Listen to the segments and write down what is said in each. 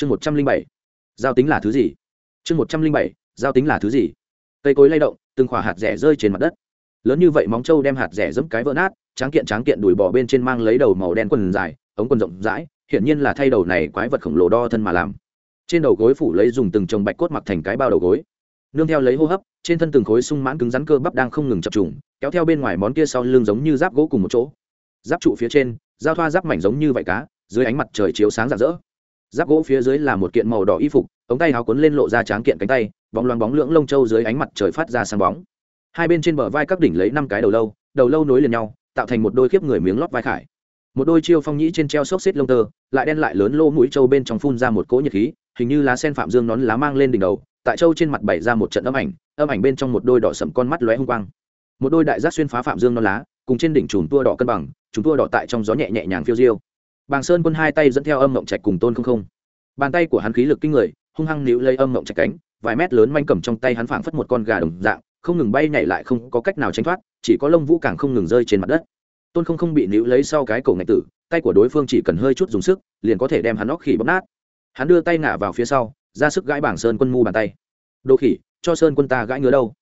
chương một trăm linh bảy, giao tính là thứ gì? chương một trăm linh bảy, giao tính là thứ gì? cây cối lay động, từng khỏa hạt rẻ rơi trên mặt đất. lớn như vậy móng trâu đem hạt rẻ dẫm cái vỡ nát, tráng kiện tráng kiện đùi bò bên trên mang lấy đầu màu đen quần dài, ống quần rộng rãi, hiển nhiên là thay đầu này quái vật khổng lồ đo thân mà làm. trên đầu gối phủ lấy dùng từng chồng bạch cốt mặc thành cái bao đầu gối. nương theo lấy hô hấp, trên thân từng khối sung mãn cứng rắn cơ bắp đang không ngừng chập trùng, kéo theo bên ngoài món kia sau lưng giống như giáp gỗ cùng một chỗ. giáp trụ phía trên, giao thoa giáp mảnh giống như vải cá, dưới ánh mặt trời chiếu sáng rạng rỡ giáp gỗ phía dưới là một kiện màu đỏ y phục, ống tay áo cuốn lên lộ ra tráng kiện cánh tay, bóng loáng bóng lưỡng lông trâu dưới ánh mặt trời phát ra sáng bóng. Hai bên trên bờ vai các đỉnh lấy năm cái đầu lâu đầu lâu nối liền nhau, tạo thành một đôi khiếp người miếng lót vai khải. Một đôi chiêu phong nhĩ trên treo xốc xếp lông tơ, lại đen lại lớn lô mũi trâu bên trong phun ra một cỗ nhiệt khí, hình như lá sen phạm dương nón lá mang lên đỉnh đầu, tại trâu trên mặt bày ra một trận âm ảnh âm ảnh bên trong một đôi đỏ sầm con mắt lóe hung quang. Một đôi đại giác xuyên phá phạm dương nón lá, cùng trên đỉnh chùm tua đỏ cân bằng chúng tua đỏ tại trong gió nhẹ nhẹ nhàng phiêu diêu bàng sơn quân hai tay dẫn theo âm mộng trạch cùng tôn không không. Bàn tay của hắn khí lực kinh người, hung hăng níu lấy âm mộng trạch cánh, vài mét lớn manh cầm trong tay hắn phảng phất một con gà đồng dạng, không ngừng bay nhảy lại không có cách nào tránh thoát, chỉ có lông vũ càng không ngừng rơi trên mặt đất. Tôn không không bị níu lấy sau cái cổ ngạch tử, tay của đối phương chỉ cần hơi chút dùng sức, liền có thể đem hắn óc khỉ bóp nát. Hắn đưa tay ngả vào phía sau, ra sức gãi bảng sơn quân mu bàn tay. Đồ khỉ, cho sơn quân ta gãi ngứa đâu?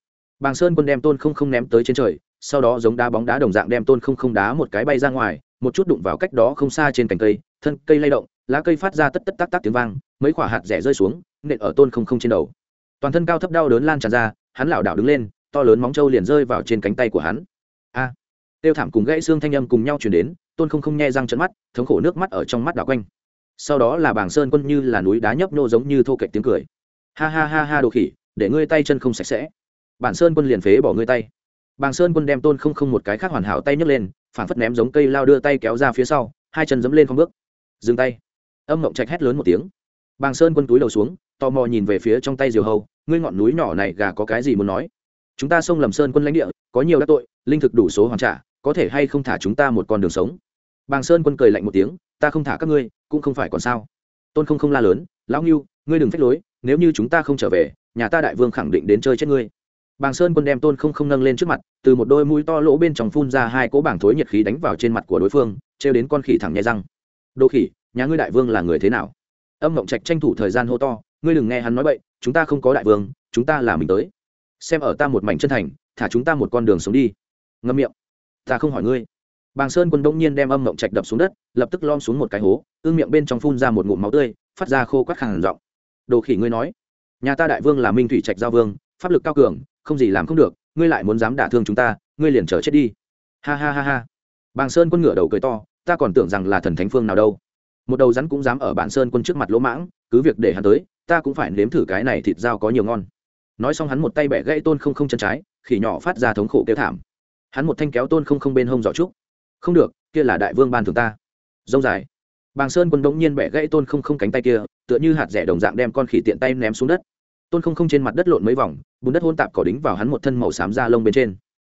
Bàng sơn quân đem tôn không không ném tới trên trời, sau đó giống đá bóng đá đồng dạng đem tôn không không đá một cái bay ra ngoài một chút đụng vào cách đó không xa trên cành cây, thân cây lay động, lá cây phát ra tất tất tác tác tiếng vang, mấy quả hạt rẻ rơi xuống, nện ở tôn không không trên đầu. Toàn thân cao thấp đau đớn lan tràn ra, hắn lảo đảo đứng lên, to lớn móng trâu liền rơi vào trên cánh tay của hắn. A! Tiêu thảm cùng gãy xương thanh âm cùng nhau chuyển đến, tôn không không nhẹ răng trận mắt, thống khổ nước mắt ở trong mắt đảo quanh. Sau đó là bảng sơn quân như là núi đá nhấp nô giống như thô kệch tiếng cười. Ha ha ha ha đồ khỉ, để ngươi tay chân không sạch sẽ. Bản sơn quân liền phế bỏ ngươi tay. Bàng sơn quân đem tôn không không một cái khác hoàn hảo tay nhấc lên phản phất ném giống cây lao đưa tay kéo ra phía sau, hai chân dẫm lên không bước. Dừng tay. Âm mộng trạch hét lớn một tiếng. Bàng sơn quân túi đầu xuống, tò mò nhìn về phía trong tay diều hầu, ngươi ngọn núi nhỏ này gà có cái gì muốn nói? Chúng ta xông lầm sơn quân lãnh địa, có nhiều đắc tội, linh thực đủ số hoàn trả, có thể hay không thả chúng ta một con đường sống? Bàng sơn quân cười lạnh một tiếng, ta không thả các ngươi, cũng không phải còn sao. Tôn không không la lớn, lão ngưu, ngươi đừng phách lối, nếu như chúng ta không trở về, nhà ta đại vương khẳng định đến chơi chết ngươi bàng sơn quân đem tôn không không nâng lên trước mặt, từ một đôi mũi to lỗ bên trong phun ra hai cỗ bảng thối nhiệt khí đánh vào trên mặt của đối phương, trêu đến con khỉ thẳng nhai răng. Đô khỉ, nhà ngươi đại vương là người thế nào? Âm mộng trạch tranh thủ thời gian hô to, ngươi đừng nghe hắn nói bậy, chúng ta không có đại vương, chúng ta là mình tới. Xem ở ta một mảnh chân thành, thả chúng ta một con đường sống đi. Ngâm miệng. Ta không hỏi ngươi. Bàng sơn quân đông nhiên đem âm mộng trạch đập xuống đất, lập tức lom xuống một cái hố, ương miệng bên trong phun ra một ngụm máu tươi, phát ra khô quắc khàn giọng. Đồ khỉ ngươi nói, nhà ta đại vương là minh thủy trạch giao vương, pháp lực cao cường không gì làm không được, ngươi lại muốn dám đả thương chúng ta, ngươi liền chờ chết đi. Ha ha ha ha. Bàng sơn quân ngửa đầu cười to, ta còn tưởng rằng là thần thánh phương nào đâu. Một đầu rắn cũng dám ở bản sơn quân trước mặt lỗ mãng, cứ việc để hắn tới, ta cũng phải nếm thử cái này thịt dao có nhiều ngon. Nói xong hắn một tay bẻ gãy tôn không không chân trái, khỉ nhỏ phát ra thống khổ kêu thảm. Hắn một thanh kéo tôn không không bên hông giỏ trúc. Không được, kia là đại vương ban thường ta. Dông dài. Bàng sơn quân đống nhiên bẻ gãy tôn không không cánh tay kia, tựa như hạt rẻ đồng dạng đem con khỉ tiện tay ném xuống đất tôn không không trên mặt đất lộn mấy vòng, bùn đất hôn tạp cỏ đính vào hắn một thân màu xám da lông bên trên.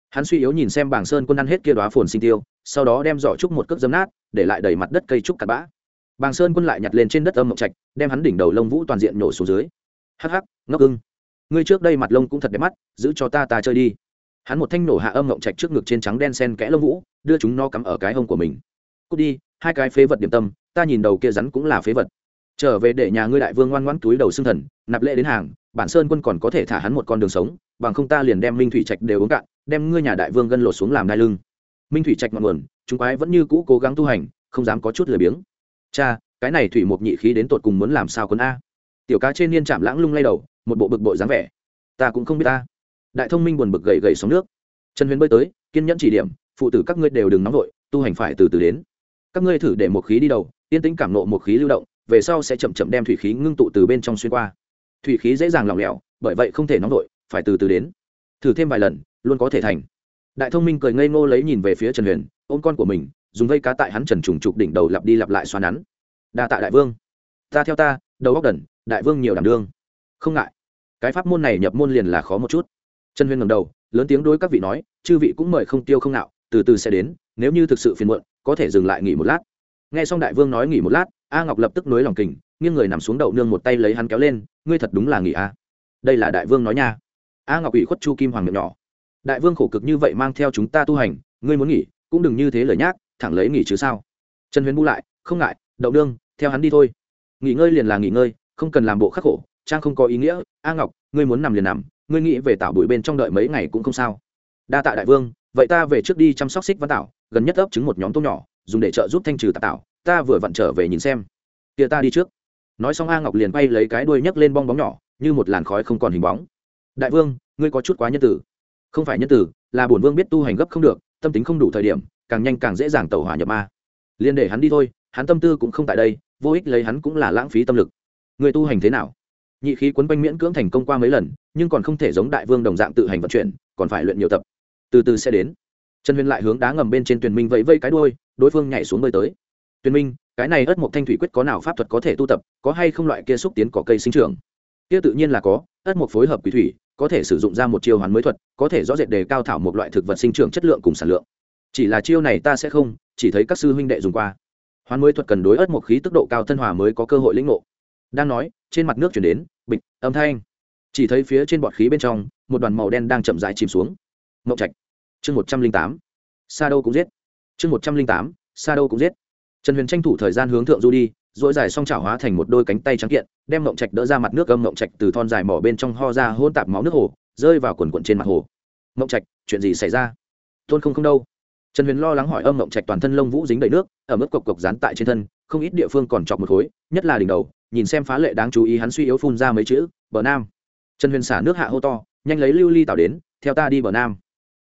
Hắn suy yếu nhìn xem bảng sơn quân ăn hết kia đoá phồn sinh tiêu, sau đó đem giỏ trúc một cước dấm nát, để lại đầy mặt đất cây trúc cặn bã. Bàng sơn quân lại nhặt lên trên đất âm mộng trạch, đem hắn đỉnh đầu lông vũ toàn diện nổ xuống dưới. Hắc hắc, ngốc ưng. Ngươi trước đây mặt lông cũng thật đẹp mắt, giữ cho ta ta chơi đi. Hắn một thanh nổ hạ âm mộng trạch trước ngực trên trắng đen sen kẽ lông vũ, đưa chúng nó cắm ở cái hông của mình. Cút đi, hai cái phế vật điểm tâm, ta nhìn đầu kia rắn cũng là phế vật trở về để nhà ngươi đại vương ngoan ngoãn túi đầu xương thần, nạp lễ đến hàng, bản sơn quân còn có thể thả hắn một con đường sống, bằng không ta liền đem minh thủy trạch đều uống cạn, đem ngươi nhà đại vương gân lột xuống làm đai lưng. Minh thủy trạch ngọn nguồn, chúng quái vẫn như cũ cố gắng tu hành, không dám có chút lười biếng. Cha, cái này thủy một nhị khí đến tột cùng muốn làm sao quân a? Tiểu cá trên niên chạm lãng lung lay đầu, một bộ bực bội dáng vẻ. Ta cũng không biết ta. Đại thông minh buồn bực gầy gầy sóng nước. Trần huyền bơi tới, kiên nhẫn chỉ điểm, phụ tử các ngươi đều đừng nóng vội, tu hành phải từ từ đến. Các ngươi thử để một khí đi đầu, yên tĩnh cảm nộ một khí lưu động về sau sẽ chậm chậm đem thủy khí ngưng tụ từ bên trong xuyên qua. Thủy khí dễ dàng lỏng lẻo, bởi vậy không thể nóng vội, phải từ từ đến. Thử thêm vài lần, luôn có thể thành. Đại thông minh cười ngây ngô lấy nhìn về phía trần huyền, ôm con của mình, dùng vây cá tại hắn trần trùng trục đỉnh đầu lặp đi lặp lại xoa nắn. Đa tạ đại vương. Ta theo ta, đầu góc đần, đại vương nhiều đảm đương. Không ngại. Cái pháp môn này nhập môn liền là khó một chút. Trần huyền ngầm đầu, lớn tiếng đối các vị nói, chư vị cũng mời không tiêu không nạo, từ từ sẽ đến, nếu như thực sự phiền muộn, có thể dừng lại nghỉ một lát nghe xong đại vương nói nghỉ một lát a ngọc lập tức nối lòng kình nghiêng người nằm xuống đậu nương một tay lấy hắn kéo lên ngươi thật đúng là nghỉ a đây là đại vương nói nha. A ngọc ủy khuất chu kim hoàng miệng nhỏ. Đại vương khổ cực như vậy mang theo chúng ta tu hành ngươi muốn nghỉ cũng đừng như thế lời nhác thẳng lấy nghỉ chứ sao? Trần huyền bu lại không ngại đậu nương theo hắn đi thôi. Nghỉ ngơi liền là nghỉ ngơi không cần làm bộ khắc khổ trang không có ý nghĩa. A ngọc ngươi muốn nằm liền nằm ngươi nghĩ về tạo bụi bên trong đợi mấy ngày cũng không sao. Đa tạ đại vương vậy ta về trước đi chăm sóc xích văn tảo, gần nhất ấp trứng một nhóm tôm nhỏ dùng để trợ giúp thanh trừ tạp tạo ta vừa vặn trở về nhìn xem. Kia ta đi trước. Nói xong a ngọc liền bay lấy cái đuôi nhấc lên bong bóng nhỏ, như một làn khói không còn hình bóng. Đại vương, ngươi có chút quá nhân tử. Không phải nhân tử, là bổn vương biết tu hành gấp không được, tâm tính không đủ thời điểm, càng nhanh càng dễ dàng tẩu hỏa nhập ma. Liền để hắn đi thôi, hắn tâm tư cũng không tại đây, vô ích lấy hắn cũng là lãng phí tâm lực. Người tu hành thế nào? Nhị khí quấn quanh miễn cưỡng thành công qua mấy lần, nhưng còn không thể giống đại vương đồng dạng tự hành vận chuyển, còn phải luyện nhiều tập. Từ từ sẽ đến trần huyền lại hướng đá ngầm bên trên tuyền minh vẫy vây cái đôi đối phương nhảy xuống bơi tới. Tuyền minh, cái này ất mộc thanh thủy quyết có nào pháp thuật có thể tu tập, có hay không loại kia xúc tiến cỏ cây sinh trưởng? Kia tự nhiên là có ất mộc phối hợp quỷ thủy, có thể sử dụng ra một chiêu hoàn mới thuật, có thể rõ rệt đề cao thảo một loại thực vật sinh trưởng chất lượng cùng sản lượng. Chỉ là chiêu này ta sẽ không, chỉ thấy các sư huynh đệ dùng qua. Hoàn mới thuật cần đối ớt một khí tức độ cao thân hòa mới có cơ hội lĩnh ngộ. Đang nói, trên mặt nước chuyển đến bịch, âm thanh. Chỉ thấy phía trên bọt khí bên trong, một đoàn màu đen đang chậm rãi chìm xuống. Mậu trạch chương một trăm linh tám, sa đâu cũng giết. Chương một trăm linh tám, sa đâu cũng giết. Trần huyền tranh thủ thời gian hướng thượng du đi dỗi dài song chảo hóa thành một đôi cánh tay trắng kiện, đem mộng trạch đỡ ra mặt nước âm mộng trạch từ thon dài mỏ bên trong ho ra hôn tạp máu nước hồ, rơi vào quần quận trên mặt hồ. Mộng trạch, chuyện gì xảy ra? Tôn không không đâu. Trần huyền lo lắng hỏi âm mộng trạch toàn thân lông vũ dính đầy nước, ở mức cộc cộc dán tại trên thân, không ít địa phương còn chọc một khối, nhất là đỉnh đầu, nhìn xem phá lệ đáng chú ý hắn suy yếu phun ra mấy chữ, bờ nam. Trần huyền xả nước hạ hô to, nhanh lấy lưu ly tảo đến, theo ta đi bờ nam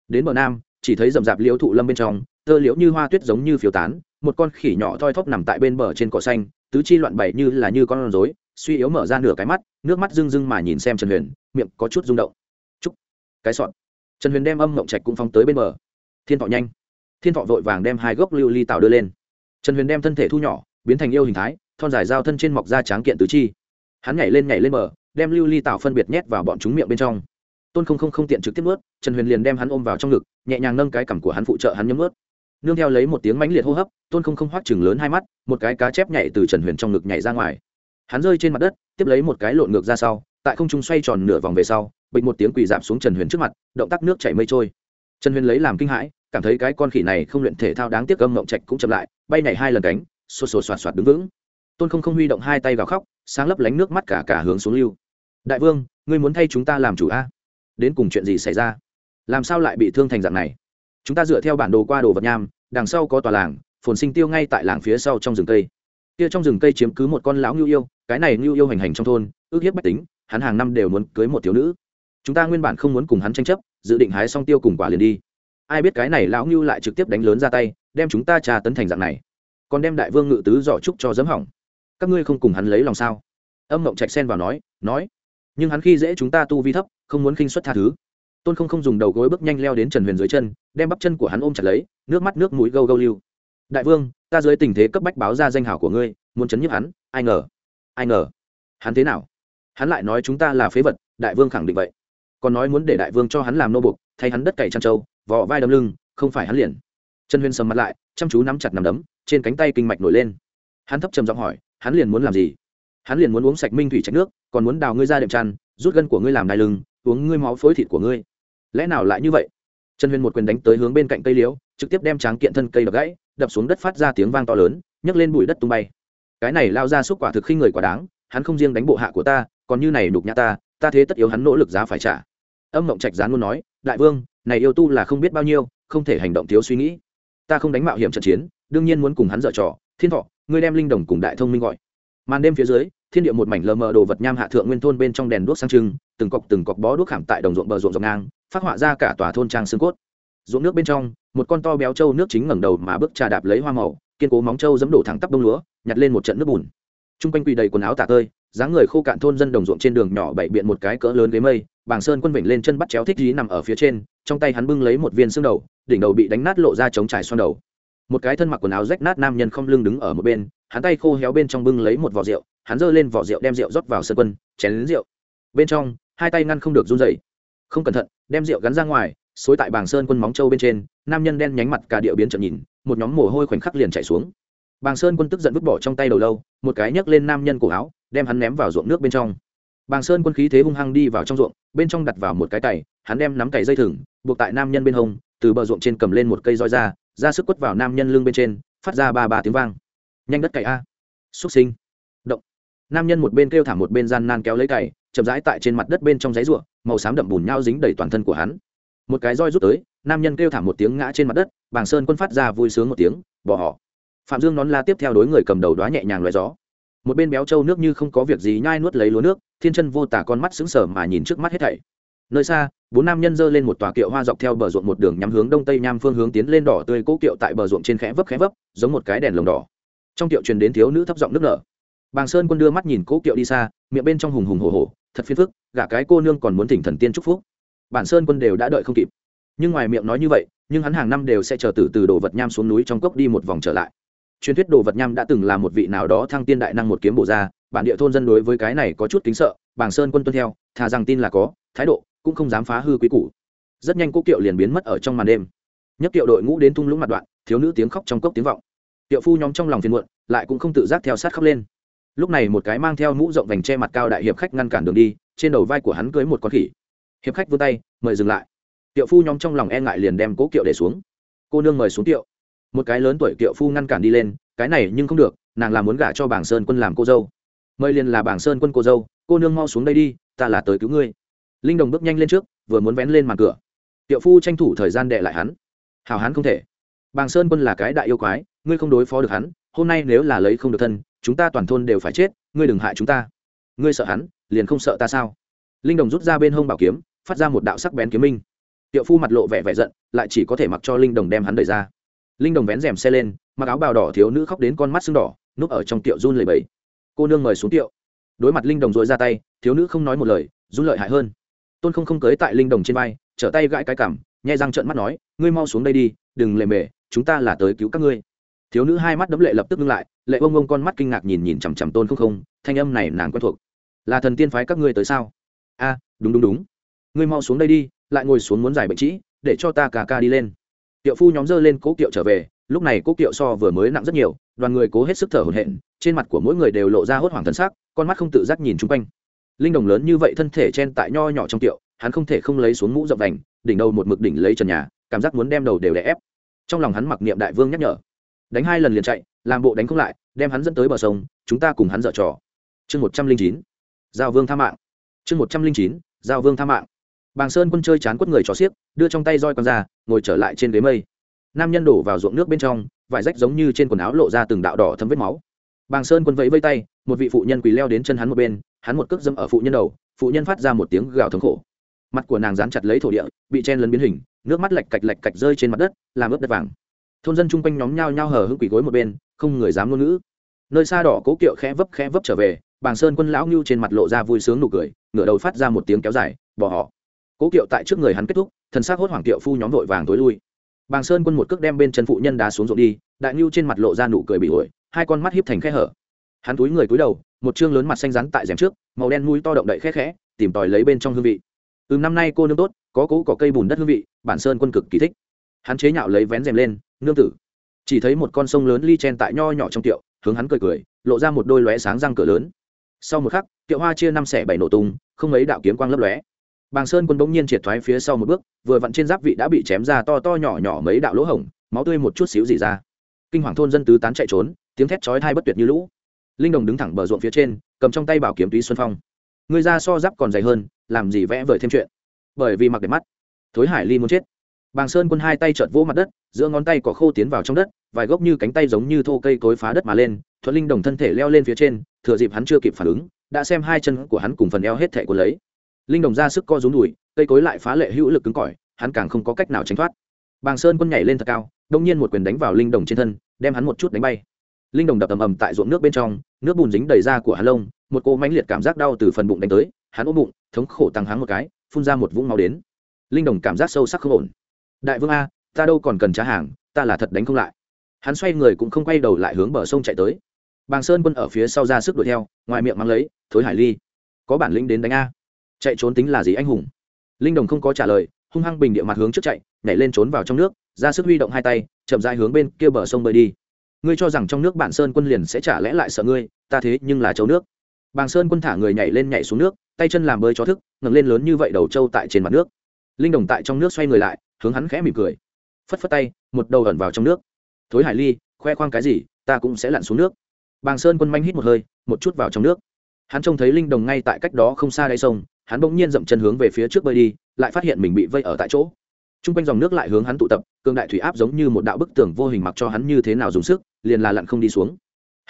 đến bờ nam, chỉ thấy rậm rạp liễu thụ lâm bên trong, tơ liễu như hoa tuyết giống như phiếu tán, một con khỉ nhỏ thoi thóp nằm tại bên bờ trên cỏ xanh, tứ chi loạn bậy như là như con rối, suy yếu mở ra nửa cái mắt, nước mắt rưng rưng mà nhìn xem trần huyền, miệng có chút rung động. Chúc, cái sọn trần huyền đem âm mộng trạch cũng phóng tới bên bờ. Thiên thọ nhanh. Thiên thọ vội vàng đem hai gốc lưu ly tạo đưa lên. Trần huyền đem thân thể thu nhỏ, biến thành yêu hình thái, thon dài dao thân trên mọc ra tráng kiện tứ chi. Hắn nhảy lên nhảy lên bờ, đem lưu ly tạo phân biệt nhét vào bọn chúng miệng bên trong tôn không không không tiện trực tiếp ướt trần huyền liền đem hắn ôm vào trong ngực, nhẹ nhàng nâng cái cằm của hắn phụ trợ hắn nhấm ướt nương theo lấy một tiếng mãnh liệt hô hấp, tôn không không hoác chừng lớn hai mắt, một cái cá chép nhảy từ trần huyền trong ngực nhảy ra ngoài. Hắn rơi trên mặt đất, tiếp lấy một cái lộn ngược ra sau, tại không trung xoay tròn nửa vòng về sau, bịch một tiếng quỳ giảm xuống trần huyền trước mặt, động tác nước chảy mây trôi. Trần huyền lấy làm kinh hãi, cảm thấy cái con khỉ này không luyện thể thao đáng tiếc âm ngộng trạch cũng chậm lại, bay nhảy hai lần cánh xô xô xoạt xoạt đứng vững. Tôn không không huy động hai tay vào khóc, sáng lấp lánh nước mắt cả cả hướng xuống lưu. Đại vương, ngươi muốn thay chúng ta làm chủ a? Đến cùng chuyện gì xảy ra? Làm sao lại bị thương thành dạng này? Chúng ta dựa theo bản đồ qua đồ vật nham, đằng sau có tòa làng, phồn sinh tiêu ngay tại làng phía sau trong rừng cây. Kia trong rừng cây chiếm cứ một con lão ngưu yêu, cái này ngưu yêu hành hành trong thôn, ước hiếp bách tính, hắn hàng năm đều muốn cưới một thiếu nữ. Chúng ta nguyên bản không muốn cùng hắn tranh chấp, dự định hái xong tiêu cùng quả liền đi. Ai biết cái này lão ngưu lại trực tiếp đánh lớn ra tay, đem chúng ta trà tấn thành dạng này. Còn đem đại vương ngự tứ dọ trúc cho dấm hỏng. Các ngươi không cùng hắn lấy lòng sao? Âm mộng trạch sen vào nói nói, nhưng hắn khi dễ chúng ta tu vi thấp không muốn khinh xuất tha thứ. Tôn không không dùng đầu gối bước nhanh leo đến trần huyền dưới chân, đem bắp chân của hắn ôm chặt lấy, nước mắt nước mũi gâu gâu lưu. Đại vương, ta dưới tình thế cấp bách báo ra danh hảo của ngươi, muốn chấn nhức hắn, ai ngờ ai ngờ, hắn thế nào? Hắn lại nói chúng ta là phế vật, đại vương khẳng định vậy. Còn nói muốn để đại vương cho hắn làm nô bục thay hắn đất cày trăn trâu, vỏ vai đâm lưng, không phải hắn liền. Trần huyền sầm mặt lại, chăm chú nắm chặt nằm đấm, trên cánh tay kinh mạch nổi lên. Hắn thấp trầm giọng hỏi, hắn liền muốn làm gì? Hắn liền muốn uống sạch minh thủy trạch nước, còn muốn đào ngươi ra đệm tràn rút gân của ngươi làm đai lưng uống ngươi máu phối thịt của ngươi. Lẽ nào lại như vậy? Trần huyền một quyền đánh tới hướng bên cạnh cây liễu trực tiếp đem tráng kiện thân cây đập gãy, đập xuống đất phát ra tiếng vang to lớn, nhấc lên bụi đất tung bay. Cái này lao ra xúc quả thực khinh người quả đáng, hắn không riêng đánh bộ hạ của ta, còn như này đục nhã ta ta thế tất yếu hắn nỗ lực giá phải trả. Âm mộng trạch gián luôn nói, đại vương, này yêu tu là không biết bao nhiêu, không thể hành động thiếu suy nghĩ. Ta không đánh mạo hiểm trận chiến, đương nhiên muốn cùng hắn dở trò. Thiên thọ, ngươi đem linh đồng cùng đại thông minh gọi màn đêm phía dưới, thiên địa một mảnh lờ mờ đồ vật nham hạ thượng nguyên thôn bên trong đèn đuốc sang trưng, từng cọc từng cọc bó đuốc khảm tại đồng ruộng bờ ruộng dọc ngang, phát họa ra cả tòa thôn trang xương cốt. Ruộng nước bên trong, một con to béo trâu nước chính ngẩng đầu mà bước trà đạp lấy hoa màu, kiên cố móng trâu dẫm đổ thẳng tắp đông lúa, nhặt lên một trận nước bùn. Trung quanh quỳ đầy quần áo tả tơi, dáng người khô cạn thôn dân đồng ruộng trên đường nhỏ bảy biện một cái cỡ lớn ghế mây bàng sơn quân vịnh lên chân bắt chéo thích dí nằm ở phía trên, trong tay hắn bưng lấy một viên xương đầu, đỉnh đầu bị đánh nát lộ ra chống trải xoan đầu. Một cái thân mặc quần áo rách nát nam nhân không lưng đứng ở một bên hắn tay khô héo bên trong bưng lấy một vỏ rượu, hắn giơ lên vỏ rượu đem rượu rót vào sân quân, chén đến rượu. Bên trong, hai tay ngăn không được run dày không cẩn thận, đem rượu gắn ra ngoài, xối tại bàng sơn quân móng trâu bên trên, nam nhân đen nhánh mặt cả địa biến trận nhìn, một nhóm mồ hôi khoảnh khắc liền chạy xuống. Bàng sơn quân tức giận vứt bỏ trong tay đầu lâu, một cái nhấc lên nam nhân cổ áo, đem hắn ném vào ruộng nước bên trong. Bàng sơn quân khí thế hung hăng đi vào trong ruộng, bên trong đặt vào một cái cày, hắn đem nắm cày dây thừng, buộc tại nam nhân bên hông, từ bờ ruộng trên cầm lên một cây roi ra ra sức quất vào nam nhân lưng bên trên, phát ra ba ba tiếng vang nhanh đất cày a. Xúc sinh. Động. Nam nhân một bên kêu thả một bên gian nan kéo lấy cày, chậm rãi tại trên mặt đất bên trong giấy ruộng màu xám đậm bùn nhau dính đầy toàn thân của hắn. Một cái roi rút tới, nam nhân kêu thả một tiếng ngã trên mặt đất, bàng sơn quân phát ra vui sướng một tiếng, bỏ họ. Phạm dương nón la tiếp theo đối người cầm đầu đoá nhẹ nhàng loại gió. Một bên béo trâu nước như không có việc gì nhai nuốt lấy lúa nước, thiên chân vô tả con mắt sững sờ mà nhìn trước mắt hết thảy. Nơi xa, bốn nam nhân giơ lên một tòa kiệu hoa dọc theo bờ ruộng một đường nhắm hướng đông tây nham phương hướng tiến lên đỏ tươi cố kiệu tại bờ ruộng trên khẽ vấp khẽ vấp, giống một cái đèn lồng đỏ trong tiệu truyền đến thiếu nữ thấp giọng nước nở. Bàng sơn quân đưa mắt nhìn cố kiệu đi xa, miệng bên trong hùng hùng hồ hồ thật phiền phức, gả cái cô nương còn muốn thỉnh thần tiên chúc phúc. Bản sơn quân đều đã đợi không kịp. Nhưng ngoài miệng nói như vậy, nhưng hắn hàng năm đều sẽ chờ từ từ đồ vật nham xuống núi trong cốc đi một vòng trở lại. Truyền thuyết đồ vật nham đã từng là một vị nào đó thăng tiên đại năng một kiếm bổ ra, bản địa thôn dân đối với cái này có chút kính sợ, bàng sơn quân tuân theo, thà rằng tin là có, thái độ cũng không dám phá hư quý củ. Rất nhanh cô kiệu liền biến mất ở trong màn đêm. Nhất kiệu đội ngũ đến thung lũng mặt đoạn, thiếu nữ tiếng khóc trong cốc tiếng vọng tiệu phu nhóm trong lòng phiền muộn, lại cũng không tự giác theo sát khóc lên. Lúc này một cái mang theo mũ rộng vành che mặt cao đại hiệp khách ngăn cản đường đi, trên đầu vai của hắn cưới một con khỉ. Hiệp khách vươn tay, mời dừng lại. Tiệu phu nhóm trong lòng e ngại liền đem cố kiệu để xuống. Cô nương mời xuống tiệu một cái lớn tuổi tiệu phu ngăn cản đi lên, cái này nhưng không được, nàng là muốn gả cho bảng sơn quân làm cô dâu. Mời liền là bảng sơn quân cô dâu, cô nương mau xuống đây đi, ta là tới cứu ngươi. Linh đồng bước nhanh lên trước, vừa muốn vén lên màn cửa. Tiệu phu tranh thủ thời gian đệ lại hắn. Hào hắn không thể bàng sơn quân là cái đại yêu quái, ngươi không đối phó được hắn, hôm nay nếu là lấy không được thân, chúng ta toàn thôn đều phải chết, ngươi đừng hại chúng ta. Ngươi sợ hắn, liền không sợ ta sao? Linh đồng rút ra bên hông bảo kiếm, phát ra một đạo sắc bén kiếm minh. Tiệu phu mặt lộ vẻ vẻ giận, lại chỉ có thể mặc cho linh đồng đem hắn đẩy ra. Linh đồng vén rèm xe lên, mặc áo bào đỏ thiếu nữ khóc đến con mắt sưng đỏ, núp ở trong tiệu run lầy bẫy cô nương mời xuống tiệu. Đối mặt linh đồng dội ra tay, thiếu nữ không nói một lời, run lợi hại hơn. Tôn không không cưới tại linh đồng trên vai, trở tay gãi cái cảm nhai răng trợn mắt nói, ngươi mau xuống đây đi, đừng lề mề chúng ta là tới cứu các ngươi. Thiếu nữ hai mắt đấm lệ lập tức ngưng lại, lệ ông ông con mắt kinh ngạc nhìn nhìn chằm chằm tôn không không, thanh âm này nàng quen thuộc. Là thần tiên phái các ngươi tới sao? A, đúng đúng đúng. Ngươi mau xuống đây đi, lại ngồi xuống muốn giải bệnh trĩ, để cho ta cà ca đi lên. Tiệu phu nhóm dơ lên cố kiệu trở về, lúc này cố kiệu so vừa mới nặng rất nhiều, đoàn người cố hết sức thở hổn hển, trên mặt của mỗi người đều lộ ra hốt hoảng thân xác con mắt không tự giác nhìn chung quanh. Linh đồng lớn như vậy thân thể chen tại nho nhỏ trong tiệu hắn không thể không lấy xuống mũ rộng đành, đỉnh đầu một mực đỉnh lấy trần nhà, cảm giác muốn đem đầu đều đè ép trong lòng hắn mặc niệm đại vương nhắc nhở. Đánh hai lần liền chạy, làm bộ đánh không lại, đem hắn dẫn tới bờ sông, chúng ta cùng hắn dở trò. Chương một trăm linh chín, giao vương tha mạng. Chương một trăm linh chín, giao vương tha mạng. Bàng sơn quân chơi chán quất người trò xiếc, đưa trong tay roi con ra, ngồi trở lại trên ghế mây. Nam nhân đổ vào ruộng nước bên trong, vải rách giống như trên quần áo lộ ra từng đạo đỏ thấm vết máu. Bàng sơn quân vẫy vây tay, một vị phụ nhân quỳ leo đến chân hắn một bên, hắn một cước dâm ở phụ nhân đầu, phụ nhân phát ra một tiếng gào thống khổ mặt của nàng dán chặt lấy thổ địa, bị chen lấn biến hình, nước mắt lạch cạch lạch cạch rơi trên mặt đất, làm ướt đất vàng. Thôn dân chung quanh nhóm nhao nhao hờ hững quỳ gối một bên, không người dám ngôn ngữ. Nơi xa đỏ cố kiệu khẽ vấp khẽ vấp trở về, bàng sơn quân lão ngưu trên mặt lộ ra vui sướng nụ cười, ngửa đầu phát ra một tiếng kéo dài, bỏ họ. Cố kiệu tại trước người hắn kết thúc, thần xác hốt hoảng kiệu phu nhóm vội vàng tối lui. Bàng sơn quân một cước đem bên chân phụ nhân đá xuống ruộng đi, đại ngưu trên mặt lộ ra nụ cười bị ổi, hai con mắt hiếp thành khe hở. Hắn túi người cúi đầu, một chương lớn mặt xanh rắn tại rèm trước, màu đen mũi to động đậy khẽ khẽ, tìm tòi lấy bên trong hương vị. Ừ năm nay cô nương tốt, có cũ có cây bùn đất hương vị, bản sơn quân cực kỳ thích. Hắn chế nhạo lấy vén rèm lên, nương tử. Chỉ thấy một con sông lớn ly chen tại nho nhỏ trong tiệu, hướng hắn cười cười, lộ ra một đôi lóe sáng răng cửa lớn. Sau một khắc, tiệu hoa chia năm xẻ bảy nổ tung, không ấy đạo kiếm quang lấp lóe. Bàng sơn quân bỗng nhiên triệt thoái phía sau một bước, vừa vặn trên giáp vị đã bị chém ra to to nhỏ nhỏ mấy đạo lỗ hổng, máu tươi một chút xíu dỉ ra. Kinh hoàng thôn dân tứ tán chạy trốn, tiếng thét chói thai bất tuyệt như lũ. Linh đồng đứng thẳng bờ ruộng phía trên, cầm trong tay bảo kiếm túy xuân phong người da so giáp còn dày hơn, làm gì vẽ vời thêm chuyện? Bởi vì mặc đẹp mắt, thối hải ly muốn chết. Bàng sơn quân hai tay trợt vỗ mặt đất, giữa ngón tay có khô tiến vào trong đất, vài gốc như cánh tay giống như thô cây cối phá đất mà lên, thuận linh đồng thân thể leo lên phía trên, thừa dịp hắn chưa kịp phản ứng, đã xem hai chân của hắn cùng phần eo hết thẻ của lấy. Linh đồng ra sức co rúm đùi, cây cối lại phá lệ hữu lực cứng cỏi, hắn càng không có cách nào tránh thoát. Bàng sơn quân nhảy lên thật cao, đông nhiên một quyền đánh vào linh đồng trên thân, đem hắn một chút đánh bay. Linh đồng đập ầm ầm tại ruộng nước bên trong, nước bùn dính đầy da của hắn lông một cô mãnh liệt cảm giác đau từ phần bụng đánh tới, hắn ôm bụng, thống khổ tăng háng một cái, phun ra một vũng máu đến. Linh đồng cảm giác sâu sắc không ổn. Đại vương a, ta đâu còn cần trả hàng, ta là thật đánh không lại. Hắn xoay người cũng không quay đầu lại hướng bờ sông chạy tới. Bàng sơn quân ở phía sau ra sức đuổi theo, ngoài miệng mang lấy, thối hải ly, có bản lĩnh đến đánh a. Chạy trốn tính là gì anh hùng? Linh đồng không có trả lời, hung hăng bình địa mặt hướng trước chạy, nhảy lên trốn vào trong nước, ra sức huy động hai tay, chậm dại hướng bên kia bờ sông bơi đi. Ngươi cho rằng trong nước bản sơn quân liền sẽ trả lẽ lại sợ ngươi, ta thế nhưng là châu nước bàng sơn quân thả người nhảy lên nhảy xuống nước, tay chân làm bơi chó thức, ngẩng lên lớn như vậy đầu trâu tại trên mặt nước. Linh đồng tại trong nước xoay người lại, hướng hắn khẽ mỉm cười. Phất phất tay, một đầu ẩn vào trong nước. Thối hải ly, khoe khoang cái gì, ta cũng sẽ lặn xuống nước. Bàng sơn quân manh hít một hơi, một chút vào trong nước. Hắn trông thấy linh đồng ngay tại cách đó không xa đáy sông, hắn bỗng nhiên dậm chân hướng về phía trước bơi đi, lại phát hiện mình bị vây ở tại chỗ. T r u n g quanh dòng nước lại hướng hắn tụ tập, cường đại thủy áp giống như một đạo bức tường vô hình mặc cho hắn như thế nào dùng sức, liền là lặn không đi xuống.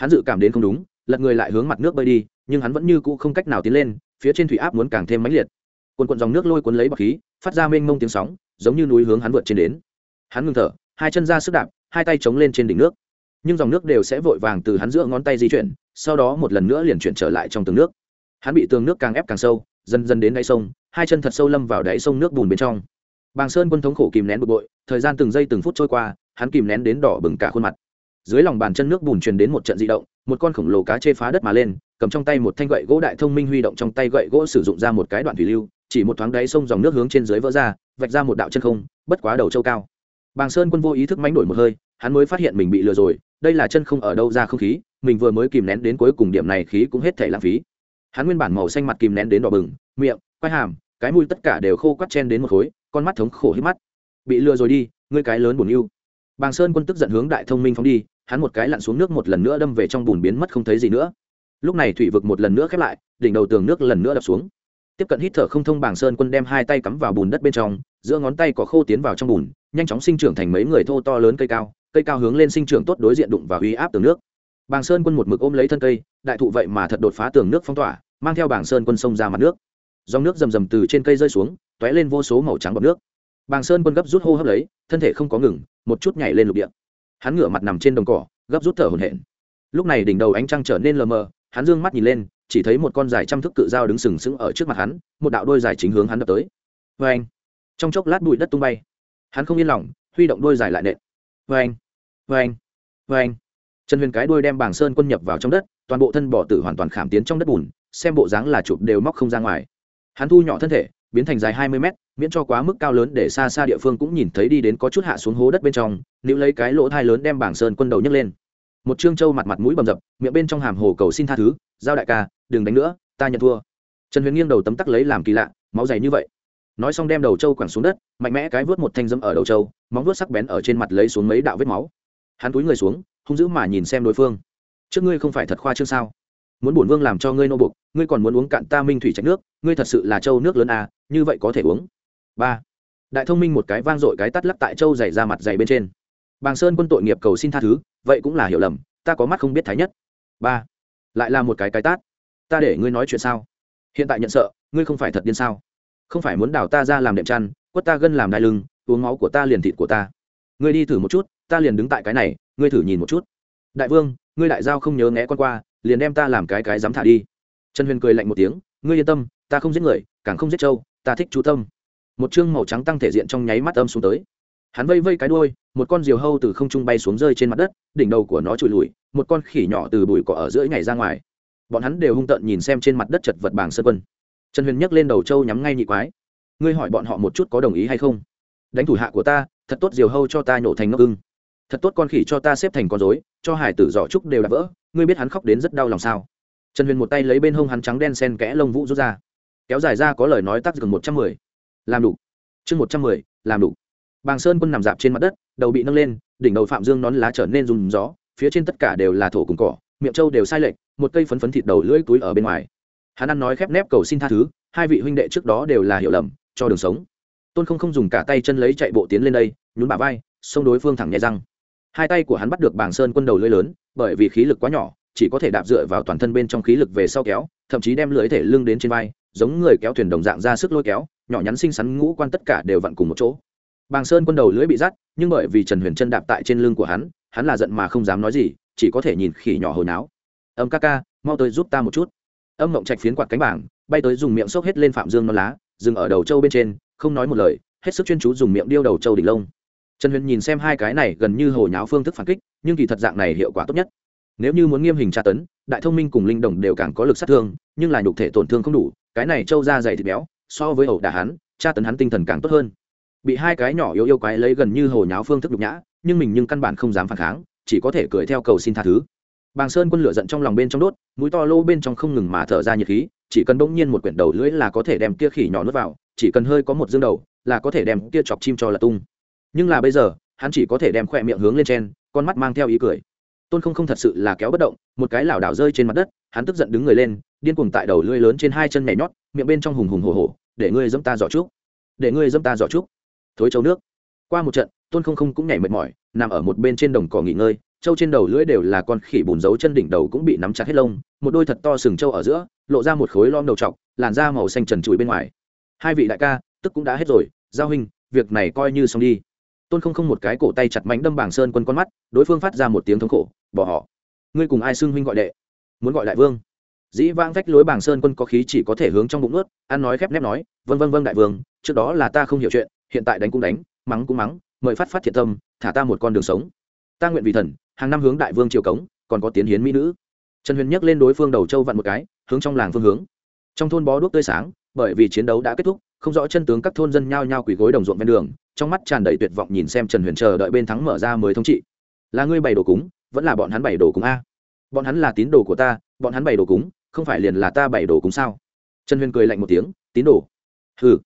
Hắn dự cảm đến không đúng lật người lại hướng mặt nước bơi đi, nhưng hắn vẫn như cũ không cách nào tiến lên, phía trên thủy áp muốn càng thêm mãnh liệt. Quần quần dòng nước lôi cuốn lấy bọc khí, phát ra mênh mông tiếng sóng, giống như núi hướng hắn vượt trên đến. Hắn ngừng thở, hai chân ra sức đạp, hai tay chống lên trên đỉnh nước. Nhưng dòng nước đều sẽ vội vàng từ hắn giữa ngón tay di chuyển, sau đó một lần nữa liền chuyển trở lại trong tường nước. Hắn bị tường nước càng ép càng sâu, dần dần đến đáy sông, hai chân thật sâu lâm vào đáy sông nước bùn bên trong. Bàng sơn quân thống khổ kìm nén bực bội, thời gian từng giây từng phút trôi qua, hắn kìm nén đến đỏ bừng cả khuôn mặt. Dưới lòng bàn chân nước bùn truyền đến một trận di động một con khổng lồ cá chê phá đất mà lên, cầm trong tay một thanh gậy gỗ đại thông minh huy động trong tay gậy gỗ sử dụng ra một cái đoạn thủy lưu, chỉ một thoáng đáy sông dòng nước hướng trên dưới vỡ ra, vạch ra một đạo chân không, bất quá đầu châu cao. Bàng sơn quân vô ý thức mánh đổi một hơi, hắn mới phát hiện mình bị lừa rồi, đây là chân không ở đâu ra không khí, mình vừa mới kìm nén đến cuối cùng điểm này khí cũng hết thể lãng phí. Hắn nguyên bản màu xanh mặt kìm nén đến đỏ bừng, miệng, quai hàm, cái mũi tất cả đều khô quắt chen đến một khối, con mắt thống khổ hít mắt. Bị lừa rồi đi, ngươi cái lớn buồn yêu bàng sơn quân tức giận hướng đại thông minh phóng đi hắn một cái lặn xuống nước một lần nữa đâm về trong bùn biến mất không thấy gì nữa. Lúc này thủy vực một lần nữa khép lại, đỉnh đầu tường nước lần nữa đập xuống. Tiếp cận hít thở không thông bàng sơn quân đem hai tay cắm vào bùn đất bên trong, giữa ngón tay có khô tiến vào trong bùn, nhanh chóng sinh trưởng thành mấy người thô to lớn cây cao cây cao hướng lên sinh trưởng tốt đối diện đụng vào uy áp tường nước. Bàng sơn quân một mực ôm lấy thân cây, đại thụ vậy mà thật đột phá tường nước phong tỏa, mang theo bàng sơn quân sông ra mặt nước. Dòng nước rầm rầm từ trên cây rơi xuống t ó é lên vô số màu trắng bọt nước. Bàng sơn quân gấp rút hô hấp lấy, thân thể không có ngừng, một chút nhảy lên lục địa hắn ngửa mặt nằm trên đồng cỏ, gấp rút thở hổn hển. Lúc này đỉnh đầu ánh trăng trở nên lờ mờ, hắn d ư ơ n g mắt nhìn lên, chỉ thấy một con dài trăm thức cự dao đứng sừng sững ở trước mặt hắn, một đạo đôi dài chính hướng hắn đập tới. Vê anh trong chốc lát bụi đất tung bay. Hắn không yên lòng, huy động đôi dài lại nện. Vê anh vê anh vê anh trần huyền cái đuôi đem bảng sơn quân nhập vào trong đất, toàn bộ thân bỏ tử hoàn toàn khảm tiến trong đất bùn, xem bộ dáng là chụp đều móc không ra ngoài. Hắn thu nhỏ thân thể biến thành dài hai mươi mét, miễn cho quá mức cao lớn để xa xa địa phương cũng nhìn thấy đi đến có chút hạ xuống hố đất bên trong nếu lấy cái lỗ thai lớn đem bảng sơn quân đầu nhấc lên. Một trương châu mặt mặt mũi bầm dập, miệng bên trong hàm hồ cầu xin tha thứ, giao đại ca, đừng đánh nữa, ta nhận thua. Trần huyền nghiêng đầu tấm tắc lấy làm kỳ lạ, máu dày như vậy. Nói xong đem đầu trâu quẳng xuống đất, mạnh mẽ cái vớt một thanh dâm ở đầu trâu móng vớt sắc bén ở trên mặt lấy xuống mấy đạo vết máu. Hắn túi người xuống, hung dữ mà nhìn xem đối phương. Trước ngươi không phải thật khoa trương sao? Muốn bổn vương làm cho ngươi nô bục ngươi còn muốn uống cạn ta minh thủy trạch nước, ngươi thật sự là châu nước lớn à như vậy có thể uống. Ba. Đại thông minh một cái vang dội cái tắt lắc tại châu dày ra mặt dày bên trên. Bàng sơn quân tội nghiệp cầu xin tha thứ, vậy cũng là hiểu lầm, ta có mắt không biết thái nhất. Ba. Lại là một cái cái tát. Ta để ngươi nói chuyện sao? Hiện tại nhận sợ, ngươi không phải thật điên sao? Không phải muốn đào ta ra làm đệm chăn, quất ta gân làm đai lưng, uống máu của ta liền thịt của ta. Ngươi đi thử một chút, ta liền đứng tại cái này, ngươi thử nhìn một chút. Đại vương, ngươi đại giao không nhớ né con qua liền đem ta làm cái cái dám thả đi. Trần huyền cười lạnh một tiếng, ngươi yên tâm, ta không giết người, càng không giết trâu, ta thích chú tâm. Một chương màu trắng tăng thể diện trong nháy mắt âm xuống tới. Hắn vây vây cái đuôi, một con diều hâu từ không trung bay xuống rơi trên mặt đất, đỉnh đầu của nó trụi lùi, một con khỉ nhỏ từ bụi cỏ ở giữa nhảy ra ngoài. Bọn hắn đều hung tợn nhìn xem trên mặt đất chật vật bảng sơn quân. Trần huyền nhấc lên đầu trâu nhắm ngay nhị quái. Ngươi hỏi bọn họ một chút có đồng ý hay không? Đánh thủ hạ của ta, thật tốt diều hâu cho ta nhổ thành ngốc ưng. Thật tốt con khỉ cho ta xếp thành con dối cho hải tử giỏ trúc đều đã vỡ ngươi biết hắn khóc đến rất đau lòng sao? Trần huyền một tay lấy bên hông hắn trắng đen sen kẽ lông vũ rút ra. Kéo dài ra có lời nói tác gần một trăm mười. Làm đủ. Chương một trăm mười, làm đủ. Bàng sơn quân nằm dạp trên mặt đất, đầu bị nâng lên, đỉnh đầu phạm dương nón lá trở nên dùng gió, phía trên tất cả đều là thổ cùng cỏ, miệng trâu đều sai lệch, một cây phấn phấn thịt đầu lưỡi túi ở bên ngoài. Hắn ăn nói khép nép cầu xin tha thứ, hai vị huynh đệ trước đó đều là hiểu lầm, cho đường sống. Tôn không không dùng cả tay chân lấy chạy bộ tiến lên đây, nhún bà vai xông đối phương thẳng nhẹ răng. Hai tay của hắn bắt được Bàng sơn quân đầu lưỡi lớn bởi vì khí lực quá nhỏ, chỉ có thể đạp dựa vào toàn thân bên trong khí lực về sau kéo, thậm chí đem lưỡi thể lưng đến trên vai, giống người kéo thuyền đồng dạng ra sức lôi kéo, nhỏ nhắn xinh xắn ngũ quan tất cả đều vặn cùng một chỗ. Bàng sơn quân đầu lưỡi bị rắt nhưng bởi vì trần huyền chân đạp tại trên lưng của hắn hắn là giận mà không dám nói gì, chỉ có thể nhìn khỉ nhỏ hồi náo. Âm ca ca, mau tới giúp ta một chút. Âm mộng trạch phiến quạt cánh bảng, bay tới dùng miệng xốc hết lên phạm dương non lá, dừng ở đầu trâu bên trên, không nói một lời, hết sức chuyên chú dùng miệng điêu đầu trâu đỉnh lông trần huyền nhìn xem hai cái này gần như hồi nháo phương thức phản kích, nhưng kỳ thật dạng này hiệu quả tốt nhất. Nếu như muốn nghiêm hình tra tấn, đại thông minh cùng linh đồng đều càng có lực sát thương, nhưng là nhục thể tổn thương không đủ, cái này trâu ra dày thịt béo, so với ẩu đả hắn, tra tấn hắn tinh thần càng tốt hơn. Bị hai cái nhỏ yếu yêu quái lấy gần như hồ nháo phương thức nhục nhã, nhưng mình nhưng căn bản không dám phản kháng, chỉ có thể cười theo cầu xin tha thứ. Bàng sơn quân lửa giận trong lòng bên trong đốt, mũi to lô bên trong không ngừng mà thở ra nhiệt khí, chỉ cần bỗng nhiên một quyển đầu lưỡi là có thể đem kia khỉ nhỏ nuốt vào, chỉ cần hơi có một dương đầu, là có thể đem kia chọc chim cho là tung nhưng là bây giờ, hắn chỉ có thể đem khoe miệng hướng lên trên, con mắt mang theo ý cười. Tôn không không thật sự là kéo bất động, một cái lảo đảo rơi trên mặt đất, hắn tức giận đứng người lên, điên cuồng tại đầu lưỡi lớn trên hai chân nhảy nhót, miệng bên trong hùng hùng hổ hổ, để ngươi dẫm ta dọ trúc, để ngươi dẫm ta dọ trúc. Thối châu nước. Qua một trận, tôn không không cũng nhảy mệt mỏi, nằm ở một bên trên đồng cỏ nghỉ ngơi, trâu trên đầu lưỡi đều là con khỉ bùn dấu chân đỉnh đầu cũng bị nắm chặt hết lông, một đôi thật to sừng trâu ở giữa, lộ ra một khối lom đầu trọc, làn da màu xanh trần trụi bên ngoài. Hai vị đại ca, tức cũng đã hết rồi, giao huynh, việc này coi như xong đi tôn không không một cái cổ tay chặt mánh đâm bảng sơn quân con mắt, đối phương phát ra một tiếng thống khổ, bỏ họ, ngươi cùng ai xưng huynh gọi đệ? Muốn gọi đại vương? Dĩ vãng vách lối bảng sơn quân có khí chỉ có thể hướng trong bụng ướt ăn nói khép nép nói vân vân vân đại vương, trước đó là ta không hiểu chuyện, hiện tại đánh cũng đánh, mắng cũng mắng, mời phát phát thiện tâm, thả ta một con đường sống. Ta nguyện vì thần, hàng năm hướng đại vương triều cống, còn có tiến hiến mỹ nữ. Trần huyền nhấc lên đối phương đầu châu vặn một cái, hướng trong làng phương hướng. Trong thôn bó đuốc tươi sáng, bởi vì chiến đấu đã kết thúc không rõ chân tướng các thôn dân nhao nhao quỳ gối đồng ruộng ven đường, trong mắt tràn đầy tuyệt vọng nhìn xem trần huyền chờ đợi bên thắng mở ra mới thống trị. Là ngươi bày đồ cúng, vẫn là bọn hắn bày đồ cúng a? Bọn hắn là tín đồ của ta, bọn hắn bày đồ cúng, không phải liền là ta bày đồ cúng sao? Trần huyền cười lạnh một tiếng, tín đồ. Hừ,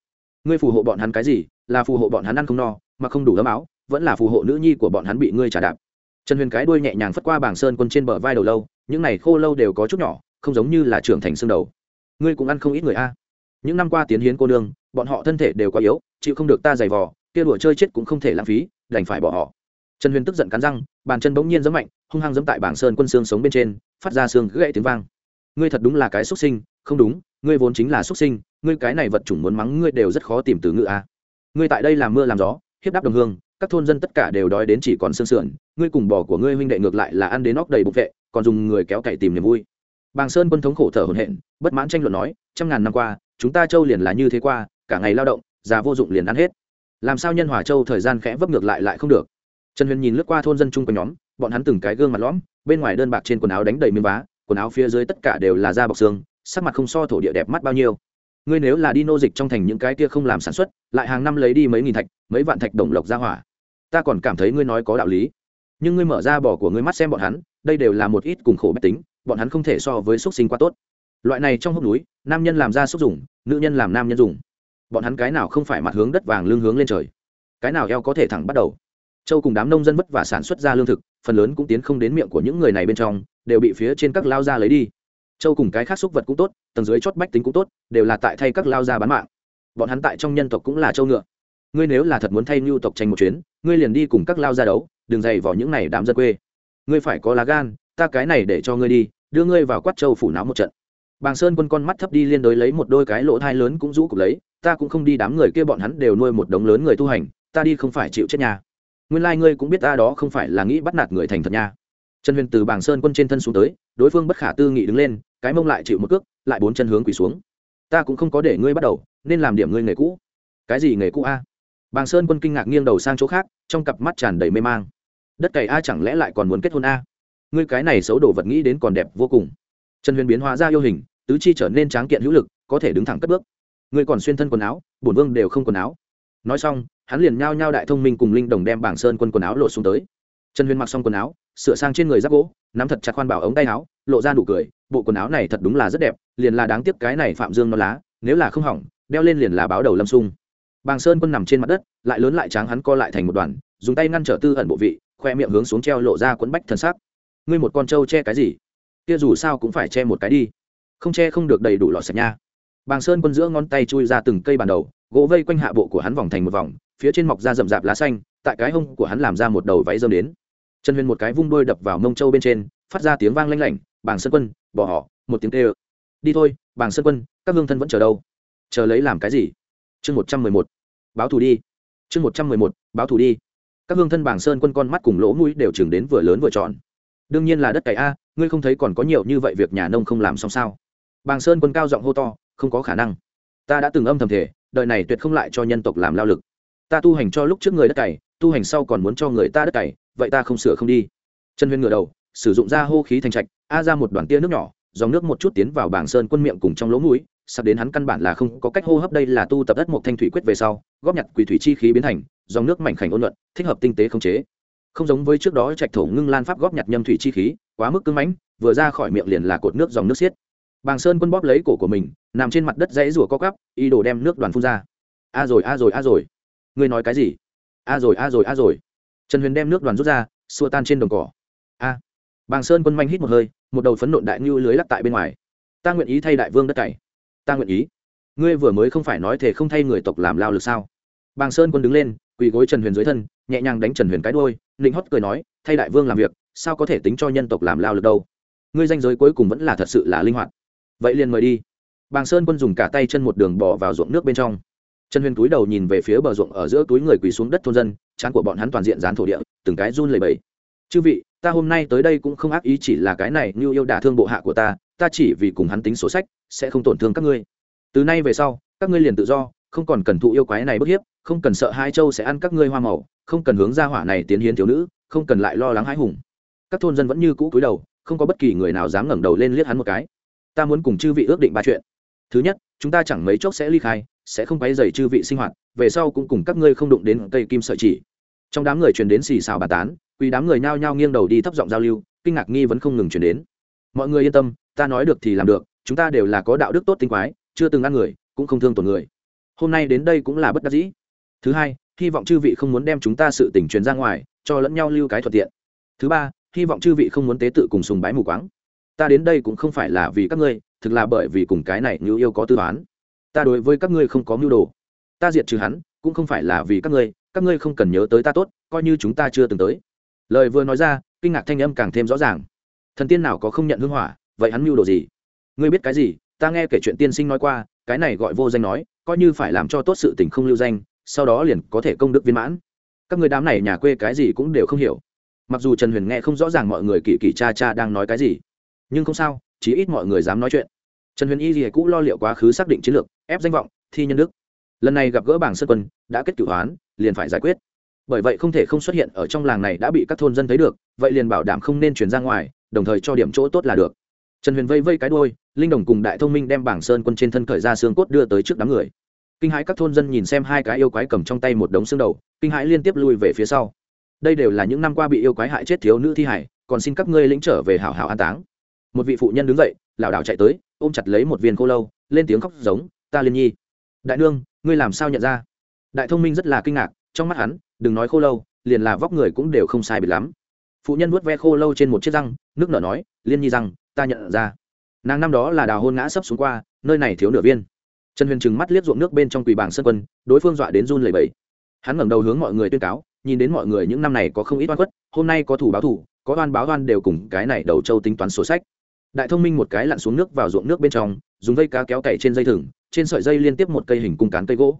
ngươi phù hộ bọn hắn cái gì? Là phù hộ bọn hắn ăn không no, mà không đủ ấm áo, vẫn là phù hộ nữ nhi của bọn hắn bị ngươi trả đạp. Trần huyền cái đuôi nhẹ nhàng phất qua bảng sơn quân trên bờ vai đầu lâu, những này khô lâu đều có chút nhỏ, không giống như là trưởng thành xương đầu. Ngươi cũng ăn không ít người a. Những năm qua tiến hiến cô nương bọn họ thân thể đều quá yếu, chịu không được ta giày vò, kia đùa chơi chết cũng không thể lãng phí, đành phải bỏ họ. Trần huyền tức giận cắn răng, bàn chân bỗng nhiên giấm mạnh, hung hăng giấm tại bảng sơn quân xương sống bên trên, phát ra xương gãy tiếng vang. Ngươi thật đúng là cái xuất sinh, không đúng, ngươi vốn chính là xuất sinh, ngươi cái này vật chủng muốn mắng ngươi đều rất khó tìm từ ngữ a. Ngươi tại đây làm mưa làm gió, hiếp đáp đồng hương, các thôn dân tất cả đều đói đến chỉ còn xương sườn, ngươi cùng bò của ngươi huynh đệ ngược lại là ăn đến óc đầy bụng vệ, còn dùng người kéo cày tìm niềm vui. Bàng sơn quân thống khổ thở hổn hển, bất mãn tranh luận nói, trăm ngàn năm qua, chúng ta châu liền là như thế qua cả ngày lao động, già vô dụng liền ăn hết. Làm sao nhân hòa châu thời gian khẽ vấp ngược lại lại không được? Trần huyền nhìn lướt qua thôn dân chung quanh nhóm, bọn hắn từng cái gương mặt lõm, bên ngoài đơn bạc trên quần áo đánh đầy miếng vá, quần áo phía dưới tất cả đều là da bọc xương, sắc mặt không so thổ địa đẹp mắt bao nhiêu. Ngươi nếu là đi nô dịch trong thành những cái kia không làm sản xuất, lại hàng năm lấy đi mấy nghìn thạch, mấy vạn thạch đồng lộc ra hỏa. Ta còn cảm thấy ngươi nói có đạo lý. Nhưng ngươi mở ra bỏ của ngươi mắt xem bọn hắn, đây đều là một ít cùng khổ bách tính, bọn hắn không thể so với xúc sinh quá tốt. Loại này trong hốc núi, nam nhân làm ra xúc dùng, nữ nhân làm nam nhân dùng bọn hắn cái nào không phải mặt hướng đất vàng lương hướng lên trời? Cái nào eo có thể thẳng bắt đầu? Châu cùng đám nông dân vất vả sản xuất ra lương thực, phần lớn cũng tiến không đến miệng của những người này bên trong, đều bị phía trên các lao ra lấy đi. Châu cùng cái khác xúc vật cũng tốt, tầng dưới chót bách tính cũng tốt, đều là tại thay các lao ra bán mạng. Bọn hắn tại trong nhân tộc cũng là châu ngựa. Ngươi nếu là thật muốn thay nhu tộc tranh một chuyến, ngươi liền đi cùng các lao ra đấu, đừng dày vào những này đám dân quê. Ngươi phải có lá gan, ta cái này để cho ngươi đi, đưa ngươi vào quát châu phủ náo một trận bàng sơn quân con mắt thấp đi liên đối lấy một đôi cái lỗ thai lớn cũng rũ cục lấy, ta cũng không đi đám người kia bọn hắn đều nuôi một đống lớn người tu hành, ta đi không phải chịu chết nhà nguyên lai、like、ngươi cũng biết ta đó không phải là nghĩ bắt nạt người thành thật nha. Trần huyền từ bàng sơn quân trên thân xuống tới, đối phương bất khả tư nghị đứng lên, cái mông lại chịu một cước, lại bốn chân hướng quỳ xuống. Ta cũng không có để ngươi bắt đầu, nên làm điểm ngươi nghề cũ. Cái gì nghề cũ a? Bàng sơn quân kinh ngạc nghiêng đầu sang chỗ khác, trong cặp mắt tràn đầy mê mang. Đất cày a chẳng lẽ lại còn muốn kết hôn a? Ngươi cái này xấu đồ vật nghĩ đến còn đẹp vô cùng. Trần huyền biến hóa ra yêu hình tứ chi trở nên tráng kiện hữu lực, có thể đứng thẳng cất bước. Người còn xuyên thân quần áo, bổn vương đều không quần áo. Nói xong, hắn liền nhao nhao đại thông minh cùng linh đồng đem bảng sơn quân quần áo lột xuống tới. Trần huyền mặc xong quần áo, sửa sang trên người giáp gỗ, nắm thật chặt khoan bảo ống tay áo, lộ ra nụ cười, bộ quần áo này thật đúng là rất đẹp, liền là đáng tiếc cái này phạm dương nó lá, nếu là không hỏng, đeo lên liền là báo đầu lâm sung. Bàng sơn quân nằm trên mặt đất, lại lớn lại tráng hắn co lại thành một đoàn, dùng tay ngăn trở tư ẩn bộ vị, khoe miệng hướng xuống treo lộ ra quấn bách thần sắc. Ngươi một con trâu che cái gì? Kia dù sao cũng phải che một cái đi không che không được đầy đủ lọt sạch nha. Bàng sơn quân giữa ngón tay chui ra từng cây bàn đầu, gỗ vây quanh hạ bộ của hắn vòng thành một vòng, phía trên mọc ra rậm rạp lá xanh, tại cái hông của hắn làm ra một đầu váy dơm đến. Trần huyền một cái vung đôi đập vào mông trâu bên trên, phát ra tiếng vang lanh lảnh, bàng sơn quân, bỏ họ, một tiếng tê ơ đi thôi, bàng sơn quân, các hương thân vẫn chờ đâu? Chờ lấy làm cái gì? Chương một trăm mười một, báo thù đi. Chương một trăm mười một, báo thù đi. Các hương thân bàng sơn quân con mắt cùng lỗ mũi đều chừng đến vừa lớn vừa tròn. Đương nhiên là đất cày a, ngươi không thấy còn có nhiều như vậy việc nhà nông không làm xong sao? Bàng sơn quân cao giọng hô to, không có khả năng. Ta đã từng âm thầm thể đời này tuyệt không lại cho nhân tộc làm lao lực. Ta tu hành cho lúc trước người đất cày, tu hành sau còn muốn cho người ta đất cày, vậy ta không sửa không đi. Trần huyền ngửa đầu, sử dụng ra hô khí thành trạch, a ra một đoàn tia nước nhỏ, dòng nước một chút tiến vào bảng sơn quân miệng cùng trong lỗ mũi, sắp đến hắn căn bản là không có cách hô hấp đây là tu tập đất một thanh thủy quyết về sau, góp nhặt quỷ thủy chi khí biến thành, dòng nước mảnh khảnh ôn luận, thích hợp tinh tế không chế. Không giống với trước đó trạch thổ ngưng lan pháp góp nhặt nhâm thủy chi khí, quá mức cưng mãnh, vừa ra khỏi miệng liền là cột nước dòng nước xiết bàng sơn quân bóp lấy cổ của mình, nằm trên mặt đất dãy rủa co cắp y đồ đem nước đoàn phun ra. A rồi a rồi a rồi. Ngươi nói cái gì? A rồi a rồi a rồi. Trần huyền đem nước đoàn rút ra, xua tan trên đồng cỏ. A. Bàng sơn quân manh hít một hơi, một đầu phấn nộn đại ngưu lưới lắc tại bên ngoài. Ta nguyện ý thay đại vương đất cày. Ta nguyện ý. Ngươi vừa mới không phải nói thể không thay người tộc làm lao lực sao? Bàng sơn quân đứng lên, quỳ gối trần huyền dưới thân, nhẹ nhàng đánh trần huyền cái đôi ninh hót cười nói, thay đại vương làm việc, sao có thể tính cho nhân tộc làm lao lực đâu? Ngươi danh giới cuối cùng vẫn là thật sự là linh hoạt vậy liền mời đi. Bàng sơn quân dùng cả tay chân một đường bỏ vào ruộng nước bên trong. Trần huyền túi đầu nhìn về phía bờ ruộng ở giữa túi người quỳ xuống đất thôn dân trán của bọn hắn toàn diện dán thổ địa, từng cái run lầy bẫy chư vị, ta hôm nay tới đây cũng không ác ý chỉ là cái này như yêu đả thương bộ hạ của ta ta chỉ vì cùng hắn tính sổ sách, sẽ không tổn thương các ngươi. Từ nay về sau, các ngươi liền tự do, không còn cần thụ yêu quái này bức hiếp, không cần sợ hai châu sẽ ăn các ngươi hoa màu, không cần hướng ra hỏa này tiến hiến thiếu nữ, không cần lại lo lắng hãi hùng. Các thôn dân vẫn như cũ cúi đầu, không có bất kỳ người nào dám ngẩng đầu lên liếc hắn một cái ta muốn cùng chư vị ước định ba chuyện. Thứ nhất, chúng ta chẳng mấy chốc sẽ ly khai, sẽ không quấy dày chư vị sinh hoạt, về sau cũng cùng các ngươi không đụng đến cây kim sợi chỉ. Trong đám người truyền đến xì xào bà tán quỳ đám người nhao nhao nghiêng đầu đi thấp giọng giao lưu, kinh ngạc nghi vẫn không ngừng truyền đến. Mọi người yên tâm, ta nói được thì làm được, chúng ta đều là có đạo đức tốt tinh quái, chưa từng ăn người, cũng không thương tổn người. Hôm nay đến đây cũng là bất đắc dĩ. Thứ hai, hy vọng chư vị không muốn đem chúng ta sự tình truyền ra ngoài, cho lẫn nhau lưu cái thuận tiện. Thứ ba, hy vọng chư vị không muốn tế tự cùng sùng bái mù quáng ta đến đây cũng không phải là vì các ngươi, thực là bởi vì cùng cái này như yêu có tư toán. Ta đối với các ngươi không có mưu đồ. Ta diệt trừ hắn, cũng không phải là vì các ngươi các ngươi không cần nhớ tới ta tốt, coi như chúng ta chưa từng tới. Lời vừa nói ra, kinh ngạc thanh âm càng thêm rõ ràng. Thần tiên nào có không nhận hưng hỏa, vậy hắn mưu đồ gì? Ngươi biết cái gì? Ta nghe kể chuyện tiên sinh nói qua, cái này gọi vô danh nói, coi như phải làm cho tốt sự tình không lưu danh, sau đó liền có thể công đức viên mãn. Các người đám này nhà quê cái gì cũng đều không hiểu. Mặc dù trần huyền nghe không rõ ràng mọi người kỳ kỳ cha cha đang nói cái gì nhưng không sao chỉ ít mọi người dám nói chuyện. Trần huyền y gì cũ lo liệu quá khứ xác định chiến lược, ép danh vọng, thi nhân đức. Lần này gặp gỡ bảng sơn quân, đã kết cửu hoán, liền phải giải quyết. Bởi vậy không thể không xuất hiện ở trong làng này đã bị các thôn dân thấy được, vậy liền bảo đảm không nên chuyển ra ngoài, đồng thời cho điểm chỗ tốt là được. Trần huyền vây vây cái đôi linh đồng cùng đại thông minh đem bảng sơn quân trên thân khởi ra xương cốt đưa tới trước đám người. Kinh hãi các thôn dân nhìn xem hai cái yêu quái cầm trong tay một đống xương đầu, kinh hãi liên tiếp lui về phía sau. Đây đều là những năm qua bị yêu quái hại chết thiếu nữ thi hải còn xin các ngươi lĩnh trở về hảo hảo an táng một vị phụ nhân đứng dậy, lảo đảo chạy tới, ôm chặt lấy một viên khô lâu, lên tiếng khóc giống, ta liên nhi. Đại nương, ngươi làm sao nhận ra? Đại thông minh rất là kinh ngạc, trong mắt hắn, đừng nói khô lâu, liền là vóc người cũng đều không sai biệt lắm. Phụ nhân vuốt ve khô lâu trên một chiếc răng, nước nở nói, liên nhi rằng ta nhận ra. Nàng năm đó là đào hôn ngã sấp xuống qua, nơi này thiếu nửa viên. Trần huyền trừng mắt liếc ruộng nước bên trong quỳ bảng sân quân, đối phương dọa đến run lầy bẫy hắn ngẩng đầu hướng mọi người tuyên cáo, nhìn đến mọi người những năm này có không ít oan khuất, hôm nay có thủ báo thủ, có oan báo oan đều cùng cái này đầu châu tính toán sổ sách đại thông minh một cái lặn xuống nước vào ruộng nước bên trong, dùng dây cá kéo cày trên dây thừng, trên sợi dây liên tiếp một cây hình cung cán cây gỗ.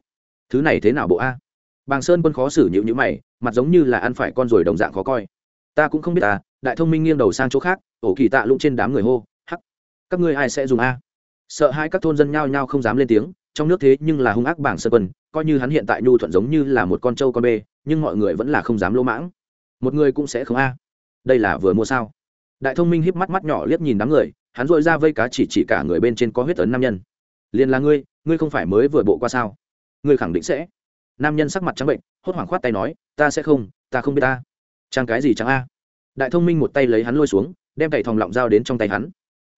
Thứ này thế nào bộ a? Bàng sơn quân khó xử nhịu nhữ mày, mặt giống như là ăn phải con ruồi đồng dạng khó coi. Ta cũng không biết ta, đại thông minh nghiêng đầu sang chỗ khác, ổ kỳ tạ lũng trên đám người hô, hắc, các ngươi ai sẽ dùng a? Sợ hai các thôn dân nhao nhao không dám lên tiếng, trong nước thế nhưng là hung ác bảng sơn quân, coi như hắn hiện tại nhu thuận giống như là một con trâu con bê, nhưng mọi người vẫn là không dám lỗ mãng. Một người cũng sẽ không a. Đây là vừa mua sao? Đại thông minh híp mắt mắt nhỏ liếc nhìn đám người, hắn dội ra vây cá chỉ chỉ cả người bên trên có huyết tấn nam nhân. Liền là ngươi ngươi không phải mới vừa bộ qua sao? Ngươi khẳng định sẽ. Nam nhân sắc mặt trắng bệnh, hốt hoảng khoát tay nói, ta sẽ không, ta không biết ta. Trang cái gì chẳng a. Đại thông minh một tay lấy hắn lôi xuống, đem cậy thòng lọng dao đến trong tay hắn.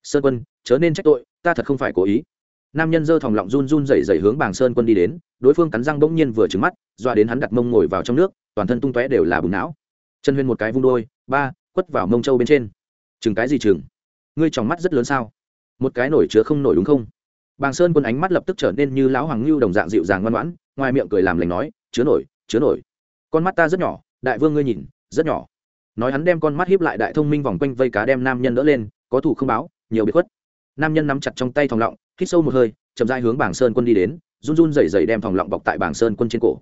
Sơn quân, chớ nên trách tội, ta thật không phải cố ý. Nam nhân giơ thòng lọng run run rẩy rẩy hướng bàng sơn quân đi đến, đối phương cắn răng bỗng nhiên vừa trứng mắt doa đến hắn đặt mông ngồi vào trong nước, toàn thân tung tóe đều là bùn não. Chân huyên một cái vung đôi, ba, quất vào mông trâu bên trên chừng cái gì chừng? Ngươi tròng mắt rất lớn sao? Một cái nổi chứa không nổi đúng không? Bàng sơn quân ánh mắt lập tức trở nên như lão hoàng lưu đồng dạng dịu dàng ngoan ngoãn, ngoài miệng cười làm lành nói, chứa nổi chứa nổi. Con mắt ta rất nhỏ, đại vương ngươi nhìn, rất nhỏ. Nói hắn đem con mắt hiếp lại đại thông minh vòng quanh vây cá đem nam nhân đỡ lên, có thủ không báo, nhiều bị khuất. Nam nhân nắm chặt trong tay thòng lọng, hít sâu một hơi, chậm dai hướng bảng sơn quân đi đến, run run dày dày đem thòng lọng bọc tại bảng sơn quân trên cổ.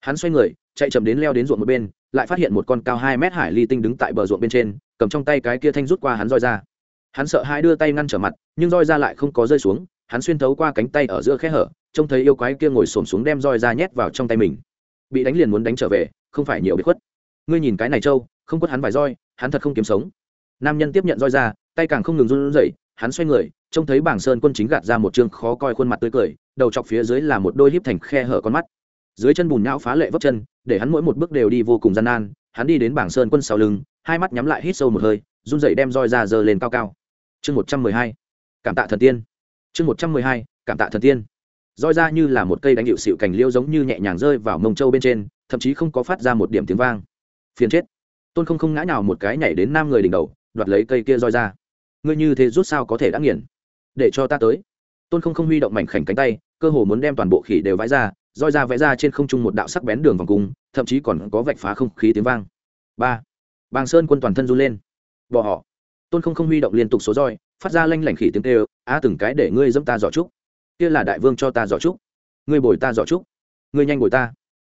Hắn xoay người, chạy chậm đến leo đến ruộng một bên, lại phát hiện một con cao hai mét hải ly tinh đứng tại bờ ruộng bên trên cầm trong tay cái kia thanh rút qua hắn roi ra. Hắn sợ hai đưa tay ngăn trở mặt, nhưng roi ra lại không có rơi xuống, hắn xuyên thấu qua cánh tay ở giữa khe hở, trông thấy yêu quái kia ngồi xổm xuống đem roi ra nhét vào trong tay mình. Bị đánh liền muốn đánh trở về, không phải nhiều bị khuất. Ngươi nhìn cái này trâu, không quất hắn vài roi, hắn thật không kiếm sống. Nam nhân tiếp nhận roi ra, tay càng không ngừng run rẩy, hắn xoay người, trông thấy bảng sơn quân chính gạt ra một chương khó coi khuôn mặt tươi cười, đầu chọc phía dưới là một đôi híp thành khe hở con mắt. Dưới chân bùn nhão phá lệ vấp chân, để hắn mỗi một bước đều đi vô cùng gian nan, hắn đi đến bảng sơn quân sau lưng hai mắt nhắm lại hít sâu một hơi, run dậy đem roi ra giơ lên cao cao. Chương một trăm mười hai, cảm tạ thần tiên. Chương một trăm mười hai, cảm tạ thần tiên. Roi ra như là một cây đánh hiệu xịu cành liêu giống như nhẹ nhàng rơi vào mông trâu bên trên, thậm chí không có phát ra một điểm tiếng vang. Phiền chết. Tôn không không ngã nào một cái nhảy đến nam người đỉnh đầu, đoạt lấy cây kia roi ra. Ngươi như thế rút sao có thể đã nghiền? Để cho ta tới. Tôn không không huy động mảnh khảnh cánh tay, cơ hồ muốn đem toàn bộ khỉ đều vãi ra, roi ra vẽ ra trên không trung một đạo sắc bén đường vòng cung, thậm chí còn có vạch phá không khí tiếng vang. Ba bàng sơn quân toàn thân run lên. Bỏ họ. Tôn không không huy động liên tục số roi, phát ra lanh lảnh khỉ tiếng kêu a từng cái để ngươi dẫm ta giỏ trúc. Kia là đại vương cho ta giỏ trúc. Ngươi bồi ta giỏ trúc. Ngươi nhanh bồi ta.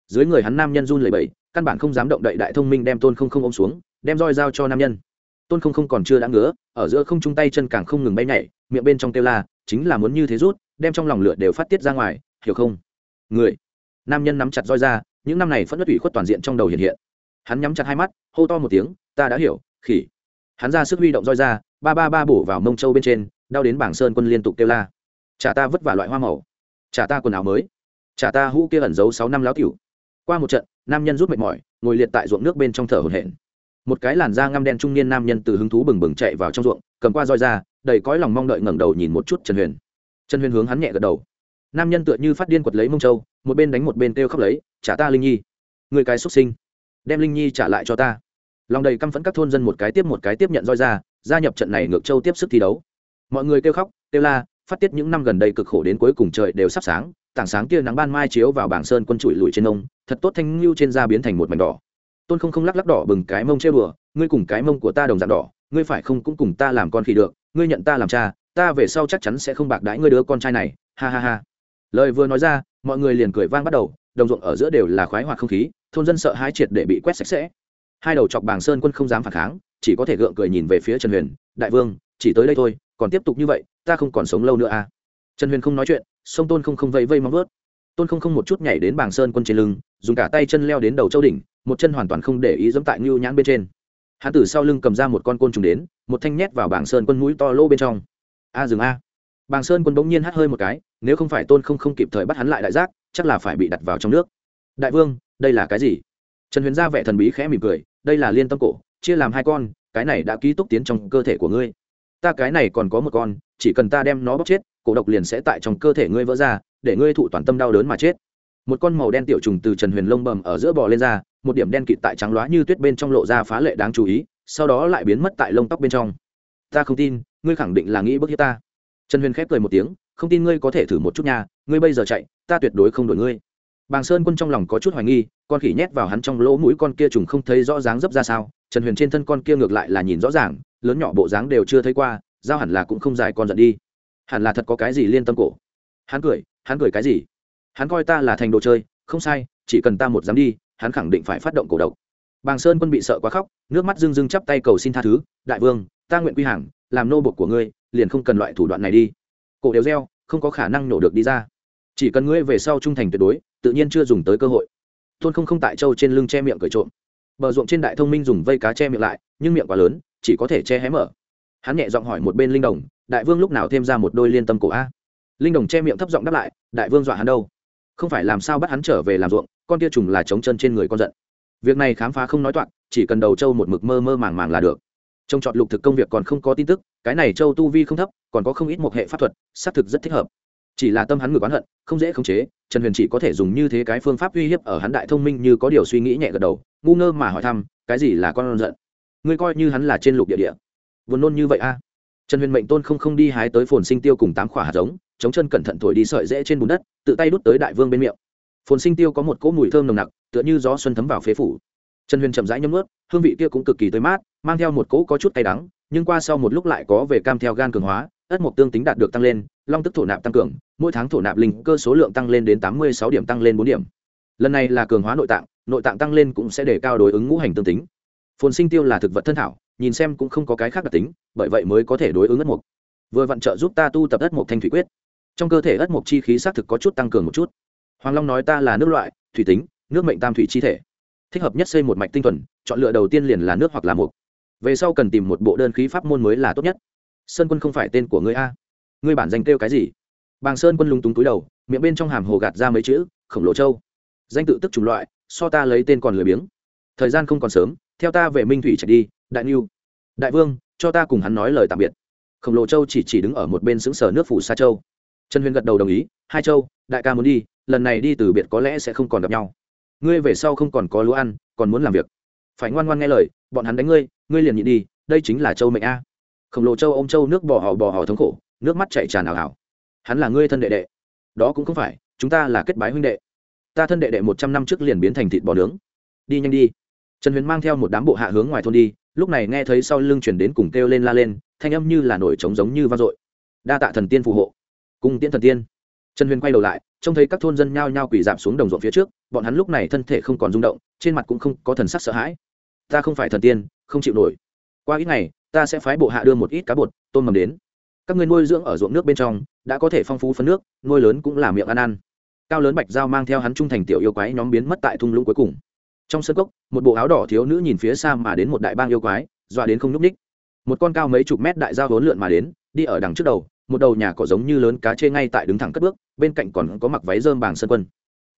Dưới người hắn nam nhân run lẩy bẩy, căn bản không dám động đậy đại thông minh đem tôn không không ôm xuống, đem roi giao cho nam nhân. Tôn không không còn chưa đã ngứa, ở giữa không chung tay chân càng không ngừng bay nhảy, miệng bên trong kêu la, chính là muốn như thế rút, đem trong lòng lửa đều phát tiết ra ngoài, hiểu không? Người. Nam nhân nắm chặt roi ra, những năm này phẫn nộ ủy khuất toàn diện trong đầu hiện hiện hắn nhắm chặt hai mắt, hô to một tiếng, ta đã hiểu, khỉ. Hắn ra sức huy động roi ra, ba ba ba bổ vào mông châu bên trên, đau đến bảng sơn quân liên tục kêu la. Chả ta vất vả loại hoa màu. Chả ta quần áo mới. Chả ta hũ kia ẩn giấu sáu năm láo tiểu. Qua một trận, nam nhân rút mệt mỏi, ngồi liệt tại ruộng nước bên trong thở hổn hển. Một cái làn da ngăm đen trung niên nam nhân từ hứng thú bừng bừng chạy vào trong ruộng, cầm qua roi ra, đầy cõi lòng mong đợi ngẩng đầu nhìn một chút trần huyền. Trần huyền hướng hắn nhẹ gật đầu. Nam nhân tựa như phát điên quật lấy mông châu một bên đánh một bên kêu khóc lấy trả ta linh nhi, người cái xuất sinh đem linh nhi trả lại cho ta. Lòng đầy căm phẫn các thôn dân một cái tiếp một cái tiếp nhận roi ra gia nhập trận này ngược châu tiếp sức thi đấu. Mọi người kêu khóc kêu la phát tiết những năm gần đây cực khổ đến cuối cùng trời đều sắp sáng tảng sáng kia nắng ban mai chiếu vào bảng sơn quân trụi lùi trên ông, thật tốt thanh lưu trên da biến thành một mảnh đỏ. Tôn không không lắc lắc đỏ bừng cái mông chơi bừa ngươi cùng cái mông của ta đồng dạng đỏ ngươi phải không cũng cùng ta làm con khỉ được ngươi nhận ta làm cha ta về sau chắc chắn sẽ không bạc đãi ngươi đứa con trai này. Ha ha ha. Lời vừa nói ra mọi người liền cười vang bắt đầu đồng ruộng ở giữa đều là khoái hoạt không khí, thôn dân sợ hãi triệt để bị quét sạch sẽ. Hai đầu chọc bàng sơn quân không dám phản kháng, chỉ có thể gượng cười nhìn về phía trần huyền, đại vương, chỉ tới đây thôi, còn tiếp tục như vậy, ta không còn sống lâu nữa à? Trần huyền không nói chuyện, sông tôn không không vẫy vây móng vớt tôn không không một chút nhảy đến bàng sơn quân trên lưng, dùng cả tay chân leo đến đầu châu đỉnh, một chân hoàn toàn không để ý dẫm tại ngưu nhãn bên trên. Hắn từ sau lưng cầm ra một con côn trùng đến, một thanh nhét vào bảng sơn quân mũi to lô bên trong. A dừng a bàng sơn quân bỗng nhiên hắt hơi một cái, nếu không phải tôn không không kịp thời bắt hắn lại đại giác, chắc là phải bị đặt vào trong nước. Đại vương, đây là cái gì? Trần huyền ra vẻ thần bí khẽ mỉm cười, đây là liên tâm cổ, chia làm hai con, cái này đã ký túc tiến trong cơ thể của ngươi. Ta cái này còn có một con, chỉ cần ta đem nó bóc chết, cổ độc liền sẽ tại trong cơ thể ngươi vỡ ra, để ngươi thụ toàn tâm đau đớn mà chết. Một con màu đen tiểu trùng từ trần huyền lông bầm ở giữa bò lên ra, một điểm đen kịt tại trắng loá như tuyết bên trong lộ ra phá lệ đáng chú ý, sau đó lại biến mất tại lông tóc bên trong. Ta không tin, ngươi khẳng định là nghĩ bức hiếp ta trần huyền khép cười một tiếng, không tin ngươi có thể thử một chút nha, ngươi bây giờ chạy, ta tuyệt đối không đổi ngươi. Bàng sơn quân trong lòng có chút hoài nghi, con khỉ nhét vào hắn trong lỗ mũi con kia trùng không thấy rõ dáng dấp ra sao, trần huyền trên thân con kia ngược lại là nhìn rõ ràng, lớn nhỏ bộ dáng đều chưa thấy qua, giao hẳn là cũng không dài con giận đi. Hẳn là thật có cái gì liên tâm cổ. Hắn cười hắn cười cái gì? Hắn coi ta là thành đồ chơi, không sai, chỉ cần ta một dám đi, hắn khẳng định phải phát động cổ độc. Bàng sơn quân bị sợ quá khóc, nước mắt rưng rưng chắp tay cầu xin tha thứ, đại vương, ta nguyện quy hàng, làm nô bộc của ngươi liền không cần loại thủ đoạn này đi. Cổ đều reo, không có khả năng nổ được đi ra. Chỉ cần ngươi về sau trung thành tuyệt đối, tự nhiên chưa dùng tới cơ hội. Thôn không không tại châu trên lưng che miệng cởi trộm. Bờ ruộng trên đại thông minh dùng vây cá che miệng lại, nhưng miệng quá lớn, chỉ có thể che hé mở. Hắn nhẹ giọng hỏi một bên linh đồng, đại vương lúc nào thêm ra một đôi liên tâm cổ a? Linh đồng che miệng thấp giọng đáp lại, đại vương dọa hắn đâu? Không phải làm sao bắt hắn trở về làm ruộng, con kia trùng là chống chân trên người con giận. Việc này khám phá không nói toạc, chỉ cần đầu châu một mực mơ mơ màng màng là được trong trọt lục thực công việc còn không có tin tức, cái này châu tu vi không thấp, còn có không ít một hệ pháp thuật, xác thực rất thích hợp. Chỉ là tâm hắn ngược oán hận, không dễ khống chế, trần huyền chỉ có thể dùng như thế cái phương pháp uy hiếp ở hắn đại thông minh như có điều suy nghĩ nhẹ gật đầu, ngu ngơ mà hỏi thăm, cái gì là con giận? Ngươi coi như hắn là trên lục địa địa. Vườn nôn như vậy a? Trần huyền mệnh tôn không không đi hái tới phồn sinh tiêu cùng tám khỏa hạt giống, chống chân cẩn thận thổi đi sợi rễ trên bùn đất, tự tay đút tới đại vương bên miệng. Phồn sinh tiêu có một cỗ mùi thơm nồng nặc, tựa như gió xuân thấm vào phế phủ. Trần huyền chậm rãi nhấm ướt hương vị kia cũng cực kỳ tươi mát mang theo một cỗ có chút cay đắng, nhưng qua sau một lúc lại có về cam theo gan cường hóa, ất mộc tương tính đạt được tăng lên, long tức thổ nạp tăng cường, mỗi tháng thổ nạp linh cơ số lượng tăng lên đến tám mươi sáu điểm tăng lên bốn điểm. Lần này là cường hóa nội tạng nội tạng tăng lên cũng sẽ để cao đối ứng ngũ hành tương tính. Phồn sinh tiêu là thực vật thân thảo, nhìn xem cũng không có cái khác đặc tính, bởi vậy mới có thể đối ứng ất mộc. Vừa vận trợ giúp ta tu tập ất mộc thanh thủy quyết. Trong cơ thể ất mộc chi khí xác thực có chút tăng cường một chút. Hoàng long nói ta là nước loại, thủy tính, nước mệnh tam thủy chi thể. Thích hợp nhất xây một mạch tinh thuần, chọn lựa đầu tiên liền là nước hoặc là mục về sau cần tìm một bộ đơn khí pháp môn mới là tốt nhất. Sơn quân không phải tên của ngươi a. Ngươi bản danh kêu cái gì? Bàng sơn quân lúng túng túi đầu, miệng bên trong hàm hồ gạt ra mấy chữ, khổng lồ châu. Danh tự tức chủng loại, so ta lấy tên còn lười biếng. Thời gian không còn sớm, theo ta về minh thủy chạy đi, đại niu. Đại vương, cho ta cùng hắn nói lời tạm biệt. Khổng lồ châu chỉ chỉ đứng ở một bên xứng sở nước phủ xa châu. Trần huyền gật đầu đồng ý, hai châu, đại ca muốn đi, lần này đi từ biệt có lẽ sẽ không còn gặp nhau. Ngươi về sau không còn có lúa ăn, còn muốn làm việc phải ngoan ngoan nghe lời, bọn hắn đánh ngươi ngươi liền nhịn đi, đây chính là châu mệnh a. Khổng lồ châu ô m châu nước bò hò bò hò thống khổ, nước mắt chạy tràn ảo ảo hắn là ngươi thân đệ đệ. Đó cũng không phải, chúng ta là kết bái huynh đệ. Ta thân đệ đệ một trăm năm trước liền biến thành thịt bò nướng. Đi nhanh đi. Trần huyền mang theo một đám bộ hạ hướng ngoài thôn đi, lúc này nghe thấy sau lưng chuyển đến cùng kêu lên la lên, thanh âm như là nổi trống giống như vang dội. Đa tạ thần tiên phù hộ. Cung tiễn thần tiên. Trần huyền quay đầu lại, trông thấy các thôn dân nhao nhao quỳ dạp xuống đồng ruộng phía trước, bọn hắn lúc này thân thể không còn rung động, trên mặt cũng không có thần sắc sợ hãi ta không phải thần tiên, không chịu nổi. Qua ít ngày, ta sẽ phái bộ hạ đưa một ít cá bột, tôm mầm đến. Các người nuôi dưỡng ở ruộng nước bên trong, đã có thể phong phú phân nước, nuôi lớn cũng là miệng ăn ăn. Cao lớn bạch giao mang theo hắn trung thành tiểu yêu quái nhóm biến mất tại thung lũng cuối cùng. Trong sân cốc, một bộ áo đỏ thiếu nữ nhìn phía xa mà đến một đại bang yêu quái, dọa đến không nhúc ních một con cao mấy chục mét đại giao vốn lượn mà đến, đi ở đằng trước đầu, một đầu nhà cỏ giống như lớn cá chê ngay tại đứng thẳng cất bước, bên cạnh còn có mặc váy dơm bàng sân quân.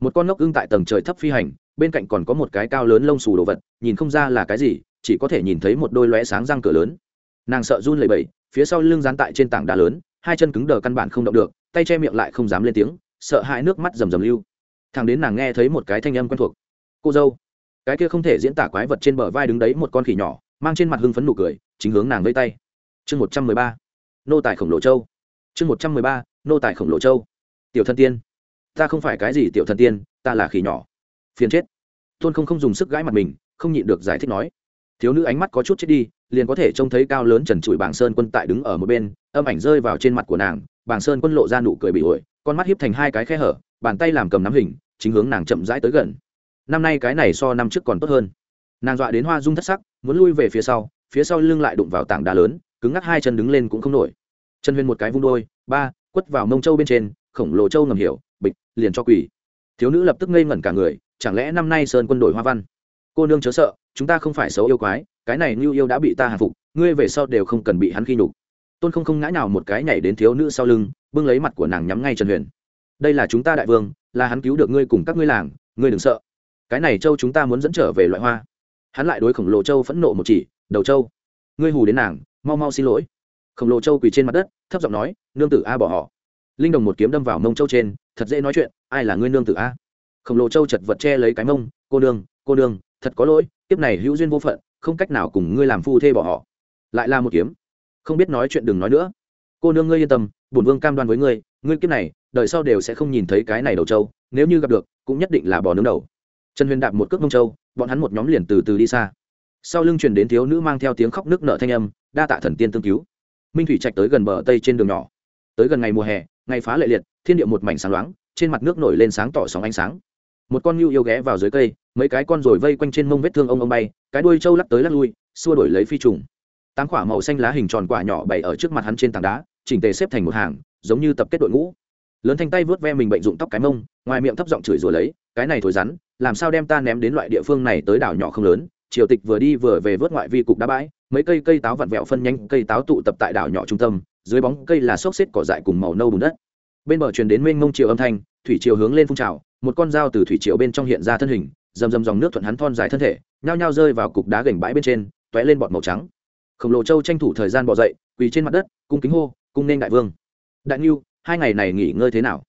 Một con ngốc ưng tại tầng trời thấp phi hành bên cạnh còn có một cái cao lớn lông xù đồ vật, nhìn không ra là cái gì, chỉ có thể nhìn thấy một đôi lóe sáng răng cửa lớn. Nàng sợ run lẩy bẩy, phía sau lưng dán tại trên tảng đá lớn, hai chân cứng đờ căn bản không động được, tay che miệng lại không dám lên tiếng, sợ hãi nước mắt rầm rầm lưu. Thằng đến nàng nghe thấy một cái thanh âm quen thuộc. Cô dâu. Cái kia không thể diễn tả quái vật trên bờ vai đứng đấy một con khỉ nhỏ, mang trên mặt hưng phấn nụ cười, chính hướng nàng vây tay. Chương một trăm mười ba. Nô tài khổng lồ châu. Chương một trăm mười ba. Nô tài khổng lồ châu. Tiểu thân tiên. Ta không phải cái gì tiểu thân tiên, ta là khỉ nhỏ phiền chết. Tôn không không dùng sức gãi mặt mình, không nhịn được giải thích nói, thiếu nữ ánh mắt có chút chết đi, liền có thể trông thấy cao lớn trần trụi bảng sơn quân tại đứng ở một bên, âm ảnh rơi vào trên mặt của nàng, bảng sơn quân lộ ra nụ cười bị ổi, con mắt hiếp thành hai cái khe hở, bàn tay làm cầm nắm hình, chính hướng nàng chậm rãi tới gần. Năm nay cái này so năm trước còn tốt hơn. Nàng dọa đến hoa dung thất sắc, muốn lui về phía sau phía sau lưng lại đụng vào tảng đá lớn, cứng ngắc hai chân đứng lên cũng không nổi. Chân huyên một cái vung đôi, ba, quất vào mông châu bên trên, khổng lồ châu ngầm hiểu, bịch, liền cho quỳ. Thiếu nữ lập tức ngây ngẩn cả người chẳng lẽ năm nay sơn quân đội hoa văn? Cô nương chớ sợ, chúng ta không phải xấu yêu quái, cái này như yêu đã bị ta hạ phục, ngươi về sau đều không cần bị hắn khi nhục. Tôn không không ngã nào một cái nhảy đến thiếu nữ sau lưng, bưng lấy mặt của nàng nhắm ngay trần huyền. Đây là chúng ta đại vương, là hắn cứu được ngươi cùng các ngươi làng, ngươi đừng sợ. Cái này châu chúng ta muốn dẫn trở về loại hoa. Hắn lại đối khổng lồ châu phẫn nộ một chỉ, đầu châu, ngươi hù đến nàng, mau mau xin lỗi. Khổng lồ châu quỳ trên mặt đất, thấp giọng nói, nương tử a bỏ họ. Linh đồng một kiếm đâm vào mông châu trên, thật dễ nói chuyện, ai là ngươi nương tử a? Khổng lồ châu chật vật che lấy cái mông, cô nương cô nương, thật có lỗi tiếp này hữu duyên vô phận, không cách nào cùng ngươi làm phu thê bỏ họ. Lại là một kiếm. Không biết nói chuyện đừng nói nữa. Cô nương ngươi yên tâm, bổn vương cam đoan với ngươi ngươi kiếp này, đời sau đều sẽ không nhìn thấy cái này đầu châu nếu như gặp được, cũng nhất định là bò nướng đầu. Trần huyền đạp một cước mông châu bọn hắn một nhóm liền từ từ đi xa. Sau lưng truyền đến thiếu nữ mang theo tiếng khóc nước nợ thanh âm, đa tạ thần tiên tương cứu. Minh thủy trạch tới gần bờ tây trên đường nhỏ. Tới gần ngày mùa hè, ngày phá lệ liệt, thiên địa một mảnh sáng loáng, trên mặt nước nổi lên sáng tỏ sóng ánh sáng một con ngưu yêu ghé vào dưới cây, mấy cái con rồi vây quanh trên mông vết thương ông ông bay, cái đuôi trâu lắc tới lắc lui, xua đổi lấy phi trùng. Tám quả màu xanh lá hình tròn quả nhỏ bày ở trước mặt hắn trên tảng đá, chỉnh tề xếp thành một hàng, giống như tập kết đội ngũ. Lớn thanh tay vớt ve mình bệnh dụng tóc cái mông, ngoài miệng thấp giọng chửi rủa lấy, cái này thổi rắn, làm sao đem ta ném đến loại địa phương này tới đảo nhỏ không lớn? Triều tịch vừa đi vừa về vớt ngoại vi cục đá bãi, mấy cây cây táo vặn vẹo phân nhanh cây táo tụ tập tại đảo nhỏ trung tâm, dưới bóng cây là xốc xếp cỏ dại cùng màu nâu bùn đất. Bên bờ truyền đến mênh mông chiều âm thanh, thủy chiều hướng lên phun trào một con dao từ thủy triều bên trong hiện ra thân hình, rầm rầm dòng nước thuận hắn thon dài thân thể, nhao nhao rơi vào cục đá gành bãi bên trên, t lên bọt màu trắng. Khổng lồ châu tranh thủ thời gian bỏ dậy, quỳ trên mặt đất, cung kính hô, cung nên đại vương. Đại ngưu, hai ngày này nghỉ ngơi thế nào?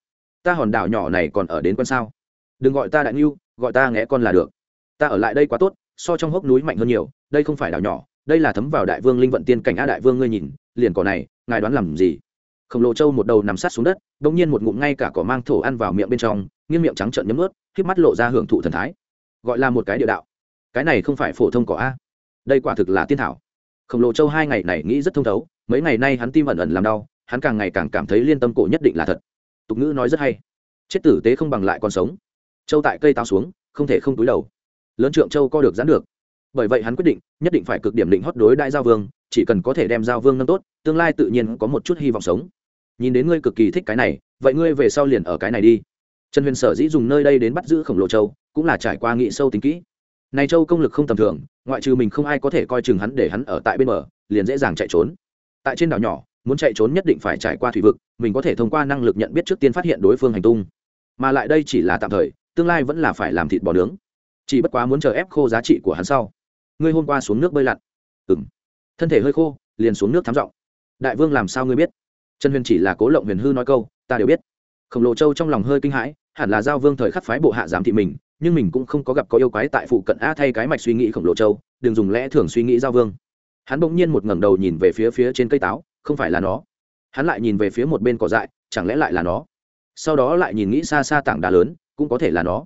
Ta hòn đảo nhỏ này còn ở đến con sao? Đừng gọi ta đại ngưu, gọi ta nghe con là được. Ta ở lại đây quá tốt, so trong hốc núi mạnh hơn nhiều, đây không phải đảo nhỏ, đây là thấm vào đại vương linh vận tiên cảnh a đại vương ngươi nhìn, liền cỏ này, ngài đoán làm gì? Khổng lồ châu một đầu nằm sát xuống đất đ ỗ n g nhiên một ngụm ngay cả cỏ mang thổ ăn vào miệng bên trong nghiêng miệng trắng trợn nhấm ướt k mắt lộ ra hưởng thụ thần thái. Gọi là một cái địa đạo. Cái này không phải phổ thông cỏ a. Đây quả thực là tiên thảo. Khổng lồ châu hai ngày này nghĩ rất thông thấu, mấy ngày nay hắn tim ẩn ẩn làm đau, hắn càng ngày càng cảm thấy liên tâm cổ nhất định là thật. Tục ngữ nói rất hay. Chết tử tế không bằng lại còn sống. Châu tại cây tao xuống, không thể không túi đầu. Lớn trượng châu co được giãn được. Bởi vậy hắn quyết định, nhất định phải cực điểm định hót đối đại giao vương, chỉ cần có thể đem giao vương nâng tốt, tương lai tự nhiên có một chút hy vọng sống. Nhìn đến ngươi cực kỳ thích cái này, vậy ngươi về sau liền ở cái này đi trần huyền sở dĩ dùng nơi đây đến bắt giữ khổng lồ châu, cũng là trải qua nghị sâu tính kỹ. Này châu công lực không tầm thường, ngoại trừ mình không ai có thể coi chừng hắn để hắn ở tại bên bờ, liền dễ dàng chạy trốn. Tại trên đảo nhỏ, muốn chạy trốn nhất định phải trải qua thủy vực, mình có thể thông qua năng lực nhận biết trước tiên phát hiện đối phương hành tung. Mà lại đây chỉ là tạm thời, tương lai vẫn là phải làm thịt bò nướng. Chỉ bất quá muốn chờ ép khô giá trị của hắn sau. Ngươi hôm qua xuống nước bơi lặn. Ừng thân thể hơi khô, liền xuống nước thám giọng đại vương làm sao ngươi biết? Trần huyền chỉ là cố lộng huyền hư nói câu, ta đều biết khổng lồ châu trong lòng hơi kinh hãi, hẳn là giao vương thời khắc phái bộ hạ giám thị mình, nhưng mình cũng không có gặp có yêu quái tại phụ cận a thay cái mạch suy nghĩ khổng lồ châu, đừng dùng lẽ thường suy nghĩ giao vương. Hắn bỗng nhiên một ngẩng đầu nhìn về phía phía trên cây táo, không phải là nó. Hắn lại nhìn về phía một bên cỏ dại, chẳng lẽ lại là nó? Sau đó lại nhìn nghĩ xa xa tảng đá lớn, cũng có thể là nó.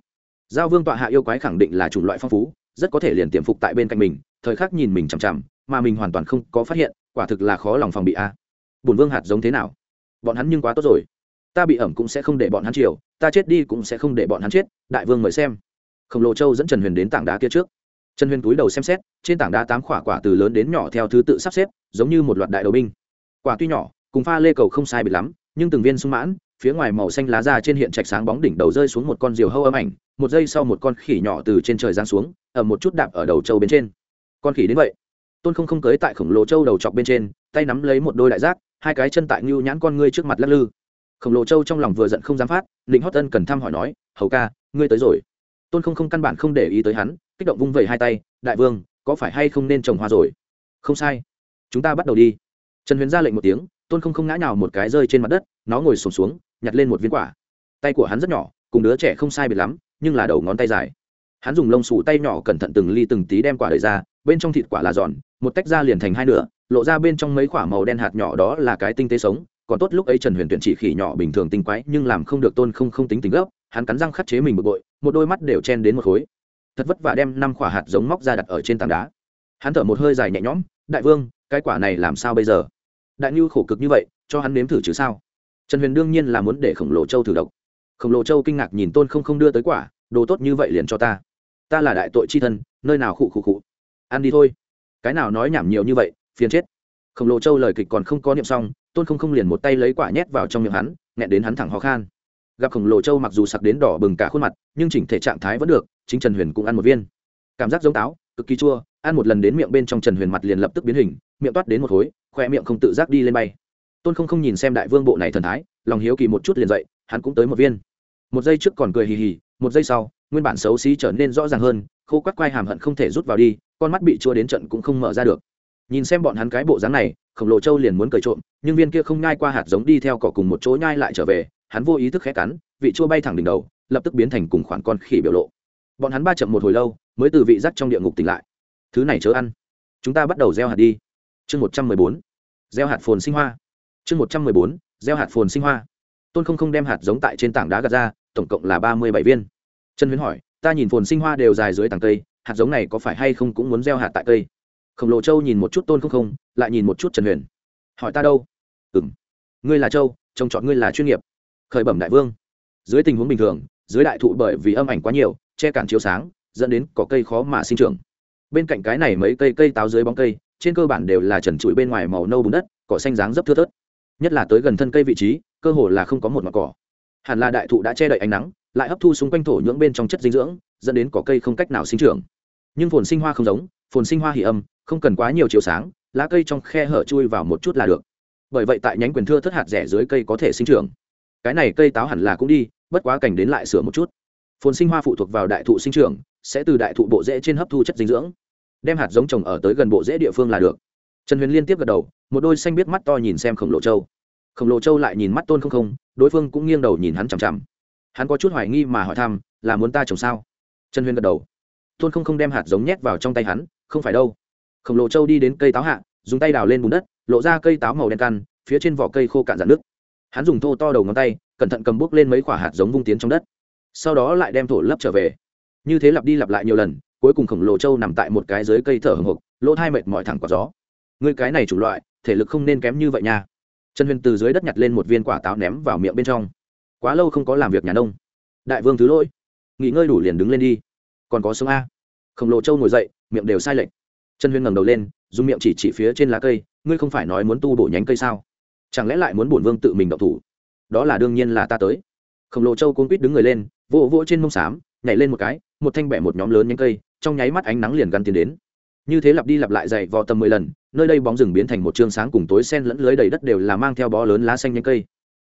Giao vương tọa hạ yêu quái khẳng định là chủng loại phong phú, rất có thể liền tiềm phục tại bên cạnh mình, thời khắc nhìn mình chằm chằm, mà mình hoàn toàn không có phát hiện, quả thực là khó lòng phòng bị a. À. bùn vương hạt giống thế nào? Bọn hắn nhưng quá tốt rồi ta bị ẩm cũng sẽ không để bọn hắn chiều, ta chết đi cũng sẽ không để bọn hắn chết, đại vương mời xem. Khổng lồ châu dẫn trần huyền đến tảng đá kia trước. Trần huyền túi đầu xem xét, trên tảng đá tám quả quả từ lớn đến nhỏ theo thứ tự sắp xếp, giống như một loạt đại đầu binh. Quả tuy nhỏ, cùng pha lê cầu không sai bị lắm, nhưng từng viên sung mãn, phía ngoài màu xanh lá ra trên hiện trạch sáng bóng đỉnh đầu rơi xuống một con diều hâu âm ảnh, một giây sau một con khỉ nhỏ từ trên trời giáng xuống ở một chút đạp ở đầu châu bên trên. Con khỉ đến vậy. Tôn không không cưới tại khổng lồ châu đầu chọc bên trên, tay nắm lấy một đôi đại giác, hai cái chân tại ngưu nhãn con ngươi trước mặt lắc lư khổng lồ châu trong lòng vừa giận không dám phát định hót tân cần thăm hỏi nói hầu ca ngươi tới rồi. Tôn không không căn bản không để ý tới hắn kích động vung vẩy hai tay đại vương có phải hay không nên trồng hoa rồi? Không sai. Chúng ta bắt đầu đi. Trần huyền ra lệnh một tiếng tôn không không ngã nào một cái rơi trên mặt đất nó ngồi sổm xuống, xuống nhặt lên một viên quả. Tay của hắn rất nhỏ cùng đứa trẻ không sai biệt lắm nhưng là đầu ngón tay dài. Hắn dùng lông sủ tay nhỏ cẩn thận từng ly từng tí đem quả đời ra bên trong thịt quả là giòn một tách ra liền thành hai nửa lộ ra bên trong mấy quả màu đen hạt nhỏ đó là cái tinh tế sống còn tốt lúc ấy trần huyền tuyển chỉ khỉ nhỏ bình thường tinh quái, nhưng làm không được tôn không không tính tính gốc hắn cắn răng khắt chế mình bực bội, một đôi mắt đều chen đến một khối. Thật vất vả đem năm quả hạt giống móc ra đặt ở trên tảng đá. Hắn thở một hơi dài nhẹ nhõm, đại vương, cái quả này làm sao bây giờ? Đại ngưu khổ cực như vậy, cho hắn nếm thử chứ sao? Trần huyền đương nhiên là muốn để khổng lồ châu thử độc. Khổng lồ châu kinh ngạc nhìn tôn không không đưa tới quả, đồ tốt như vậy liền cho ta. Ta là đại tội chi thân, nơi nào khụ khụ khụ. Ăn đi thôi. Cái nào nói nhảm nhiều như vậy, phiền chết. Khổng lồ châu lời kịch còn không có niệm xong tôn không không liền một tay lấy quả nhét vào trong miệng hắn, nghẹn đến hắn thẳng ho khan. Gặp khổng lồ châu mặc dù sặc đến đỏ bừng cả khuôn mặt, nhưng chỉnh thể trạng thái vẫn được, chính trần huyền cũng ăn một viên. Cảm giác giống táo, cực kỳ chua, ăn một lần đến miệng bên trong trần huyền mặt liền lập tức biến hình, miệng toát đến một khối, khoe miệng không tự giác đi lên bay. Tôn không không nhìn xem đại vương bộ này thần thái, lòng hiếu kỳ một chút liền dậy, hắn cũng tới một viên. Một giây trước còn cười hì hì, một giây sau, nguyên bản xấu xí trở nên rõ ràng hơn, khô quắt quai hàm hận không thể rút vào đi, con mắt bị chua đến trận cũng không mở ra được nhìn xem bọn hắn cái bộ dáng này, khổng lồ châu liền muốn cởi trộm, nhưng viên kia không nhai qua hạt giống đi theo cỏ cùng một chỗ nhai lại trở về, hắn vô ý thức khẽ cắn, vị chua bay thẳng đỉnh đầu, lập tức biến thành cùng khoản con khỉ biểu lộ. Bọn hắn ba chậm một hồi lâu, mới từ vị giác trong địa ngục tỉnh lại. Thứ này chớ ăn. Chúng ta bắt đầu gieo hạt đi. Chương một trăm mười bốn. Gieo hạt phồn sinh hoa. Chương một trăm mười bốn. Gieo hạt phồn sinh hoa. Tôn không không đem hạt giống tại trên tảng đá gạt ra, tổng cộng là ba mươi bảy viên. Trần huyến hỏi, ta nhìn phồn sinh hoa đều dài dưới tảng cây, hạt giống này có phải hay không cũng muốn gieo hạt tại cây? Khổng lồ châu nhìn một chút tôn không không, lại nhìn một chút trần huyền. Hỏi ta đâu? Ừ m ngươi là châu, trông chọn ngươi là chuyên nghiệp. Khởi bẩm đại vương. Dưới tình huống bình thường, dưới đại thụ bởi vì âm ảnh quá nhiều, che cản chiếu sáng, dẫn đến có cây khó mà sinh trưởng. Bên cạnh cái này mấy cây cây táo dưới bóng cây, trên cơ bản đều là trần trụi bên ngoài màu nâu bùn đất, cỏ xanh dáng dấp thưa thớt. Nhất là tới gần thân cây vị trí, cơ hồ là không có một mặt cỏ. Hẳn là đại thụ đã che đậy ánh nắng, lại hấp thu xung quanh thổ nhưỡng bên trong chất dinh dưỡng, dẫn đến cỏ cây không cách nào sinh trưởng. Nhưng phồn sinh hoa không giống, phồn sinh hoa hỉ âm không cần quá nhiều chiều sáng, lá cây trong khe hở chui vào một chút là được. Bởi vậy tại nhánh quyền thưa thất hạt rẻ dưới cây có thể sinh trưởng. Cái này cây táo hẳn là cũng đi, bất quá cảnh đến lại sửa một chút. Phồn sinh hoa phụ thuộc vào đại thụ sinh trưởng, sẽ từ đại thụ bộ rễ trên hấp thu chất dinh dưỡng. Đem hạt giống trồng ở tới gần bộ rễ địa phương là được. Trần huyền liên tiếp gật đầu, một đôi xanh biết mắt to nhìn xem khổng lồ châu. Khổng lồ châu lại nhìn mắt tôn không không, đối phương cũng nghiêng đầu nhìn hắn chằm chằm. Hắn có chút hoài nghi mà hỏi thăm, là muốn ta trồng sao? Trần huyền gật đầu. Tôn không không đem hạt giống nhét vào trong tay hắn, không phải đâu khổng lồ châu đi đến cây táo hạ, dùng tay đào lên bùn đất, lộ ra cây táo màu đen căn, phía trên vỏ cây khô cạn dạn nước hắn dùng thô to đầu ngón tay, cẩn thận cầm bút lên mấy quả hạt giống vung tiến trong đất. Sau đó lại đem thổ lấp trở về. Như thế lặp đi lặp lại nhiều lần, cuối cùng khổng lồ châu nằm tại một cái dưới cây thở hồng hộc, lỗ hai mệt mỏi thẳng quả gió. Người cái này chủ loại, thể lực không nên kém như vậy nha. Trần huyền từ dưới đất nhặt lên một viên quả táo ném vào miệng bên trong. Quá lâu không có làm việc nhà nông. Đại vương thứ lỗi. Nghỉ ngơi đủ liền đứng lên đi. Còn có sông a. Khổng lồ châu ngồi dậy, miệng đều sai lệch trần Huyên ngẩng đầu lên, dùng miệng chỉ chỉ phía trên lá cây, ngươi không phải nói muốn tu bổ nhánh cây sao? Chẳng lẽ lại muốn bổn vương tự mình động thủ? Đó là đương nhiên là ta tới. Khổng lồ châu cuốn quýt đứng người lên, vỗ vỗ trên mông xám, nhảy lên một cái, một thanh bẻ một nhóm lớn nhánh cây, trong nháy mắt ánh nắng liền gắn tiến đến. Như thế lặp đi lặp lại dày vò tầm mười lần, nơi đây bóng rừng biến thành một trường sáng cùng tối sen lẫn lưới đầy đất đều là mang theo bó lớn lá xanh nhánh cây.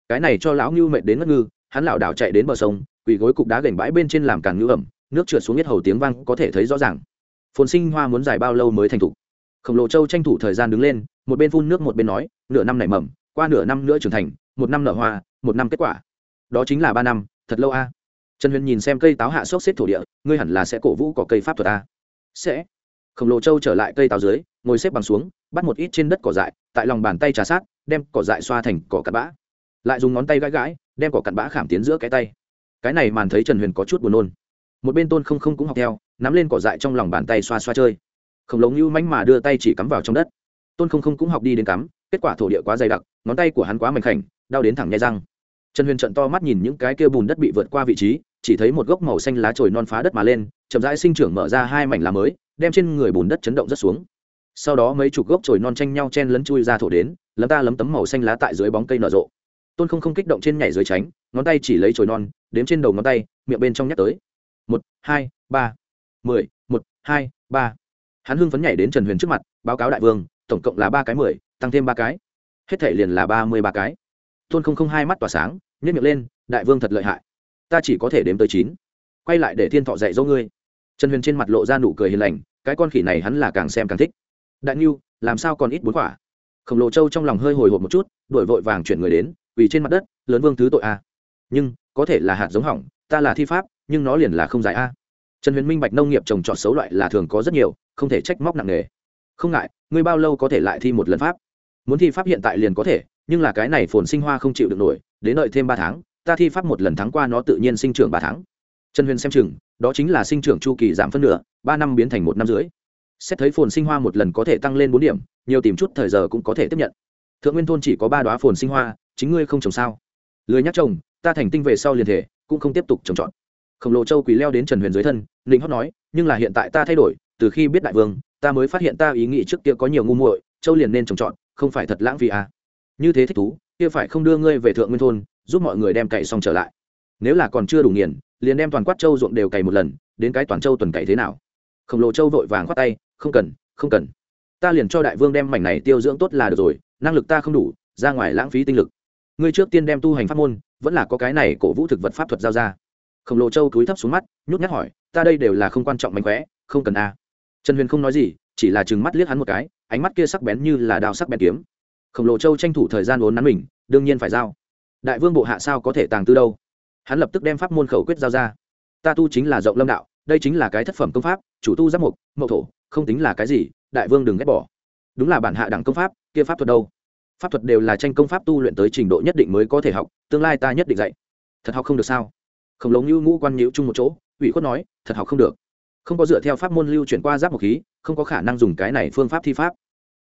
Cái này cho lão ngưu mệt đến ngất ngư, hắn lảo đảo chạy đến bờ sông, quỳ gối cục đá gành bãi bên trên làm càng ngưu ẩm, nước trượt xuống biết hầu tiếng vang có thể thấy rõ ràng phồn sinh hoa muốn dài bao lâu mới thành thục? Khổng lồ châu tranh thủ thời gian đứng lên, một bên phun nước một bên nói, nửa năm nảy mầm, qua nửa năm nữa trưởng thành, một năm nở hoa, một năm kết quả. Đó chính là ba năm, thật lâu a. Trần huyền nhìn xem cây táo hạ xốc xếp thổ địa, ngươi hẳn là sẽ cổ vũ có cây pháp thuật a. Sẽ. Khổng lồ châu trở lại cây táo dưới, ngồi xếp bằng xuống, bắt một ít trên đất cỏ dại, tại lòng bàn tay trà sát, đem cỏ dại xoa thành cỏ cặn bã. Lại dùng ngón tay gãi gãi, đem cỏ cặn bã khảm tiến giữa cái tay. Cái này màn thấy trần huyền có chút buồn nôn. Một bên tôn không không cũng học theo nắm lên cỏ dại trong lòng bàn tay xoa xoa chơi. Khổng lồ ngưu mánh mà đưa tay chỉ cắm vào trong đất. Tôn không không cũng học đi đến cắm, kết quả thổ địa quá dày đặc, ngón tay của hắn quá mảnh khảnh, đau đến thẳng nhai răng. Trần huyền trận to mắt nhìn những cái kia bùn đất bị vượt qua vị trí, chỉ thấy một gốc màu xanh lá trồi non phá đất mà lên, chậm rãi sinh trưởng mở ra hai mảnh lá mới, đem trên người bùn đất chấn động rất xuống. Sau đó mấy chục gốc trồi non tranh nhau chen lấn chui ra thổ đến, lấm ta lấm tấm màu xanh lá tại dưới bóng cây nở rộ. Tôn không không kích động trên nhảy dưới tránh, ngón tay chỉ lấy trồi non, đếm trên đầu ngón tay, miệng bên trong nhắc tới. Một, hai, ba mười, một, hai, ba. Hắn hưng phấn nhảy đến trần huyền trước mặt, báo cáo đại vương, tổng cộng là ba cái mười, tăng thêm ba cái. Hết thể liền là ba mươi ba cái. Tôn không không hai mắt tỏa sáng nhét miệng lên, đại vương thật lợi hại. Ta chỉ có thể đếm tới chín. Quay lại để thiên thọ dạy dỗ ngươi. Trần huyền trên mặt lộ ra nụ cười hiền lành, cái con khỉ này hắn là càng xem càng thích. Đại n làm sao còn ít bốn quả? Khổng lồ châu trong lòng hơi hồi hộp một chút đổi vội vàng chuyển người đến vì trên mặt đất, lớn vương thứ tội a. Nhưng, có thể là hạt giống hỏng, ta là thi pháp, nhưng nó liền là không giải a trần huyền minh bạch nông nghiệp trồng trọt xấu loại là thường có rất nhiều, không thể trách móc nặng nề. Không ngại, ngươi bao lâu có thể lại thi một lần pháp? Muốn thi pháp hiện tại liền có thể, nhưng là cái này phồn sinh hoa không chịu được nổi, đến đợi thêm ba tháng, ta thi pháp một lần tháng qua nó tự nhiên sinh trưởng ba tháng. Trần huyền xem chừng, đó chính là sinh trưởng chu kỳ giảm phân nửa, ba năm biến thành một năm rưỡi. Xét thấy phồn sinh hoa một lần có thể tăng lên bốn điểm, nhiều tìm chút thời giờ cũng có thể tiếp nhận. Thượng nguyên thôn chỉ có ba đoá phồn sinh hoa, chính ngươi không trồng sao? Lười nhắc trồng, ta thành tinh về sau liền thể, cũng không tiếp tục trồng trọt khổng lồ châu quỳ leo đến trần huyền dưới thân linh hót nói, nhưng là hiện tại ta thay đổi, từ khi biết đại vương, ta mới phát hiện ta ý nghĩ trước kia có nhiều ngu muội, châu liền nên trồng trọt, không phải thật lãng phí à. như thế thích thú, kia phải không đưa ngươi về thượng nguyên thôn, giúp mọi người đem cày xong trở lại. Nếu là còn chưa đủ nghiền, liền đem toàn quát châu ruộng đều cày một lần, đến cái toàn châu tuần cày thế nào? Khổng lồ châu vội vàng khoát tay, không cần không cần. Ta liền cho đại vương đem mảnh này tiêu dưỡng tốt là được rồi, năng lực ta không đủ, ra ngoài lãng phí tinh lực. Ngươi trước tiên đem tu hành pháp môn, vẫn là có cái này cổ vũ thực vật pháp thuật giao ra khổng lồ châu cúi thấp xuống mắt, nhút nhát hỏi, ta đây đều là không quan trọng mánh khóe, không cần a. Trần huyền không nói gì, chỉ là chừng mắt liếc hắn một cái, ánh mắt kia sắc bén như là đào sắc bén kiếm. Khổng lồ châu tranh thủ thời gian vốn nắn mình, đương nhiên phải giao. Đại vương bộ hạ sao có thể tàng tư đâu? Hắn lập tức đem pháp môn khẩu quyết giao ra. Ta tu chính là rộng lâm đạo, đây chính là cái thất phẩm công pháp, chủ tu giáp mục, mậu thổ, không tính là cái gì, đại vương đừng ghét bỏ. Đúng là bản hạ đẳng công pháp, kia pháp thuật đâu? Pháp thuật đều là tranh công pháp tu luyện tới trình độ nhất định mới có thể học, tương lai ta nhất định dạy. Thật học không được sao? Khổng lồ như ngũ quan nhiễu chung một chỗ, ủy khuất nói, thật học không được. Không có dựa theo pháp môn lưu chuyển qua giáp một khí, không có khả năng dùng cái này phương pháp thi pháp.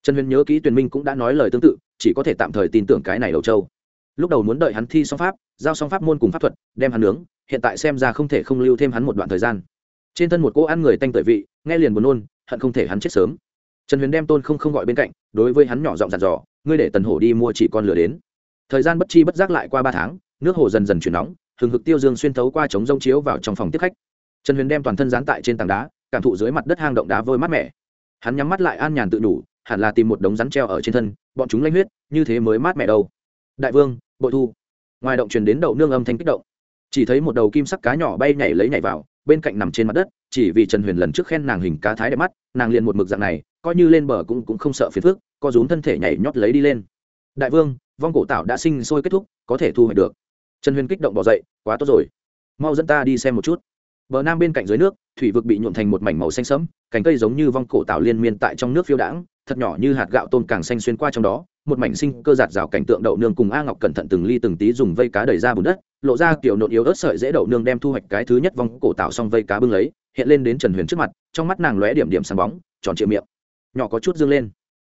Trần huyền nhớ kỹ tuyền minh cũng đã nói lời tương tự, chỉ có thể tạm thời tin tưởng cái này đầu châu. Lúc đầu muốn đợi hắn thi xong pháp, giao xong pháp môn cùng pháp thuật, đem hắn nướng, hiện tại xem ra không thể không lưu thêm hắn một đoạn thời gian. Trên thân một cô ăn người tanh tợi vị, nghe liền buồn nôn, hận không thể hắn chết sớm. Trần huyền đem tôn không không gọi bên cạnh, đối với hắn nhỏ giọng dặn dò, ngươi để tần hổ đi mua chỉ con lửa đến. Thời gian bất chi bất giác lại qua ba tháng, nước hồ dần dần chuyển nóng hừng hực tiêu dương xuyên thấu qua trống rông chiếu vào trong phòng tiếp khách. Trần huyền đem toàn thân dán tại trên tảng đá, cảm thụ dưới mặt đất hang động đá vôi mát mẻ. Hắn nhắm mắt lại an nhàn tự đủ, hẳn là tìm một đống rắn treo ở trên thân, bọn chúng lanh huyết, như thế mới mát mẻ đâu. Đại vương, bội thu. Ngoài động truyền đến đậu nương âm thanh kích động. Chỉ thấy một đầu kim sắc cá nhỏ bay nhảy lấy nhảy vào, bên cạnh nằm trên mặt đất, chỉ vì trần huyền lần trước khen nàng hình cá thái đẹp mắt, nàng liền một mực dạng này, coi như lên bờ cũng cũng không sợ phiền phước co rúm thân thể nhảy nhót lấy đi lên. Đại vương, vong cổ tạo đã sinh sôi kết thúc, có thể thu hoạch được trần huyền kích động bỏ dậy, quá tốt rồi, mau dẫn ta đi xem một chút. Bờ nam bên cạnh dưới nước, thủy vực bị nhuộm thành một mảnh màu xanh sẫm, cành cây giống như vong cổ tạo liên miên tại trong nước phiêu đãng, thật nhỏ như hạt gạo tôm càng xanh xuyên qua trong đó, một mảnh sinh cơ giạt rào cảnh tượng đậu nương cùng a ngọc cẩn thận từng ly từng tí dùng vây cá đẩy ra bùn đất, lộ ra kiểu nộn yếu ớt sợi dễ đậu nương đem thu hoạch cái thứ nhất vong cổ tạo xong vây cá bưng lấy, hiện lên đến trần huyền trước mặt, trong mắt nàng lóe điểm điểm sáng bóng, tròn triệu miệng. Nhỏ có chút dương lên.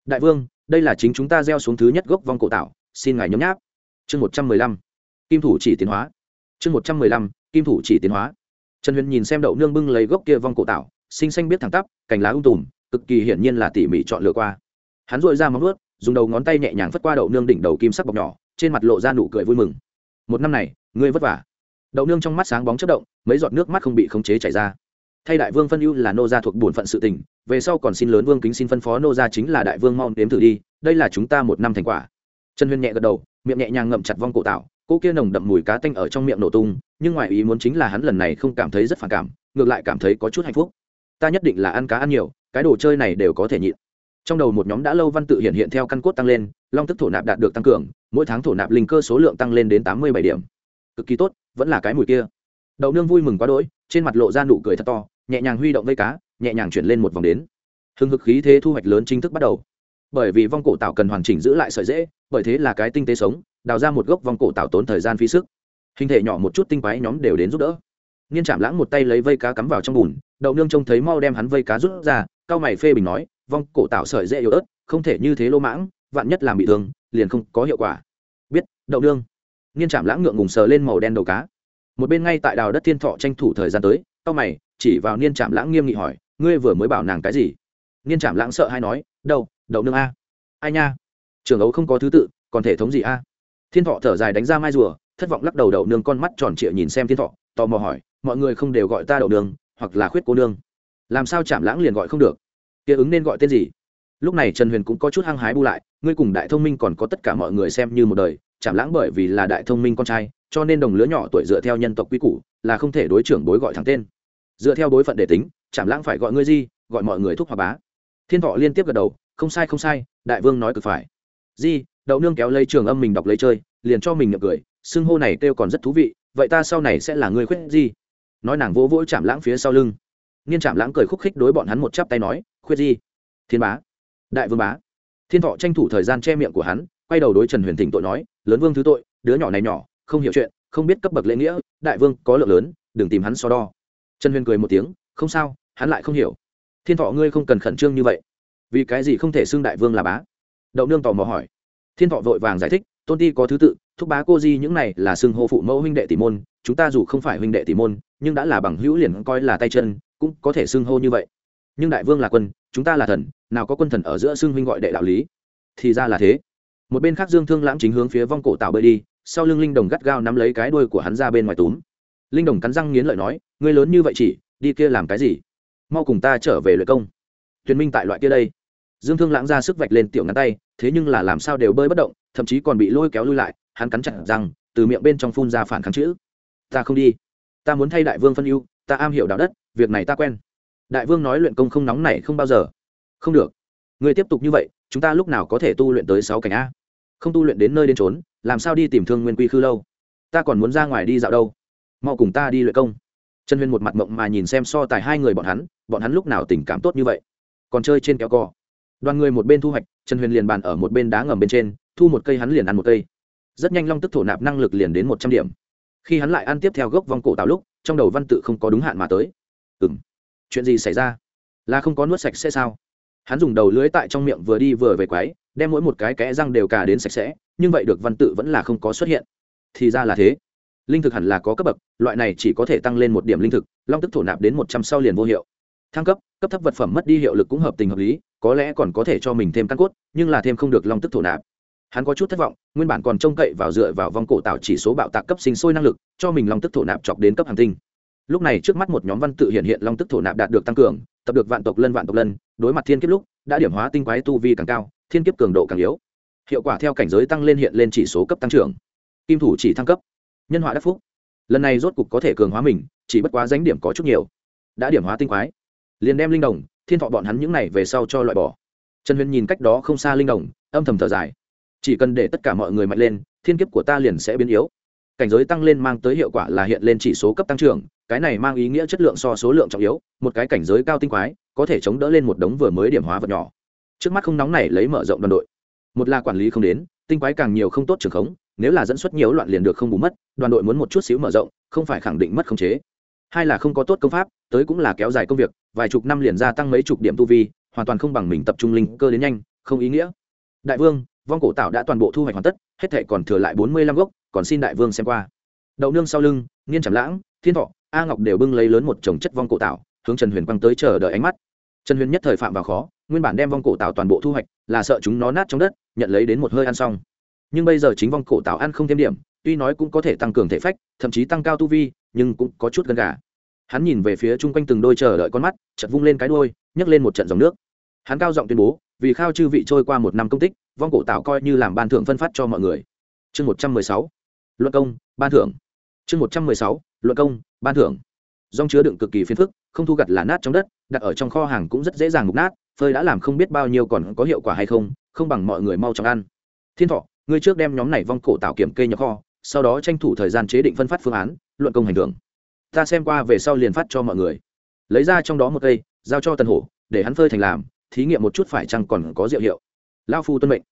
Đại vương, đây là chính chúng ta gieo xuống thứ nhất gốc vong cổ tạo, xin ngài nhấm nháp. Chương một trăm mười lăm kim thủ chỉ tiến hóa. Chương một trăm mười lăm, kim thủ chỉ tiến hóa. Trần huyền nhìn xem đậu nương bưng lấy gốc kia vong cổ tạo xinh xanh biết thẳng tắp, cành lá ung tùm, cực kỳ hiển nhiên là tỉ mỉ chọn lựa qua. Hắn dội ra móng ướt dùng đầu ngón tay nhẹ nhàng phất qua đậu nương đỉnh đầu kim sắc bọc nhỏ, trên mặt lộ ra nụ cười vui mừng. Một năm này, ngươi vất vả. Đậu nương trong mắt sáng bóng chất động, mấy giọt nước mắt không bị khống chế chảy ra. Thay đại vương phân ưu là nô gia thuộc bổn phận sự tình, về sau còn xin lớn vương kính xin phân phó nô gia chính là đại vương mong đếm thử đi, đây là chúng ta một năm thành quả. Trần huyền nhẹ gật đầu, miệng nhẹ nhàng ngậm chặt vong cổ tạo cô kia nồng đậm mùi cá tanh ở trong miệng nổ tung, nhưng ngoài ý muốn chính là hắn lần này không cảm thấy rất phản cảm, ngược lại cảm thấy có chút hạnh phúc. Ta nhất định là ăn cá ăn nhiều, cái đồ chơi này đều có thể nhịn. Trong đầu một nhóm đã lâu văn tự hiện hiện theo căn cốt tăng lên, long tức thổ nạp đạt được tăng cường, mỗi tháng thổ nạp linh cơ số lượng tăng lên đến tám mươi bảy điểm. Cực kỳ tốt, vẫn là cái mùi kia. Đậu nương vui mừng quá đỗi, trên mặt lộ ra nụ cười thật to, nhẹ nhàng huy động vây cá, nhẹ nhàng chuyển lên một vòng đến. Hừng hực khí thế thu hoạch lớn chính thức bắt đầu. Bởi vì vong cổ tạo cần hoàn chỉnh giữ lại sợi dễ, bởi thế là cái tinh tế sống đào ra một gốc vong cổ tạo tốn thời gian phí sức. Hình thể nhỏ một chút tinh quái nhóm đều đến giúp đỡ. Niên chạm lãng một tay lấy vây cá cắm vào trong bùn, đậu nương trông thấy mau đem hắn vây cá rút ra, cao mày phê bình nói, vong cổ tạo sợi dễ yếu ớt, không thể như thế lô mãng, vạn nhất làm bị thương, liền không có hiệu quả. Biết, đậu nương. Niên chạm lãng ngượng ngùng sờ lên màu đen đầu cá. Một bên ngay tại đào đất thiên thọ tranh thủ thời gian tới, cao mày, chỉ vào niên chạm lãng nghiêm nghị hỏi, ngươi vừa mới bảo nàng cái gì? Niên chạm lãng sợ hay nói, đâu, đậu nương a. Ai nha? Trường ấu không có thứ tự, còn thể thống gì a? Thiên thọ thở dài đánh ra mai rùa, thất vọng lắc đầu đậu nương con mắt tròn trịa nhìn xem thiên thọ, tò mò hỏi, mọi người không đều gọi ta đậu nương, hoặc là khuyết cô nương? Làm sao chạm lãng liền gọi không được? Kia ứng nên gọi tên gì? Lúc này trần huyền cũng có chút hăng hái bu lại, ngươi cùng đại thông minh còn có tất cả mọi người xem như một đời chạm lãng bởi vì là đại thông minh con trai, cho nên đồng lứa nhỏ tuổi dựa theo nhân tộc quy củ, là không thể đối trưởng bối gọi thẳng tên. Dựa theo bối phận để tính chạm lãng phải gọi ngươi di, gọi mọi người thúc hòa bá. Thiên thọ liên tiếp gật đầu, không sai không sai, đại vương nói cực phải. Di đậu nương kéo lấy trường âm mình đọc lấy chơi, liền cho mình ngược cười, xưng hô này kêu còn rất thú vị, vậy ta sau này sẽ là người khuyết di nói nàng vỗ vỗ chạm lãng phía sau lưng. Niên chạm lãng cười khúc khích đối bọn hắn một chắp tay nói, khuyết di thiên bá. Đại vương bá. Thiên thọ tranh thủ thời gian che miệng của hắn, quay đầu đối trần huyền thỉnh tội nói, lớn vương thứ tội, đứa nhỏ này nhỏ, không hiểu chuyện, không biết cấp bậc lễ nghĩa, đại vương có lượng lớn, đừng tìm hắn so đo. Trần huyền cười một tiếng, không sao, hắn lại không hiểu. Thiên thọ ngươi không cần khẩn trương như vậy. Vì cái gì không thể xưng đại vương là bá? Đậu nương tò mò hỏi thiên thọ vội vàng giải thích, tôn ti có thứ tự, thúc bá cô di những này là xưng hô phụ mẫu huynh đệ tỷ môn, chúng ta dù không phải huynh đệ tỷ môn, nhưng đã là bằng hữu liền coi là tay chân, cũng có thể xưng hô như vậy. Nhưng đại vương là quân, chúng ta là thần, nào có quân thần ở giữa xưng huynh gọi đệ đạo lý? Thì ra là thế. Một bên khác dương thương lãng chính hướng phía vong cổ tạo bơi đi, sau lưng linh đồng gắt gao nắm lấy cái đuôi của hắn ra bên ngoài túm. Linh đồng cắn răng nghiến lợi nói, ngươi lớn như vậy chỉ, đi kia làm cái gì? Mau cùng ta trở về luyện công. Tuyền minh tại loại kia đây dương thương lãng ra sức vạch lên tiểu ngắn tay, thế nhưng là làm sao đều bơi bất động, thậm chí còn bị lôi kéo lui lại, hắn cắn chặt răng, từ miệng bên trong phun ra phản kháng chữ. Ta không đi. Ta muốn thay đại vương phân ưu, ta am hiểu đạo đất, việc này ta quen. Đại vương nói luyện công không nóng này không bao giờ. Không được. Người tiếp tục như vậy, chúng ta lúc nào có thể tu luyện tới sáu cảnh a? Không tu luyện đến nơi đến trốn làm sao đi tìm thương nguyên quy khư lâu? Ta còn muốn ra ngoài đi dạo đâu? Mau cùng ta đi luyện công. Trần huyền một mặt mộng mà nhìn xem so tài hai người bọn hắn bọn hắn lúc nào tình cảm tốt như vậy? Còn chơi trên kéo co đoàn người một bên thu hoạch, trần huyền liền bàn ở một bên đá ngầm bên trên, thu một cây hắn liền ăn một cây. Rất nhanh long tức thổ nạp năng lực liền đến một trăm điểm. Khi hắn lại ăn tiếp theo gốc vong cổ tạo lúc, trong đầu văn tự không có đúng hạn mà tới. Ừ m chuyện gì xảy ra? Là không có nuốt sạch sẽ sao? Hắn dùng đầu lưới tại trong miệng vừa đi vừa về quái, đem mỗi một cái kẽ răng đều cả đến sạch sẽ, nhưng vậy được văn tự vẫn là không có xuất hiện. Thì ra là thế. Linh thực hẳn là có cấp bậc, loại này chỉ có thể tăng lên một điểm linh thực, long tức thổ nạp đến một trăm sau liền vô hiệu. Thăng cấp cấp thấp vật phẩm mất đi hiệu lực cũng hợp tình hợp lý có lẽ còn có thể cho mình thêm căn cốt, nhưng là thêm không được long tức thổ nạp. Hắn có chút thất vọng, nguyên bản còn trông cậy vào dựa vào vòng cổ tạo chỉ số bạo tạc cấp sinh sôi năng lực, cho mình long tức thổ nạp chọc đến cấp hàng tinh. Lúc này trước mắt một nhóm văn tự hiện hiện long tức thổ nạp đạt được tăng cường, tập được vạn tộc lân vạn tộc lân, đối mặt thiên kiếp lúc, đã điểm hóa tinh quái tu vi càng cao, thiên kiếp cường độ càng yếu. Hiệu quả theo cảnh giới tăng lên hiện lên chỉ số cấp tăng trưởng. Kim thủ chỉ thăng cấp. Nhân họa đắc phúc. Lần này rốt cục có thể cường hóa mình, chỉ bất quá danh điểm có chút nhiều. Đã điểm hóa tinh quái. Liền đem linh đồng thiên thọ bọn hắn những này về sau cho loại bỏ. Trần huyền nhìn cách đó không xa linh đồng, âm thầm thở dài. Chỉ cần để tất cả mọi người mạnh lên, thiên kiếp của ta liền sẽ biến yếu. Cảnh giới tăng lên mang tới hiệu quả là hiện lên chỉ số cấp tăng trưởng, cái này mang ý nghĩa chất lượng so số lượng trọng yếu, một cái cảnh giới cao tinh quái, có thể chống đỡ lên một đống vừa mới điểm hóa vật nhỏ. Trước mắt không nóng này lấy mở rộng đoàn đội. Một là quản lý không đến, tinh quái càng nhiều không tốt trường khống, nếu là dẫn xuất nhiều loạn liền được không bù mất, đoàn đội muốn một chút xíu mở rộng, không phải khẳng định mất khống chế hai là không có tốt công pháp, tới cũng là kéo dài công việc, vài chục năm liền gia tăng mấy chục điểm tu vi, hoàn toàn không bằng mình tập trung linh cơ đến nhanh, không ý nghĩa. Đại vương, vong cổ tạo đã toàn bộ thu hoạch hoàn tất, hết thệ còn thừa lại bốn mươi lăm gốc, còn xin đại vương xem qua. Đậu nương sau lưng, niên trầm lãng, thiên thọ, a ngọc đều bưng lấy lớn một chồng chất vong cổ tạo, hướng trần huyền quăng tới chờ đợi ánh mắt. Trần huyền nhất thời phạm vào khó, nguyên bản đem vong cổ tạo toàn bộ thu hoạch, là sợ chúng nó nát trong đất, nhận lấy đến một hơi ăn xong. Nhưng bây giờ chính vong cổ tạo ăn không thêm điểm, tuy nói cũng có thể tăng cường thể phách, thậm chí tăng cao tu vi nhưng cũng có chút gần gà. Hắn nhìn về phía chung quanh từng đôi chờ đợi con mắt chật vung lên cái đôi nhấc lên một trận dòng nước. Hắn cao giọng tuyên bố, vì khao chư vị trôi qua một năm công tích, vong cổ tạo coi như làm ban thưởng phân phát cho mọi người. Chương một trăm mười sáu, luận công, ban thưởng. Chương một trăm mười sáu, luận công, ban thưởng. Dòng chứa đựng cực kỳ phiền phức, không thu gặt là nát trong đất, đặt ở trong kho hàng cũng rất dễ dàng mục nát, phơi đã làm không biết bao nhiêu còn có hiệu quả hay không không bằng mọi người mau chóng ăn. Thiên thọ, ngươi trước đem nhóm này vong cổ tạo kiểm kê nhập kho sau đó tranh thủ thời gian chế định phân phát phương án, luận công hành thưởng. Ta xem qua về sau liền phát cho mọi người. Lấy ra trong đó một cây, giao cho tần hổ, để hắn phơi thành làm, thí nghiệm một chút phải chăng còn có diệu hiệu. Lao phu tuân mệnh.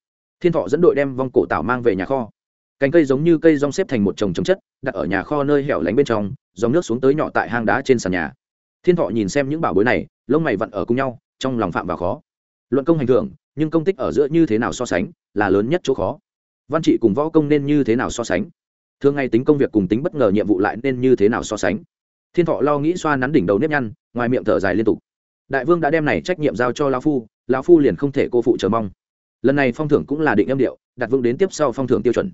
Thiên thọ dẫn đội đem vong cổ tảo mang về nhà kho. Cành cây giống như cây rong xếp thành một chồng trồng chất, đặt ở nhà kho nơi hẻo lánh bên trong, dòng nước xuống tới nhỏ tại hang đá trên sàn nhà. Thiên thọ nhìn xem những bảo bối này, lông mày vặn ở cùng nhau, trong lòng phạm vào khó. Luận công hành thưởng, nhưng công tích ở giữa như thế nào so sánh, là lớn nhất chỗ khó. Văn trị cùng võ công nên như thế nào so sánh? Thường ngày tính công việc cùng tính bất ngờ nhiệm vụ lại nên như thế nào so sánh? Thiên thọ lo nghĩ xoa nắn đỉnh đầu nếp nhăn, ngoài miệng thở dài liên tục. Đại vương đã đem này trách nhiệm giao cho lão phu lão phu liền không thể cô phụ chờ mong. Lần này phong thưởng cũng là định âm điệu, đặt vương đến tiếp sau phong thưởng tiêu chuẩn.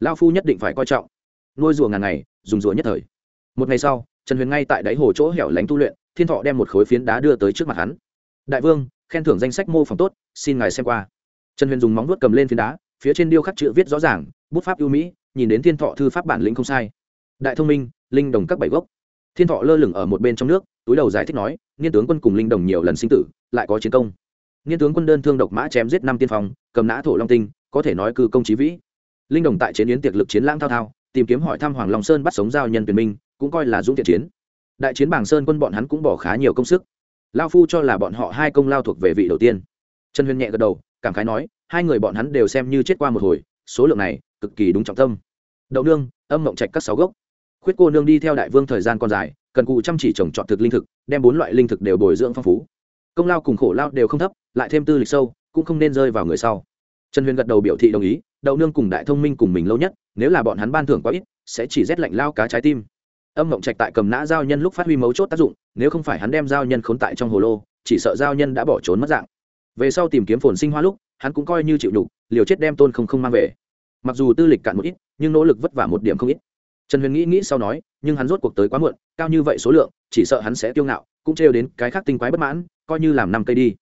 Lão phu nhất định phải coi trọng. Nuôi rùa ngàn ngày, dùng rùa nhất thời. Một ngày sau, trần huyền ngay tại đáy hồ chỗ hẻo lánh tu luyện, thiên thọ đem một khối phiến đá đưa tới trước mặt hắn. Đại vương, khen thưởng danh sách mô phỏng tốt, xin ngài xem qua. Trần huyền dùng móng vuốt cầm lên phiến đá, phía trên điêu khắc chữ viết rõ ràng, bút pháp ưu mỹ nhìn đến thiên thọ thư pháp bản lĩnh không sai. Đại thông minh, linh đồng các bảy gốc. Thiên thọ lơ lửng ở một bên trong nước, túi đầu giải thích nói nghiên tướng quân cùng linh đồng nhiều lần sinh tử, lại có chiến công. Nghiên tướng quân đơn thương độc mã chém giết năm tiên phong, cầm nã thổ long tinh, có thể nói cư công trí vĩ. Linh đồng tại chiến yến tiệc lực chiến lãng thao thao, tìm kiếm hỏi thăm hoàng long sơn bắt sống giao nhân tuyển minh, cũng coi là dũng thiện chiến. Đại chiến bảng sơn quân bọn hắn cũng bỏ khá nhiều công sức. Lao phu cho là bọn họ hai công lao thuộc về vị đầu tiên. Trần huyền nhẹ gật đầu, cảm khái nói, hai người bọn hắn đều xem như chết qua một hồi, số lượng này cực kỳ đúng trọng tâm đậu nương, âm mộng trạch các sáu gốc. Khuyết cô nương đi theo đại vương thời gian còn dài, cần cụ chăm chỉ trồng trọt thực linh thực, đem bốn loại linh thực đều bồi dưỡng phong phú. Công lao cùng khổ lao đều không thấp, lại thêm tư lịch sâu, cũng không nên rơi vào người sau. Trần huyền gật đầu biểu thị đồng ý, đậu nương cùng đại thông minh cùng mình lâu nhất, nếu là bọn hắn ban thưởng quá ít, sẽ chỉ rét lạnh lao cá trái tim. Âm mộng trạch tại cầm nã giao nhân lúc phát huy mấu chốt tác dụng, nếu không phải hắn đem giao nhân khốn tại trong hồ lô, chỉ sợ giao nhân đã bỏ trốn mất dạng. Về sau tìm kiếm phồn sinh hoa lúc, hắn cũng coi như chịu đục liều chết đem tôn không không mang về mặc dù tư lịch cạn một ít, nhưng nỗ lực vất vả một điểm không ít. Trần huyền nghĩ nghĩ sau nói, nhưng hắn rốt cuộc tới quá muộn, cao như vậy số lượng, chỉ sợ hắn sẽ tiêu ngạo, cũng trêu đến cái khác tinh quái bất mãn, coi như làm năm cây đi.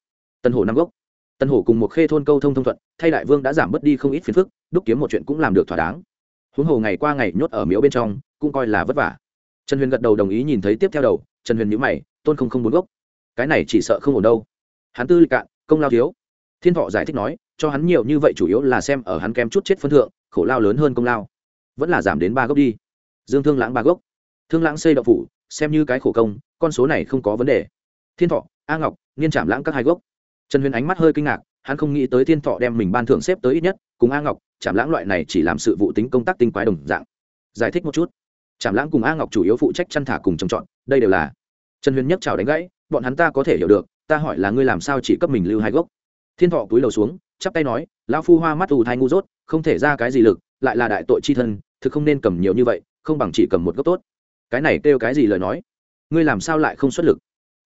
Tân hổ năm gốc. Tân hổ cùng một khê thôn câu thông thông thuận, thay đại vương đã giảm bớt đi không ít phiền phức, đúc kiếm một chuyện cũng làm được thỏa đáng. Huống hồ ngày qua ngày nhốt ở miếu bên trong, cũng coi là vất vả. Trần huyền gật đầu đồng ý nhìn thấy tiếp theo đầu, trần huyền nhữ mày, tôn không không bốn gốc. Cái này chỉ sợ không ổn đâu. Hắn tư lịch cạn, công lao thiếu. Thiên thọ giải thích nói cho hắn nhiều như vậy chủ yếu là xem ở hắn kém chút chết phân thượng, khổ lao lớn hơn công lao. Vẫn là giảm đến ba gốc đi. Dương thương lãng ba gốc. Thương lãng xây đậu phủ, xem như cái khổ công, con số này không có vấn đề. Thiên thọ, a ngọc, niên trảm lãng các hai gốc. Trần huyền ánh mắt hơi kinh ngạc, hắn không nghĩ tới thiên thọ đem mình ban thưởng xếp tới ít nhất, cùng a ngọc, trảm lãng loại này chỉ làm sự vụ tính công tác tinh quái đồng dạng. Giải thích một chút. Trảm lãng cùng a ngọc chủ yếu phụ trách chăn thả cùng trồng trọt, đây đều là trần huyền nhấc chào đánh gãy, bọn hắn ta có thể hiểu được, ta hỏi là ngươi làm sao chỉ cấp mình lưu hai gốc? Thiên thọ túi đầu xuống, chắp tay nói, lão phu hoa mắt ù thai ngu dốt, không thể ra cái gì lực, lại là đại tội chi thân, thực không nên cầm nhiều như vậy, không bằng chỉ cầm một gốc tốt. Cái này kêu cái gì lời nói? Ngươi làm sao lại không xuất lực?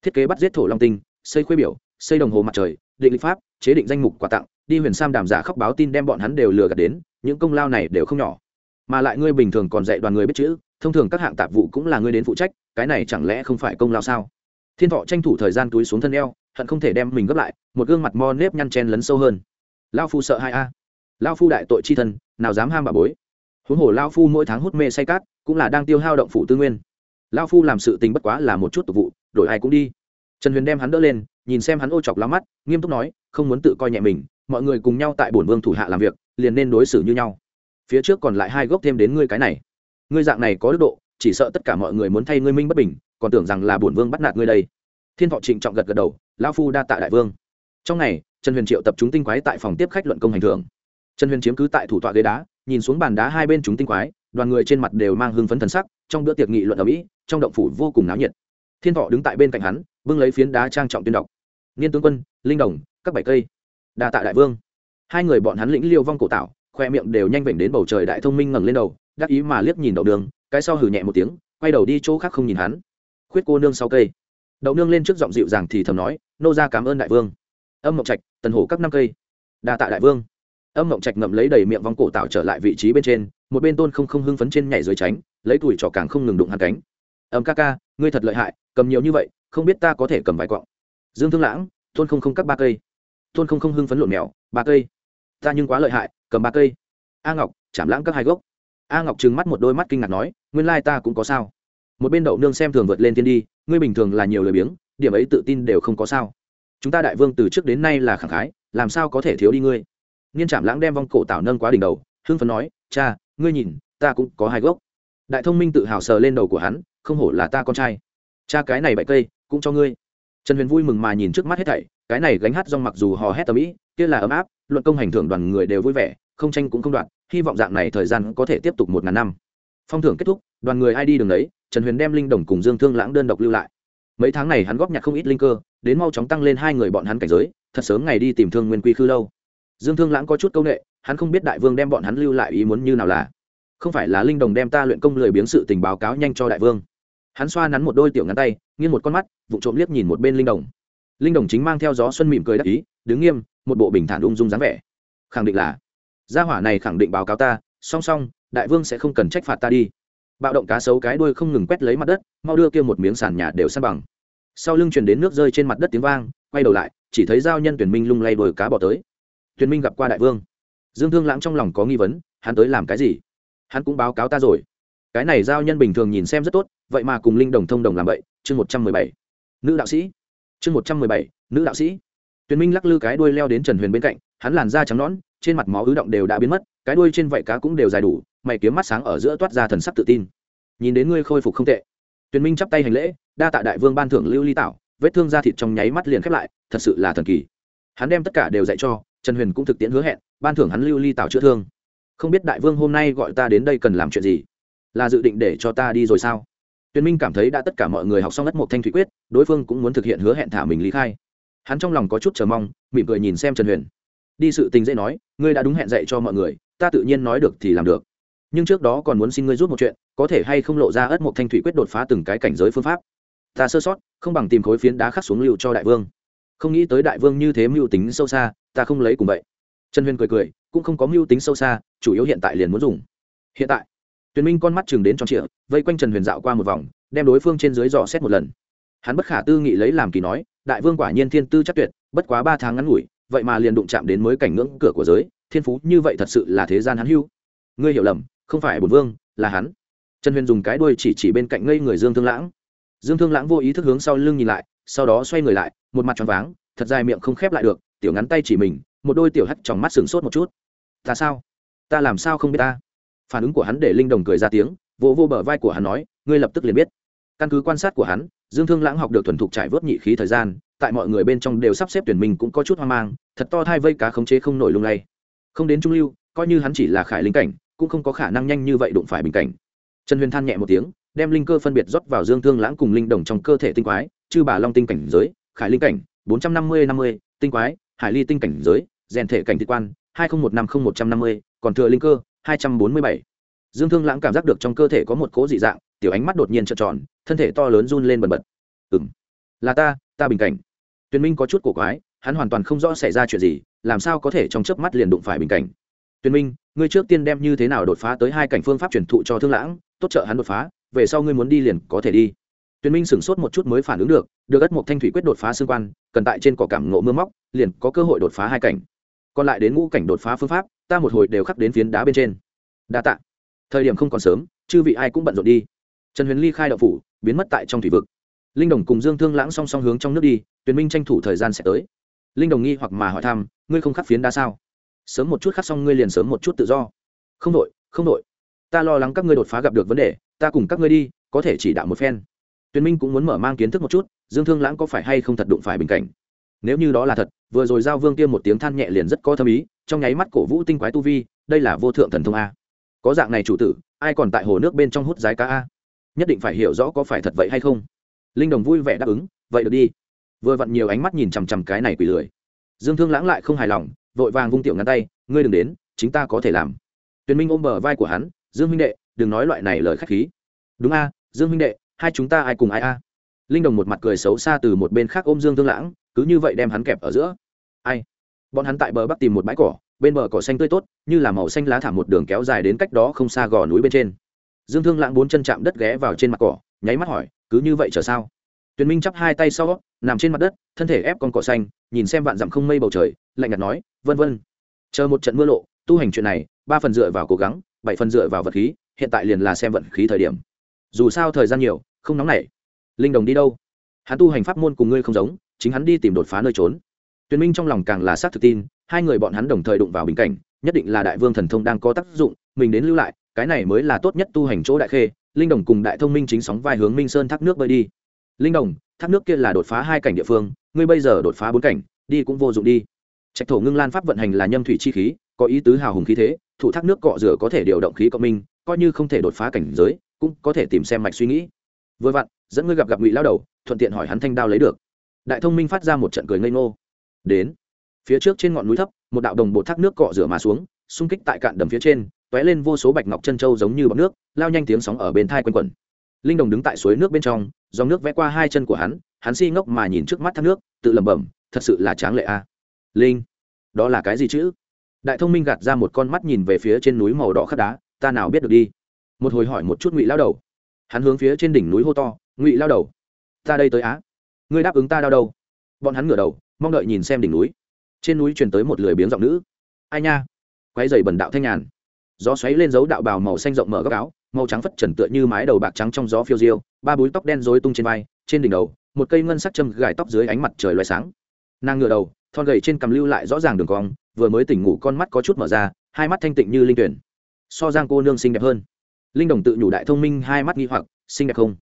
Thiết kế bắt giết thổ long tinh, xây khuê biểu, xây đồng hồ mặt trời, định lịch pháp, chế định danh mục quà tặng, đi huyền sam đàm giả khóc báo tin đem bọn hắn đều lừa gạt đến, những công lao này đều không nhỏ. Mà lại ngươi bình thường còn dạy đoàn người biết chữ, thông thường các hạng tạp vụ cũng là ngươi đến phụ trách, cái này chẳng lẽ không phải công lao sao? Thiên thọ tranh thủ thời gian túi xuống thân eo hận không thể đem mình gấp lại, một gương mặt mo nếp nhăn chen lấn sâu hơn. Lao phu sợ hai a. Lao phu đại tội chi thân, nào dám ham bà bối. Huống hồ lao phu mỗi tháng hút mê say cát, cũng là đang tiêu hao động phủ tư nguyên. Lao phu làm sự tình bất quá là một chút tục vụ, đổi ai cũng đi. Trần huyền đem hắn đỡ lên, nhìn xem hắn ô chọc lao mắt, nghiêm túc nói, không muốn tự coi nhẹ mình, mọi người cùng nhau tại bổn vương thủ hạ làm việc, liền nên đối xử như nhau. Phía trước còn lại hai gốc thêm đến ngươi cái này. Ngươi dạng này có đức độ, chỉ sợ tất cả mọi người muốn thay ngươi minh bất bình, còn tưởng rằng là bổn vương bắt nạt ngươi đây thiên thọ trịnh trọng gật gật đầu lao phu đa tạ đại vương. Trong ngày, trần huyền triệu tập chúng tinh quái tại phòng tiếp khách luận công hành thưởng. Trần huyền chiếm cứ tại thủ tọa ghế đá, nhìn xuống bàn đá hai bên chúng tinh quái, đoàn người trên mặt đều mang hưng phấn thần sắc, trong bữa tiệc nghị luận ở mỹ, trong động phủ vô cùng náo nhiệt. Thiên thọ đứng tại bên cạnh hắn vương lấy phiến đá trang trọng tuyên đọc. Niên tướng quân, linh đồng, các bảy cây. Đa tạ đại vương. Hai người bọn hắn lĩnh liêu vong cổ tạo, khoe miệng đều nhanh vểnh đến bầu trời đại thông minh ngẩng lên đầu, đắc ý mà liếc nhìn đậu đường, cái sau hử nhẹ một tiếng, quay đầu đi chỗ khác không nhìn hắn. Khuyết cô nương sau cây đậu nương lên trước giọng dịu dàng thì thầm nói, nô ra cảm ơn đại vương. Âm mộng trạch, tần hổ các năm cây. Đa tạ đại vương. Âm mộng trạch ngậm lấy đầy miệng vong cổ tạo trở lại vị trí bên trên, một bên tôn không không hưng phấn trên nhảy dưới tránh, lấy tuổi trò càng không ngừng đụng hàn cánh. Âm ca ca, ngươi thật lợi hại, cầm nhiều như vậy, không biết ta có thể cầm vài quọng dương thương lãng, tôn không không cắt ba cây. Tôn không không hưng phấn lộn mèo, ba cây. Ta nhưng quá lợi hại, cầm ba cây. A ngọc, chảm lãng các hai gốc. A ngọc trừng mắt một đôi mắt kinh ngạc nói, nguyên lai ta cũng có sao. Một bên đậu nương xem thường vượt lên thiên đi ngươi bình thường là nhiều lời biếng, điểm ấy tự tin đều không có sao. Chúng ta đại vương từ trước đến nay là khẳng khái, làm sao có thể thiếu đi ngươi? Niên trạm lãng đem vong cổ tảo nâng quá đỉnh đầu, hưng phấn nói, cha, ngươi nhìn, ta cũng có hai gốc. Đại thông minh tự hào sờ lên đầu của hắn, không hổ là ta con trai. Cha cái này bậy cây, cũng cho ngươi. Trần huyền vui mừng mà nhìn trước mắt hết thảy, cái này gánh hát rong mặc dù hò hét tầm ĩ kia là ấm áp, luận công hành thưởng đoàn người đều vui vẻ, không tranh cũng không đoạn hy vọng dạng này thời gian có thể tiếp tục một ngàn năm. Phong thưởng kết thúc, đoàn người ai đi đường đấy trần huyền đem linh đồng cùng dương thương lãng đơn độc lưu lại. Mấy tháng này hắn góp nhặt không ít linh cơ, đến mau chóng tăng lên hai người bọn hắn cảnh giới, thật sớm ngày đi tìm thương nguyên quy khư lâu. Dương thương lãng có chút c â u n ệ hắn không biết đại vương đem bọn hắn lưu lại ý muốn như nào là. Không phải là linh đồng đem ta luyện công lười biếng sự tình báo cáo nhanh cho đại vương. Hắn xoa nắn một đôi tiểu ngắn tay, nghiêng một con mắt vụ trộm liếc nhìn một bên linh đồng. Linh đồng chính mang theo gió xuân mỉm cười đắc ý, đứng nghiêm, một bộ bình thản ung dung dáng vẻ. Khẳng định là, gia hỏa này khẳng định báo cáo ta, song song, đại vương sẽ không cần trách phạt ta đi bạo động cá sấu cái đuôi không ngừng quét lấy mặt đất, mau đưa kia một miếng sàn nhà đều san bằng. Sau lưng chuyển đến nước rơi trên mặt đất tiếng vang, quay đầu lại, chỉ thấy giao nhân tuyển minh lung lay đồi cá bỏ tới. Tuyển minh gặp qua đại vương. Dương thương lãng trong lòng có nghi vấn, hắn tới làm cái gì? Hắn cũng báo cáo ta rồi. Cái này giao nhân bình thường nhìn xem rất tốt, vậy mà cùng linh đồng thông đồng làm vậy, chương một trăm mười bảy. Nữ đạo sĩ. Chương một trăm mười bảy, nữ đạo sĩ. Tuyển minh lắc lư cái đuôi leo đến trần huyền bên cạnh, hắn làn da trắng nõn, trên mặt máu ứ động đều đã biến mất, cái đuôi trên vảy cá cũng đều dài đủ mày kiếm mắt sáng ở giữa toát ra thần sắc tự tin. Nhìn đến ngươi khôi phục không tệ. Tuyền minh chắp tay hành lễ, đa tạ đại vương ban thưởng lưu ly tạo vết thương da thịt trong nháy mắt liền khép lại, thật sự là thần kỳ. Hắn đem tất cả đều dạy cho, trần huyền cũng thực tiễn hứa hẹn, ban thưởng hắn lưu ly tạo chữa thương. Không biết đại vương hôm nay gọi ta đến đây cần làm chuyện gì? Là dự định để cho ta đi rồi sao? Tuyền minh cảm thấy đã tất cả mọi người học xong đất một thanh thủy quyết, đối phương cũng muốn thực hiện hứa hẹn thả mình lý khai. Hắn trong lòng có chút chờ mong, mỉm cười nhìn xem trần huyền. Đi sự tình dễ nói, ngươi đã đúng hẹn dạy cho mọi người, ta tự nhiên nói được thì làm được nhưng trước đó còn muốn xin ngươi giúp một chuyện, có thể hay không lộ ra ất một thanh thủy quyết đột phá từng cái cảnh giới phương pháp. Ta sơ sót, không bằng tìm khối phiến đá khắc xuống lưu cho đại vương. Không nghĩ tới đại vương như thế mưu tính sâu xa, ta không lấy cùng vậy. Trần huyền cười cười, cũng không có mưu tính sâu xa, chủ yếu hiện tại liền muốn dùng. Hiện tại, tuyền minh con mắt chừng đến tròn trịa, vây quanh trần huyền dạo qua một vòng, đem đối phương trên dưới dò xét một lần. Hắn bất khả tư nghị lấy làm kỳ nói, đại vương quả nhiên thiên tư chắc tuyệt, bất quá ba tháng ngắn ngủi, vậy mà liền đụng chạm đến mới cảnh ngưỡng cửa của giới, thiên phú như vậy thật sự là thế gian hắn hưu. Ngươi hiểu lầm không phải bổn vương, là hắn. Trần huyền dùng cái đuôi chỉ chỉ bên cạnh ngây người dương thương lãng. Dương thương lãng vô ý thức hướng sau lưng nhìn lại, sau đó xoay người lại, một mặt tròn váng, thật dài miệng không khép lại được, tiểu ngắn tay chỉ mình, một đôi tiểu hắt trong mắt sừng sốt một chút. Ta sao? Ta làm sao không biết ta? Phản ứng của hắn để linh đồng cười ra tiếng, vỗ vô bờ vai của hắn nói, ngươi lập tức liền biết. Căn cứ quan sát của hắn, dương thương lãng học được thuần thục trải vớt nhị khí thời gian, tại mọi người bên trong đều sắp xếp tuyển mình cũng có chút hoang mang, thật to thai vây cá khống chế không nổi lung lay. Không đến trung lưu, coi như hắn chỉ là khải linh cảnh cũng không có khả năng nhanh như vậy đụng phải bình cảnh. Trần huyền than nhẹ một tiếng, đem linh cơ phân biệt rót vào dương thương lãng cùng linh đồng trong cơ thể tinh quái, chư bà long tinh cảnh giới, khải linh cảnh, bốn trăm năm mươi năm mươi, tinh quái, hải ly tinh cảnh giới, rèn thể cảnh thị quan, hai nghìn một năm không một trăm năm mươi, còn thừa linh cơ, hai trăm bốn mươi bảy. Dương thương lãng cảm giác được trong cơ thể có một cố dị dạng, tiểu ánh mắt đột nhiên trợn tròn, thân thể to lớn run lên bần bật. Ừ m là ta ta bình cảnh. Tuyền minh có chút cổ quái, hắn hoàn toàn không rõ xảy ra chuyện gì, làm sao có thể trong chớp mắt liền đụng phải bình cảnh tuyền minh, ngươi trước tiên đem như thế nào đột phá tới hai cảnh phương pháp truyền thụ cho thương lãng, tốt trợ hắn đột phá, về sau ngươi muốn đi liền có thể đi. Tuyền minh sửng sốt một chút mới phản ứng được được ất một thanh thủy quyết đột phá xương quan, cần tại trên cỏ cảm ngộ mưa móc, liền có cơ hội đột phá hai cảnh. Còn lại đến ngũ cảnh đột phá phương pháp, ta một hồi đều khắc đến phiến đá bên trên. Đa tạ. Thời điểm không còn sớm, chư vị ai cũng bận rộn đi. Trần huyền ly khai đậu phủ, biến mất tại trong thủy vực. Linh đồng cùng dương thương lãng song song hướng trong nước đi, tuyền minh tranh thủ thời gian sẽ tới. Linh đồng nghi hoặc mà hỏi thăm, ngươi không khắc phiến đá sao? Sớm một chút khắc xong ngươi liền sớm một chút tự do. Không đội không đội ta lo lắng các ngươi đột phá gặp được vấn đề, ta cùng các ngươi đi, có thể chỉ đạo một phen. Tuyền minh cũng muốn mở mang kiến thức một chút, dương thương lãng có phải hay không thật đụng phải bình cảnh? Nếu như đó là thật, vừa rồi giao vương kia một tiếng than nhẹ liền rất có thâm ý, trong nháy mắt cổ vũ tinh quái tu vi, đây là vô thượng thần thông a. Có dạng này chủ tử, ai còn tại hồ nước bên trong hút rái cá a? Nhất định phải hiểu rõ có phải thật vậy hay không. Linh đồng vui vẻ đáp ứng, vậy được đi. Vừa vặn nhiều ánh mắt nhìn chằm chằm cái này quỷ lười. Dương thương lãng lại không hài lòng vội vàng vung tiểu ngăn tay, ngươi đừng đến, chính ta có thể làm. Tuyền minh ôm bờ vai của hắn, dương minh đệ, đừng nói loại này lời k h á c h khí. Đúng a, dương minh đệ, hai chúng ta ai cùng ai a? Linh đồng một mặt cười xấu xa từ một bên khác ôm dương thương lãng, cứ như vậy đem hắn kẹp ở giữa. Ai? Bọn hắn tại bờ bắc tìm một bãi cỏ, bên bờ cỏ xanh tươi tốt, như là màu xanh lá thảm một đường kéo dài đến cách đó không xa gò núi bên trên. Dương thương lãng bốn chân chạm đất ghé vào trên mặt cỏ, nháy mắt hỏi, cứ như vậy chờ sao? Tuyền minh chắp hai tay sau nằm trên mặt đất, thân thể ép con cỏ xanh, nhìn xem vạn dặm không mây bầu trời, lạnh ngặt nói, vân vân, chờ một trận mưa lộ, tu hành chuyện này, ba phần dựa vào cố gắng, bảy phần dựa vào vật khí, hiện tại liền là xem vận khí thời điểm. Dù sao thời gian nhiều, không nóng nảy. Linh đồng đi đâu? Hắn tu hành pháp môn cùng ngươi không giống, chính hắn đi tìm đột phá nơi trốn. Tuyền minh trong lòng càng là xác thực tin, hai người bọn hắn đồng thời đụng vào bình cảnh, nhất định là đại vương thần thông đang có tác dụng, mình đến lưu lại, cái này mới là tốt nhất tu hành chỗ đại khê. Linh đồng cùng đại thông minh chính sóng vai hướng minh sơn thác nước bơi đi. Linh đồng thác nước kia là đột phá hai cảnh địa phương, ngươi bây giờ đột phá bốn cảnh, đi cũng vô dụng đi. Trạch thổ ngưng lan pháp vận hành là nhâm thủy chi khí, có ý tứ hào hùng khí thế, thủ thác nước cọ rửa có thể điều động khí cộng minh, coi như không thể đột phá cảnh giới, cũng có thể tìm xem mạch suy nghĩ. Vừa vặn, dẫn ngươi gặp gặp ngụy lao đầu, thuận tiện hỏi hắn thanh đao lấy được. Đại thông minh phát ra một trận cười ngây ngô. Đến, phía trước trên ngọn núi thấp, một đạo đồng bộ thác nước cọ rửa mà xuống, xung kích tại cạn đầm phía trên t ó é lên vô số bạch ngọc chân trâu giống như bọc nước, lao nhanh tiếng sóng ở bên thai quanh quẩn linh đồng đứng tại suối nước bên trong, dòng nước vẽ qua hai chân của hắn hắn si ngốc mà nhìn trước mắt thác nước, tự lẩm bẩm, thật sự là tráng lệ a. Linh, đó là cái gì chứ? Đại thông minh gạt ra một con mắt nhìn về phía trên núi màu đỏ khắc đá, ta nào biết được đi. Một hồi hỏi một chút ngụy lao đầu. Hắn hướng phía trên đỉnh núi hô to, ngụy lao đầu, ta đây tới á. Ngươi đáp ứng ta đau đâu? Bọn hắn ngửa đầu, mong đợi nhìn xem đỉnh núi. Trên núi truyền tới một lười biếng giọng nữ. Ai nha quay dày bẩn đạo thanh nhàn. Gió xoáy lên dấu đạo bào màu xanh rộng mở góc áo màu trắng phất trần tựa như mái đầu bạc trắng trong gió phiêu diêu, ba búi tóc đen rối tung trên vai, trên đỉnh đầu, một cây ngân sắc châm gài tóc dưới ánh mặt trời loài sáng. Nàng ngửa đầu, thon gầy trên cằm lưu lại rõ ràng đường cong, vừa mới tỉnh ngủ con mắt có chút mở ra, hai mắt thanh tịnh như linh tuyển. So giang cô nương xinh đẹp hơn. Linh đồng tự nhủ đại thông minh, hai mắt nghi hoặc, xinh đẹp không?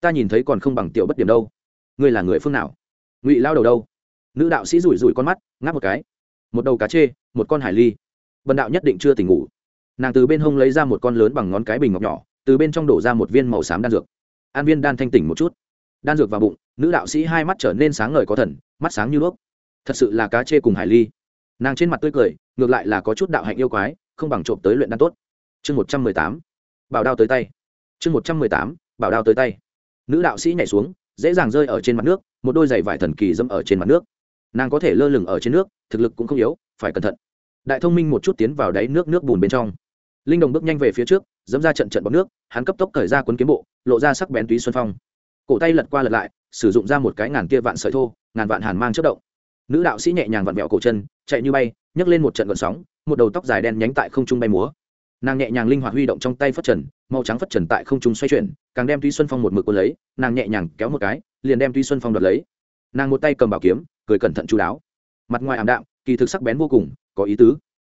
Ta nhìn thấy còn không bằng tiểu bất điểm đâu. Ngươi là người phương nào? Ngụy lao đầu đâu? Nữ đạo sĩ rủi rủi con mắt, ngáp một cái. Một đầu cá chê, một con hải ly. Bần đạo nhất định chưa tỉnh ngủ nàng từ bên hông lấy ra một con lớn bằng ngón cái bình ngọc nhỏ, từ bên trong đổ ra một viên màu xám đan dược. An viên đan thanh tỉnh một chút. Đan dược vào bụng, nữ đạo sĩ hai mắt trở nên sáng ngời có thần, mắt sáng như đuốc. Thật sự là cá chê cùng hải ly. Nàng trên mặt tươi cười, ngược lại là có chút đạo hạnh yêu quái, không bằng trộm tới luyện đan tốt. Chương một trăm mười tám. Bảo đao tới tay. Chương một trăm mười tám, bảo đao tới tay. Nữ đạo sĩ nhảy xuống, dễ dàng rơi ở trên mặt nước, một đôi giày vải thần kỳ dâm ở trên mặt nước. Nàng có thể lơ lửng ở trên nước, thực lực cũng không yếu, phải cẩn thận. Đại thông minh một chút tiến vào đáy nước nước bùn bên trong linh đồng bước nhanh về phía trước, dẫm ra trận trận bọc nước, hắn cấp tốc cởi ra quấn kiếm bộ, lộ ra sắc bén túy xuân phong. Cổ tay lật qua lật lại, sử dụng ra một cái ngàn kia vạn sợi thô, ngàn vạn hàn mang chất động. Nữ đạo sĩ nhẹ nhàng vặn vẹo cổ chân, chạy như bay, nhấc lên một trận gợn sóng, một đầu tóc dài đen nhánh tại không trung bay múa. Nàng nhẹ nhàng linh hoạt huy động trong tay phất trần, màu trắng phất trần tại không trung xoay chuyển, càng đem tuy xuân phong một mực quân lấy, nàng nhẹ nhàng kéo một cái, liền đem tuy xuân phong đoạt lấy. Nàng một tay cầm bảo kiếm, cười cẩn thận chú đáo. Mặt ngoài ảm đạm, kỳ thực sắc bén vô cùng, có ý tứ.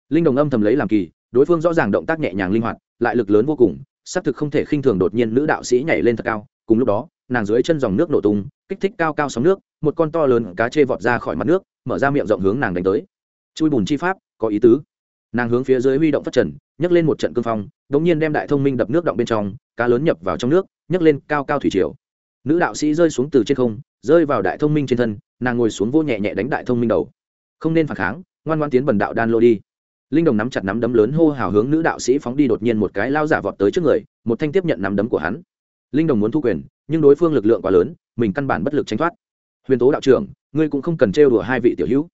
Linh đồng âm thầm lấy làm kỳ đối phương rõ ràng động tác nhẹ nhàng linh hoạt, lại lực lớn vô cùng, xác thực không thể khinh thường đột nhiên nữ đạo sĩ nhảy lên thật cao. Cùng lúc đó, nàng dưới chân dòng nước nổ tung, kích thích cao cao sóng nước, một con to lớn cá chê vọt ra khỏi mặt nước, mở ra miệng rộng hướng nàng đánh tới. Chui bùn chi pháp, có ý tứ. Nàng hướng phía dưới huy động phát trần, nhấc lên một trận cương phong đ ỗ n g nhiên đem đại thông minh đập nước động bên trong, cá lớn nhập vào trong nước, nhấc lên cao cao thủy triều. Nữ đạo sĩ rơi xuống từ trên không, rơi vào đại thông minh trên thân, nàng ngồi xuống vô nhẹ nhẹ đánh đại thông minh đầu. Không nên phản kháng, ngoan ngoan tiến bần đạo đan lô đi linh đồng nắm chặt nắm đấm lớn hô hào hướng nữ đạo sĩ phóng đi đột nhiên một cái lao giả vọt tới trước người, một thanh tiếp nhận nắm đấm của hắn. Linh đồng muốn thu quyền, nhưng đối phương lực lượng quá lớn, mình căn bản bất lực tránh thoát. Huyền tố đạo trưởng, ngươi cũng không cần trêu đùa hai vị tiểu hữu.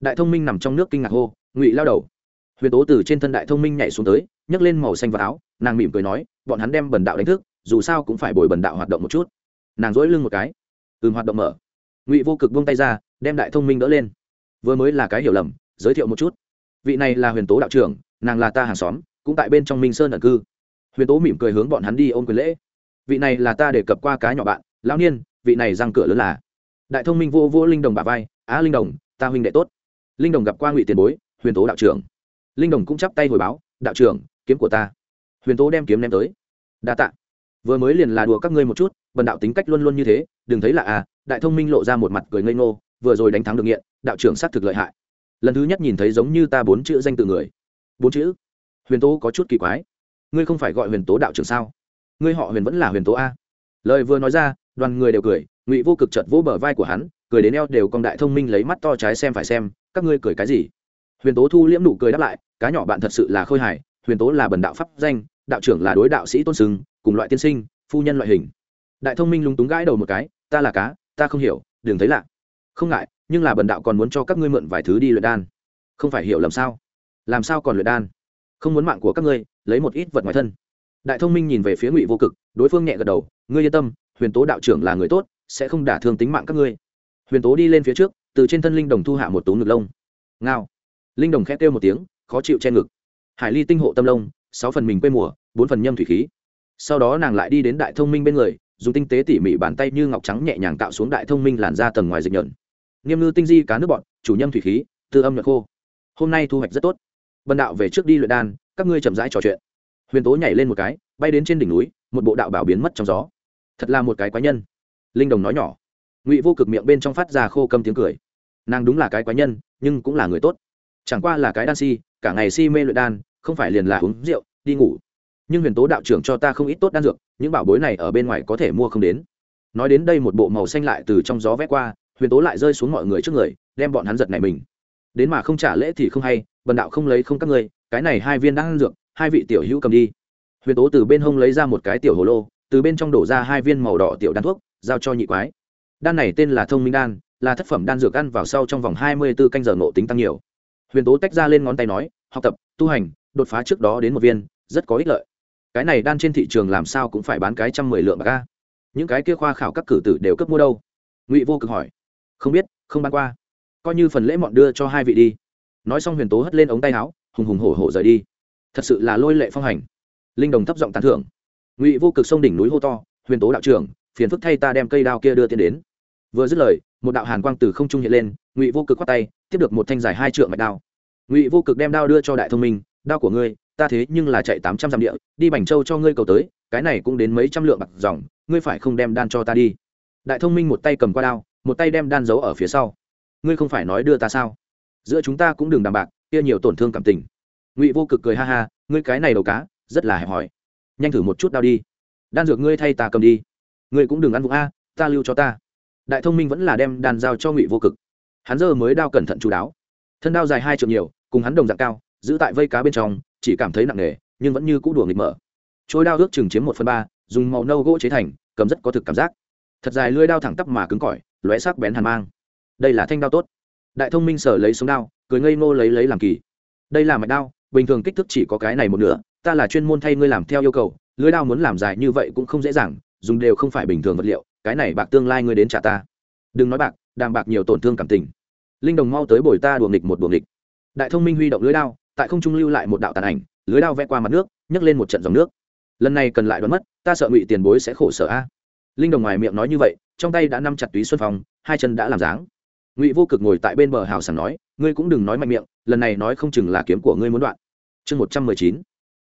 Đại thông minh nằm trong nước kinh ngạc hô, ngụy lao đầu. Huyền tố từ trên thân đại thông minh nhảy xuống tới, nhấc lên màu xanh và áo, nàng mỉm cười nói, bọn hắn đem bần đạo đánh thức, dù sao cũng phải bồi bần đạo hoạt động một chút. Nàng dỗi lưng một cái. Ừm, hoạt động mở. Ngụy vô cực buông tay ra, đem đại thông minh đỡ lên. Vừa mới là cái hiểu lầm, giới thiệu một chút vị này là huyền tố đạo trưởng, nàng là ta hàng xóm, cũng tại bên trong minh sơn ẩn cư. Huyền tố mỉm cười hướng bọn hắn đi ôm quyền lễ. Vị này là ta để cập qua cái nhỏ bạn, lão niên, vị này răng cửa lớn là. Đại thông minh vô vô linh đồng bà vai, á, linh đồng, ta huynh đệ tốt. Linh đồng gặp qua ngụy tiền bối, huyền tố đạo trưởng. Linh đồng cũng chắp tay hồi báo, đạo trưởng, kiếm của ta. Huyền tố đem kiếm ném tới. Đa tạ. Vừa mới liền là đùa các ngươi một chút, bần đạo tính cách luôn luôn như thế, đừng thấy là à đại thông minh lộ ra một mặt cười ngây ngô, vừa rồi đánh thắng được nghiện, đạo trưởng xác thực lợi hại lần thứ nhất nhìn thấy giống như ta bốn chữ danh tự người. Bốn chữ? Huyền tố có chút kỳ quái. Ngươi không phải gọi huyền tố đạo trưởng sao? Ngươi họ huyền vẫn là huyền tố a. Lời vừa nói ra, đoàn người đều cười, ngụy vô cực chợt vỗ bờ vai của hắn, cười đến eo đều con đại thông minh lấy mắt to trái xem phải xem, các ngươi cười cái gì? Huyền tố thu liễm nụ cười đáp lại, cá nhỏ bạn thật sự là khôi hài, huyền tố là bần đạo pháp danh, đạo trưởng là đối đạo sĩ tôn sừng cùng loại tiên sinh, phu nhân loại hình. Đại thông minh lúng túng gãi đầu một cái, ta là cá, ta không hiểu, đừng thấy lạ. Không ngại nhưng là bần đạo còn muốn cho các ngươi mượn vài thứ đi luyện đan. Không phải hiểu lầm sao? Làm sao còn luyện đan? Không muốn mạng của các ngươi, lấy một ít vật ngoài thân. Đại thông minh nhìn về phía ngụy vô cực, đối phương nhẹ gật đầu, ngươi yên tâm, huyền tố đạo trưởng là người tốt, sẽ không đả thương tính mạng các ngươi. Huyền tố đi lên phía trước, từ trên thân linh đồng thu hạ một tú ngực lông. Ngao. Linh đồng khét kêu một tiếng, khó chịu che ngực. Hải ly tinh hộ tâm lông, sáu phần mình quê mùa, bốn phần nhâm thủy khí. Sau đó nàng lại đi đến đại thông minh bên người, dùng tinh tế tỉ mỉ bàn tay như ngọc trắng nhẹ nhàng tạo xuống đại thông minh làn ra tầng ngoài dịch nhợn nghiêm ngư tinh di cá nước bọn chủ nhâm thủy khí, tư âm nhuận khô. Hôm nay thu hoạch rất tốt. Bần đạo về trước đi luyện đan, các ngươi chậm rãi trò chuyện. Huyền tố nhảy lên một cái, bay đến trên đỉnh núi, một bộ đạo bảo biến mất trong gió. Thật là một cái quái nhân. Linh đồng nói nhỏ. Ngụy vô cực miệng bên trong phát ra khô câm tiếng cười. Nàng đúng là cái quái nhân, nhưng cũng là người tốt. Chẳng qua là cái đan si, cả ngày si mê luyện đan, không phải liền là uống rượu, đi ngủ. Nhưng huyền tố đạo trưởng cho ta không ít tốt đan dược, những bảo bối này ở bên ngoài có thể mua không đến. Nói đến đây một bộ màu xanh lại từ trong gió vét qua huyền tố lại rơi xuống mọi người trước người, đem bọn hắn giật này mình. Đến mà không trả lễ thì không hay bần đạo không lấy không các ngươi, cái này hai viên đang ăn dược, hai vị tiểu hữu cầm đi. Huyền tố từ bên hông lấy ra một cái tiểu hồ lô, từ bên trong đổ ra hai viên màu đỏ tiểu đan thuốc, giao cho nhị quái. Đan này tên là thông minh đan, là thất phẩm đan dược ăn vào sau trong vòng hai mươi b ố canh giờ nộ tính tăng nhiều. Huyền tố tách ra lên ngón tay nói, học tập, tu hành, đột phá trước đó đến một viên, rất có ích lợi. Cái này đan trên thị trường làm sao cũng phải bán cái trăm mười lượng bạc ca những cái kia khoa khảo các cử tử đều cấp mua đâu? Ngụy vô cực hỏi không biết, không bán qua. Coi như phần lễ mọn đưa cho hai vị đi. Nói xong huyền tố hất lên ống tay áo, hùng hùng hổ hổ rời đi. Thật sự là lôi lệ phong hành. Linh đồng thấp giọng tán thưởng. Ngụy vô cực sông đỉnh núi hô to, huyền tố đạo trưởng, phiền phức thay ta đem cây đao kia đưa tiền đến. Vừa dứt lời, một đạo hàn quang từ không trung hiện lên, ngụy vô cực khoát tay, tiếp được một thanh dài hai trượng mạch đao. Ngụy vô cực đem đao đưa cho đại thông minh, đao của ngươi, ta thế nhưng là chạy tám trăm dặm địa, đi bành châu cho ngươi cầu tới, cái này cũng đến mấy trăm lượng bạc dòng, ngươi phải không đem đan cho ta đi. Đại thông minh một tay cầm qua đao một tay đem đan giấu ở phía sau. Ngươi không phải nói đưa ta sao? Giữa chúng ta cũng đừng đàm bạc, kia nhiều tổn thương cảm tình. Ngụy vô cực cười ha ha, ngươi cái này đầu cá, rất là hẹp hòi. Nhanh thử một chút đao đi. Đan dược ngươi thay ta cầm đi. Ngươi cũng đừng ăn vụ a, ta lưu cho ta. Đại thông minh vẫn là đem đan giao cho ngụy vô cực. Hắn giờ mới đao cẩn thận chú đáo. Thân đao dài hai trượng nhiều, cùng hắn đồng dạng cao, giữ tại vây cá bên trong, chỉ cảm thấy nặng nề, nhưng vẫn như cũ đùa nghịch mở. Trôi đao ước chừng chiếm một phần ba, dùng màu nâu gỗ chế thành, cầm rất có thực cảm giác thật dài lưỡi đao thẳng tắp mà cứng cỏi, lóe sắc bén hàn mang. Đây là thanh đao tốt. Đại thông minh sở lấy xuống đao, cười ngây ngô lấy lấy làm kỳ. Đây là mạch đao, bình thường kích thước chỉ có cái này một nửa, ta là chuyên môn thay ngươi làm theo yêu cầu, lưỡi đao muốn làm dài như vậy cũng không dễ dàng, dùng đều không phải bình thường vật liệu, cái này bạc tương lai ngươi đến trả ta. Đừng nói bạc, đàm bạc nhiều tổn thương cảm tình. Linh đồng mau tới bồi ta đùa nghịch một đùa nghịch. Đại thông minh huy động lưới đao, tại không trung lưu lại một đạo tàn ảnh lưới đao vẽ qua mặt nước, nhấc lên một trận dòng nước. Lần này cần lại đoán mất, ta sợ ngụy tiền bối sẽ khổ sở a linh đồng ngoài miệng nói như vậy, trong tay đã nắm chặt túy xuân phong, hai chân đã làm dáng. Ngụy vô cực ngồi tại bên bờ hào sảng nói, ngươi cũng đừng nói mạnh miệng, lần này nói không chừng là kiếm của ngươi muốn đoạn. Chương một trăm mười chín,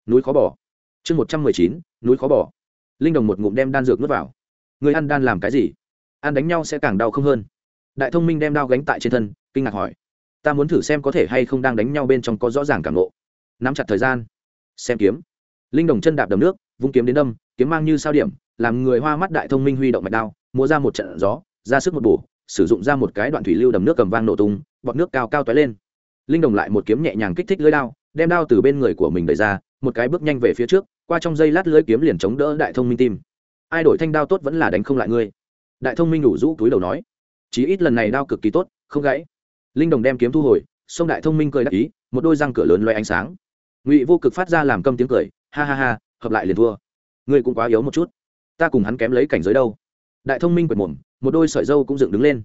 núi khó bỏ chương một trăm mười chín, núi khó bỏ linh đồng một ngụm đem đan dược nuốt vào. Người ăn đan làm cái gì? Ăn đánh nhau sẽ càng đau không hơn. Đại thông minh đem đao gánh tại trên thân, kinh ngạc hỏi, ta muốn thử xem có thể hay không đang đánh nhau bên trong có rõ ràng cảm lộ nắm chặt thời gian, xem kiếm. Linh đồng chân đạp đầm nước, vung kiếm đến đâm kiếm mang như sao điểm, làm người hoa mắt đại thông minh huy động mạch đao, múa ra một trận gió, ra sức một bổ, sử dụng ra một cái đoạn thủy lưu đầm nước cầm vang nổ tung, bọt nước cao cao toái lên. Linh đồng lại một kiếm nhẹ nhàng kích thích lưới đao, đem đao từ bên người của mình đẩy ra, một cái bước nhanh về phía trước, qua trong dây lát lưới kiếm liền chống đỡ đại thông minh tim. Ai đổi thanh đao tốt vẫn là đánh không lại ngươi. Đại thông minh đủ rũ túi đầu nói. Chí ít lần này đao cực kỳ tốt, không gãy. Linh đồng đem kiếm thu hồi, sông đại thông minh cười đắc ý, một đôi răng cửa lớn loay ánh sáng. Ngụy vô cực phát ra làm câm tiếng cười, ha ha ha, hợp lại liền thua ngươi cũng quá yếu một chút. Ta cùng hắn kém lấy cảnh giới đâu. Đại thông minh quệt mồm, một đôi sợi dâu cũng dựng đứng lên.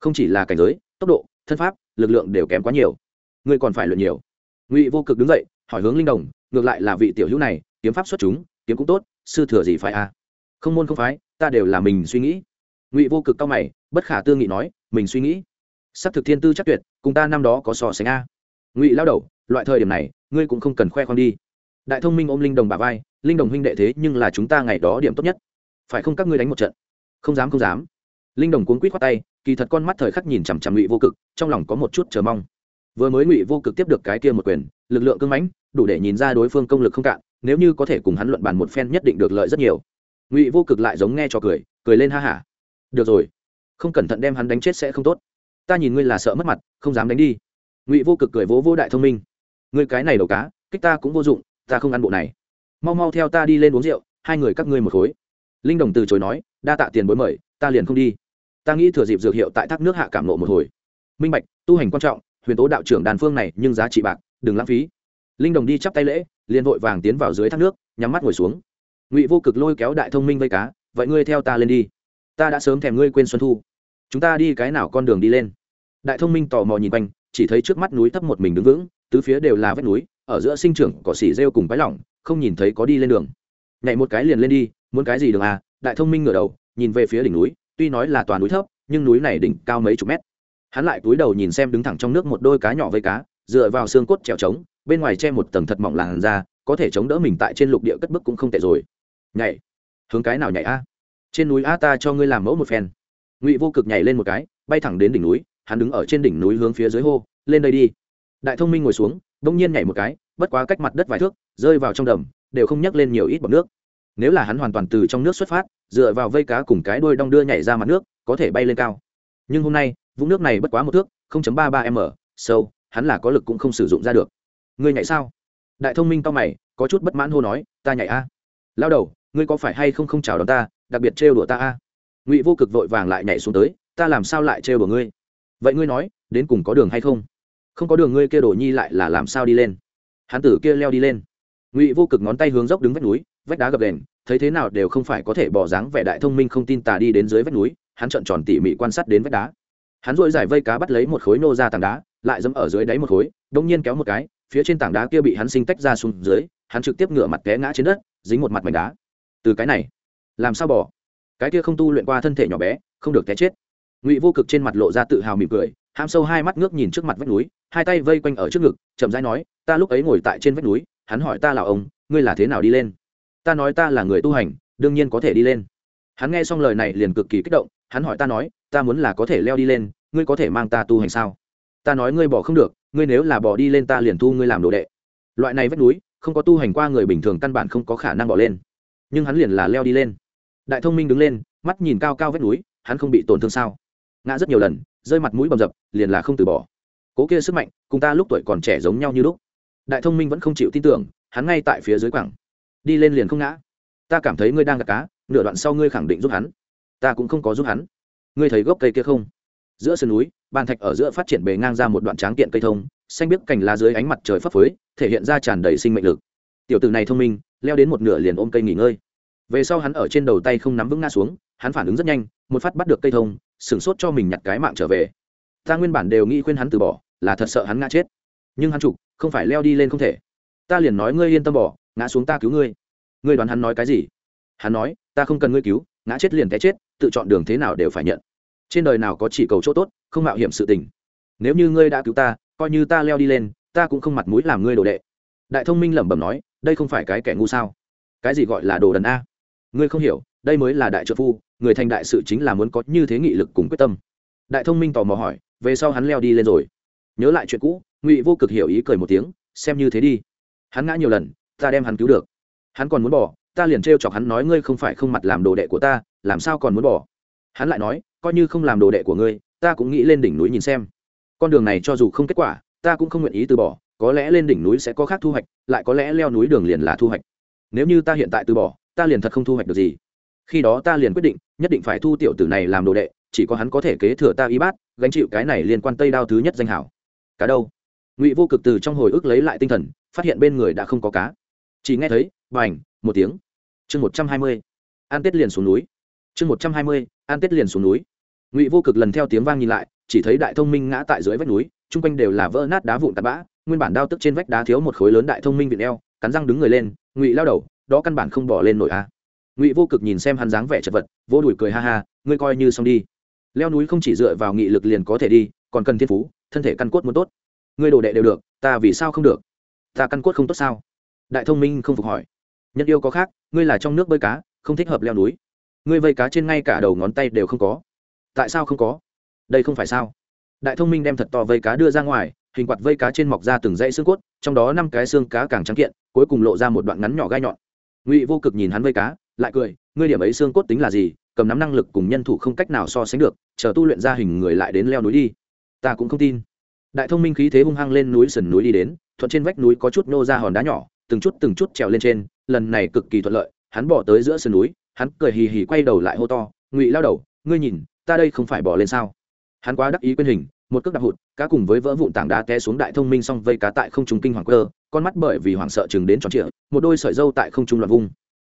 Không chỉ là cảnh giới, tốc độ, thân pháp, lực lượng đều kém quá nhiều. Ngươi còn phải luyện nhiều. Ngụy vô cực đứng dậy, hỏi hướng linh đồng, ngược lại là vị tiểu hữu này, kiếm pháp xuất chúng, kiếm cũng tốt, sư thừa gì phải à? Không môn không phái, ta đều là mình suy nghĩ. Ngụy vô cực cao mày, bất khả tư nghị nói, mình suy nghĩ. S ắ c thực thiên tư chắc tuyệt, cùng ta năm đó có so sánh a. Ngụy lao đầu, loại thời điểm này, ngươi cũng không cần khoe khoang đi đại thông minh ôm linh đồng bà vai, linh đồng huynh đệ thế nhưng là chúng ta ngày đó điểm tốt nhất. Phải không các ngươi đánh một trận? Không dám không dám. Linh đồng cuốn quýt khoát tay, kỳ thật con mắt thời khắc nhìn chằm chằm ngụy vô cực, trong lòng có một chút chờ mong. Vừa mới ngụy vô cực tiếp được cái kia một quyền, lực lượng cưng mãnh, đủ để nhìn ra đối phương công lực không cạn, nếu như có thể cùng hắn luận bàn một phen nhất định được lợi rất nhiều. Ngụy vô cực lại giống nghe cho cười cười lên ha hả. Được rồi, không cẩn thận đem hắn đánh chết sẽ không tốt. Ta nhìn ngươi là sợ mất mặt, không dám đánh đi. Ngụy vô cực cười vỗ vô đại thông minh. Ngươi cái này đầu cá, kích ta cũng vô dụng ta không ăn bộ này. Mau mau theo ta đi lên uống rượu, hai người các ngươi một khối. Linh đồng từ chối nói, đa tạ tiền bối mời, ta liền không đi. Ta nghĩ thừa dịp dược hiệu tại thác nước hạ cảm nộ một hồi. Minh bạch, tu hành quan trọng, huyền tố đạo trưởng đàn phương này nhưng giá trị bạc, đừng lãng phí. Linh đồng đi chắp tay lễ, liền vội vàng tiến vào dưới thác nước, nhắm mắt ngồi xuống. Ngụy vô cực lôi kéo đại thông minh vây cá, vậy ngươi theo ta lên đi. Ta đã sớm thèm ngươi quên xuân thu. Chúng ta đi cái nào con đường đi lên? Đại thông minh tò mò nhìn quanh, chỉ thấy trước mắt núi thấp một mình đứng vững, tứ phía đều là vách núi ở giữa sinh trưởng cỏ xỉ rêu cùng bãi lỏng, không nhìn thấy có đi lên đường. Nhảy một cái liền lên đi, muốn cái gì đường à? Đại thông minh ngửa đầu, nhìn về phía đỉnh núi, tuy nói là toàn núi thấp, nhưng núi này đỉnh cao mấy chục mét. Hắn lại cúi đầu nhìn xem đứng thẳng trong nước một đôi cá nhỏ vây cá, dựa vào xương cốt trèo trống, bên ngoài che một tầng thật mỏng làn ra có thể chống đỡ mình tại trên lục địa cất bức cũng không tệ rồi. Nhảy. Hướng cái nào nhảy a? Trên núi a ta cho ngươi làm mẫu một phen. Ngụy vô cực nhảy lên một cái, bay thẳng đến đỉnh núi, hắn đứng ở trên đỉnh núi hướng phía dưới hô, lên đây đi. Đại thông minh ngồi xuống bỗng nhiên nhảy một cái, bất quá cách mặt đất vài thước, rơi vào trong đầm, đều không nhắc lên nhiều ít bọc nước. Nếu là hắn hoàn toàn từ trong nước xuất phát, dựa vào vây cá cùng cái đuôi đong đưa nhảy ra mặt nước, có thể bay lên cao. Nhưng hôm nay, vũng nước này bất quá một thước 0.33 m, sâu, hắn là có lực cũng không sử dụng ra được. Ngươi nhảy sao? Đại thông minh to mày, có chút bất mãn hô nói, ta nhảy a. Lao đầu, ngươi có phải hay không không chào đón ta, đặc biệt trêu đùa ta a? Ngụy vô cực vội vàng lại nhảy xuống tới, ta làm sao lại trêu đùa ngươi? Vậy ngươi nói, đến cùng có đường hay không? Không có đường ngươi kia đổ nhi lại là làm sao đi lên? Hán tử kia leo đi lên. Ngụy vô cực ngón tay hướng dốc đứng vách núi, vách đá gập đền, thấy thế nào đều không phải có thể bỏ dáng vẻ đại thông minh không tin tà đi đến dưới vách núi, hắn trợn tròn tỉ mỉ quan sát đến vách đá. Hắn dội giải vây cá bắt lấy một khối nô ra tảng đá, lại dẫm ở dưới đáy một khối đông nhiên kéo một cái, phía trên tảng đá kia bị hắn sinh tách ra xuống dưới, hắn trực tiếp ngửa mặt té ngã trên đất, dính một mặt mảnh đá. Từ cái này, làm sao bỏ? Cái kia không tu luyện qua thân thể nhỏ bé, không được té chết. Ngụy vô cực trên mặt lộ ra tự hào mỉm cười ham sâu hai mắt ngước nhìn trước mặt vách núi, hai tay vây quanh ở trước ngực, chậm rãi nói, ta lúc ấy ngồi tại trên vách núi, hắn hỏi ta là ông, ngươi là thế nào đi lên? Ta nói ta là người tu hành, đương nhiên có thể đi lên. Hắn nghe xong lời này liền cực kỳ kích động, hắn hỏi ta nói, ta muốn là có thể leo đi lên, ngươi có thể mang ta tu hành sao? Ta nói ngươi bỏ không được, ngươi nếu là bỏ đi lên ta liền thu ngươi làm đồ đệ. Loại này vách núi, không có tu hành qua người bình thường căn bản không có khả năng bỏ lên. Nhưng hắn liền là leo đi lên. Đại thông minh đứng lên, mắt nhìn cao cao vách núi, hắn không bị tổn thương sao? Ngã rất nhiều lần rơi mặt mũi bầm dập, liền là không từ bỏ. Cố kia sức mạnh, cùng ta lúc tuổi còn trẻ giống nhau như lúc. Đại thông minh vẫn không chịu tin tưởng, hắn ngay tại phía dưới quảng. Đi lên liền không ngã. Ta cảm thấy ngươi đang gạt cá, nửa đoạn sau ngươi khẳng định giúp hắn. Ta cũng không có giúp hắn. Ngươi thấy gốc cây kia không? Giữa sườn núi, bàn thạch ở giữa phát triển bề ngang ra một đoạn tráng kiện cây thông, xanh biếc cành lá dưới ánh mặt trời phấp phới, thể hiện ra tràn đầy sinh mệnh lực. Tiểu tử này thông minh, leo đến một nửa liền ôm cây nghỉ ngơi. Về sau hắn ở trên đầu tay không nắm vững ngã xuống, hắn phản ứng rất nhanh, một phát bắt được cây thông sửng sốt cho mình nhặt cái mạng trở về. Ta nguyên bản đều nghĩ khuyên hắn từ bỏ, là thật sợ hắn ngã chết. Nhưng hắn trục, không phải leo đi lên không thể. Ta liền nói ngươi yên tâm bỏ, ngã xuống ta cứu ngươi. Ngươi đoán hắn nói cái gì? Hắn nói, ta không cần ngươi cứu, ngã chết liền té chết, tự chọn đường thế nào đều phải nhận. Trên đời nào có chỉ cầu chỗ tốt, không mạo hiểm sự tình. Nếu như ngươi đã cứu ta, coi như ta leo đi lên, ta cũng không mặt mũi làm ngươi đồ đệ. Đại thông minh lẩm bẩm nói, đây không phải cái kẻ ngu sao? Cái gì gọi là đồ đần a? Ngươi không hiểu, đây mới là đại trợ phu người thành đại sự chính là muốn có như thế nghị lực cùng quyết tâm. Đại thông minh tò mò hỏi, về sau hắn leo đi lên rồi. Nhớ lại chuyện cũ, ngụy vô cực hiểu ý cười một tiếng, xem như thế đi. Hắn ngã nhiều lần, ta đem hắn cứu được. Hắn còn muốn bỏ, ta liền trêu chọc hắn nói ngươi không phải không mặt làm đồ đệ của ta, làm sao còn muốn bỏ? Hắn lại nói, coi như không làm đồ đệ của ngươi, ta cũng nghĩ lên đỉnh núi nhìn xem. Con đường này cho dù không kết quả, ta cũng không nguyện ý từ bỏ, có lẽ lên đỉnh núi sẽ có khác thu hoạch, lại có lẽ leo núi đường liền là thu hoạch. Nếu như ta hiện tại từ bỏ, ta liền thật không thu hoạch được gì khi đó ta liền quyết định, nhất định phải thu tiểu tử này làm đồ đệ, chỉ có hắn có thể kế thừa ta y bát, gánh chịu cái này liên quan tây đao thứ nhất danh hảo. Cá đâu? Ngụy vô cực từ trong hồi ức lấy lại tinh thần, phát hiện bên người đã không có cá. Chỉ nghe thấy b à n h một tiếng. Chương một trăm hai mươi. An tết liền xuống núi. Chương một trăm hai mươi, an tết liền xuống núi. Ngụy vô cực lần theo tiếng vang nhìn lại, chỉ thấy đại thông minh ngã tại dưới vách núi, chung quanh đều là vỡ nát đá vụn tạt bã, nguyên bản đao tức trên vách đá thiếu một khối lớn đại thông minh vịn eo, cắn răng đứng người lên, ngụy lao đầu, đó căn bản không bỏ lên nổi a ngụy vô cực nhìn xem hắn dáng vẻ chật vật vô đùi cười ha ha ngươi coi như xong đi leo núi không chỉ dựa vào nghị lực liền có thể đi còn cần thiên phú thân thể căn cốt muốn tốt ngươi đồ đệ đều được ta vì sao không được ta căn cốt không tốt sao đại thông minh không phục hỏi nhân yêu có khác ngươi là trong nước bơi cá không thích hợp leo núi ngươi vây cá trên ngay cả đầu ngón tay đều không có tại sao không có đây không phải sao đại thông minh đem thật to vây cá đưa ra ngoài hình quạt vây cá trên mọc ra từng dãy xương cốt trong đó năm cái xương cá càng trắng kiện cuối cùng lộ ra một đoạn ngắn nhỏ gai nhọn ngụy vô cực nhìn hắn vây cá lại cười, ngươi điểm ấy xương cốt tính là gì? Cầm nắm năng lực cùng nhân thủ không cách nào so sánh được, chờ tu luyện ra hình người lại đến leo núi đi. Ta cũng không tin. Đại thông minh khí thế hung hăng lên núi sườn núi đi đến, thuận trên vách núi có chút nô ra hòn đá nhỏ, từng chút từng chút trèo lên trên, lần này cực kỳ thuận lợi, hắn bỏ tới giữa sườn núi, hắn cười hì hì quay đầu lại hô to, ngụy lao đầu, ngươi nhìn, ta đây không phải bỏ lên sao? Hắn quá đắc ý quyên hình, một cước đạp hụt, cá cùng với vỡ vụn tảng đá té xuống đại thông minh xong vây cá tại không trung kinh hoàng cơ con mắt bởi vì hoảng sợ chừng đến tròn trịa, một đôi sợi dâu tại không trung loạn vung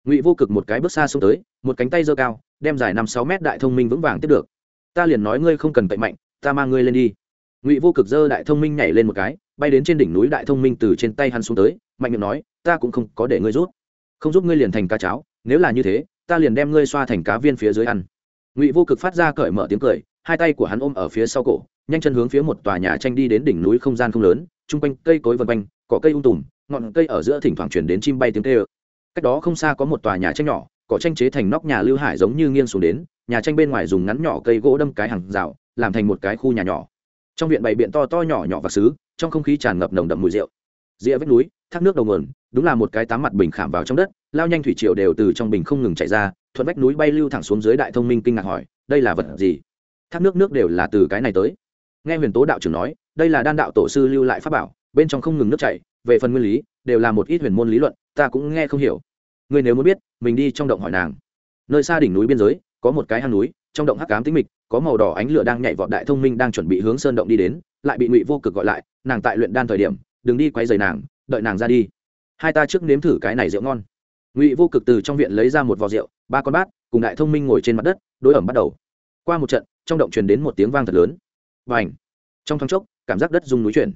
ngụy vô cực một cái bước xa xuống tới, một cánh tay giơ cao, đem dài năm sáu mét đại thông minh vững vàng tiếp được. Ta liền nói ngươi không cần cậy mạnh, ta mang ngươi lên đi. Ngụy vô cực dơ đại thông minh nhảy lên một cái, bay đến trên đỉnh núi đại thông minh từ trên tay hắn xuống tới, mạnh miệng nói, ta cũng không có để ngươi rút. Không giúp ngươi liền thành cá cháo, nếu là như thế, ta liền đem ngươi xoa thành cá viên phía dưới ăn. Ngụy vô cực phát ra cởi mở tiếng cười, hai tay của hắn ôm ở phía sau cổ, nhanh chân hướng phía một tòa nhà tranh đi đến đỉnh núi không gian không lớn, chung quanh cây cối vân quanh, cỏ cây ung tùm, ngọn cây ở giữa thỉnh thoảng chuyển đến chim bay tiếng tê ơ cách đó không xa có một tòa nhà tranh nhỏ, có tranh chế thành nóc nhà lưu hải giống như nghiêng xuống đến, nhà tranh bên ngoài dùng ngắn nhỏ cây gỗ đâm cái hàng rào, làm thành một cái khu nhà nhỏ. Trong viện bày biện to to nhỏ nhỏ và xứ trong không khí tràn ngập nồng đậm mùi rượu. Rìa vách núi, thác nước đầu nguồn, đúng là một cái tám mặt bình khảm vào trong đất, lao nhanh thủy triều đều từ trong bình không ngừng chạy ra, thuận vách núi bay lưu thẳng xuống dưới đại thông minh kinh ngạc hỏi, đây là vật gì? Thác nước nước đều là từ cái này tới. Nghe huyền tố đạo trưởng nói, đây là đan đạo tổ sư lưu lại pháp bảo, bên trong không ngừng nước chảy, về phần nguyên lý đều là một ít huyền môn lý luận, ta cũng nghe không hiểu. Ngươi nếu muốn biết, mình đi trong động hỏi nàng. Nơi xa đỉnh núi biên giới, có một cái hang núi, trong động hắc cám tính mịch, có màu đỏ ánh lửa đang nhảy vọt đại thông minh đang chuẩn bị hướng sơn động đi đến, lại bị ngụy vô cực gọi lại, nàng tại luyện đan thời điểm, đừng đi quay dày nàng, đợi nàng ra đi. Hai ta trước nếm thử cái này rượu ngon. Ngụy vô cực từ trong viện lấy ra một vò rượu, ba con bát, cùng đại thông minh ngồi trên mặt đất, đối ẩm bắt đầu. Qua một trận, trong động truyền đến một tiếng vang thật lớn. Và ảnh trong thoáng chốc, cảm giác đất rung núi chuyển.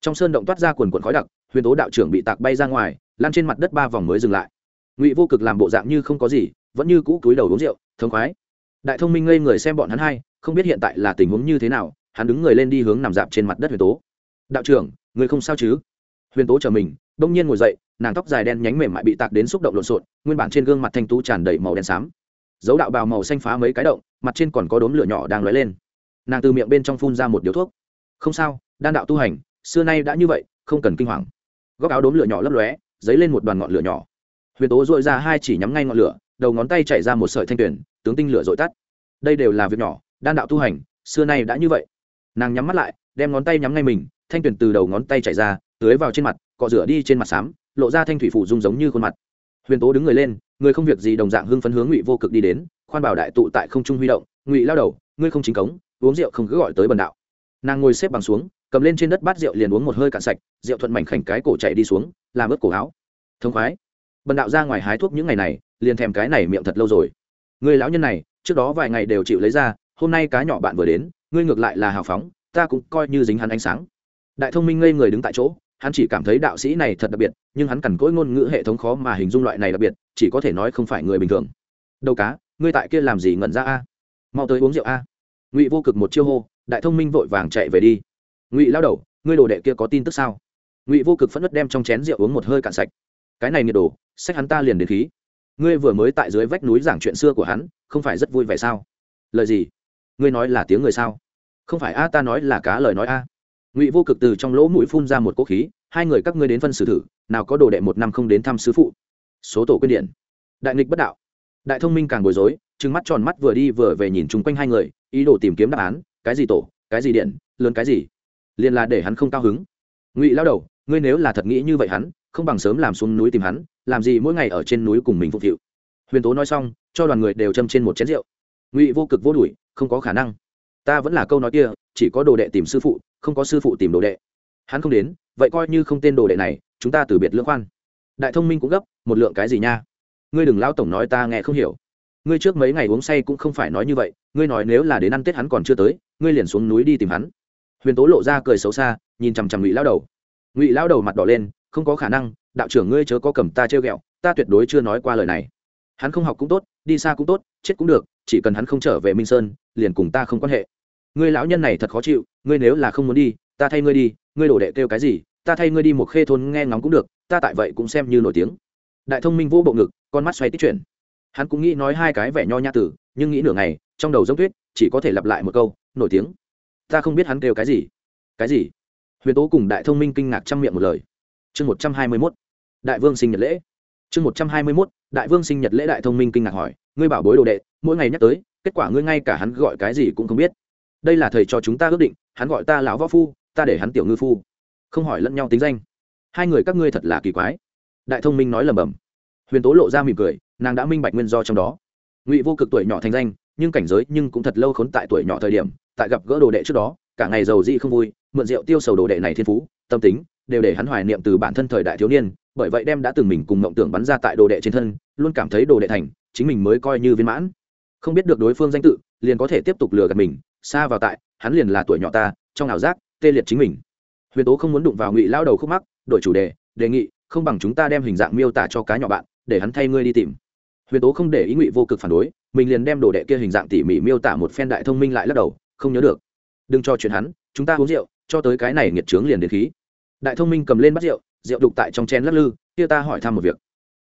Trong sơn động toát ra quần quần khói đặc huyền tố đạo trưởng bị tạc bay ra ngoài lan trên mặt đất ba vòng mới dừng lại. Ngụy vô cực làm bộ dạng như không có gì, vẫn như cũ cúi đầu uống rượu, thống khoái. Đại thông minh ngây người xem bọn hắn hai, không biết hiện tại là tình huống như thế nào, hắn đứng người lên đi hướng nằm dạp trên mặt đất huyền tố. Đạo trưởng, người không sao chứ? Huyền tố chờ mình, đông nhiên ngồi dậy, nàng tóc dài đen nhánh mềm mại bị tạc đến xúc động lộn xộn, nguyên bản trên gương mặt thanh tú tràn đầy màu đen xám. Dấu đạo bào màu xanh phá mấy cái động, mặt trên còn có đốm lửa nhỏ đang lóe lên. Nàng từ miệng bên trong phun ra một điếu thuốc. Không sao, đan đạo tu hành, xưa nay đã như vậy, không cần kinh hoàng góc áo đốm lửa nhỏ lấp lóe, dấy lên một đoàn ngọn lửa nhỏ. Huyền tố dội ra hai chỉ nhắm ngay ngọn lửa, đầu ngón tay chảy ra một sợi thanh tuyển, tướng tinh lửa dội tắt. Đây đều là việc nhỏ, đan đạo tu hành, xưa nay đã như vậy. Nàng nhắm mắt lại, đem ngón tay nhắm ngay mình, thanh tuyển từ đầu ngón tay chảy ra, tưới vào trên mặt, cọ rửa đi trên mặt xám, lộ ra thanh thủy phủ dung giống như khuôn mặt. Huyền tố đứng người lên, người không việc gì đồng dạng hưng phấn hướng ngụy vô cực đi đến, khoan bảo đại tụ tại không trung huy động, ngụy lao đầu, ngươi không chính cống, uống rượu không cứ gọi tới bần đạo. Nàng ngồi xếp bằng xuống cầm lên trên đất bát rượu liền uống một hơi cạn sạch, rượu thuận mảnh khảnh cái cổ chạy đi xuống, làm ướt cổ áo. Thông khoái. Bần đạo ra ngoài hái thuốc những ngày này, liền thèm cái này miệng thật lâu rồi. Người lão nhân này, trước đó vài ngày đều chịu lấy ra, hôm nay cá nhỏ bạn vừa đến, ngươi ngược lại là hào phóng, ta cũng coi như dính hắn ánh sáng. Đại thông minh ngây người đứng tại chỗ, hắn chỉ cảm thấy đạo sĩ này thật đặc biệt, nhưng hắn cằn cỗi ngôn ngữ hệ thống khó mà hình dung loại này đặc biệt, chỉ có thể nói không phải người bình thường. Đâu cá, ngươi tại kia làm gì ngẩn ra a? Mau tới uống rượu a. Ngụy vô cực một chiêu hô, đại thông minh vội vàng chạy về đi ngụy lao đầu ngươi đồ đệ kia có tin tức sao ngụy vô cực phẫn nứt đem trong chén rượu uống một hơi cạn sạch cái này nhiệt đồ sách hắn ta liền đến khí ngươi vừa mới tại dưới vách núi giảng chuyện xưa của hắn không phải rất vui vẻ sao lời gì ngươi nói là tiếng người sao không phải a ta nói là cá lời nói a ngụy vô cực từ trong lỗ mũi phun ra một cỗ khí hai người các ngươi đến phân xử thử nào có đồ đệ một năm không đến thăm sứ phụ số tổ quyên điện đại nghịch bất đạo đại thông minh càng bối rối trừng mắt tròn mắt vừa đi vừa về nhìn chung quanh hai người ý đồ tìm kiếm đáp án cái gì tổ cái gì điện lớn cái gì liền là để hắn không cao hứng. Ngụy lao đầu, ngươi nếu là thật nghĩ như vậy hắn, không bằng sớm làm xuống núi tìm hắn, làm gì mỗi ngày ở trên núi cùng mình phục vụ. Huyền tố nói xong, cho đoàn người đều châm trên một chén rượu. Ngụy vô cực vô đuổi, không có khả năng. Ta vẫn là câu nói kia, chỉ có đồ đệ tìm sư phụ, không có sư phụ tìm đồ đệ. Hắn không đến, vậy coi như không tên đồ đệ này, chúng ta từ biệt lưỡng khoan. Đại thông minh cũng gấp, một lượng cái gì nha? Ngươi đừng lao tổng nói ta nghe không hiểu. Ngươi trước mấy ngày uống say cũng không phải nói như vậy, ngươi nói nếu là đến ăn tết hắn còn chưa tới, ngươi liền xuống núi đi tìm hắn huyền tố lộ ra cười xấu xa, nhìn chằm chằm ngụy lao đầu. Ngụy lao đầu mặt đỏ lên, không có khả năng, đạo trưởng ngươi chớ có cầm ta chơi ghẹo, ta tuyệt đối chưa nói qua lời này. Hắn không học cũng tốt, đi xa cũng tốt, chết cũng được, chỉ cần hắn không trở về minh sơn, liền cùng ta không quan hệ. Ngươi lão nhân này thật khó chịu, ngươi nếu là không muốn đi, ta thay ngươi đi, ngươi đổ đệ kêu cái gì, ta thay ngươi đi một khê thôn nghe ngóng cũng được, ta tại vậy cũng xem như nổi tiếng. Đại thông minh vô bộ ngực, con mắt xoay tích chuyển. Hắn cũng nghĩ nói hai cái vẻ nho nhã tử nhưng nghĩ nửa ngày, trong đầu giống tuyết, chỉ có thể lặp lại một câu, nổi tiếng ta không biết hắn kêu cái gì. Cái gì? Huyền tố cùng đại thông minh kinh ngạc trăm miệng một lời. Chương một trăm hai mươi mốt. Đại vương sinh nhật lễ. Chương một trăm hai mươi mốt, đại vương sinh nhật lễ đại thông minh kinh ngạc hỏi, ngươi bảo bối đồ đệ, mỗi ngày nhắc tới, kết quả ngươi ngay cả hắn gọi cái gì cũng không biết. Đây là thầy cho chúng ta ước định, hắn gọi ta lão võ phu, ta để hắn tiểu ngư phu. Không hỏi lẫn nhau tính danh. Hai người các ngươi thật là kỳ quái. Đại thông minh nói lầm bầm huyền tố lộ ra mỉm cười, nàng đã minh bạch nguyên do trong đó. Ngụy vô cực tuổi nhỏ thành danh, nhưng cảnh giới nhưng cũng thật lâu khốn tại tuổi nhỏ thời điểm tại gặp gỡ đồ đệ trước đó, cả ngày giàu dị không vui, mượn rượu tiêu sầu đồ đệ này thiên phú, tâm tính, đều để hắn hoài niệm từ bản thân thời đại thiếu niên, bởi vậy đem đã từng mình cùng mộng tưởng bắn ra tại đồ đệ trên thân, luôn cảm thấy đồ đệ thành, chính mình mới coi như viên mãn. Không biết được đối phương danh tự, liền có thể tiếp tục lừa gạt mình, xa vào tại, hắn liền là tuổi nhỏ ta, trong ảo giác, tê liệt chính mình. Huyền tố không muốn đụng vào ngụy lao đầu khúc mắc, đổi chủ đề đề nghị, không bằng chúng ta đem hình dạng miêu tả cho cá nhỏ bạn, để hắn thay ngươi đi tìm. Huyền tố không để ý ngụy vô cực phản đối, mình liền đem đồ đệ kia hình dạng tỉ mỉ miêu tả một phen đại thông minh lại lắc đầu không nhớ được. Đừng cho chuyện hắn, chúng ta uống rượu, cho tới cái này nghiệt trướng liền đến khí. Đại thông minh cầm lên bắt rượu rượu đục tại trong chén lắc lư, kia ta hỏi thăm một việc.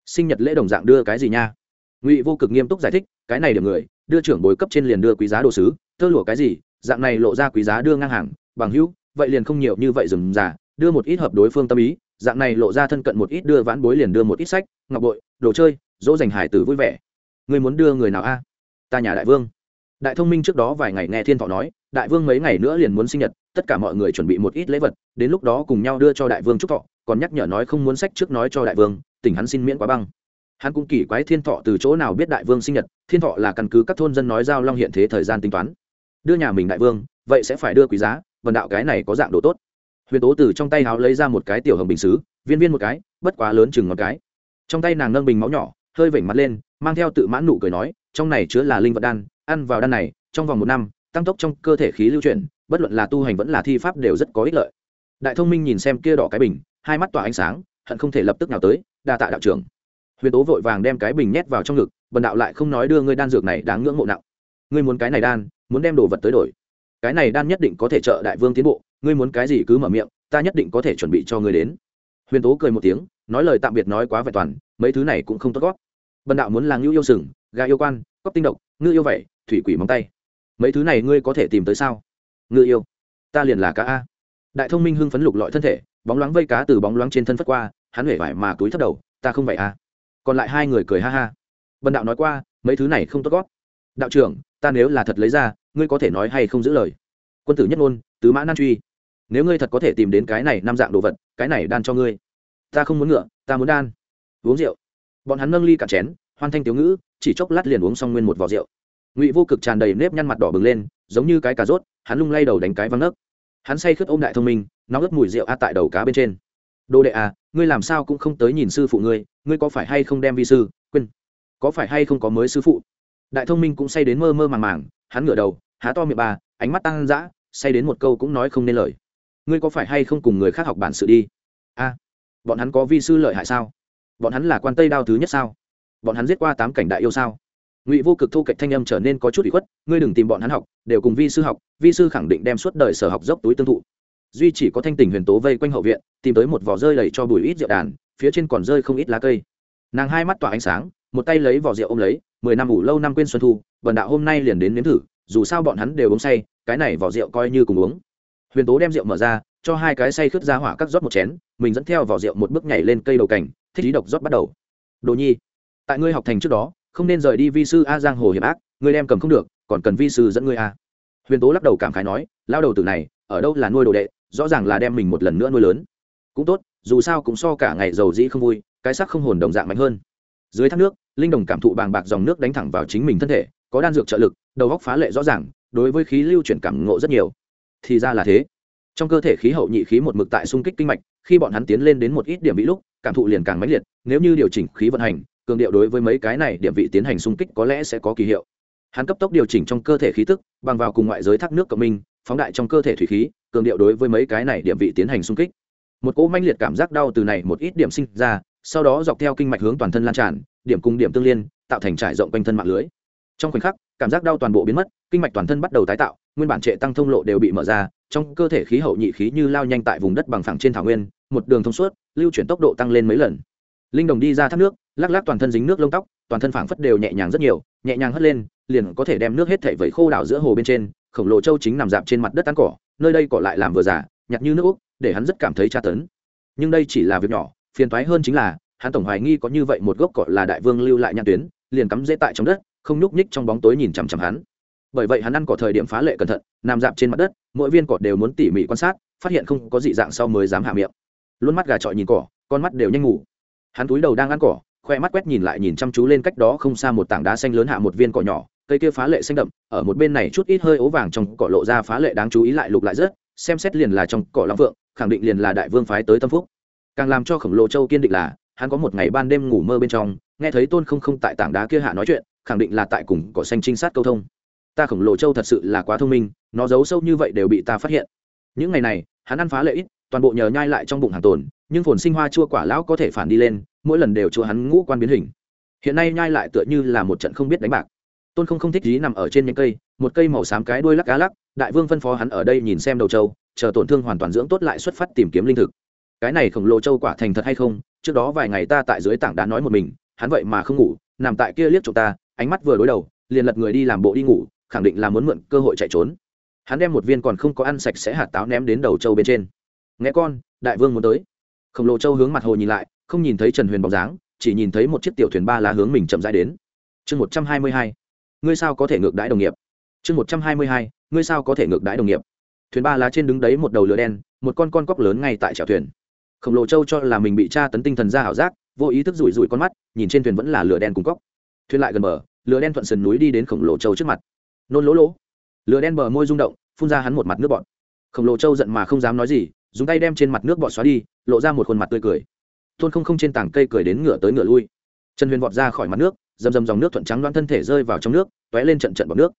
Sinh nhật lễ đồng dạng đưa cái gì nha? Ngụy vô cực nghiêm túc giải thích, cái này được người, đưa trưởng bối cấp trên liền đưa quý giá đồ sứ, tơ lụa cái gì, dạng này lộ ra quý giá đưa ngang hàng, bằng hữu, vậy liền không nhiều như vậy dừng giả đưa một ít hợp đối phương tâm ý, dạng này lộ ra thân cận một ít đưa vãn bối liền đưa một ít sách, ngọc bội, đồ chơi, dỗ dành hải tử vui vẻ. Người muốn đưa người nào a? Ta nhà đại vương đại thông minh trước đó vài ngày nghe thiên thọ nói, đại vương mấy ngày nữa liền muốn sinh nhật, tất cả mọi người chuẩn bị một ít lễ vật, đến lúc đó cùng nhau đưa cho đại vương chúc thọ, còn nhắc nhở nói không muốn sách trước nói cho đại vương tỉnh hắn xin miễn quá băng. Hắn cũng kỳ quái thiên thọ từ chỗ nào biết đại vương sinh nhật, thiên thọ là căn cứ các thôn dân nói giao long hiện thế thời gian tính toán. Đưa nhà mình đại vương, vậy sẽ phải đưa quý giá, vần đạo cái này có dạng độ tốt. Huyền tố từ trong tay háo lấy ra một cái tiểu hồng bình xứ viên viên một cái, bất quá lớn chừng một cái. Trong tay nàng nâng bình máu nhỏ, hơi vểnh mặt lên, mang theo tự mãn nụ cười nói, trong này chứa là linh vật đan ăn vào đan này, trong vòng một năm, tăng tốc trong cơ thể khí lưu chuyển, bất luận là tu hành vẫn là thi pháp đều rất có ích lợi. Đại thông minh nhìn xem kia đỏ cái bình, hai mắt tỏa ánh sáng, hận không thể lập tức nào tới, đa tạ đạo trưởng. Huyền tố vội vàng đem cái bình nhét vào trong ngực, bần đạo lại không nói đưa ngươi đan dược này đáng ngưỡng mộ nặng. Ngươi muốn cái này đan, muốn đem đồ vật tới đổi. Cái này đan nhất định có thể trợ đại vương tiến bộ, ngươi muốn cái gì cứ mở miệng, ta nhất định có thể chuẩn bị cho ngươi đến. Huyền tố cười một tiếng, nói lời tạm biệt nói quá vẹn toàn, mấy thứ này cũng không tốt gót. Bần đạo muốn là ngưu yêu sừng, gà yêu quan cóc tinh độc, ngư yêu vậy thủy quỷ móng tay. Mấy thứ này ngươi có thể tìm tới sao? Ngư yêu, ta liền là cá a. Đại thông minh hưng phấn lục lọi thân thể, bóng loáng vây cá từ bóng loáng trên thân phất qua, hắn huệ vải mà túi thấp đầu, ta không vậy a. Còn lại hai người cười ha ha. Bần đạo nói qua, mấy thứ này không tốt gót. Đạo trưởng, ta nếu là thật lấy ra, ngươi có thể nói hay không giữ lời? Quân tử nhất ngôn, tứ mã nan truy. Nếu ngươi thật có thể tìm đến cái này năm dạng đồ vật, cái này đan cho ngươi. Ta không muốn ngựa, ta muốn đan. Uống rượu. Bọn hắn nâng ly cả chén, hoan thanh tiểu ngữ, chỉ chốc lát liền uống xong nguyên một vỏ rượu ngụy vô cực tràn đầy nếp nhăn mặt đỏ bừng lên giống như cái cà rốt hắn lung lay đầu đánh cái văng nấc hắn say khướt ôm đại thông minh nó ướt mùi rượu a tại đầu cá bên trên đồ đệ à ngươi làm sao cũng không tới nhìn sư phụ ngươi ngươi có phải hay không đem vi sư quên có phải hay không có mới sư phụ đại thông minh cũng say đến mơ mơ màng màng hắn ngửa đầu há to miệng bà ánh mắt tăng dã say đến một câu cũng nói không nên lời ngươi có phải hay không cùng người khác học bản sự đi a bọn hắn có vi sư lợi hại sao bọn hắn là quan tây đao thứ nhất sao bọn hắn giết qua tám cảnh đại yêu sao ngụy vô cực thu cạnh thanh âm trở nên có chút bị khuất ngươi đừng tìm bọn hắn học đều cùng vi sư học vi sư khẳng định đem suốt đời sở học dốc túi tương thụ duy chỉ có thanh tình huyền tố vây quanh hậu viện tìm tới một vỏ rơi đầy cho bùi ít rượu đàn phía trên còn rơi không ít lá cây nàng hai mắt tỏa ánh sáng một tay lấy vỏ rượu ôm lấy mười năm ủ lâu năm quên xuân thu vần đạo hôm nay liền đến nếm thử dù sao bọn hắn đều uống say cái này vỏ rượu coi như cùng uống huyền tố đem rượu mở ra cho hai cái say khướt ra hỏa cắt rót một chén mình dẫn theo vỏ rượu một bước nhảy lên cây đầu cảnh thích ý độc rót bắt đầu đồ nhi tại ngươi học thành trước đó không nên rời đi vi sư a giang hồ hiểm ác, ngươi đem cầm không được, còn cần vi sư dẫn ngươi a. Huyền tố lắc đầu cảm khái nói, lao đầu tử này, ở đâu là nuôi đồ đệ, rõ ràng là đem mình một lần nữa nuôi lớn. Cũng tốt, dù sao cũng so cả ngày giàu dĩ không vui, cái sắc không hồn đồng dạng mạnh hơn. Dưới thác nước, linh đồng cảm thụ bàng bạc dòng nước đánh thẳng vào chính mình thân thể, có đan dược trợ lực, đầu góc phá lệ rõ ràng, đối với khí lưu chuyển cảm ngộ rất nhiều. Thì ra là thế. Trong cơ thể khí hậu nhị khí một mực tại xung kích kinh mạch, khi bọn hắn tiến lên đến một ít điểm bị lúc, cảm thụ liền càng mãnh liệt, nếu như điều chỉnh khí vận hành cường điệu đối với mấy cái này điểm vị tiến hành xung kích có lẽ sẽ có kỳ hiệu. Hắn cấp tốc điều chỉnh trong cơ thể khí tức, bằng vào cùng ngoại giới thác nước cộng minh, phóng đại trong cơ thể thủy khí, cường điệu đối với mấy cái này điểm vị tiến hành xung kích. Một cỗ manh liệt cảm giác đau từ này một ít điểm sinh ra, sau đó dọc theo kinh mạch hướng toàn thân lan tràn, điểm cùng điểm tương liên, tạo thành trải rộng quanh thân mạng lưới. Trong khoảnh khắc, cảm giác đau toàn bộ biến mất, kinh mạch toàn thân bắt đầu tái tạo, nguyên bản trệ tăng thông lộ đều bị mở ra, trong cơ thể khí hậu nhị khí như lao nhanh tại vùng đất bằng phẳng trên thảo nguyên, một đường thông suốt, lưu chuyển tốc độ tăng lên mấy lần. Linh đồng đi ra thác nước lắc lắc toàn thân dính nước lông tóc, toàn thân phảng phất đều nhẹ nhàng rất nhiều, nhẹ nhàng hất lên, liền có thể đem nước hết thảy vẩy khô đảo giữa hồ bên trên, khổng lồ châu chính nằm dạp trên mặt đất tán cỏ, nơi đây cỏ lại làm vừa giả nhặt như nước úc, để hắn rất cảm thấy tra tấn. Nhưng đây chỉ là việc nhỏ, phiền toái hơn chính là, hắn tổng hoài nghi có như vậy một gốc cỏ là đại vương lưu lại nhãn tuyến, liền cắm dễ tại trong đất, không nhúc nhích trong bóng tối nhìn chằm chằm hắn. Bởi vậy hắn ăn cỏ thời điểm phá lệ cẩn thận, nằm dạp trên mặt đất, mỗi viên cỏ đều muốn tỉ mỉ quan sát, phát hiện không có dị dạng sau mới dám hạ miệng. Luôn mắt gà trọi nhìn cỏ, con mắt đều nhanh ngủ. Hắn túi đầu đang ăn cỏ khoe mắt quét nhìn lại nhìn chăm chú lên cách đó không xa một tảng đá xanh lớn hạ một viên cỏ nhỏ, cây kia phá lệ xanh đậm, ở một bên này chút ít hơi ố vàng trong cỏ lộ ra phá lệ đáng chú ý lại lục lại rất xem xét liền là trong cỏ long phượng, khẳng định liền là đại vương phái tới tâm phúc. Càng làm cho khổng lồ châu kiên định là, hắn có một ngày ban đêm ngủ mơ bên trong, nghe thấy tôn không không tại tảng đá kia hạ nói chuyện, khẳng định là tại cùng cỏ xanh trinh sát câu thông. Ta khổng lồ châu thật sự là quá thông minh, nó giấu sâu như vậy đều bị ta phát hiện. Những ngày này, hắn ăn phá lệ ít toàn bộ nhờ nhai lại trong bụng hàng tồn, nhưng phồn sinh hoa chua quả lão có thể phản đi lên, mỗi lần đều chua hắn ngũ quan biến hình. Hiện nay nhai lại tựa như là một trận không biết đánh bạc. Tôn không không thích gì nằm ở trên những cây, một cây màu xám cái đuôi lắc cá lắc, đại vương phân phó hắn ở đây nhìn xem đầu châu chờ tổn thương hoàn toàn dưỡng tốt lại xuất phát tìm kiếm linh thực. Cái này khổng lồ châu quả thành thật hay không, trước đó vài ngày ta tại dưới tảng đá nói một mình, hắn vậy mà không ngủ, nằm tại kia liếc chúng ta, ánh mắt vừa đối đầu, liền lật người đi làm bộ đi ngủ, khẳng định là muốn mượn cơ hội chạy trốn. Hắn đem một viên còn không có ăn sạch sẽ hạt táo ném đến đầu châu bên trên nghe con, đại vương muốn tới. Khổng lồ châu hướng mặt hồ nhìn lại, không nhìn thấy trần huyền bóng dáng, chỉ nhìn thấy một chiếc tiểu thuyền ba lá hướng mình chậm rãi đến. Chương một trăm hai mươi hai, ngươi sao có thể ngược đãi đồng nghiệp? Chương một trăm hai mươi hai, ngươi sao có thể ngược đãi đồng nghiệp? Thuyền ba lá trên đứng đấy một đầu lửa đen, một con con cóc lớn ngay tại chèo thuyền. Khổng lồ châu cho là mình bị tra tấn tinh thần ra ảo giác, vô ý thức rủi rủi con mắt, nhìn trên thuyền vẫn là lửa đen cùng cóc. Thuyền lại gần bờ, lửa đen thuận sườn núi đi đến khổng lồ châu trước mặt. Nôn lỗ lỗ. Lửa đen bờ môi rung động, phun ra hắn một mặt nước bọt. Khổng lồ châu giận mà không dám nói gì dùng tay đem trên mặt nước bọt xóa đi, lộ ra một khuôn mặt tươi cười. Tôn không không trên tảng cây cười đến ngửa tới ngửa lui. Trần huyền vọt ra khỏi mặt nước dầm dầm dòng nước thuận trắng đoán thân thể rơi vào trong nước t ó é lên trận trận bọc nước.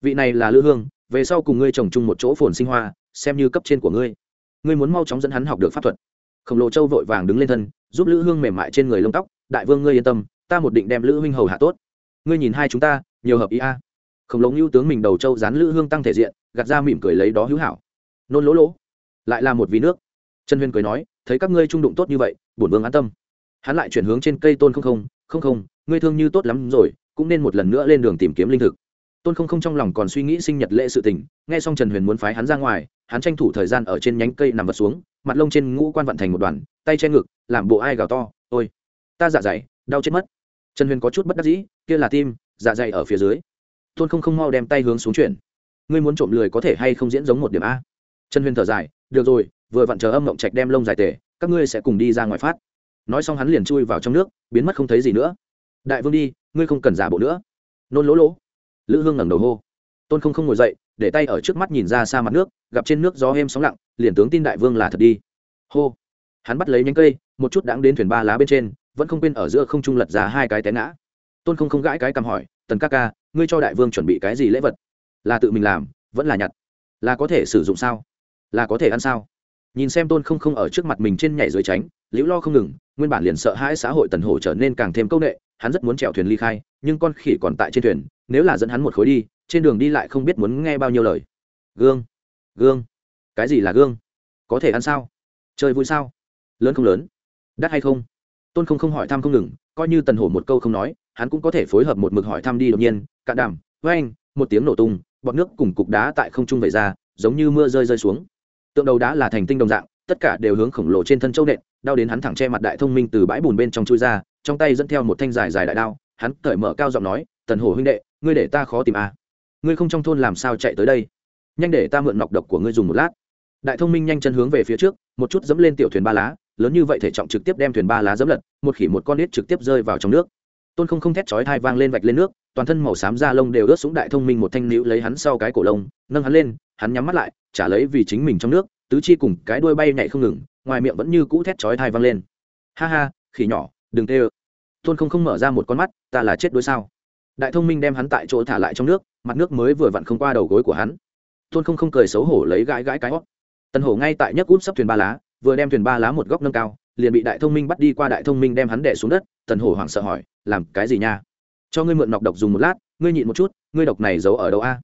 Vị này là lữ hương, về sau cùng ngươi trồng chung một chỗ phồn sinh hoa, xem như cấp trên của ngươi. Ngươi muốn mau chóng dẫn hắn học được pháp thuật. Khổng lồ châu vội vàng đứng lên thân, giúp lữ hương mềm mại trên người lông tóc, đại vương ngươi yên tâm, ta một định đem lữ huynh hầu hạ tốt. Ngươi nhìn hai chúng ta, nhiều hợp ý a. Khổng lồ ngưu tướng mình đầu châu dán lữ hương tăng thể diện, gạt ra mỉm cười lấy đó hữu hảo. Nôn lỗ lỗ lại là một ví nước. Trần huyền cười nói, thấy các ngươi trung đụng tốt như vậy, bổn vương an tâm. Hắn lại chuyển hướng trên cây tôn không không không không, ngươi thương như tốt lắm rồi, cũng nên một lần nữa lên đường tìm kiếm linh thực. Tôn không không trong lòng còn suy nghĩ sinh nhật lễ sự tình, nghe xong trần huyền muốn phái hắn ra ngoài, hắn tranh thủ thời gian ở trên nhánh cây nằm vật xuống, mặt lông trên ngũ quan vận thành một đoàn, tay che ngực, làm bộ ai gào to, ôi, ta dạ dày, đau chết mất. Trần huyền có chút bất đắc dĩ, kia là tim dạ dày ở phía dưới. Tôn không không mau đem tay hướng xuống chuyển. Ngươi muốn trộm lười có thể hay không diễn giống một điểm a? Trần huyền thở dài được rồi vừa vặn chờ âm mộng trạch đem lông dài tề, các ngươi sẽ cùng đi ra ngoài phát. Nói xong hắn liền chui vào trong nước biến mất không thấy gì nữa. Đại vương đi ngươi không cần giả bộ nữa. Nôn lỗ lỗ. Lữ hương ngẩng đầu hô. Tôn không không ngồi dậy để tay ở trước mắt nhìn ra xa mặt nước gặp trên nước gió êm sóng lặng liền tướng tin đại vương là thật đi. Hô. Hắn bắt lấy nhánh cây một chút đãng đến thuyền ba lá bên trên vẫn không quên ở giữa không trung lật ra hai cái té ngã. Tôn không không gãi cái cầm hỏi tần ca ca ngươi cho đại vương chuẩn bị cái gì lễ vật? Là tự mình làm vẫn là nhặt. Là có thể sử dụng sao? Là có thể ăn sao? Nhìn xem tôn không không ở trước mặt mình trên nhảy dưới tránh, liễu lo không ngừng, nguyên bản liền sợ hãi xã hội tần hổ trở nên càng thêm c â u n ệ hắn rất muốn chèo thuyền ly khai, nhưng con khỉ còn tại trên thuyền, nếu là dẫn hắn một khối đi, trên đường đi lại không biết muốn nghe bao nhiêu lời. Gương gương, cái gì là gương? Có thể ăn sao? Chơi vui sao? Lớn không lớn? Đắt hay không? Tôn không không hỏi thăm không ngừng, coi như tần hổ một câu không nói, hắn cũng có thể phối hợp một mực hỏi thăm đi đột nhiên, cạn đàm vê anh một tiếng nổ tung, bọt nước cùng cục đá tại không trung vẩy ra, giống như mưa rơi rơi xuống tượng đầu đá là thành tinh đồng dạng, tất cả đều hướng khổng lồ trên thân châu nện, đau đến hắn thẳng che mặt đại thông minh từ bãi bùn bên trong chui ra, trong tay dẫn theo một thanh dài dài đại đao, hắn cởi mở cao giọng nói, tần hồ huynh đệ, ngươi để ta khó tìm à. ngươi không trong thôn làm sao chạy tới đây? Nhanh để ta mượn nọc độc của ngươi dùng một lát. Đại thông minh nhanh chân hướng về phía trước, một chút dẫm lên tiểu thuyền ba lá, lớn như vậy thể trọng trực tiếp đem thuyền ba lá dẫm lật, một khỉ một con nít trực tiếp rơi vào trong nước. Tôn không không thét chói thai vang lên vạch lên nước, toàn thân màu xám da lông đều ướt xuống đại thông minh một thanh níu lấy hắn sau cái cổ lông, nâng hắn lên, hắn nhắm mắt lại trả lấy vì chính mình trong nước, tứ chi cùng cái đuôi bay nhảy không ngừng, ngoài miệng vẫn như cũ thét chói thai vang lên. Ha ha, khỉ nhỏ, đừng tê ơ. Tôn không không mở ra một con mắt, ta là chết đuối sao? Đại thông minh đem hắn tại chỗ thả lại trong nước, mặt nước mới vừa vặn không qua đầu gối của hắn. Tôn không không cười xấu hổ lấy gãi gãi cái hót. Tần hổ ngay tại nhấc út sắp thuyền ba lá, vừa đem thuyền ba lá một góc nâng cao, liền bị đại thông minh bắt đi qua đại thông minh đem hắn đẻ xuống đất. Tần hổ hoảng sợ hỏi, làm cái gì nha? Cho ngươi mượn nọc độc dùng một lát, ngươi nhịn một chút, ngươi độc này giấu ở đâu a?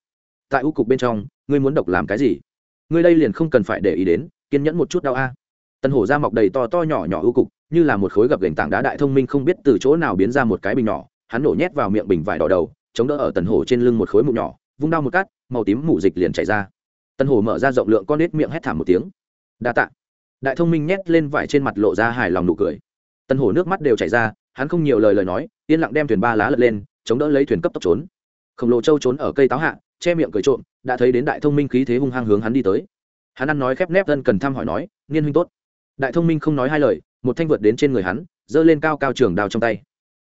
Tại u cục bên trong, ngươi muốn độc làm cái gì? Ngươi đây liền không cần phải để ý đến, kiên nhẫn một chút đau a. Tần hổ ra mọc đầy to to nhỏ nhỏ ưu cục, như là một khối gập gành tảng đá đại thông minh không biết từ chỗ nào biến ra một cái bình nhỏ. Hắn nổ nhét vào miệng bình vải đỏ đầu, chống đỡ ở tần hổ trên lưng một khối mụ nhỏ, vung đau một cát, màu tím mụ dịch liền chảy ra. Tần hổ mở ra rộng lượng con nết miệng hét thảm một tiếng. Đa tạ. Đại thông minh nhét lên vải trên mặt lộ ra hài lòng nụ cười. Tần hổ nước mắt đều chảy ra, hắn không nhiều lời lời nói, yên lặng đem thuyền ba lá lật lên, chống đỡ lấy thuyền cấp tốc trốn. Khổng lồ châu trốn ở cây táo hạ che miệng cười trộm, đã thấy đến đại thông minh khí thế hung hăng hướng hắn đi tới. Hắn ăn nói khép nép thân cần thăm hỏi nói, niên huynh tốt. Đại thông minh không nói hai lời, một thanh vượt đến trên người hắn, giơ lên cao cao trường đào trong tay.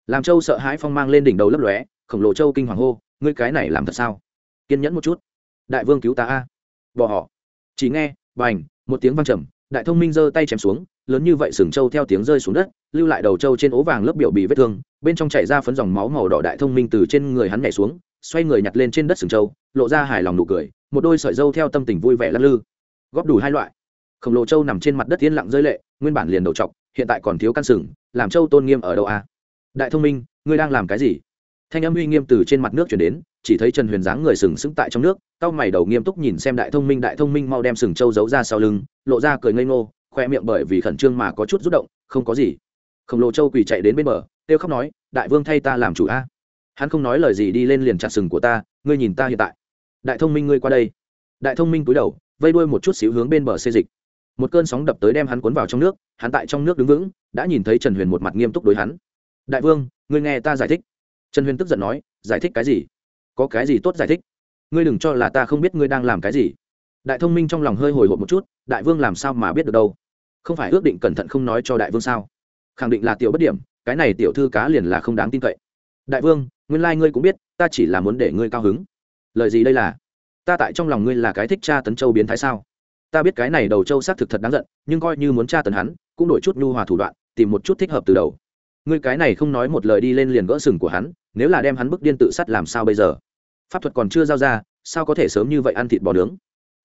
Làm châu sợ hãi phong mang lên đỉnh đầu lấp lóe, khổng lồ châu kinh hoàng hô, ngươi cái này làm thật sao? Kiên nhẫn một chút. Đại vương cứu ta a. Bỏ họ. Chỉ nghe, bành, một tiếng vang trầm, đại thông minh giơ tay chém xuống, lớn như vậy sừng châu theo tiếng rơi xuống đất, lưu lại đầu châu trên ố vàng lớp biểu bị vết thương, bên trong chảy ra phấn dòng máu màu đỏ đại thông minh từ trên người hắn nhảy xuống xoay người nhặt lên trên đất sừng châu lộ ra hài lòng nụ cười, một đôi sợi dâu theo tâm tình vui vẻ lắc lư. Góp đủ hai loại. Khổng lồ châu nằm trên mặt đất yên lặng rơi lệ, nguyên bản liền đầu trọc, hiện tại còn thiếu căn sừng, làm châu tôn nghiêm ở đâu a đại thông minh, ngươi đang làm cái gì? Thanh âm uy nghiêm từ trên mặt nước chuyển đến, chỉ thấy trần huyền dáng người sừng sững tại trong nước tao mày đầu nghiêm túc nhìn xem đại thông minh, đại thông minh mau đem sừng châu giấu ra sau lưng, lộ ra cười ngây ngô, khoe miệng bởi vì khẩn trương mà có chút rút động, không có gì. Khổng lồ châu quỳ chạy đến bên bờ têu khóc nói, đại vương thay ta làm chủ a hắn không nói lời gì đi lên liền chặt sừng của ta, ngươi nhìn ta hiện tại. Đại thông minh ngươi qua đây. Đại thông minh cúi đầu, vây đuôi một chút xíu hướng bên bờ xê dịch. Một cơn sóng đập tới đem hắn cuốn vào trong nước, hắn tại trong nước đứng vững, đã nhìn thấy trần huyền một mặt nghiêm túc đối hắn. Đại vương, ngươi nghe ta giải thích. Trần huyền tức giận nói, giải thích cái gì? Có cái gì tốt giải thích? Ngươi đừng cho là ta không biết ngươi đang làm cái gì. Đại thông minh trong lòng hơi hồi hộp một chút, đại vương làm sao mà biết được đâu? Không phải ước định cẩn thận không nói cho đại vương sao? Khẳng định là tiểu bất điểm, cái này tiểu thư cá liền là không đáng tin cậy. Đại vương nguyên lai、like、ngươi cũng biết, ta chỉ là muốn để ngươi cao hứng. Lời gì đây là? Ta tại trong lòng ngươi là cái thích cha tấn châu biến thái sao? Ta biết cái này đầu châu xác thực thật đáng giận, nhưng coi như muốn tra tấn hắn, cũng đổi chút nhu hòa thủ đoạn, tìm một chút thích hợp từ đầu. Ngươi cái này không nói một lời đi lên liền gỡ sừng của hắn, nếu là đem hắn bức điên tự sát làm sao bây giờ? Pháp thuật còn chưa giao ra, sao có thể sớm như vậy ăn thịt bò nướng?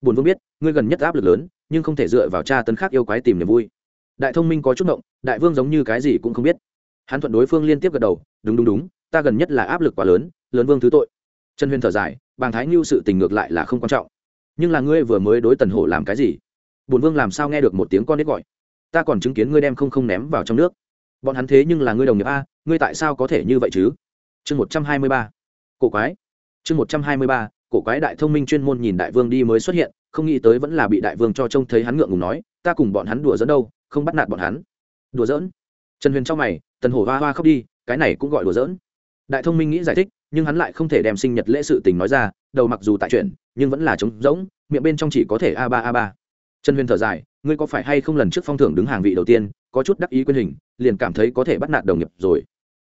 Bùn vương biết, ngươi gần nhất áp lực lớn, nhưng không thể dựa vào cha tấn khác yêu quái tìm niềm vui. Đại thông minh có chút động đại vương giống như cái gì cũng không biết. Hắn thuận đối phương liên tiếp gật đầu, đúng đúng đúng ta gần nhất là áp lực quá lớn lớn vương thứ tội. Trần huyền thở dài, bàng thái ngưu sự tình ngược lại là không quan trọng. Nhưng là ngươi vừa mới đối tần hổ làm cái gì? Bùn vương làm sao nghe được một tiếng con nít gọi? Ta còn chứng kiến ngươi đem không không ném vào trong nước. Bọn hắn thế nhưng là ngươi đồng nghiệp a, ngươi tại sao có thể như vậy chứ? Chương một trăm hai mươi ba. Cổ quái. Chương một trăm hai mươi ba, cổ quái đại thông minh chuyên môn nhìn đại vương đi mới xuất hiện, không nghĩ tới vẫn là bị đại vương cho trông thấy hắn ngượng ngùng nói, ta cùng bọn hắn đùa dẫn đâu, không bắt nạt bọn hắn. Đùa giỡn? Trần huyền trong mày, tần hổ hoa hoa khóc đi, cái này cũng gọi đùa giỡn đại thông minh nghĩ giải thích, nhưng hắn lại không thể đem sinh nhật lễ sự tình nói ra, đầu mặc dù tại chuyện, nhưng vẫn là trống rỗng, miệng bên trong chỉ có thể a ba a ba. Trần huyền thở dài, ngươi có phải hay không lần trước phong thưởng đứng hàng vị đầu tiên, có chút đắc ý quyền hình, liền cảm thấy có thể bắt nạt đồng nghiệp rồi.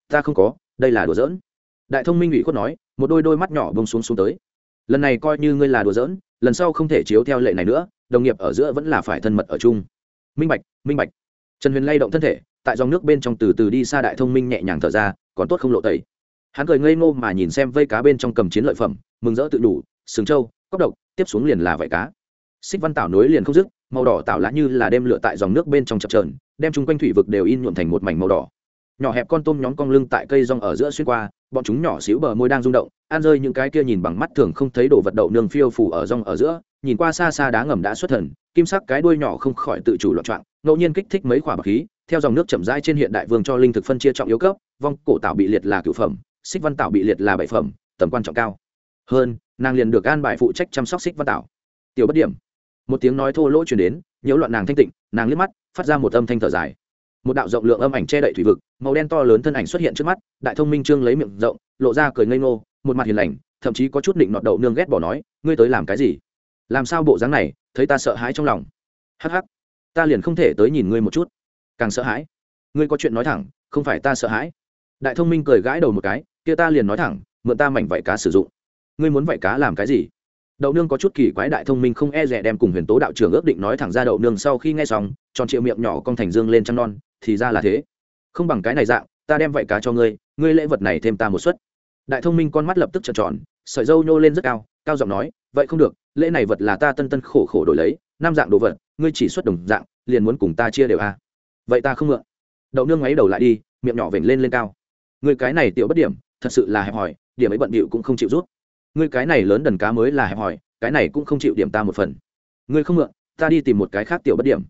Ta không có, đây là đùa giỡn. Đại thông minh ủy khuất nói, một đôi đôi mắt nhỏ bông xuống xuống tới. Lần này coi như ngươi là đùa giỡn, lần sau không thể chiếu theo lệ này nữa, đồng nghiệp ở giữa vẫn là phải thân mật ở chung. Minh bạch minh bạch. Trần huyền lay động thân thể, tại dòng nước bên trong từ từ đi xa đại thông minh nhẹ nhàng thở ra, còn tốt không lộ tẩy hắn cười ngây ngô mà nhìn xem vây cá bên trong cầm chiến lợi phẩm, mừng rỡ tự đủ, sừng trâu cốc độc, tiếp xuống liền là vảy cá. Xích văn tảo nối liền không dứt, màu đỏ tảo lá như là đem lửa tại dòng nước bên trong chập trờn đem chung quanh thủy vực đều in nhuộm thành một mảnh màu đỏ. Nhỏ hẹp con tôm nhóm cong lưng tại cây rong ở giữa xuyên qua, bọn chúng nhỏ xíu bờ môi đang rung động, ăn rơi những cái kia nhìn bằng mắt thường không thấy đồ vật đậu nương phiêu phủ ở rong ở giữa, nhìn qua xa xa đá ngầm đã xuất thần, kim sắc cái đuôi nhỏ không khỏi tự chủ loạn trọng ngẫu nhiên kích thích mấy quả bạc khí, theo dòng nước chậm rãi trên hiện đại vương cho linh thực phân chia trọng yếu cấp, vong cổ tạo bị liệt là cửu phẩm xích văn tạo bị liệt là bảy phẩm, tầm quan trọng cao. Hơn, nàng liền được an bài phụ trách chăm sóc xích văn tạo tiểu bất điểm. Một tiếng nói thô lỗ chuyển đến, nhiễu loạn nàng thanh tịnh, nàng liếc mắt, phát ra một âm thanh thở dài. Một đạo rộng lượng âm ảnh che đậy thủy vực, màu đen to lớn thân ảnh xuất hiện trước mắt, đại thông minh trương lấy miệng rộng, lộ ra cười ngây ngô, một mặt hiền lành, thậm chí có chút định nọt đậu nương ghét bỏ nói, ngươi tới làm cái gì? Làm sao bộ dáng này, thấy ta sợ hãi trong lòng? Hắc hắc, ta liền không thể tới nhìn ngươi một chút. Càng sợ hãi? Ngươi có chuyện nói thẳng, không phải ta sợ hãi đại thông minh cười gãi đầu một cái, kia ta liền nói thẳng, mượn ta mảnh vảy cá sử dụng. Ngươi muốn vảy cá làm cái gì? Đậu nương có chút kỳ quái đại thông minh không e rẻ đem cùng huyền tố đạo trưởng ước định nói thẳng ra đậu nương sau khi nghe xong, tròn triệu miệng nhỏ con thành dương lên trăng non, thì ra là thế. Không bằng cái này dạng, ta đem vảy cá cho ngươi ngươi lễ vật này thêm ta một suất. Đại thông minh con mắt lập tức trợn tròn, sợi dâu nhô lên rất cao cao giọng nói, vậy không được, lễ này vật là ta tân tân khổ khổ đổi lấy, năm dạng đồ vật, ngươi chỉ xuất đồng dạng, liền muốn cùng ta chia đều à. vậy ta không mượn. Đậu nương ngáy đầu lại đi, miệng nhỏ vểnh lên lên cao người cái này tiểu bất điểm, thật sự là hẹp hòi, điểm ấy bận bịu cũng không chịu rút. Ngươi cái này lớn đần cá mới là hẹp hòi, cái này cũng không chịu điểm ta một phần. Ngươi không mượn, ta đi tìm một cái khác tiểu bất điểm.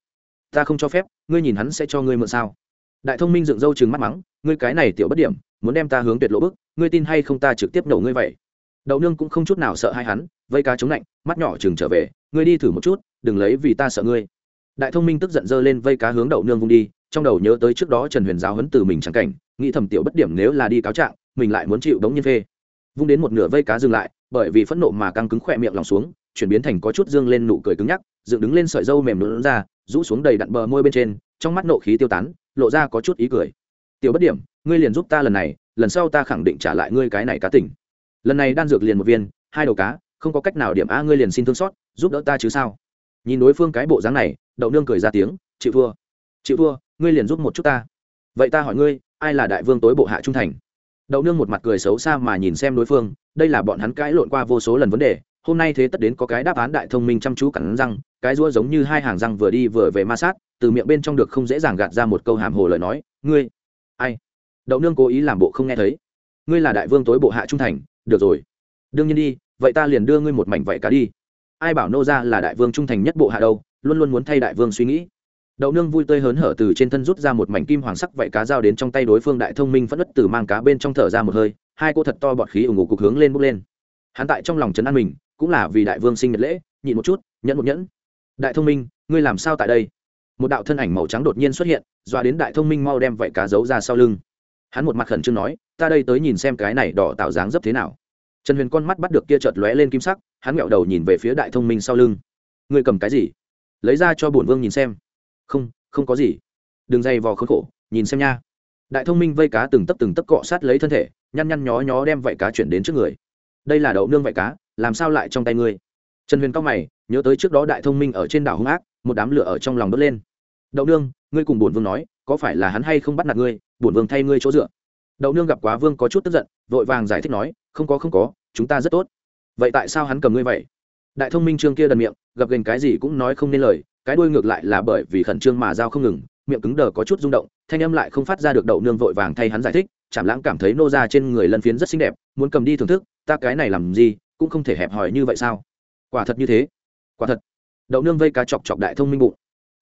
Ta không cho phép, ngươi nhìn hắn sẽ cho ngươi mượn sao? Đại thông minh dựng râu chừng mắt mắng, ngươi cái này tiểu bất điểm, muốn đem ta hướng tuyệt lộ bức, ngươi tin hay không ta trực tiếp nổ ngươi vậy? Đậu nương cũng không chút nào sợ hai hắn, vây cá chống lạnh, mắt nhỏ chừng trở về, ngươi đi thử một chút, đừng lấy vì ta sợ ngươi. Đại thông minh tức giận dơ lên vây cá hướng đậu nương vung đi trong đầu nhớ tới trước đó trần huyền giáo hấn từ mình chẳng cảnh, nghĩ thầm tiểu bất điểm nếu là đi cáo trạng, mình lại muốn chịu đống nhiên phê. Vung đến một nửa vây cá dừng lại, bởi vì phẫn nộ mà căng cứng khỏe miệng lòng xuống, chuyển biến thành có chút dương lên nụ cười cứng nhắc, dựng đứng lên sợi dâu mềm lún ra, rũ xuống đầy đặn bờ môi bên trên, trong mắt nộ khí tiêu tán, lộ ra có chút ý cười. Tiểu bất điểm, ngươi liền giúp ta lần này, lần sau ta khẳng định trả lại ngươi cái này cá tỉnh lần này đan dược liền một viên, hai đầu cá, không có cách nào điểm a ngươi liền xin thương xót, giúp đỡ ta chứ sao? Nhìn đối phương cái bộ dáng này, đậu nương cười ra tiếng, chịu thua chịu thua ngươi liền giúp một chút ta. Vậy ta hỏi ngươi, ai là đại vương tối bộ hạ trung thành? Đậu nương một mặt cười xấu xa mà nhìn xem đối phương, đây là bọn hắn cãi lộn qua vô số lần vấn đề, hôm nay thế tất đến có cái đáp án đại thông minh chăm chú cắn răng, cái rũa giống như hai hàng răng vừa đi vừa về ma sát, từ miệng bên trong được không dễ dàng gạt ra một câu hàm hồ lời nói, ngươi, ai? Đậu nương cố ý làm bộ không nghe thấy. Ngươi là đại vương tối bộ hạ trung thành, được rồi. Đương nhiên đi, vậy ta liền đưa ngươi một mảnh vạy cá đi. Ai bảo nô ra là đại vương trung thành nhất bộ hạ đâu, luôn luôn muốn thay đại vương suy nghĩ đậu nương vui tươi hớn hở từ trên thân rút ra một mảnh kim hoàng sắc vạy cá dao đến trong tay đối phương đại thông minh phất ất từ mang cá bên trong thở ra một hơi, hai cô thật to bọt khí ủng ngủ cục hướng lên bốc lên. Hắn tại trong lòng trấn an mình, cũng là vì đại vương sinh nhật lễ, nhịn một chút, nhẫn một nhẫn. Đại thông minh, ngươi làm sao tại đây? Một đạo thân ảnh màu trắng đột nhiên xuất hiện, dọa đến đại thông minh mau đem vạy cá giấu ra sau lưng. Hắn một mặt khẩn trương nói, ta đây tới nhìn xem cái này đỏ tạo dáng dấp thế nào. Trần huyền con mắt bắt được kia chợt lóe lên kim sắc, hắn nghẹo đầu nhìn về phía đại thông minh sau lưng. Ngươi cầm cái gì? Lấy ra cho bổn vương nhìn xem không không có gì. Đừng dày vò khốn khổ, nhìn xem nha. Đại thông minh vây cá từng tấc từng tấc cọ sát lấy thân thể, nhăn nhăn nhó nhó đem vạy cá chuyển đến trước người. Đây là đậu nương vạy cá, làm sao lại trong tay ngươi? Trần huyền cao mày, nhớ tới trước đó đại thông minh ở trên đảo hung ác, một đám lửa ở trong lòng đốt lên. Đậu nương, ngươi cùng bổn vương nói, có phải là hắn hay không bắt nạt ngươi, bổn vương thay ngươi chỗ dựa. Đậu nương gặp quá vương có chút tức giận, vội vàng giải thích nói, không có không có, chúng ta rất tốt. Vậy tại sao hắn cầm ngươi vậy? Đại thông minh trương kia đần miệng, gặp gành cái gì cũng nói không nên lời cái đuôi ngược lại là bởi vì khẩn trương mà dao không ngừng, miệng cứng đờ có chút rung động, thanh âm lại không phát ra được đậu nương vội vàng thay hắn giải thích chảm lãng cảm thấy nô ra trên người lân phiến rất xinh đẹp, muốn cầm đi thưởng thức, ta cái này làm gì, cũng không thể hẹp hòi như vậy sao? Quả thật như thế. Quả thật. Đậu nương vây cá chọc chọc đại thông minh bụng.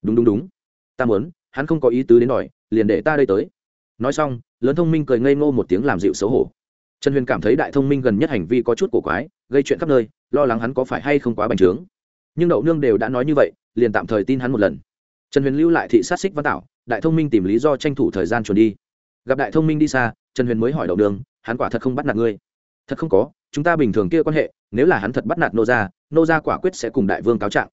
Đúng đúng đúng. Ta muốn, hắn không có ý tứ đến đòi, liền để ta đây tới. Nói xong, lớn thông minh cười ngây ngô một tiếng làm dịu xấu hổ. Trần huyền cảm thấy đại thông minh gần nhất hành vi có chút cổ quái, gây chuyện khắp nơi, lo lắng hắn có phải hay không quá bành trướng. Nhưng đậu nương đều đã nói như vậy liền tạm thời tin hắn một lần. Trần huyền lưu lại thị sát xích văn tạo đại thông minh tìm lý do tranh thủ thời gian chuẩn đi. Gặp đại thông minh đi xa, trần huyền mới hỏi đậu đường, hắn quả thật không bắt nạt ngươi? Thật không có, chúng ta bình thường kia quan hệ, nếu là hắn thật bắt nạt nô gia nô gia quả quyết sẽ cùng đại vương cáo trạng.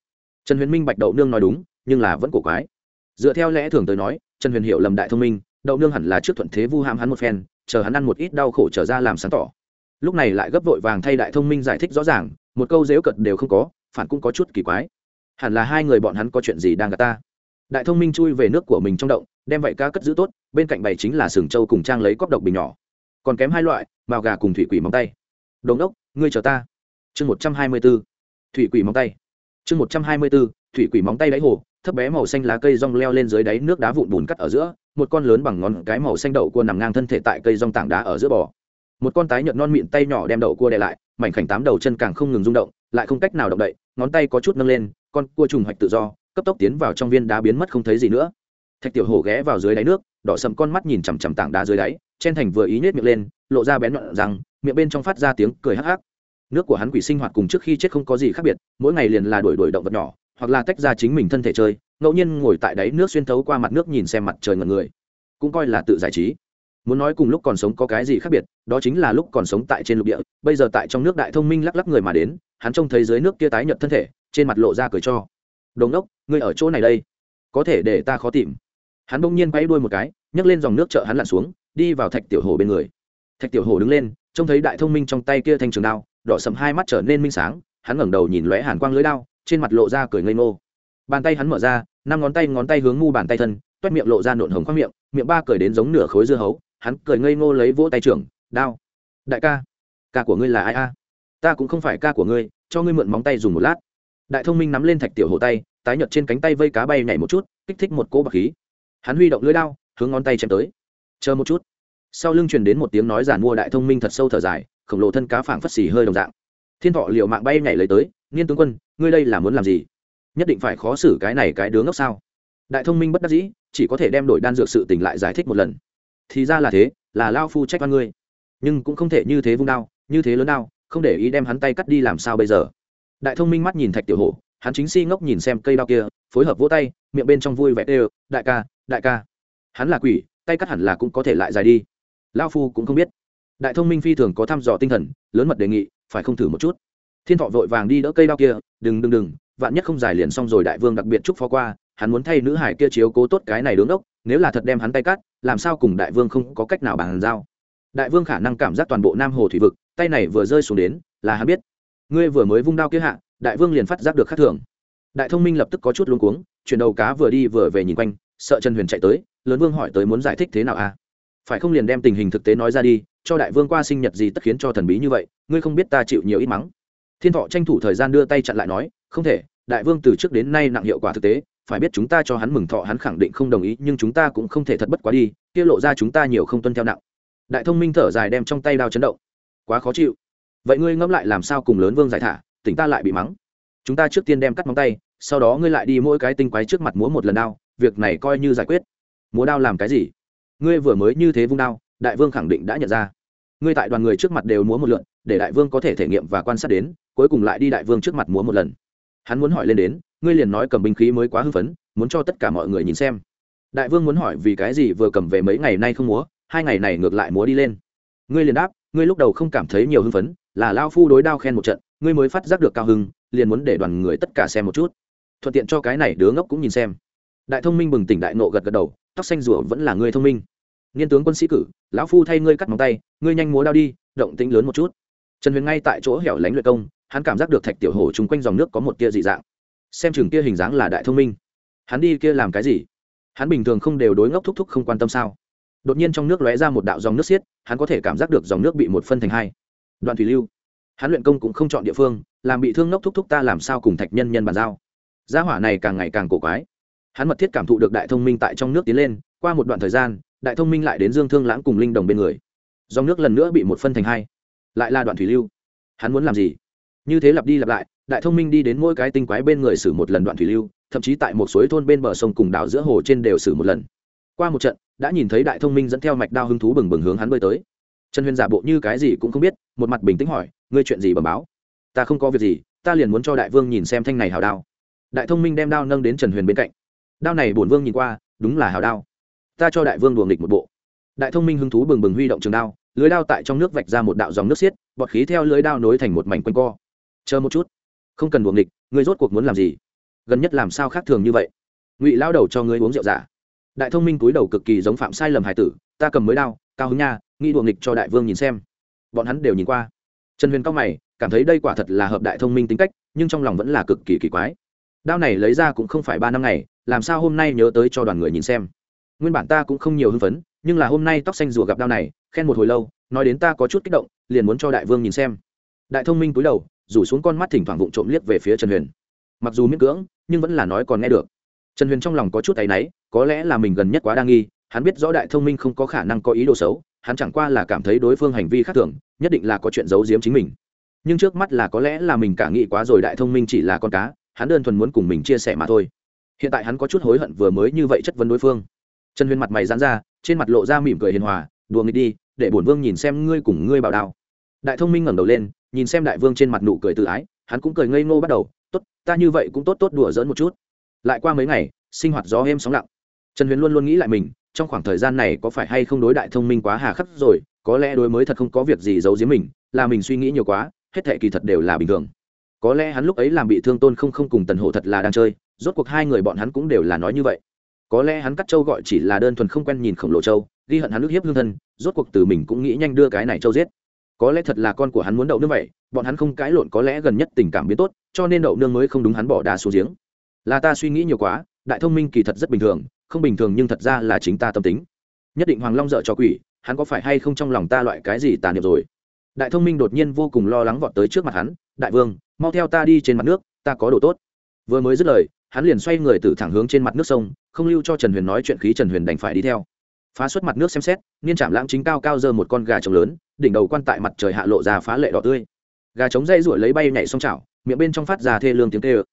Trần huyền minh bạch đậu nương nói đúng, nhưng là vẫn cổ quái. Dựa theo lẽ thường tới nói, trần huyền hiểu lầm đại thông minh, đậu nương hẳn là trước thuận thế vu ham hắn một phen, chờ hắn ăn một ít đau khổ trở ra làm sáng tỏ. Lúc này lại gấp vội vàng thay đại thông minh giải thích rõ ràng, một câu dếu cật đều không có, phản cũng có chút kỳ quái hẳn là hai người bọn hắn có chuyện gì đang gặp ta? Đại thông minh chui về nước của mình trong động, đem vậy ca cất giữ tốt, bên cạnh bày chính là sừng trâu cùng trang lấy cóc độc bình nhỏ. Còn kém hai loại, màu gà cùng thủy quỷ móng tay. Đồn đốc, ngươi chờ ta. Chương một trăm hai mươi b ố thủy quỷ móng tay. Chương một trăm hai mươi b ố thủy quỷ móng tay đáy hồ, thấp bé màu xanh lá cây rong leo lên dưới đáy nước đá vụn bùn cắt ở giữa, một con lớn bằng ngón cái màu xanh đậu cua nằm ngang thân thể tại cây rong tảng đá ở giữa bò. Một con tái nhợt non mịn tay nhỏ đem đậu cua đè lại, mảnh khảnh tám đầu chân càng không ngừng rung động, lại không cách nào động đậy, ngón tay có chút nâng lên con cua trùng hoạch tự do, cấp tốc tiến vào trong viên đá biến mất không thấy gì nữa. Thạch tiểu hổ ghé vào dưới đáy nước, đỏ sầm con mắt nhìn chằm chằm tảng đá dưới đáy, chen thành vừa ý nhét miệng lên, lộ ra bén nhọn rằng, miệng bên trong phát ra tiếng cười hắc hắc. Nước của hắn quỷ sinh hoạt cùng trước khi chết không có gì khác biệt, mỗi ngày liền là đuổi đuổi động vật nhỏ, hoặc là tách ra chính mình thân thể chơi, ngẫu nhiên ngồi tại đáy nước xuyên thấu qua mặt nước nhìn xem mặt trời ngần người, cũng coi là tự giải trí muốn nói cùng lúc còn sống có cái gì khác biệt, đó chính là lúc còn sống tại trên lục địa, bây giờ tại trong nước đại thông minh lắc lắc người mà đến, hắn trông thấy dưới nước kia tái nhợt thân thể, trên mặt lộ ra cười cho. Đồn đốc ngươi ở chỗ này đây, có thể để ta khó tìm. Hắn bỗng nhiên quay đuôi một cái, nhấc lên dòng nước chợ hắn lặn xuống, đi vào thạch tiểu hồ bên người. Thạch tiểu hồ đứng lên, trông thấy đại thông minh trong tay kia thanh trường đao, đỏ sầm hai mắt trở nên minh sáng, hắn ngẩng đầu nhìn lóe hàn quang lưới đao, trên mặt lộ ra cười ngây ngô. Bàn tay hắn mở ra, năm ngón tay ngón tay hướng ngu bàn tay thân, toét miệng lộ ra nộn hồng khoác miệng miệng ba cười đến giống nửa khối dưa hấu hắn cười ngây ngô lấy vỗ tay trưởng, đao, đại ca ca của ngươi là ai a? Ta cũng không phải ca của ngươi, cho ngươi mượn móng tay dùng một lát. Đại thông minh nắm lên thạch tiểu hồ tay, tái nhợt trên cánh tay vây cá bay nhảy một chút, kích thích một cỗ bạc khí. Hắn huy động lưỡi đao, hướng ngón tay chém tới. Chờ một chút. Sau lưng truyền đến một tiếng nói giản mua đại thông minh thật sâu thở dài, khổng lồ thân cá phảng phất xì hơi đồng dạng. Thiên thọ liệu mạng bay nhảy lấy tới, nghiên tướng quân, ngươi đây là muốn làm gì? Nhất định phải khó xử cái này cái đứa ngốc sao? Đại thông minh bất đắc dĩ, chỉ có thể đem đổi đan dược sự tỉnh lại giải thích một lần thì ra là thế, là lao phu trách văn ngươi. Nhưng cũng không thể như thế vung đao, như thế lớn đao, không để ý đem hắn tay cắt đi làm sao bây giờ. Đại thông minh mắt nhìn thạch tiểu hổ, hắn chính si ngốc nhìn xem cây đao kia, phối hợp vỗ tay, miệng bên trong vui vẻ đều đại ca đại ca. Hắn là quỷ, tay cắt hẳn là cũng có thể lại dài đi. Lao phu cũng không biết. Đại thông minh phi thường có thăm dò tinh thần, lớn mật đề nghị, phải không thử một chút. Thiên thọ vội vàng đi đỡ cây đao kia, đừng đừng đừng, vạn nhất không dài liền xong rồi đại vương đặc biệt chúc phó qua hắn muốn thay nữ hải kia chiếu cố tốt cái này đứng đốc, nếu là thật đem hắn tay cắt, làm sao cùng đại vương không có cách nào bàn giao? Đại vương khả năng cảm giác toàn bộ nam hồ thủy vực, tay này vừa rơi xuống đến, là hắn biết. Ngươi vừa mới vung đao kia hạ, đại vương liền phát giác được khác thường. Đại thông minh lập tức có chút luống cuống, chuyển đầu cá vừa đi vừa về nhìn quanh, sợ trần huyền chạy tới, lớn vương hỏi tới muốn giải thích thế nào à? Phải không liền đem tình hình thực tế nói ra đi, cho đại vương qua sinh nhật gì tất khiến cho thần bí như vậy, ngươi không biết ta chịu nhiều ít mắng. Thiên thọ tranh thủ thời gian đưa tay chặn lại nói, không thể, đại vương từ trước đến nay nặng hiệu quả thực tế phải biết chúng ta cho hắn mừng thọ hắn khẳng định không đồng ý, nhưng chúng ta cũng không thể thật bất quá đi tiết lộ ra chúng ta nhiều không tuân theo nặng. Đại thông minh thở dài đem trong tay đao chấn động. Quá khó chịu. Vậy ngươi ngẫm lại làm sao cùng lớn vương giải thả, tỉnh ta lại bị mắng. Chúng ta trước tiên đem cắt móng tay, sau đó ngươi lại đi mỗi cái tinh quái trước mặt múa một lần đao, việc này coi như giải quyết. Múa đao làm cái gì? Ngươi vừa mới như thế vung đao, đại vương khẳng định đã nhận ra. Ngươi tại đoàn người trước mặt đều múa một lượn, để đại vương có thể thể nghiệm và quan sát đến, cuối cùng lại đi đại vương trước mặt múa một lần. Hắn muốn hỏi lên đến ngươi liền nói cầm binh khí mới quá hưng phấn, muốn cho tất cả mọi người nhìn xem. Đại vương muốn hỏi vì cái gì vừa cầm về mấy ngày nay không múa, hai ngày này ngược lại múa đi lên. Ngươi liền đáp, ngươi lúc đầu không cảm thấy nhiều hưng phấn, là lao phu đối đao khen một trận, ngươi mới phát giác được cao hưng, liền muốn để đoàn người tất cả xem một chút. Thuận tiện cho cái này đứa ngốc cũng nhìn xem. Đại thông minh bừng tỉnh đại nộ gật gật đầu, tóc xanh rủa vẫn là ngươi thông minh. Nghiên tướng quân sĩ cử, lão phu thay ngươi cắt móng tay, ngươi nhanh múa đao đi, động tĩnh lớn một chút. Trần huyền ngay tại chỗ hẻo lánh luyện công, hắn cảm giác được thạch tiểu hổ chung quanh dòng nước có một tia dị dạng xem chừng kia hình dáng là đại thông minh. Hắn đi kia làm cái gì? Hắn bình thường không đều đối ngốc thúc thúc không quan tâm sao? Đột nhiên trong nước lóe ra một đạo dòng nước xiết, hắn có thể cảm giác được dòng nước bị một phân thành hai. Đoạn thủy lưu. Hắn luyện công cũng không chọn địa phương, làm bị thương ngốc thúc thúc ta làm sao cùng thạch nhân nhân bàn giao? Gia hỏa này càng ngày càng cổ quái. Hắn mật thiết cảm thụ được đại thông minh tại trong nước tiến lên, qua một đoạn thời gian, đại thông minh lại đến dương thương lãng cùng linh đồng bên người. Dòng nước lần nữa bị một phân thành hai. Lại là đoạn thủy lưu. Hắn muốn làm gì? Như thế lặp đi lặp lại, đại thông minh đi đến mỗi cái tinh quái bên người xử một lần đoạn thủy lưu, thậm chí tại một suối thôn bên bờ sông cùng đảo giữa hồ trên đều xử một lần. Qua một trận, đã nhìn thấy đại thông minh dẫn theo mạch đao hứng thú bừng bừng hướng hắn bơi tới. Trần huyền giả bộ như cái gì cũng không biết, một mặt bình tĩnh hỏi, ngươi chuyện gì bẩm báo? Ta không có việc gì, ta liền muốn cho đại vương nhìn xem thanh này hào đao. Đại thông minh đem đao nâng đến trần huyền bên cạnh. Đao này bổn vương nhìn qua, đúng là hào đao. Ta cho đại vương đùa nghịch một bộ. Đại thông minh hứng thú bừng bừng huy động trường đao, lưới đao tại trong nước vạch ra một đạo dòng nước xiết, bọt khí theo lưới đao nối thành một mảnh quanh co chờ một chút. Không cần buồng địch ngươi rốt cuộc muốn làm gì? Gần nhất làm sao khác thường như vậy? Ngụy lao đầu cho ngươi uống rượu giả. Đại thông minh cúi đầu cực kỳ giống phạm sai lầm hải tử, ta cầm mới đao cao hứng nha, nghĩ buồng địch cho đại vương nhìn xem. Bọn hắn đều nhìn qua. Trần huyền cao mày, cảm thấy đây quả thật là hợp đại thông minh tính cách, nhưng trong lòng vẫn là cực kỳ kỳ quái. Đao này lấy ra cũng không phải ba năm ngày, làm sao hôm nay nhớ tới cho đoàn người nhìn xem? Nguyên bản ta cũng không nhiều hưng phấn, nhưng là hôm nay tóc xanh rùa gặp đao này, khen một hồi lâu, nói đến ta có chút kích động, liền muốn cho đại vương nhìn xem. Đại thông minh cúi đầu rủ xuống con mắt thỉnh thoảng vụng trộm liếc về phía trần huyền. Mặc dù miễn cưỡng, nhưng vẫn là nói còn nghe được. Trần huyền trong lòng có chút tay náy, có lẽ là mình gần nhất quá đa nghi, hắn biết rõ đại thông minh không có khả năng có ý đồ xấu, hắn chẳng qua là cảm thấy đối phương hành vi khác thường, nhất định là có chuyện giấu giếm chính mình. Nhưng trước mắt là có lẽ là mình cả nghĩ quá rồi đại thông minh chỉ là con cá, hắn đơn thuần muốn cùng mình chia sẻ mà thôi. Hiện tại hắn có chút hối hận vừa mới như vậy chất vấn đối phương. Trần huyền mặt mày dán ra, trên mặt lộ ra mỉm cười hiền hòa, đùa nghịch đi, để bổn vương nhìn xem ngươi cùng ngươi bảo đao. Đại thông minh ngẩng đầu lên nhìn xem đại vương trên mặt nụ cười tự ái, hắn cũng cười ngây ngô bắt đầu, tốt, ta như vậy cũng tốt tốt đùa dỡn một chút. Lại qua mấy ngày, sinh hoạt gió êm sóng lặng. Trần huyền luôn luôn nghĩ lại mình, trong khoảng thời gian này có phải hay không đối đại thông minh quá hà khắc rồi, có lẽ đối mới thật không có việc gì giấu giếm mình, là mình suy nghĩ nhiều quá, hết thệ kỳ thật đều là bình thường. Có lẽ hắn lúc ấy làm bị thương tôn không không cùng tần hổ thật là đang chơi, rốt cuộc hai người bọn hắn cũng đều là nói như vậy. Có lẽ hắn cắt châu gọi chỉ là đơn thuần không quen nhìn khổng lồ châu, ghi hận hắn ức hiếp hương thân, rốt cuộc từ mình cũng nghĩ nhanh đưa cái này châu giết có lẽ thật là con của hắn muốn đậu nương vậy, bọn hắn không cãi lộn có lẽ gần nhất tình cảm biến tốt, cho nên đậu nương mới không đúng hắn bỏ đá xuống giếng. Là ta suy nghĩ nhiều quá, đại thông minh kỳ thật rất bình thường, không bình thường nhưng thật ra là chính ta tâm tính. Nhất định hoàng long dợ cho quỷ, hắn có phải hay không trong lòng ta loại cái gì tàn niệm rồi? Đại thông minh đột nhiên vô cùng lo lắng vọt tới trước mặt hắn, đại vương, mau theo ta đi trên mặt nước, ta có đồ tốt. Vừa mới dứt lời, hắn liền xoay người từ thẳng hướng trên mặt nước sông, không lưu cho trần huyền nói chuyện khí trần huyền đành phải đi theo. Phá xuất mặt nước xem xét, niên trảm lãng chính cao cao dơ một con gà trống lớn đỉnh đầu quan tại mặt trời hạ lộ ra phá lệ đỏ tươi. Gà trống dây ruổi lấy bay nhảy xong chảo, miệng bên trong phát ra thê lương tiếng tê ơ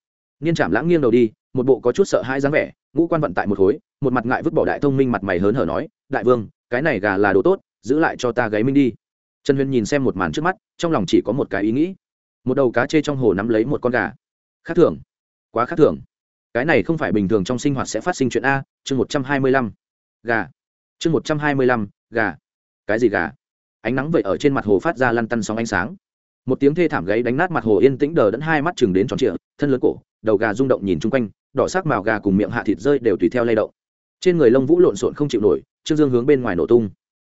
niên trảm lãng nghiêng đầu đi, một bộ có chút sợ hãi dáng vẻ, ngũ quan vận tại một khối, một mặt ngại vứt bỏ đại thông minh mặt mày hớn hở nói, đại vương, cái này gà là đồ tốt, giữ lại cho ta gáy minh đi. Trần huyền nhìn xem một màn trước mắt, trong lòng chỉ có một cái ý nghĩ. Một đầu cá chê trong hồ nắm lấy một con gà. Khác thường. Quá khác thường. Cái này không phải bình thường trong sinh hoạt sẽ phát sinh chuyện a, chương một trăm hai mươi lăm. Gà. Chương một trăm hai mươi lăm, gà. Cái gì gà? Ánh nắng vậy ở trên mặt hồ phát ra lăn tăn sóng ánh sáng. Một tiếng thê thảm gáy đánh nát mặt hồ yên tĩnh đờ đẫn hai mắt chừng đến tròn trịa, thân lớn cổ, đầu gà rung động nhìn chung quanh, đỏ sắc màu gà cùng miệng hạ thịt rơi đều tùy theo lay động. Trên người lông vũ lộn xộn không chịu nổi, trương dương hướng bên ngoài nổ tung.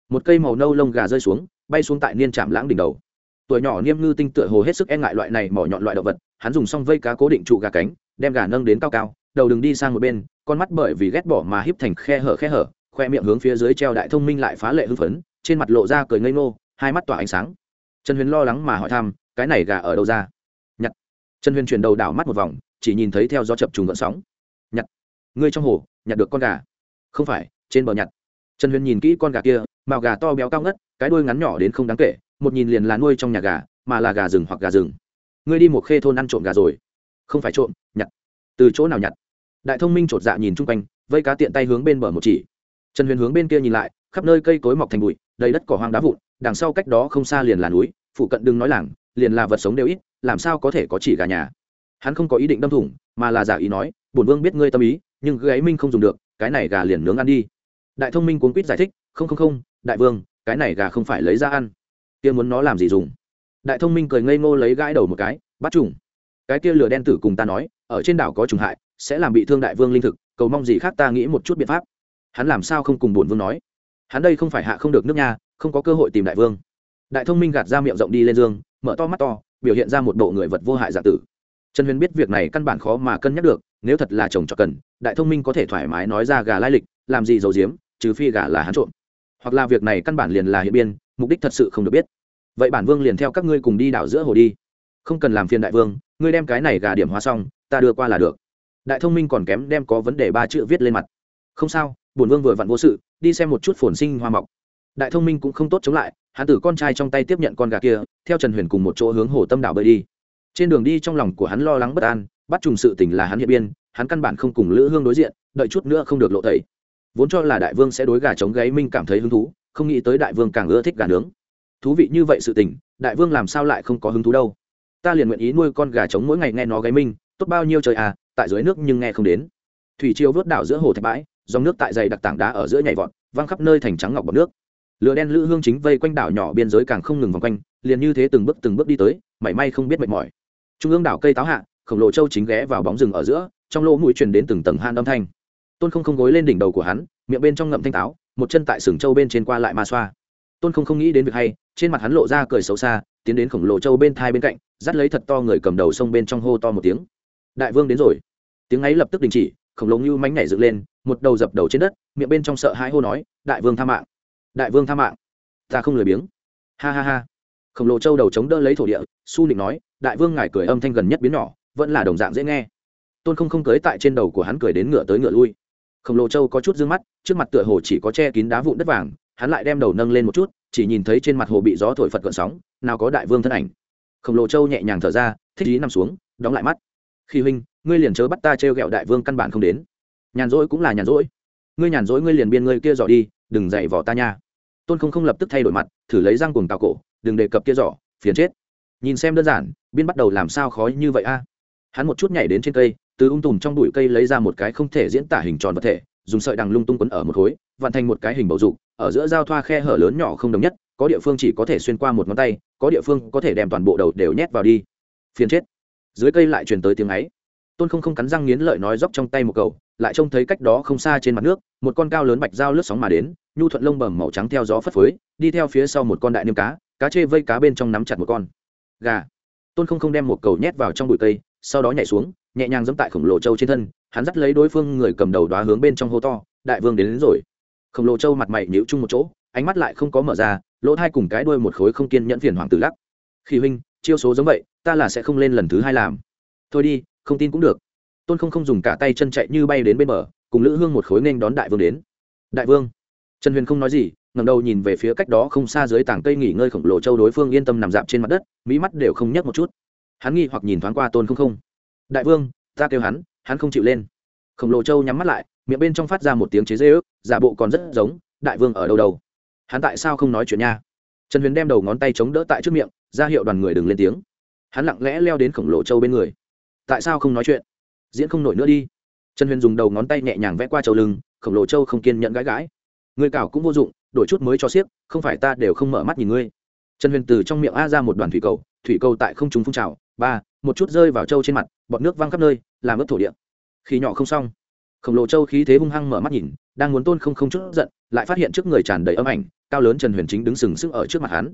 Một cây màu nâu lông gà rơi xuống, bay xuống tại niên trạm lãng đỉnh đầu. Tuổi nhỏ niêm ngư tinh tựa hồ hết sức e ngại loại này mỏ nhọn loại động vật, hắn dùng xong vây cá cố định trụ gà cánh, đem gà nâng đến cao cao, đầu đừng đi sang một bên, con mắt bởi vì ghét bỏ mà híp thành khe hở khe hở, khoe miệng hướng phía dưới treo đại thông minh lại phá lệ hưng phấn trên mặt lộ ra cười ngây ngô, hai mắt tỏa ánh sáng. Trần huyền lo lắng mà hỏi thăm, cái này gà ở đâu ra? Nhặt trần huyền chuyển đầu đảo mắt một vòng, chỉ nhìn thấy theo gió chập trùng gợn sóng. Nhặt ngươi trong hồ, nhặt được con gà? Không phải, trên bờ nhặt. Trần huyền nhìn kỹ con gà kia, màu gà to béo cao ngất, cái đuôi ngắn nhỏ đến không đáng kể, một nhìn liền là nuôi trong nhà gà, mà là gà rừng hoặc gà rừng. Ngươi đi một khê thôn ăn trộm gà rồi. Không phải trộm, nhặt. Từ chỗ nào nhặt? Đại thông minh chột dạ nhìn chung quanh, vây cá tiện tay hướng bên bờ một chỉ. Trần huyền hướng bên kia nhìn lại, khắp nơi cây cối mọc thành bụi đầy đất cỏ hoang đá vụn, đằng sau cách đó không xa liền là núi phụ cận đừng nói làng, liền là vật sống đều ít, làm sao có thể có chỉ gà nhà. Hắn không có ý định đâm thủng, mà là giả ý nói, bổn vương biết ngươi tâm ý, nhưng gáy minh không dùng được, cái này gà liền nướng ăn đi. Đại thông minh cuốn quýt giải thích, không không không, đại vương, cái này gà không phải lấy ra ăn. Kia muốn nó làm gì dùng? Đại thông minh cười ngây ngô lấy gãi đầu một cái, bắt trùng. Cái kia lửa đen tử cùng ta nói, ở trên đảo có trùng hại, sẽ làm bị thương đại vương linh thực, cầu mong gì khác ta nghĩ một chút biện pháp. Hắn làm sao không cùng bổn vương nói? Hắn đây không phải hạ không được nước nha không có cơ hội tìm đại vương. Đại thông minh gạt ra miệng rộng đi lên dương, mở to mắt to, biểu hiện ra một bộ người vật vô hại giả tử. Trần huyền biết việc này căn bản khó mà cân nhắc được, nếu thật là chồng cho cần, đại thông minh có thể thoải mái nói ra gà lai lịch, làm gì giấu giếm, trừ phi gà là hắn trộm. Hoặc là việc này căn bản liền là hiện biên, mục đích thật sự không được biết. Vậy bản vương liền theo các ngươi cùng đi đảo giữa hồ đi. Không cần làm phiền đại vương, ngươi đem cái này gà điểm hóa xong, ta đưa qua là được. Đại thông minh còn kém đem có vấn đề ba chữ viết lên mặt. Không sao bổn vương vừa vặn vô sự, đi xem một chút phồn sinh hoa mọc. Đại thông minh cũng không tốt chống lại, hắn tử con trai trong tay tiếp nhận con gà kia, theo trần huyền cùng một chỗ hướng hồ tâm đảo bơi đi. Trên đường đi trong lòng của hắn lo lắng bất an, bắt trùng sự tình là hắn hiện biên, hắn căn bản không cùng lữ hương đối diện, đợi chút nữa không được lộ tẩy. Vốn cho là đại vương sẽ đối gà chống gáy minh cảm thấy hứng thú, không nghĩ tới đại vương càng ưa thích gà nướng. Thú vị như vậy sự tình, đại vương làm sao lại không có hứng thú đâu. Ta liền nguyện ý nuôi con gà trống mỗi ngày nghe nó gáy minh, tốt bao nhiêu trời à tại dưới nước nhưng nghe không đến. Thủy triều vớt đảo giữa hồ thạch bãi dòng nước tại dày đặc tảng đá ở giữa nhảy vọt, văng khắp nơi thành trắng ngọc bọc nước. Lửa đen lữ hương chính vây quanh đảo nhỏ biên giới càng không ngừng vòng quanh, liền như thế từng bước từng bước đi tới, mảy may không biết mệt mỏi. Trung ương đảo cây táo hạ, khổng lồ châu chính ghé vào bóng rừng ở giữa, trong lỗ mũi truyền đến từng tầng han âm thanh. Tôn không không gối lên đỉnh đầu của hắn, miệng bên trong ngậm thanh táo, một chân tại sừng châu bên trên qua lại ma xoa. Tôn không không nghĩ đến việc hay, trên mặt hắn lộ ra cười xấu xa, tiến đến khổng lồ châu bên thai bên cạnh, dắt lấy thật to người cầm đầu sông bên trong hô to một tiếng. Đại vương đến rồi. Tiếng ấy lập tức đình chỉ, khổng lồ như mánh nhảy dựng lên một đầu dập đầu trên đất, miệng bên trong sợ hãi hô nói, đại vương tha mạng! Đại vương tha mạng! Ta không lười biếng! Ha ha ha! Khổng lồ châu đầu chống đỡ lấy thổ địa, su nịnh nói, đại vương ngài cười âm thanh gần nhất biến nhỏ, vẫn là đồng dạng dễ nghe. Tôn không không cưới tại trên đầu của hắn cười đến ngựa tới ngựa lui. Khổng lồ châu có chút d ư ơ n g mắt, trước mặt tựa hồ chỉ có che kín đá vụn đất vàng, hắn lại đem đầu nâng lên một chút, chỉ nhìn thấy trên mặt hồ bị gió thổi phật gợn sóng, nào có đại vương thân ảnh. Khổng lồ châu nhẹ nhàng thở ra, thích ý nằm xuống, đóng lại mắt. Khi huynh, ngươi liền chớ bắt ta t r e o g ẹ o đại vương căn bản không đến nhàn rỗi cũng là nhàn rỗi. Ngươi nhàn rỗi ngươi liền biên ngươi kia dò đi đừng dậy vỏ ta nha. Tôn không không lập tức thay đổi mặt thử lấy răng cùng tào cổ đừng đề cập kia dò, phiền chết. Nhìn xem đơn giản biên bắt đầu làm sao khó như vậy a? Hắn một chút nhảy đến trên cây từ ung tùm trong bụi cây lấy ra một cái không thể diễn tả hình tròn vật thể dùng sợi đằng lung tung quấn ở một khối vặn thành một cái hình bầu dục ở giữa giao thoa khe hở lớn nhỏ không đồng nhất có địa phương chỉ có thể xuyên qua một ngón tay có địa phương có thể đem toàn bộ đầu đều nhét vào đi. Phiền chết. Dưới cây lại truyền tới tiếng ấy tôn không không cắn răng nghiến lợi nói dốc trong tay một cầu lại trông thấy cách đó không xa trên mặt nước một con cao lớn bạch dao lướt sóng mà đến nhu thuận lông bầm màu trắng theo gió phất phới đi theo phía sau một con đại niêm cá cá chê vây cá bên trong nắm chặt một con. Gà. Tôn không không đem một cầu nhét vào trong bụi cây sau đó nhảy xuống nhẹ nhàng dẫm tại khổng lồ châu trên thân hắn dắt lấy đối phương người cầm đầu đoá hướng bên trong hô to đại vương đến, đến rồi. Khổng lồ châu mặt mày nhíu chung một chỗ ánh mắt lại không có mở ra lỗ thai cùng cái đuôi một khối không kiên nhẫn phiền hoàng tử lắc. Khi huynh chiêu số giống vậy ta là sẽ không lên lần thứ hai làm. Thôi đi không tin cũng được. Tôn không không dùng cả tay chân chạy như bay đến bên bờ, cùng lữ hương một khối nên đón đại vương đến. Đại vương. Trần huyền không nói gì ngầm đầu nhìn về phía cách đó không xa dưới tảng cây nghỉ ngơi khổng lồ châu đối phương yên tâm nằm dạp trên mặt đất mỹ mắt đều không nhấc một chút. Hắn nghi hoặc nhìn thoáng qua tôn không không. Đại vương, ta kêu hắn hắn không chịu lên. Khổng lồ châu nhắm mắt lại, miệng bên trong phát ra một tiếng chế dê ức giả bộ còn rất giống, đại vương ở đâu đâu? Hắn tại sao không nói chuyện nha? Trần huyền đem đầu ngón tay chống đỡ tại trước miệng, ra hiệu đoàn người đừng lên tiếng. Hắn lặng lẽ leo đến khổng lồ châu bên người tại sao không nói chuyện? Diễn không nổi nữa đi. Trần huyền dùng đầu ngón tay nhẹ nhàng vẽ qua châu lưng, khổng lồ châu không kiên nhận gãi gãi. Người cào cũng vô dụng, đổi chút mới cho siếc, không phải ta đều không mở mắt nhìn ngươi. Trần huyền từ trong miệng a ra một đoàn thủy cầu thủy cầu tại không trúng phun trào. Ba, một chút rơi vào trâu trên mặt, bọt nước văng khắp nơi, làm ướt thổ địa. Khi nhỏ không xong, khổng lồ trâu khí thế hung hăng mở mắt nhìn, đang muốn tôn không không chút giận, lại phát hiện trước người tràn đầy âm ảnh, cao lớn trần huyền chính đứng sừng sững ở trước mặt hắn.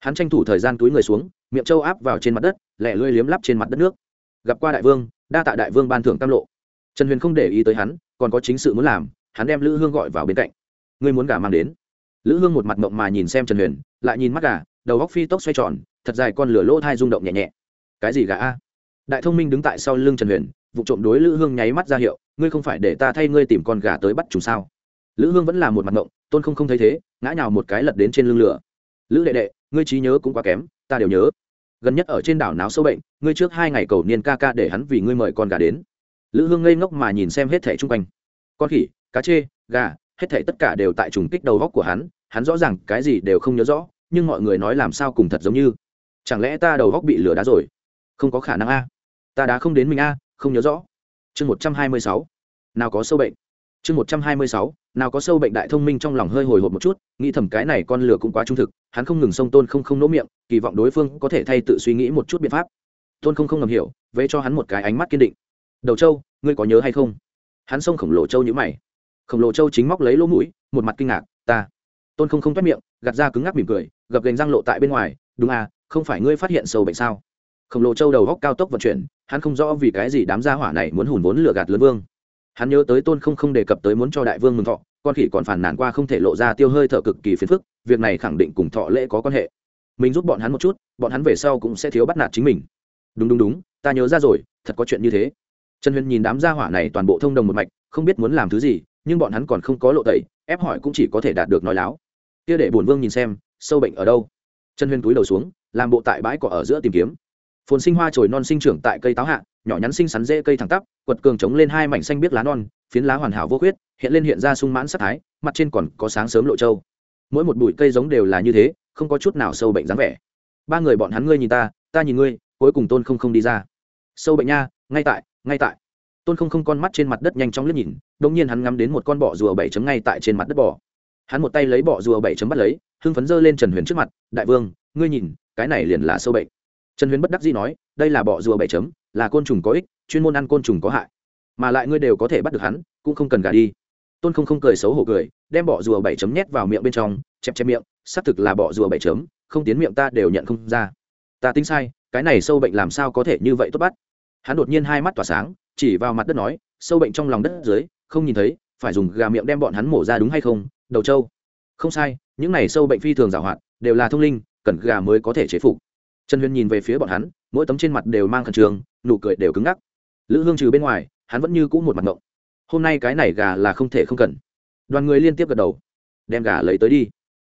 Hắn tranh thủ thời gian túi người xuống, miệng trâu áp vào trên mặt đất lẹ lưỡi liếm lắp trên mặt đất nước gặp qua đại vương, đa tạ đại vương ban thưởng tam lộ. Trần huyền không để ý tới hắn, còn có chính sự muốn làm, hắn đem lữ hương gọi vào bên cạnh. Ngươi muốn gà mang đến. Lữ hương một mặt mộng mà nhìn xem trần huyền, lại nhìn mắt gà, đầu góc phi tốc xoay tròn, thật dài con lửa lỗ thai rung động nhẹ nhẹ. Cái gì gà a? Đại thông minh đứng tại sau lưng trần huyền, vụ trộm đối lữ hương nháy mắt ra hiệu, ngươi không phải để ta thay ngươi tìm con gà tới bắt chúng sao? Lữ hương vẫn là một mặt mộng, tôn không không thấy thế, ngã nhào một cái lật đến trên lưng lửa. Lữ đệ đệ, ngươi trí nhớ cũng quá kém, ta đều nhớ gần nhất ở trên đảo náo sâu bệnh, ngươi trước hai ngày cầu niên ca ca để hắn vì ngươi mời con gà đến. Lữ hương ngây ngốc mà nhìn xem hết thẻ chung quanh. Con khỉ, cá chê, gà, hết thảy tất cả đều tại trùng kích đầu góc của hắn hắn rõ ràng cái gì đều không nhớ rõ, nhưng mọi người nói làm sao cùng thật giống như. Chẳng lẽ ta đầu góc bị lửa đá rồi? Không có khả năng a. Ta đã không đến mình a, không nhớ rõ. Chương một trăm hai mươi sáu. Nào có sâu bệnh chương một trăm hai mươi sáu, nào có sâu bệnh đại thông minh trong lòng hơi hồi hộp một chút, nghĩ thầm cái này con lửa cũng quá trung thực, hắn không ngừng sông tôn không không nỗ miệng, kỳ vọng đối phương có thể thay tự suy nghĩ một chút biện pháp. Tôn không không ngầm hiểu vẽ cho hắn một cái ánh mắt kiên định. Đầu châu, ngươi có nhớ hay không? Hắn xông khổng lồ châu nhữ mày. Khổng lồ châu chính móc lấy lỗ mũi, một mặt kinh ngạc, ta. Tôn không không toét miệng, gạt ra cứng ngắc mỉm cười, gập gành răng lộ tại bên ngoài, đúng à không phải ngươi phát hiện sâu bệnh sao? Khổng lồ châu đầu góc cao tốc vận chuyển, hắn không rõ vì cái gì đám gia hỏa này muốn hùn vốn lửa gạt lớn vương hắn nhớ tới tôn không không đề cập tới muốn cho đại vương mừng thọ, con khỉ còn phản nàn qua không thể lộ ra tiêu hơi thở cực kỳ phiền phức, việc này khẳng định cùng thọ lễ có quan hệ. Mình giúp bọn hắn một chút, bọn hắn về sau cũng sẽ thiếu bắt nạt chính mình. Đúng đúng đúng, ta nhớ ra rồi, thật có chuyện như thế. Trần huyền nhìn đám gia hỏa này toàn bộ thông đồng một mạch, không biết muốn làm thứ gì, nhưng bọn hắn còn không có lộ tẩy, ép hỏi cũng chỉ có thể đạt được nói láo. Kia để bổn vương nhìn xem, sâu bệnh ở đâu? Trần huyền túi đầu xuống, làm bộ tại bãi cỏ ở giữa tìm kiếm. Phồn sinh hoa trồi non sinh trưởng tại cây táo hạ nhỏ nhắn xinh xắn dễ cây thẳng tắp, quật cường chống lên hai mảnh xanh biết lá non, phiến lá hoàn hảo vô khuyết, hiện lên hiện ra sung mãn sắc thái, mặt trên còn có sáng sớm lộ trâu. Mỗi một bụi cây giống đều là như thế, không có chút nào sâu bệnh dáng vẻ. Ba người bọn hắn ngươi nhìn ta ta nhìn ngươi, cuối cùng tôn không không đi ra. Sâu bệnh nha, ngay tại ngay tại. Tôn không không con mắt trên mặt đất nhanh chóng liếc nhìn đ nhiên hắn ngắm đến một con bọ rùa bảy chấm ngay tại trên mặt đất bò. Hắn một tay lấy bọ rùa bảy chấm bắt lấy, hưng phấn dơ lên trần huyền trước mặt, đại vương, ngươi nhìn, cái này liền là sâu bệnh. Trần huyền bất đắc dĩ nói đây là bọ rùa bảy chấm, là côn trùng có ích, chuyên môn ăn côn trùng có hại. Mà lại ngươi đều có thể bắt được hắn, cũng không cần gà đi. Tôn không không cười xấu hổ cười, đem bọ rùa bảy chấm nhét vào miệng bên trong, chẹp chẹp miệng, xác thực là bọ rùa bảy chấm, không tiến miệng ta đều nhận không ra. Ta tính sai, cái này sâu bệnh làm sao có thể như vậy tốt bắt? Hắn đột nhiên hai mắt tỏa sáng, chỉ vào mặt đất nói, sâu bệnh trong lòng đất dưới, không nhìn thấy, phải dùng gà miệng đem bọn hắn mổ ra đúng hay không? Đầu trâu. Không sai, những này sâu bệnh phi thường giảo hoạt đều là thông linh, cần gà mới có thể chế phục trần huyền nhìn về phía bọn hắn, mỗi tấm trên mặt đều mang khẩn trường nụ cười đều cứng ngắc. Lữ hương trừ bên ngoài, hắn vẫn như cũ một mặt ngộng. Hôm nay cái này gà là không thể không cần. Đoàn người liên tiếp gật đầu. Đem gà lấy tới đi.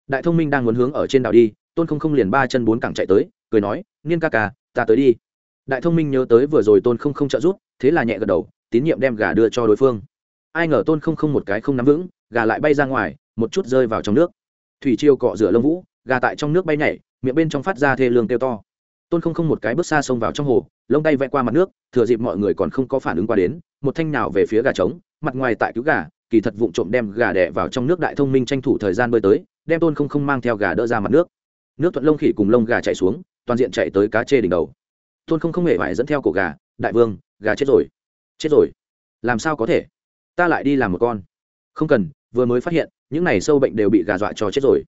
Đại thông minh đang muốn hướng ở trên đảo đi, tôn không không liền ba chân bốn cẳng chạy tới, cười nói, niên ca ca, ta tới đi. Đại thông minh nhớ tới vừa rồi tôn không không trợ giúp, thế là nhẹ gật đầu, tín nhiệm đem gà đưa cho đối phương. Ai ngờ tôn không không một cái không nắm vững, gà lại bay ra ngoài, một chút rơi vào trong nước. Thủy chiêu cọ rửa lông vũ, gà tại trong nước bay nhảy miệng bên trong phát ra thê lương kêu to. Tôn không không một cái bước xa xông vào trong hồ, lông tay vẽ qua mặt nước, thừa dịp mọi người còn không có phản ứng qua đến, một thanh nào về phía gà trống, mặt ngoài tại cứu gà, kỳ thật vụng trộm đem gà đẻ vào trong nước đại thông minh tranh thủ thời gian bơi tới, đem tôn không không mang theo gà đỡ ra mặt nước. Nước thuận lông khỉ cùng lông gà chạy xuống, toàn diện chạy tới cá chê đỉnh đầu. Tôn không không hề phải dẫn theo cổ gà, đại vương, gà chết rồi chết rồi. Làm sao có thể? Ta lại đi làm một con. Không cần, vừa mới phát hiện, những này sâu bệnh đều bị gà dọa cho chết rồi.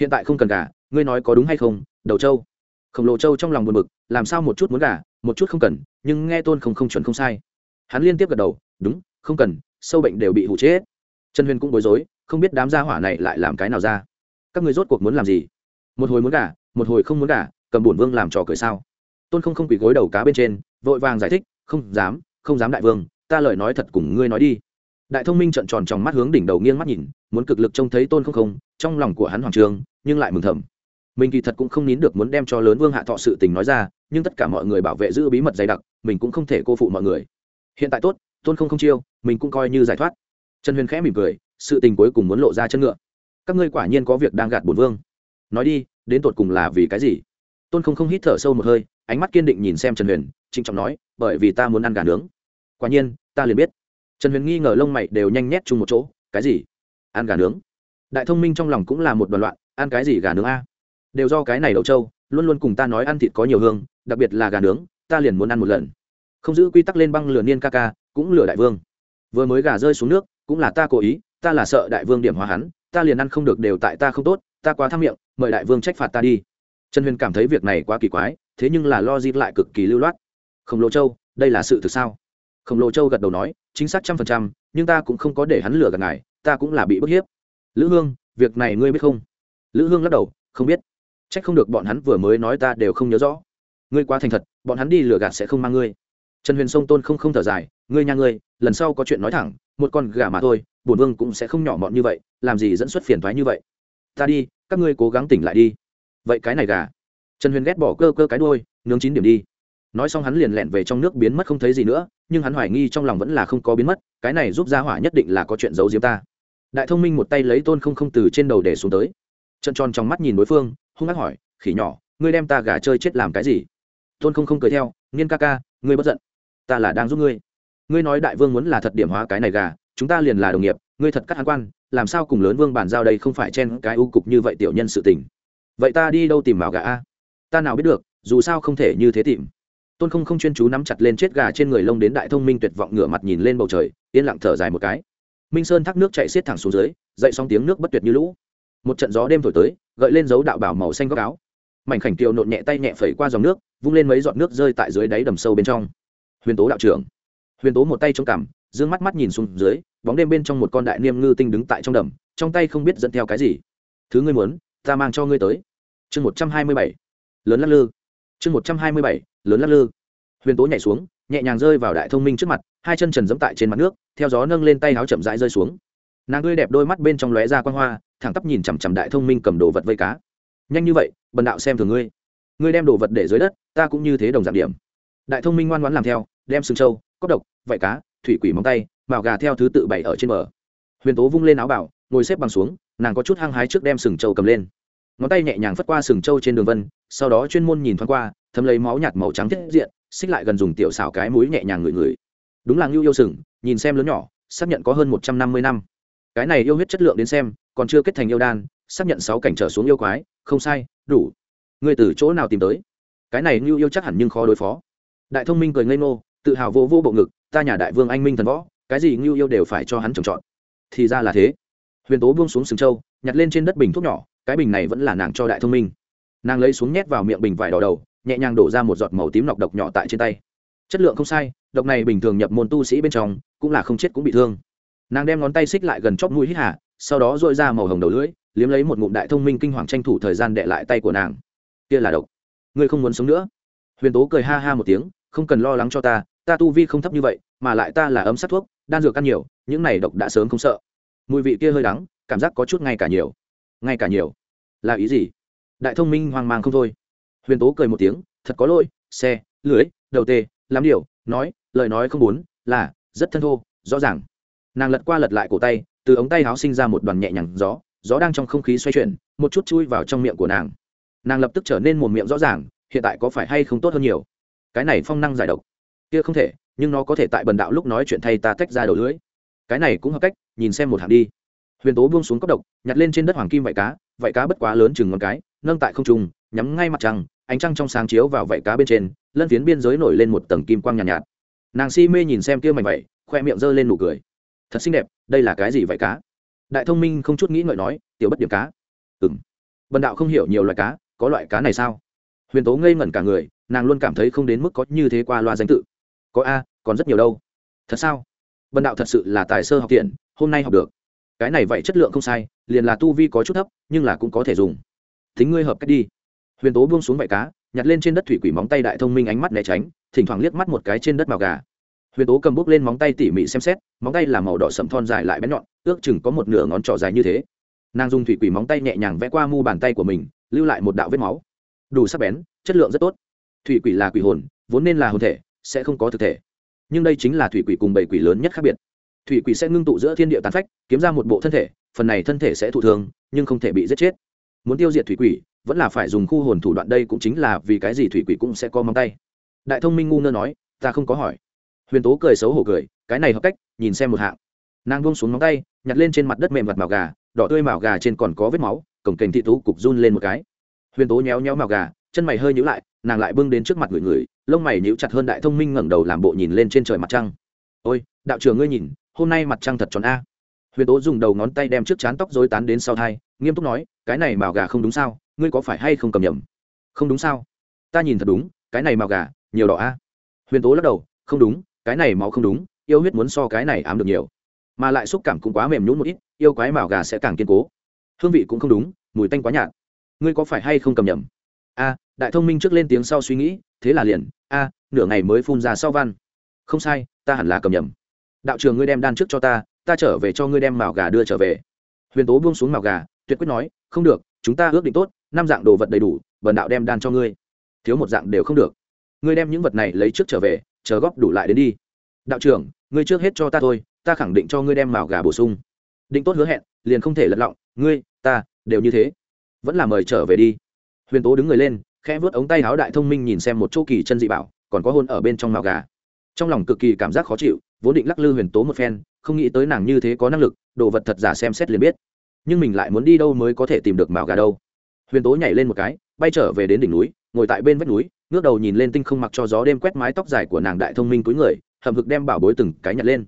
Hiện tại không cần gà ngươi nói có đúng hay không đầu châu, khổng lồ châu trong lòng buồn bực làm sao một chút muốn gả một chút không cần nhưng nghe tôn không không chuẩn không sai. Hắn liên tiếp gật đầu đúng không cần sâu bệnh đều bị hụ chết. Trần huyền cũng bối rối không biết đám gia hỏa này lại làm cái nào ra. Các người rốt cuộc muốn làm gì? Một hồi muốn gả một hồi không muốn gả cầm bổn vương làm trò cười sao? Tôn không không quỳ gối đầu cá bên trên vội vàng giải thích không dám không dám đại vương ta lời nói thật cùng ngươi nói đi. Đại thông minh trợn tròn trong mắt hướng đỉnh đầu nghiêng mắt nhìn muốn cực lực trông thấy tôn không không trong lòng của hắn hoàng trường nhưng lại mừng thầm mình kỳ thật cũng không nín được muốn đem cho lớn vương hạ thọ sự tình nói ra, nhưng tất cả mọi người bảo vệ giữ bí mật dày đặc, mình cũng không thể cô phụ mọi người. Hiện tại tốt, tôn không không chiêu, mình cũng coi như giải thoát. Trần huyền khẽ mỉm cười, sự tình cuối cùng muốn lộ ra chân ngựa. Các ngươi quả nhiên có việc đang gạt bổn vương. Nói đi, đến tột cùng là vì cái gì? Tôn không không hít thở sâu một hơi, ánh mắt kiên định nhìn xem trần huyền, trịnh trọng nói, bởi vì ta muốn ăn gà nướng. Quả nhiên, ta liền biết. Trần huyền nghi ngờ lông mày đều nhanh nhét chung một chỗ, cái gì? Ăn gà nướng. Đại thông minh trong lòng cũng là một đoàn loạn, ăn cái gì gà nướng a? Đều do cái này đậu trâu, luôn luôn cùng ta nói ăn thịt có nhiều hương, đặc biệt là gà nướng, ta liền muốn ăn một lần. Không giữ quy tắc lên băng lửa niên ca ca, cũng lửa đại vương. Vừa mới gà rơi xuống nước, cũng là ta cố ý, ta là sợ đại vương điểm hóa hắn, ta liền ăn không được đều tại ta không tốt, ta quá tham miệng, mời đại vương trách phạt ta đi. Trần huyền cảm thấy việc này quá kỳ quái, thế nhưng là lo dịp lại cực kỳ lưu loát. Khổng lồ châu, đây là sự thực sao? Khổng lồ châu gật đầu nói, chính xác trăm phần trăm, nhưng ta cũng không có để hắn lừa gạt ngài, ta cũng là bị bức hiếp. Lữ hương, việc này ngươi biết không? Lữ hương lắc đầu, không biết c không được bọn hắn vừa mới nói ta đều không nhớ rõ. Ngươi quá thành thật, bọn hắn đi lừa gạt sẽ không mang ngươi. Trần huyền sông tôn không không thở dài, ngươi nhà ngươi, lần sau có chuyện nói thẳng, một con gà mà thôi, bổn vương cũng sẽ không nhỏ mọn như vậy, làm gì dẫn xuất phiền thoái như vậy. Ta đi, các ngươi cố gắng tỉnh lại đi. Vậy cái này gà. Trần huyền ghét bỏ cơ cơ cái đôi nướng chín điểm đi. Nói xong hắn liền lẹn về trong nước biến mất không thấy gì nữa, nhưng hắn hoài nghi trong lòng vẫn là không có biến mất, cái này giúp gia hỏa nhất định là có chuyện giấu diếm ta. Đại thông minh một tay lấy tôn không không từ trên đầu để xuống tới chân tròn trong mắt nhìn đối phương, hung hắc hỏi, khỉ nhỏ, ngươi đem ta gà chơi chết làm cái gì? Tôn không không cười theo, nghiên ca ca, ngươi bất giận. Ta là đang giúp ngươi. Ngươi nói đại vương muốn là thật điểm hóa cái này gà, chúng ta liền là đồng nghiệp, ngươi thật cắt hắn quan, làm sao cùng lớn vương bàn giao đây không phải chen cái ưu cục như vậy tiểu nhân sự tình. Vậy ta đi đâu tìm vào gà a? Ta nào biết được, dù sao không thể như thế tìm. Tôn không không chuyên chú nắm chặt lên chết gà trên người lông đến đại thông minh tuyệt vọng ngửa mặt nhìn lên bầu trời, yên lặng thở dài một cái. Minh sơn thác nước chạy xiết thẳng xuống dưới, dậy xong tiếng nước bất tuyệt như lũ một trận gió đêm thổi tới, gợi lên dấu đạo bảo màu xanh góc áo. Mảnh khảnh tiều nộn nhẹ tay nhẹ phẩy qua dòng nước, vung lên mấy giọt nước rơi tại dưới đáy đầm sâu bên trong. Huyền tố đạo trưởng. Huyền tố một tay trong cằm d ư ơ n g mắt mắt nhìn xuống dưới, bóng đêm bên trong một con đại niêm ngư tinh đứng tại trong đầm, trong tay không biết dẫn theo cái gì. Thứ ngươi muốn, ta mang cho ngươi tới. Chương một trăm hai mươi bảy. Lớn lắc lư. Chương một trăm hai mươi bảy, lớn lắc lư. Huyền tố nhảy xuống, nhẹ nhàng rơi vào đại thông minh trước mặt, hai chân trần dẫm tại trên mặt nước, theo gió nâng lên tay áo chậm rãi rơi xuống. Nàng tươi đẹp đôi mắt bên trong lóe ra quan hoa thẳng tắp nhìn chằm chằm đại thông minh cầm đồ vật vây cá. Nhanh như vậy, bần đạo xem thường ngươi. Ngươi đem đồ vật để dưới đất, ta cũng như thế đồng giảm điểm. Đại thông minh ngoan ngoãn làm theo, đem sừng trâu, cốc độc vải cá, thủy quỷ móng tay, mào gà theo thứ tự bày ở trên bờ. Huyền tố vung lên áo bảo, ngồi xếp bằng xuống, nàng có chút hăng hái trước đem sừng trâu cầm lên. Ngón tay nhẹ nhàng phất qua sừng trâu trên đường vân, sau đó chuyên môn nhìn thoáng qua, thấm lấy máu nhạt màu trắng thiết diện, xích lại gần dùng tiểu xảo cái mũi nhẹ nhàng ngửi ngửi. Đúng là ngưu yêu sừng, nhìn xem lớn nhỏ, xác nhận có hơn một trăm năm mươi năm cái này yêu huyết chất lượng đến xem, còn chưa kết thành yêu đan, xác nhận sáu cảnh trở xuống yêu quái, không sai, đủ. Người từ chỗ nào tìm tới? Cái này như yêu chắc hẳn nhưng khó đối phó. Đại thông minh cười ngây ngô, tự hào vô vô bộ ngực, ta nhà đại vương anh minh thần võ, cái gì như yêu đều phải cho hắn trồng trọt. Thì ra là thế. Huyền tố buông xuống sừng trâu, nhặt lên trên đất bình thuốc nhỏ, cái bình này vẫn là nàng cho đại thông minh. Nàng lấy xuống nhét vào miệng bình vải đỏ đầu, nhẹ nhàng đổ ra một giọt màu tím nọc độc nhỏ tại trên tay. Chất lượng không sai, độc này bình thường nhập môn tu sĩ bên trong, cũng là không chết cũng bị thương nàng đem ngón tay xích lại gần chóp mũi hít hà, sau đó dội ra màu hồng đầu lưỡi, liếm lấy một ngụm đại thông minh kinh hoàng tranh thủ thời gian đệ lại tay của nàng. Kia là độc. Ngươi không muốn sống nữa. Huyền tố cười ha ha một tiếng, không cần lo lắng cho ta ta tu vi không thấp như vậy, mà lại ta là ấm sát thuốc, đan dược ăn nhiều, những này độc đã sớm không sợ. Mùi vị kia hơi đắng, cảm giác có chút ngay cả nhiều. Ngay cả nhiều. Là ý gì? Đại thông minh hoang mang không thôi. Huyền tố cười một tiếng, thật có lỗi, xe, lưới, đầu tê làm điều, nói, lời nói không muốn, là, rất thân thô, rõ ràng nàng lật qua lật lại cổ tay từ ống tay háo sinh ra một đoàn nhẹ nhàng gió gió đang trong không khí xoay chuyển một chút chui vào trong miệng của nàng. Nàng lập tức trở nên một miệng rõ ràng hiện tại có phải hay không tốt hơn nhiều? Cái này phong năng giải độc. Kia không thể nhưng nó có thể tại bần đạo lúc nói chuyện thay ta tách ra đầu lưới cái này cũng hợp cách nhìn xem một hàng đi. Huyền tố buông xuống cốc độc nhặt lên trên đất hoàng kim vạy cá vạy cá bất quá lớn chừng ngón cái nâng tại không trung nhắm ngay mặt trăng ánh trăng trong sáng chiếu vào vạy cá bên trên lân phiến biên giới nổi lên một tầng kim quang nhàn nhạt, nhạt. Nàng si mê nhìn xem kia mảnh vạy khoe miệng giơ lên nụ cười thật xinh đẹp, đây là cái gì vậy cá? Đại thông minh không chút nghĩ ngợi nói, tiểu bất điểm cá. Ừ m vần đạo không hiểu nhiều loại cá, có loại cá này sao? Huyền tố ngây ngẩn cả người, nàng luôn cảm thấy không đến mức có như thế qua loa danh tự. Có a, còn rất nhiều đâu. Thật sao? Vần đạo thật sự là tài sơ học tiện, hôm nay học được. Cái này vậy chất lượng không sai, liền là tu vi có chút thấp, nhưng là cũng có thể dùng. Thính ngươi hợp cách đi. Huyền tố buông xuống vải cá, nhặt lên trên đất thủy quỷ móng tay đại thông minh ánh mắt né tránh, thỉnh thoảng liếc mắt một cái trên đất màu gà huyền tố cầm bút lên móng tay tỉ mỉ xem xét, móng tay là màu đỏ sậm thon dài lại bén nhọn, ước chừng có một nửa ngón trỏ dài như thế. Nàng dùng thủy quỷ móng tay nhẹ nhàng vẽ qua mu bàn tay của mình, lưu lại một đạo vết máu. Đủ sắc bén, chất lượng rất tốt. Thủy quỷ là quỷ hồn, vốn nên là hồn thể, sẽ không có thực thể. Nhưng đây chính là thủy quỷ cùng bảy quỷ lớn nhất khác biệt. Thủy quỷ sẽ ngưng tụ giữa thiên địa tàn phách, kiếm ra một bộ thân thể, phần này thân thể sẽ thụ thương, nhưng không thể bị giết chết. Muốn tiêu diệt thủy quỷ, vẫn là phải dùng khu hồn thủ đoạn đây cũng chính là vì cái gì thủy quỷ cũng sẽ có móng tay. Đại thông minh ngu ngơ nói, ta không có hỏi huyền tố cười xấu hổ cười, cái này hợp cách, nhìn xem một hạng. Nàng buông xuống móng tay, nhặt lên trên mặt đất mềm mặt màu gà, đỏ tươi màu gà trên còn có vết máu, cổng kềnh thị tú cục run lên một cái. Huyền tố nhéo nhéo màu gà, chân mày hơi nhíu lại, nàng lại bưng đến trước mặt người người, lông mày nhíu chặt hơn đại thông minh ngẩng đầu làm bộ nhìn lên trên trời mặt trăng. Ôi, đạo trưởng ngươi nhìn, hôm nay mặt trăng thật tròn a. Huyền tố dùng đầu ngón tay đem trước chán tóc dối tán đến sau thai, nghiêm túc nói, cái này màu gà không đúng sao? Ngươi có phải hay không cầm nhầm? Không đúng sao? Ta nhìn thật đúng, cái này màu gà, nhiều đỏ a. Huyền tố lắc đầu, không đúng cái này máu không đúng, yêu huyết muốn so cái này ám được nhiều. Mà lại xúc cảm cũng quá mềm nhún một ít, yêu quái mào gà sẽ càng kiên cố. Hương vị cũng không đúng, mùi tanh quá nhạt. Ngươi có phải hay không cầm nhầm? A, đại thông minh trước lên tiếng sau suy nghĩ, thế là liền, a, nửa ngày mới phun ra sau văn. Không sai, ta hẳn là cầm nhầm. Đạo trường ngươi đem đan trước cho ta ta trở về cho ngươi đem mào gà đưa trở về. Huyền tố buông xuống mào gà, tuyệt quyết nói, không được, chúng ta ước định tốt, năm dạng đồ vật đầy đủ vần đạo đem đan cho ngươi. Thiếu một dạng đều không được. Ngươi đem những vật này lấy trước trở về chờ góp đủ lại đến đi. Đạo trưởng, ngươi trước hết cho ta thôi, ta khẳng định cho ngươi đem mào gà bổ sung. Định tốt hứa hẹn, liền không thể lật lọng, ngươi, ta, đều như thế. Vẫn là mời trở về đi. Huyền tố đứng người lên, khẽ vớt ống tay áo đại thông minh nhìn xem một chỗ kỳ chân dị bảo, còn có hôn ở bên trong mào gà. Trong lòng cực kỳ cảm giác khó chịu, vốn định lắc lư huyền tố một phen, không nghĩ tới nàng như thế có năng lực, đồ vật thật giả xem xét liền biết. Nhưng mình lại muốn đi đâu mới có thể tìm được mào gà đâu. Huyền tố nhảy lên một cái, bay trở về đến đỉnh núi, ngồi tại bên vách núi ngước đầu nhìn lên tinh không mặc cho gió đêm quét mái tóc dài của nàng đại thông minh túi người hầm hực đem bảo bối từng cái nhặt lên.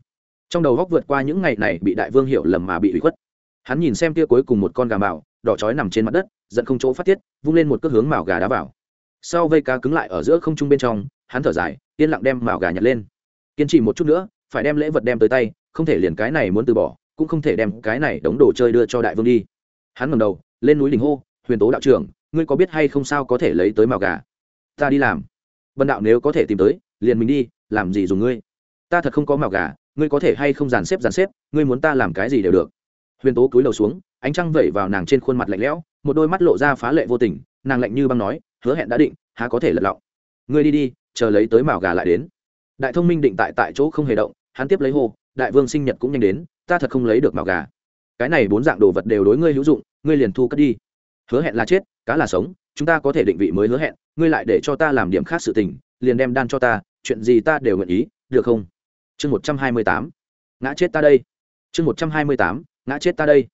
Trong đầu góc vượt qua những ngày này bị đại vương hiểu lầm mà bị hủy khuất. Hắn nhìn xem kia cuối cùng một con gà mạo đỏ chói nằm trên mặt đất, giận không chỗ phát tiết, vung lên một cước hướng mạo gà đá vào. Sau vây cá cứng lại ở giữa không trung bên trong, hắn thở dài, yên lặng đem mạo gà nhặt lên. Kiên trì một chút nữa, phải đem lễ vật đem tới tay, không thể liền cái này muốn từ bỏ, cũng không thể đem cái này đống đồ chơi đưa cho đại vương đi. Hắn ngầm đầu, lên núi đình hô, huyền tố đạo trưởng, ngươi có biết hay không sao có thể lấy tới mạo gà? Ta đi làm. Bần đạo nếu có thể tìm tới, liền mình đi, làm gì dùng ngươi? Ta thật không có mạo gà, ngươi có thể hay không dàn xếp dàn xếp, ngươi muốn ta làm cái gì đều được. Huyền tố cúi đầu xuống, ánh trăng vẩy vào nàng trên khuôn mặt lạnh lẽo, một đôi mắt lộ ra phá lệ vô tình, nàng lạnh như băng nói, hứa hẹn đã định, há có thể lật lọng. Ngươi đi đi, chờ lấy tới mạo gà lại đến. Đại thông minh định tại tại chỗ không hề động, hắn tiếp lấy hô, đại vương sinh nhật cũng nhanh đến, ta thật không lấy được mạo gà. Cái này bốn dạng đồ vật đều đối ngươi hữu dụng, ngươi liền thu cất đi. Hứa hẹn là chết, cá là sống chúng ta có thể định vị mới hứa hẹn, ngươi lại để cho ta làm điểm khác sự tình, liền đem đan cho ta, chuyện gì ta đều nguyện ý, được không? Chương một trăm hai mươi tám. Ngã chết ta đây. Chương một trăm hai mươi tám. Ngã chết ta đây.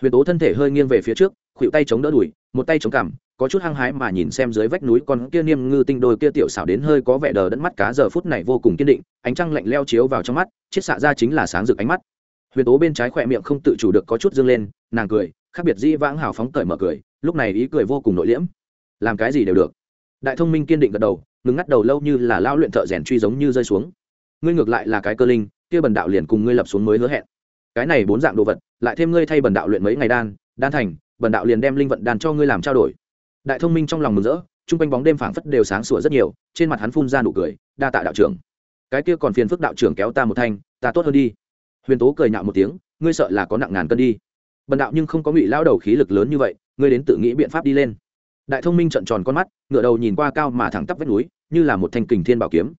Huyền tố thân thể hơi nghiêng về phía trước khuỵu tay chống đỡ đùi, một tay chống cằm, có chút hăng hái mà nhìn xem dưới vách núi con kia niêm ngư tinh đôi kia tiểu xảo đến hơi có vẻ đờ đẫn mắt cá giờ phút này vô cùng kiên định, ánh trăng lạnh leo chiếu vào trong mắt, chiết xạ ra chính là sáng rực ánh mắt. Huyền tố bên trái khỏe miệng không tự chủ được có chút dương lên, nàng cười, khác biệt dĩ vãng hào phóng cởi mở cười, lúc này ý cười vô cùng nội liễm làm cái gì đều được. Đại thông minh kiên định gật đầu, ngừng ngắt đầu lâu như là lao luyện thợ rèn truy giống như rơi xuống. Ngươi ngược lại là cái cơ linh, kia bần đạo liền cùng ngươi lập xuống mới hứa hẹn. Cái này bốn dạng đồ vật, lại thêm ngươi thay bần đạo luyện mấy ngày đan đan thành, bần đạo liền đem linh vận đan cho ngươi làm trao đổi. Đại thông minh trong lòng mừng rỡ, chung quanh bóng đêm phảng phất đều sáng sủa rất nhiều, trên mặt hắn phun ra nụ cười, đa tạ đạo trưởng. Cái kia còn phiền phức đạo trưởng kéo ta một thanh, ta tốt hơn đi. Huyền tố cười nhạo một tiếng, ngươi sợ là có nặng ngàn cân đi. Bần đạo nhưng không có ngụy lao đầu khí lực lớn như vậy, ngươi đến tự nghĩ biện pháp đi lên đại thông minh trận tròn con mắt ngựa đầu nhìn qua cao mà thẳng tắp vách núi, như là một thanh kình thiên bảo kiếm.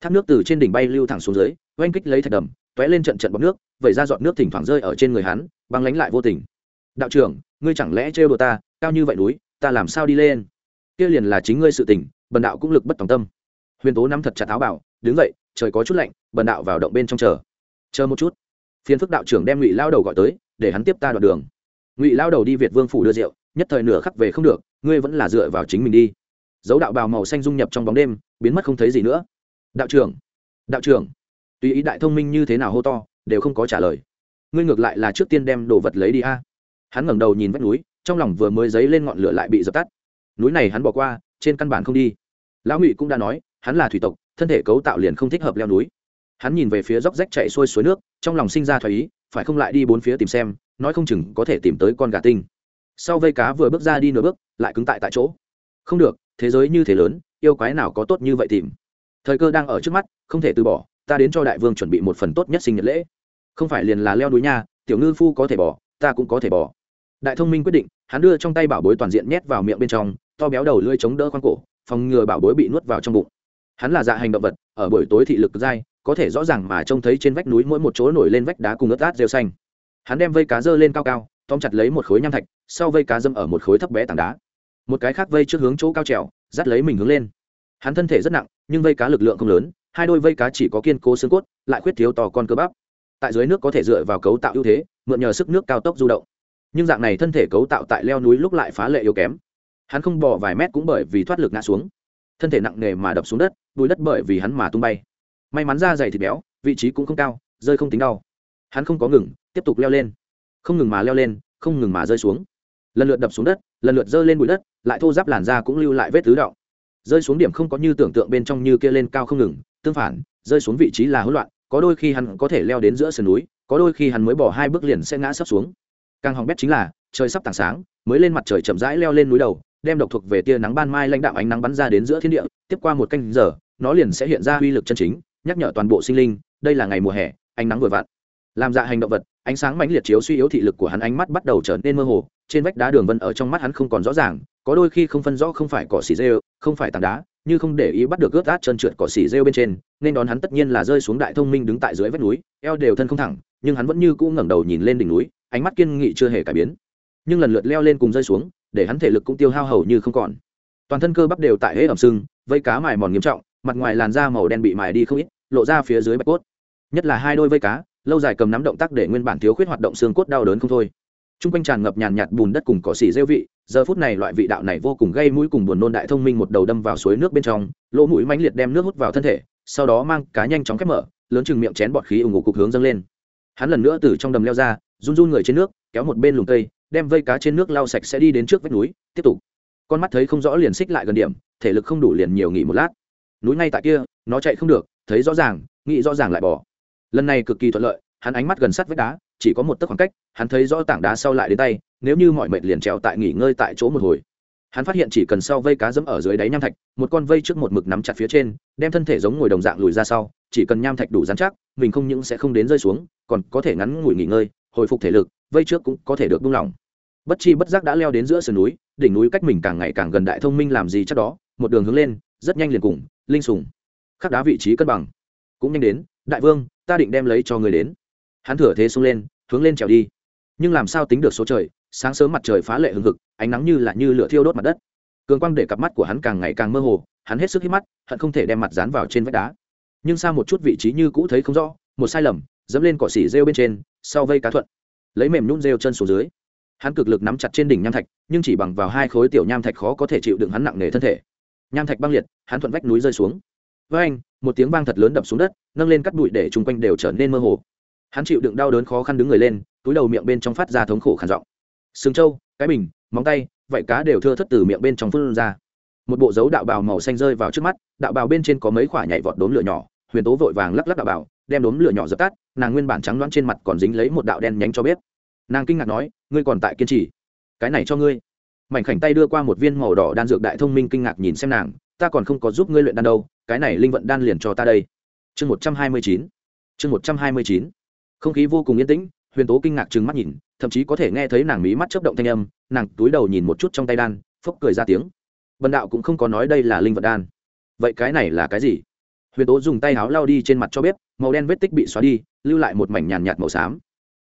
Thác nước từ trên đỉnh bay lưu thẳng xuống dưới, oanh kích lấy thạch đầm t ó é lên trận trận bọc nước, vẩy ra dọn nước thỉnh thoảng rơi ở trên người hắn, băng lánh lại vô tình. Đạo trưởng, ngươi chẳng lẽ trêu đồ ta, cao như vậy núi, ta làm sao đi lên? Kia liền là chính ngươi sự tỉnh bần đạo cũng lực bất tòng tâm. Huyền tố nắm thật chặt áo bảo, đứng dậy, trời có chút lạnh, bần đạo vào động bên trong chờ. Chờ một chút. Phiên phức đạo trưởng đem ngụy lao đầu gọi tới, để hắn tiếp ta đoạn đường. Ngụy lao đầu đi việt vương phủ đưa rượu, nhất thời nửa khắc về không được ngươi vẫn là dựa vào chính mình đi. Dấu đạo bào màu xanh dung nhập trong bóng đêm, biến mất không thấy gì nữa. Đạo trưởng đạo trưởng. Tùy ý đại thông minh như thế nào hô to, đều không có trả lời. Ngươi ngược lại là trước tiên đem đồ vật lấy đi a. Hắn ngẩng đầu nhìn vách núi, trong lòng vừa mới dấy lên ngọn lửa lại bị dập tắt. Núi này hắn bỏ qua, trên căn bản không đi. Lão ngụy cũng đã nói, hắn là thủy tộc, thân thể cấu tạo liền không thích hợp leo núi. Hắn nhìn về phía dốc rách chạy xuôi suối nước, trong lòng sinh ra thoái ý, phải không lại đi bốn phía tìm xem, nói không chừng có thể tìm tới con gà tinh sau vây cá vừa bước ra đi nửa bước, lại cứng tại tại chỗ. Không được, thế giới như thế lớn, yêu quái nào có tốt như vậy tìm? Thời cơ đang ở trước mắt, không thể từ bỏ, ta đến cho đại vương chuẩn bị một phần tốt nhất sinh nhật lễ. Không phải liền là leo núi nha, tiểu ngư phu có thể bỏ, ta cũng có thể bỏ. Đại thông minh quyết định, hắn đưa trong tay bảo bối toàn diện nhét vào miệng bên trong, to béo đầu lưỡi chống đỡ khoang cổ, phòng ngừa bảo bối bị nuốt vào trong bụng. Hắn là dạ hành động vật, ở buổi tối thị lực dai, có thể rõ ràng mà trông thấy trên vách núi mỗi một chỗ nổi lên vách đá cùng ướt át rêu xanh. Hắn đem vây cá dơ lên cao cao tóm chặt lấy một khối nham thạch, sau vây cá dâm ở một khối thấp bé tảng đá. Một cái khác vây trước hướng chỗ cao trèo, dắt lấy mình hướng lên. Hắn thân thể rất nặng, nhưng vây cá lực lượng không lớn, hai đôi vây cá chỉ có kiên cố xương cốt, lại khuyết thiếu to con cơ bắp. Tại dưới nước có thể dựa vào cấu tạo ưu thế, mượn nhờ sức nước cao tốc du động. Nhưng dạng này thân thể cấu tạo tại leo núi lúc lại phá lệ yếu kém. Hắn không bỏ vài mét cũng bởi vì thoát lực ngã xuống. Thân thể nặng nề mà đập xuống đất bùi đất bởi vì hắn mà tung bay. May mắn ra dày thịt béo, vị trí cũng không cao, rơi không tính đau. Hắn không có ngừng, tiếp tục leo lên không ngừng mà leo lên, không ngừng mà rơi xuống. Lần lượt đập xuống đất, lần lượt rơi lên bụi đất, lại thô giáp làn da cũng lưu lại vết tứ động. Rơi xuống điểm không có như tưởng tượng bên trong như kia lên cao không ngừng, tương phản, rơi xuống vị trí là hỗn loạn, có đôi khi hắn có thể leo đến giữa sườn núi, có đôi khi hắn mới bỏ hai bước liền sẽ ngã sấp xuống. Càng hỏng bét chính là, trời sắp tảng sáng, mới lên mặt trời chậm rãi leo lên núi đầu, đem độc thuộc về tia nắng ban mai lãnh đạo ánh nắng bắn ra đến giữa thiên địa, tiếp qua một canh giờ, nó liền sẽ hiện ra uy lực chân chính, nhắc nhở toàn bộ sinh linh, đây là ngày mùa hè, ánh nắng vừa vặn. Làm dạ hành động vật ánh sáng mãnh liệt chiếu suy yếu thị lực của hắn ánh mắt bắt đầu trở nên mơ hồ, trên vách đá đường vân ở trong mắt hắn không còn rõ ràng, có đôi khi không phân rõ không phải cỏ xì rêu, không phải tảng đá, như không để ý bắt được ướt át trơn trượt cỏ xì rêu bên trên, nên đón hắn tất nhiên là rơi xuống đại thông minh đứng tại dưới vách núi, eo đều thân không thẳng, nhưng hắn vẫn như cũ ngẩng đầu nhìn lên đỉnh núi, ánh mắt kiên nghị chưa hề cải biến. Nhưng lần lượt leo lên cùng rơi xuống, để hắn thể lực cũng tiêu hao hầu như không còn. Toàn thân cơ bắp đều tại hễ ẩm sưng, vây cá mài mòn nghiêm trọng, mặt ngoài làn da màu đen bị mài đi không ít, lộ ra phía dưới bạch cốt. Nhất là hai đôi vây cá lâu dài cầm nắm động tác để nguyên bản thiếu khuyết hoạt động xương cốt đau đớn không thôi. T r u n g quanh tràn ngập nhàn nhạt bùn đất cùng cỏ xỉ rêu vị, giờ phút này loại vị đạo này vô cùng gây mũi cùng buồn nôn đại thông minh một đầu đâm vào suối nước bên trong, lỗ mũi mãnh liệt đem nước hút vào thân thể, sau đó mang cá nhanh chóng khép mở, lớn chừng miệng chén bọt khí ủng ủ cục hướng dâng lên. Hắn lần nữa từ trong đầm leo ra, run run người trên nước, kéo một bên lùng cây, đem vây cá trên nước lau sạch sẽ đi đến trước vách núi, tiếp tục. Con mắt thấy không rõ liền xích lại gần điểm, thể lực không đủ liền nhiều nghỉ một lát. Núi ngay tại kia, nó chạy không được, thấy rõ ràng, nghĩ rõ ràng lại bỏ lần này cực kỳ thuận lợi, hắn ánh mắt gần sát vách đá, chỉ có một tấc khoảng cách, hắn thấy rõ tảng đá sau lại đến tay, nếu như mọi mệnh liền trèo tại nghỉ ngơi tại chỗ một hồi. Hắn phát hiện chỉ cần sau vây cá dẫm ở dưới đáy nham thạch, một con vây trước một mực nắm chặt phía trên, đem thân thể giống ngồi đồng dạng lùi ra sau, chỉ cần nham thạch đủ dán chắc, mình không những sẽ không đến rơi xuống, còn có thể ngắn ngủi nghỉ ngơi, hồi phục thể lực, vây trước cũng có thể được buông lỏng. Bất chi bất giác đã leo đến giữa sườn núi, đỉnh núi cách mình càng ngày càng gần đại thông minh làm gì chắc đó, một đường hướng lên, rất nhanh liền cùng, linh sùng. Khắc đá vị trí cân bằng. Cũng nhanh đến, đại vương ta định đem lấy cho người đến. Hắn thửa thế xông lên, hướng lên trèo đi. Nhưng làm sao tính được số trời, sáng sớm mặt trời phá lệ hừng hực, ánh nắng như là như lửa thiêu đốt mặt đất. Cường quang để cặp mắt của hắn càng ngày càng mơ hồ, hắn hết sức hít mắt, hận không thể đem mặt dán vào trên vách đá. Nhưng xa một chút vị trí như cũ thấy không rõ, một sai lầm, dẫm lên cỏ xỉ rêu bên trên, sau vây cá thuận, lấy mềm nhún rêu chân xuống dưới. Hắn cực lực nắm chặt trên đỉnh nham thạch, nhưng chỉ bằng vào hai khối tiểu nham thạch khó có thể chịu đựng hắn nặng nề thân thể. Nham thạch băng liệt, hắn thuận vách núi rơi xuống. Với anh một tiếng vang thật lớn đập xuống đất, nâng lên cắt bụi để chung quanh đều trở nên mơ hồ. Hắn chịu đựng đau đớn khó khăn đứng người lên, túi đầu miệng bên trong phát ra thống khổ khản giọng. Sừng trâu, cái bình, móng tay, vảy cá đều thưa thất từ miệng bên trong phun ra. Một bộ dấu đạo bào màu xanh rơi vào trước mắt, đạo bào bên trên có mấy khoả nhảy vọt đốm lửa nhỏ, huyền tố vội vàng lắc lắc đạo bào, đem đốm lửa nhỏ dập tắt, nàng nguyên bản trắng loáng trên mặt còn dính lấy một đạo đen nhánh cho biết nàng kinh ngạc nói, ngươi còn tại kiên trì? Cái này cho ngươi. Mảnh khảnh tay đưa qua một viên màu đỏ đan dược đại thông minh kinh ngạc nhìn xem nàng, ta còn không có giúp ngươi luyện đan đâu cái này linh vận đan liền cho ta đây. Chương một trăm hai mươi chín, chương một trăm hai mươi chín. Không khí vô cùng yên tĩnh, huyền tố kinh ngạc trừng mắt nhìn, thậm chí có thể nghe thấy nàng mí mắt chấp động thanh âm, nàng túi đầu nhìn một chút trong tay đan, phốc cười ra tiếng. Bần đạo cũng không có nói đây là linh vật đan. Vậy cái này là cái gì? Huyền tố dùng tay áo lao đi trên mặt cho biết màu đen vết tích bị xóa đi, lưu lại một mảnh nhàn nhạt màu xám.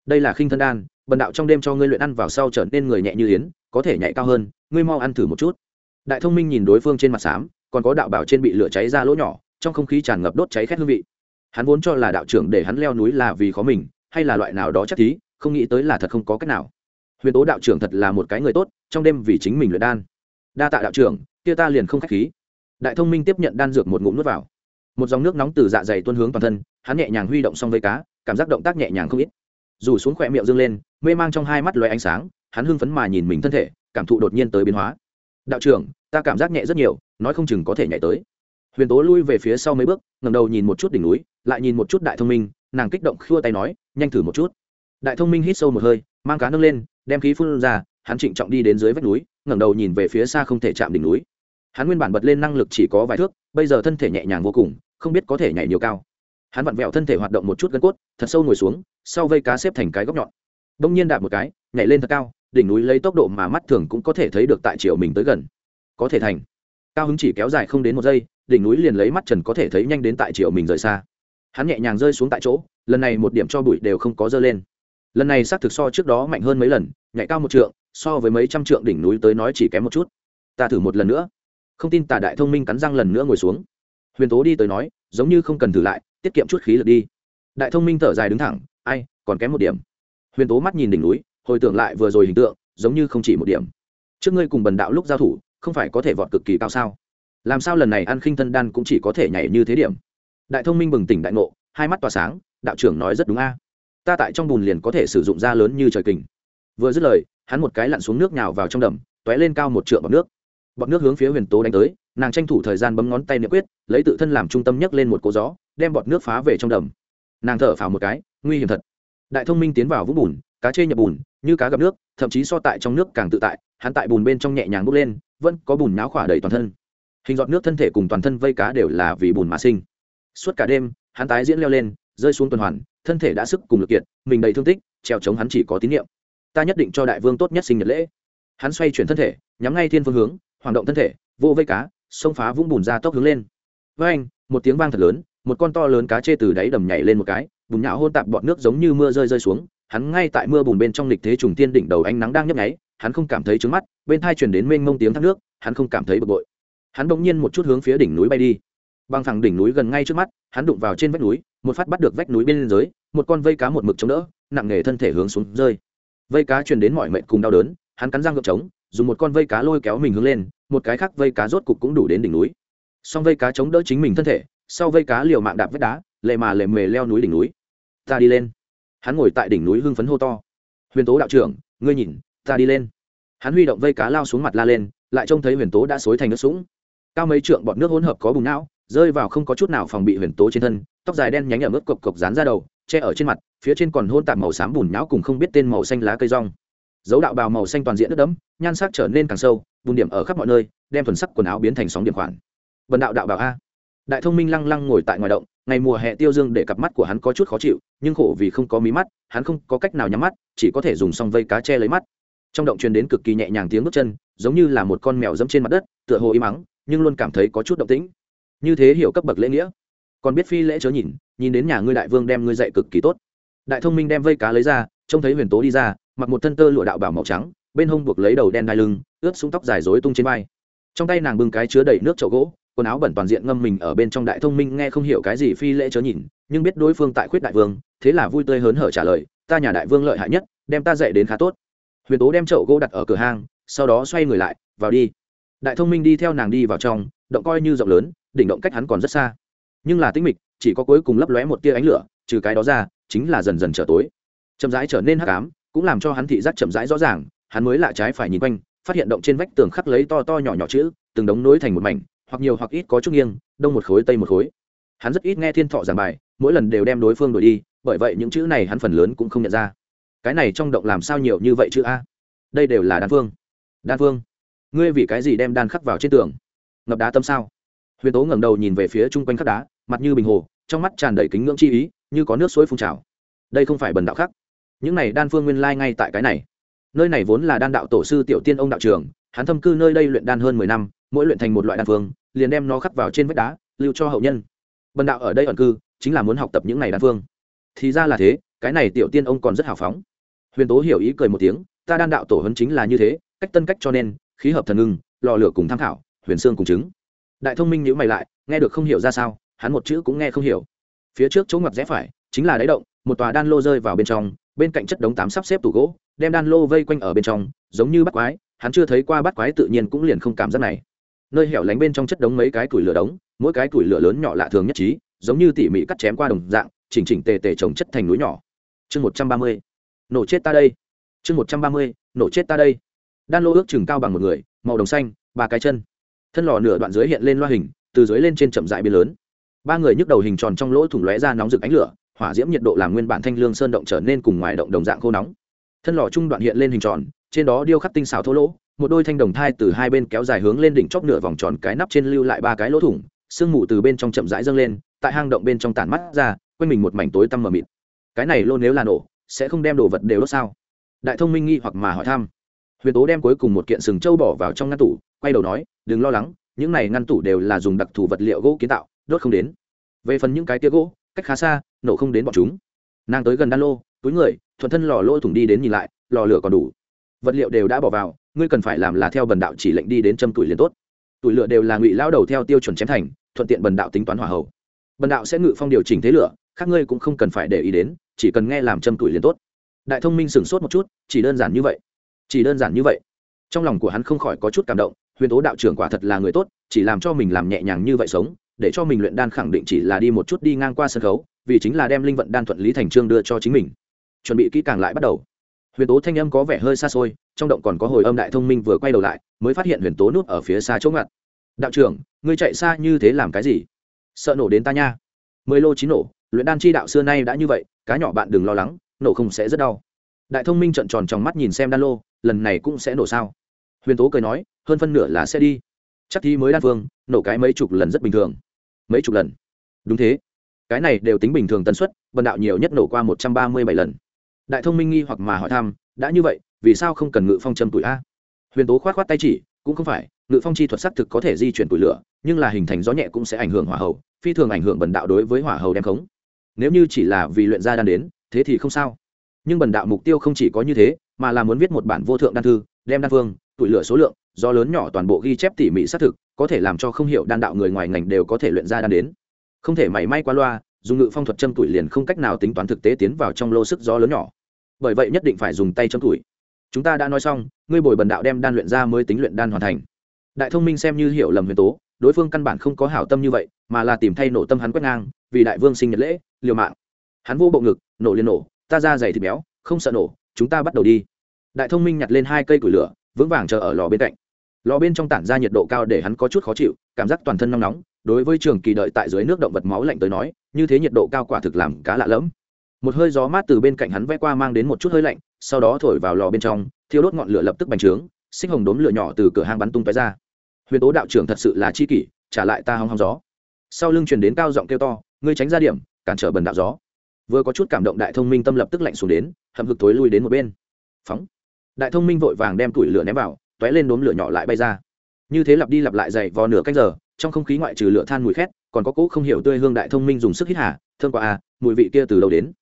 Đây là khinh thân đan bần đạo trong đêm cho ngươi luyện ăn vào sau trở nên người nhẹ như yến, có thể nhạy cao hơn, ngươi mau ăn thử một chút. Đại thông minh nhìn đối phương trên mặt xám còn có đạo bảo trên bị lửa cháy ra lỗ nhỏ, trong không khí tràn ngập đốt cháy khét hương vị. Hắn vốn cho là đạo trưởng để hắn leo núi là vì khó mình, hay là loại nào đó chắc thí, không nghĩ tới là thật không có cách nào. Huyền tố đạo trưởng thật là một cái người tốt, trong đêm vì chính mình luyện đan. Đa tạ đạo trưởng, kia ta liền không k h á c h khí. Đại thông minh tiếp nhận đan dược một ngụm nước vào. Một dòng nước nóng từ dạ dày tuân hướng toàn thân, hắn nhẹ nhàng huy động xong vây cá, cảm giác động tác nhẹ nhàng không ít. Dù xuống khỏe miệng dâng lên, mê mang trong hai mắt loay ánh sáng, hắn hưng phấn mà nhìn mình thân thể, cảm thụ đột nhiên tới biến hóa. Đạo trưởng ta cảm giác nhẹ rất nhiều, nói không chừng có thể nhảy tới. Huyền tố lui về phía sau mấy bước ngầm đầu nhìn một chút đỉnh núi, lại nhìn một chút đại thông minh, nàng kích động khua tay nói, nhanh thử một chút. Đại thông minh hít sâu một hơi, mang cá nâng lên, đem khí phun ra, hắn trịnh trọng đi đến dưới vách núi, ngẩng đầu nhìn về phía xa không thể chạm đỉnh núi. Hắn nguyên bản bật lên năng lực chỉ có vài thước, bây giờ thân thể nhẹ nhàng vô cùng, không biết có thể nhảy nhiều cao. Hắn vặn vẹo thân thể hoạt động một chút gân cốt, thật sâu ngồi xuống, sau vây cá xếp thành cái góc nhọn. Đông nhiên đạp một cái, nhảy lên thật cao, đỉnh núi lấy tốc độ mà mắt thường cũng có thể thấy được tại chiều mình tới gần có thể thành. Cao hứng chỉ kéo dài không đến một giây, đỉnh núi liền lấy mắt trần có thể thấy nhanh đến tại chiều mình rời xa. Hắn nhẹ nhàng rơi xuống tại chỗ, lần này một điểm cho bụi đều không có dơ lên. Lần này xác thực so trước đó mạnh hơn mấy lần nhảy cao một trượng, so với mấy trăm trượng đỉnh núi tới nói chỉ kém một chút. Ta thử một lần nữa. Không tin tà đại thông minh cắn răng lần nữa ngồi xuống. Huyền tố đi tới nói, giống như không cần thử lại, tiết kiệm chút khí lực đi. Đại thông minh thở dài đứng thẳng, ai, còn kém một điểm. Huyền tố mắt nhìn đỉnh núi, hồi tưởng lại vừa rồi hình tượng, giống như không chỉ một điểm. Trước ngươi cùng bần đạo lúc giao thủ không phải có thể vọt cực kỳ cao sao? Làm sao lần này ăn khinh thân đan cũng chỉ có thể nhảy như thế điểm? Đại thông minh bừng tỉnh đại ngộ, hai mắt tỏa sáng, đạo trưởng nói rất đúng a. Ta tại trong bùn liền có thể sử dụng da lớn như trời kình. Vừa dứt lời, hắn một cái lặn xuống nước nhào vào trong đầm t ó é lên cao một trượng bọc nước. Bọt nước hướng phía huyền tố đánh tới, nàng tranh thủ thời gian bấm ngón tay niệm quyết, lấy tự thân làm trung tâm nhấc lên một cố gió, đem bọt nước phá về trong đầm. Nàng thở phào một cái, nguy hiểm thật. Đại thông minh tiến vào vũng bùn, cá chê nhập bùn, như cá gặp nước, thậm chí so tại trong nước càng tự tại, hắn tại bùn bên trong nhẹ nhàng bốc lên vẫn có bùn náo khỏa đầy toàn thân. Hình giọt nước thân thể cùng toàn thân vây cá đều là vì bùn mà sinh. Suốt cả đêm, hắn tái diễn leo lên, rơi xuống tuần hoàn, thân thể đã sức cùng lực kiệt, mình đầy thương tích, trèo chống hắn chỉ có tín nhiệm. Ta nhất định cho đại vương tốt nhất sinh nhật lễ. Hắn xoay chuyển thân thể, nhắm ngay thiên phương hướng hoạt động thân thể vô vây cá, xông phá vũng bùn ra tốc hướng lên. Với anh, một tiếng vang thật lớn, một con to lớn cá chê từ đáy đầm nhảy lên một cái, bùn nhão hôn tạp bọt nước giống như mưa rơi rơi xuống, hắn ngay tại mưa bùn bên trong lịch thế trùng tiên đỉnh đầu ánh nắng đang nhấp nháy hắn không cảm thấy trướng mắt, bên thai chuyển đến mênh mông tiếng thác nước, hắn không cảm thấy bực bội. Hắn bỗng nhiên một chút hướng phía đỉnh núi bay đi. Băng thẳng đỉnh núi gần ngay trước mắt, hắn đụng vào trên vách núi, một phát bắt được vách núi bên dưới, một con vây cá một mực chống đỡ, nặng nề thân thể hướng xuống rơi. Vây cá truyền đến mọi mệnh cùng đau đớn, hắn cắn răng gợp trống, dùng một con vây cá lôi kéo mình hướng lên, một cái khác vây cá rốt cục cũng đủ đến đỉnh núi. Song vây cá chống đỡ chính mình thân thể, sau vây cá liều mạng đạp vách đá, lệ mà lệ mề leo núi đỉnh núi. Ta đi lên. Hắn ngồi tại đỉnh núi hưng phấn hô to. Huyền tố đạo trưởng, ngươi nhìn ta đi lên. Hắn huy động vây cá lao xuống mặt la lên, lại trông thấy huyền tố đã xối thành nước sũng. Cao mấy trượng bọn nước hỗn hợp có bùn não, rơi vào không có chút nào phòng bị huyền tố trên thân, tóc dài đen nhánh ở mức cộc cộc dán ra đầu, che ở trên mặt, phía trên còn hôn tạp màu xám bùn nhão cùng không biết tên màu xanh lá cây rong. Dấu đạo bào màu xanh toàn diện nước đẫm, nhan sắc trở nên càng sâu, bùn điểm ở khắp mọi nơi, đem thuần sắc quần áo biến thành sóng điểm khoản. Vần đạo đạo bào a. Đại thông minh lăng lăng ngồi tại ngoài động, ngày mùa hè tiêu dương để cặp mắt của hắn có chút khó chịu, nhưng khổ vì không có mí mắt, hắn không có cách nào nhắm mắt, chỉ có thể dùng song vây cá che lấy mắt trong động truyền đến cực kỳ nhẹ nhàng tiếng bước chân, giống như là một con mèo dẫm trên mặt đất, tựa hồ im ắng, nhưng luôn cảm thấy có chút động tĩnh. Như thế hiểu cấp bậc lễ nghĩa. Còn biết phi lễ chớ nhìn nhìn đến nhà ngươi đại vương đem ngươi dạy cực kỳ tốt. Đại thông minh đem vây cá lấy ra, trông thấy huyền tố đi ra, mặc một thân tơ lụa đạo bảo màu trắng, bên hông buộc lấy đầu đen đai lưng, ướt xuống tóc dài rối tung trên vai. Trong tay nàng bưng cái chứa đầy nước chậu gỗ, quần áo bẩn toàn diện ngâm mình ở bên trong đại thông minh nghe không hiểu cái gì phi lễ chớ nhìn, nhưng biết đối phương tại khuyết đại vương, thế là vui tươi hớn hở trả lời, ta nhà đại vương lợi hại nhất, đem ta dạy đến khá tốt huyền tố đem chậu gỗ đặt ở cửa hang, sau đó xoay người lại, vào đi. Đại thông minh đi theo nàng đi vào trong, động coi như rộng lớn, đỉnh động cách hắn còn rất xa. Nhưng là tĩnh mịch, chỉ có cuối cùng lấp lóe một tia ánh lửa, trừ cái đó ra, chính là dần dần trở tối. Chậm rãi trở nên hắc ám, cũng làm cho hắn thị giác chậm rãi rõ ràng, hắn mới lạ trái phải nhìn quanh, phát hiện động trên vách tường khắc lấy to to nhỏ nhỏ chữ, từng đống nối thành một mảnh, hoặc nhiều hoặc ít có chút nghiêng, đông một khối, tây một khối. Hắn rất ít nghe thiên thọ giảng bài, mỗi lần đều đem đối phương đổi đi, bởi vậy những chữ này hắn phần lớn cũng không nhận ra cái này trong động làm sao nhiều như vậy chứ a? Đây đều là đan phương. Đan phương? Ngươi vì cái gì đem đan khắc vào trên tường? Ngập đá tâm sao? Huyền tố ngẩng đầu nhìn về phía chung quanh khắc đá, mặt như bình hồ, trong mắt tràn đầy kính ngưỡng chi ý, như có nước suối phun trào. Đây không phải bần đạo khắc. Những này đan phương nguyên lai ngay tại cái này. Nơi này vốn là đan đạo tổ sư tiểu tiên ông đạo trường, hắn thâm cư nơi đây luyện đan hơn mười năm, mỗi luyện thành một loại đan phương, liền đem nó khắc vào trên vách đá, lưu cho hậu nhân. Bần đạo ở đây ẩn cư, chính là muốn học tập những này đan phương thì ra là thế, cái này tiểu tiên ông còn rất hào phóng. Huyền tố hiểu ý cười một tiếng, ta đan đạo tổ hấn chính là như thế, cách tân cách cho nên, khí hợp thần ngưng, lò lửa cùng tham khảo, huyền xương cùng chứng. Đại thông minh nhữ mày lại, nghe được không hiểu ra sao, hắn một chữ cũng nghe không hiểu. Phía trước chỗ ngoặt rẽ phải, chính là đáy động, một tòa đan lô rơi vào bên trong, bên cạnh chất đống tám sắp xếp tủ gỗ, đem đan lô vây quanh ở bên trong, giống như bắt quái, hắn chưa thấy qua bắt quái tự nhiên cũng liền không cảm giác này. Nơi hẻo lánh bên trong chất đống mấy cái củi lửa đống, mỗi cái củi lửa lớn nhỏ lạ thường nhất trí, giống như tỉ mỉ cắt chém qua đồng dạng chỉnh chỉnh tề tề trồng chất thành núi nhỏ. Chương một trăm ba mươi, nổ chết ta đây. Chương một trăm ba mươi, nổ chết ta đây. Đan lô ước chừng cao bằng một người, màu đồng xanh, ba cái chân. Thân lò nửa đoạn dưới hiện lên loa hình, từ dưới lên trên chậm dại biên lớn. Ba người nhức đầu hình tròn trong lỗ thủng lóe ra nóng rực ánh lửa, hỏa diễm nhiệt độ làm nguyên bản thanh lương sơn động trở nên cùng ngoài động đồng dạng khô nóng. Thân lò trung đoạn hiện lên hình tròn, trên đó điêu khắc tinh xào thô lỗ, một đôi thanh đồng thai từ hai bên kéo dài hướng lên đỉnh chóp nửa vòng tròn cái nắp trên lưu lại ba cái lỗ thủng, sương mù từ bên trong chậm rãi dâng lên, tại hang động bên trong tản mắt ra quanh mình một mảnh tối tăm mờ mịt. Cái này lô nếu là nổ, sẽ không đem đồ vật đều đốt sao? Đại thông minh nghi hoặc mà hỏi thăm. Huyền tố đem cuối cùng một kiện sừng trâu bỏ vào trong ngăn tủ, quay đầu nói, đừng lo lắng, những này ngăn tủ đều là dùng đặc thù vật liệu gỗ kiến tạo, đốt không đến. Về phần những cái tia gỗ, cách khá xa, nổ không đến bọn chúng. Nàng tới gần đan lô, túi người, thuận thân lò lô thủng đi đến nhìn lại, lò lửa còn đủ. Vật liệu đều đã bỏ vào, ngươi cần phải làm là theo bần đạo chỉ lệnh đi đến châm tuổi liền tốt. Tuổi lửa đều là ngụy lao đầu theo tiêu chuẩn chém thành, thuận tiện bần đạo tính toán hỏa hậu. Bần đạo sẽ ngự phong điều chỉnh thế lửa khác ngươi cũng không cần phải để ý đến, chỉ cần nghe làm châm tuổi liền tốt. Đại thông minh sửng sốt một chút, chỉ đơn giản như vậy. Chỉ đơn giản như vậy. Trong lòng của hắn không khỏi có chút cảm động, huyền tố đạo trưởng quả thật là người tốt, chỉ làm cho mình làm nhẹ nhàng như vậy sống, để cho mình luyện đan khẳng định chỉ là đi một chút đi ngang qua sân khấu, vì chính là đem linh vận đan thuận lý thành trương đưa cho chính mình. Chuẩn bị kỹ càng lại bắt đầu. Huyền tố thanh âm có vẻ hơi xa xôi, trong động còn có hồi âm đại thông minh vừa quay đầu lại, mới phát hiện huyền tố núp ở phía xa chỗ ngặt. Đạo trưởng, ngươi chạy xa như thế làm cái gì? Sợ nổ đến ta nha. Mười lô chín nổ luyện đan chi đạo xưa nay đã như vậy, cá nhỏ bạn đừng lo lắng, nổ không sẽ rất đau. Đại thông minh trận tròn trong mắt nhìn xem đan lô, lần này cũng sẽ nổ sao? Huyền tố cười nói, hơn phân nửa là sẽ đi. Chắc thi mới đan phương, nổ cái mấy chục lần rất bình thường. Mấy chục lần? Đúng thế. Cái này đều tính bình thường tần suất vận đạo nhiều nhất nổ qua một trăm ba mươi bảy lần. Đại thông minh nghi hoặc mà hỏi thăm, đã như vậy, vì sao không cần ngự phong châm tuổi a? Huyền tố k h o á t k h o á t tay chỉ, cũng không phải, ngự phong chi thuật xác thực có thể di chuyển tuổi lửa, nhưng là hình thành gió nhẹ cũng sẽ ảnh hưởng hỏa hầu, phi thường ảnh hưởng bần đạo đối với hỏa hầu đem khống nếu như chỉ là vì luyện ra đan đến, thế thì không sao. Nhưng bần đạo mục tiêu không chỉ có như thế, mà là muốn viết một bản vô thượng đan thư, đem đan phương, tuổi lửa số lượng, do lớn nhỏ toàn bộ ghi chép tỉ mỉ xác thực, có thể làm cho không hiểu đan đạo người ngoài ngành đều có thể luyện ra đan đến. Không thể mảy may qua loa, dùng ngự phong thuật châm tuổi liền không cách nào tính toán thực tế tiến vào trong lô sức gió lớn nhỏ. Bởi vậy nhất định phải dùng tay châm tuổi. Chúng ta đã nói xong, ngươi bồi bần đạo đem đan luyện ra mới tính luyện đan hoàn thành. Đại thông minh xem như hiểu lầm huyền tố, đối phương căn bản không có hảo tâm như vậy, mà là tìm thay nổ tâm hắn quét ngang, vì đại vương sinh nhật lễ liều mạng. Hắn vô bộ ngực, nổ liền nổ, ta ra dày thịt béo, không sợ nổ, chúng ta bắt đầu đi. Đại thông minh nhặt lên hai cây củi lửa, vững vàng chờ ở lò bên cạnh. Lò bên trong tản ra nhiệt độ cao để hắn có chút khó chịu, cảm giác toàn thân nóng nóng, đối với trường kỳ đợi tại dưới nước động vật máu lạnh tới nói, như thế nhiệt độ cao quả thực làm cá lạ lẫm. Một hơi gió mát từ bên cạnh hắn vẽ qua mang đến một chút hơi lạnh, sau đó thổi vào lò bên trong, thiêu đốt ngọn lửa lập tức bành trướng, xích hồng đốm lửa nhỏ từ cửa hang bắn tung tóe ra. Huyền tố đạo trưởng thật sự là chi kỷ, trả lại ta hong hong gió. Sau lưng truyền đến cao giọng kêu to, ngươi tránh ra điểm cản trở bần đạo gió. Vừa có chút cảm động đại thông minh tâm lập tức lạnh xuống đến hầm hực thối lui đến một bên. Phóng. Đại thông minh vội vàng đem củi lửa ném vào, t ó é lên đốm lửa nhỏ lại bay ra. Như thế lặp đi lặp lại dày vò nửa canh giờ, trong không khí ngoại trừ lửa than mùi khét, còn có cỗ không hiểu tươi hương đại thông minh dùng sức hít hà thương qua à mùi vị kia từ đầu đến?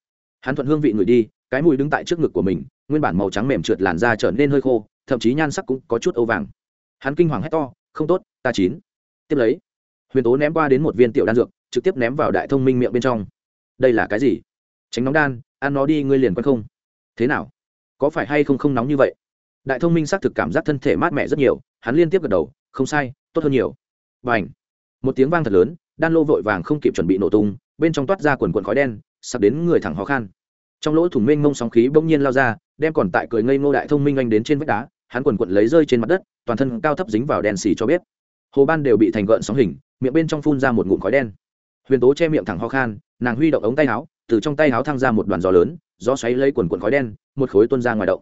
Hắn thuận hương vị người đi, cái mùi đứng tại trước ngực của mình, nguyên bản màu trắng mềm trượt làn da trở nên hơi khô, thậm chí nhan sắc cũng có chút âu vàng. Hắn kinh hoàng hét to, không tốt, ta chín. Tiếp lấy, huyền tố ném qua đến một viên tiểu đan dược, trực tiếp ném vào đại thông minh miệng bên trong đây là cái gì? Tránh nóng đan, ăn nó đi, ngươi liền quen không? Thế nào? Có phải hay không không nóng như vậy? Đại thông minh xác thực cảm giác thân thể mát mẻ rất nhiều, hắn liên tiếp gật đầu, không sai, tốt hơn nhiều. Và h một tiếng vang thật lớn, đan lô vội vàng không kịp chuẩn bị nổ tung, bên trong toát ra quần quần khói đen, sắp đến người thẳng khó khăn trong lỗ thủng mênh mông sóng khí bỗng nhiên lao ra, đem còn tại cười ngây ngô đại thông minh anh đến trên vách đá, hắn quần quận lấy rơi trên mặt đất, toàn thân cao thấp dính vào đèn xì cho biết hồ ban đều bị thành gợn sóng hình, miệng bên trong phun ra một ngụm khói đen huyền tố che miệng thẳng ho khan, nàng huy động ống tay áo, từ trong tay áo thăng ra một đoàn gió lớn, gió xoáy lấy quần quần khói đen, một khối tuôn ra ngoài động.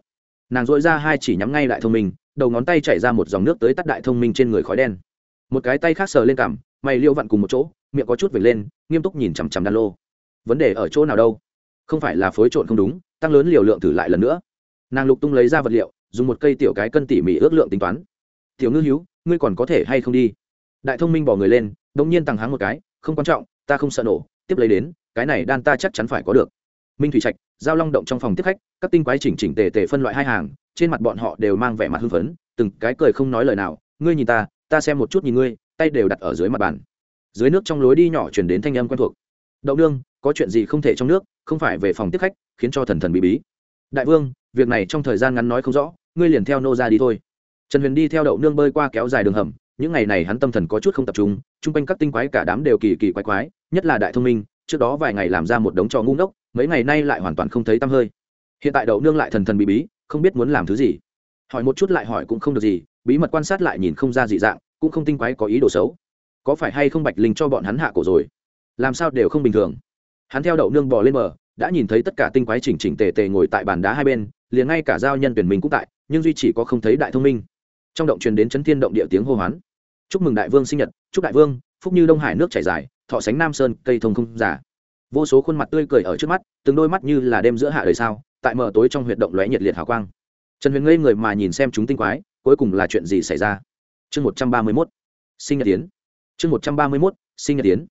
Nàng dội ra hai chỉ nhắm ngay đại thông minh, đầu ngón tay chảy ra một dòng nước tới tắt đại thông minh trên người khói đen. Một cái tay khác sờ lên cằm, mày liêu vặn cùng một chỗ, miệng có chút vệt lên, nghiêm túc nhìn chằm chằm đan lô. Vấn đề ở chỗ nào đâu? Không phải là phối trộn không đúng, tăng lớn liều lượng thử lại lần nữa. Nàng lục tung lấy ra vật liệu, dùng một cây tiểu cái cân tỉ mỉ ước lượng tính toán. Tiểu ngư hữu ngươi còn có thể hay không đi? Đại thông minh bỏ người lên đông nhiên tăng háng một cái, không quan trọng ta không sợ nổ, tiếp lấy đến, cái này đan ta chắc chắn phải có được. Minh thủy trạch, giao long động trong phòng tiếp khách, các tinh quái chỉnh chỉnh tề tề phân loại hai hàng, trên mặt bọn họ đều mang vẻ mặt hưng phấn, từng cái cười không nói lời nào, ngươi nhìn ta ta xem một chút nhìn ngươi, tay đều đặt ở dưới mặt bàn. Dưới nước trong lối đi nhỏ chuyển đến thanh âm quen thuộc. Đậu đương có chuyện gì không thể trong nước, không phải về phòng tiếp khách, khiến cho thần thần bí bí. Đại vương, việc này trong thời gian ngắn nói không rõ, ngươi liền theo nô ra đi thôi. Trần huyền đi theo đậu nương bơi qua kéo dài đường hầm những ngày này hắn tâm thần có chút không tập trung, chung quanh các tinh quái cả đám đều kỳ kỳ quái quái, nhất là đại thông minh, trước đó vài ngày làm ra một đống trò ngu ngốc, mấy ngày nay lại hoàn toàn không thấy tăm hơi. Hiện tại đậu nương lại thần thần bí bí, không biết muốn làm thứ gì. Hỏi một chút lại hỏi cũng không được gì, bí mật quan sát lại nhìn không ra dị dạng, cũng không tinh quái có ý đồ xấu. Có phải hay không bạch linh cho bọn hắn hạ cổ rồi? Làm sao đều không bình thường. Hắn theo đậu nương bò lên bờ, đã nhìn thấy tất cả tinh quái chỉnh chỉnh tề tề ngồi tại bàn đá hai bên, liền ngay cả giao nhân tuyển mình cũng tại, nhưng duy chỉ có không thấy đại thông minh trong động truyền đến chấn thiên động địa tiếng hô hoán. Chúc mừng đại vương sinh nhật, chúc đại vương, phúc như đông hải nước chảy dài, thọ sánh nam sơn, cây thông không giả vô số khuôn mặt tươi cười ở trước mắt, từng đôi mắt như là đêm giữa hạ đời sao, tại mờ tối trong huyệt động lóe nhiệt liệt hào quang. Trần huyền ngây người mà nhìn xem chúng tinh quái, cuối cùng là chuyện gì xảy ra? Chương một trăm ba mươi mốt, sinh nhật tiến chương một trăm ba mươi mốt, sinh nhật tiến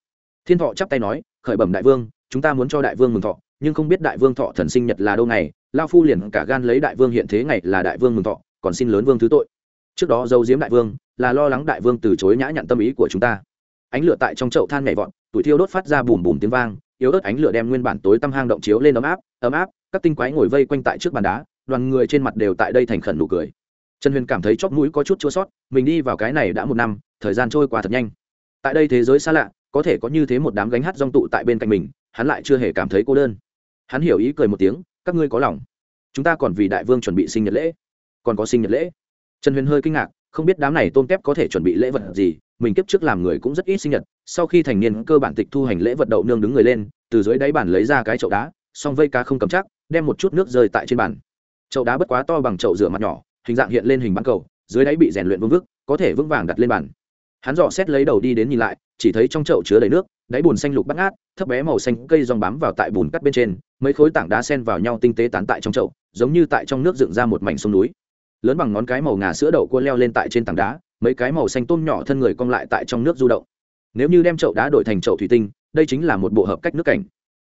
thiên thọ chắp tay nói, khởi bẩm đại vương, chúng ta muốn cho đại vương mừng thọ, nhưng không biết đại vương thọ thần sinh nhật là đâu ngày, lao phu liền cả gan lấy đại vương hiện thế ngày là đại vương mừng thọ, còn xin lớn vương thứ tội trước đó dâu diếm đại vương, là lo lắng đại vương từ chối nhã nhận tâm ý của chúng ta. Ánh lửa tại trong chậu than nhảy vọt tủi thiêu đốt phát ra bùm bùm tiếng vang, yếu ớt ánh lửa đem nguyên bản tối tăm hang động chiếu lên ấm áp ấm áp, các tinh quái ngồi vây quanh tại trước bàn đá, đoàn người trên mặt đều tại đây thành khẩn nụ cười. Trần huyền cảm thấy chóp mũi có chút chua sót, mình đi vào cái này đã một năm, thời gian trôi qua thật nhanh. Tại đây thế giới xa lạ, có thể có như thế một đám gánh hát rong tụ tại bên cạnh mình, hắn lại chưa hề cảm thấy cô đơn. Hắn hiểu ý cười một tiếng, các ngươi có lòng. Chúng ta còn vì đại vương chuẩn bị sinh nhật lễ. Còn có sinh nhật lễ trần huyền hơi kinh ngạc, không biết đám này tôn kép có thể chuẩn bị lễ vật gì, mình kiếp trước làm người cũng rất ít sinh nhật, sau khi thành niên cơ bản tịch thu hành lễ vật đậu nương đứng người lên, từ dưới đáy bàn lấy ra cái chậu đá, song vây cá không cầm chắc, đem một chút nước rơi tại trên bàn. Chậu đá bất quá to bằng chậu rửa mặt nhỏ, hình dạng hiện lên hình bán cầu, dưới đáy bị rèn luyện vương vức, có thể vững vàng đặt lên bàn. Hắn dò xét lấy đầu đi đến nhìn lại, chỉ thấy trong chậu chứa đầy nước, đáy bùn xanh lục bắt ngát, thấp bé màu xanh cây rong bám vào tại bùn cắt bên trên, mấy khối tảng đá sen vào nhau tinh tế tán tại trong chậu, giống như tại trong nước dựng ra một mảnh sông núi lớn bằng ngón cái màu ngà sữa đậu cua leo lên tại trên tảng đá, mấy cái màu xanh tôm nhỏ thân người cong lại tại trong nước du động. Nếu như đem chậu đá đổi thành chậu thủy tinh, đây chính là một bộ hợp cách nước cảnh.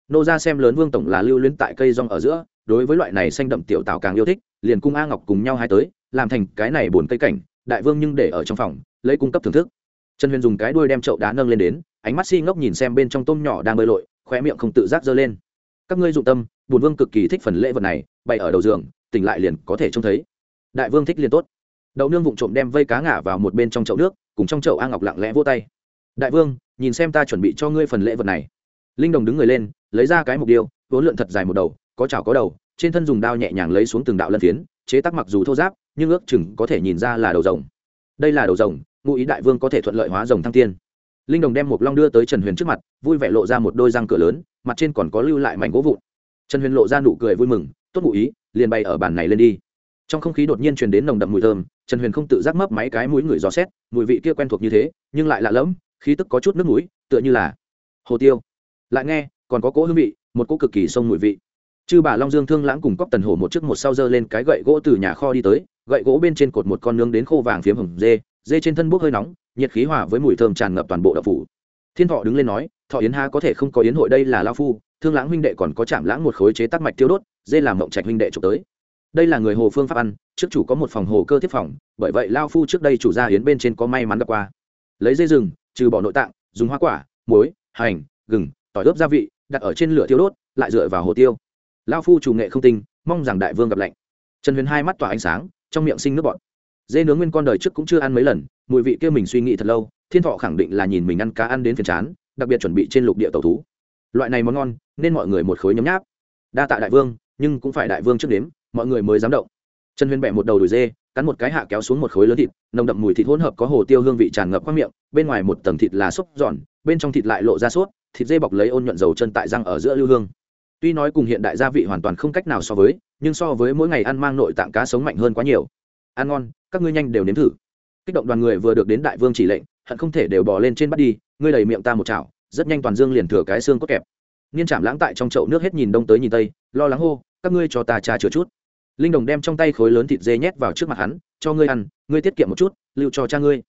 Nô ra xem lớn vương tổng là lưu luyến tại cây rong ở giữa, đối với loại này xanh đậm tiểu tào càng yêu thích, liền cung a ngọc cùng nhau hai tới, làm thành cái này buồn cây cảnh, đại vương nhưng để ở trong phòng, lấy cung cấp thưởng thức. Trần huyền dùng cái đuôi đem chậu đá nâng lên đến, ánh mắt si ngốc nhìn xem bên trong tôm nhỏ đang bơi lội khoe miệng không tự giác giơ lên. Các ngươi dụng tâm bùn vương cực kỳ thích phần lễ vật này, bày ở đầu giường, tỉnh lại liền có thể trông thấy đại vương thích liền tốt. Đậu nương vụng trộm đem vây cá ngả vào một bên trong chậu nước, cùng trong chậu a ngọc lặng lẽ vô tay. Đại vương, nhìn xem ta chuẩn bị cho ngươi phần lễ vật này. Linh đồng đứng người lên, lấy ra cái mục điêu, vốn lượn thật dài một đầu, có chảo có đầu, trên thân dùng đao nhẹ nhàng lấy xuống từng đạo lân phiến, chế tác mặc dù thô giáp, nhưng ước chừng có thể nhìn ra là đầu rồng. Đây là đầu rồng, ngụ ý đại vương có thể thuận lợi hóa rồng thăng tiên. Linh đồng đem một long đưa tới trần huyền trước mặt, vui vẻ lộ ra một đôi răng cửa lớn, mặt trên còn có lưu lại mảnh gỗ vụn. Trần huyền lộ ra nụ cười vui mừng, tốt ngụ ý, liền bay ở bàn này lên đi trong không khí đột nhiên truyền đến nồng đậm mùi thơm, trần huyền không tự giác mấp máy cái mũi người gió xét, mùi vị kia quen thuộc như thế, nhưng lại lạ lẫm, khí tức có chút nước mũi, tựa như là hồ tiêu. Lại nghe, còn có cỗ hương vị, một cỗ cực kỳ sông mùi vị. Chư bà long dương thương lãng cùng cóc tần hổ một chiếc một sau dơ lên cái gậy gỗ từ nhà kho đi tới, gậy gỗ bên trên cột một con nướng đến khô vàng phiếm hồng dê dê trên thân bốc hơi nóng, nhiệt khí hòa với mùi thơm tràn ngập toàn bộ đậu phủ. Thiên thọ đứng lên nói, thọ yến ha có thể không có yến hội đây là lao phu, thương lãng huynh đệ còn có chạm lãng một khối chế tắc mạch tiêu đốt, dê làm mộng trạch huynh đệ trục tới đây là người hồ phương pháp ăn, trước chủ có một phòng hồ cơ tiếp phòng, bởi vậy lao phu trước đây chủ gia hiến bên trên có may mắn gặp qua. Lấy dây rừng, trừ bỏ nội tạng, dùng hoa quả, muối, hành, gừng, tỏi ướp gia vị, đặt ở trên lửa tiêu đốt, lại dựa vào hồ tiêu. Lao phu chủ nghệ không tinh, mong rằng đại vương gặp lạnh. Trần huyền hai mắt tỏa ánh sáng, trong miệng sinh nước bọt. Dê nướng nguyên con đời trước cũng chưa ăn mấy lần, mùi vị kia mình suy nghĩ thật lâu, thiên thọ khẳng định là nhìn mình ăn cá ăn đến phiền chán, đặc biệt chuẩn bị trên lục địa tàu thú. Loại này món ngon, nên mọi người một khối nhấm nháp. Đa tạ đại vương, nhưng cũng phải đại vương trước đếm mọi người mới dám động. Trần huyền bẹ một đầu đùi dê, cắn một cái hạ kéo xuống một khối lớn thịt, nồng đậm mùi thịt hỗn hợp có hồ tiêu hương vị tràn ngập qua miệng, bên ngoài một tầng thịt là xúc giòn, bên trong thịt lại lộ ra suốt thịt dê bọc lấy ôn nhuận dầu chân tại răng ở giữa lưu hương. Tuy nói cùng hiện đại gia vị hoàn toàn không cách nào so với, nhưng so với mỗi ngày ăn mang nội tạng cá sống mạnh hơn quá nhiều. Ăn ngon, các ngươi nhanh đều nếm thử. Kích động đoàn người vừa được đến đại vương chỉ lệnh, hận không thể đều bỏ lên trên bắt đi, ngươi đầy miệng ta một chảo, rất nhanh toàn dương liền thừa cái xương cốt kẹp. Niên chạm lãng tại trong chậu nước hết nhìn đông tới nhìn tây, lo lắng hô, các ngươi cho ta trà chữa chút linh đồng đem trong tay khối lớn thịt dê nhét vào trước mặt hắn, cho ngươi ăn, ngươi tiết kiệm một chút, lưu cho cha ngươi.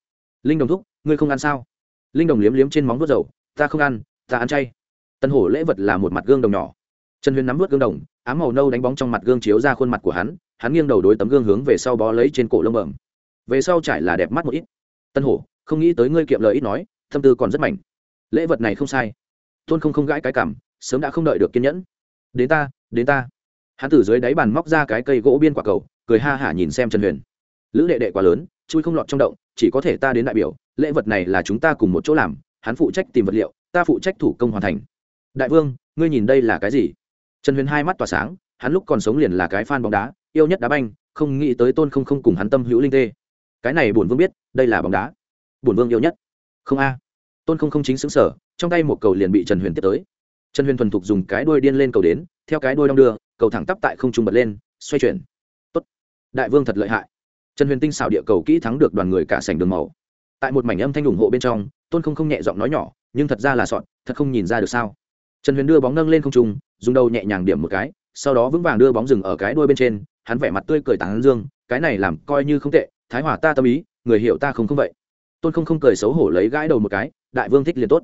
Linh đồng thúc, ngươi không ăn sao? Linh đồng liếm liếm trên móng vớt dầu, ta không ăn, ta ăn chay. Tân hổ lễ vật là một mặt gương đồng nhỏ. Trần huyền nắm vớt gương đồng, ám màu nâu đánh bóng trong mặt gương chiếu ra khuôn mặt của hắn hắn nghiêng đầu đối tấm gương hướng về sau bó lấy trên cổ lông bẩm. Về sau trải là đẹp mắt một ít. Tân hổ, không nghĩ tới ngươi kiệm lời ít nói thâm tư còn rất mảnh. Lễ vật này không sai. Tôn không không gãi cái cảm, sớm đã không đợi được kiên nhẫn. Đến ta đến ta hắn từ dưới đáy bàn móc ra cái cây gỗ biên quả cầu, cười ha hả nhìn xem trần huyền. Lữ đệ đệ quá lớn, chui không lọt trong động, chỉ có thể ta đến đại biểu, lễ vật này là chúng ta cùng một chỗ làm, hắn phụ trách tìm vật liệu, ta phụ trách thủ công hoàn thành. Đại vương, ngươi nhìn đây là cái gì? Trần huyền hai mắt tỏa sáng, hắn lúc còn sống liền là cái fan bóng đá, yêu nhất đá banh, không nghĩ tới tôn không không cùng hắn tâm hữu linh tê. Cái này bổn vương biết, đây là bóng đá. Bổn vương yêu nhất. Không a. Tôn không không chính xứng sở trong tay một cầu liền bị trần huyền tiếp tới. Trần huyền thuần thục dùng cái đuôi điên lên cầu đến theo cái đuôi đong đưa, cầu thẳng tắp tại không trung bật lên, xoay chuyển. Tốt. Đại vương thật lợi hại. Trần huyền tinh xảo địa cầu kỹ thắng được đoàn người cả sảnh đường màu. Tại một mảnh âm thanh ủng hộ bên trong, tôn không không nhẹ giọng nói nhỏ, nhưng thật ra là sọn thật không nhìn ra được sao. Trần huyền đưa bóng nâng lên không trung, dùng đầu nhẹ nhàng điểm một cái, sau đó vững vàng đưa bóng rừng ở cái đuôi bên trên, hắn vẻ mặt tươi cười tán dương, cái này làm coi như không tệ, thái hòa ta tâm ý, người hiểu ta không không vậy. Tôn không không cười xấu hổ lấy gãi đầu một cái, đại vương thích liền tốt.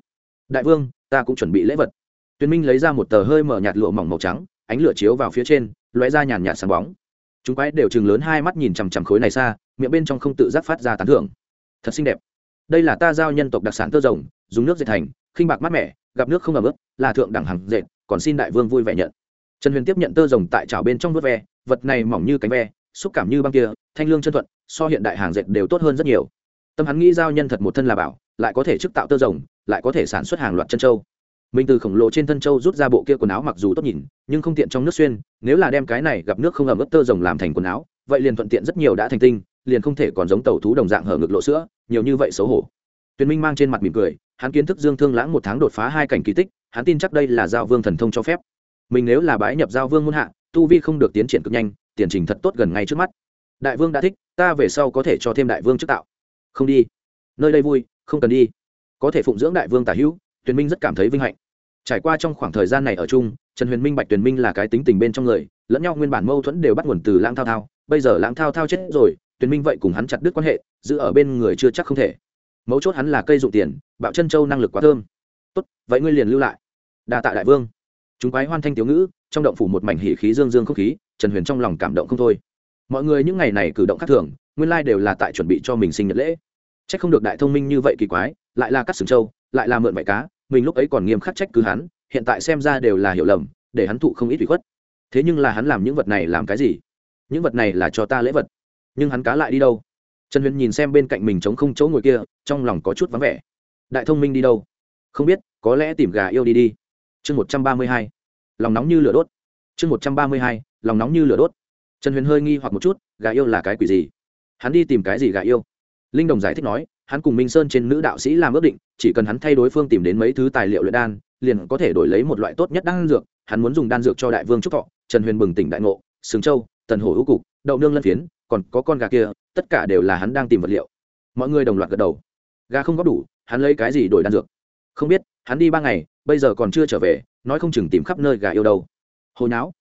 Đại vương, ta cũng chuẩn bị lễ vật tuyền minh lấy ra một tờ hơi mở nhạt lụa mỏng màu trắng, ánh lửa chiếu vào phía trên, lóe ra nhàn nhạt sáng bóng. Chúng quái đều chừng lớn hai mắt nhìn chằm chằm khối này xa, miệng bên trong không tự giác phát ra tán thưởng. Thật xinh đẹp. Đây là ta giao nhân tộc đặc sản tơ rồng, dùng nước dệt thành, khinh bạc mát mẻ, gặp nước không ẩm ướt, là thượng đẳng hàng dệt, còn xin đại vương vui vẻ nhận. Trần huyền tiếp nhận tơ rồng tại chảo bên trong vớt ve, vật này mỏng như cánh ve, xúc cảm như băng kia, thanh lương chân thuận, so hiện đại hàng dệt đều tốt hơn rất nhiều. Tâm hắn nghĩ giao nhân thật một thân là bảo, lại có thể chức tạo tơ rồng, lại có thể sản xuất hàng loạt chân trâu mình từ khổng lồ trên thân châu rút ra bộ kia quần áo mặc dù tốt nhìn, nhưng không tiện trong nước xuyên, nếu là đem cái này gặp nước không ẩm ướt tơ rồng làm thành quần áo, vậy liền thuận tiện rất nhiều đã thành tinh, liền không thể còn giống tàu thú đồng dạng hở ngực lộ sữa, nhiều như vậy xấu hổ. Tuyền minh mang trên mặt mỉm cười, hắn kiến thức dương thương lãng một tháng đột phá hai cảnh kỳ tích, hắn tin chắc đây là giao vương thần thông cho phép. Mình nếu là bái nhập giao vương muôn hạ, tu vi không được tiến triển cực nhanh, tiền trình thật tốt gần ngay trước mắt. Đại vương đã thích, ta về sau có thể cho thêm đại vương trước tạo. Không đi. Nơi đây vui, không cần đi. Có thể phụng dưỡng đại vương tả hữu tuyền minh rất cảm thấy vinh hạnh. Trải qua trong khoảng thời gian này ở chung, trần huyền minh bạch tuyền minh là cái tính tình bên trong người, lẫn nhau nguyên bản mâu thuẫn đều bắt nguồn từ lãng thao thao. Bây giờ lãng thao thao chết rồi, tuyền minh vậy cùng hắn chặt đứt quan hệ, giữ ở bên người chưa chắc không thể. Mấu chốt hắn là cây dụng tiền, bạo chân châu năng lực quá thơm. Tốt, vậy ngươi liền lưu lại. Đa tạ đại vương. Chúng quái hoan thanh tiểu ngữ, trong động phủ một mảnh hỉ khí dương dương không khí, trần huyền trong lòng cảm động không thôi. Mọi người những ngày này cử động khác thường, nguyên lai đều là tại chuẩn bị cho mình sinh nhật lễ. C h ắ c không được đại thông minh như vậy kỳ quái, lại là cắt sừng châu lại là mượn vải cá, mình lúc ấy còn nghiêm khắc trách cứ hắn, hiện tại xem ra đều là hiểu lầm, để hắn thụ không ít bị khuất. Thế nhưng là hắn làm những vật này làm cái gì? Những vật này là cho ta lễ vật. Nhưng hắn cá lại đi đâu? Trần huyền nhìn xem bên cạnh mình chống không chỗ ngồi kia, trong lòng có chút vắng vẻ. Đại thông minh đi đâu? Không biết, có lẽ tìm gà yêu đi đi. Chương một trăm ba mươi hai. Lòng nóng như lửa đốt. Chương một trăm ba mươi hai. Lòng nóng như lửa đốt. Trần huyền hơi nghi hoặc một chút, gà yêu là cái quỷ gì? Hắn đi tìm cái gì gà yêu? Linh đồng giải thích nói, hắn cùng minh sơn trên nữ đạo sĩ làm ước định, chỉ cần hắn thay đối phương tìm đến mấy thứ tài liệu luyện đan, liền có thể đổi lấy một loại tốt nhất đan dược. Hắn muốn dùng đan dược cho đại vương trúc thọ, trần huyền bừng tỉnh đại ngộ, sừng châu, tần hổ hữu cục, đậu nương lân phiến, còn có con gà kia, tất cả đều là hắn đang tìm vật liệu. Mọi người đồng loạt gật đầu. Gà không có đủ, hắn lấy cái gì đổi đan dược? Không biết, hắn đi ba ngày, bây giờ còn chưa trở về, nói không chừng tìm khắp nơi gà yêu đâu. Hồi não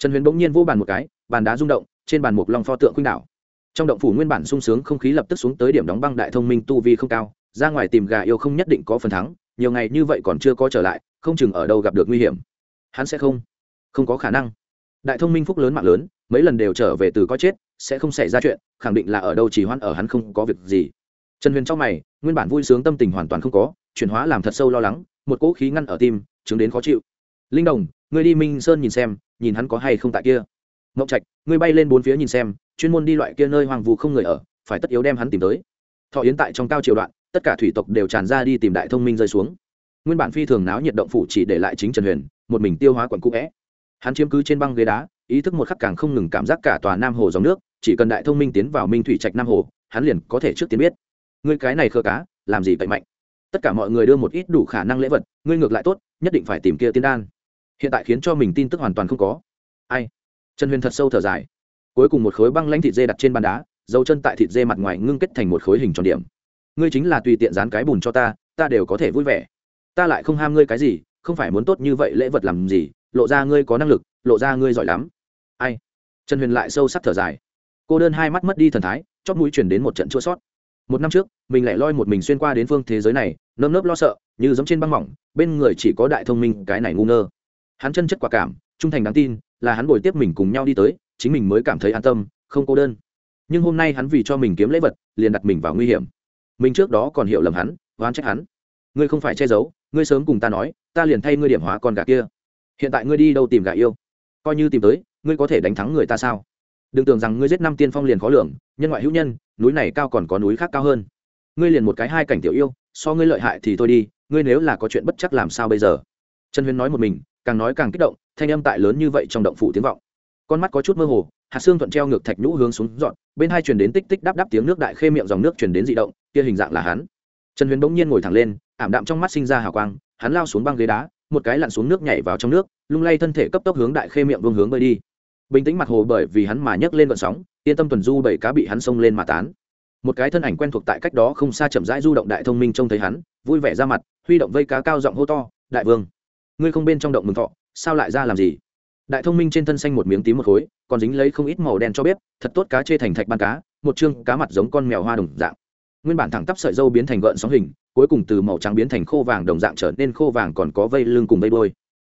trần huyền bỗng nhiên vô bàn một cái, bàn đá rung động, trên bàn mục long pho tượng khuynh đảo trong động phủ nguyên bản sung sướng không khí lập tức xuống tới điểm đóng băng đại thông minh tu vi không cao, ra ngoài tìm gà yêu không nhất định có phần thắng, nhiều ngày như vậy còn chưa có trở lại, không chừng ở đâu gặp được nguy hiểm. Hắn sẽ không không có khả năng. Đại thông minh phúc lớn mạng lớn, mấy lần đều trở về từ có chết, sẽ không xảy ra chuyện, khẳng định là ở đâu chỉ hoan ở hắn không có việc gì. Trần huyền trong mày, nguyên bản vui sướng tâm tình hoàn toàn không có, chuyển hóa làm thật sâu lo lắng, một cỗ khí ngăn ở tim, chứng đến khó chịu. Linh đồng, ngươi đi minh sơn nhìn xem, nhìn hắn có hay không tại kia ngộng trạch, ngươi bay lên bốn phía nhìn xem, chuyên môn đi loại kia nơi hoàng vụ không người ở, phải tất yếu đem hắn tìm tới. Thọ yến tại trong cao triều đoạn, tất cả thủy tộc đều tràn ra đi tìm đại thông minh rơi xuống. Nguyên bản phi thường náo nhiệt động phủ chỉ để lại chính trần huyền, một mình tiêu hóa quần cũ vẽ hắn chiếm cứ trên băng ghế đá, ý thức một khắc càng không ngừng cảm giác cả tòa nam hồ dòng nước, chỉ cần đại thông minh tiến vào minh thủy trạch nam hồ, hắn liền có thể trước tiên biết. Ngươi cái này khơ cá, làm gì vậy mạnh? Tất cả mọi người đưa một ít đủ khả năng lễ vật, ngươi ngược lại tốt, nhất định phải tìm kia tiên đan. Hiện tại khiến cho mình tin tức hoàn toàn không có. Ai? Trần huyền thật sâu thở dài. Cuối cùng một khối băng lãnh thịt dê đặt trên bàn đá, dấu chân tại thịt dê mặt ngoài ngưng kết thành một khối hình tròn điểm. Ngươi chính là tùy tiện dán cái bùn cho ta ta đều có thể vui vẻ. Ta lại không ham ngươi cái gì, không phải muốn tốt như vậy lễ vật làm gì, lộ ra ngươi có năng lực, lộ ra ngươi giỏi lắm. Ai? Trần huyền lại sâu sắc thở dài. Cô đơn hai mắt mất đi thần thái chót mũi chuyển đến một trận chua sót. Một năm trước, mình lại loi một mình xuyên qua đến phương thế giới này, nơm nớp lo sợ, như giống trên băng mỏng, bên người chỉ có đại thông minh, cái này ngu ngơ. Hắn chân chất quả cảm, trung thành đáng tin là hắn bồi tiếp mình cùng nhau đi tới, chính mình mới cảm thấy an tâm, không cô đơn. Nhưng hôm nay hắn vì cho mình kiếm lễ vật, liền đặt mình vào nguy hiểm. Mình trước đó còn hiểu lầm hắn, oán trách hắn. Ngươi không phải che giấu, ngươi sớm cùng ta nói, ta liền thay ngươi điểm hóa con gà kia. Hiện tại ngươi đi đâu tìm gà yêu? Coi như tìm tới, ngươi có thể đánh thắng người ta sao? Đừng tưởng rằng ngươi giết năm tiên phong liền khó lường, nhân ngoại hữu nhân, núi này cao còn có núi khác cao hơn. Ngươi liền một cái hai cảnh tiểu yêu, so ngươi lợi hại thì thôi đi, ngươi nếu là có chuyện bất chắc làm sao bây giờ? Trần huyền nói một mình càng nói càng kích động, thanh âm tại lớn như vậy trong động phủ tiếng vọng. Con mắt có chút mơ hồ, hạt xương thuận treo ngược thạch nhũ hướng xuống dọn, bên hai truyền đến tích tích đắp đắp tiếng nước đại khê miệng dòng nước truyền đến dị động, kia hình dạng là hắn. Trần huyền bỗng nhiên ngồi thẳng lên, ảm đạm trong mắt sinh ra hào quang, hắn lao xuống băng ghế đá, một cái lặn xuống nước nhảy vào trong nước, lung lay thân thể cấp tốc hướng đại khê miệng vương hướng bơi đi. Bình tĩnh mặt hồ bởi vì hắn mà nhấc lên vận sóng, yên tâm tuần du bảy cá bị hắn xông lên mà tán. Một cái thân ảnh quen thuộc tại cách đó không xa chậm rãi du động đại thông minh trông thấy hắn, vui vẻ ra mặt, huy động vây cá cao giọng hô to, đại vương! Ngươi không bên trong động mừng thọ, sao lại ra làm gì? Đại thông minh trên thân xanh một miếng tím một khối, còn dính lấy không ít màu đen cho bếp, thật tốt cá chê thành thạch ban cá, một chương cá mặt giống con mèo hoa đồng dạng. Nguyên bản thẳng tắp sợi dâu biến thành gợn sóng hình, cuối cùng từ màu trắng biến thành khô vàng đồng dạng trở nên khô vàng còn có vây lưng cùng vây đôi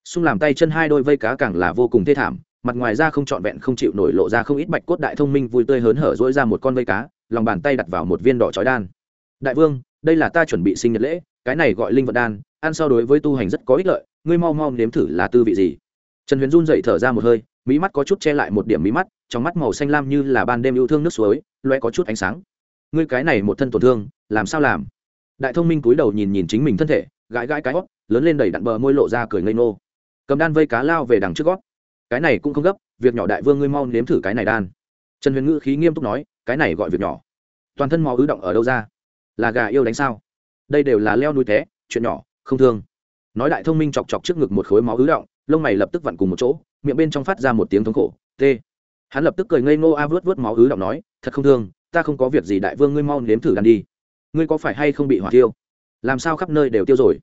xung làm tay chân hai đôi vây cá càng là vô cùng thê thảm, mặt ngoài ra không trọn vẹn không chịu nổi lộ ra không ít bạch cốt đại thông minh vui tươi hớn hở dỗi ra một con vây cá, lòng bàn tay đặt vào một viên đỏ chói đan. Đại vương, đây là ta chuẩn bị sinh nhật lễ, cái này gọi linh vật đan, ăn so đối với tu hành rất có ích lợi ngươi mau mau nếm thử là tư vị gì? Trần huyền run dậy thở ra một hơi mí mắt có chút che lại một điểm mí mắt, trong mắt màu xanh lam như là ban đêm yêu thương nước suối loe có chút ánh sáng. Ngươi cái này một thân tổn thương, làm sao làm? Đại thông minh cúi đầu nhìn nhìn chính mình thân thể, gãi gãi cái hót, lớn lên đầy đặn bờ môi lộ ra cười ngây ngô. Cầm đan vây cá lao về đằng trước gót. Cái này cũng không gấp, việc nhỏ đại vương ngươi mau nếm thử cái này đan. Trần huyền ngữ khí nghiêm túc nói, cái này gọi việc nhỏ. Toàn thân mò ứ động ở đâu ra? Là gà yêu đánh sao? Đây đều là leo núi té, chuyện nhỏ, không thương nói đại thông minh chọc chọc trước ngực một khối máu ứ động, lông mày lập tức vặn cùng một chỗ, miệng bên trong phát ra một tiếng thống khổ t hắn lập tức cười ngây ngô a vớt vớt máu ứ động nói, thật không thương, ta không có việc gì đại vương ngươi mau nếm thử đan đi. Ngươi có phải hay không bị hỏa tiêu làm sao khắp nơi đều tiêu rồi?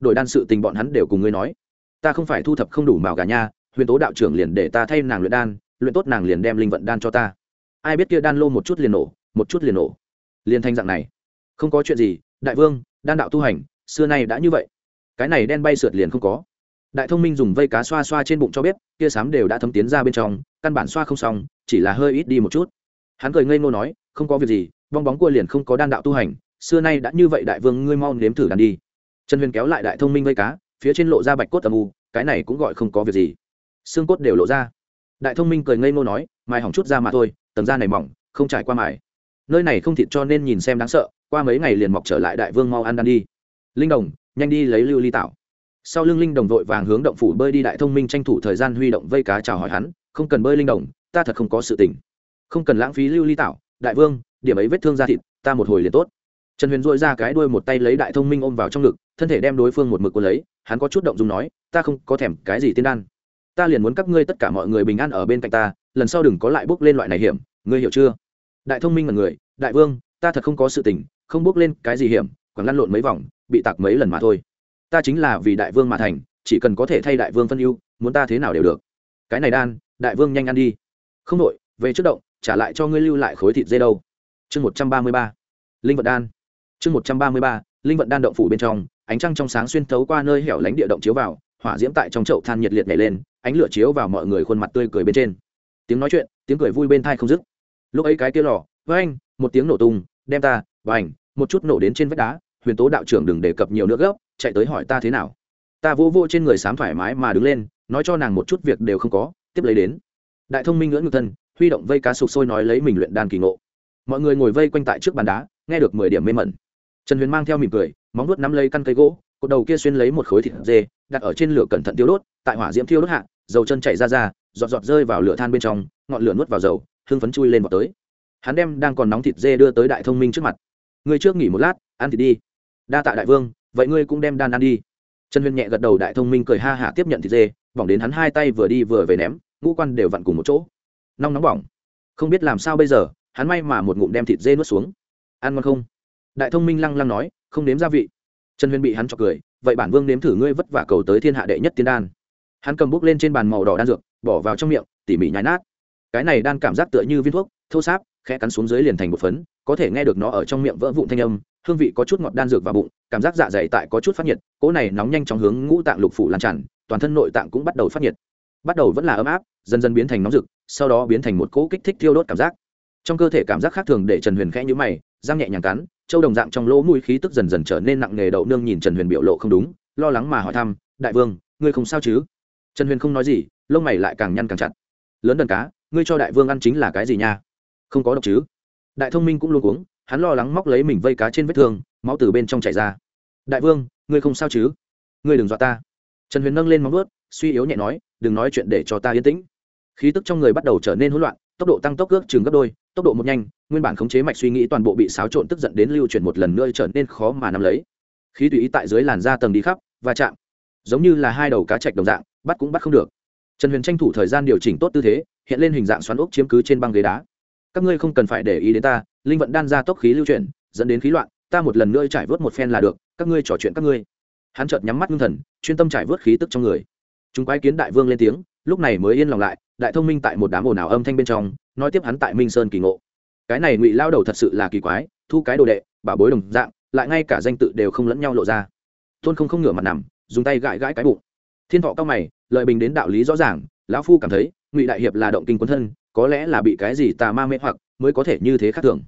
Đổi đan sự tình bọn hắn đều cùng ngươi nói. Ta không phải thu thập không đủ màu gà nha, huyền tố đạo trưởng liền để ta thay nàng luyện đan, luyện tốt nàng liền đem linh vận đan cho ta. Ai biết kia đan lô một chút liền nổ, một chút liền nổ. Liền thanh dạng này. Không có chuyện gì, đại vương, đan đạo tu hành, xưa nay đã như vậy cái này đen bay sượt liền không có. Đại thông minh dùng vây cá xoa xoa trên bụng cho biết kia sám đều đã thấm tiến ra bên trong, căn bản xoa không xong, chỉ là hơi ít đi một chút. Hắn cười ngây ngô nói, không có việc gì, bong bóng cua liền không có đan đạo tu hành, xưa nay đã như vậy đại vương, ngươi mau nếm thử đàn đi. Trần huyền kéo lại đại thông minh vây cá, phía trên lộ ra bạch cốt âm u, cái này cũng gọi không có việc gì. Xương cốt đều lộ ra. Đại thông minh cười ngây ngô nói mài hỏng chút ra mà thôi, tầng da này mỏng, không trải qua mài. Nơi này không thịt cho nên nhìn xem đáng sợ, qua mấy ngày liền mọc trở lại đại vương mau ăn đan đi. Linh đồng nhanh đi lấy lưu ly tạo sau lưng linh đồng vội vàng hướng động phủ bơi đi đại thông minh tranh thủ thời gian huy động vây cá chào hỏi hắn, không cần bơi linh đồng, ta thật không có sự tình. Không cần lãng phí lưu ly tạo đại vương, điểm ấy vết thương ra thịt, ta một hồi liền tốt. Trần huyền dội ra cái đuôi một tay lấy đại thông minh ôm vào trong ngực, thân thể đem đối phương một mực quân lấy, hắn có chút động dùng nói, ta không có thèm cái gì tiên đan. Ta liền muốn các ngươi tất cả mọi người bình an ở bên cạnh ta, lần sau đừng có lại bước lên loại này hiểm, ngươi hiểu chưa? Đại thông minh là người, đại vương, ta thật không có sự tình, không bước lên cái gì hiểm còn lăn lộn mấy vòng, bị tạc mấy lần mà thôi. Ta chính là vì đại vương mà thành, chỉ cần có thể thay đại vương phân ưu, muốn ta thế nào đều được. Cái này đan, đại vương nhanh ăn đi. Không đội về trước động, trả lại cho ngươi lưu lại khối thịt dê đâu. Chương một trăm ba mươi ba. Linh vật đan. Chương một trăm ba mươi ba, linh vật đan động phủ bên trong, ánh trăng trong sáng xuyên thấu qua nơi hẻo lánh địa động chiếu vào, hỏa diễm tại trong chậu than nhiệt liệt nhảy lên, ánh lửa chiếu vào mọi người khuôn mặt tươi cười bên trên. Tiếng nói chuyện, tiếng cười vui bên thai không dứt. Lúc ấy cái kia lò với anh một tiếng nổ tung, đem ta và ảnh một chút nổ đến trên vách đá, huyền tố đạo trưởng đừng đề cập nhiều nữa gấp, chạy tới hỏi ta thế nào. Ta vô vô trên người sám thoải mái mà đứng lên, nói cho nàng một chút việc đều không có, tiếp lấy đến. Đại thông minh ngưỡng ngược thân, huy động vây cá sục sôi nói lấy mình luyện đan kỳ ngộ. Mọi người ngồi vây quanh tại trước bàn đá, nghe được mười điểm mê mẩn. Trần huyền mang theo mỉm cười, móng nuốt nắm lấy căn cây gỗ, cột đầu kia xuyên lấy một khối thịt dê, đặt ở trên lửa cẩn thận tiêu đốt, tại hỏa diễm thiêu đốt hạ, dầu chân chảy ra ra, giọt giọt rơi vào lửa than bên trong, ngọn lửa nuốt vào dầu hương phấn chui lên vào tới. Hắn đem đang còn nóng thịt dê đưa tới đại thông minh trước mặt ngươi trước nghỉ một lát, ăn thịt đi. Đa tạ đại vương, vậy ngươi cũng đem đan ăn đi. Trần huyền nhẹ gật đầu đại thông minh cười ha hả tiếp nhận thịt dê, bỏng đến hắn hai tay vừa đi vừa về ném, ngũ quan đều vặn cùng một chỗ. Nóng nóng bỏng. Không biết làm sao bây giờ, hắn may mà một ngụm đem thịt dê nuốt xuống. Ăn ngon không? Đại thông minh lăng lăng nói, không nếm gia vị. Trần huyền bị hắn chọc cười, vậy bản vương nếm thử ngươi vất vả cầu tới thiên hạ đệ nhất tiên đan. Hắn cầm bút lên trên bàn màu đỏ đan dược, bỏ vào trong miệng, tỉ mỉ nhái nát. Cái này đan cảm giác tựa như viên thuốc, thô sáp khẽ cắn xuống dưới liền thành một phấn, có thể nghe được nó ở trong miệng vỡ vụn thanh âm, hương vị có chút ngọt đan dược vào bụng, cảm giác dạ dày tại có chút phát nhiệt, cỗ này nóng nhanh trong hướng ngũ tạng lục phủ lan tràn, toàn thân nội tạng cũng bắt đầu phát nhiệt. Bắt đầu vẫn là ấm áp, dần dần biến thành nóng rực, sau đó biến thành một cỗ kích thích thiêu đốt cảm giác. Trong cơ thể cảm giác khác thường để trần huyền khẽ nhũ mày, răng nhẹ nhàng cắn châu đồng dạng trong lỗ mũi khí tức dần dần trở nên nặng nề đậu nương nhìn trần huyền biểu lộ không đúng, lo lắng mà hỏi thăm, đại vương, ngươi không sao chứ? Trần huyền không nói gì, lông mày lại càng nhăn càng chặt. Lớn đần cá, ngươi cho đại vương ăn chính là cái gì nha? Không có độc chứ? Đại thông minh cũng luôn uống hắn lo lắng móc lấy mình vây cá trên vết thương, máu từ bên trong chảy ra. Đại vương, ngươi không sao chứ? Ngươi đừng dọa ta. Trần huyền nâng lên móng ướt suy yếu nhẹ nói, đừng nói chuyện để cho ta yên tĩnh. Khí tức trong người bắt đầu trở nên hỗn loạn, tốc độ tăng tốc ước chừng gấp đôi, tốc độ một nhanh, nguyên bản khống chế mạch suy nghĩ toàn bộ bị xáo trộn tức giận đến lưu chuyển một lần nữa trở nên khó mà nắm lấy. Khí tùy ý tại dưới làn da tầng đi khắp và chạm. Giống như là hai đầu cá chạch đồng dạng, bắt cũng bắt không được. Trần huyền tranh thủ thời gian điều chỉnh tốt tư thế, hiện lên hình dạng xoắn ốc chiếm cứ trên băng ghế đá các ngươi không cần phải để ý đến ta, linh vận đan ra tốc khí lưu chuyển, dẫn đến khí loạn, ta một lần nữa trải vớt một phen là được, các ngươi trò chuyện các ngươi. Hắn chợt nhắm mắt ngưng thần, chuyên tâm trải vớt khí tức trong người. Chúng quái kiến đại vương lên tiếng, lúc này mới yên lòng lại, đại thông minh tại một đám ồn ào âm thanh bên trong, nói tiếp hắn tại minh sơn kỳ ngộ. Cái này ngụy lao đầu thật sự là kỳ quái, thu cái đồ đệ, bảo bối đồng dạng, lại ngay cả danh tự đều không lẫn nhau lộ ra. Tôn không không ngửa mặt nằm, dùng tay gãi gãi cái bụng. Thiên thọ cao mày lợi bình đến đạo lý rõ ràng, lão phu cảm thấy, ngụy đại hiệp là động kinh quân thân có lẽ là bị cái gì tà ma mê hoặc, mới có thể như thế khác thường.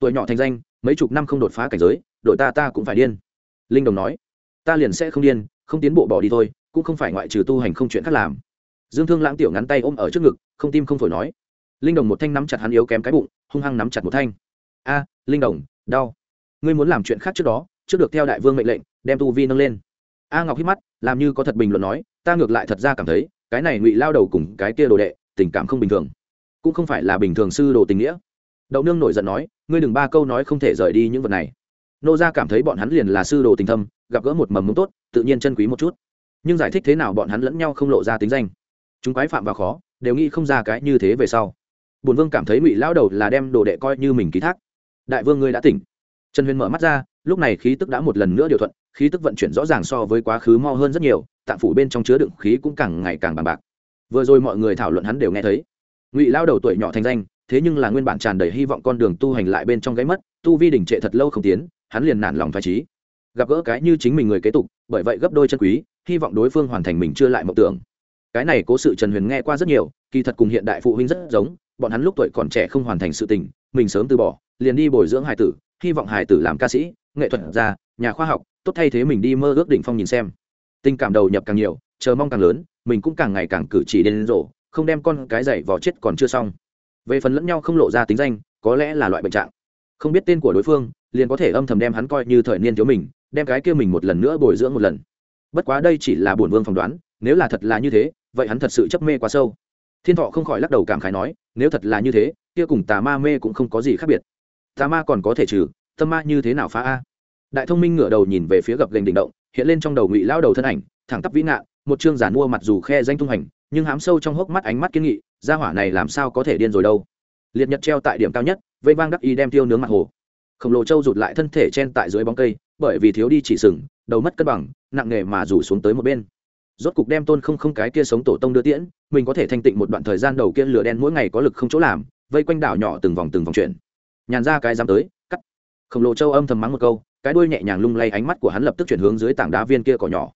Tuổi nhỏ thành danh, mấy chục năm không đột phá cảnh giới, đội ta ta cũng phải điên. Linh đồng nói, ta liền sẽ không điên, không tiến bộ bỏ đi thôi, cũng không phải ngoại trừ tu hành không chuyện khác làm. Dương thương lãng tiểu ngắn tay ôm ở trước ngực, không tim không phổi nói. Linh đồng một thanh nắm chặt hắn yếu kém cái bụng, hung hăng nắm chặt một thanh. A, linh đồng, đau. Ngươi muốn làm chuyện khác trước đó, trước được theo đại vương mệnh lệnh, đem tu vi nâng lên. A ngọc hít mắt, làm như có thật bình luận nói, ta ngược lại thật ra cảm thấy, cái này ngụy lao đầu cùng cái kia đồ đệ, tình cảm không bình thường cũng không phải là bình thường sư đồ tình nghĩa. Đậu nương nổi giận nói, ngươi đừng ba câu nói không thể rời đi những vật này. Nô gia cảm thấy bọn hắn liền là sư đồ tình thâm, gặp gỡ một mầm mống tốt, tự nhiên chân quý một chút. Nhưng giải thích thế nào bọn hắn lẫn nhau không lộ ra tính danh. Chúng quái phạm vào khó, đều nghĩ không ra cái như thế về sau. Bùn vương cảm thấy ngụy lão đầu là đem đồ đệ coi như mình ký thác. Đại vương ngươi đã tỉnh. Trần huyền mở mắt ra, lúc này khí tức đã một lần nữa điều thuận, khí tức vận chuyển rõ ràng so với quá khứ mo hơn rất nhiều, tạng phủ bên trong chứa đựng khí cũng càng ngày càng bằng bạc. Vừa rồi mọi người thảo luận hắn đều nghe thấy ngụy lao đầu tuổi nhỏ thành danh, thế nhưng là nguyên bản tràn đầy hy vọng con đường tu hành lại bên trong gáy mất, tu vi đỉnh trệ thật lâu không tiến, hắn liền nản lòng phải trí gặp gỡ cái như chính mình người kế tục, bởi vậy gấp đôi chân quý, hy vọng đối phương hoàn thành mình chưa lại mộng tưởng. Cái này cố sự trần huyền nghe qua rất nhiều, kỳ thật cùng hiện đại phụ huynh rất giống, bọn hắn lúc tuổi còn trẻ không hoàn thành sự tình, mình sớm từ bỏ, liền đi bồi dưỡng hài tử, hy vọng hài tử làm ca sĩ, nghệ thuật gia, nhà khoa học, tốt thay thế mình đi mơ ước đỉnh phong nhìn xem. Tình cảm đầu nhập càng nhiều, chờ mong càng lớn, mình cũng càng ngày càng cử chỉ đến rộ không đem con cái dạy vò chết còn chưa xong. Về phần lẫn nhau không lộ ra tính danh, có lẽ là loại bệnh trạng. Không biết tên của đối phương, liền có thể âm thầm đem hắn coi như thời niên thiếu mình, đem cái kia mình một lần nữa bồi dưỡng một lần. Bất quá đây chỉ là bổn vương phỏng đoán, nếu là thật là như thế, vậy hắn thật sự chấp mê quá sâu. Thiên thọ không khỏi lắc đầu cảm khái nói, nếu thật là như thế, kia cùng tà ma mê cũng không có gì khác biệt. Tà ma còn có thể trừ, tâm ma như thế nào phá a? Đại thông minh ngửa đầu nhìn về phía gập gành đỉnh động, hiện lên trong đầu ngụy lao đầu thân ảnh, thẳng tắp vĩ ngạn một chương giản mua mặt dù khe danh tung hành nhưng hám sâu trong hốc mắt ánh mắt kiên nghị, gia hỏa này làm sao có thể điên rồi đâu. Liệt nhật treo tại điểm cao nhất, vây vang đắc y đem tiêu nướng mặt hồ. Khổng lồ trâu rụt lại thân thể chen tại dưới bóng cây, bởi vì thiếu đi chỉ sừng, đầu mất cân bằng, nặng nề mà rủ xuống tới một bên. Rốt cục đem tôn không không cái kia sống tổ tông đưa tiễn, mình có thể thanh tịnh một đoạn thời gian đầu kia lửa đen mỗi ngày có lực không chỗ làm, vây quanh đảo nhỏ từng vòng từng vòng chuyển nhàn ra cái dám tới, cắt. Khổng lồ châu âm thầm mắng một câu, cái đuôi nhẹ nhàng lung lay ánh mắt của hắn lập tức chuyển hướng dưới tảng đá viên kia cỏ nhỏ.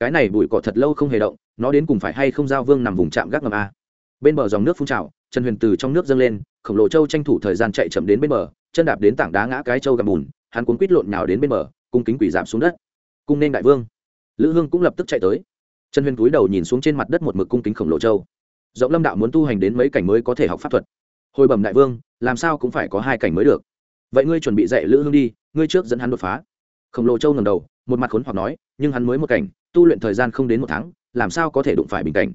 Cái này bụi cỏ thật lâu không hề động nó đến cùng phải hay không giao vương nằm vùng trạm gác ngầm a? Bên bờ dòng nước phun trào, trần huyền từ trong nước dâng lên, khổng lồ châu tranh thủ thời gian chạy chậm đến bên bờ, chân đạp đến tảng đá ngã cái châu gầm bùn, hắn cuốn quít lộn nhào đến bên bờ, cung kính quỷ giảm xuống đất. Cung nên đại vương. Lữ hương cũng lập tức chạy tới. Trần huyền cúi đầu nhìn xuống trên mặt đất một mực cung kính khổng lồ châu. Rộng lâm đạo muốn tu hành đến mấy cảnh mới có thể học pháp thuật. Hồi bẩm đại vương, làm sao cũng phải có hai cảnh mới được. Vậy ngươi chuẩn bị dạy lữ hương đi, ngươi trước dẫn hắn đột phá. Khổng lồ châu ngầm đầu, một mặt khốn hoặc nói, nhưng hắn mới một cảnh, tu luyện thời gian không đến một tháng làm sao có thể đụng phải bình cảnh?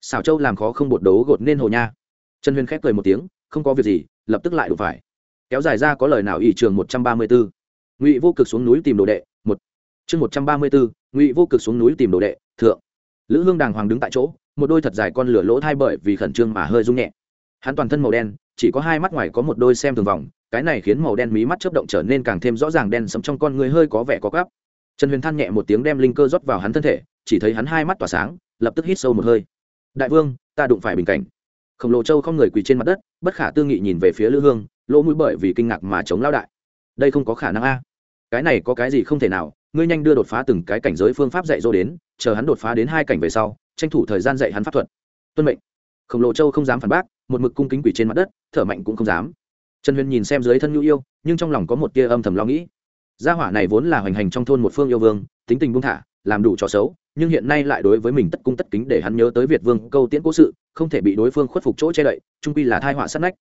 Xảo châu làm khó không bột đấu gột nên hồ nha. Trần huyền khép cười một tiếng, không có việc gì, lập tức lại đụng phải. Kéo dài ra có lời nào ỷ trường một trăm ba mươi bốn ngụy vô cực xuống núi tìm đồ đệ, một. Chương một trăm ba mươi bốn ngụy vô cực xuống núi tìm đồ đệ, thượng. Lữ hương đàng hoàng đứng tại chỗ, một đôi thật dài con lửa lỗ thai bởi vì khẩn trương mà hơi rung nhẹ. Hắn toàn thân màu đen, chỉ có hai mắt ngoài có một đôi xem thường vòng, cái này khiến màu đen mí mắt chớp động trở nên càng thêm rõ ràng đen sẫm trong con người hơi có vẻ có gắp trần huyền than nhẹ một tiếng đem linh cơ rót vào hắn thân thể chỉ thấy hắn hai mắt tỏa sáng, lập tức hít sâu một hơi. Đại vương, ta đụng phải bình cảnh. Khổng lồ châu không người quỳ trên mặt đất, bất khả tư nghị nhìn về phía lữ hương, lỗ mũi bởi vì kinh ngạc mà chống lao đại. Đây không có khả năng a. Cái này có cái gì không thể nào, ngươi nhanh đưa đột phá từng cái cảnh giới phương pháp dạy dỗ đến, chờ hắn đột phá đến hai cảnh về sau, tranh thủ thời gian dạy hắn pháp thuật. Tuân mệnh. Khổng lồ châu không dám phản bác, một mực cung kính quỷ trên mặt đất, thở mạnh cũng không dám. Trần huyền nhìn xem dưới thân nhu yêu, nhưng trong lòng có một tia âm thầm lo nghĩ. Gia hỏa này vốn là hoành hành trong thôn một phương yêu vương, tính tình buông thả, làm đủ trò xấu nhưng hiện nay lại đối với mình tất cung tất kính để hắn nhớ tới việt vương câu tiễn cố sự, không thể bị đối phương khuất phục chỗ che đậy, trung quy là thai họa sát nách.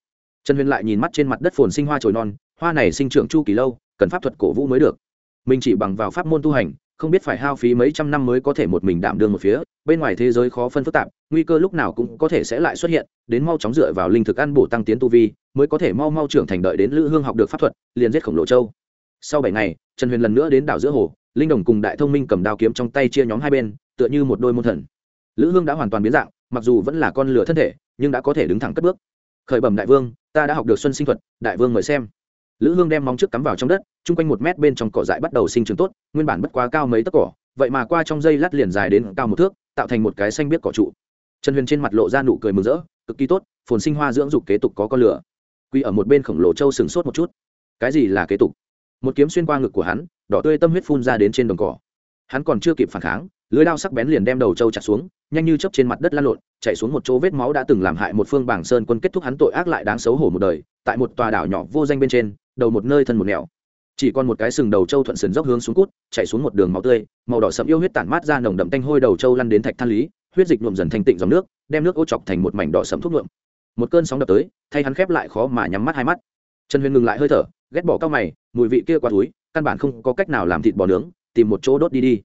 Trần huyền lại nhìn mắt trên mặt đất phồn sinh hoa trồi non, hoa này sinh trưởng chu kỳ lâu, cần pháp thuật cổ vũ mới được. Mình chỉ bằng vào pháp môn tu hành, không biết phải hao phí mấy trăm năm mới có thể một mình đảm đương một phía, bên ngoài thế giới khó phân phức tạp, nguy cơ lúc nào cũng có thể sẽ lại xuất hiện, đến mau chóng dựa vào linh thực ăn bổ tăng tiến tu vi, mới có thể mau mau trưởng thành đợi đến lữ hương học được pháp thuật, liền giết khổng lồ châu. Sau bảy ngày, trần huyền lần nữa đến đảo giữa hồ linh đồng cùng đại thông minh cầm đao kiếm trong tay chia nhóm hai bên, tựa như một đôi môn thần. Lữ hương đã hoàn toàn biến dạng, mặc dù vẫn là con lửa thân thể, nhưng đã có thể đứng thẳng cất bước. Khởi bẩm đại vương, ta đã học được xuân sinh thuật, đại vương mời xem. Lữ hương đem móng trước cắm vào trong đất, chung quanh một mét bên trong cỏ dại bắt đầu sinh trưởng tốt, nguyên bản bất quá cao mấy tấc cỏ, vậy mà qua trong dây lát liền dài đến cao một thước, tạo thành một cái xanh biết cỏ trụ. Trần huyền trên mặt lộ ra nụ cười mừng rỡ, cực kỳ tốt, phồn sinh hoa dưỡng dục kế tục có con lửa. Quy ở một bên khổng lồ châu sừng sốt một chút. Cái gì là kế tục? Một kiếm xuyên qua ngực của hắn đỏ tươi tâm huyết phun ra đến trên đồng cỏ. Hắn còn chưa kịp phản kháng, lưới đao sắc bén liền đem đầu trâu chặt xuống, nhanh như chấp trên mặt đất lan lộn, chạy xuống một chỗ vết máu đã từng làm hại một phương bảng sơn quân kết thúc hắn tội ác lại đáng xấu hổ một đời, tại một tòa đảo nhỏ vô danh bên trên, đầu một nơi thân một nẻo. Chỉ còn một cái sừng đầu trâu thuận sườn dốc hướng xuống cút, chạy xuống một đường máu tươi, màu đỏ sẫm yêu huyết tản mát ra nồng đậm tanh hôi đầu trâu lăn đến thạch than lý, huyết dịch nhuộm dần thành tịnh dòng nước, đem nước ô chọc thành một mảnh đỏ sẫm thuốc nhuộm. Một cơn sóng đập tới, thay hắn khép lại khó mà nhắm mắt hai mắt. Trần huyền ngừng lại hơi thở, ghét bỏ cao mày, mùi vị kia qua túi căn bản không có cách nào làm thịt bò nướng, tìm một chỗ đốt đi đi.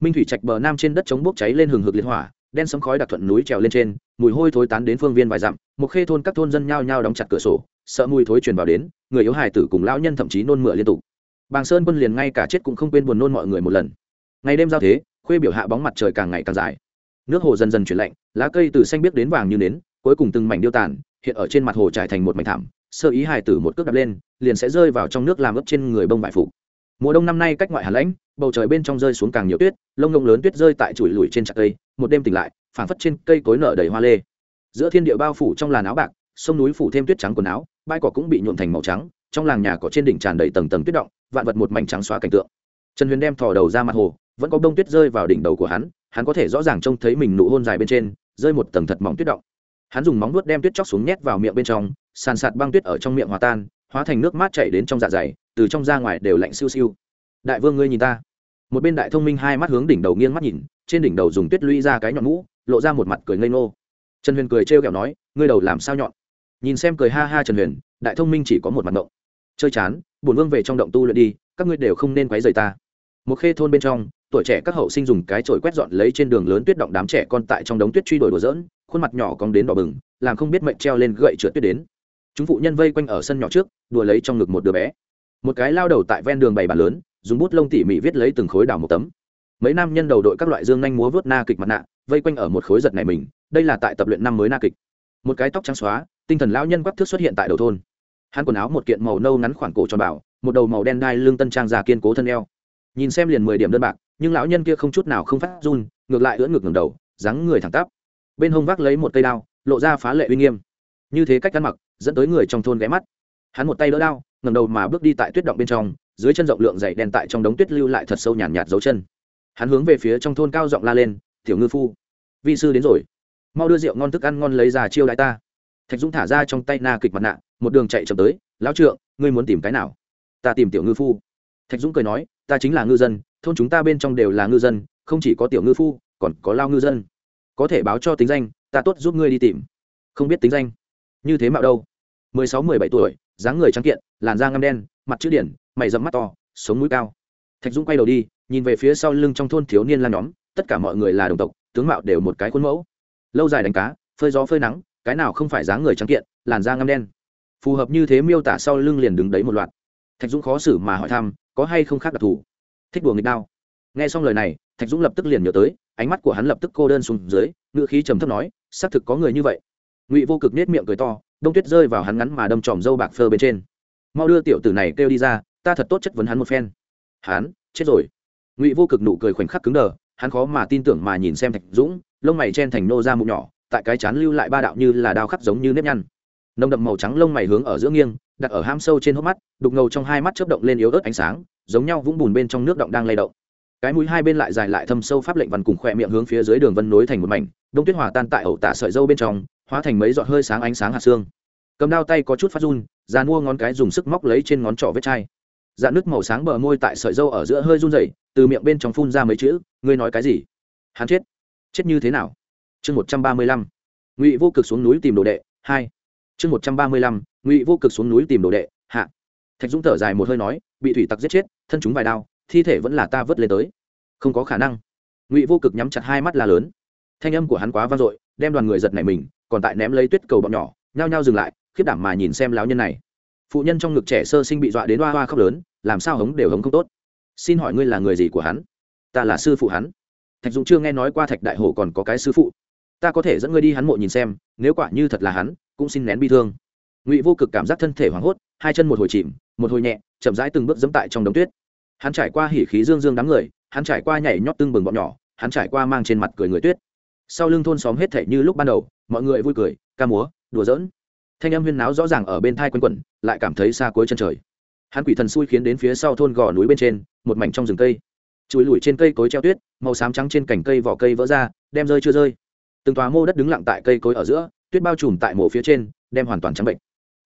Minh thủy trạch bờ nam trên đất chống bốc cháy lên hừng hực liên hỏa, đen sấm khói đặc thuận núi trèo lên trên, mùi hôi thối tán đến phương viên vài dặm, một khê thôn các thôn dân nhao nhao đóng chặt cửa sổ, sợ mùi thối truyền vào đến, người yếu hài tử cùng lão nhân thậm chí nôn mửa liên tục. Bàng sơn quân liền ngay cả chết cũng không quên buồn nôn mọi người một lần. Ngày đêm giao thế, khuê biểu hạ bóng mặt trời càng ngày càng dài. Nước hồ dần dần chuyển lạnh, lá cây từ xanh biếc đến vàng như nến, cuối cùng từng mảnh điêu tàn, hiện ở trên mặt hồ trải thành một mảnh thảm, sơ ý hài tử một cước đập lên, liền sẽ rơi vào trong nước làm ướp trên người bông bại phục mùa đông năm nay cách ngoại hà lãnh, bầu trời bên trong rơi xuống càng nhiều tuyết, lông ngông lớn tuyết rơi tại chùi lùi trên chặt cây, một đêm tỉnh lại, phảng phất trên cây cối nở đầy hoa lê. Giữa thiên địa bao phủ trong làn áo bạc, sông núi phủ thêm tuyết trắng quần áo, bãi cỏ cũng bị nhuộn thành màu trắng, trong làng nhà cỏ trên đỉnh tràn đầy tầng tầng tuyết động, vạn vật một mảnh trắng xóa cảnh tượng. Trần huyền đem thò đầu ra mặt hồ, vẫn có bông tuyết rơi vào đỉnh đầu của hắn hắn có thể rõ ràng trông thấy mình nụ hôn dài bên trên, rơi một tầng thật mỏng tuyết động. Hắn dùng móng nuốt đem tuyết chóc xuống nhét vào miệng bên trong, sàn sạt băng tuyết ở trong miệng hòa tan hóa thành nước mát chảy đến trong dạ dày, từ trong ra ngoài đều lạnh siêu siêu. Đại vương ngươi nhìn ta. Một bên đại thông minh hai mắt hướng đỉnh đầu nghiêng mắt nhìn, trên đỉnh đầu dùng tuyết lũy ra cái nhọn mũ, lộ ra một mặt cười ngây ngô. Trần huyền cười trêu kẹo nói, ngươi đầu làm sao nhọn? Nhìn xem cười ha ha trần huyền, đại thông minh chỉ có một mặt động chơi chán, bổn vương về trong động tu luyện đi, các ngươi đều không nên quấy rầy ta. Một khê thôn bên trong, tuổi trẻ các hậu sinh dùng cái chổi quét dọn lấy trên đường lớn tuyết động đám trẻ con tại trong đống tuyết truy đuổi đùa dỡn khuôn mặt nhỏ cong đến đỏ bừng, làm không biết mệnh treo lên gậy trượt tuyết đến chúng phụ nhân vây quanh ở sân nhỏ trước, đùa lấy trong ngực một đứa bé. Một cái lao đầu tại ven đường bày bàn lớn, dùng bút lông tỉ mỉ viết lấy từng khối đào một tấm. Mấy nam nhân đầu đội các loại dương nhanh múa vớt na kịch mặt nạ, vây quanh ở một khối giật này mình, đây là tại tập luyện năm mới na kịch. Một cái tóc trắng xóa, tinh thần lão nhân quắc thước xuất hiện tại đầu thôn. Hắn quần áo một kiện màu nâu ngắn khoảng cổ tròn bảo, một đầu màu đen đai lưng tân trang già kiên cố thân eo. Nhìn xem liền mười điểm đơn bạc, nhưng lão nhân kia không chút nào không phát run, ngược lại ưỡn ngược ngầm đầu, dáng người thẳng tắp. Bên hông vác lấy một cây đao, lộ ra phá lệ uy nghiêm. Như thế cách ăn mặc dẫn tới người trong thôn ghé mắt. Hắn một tay đỡ đao ngầm đầu mà bước đi tại tuyết động bên trong dưới chân rộng lượng dày đen tại trong đống tuyết lưu lại thật sâu nhàn nhạt, nhạt dấu chân. Hắn hướng về phía trong thôn cao giọng la lên tiểu ngư phu vi sư đến rồi. Mau đưa rượu ngon thức ăn ngon lấy ra chiêu đại ta. Thạch dũng thả ra trong tay na kịch mặt nạ một đường chạy chậm tới lão trượng ngươi muốn tìm cái nào? Ta tìm tiểu ngư phu. Thạch dũng cười nói ta chính là ngư dân thôn chúng ta bên trong đều là ngư dân không chỉ có tiểu ngư phu còn có lao ngư dân. Có thể báo cho tính danh ta tốt giúp ngươi đi tìm. Không biết tính danh như thế mạo đâu? Mười sáu, mười bảy tuổi, dáng người trắng kiện, làn da ngăm đen, mặt chữ điển, mày dẫm mắt to, sống mũi cao. Thạch dũng quay đầu đi, nhìn về phía sau lưng trong thôn thiếu niên lan nhóm, tất cả mọi người là đồng tộc, tướng mạo đều một cái khuôn mẫu. Lâu dài đánh cá, phơi gió phơi nắng, cái nào không phải dáng người trắng kiện, làn da ngăm đen. Phù hợp như thế miêu tả sau lưng liền đứng đấy một loạt. Thạch dũng khó xử mà hỏi thăm, có hay không khác đặc thù? Thích đùa nghịch đao. Nghe xong lời này, thạch dũng lập tức liền nhớ tới, ánh mắt của hắn lập tức cô đơn xuống dưới ngựa khí trầm thấp nói, xác thực có người như vậy ngụy vô cực nết miệng cười to đông tuyết rơi vào hắn ngắn mà đâm tròm dâu bạc phơ bên trên mau đưa tiểu tử này kêu đi ra ta thật tốt chất vấn hắn một phen hắn chết rồi ngụy vô cực nụ cười khoảnh khắc cứng đờ hắn khó mà tin tưởng mà nhìn xem thạch dũng lông mày chen thành nô ra mụn nhỏ tại cái chán lưu lại ba đạo như là đao khắc giống như nếp nhăn nồng đậm màu trắng lông mày hướng ở giữa nghiêng đặt ở ham sâu trên hốc mắt đục ngầu trong hai mắt chớp động lên yếu ớt ánh sáng giống nhau vũng bùn bên trong nước động đang lay động cái mũi hai bên lại dài lại thâm sâu pháp lệnh văn cùng khỏe miệng hướng phía dưới đường vân nối thành một mảnh đông tuyết hòa tan tại ẩu tả sợi dâu bên trong hóa thành mấy giọt hơi sáng ánh sáng hạt xương. Cầm đao tay có chút phát run, già mua ngón cái dùng sức móc lấy trên ngón trỏ vết chai. Dạn nước màu sáng bờ môi tại sợi dâu ở giữa hơi run rẩy, từ miệng bên trong phun ra mấy chữ, ngươi nói cái gì? Hắn chết. Chết như thế nào? Chương một trăm ba mươi lăm. Ngụy vô cực xuống núi tìm đồ đệ, hai. Chương một trăm ba mươi lăm, ngụy vô cực xuống núi tìm đồ đệ, hạ. Thạch dũng thở dài một hơi nói, bị thủy tặc giết chết, thân chúng vài đao, thi thể vẫn là ta vớt lên tới. Không có khả năng. Ngụy vô cực nhắm chặt hai mắt la lớn. Thanh âm của hắn quá vang dội, đem đoàn người giật nảy mình còn tại ném lấy tuyết cầu bọn nhỏ, nhao nhao dừng lại, khiếp đảm mà nhìn xem lão nhân này. Phụ nhân trong ngực trẻ sơ sinh bị dọa đến hoa hoa khóc lớn, làm sao hống đều hống không tốt. Xin hỏi ngươi là người gì của hắn? Ta là sư phụ hắn. Thạch dũng chưa nghe nói qua thạch đại hổ còn có cái sư phụ. Ta có thể dẫn ngươi đi hắn mộ nhìn xem, nếu quả như thật là hắn, cũng xin nén bi thương. Ngụy vô cực cảm giác thân thể hoảng hốt, hai chân một hồi chìm, một hồi nhẹ, chậm rãi từng bước dẫm tại trong đống tuyết. Hắn trải qua hỉ khí dương dương đám người, hắn trải qua nhảy nhót tưng bừng bọn nhỏ, hắn trải qua mang trên mặt cười người tuyết. Sau lưng thôn xóm hết thể như lúc ban đầu mọi người vui cười, ca múa, đùa giỡn. Thanh âm huyên náo rõ ràng ở bên thai quanh quẩn, lại cảm thấy xa cuối chân trời. Hắn quỷ thần xui khiến đến phía sau thôn gò núi bên trên, một mảnh trong rừng cây. Chùi lùi trên cây cối treo tuyết, màu xám trắng trên cành cây vỏ cây vỡ ra, đem rơi chưa rơi. Từng tòa mô đất đứng lặng tại cây cối ở giữa, tuyết bao trùm tại mộ phía trên, đem hoàn toàn trắng bệnh.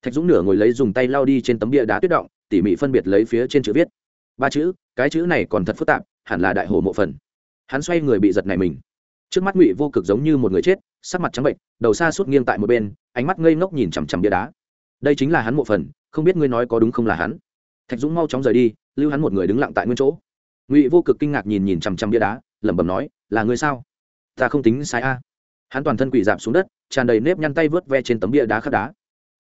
Thạch dũng nửa ngồi lấy dùng tay lao đi trên tấm bia đá tuyết động, tỉ mỉ phân biệt lấy phía trên chữ viết. Ba chữ, cái chữ này còn thật phức tạp, hẳn là đại hồ mộ phần. Hắn xoay người bị giật này mình trước mắt ngụy vô cực giống như một người chết, sắc mặt trắng bệnh đầu xa suốt nghiêng tại một bên, ánh mắt ngây ngốc nhìn chằm chằm bia đá. Đây chính là hắn mộ phần, không biết ngươi nói có đúng không là hắn. Thạch dũng mau chóng rời đi, lưu hắn một người đứng lặng tại nguyên chỗ. Ngụy vô cực kinh ngạc nhìn nhìn chằm chằm bia đá, lẩm bẩm nói, là ngươi sao? Ta không tính sai a. Hắn toàn thân quỷ dạp xuống đất, tràn đầy nếp nhăn tay vớt ve trên tấm bia đá khắc đá.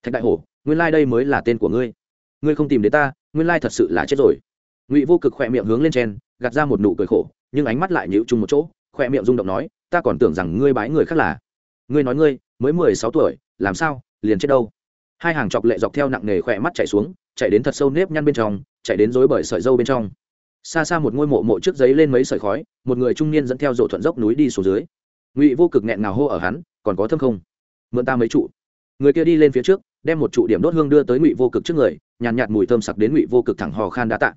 Thạch đại hổ, nguyên lai、like、đây mới là tên của ngươi. Ngươi không tìm đến ta, nguyên lai、like、thật sự là chết rồi. Ngụy vô cực khỏe miệng hướng lên trên, gạt ra một nụ cười khổ, nhưng ánh mắt lại nhịu chung một chỗ khỏe miệng rung động nói ta còn tưởng rằng ngươi bái người khác là. Ngươi nói ngươi mới mười sáu tuổi làm sao liền chết đâu? Hai hàng chọc lệ dọc theo nặng nề khỏe mắt chạy xuống chạy đến thật sâu nếp nhăn bên trong chạy đến rối bởi sợi dâu bên trong. Xa xa một ngôi mộ mộ trước giấy lên mấy sợi khói một người trung niên dẫn theo rộ thuận dốc núi đi xuống dưới. Ngụy vô cực nghẹn ngào hô ở hắn còn có thâm không? Mượn ta mấy trụ. Người kia đi lên phía trước đem một trụ điểm đốt hương đưa tới ngụy vô cực trước người nhàn nhạt, nhạt mùi thơm sặc đến ngụy vô cực thẳng hò khan đã tạ.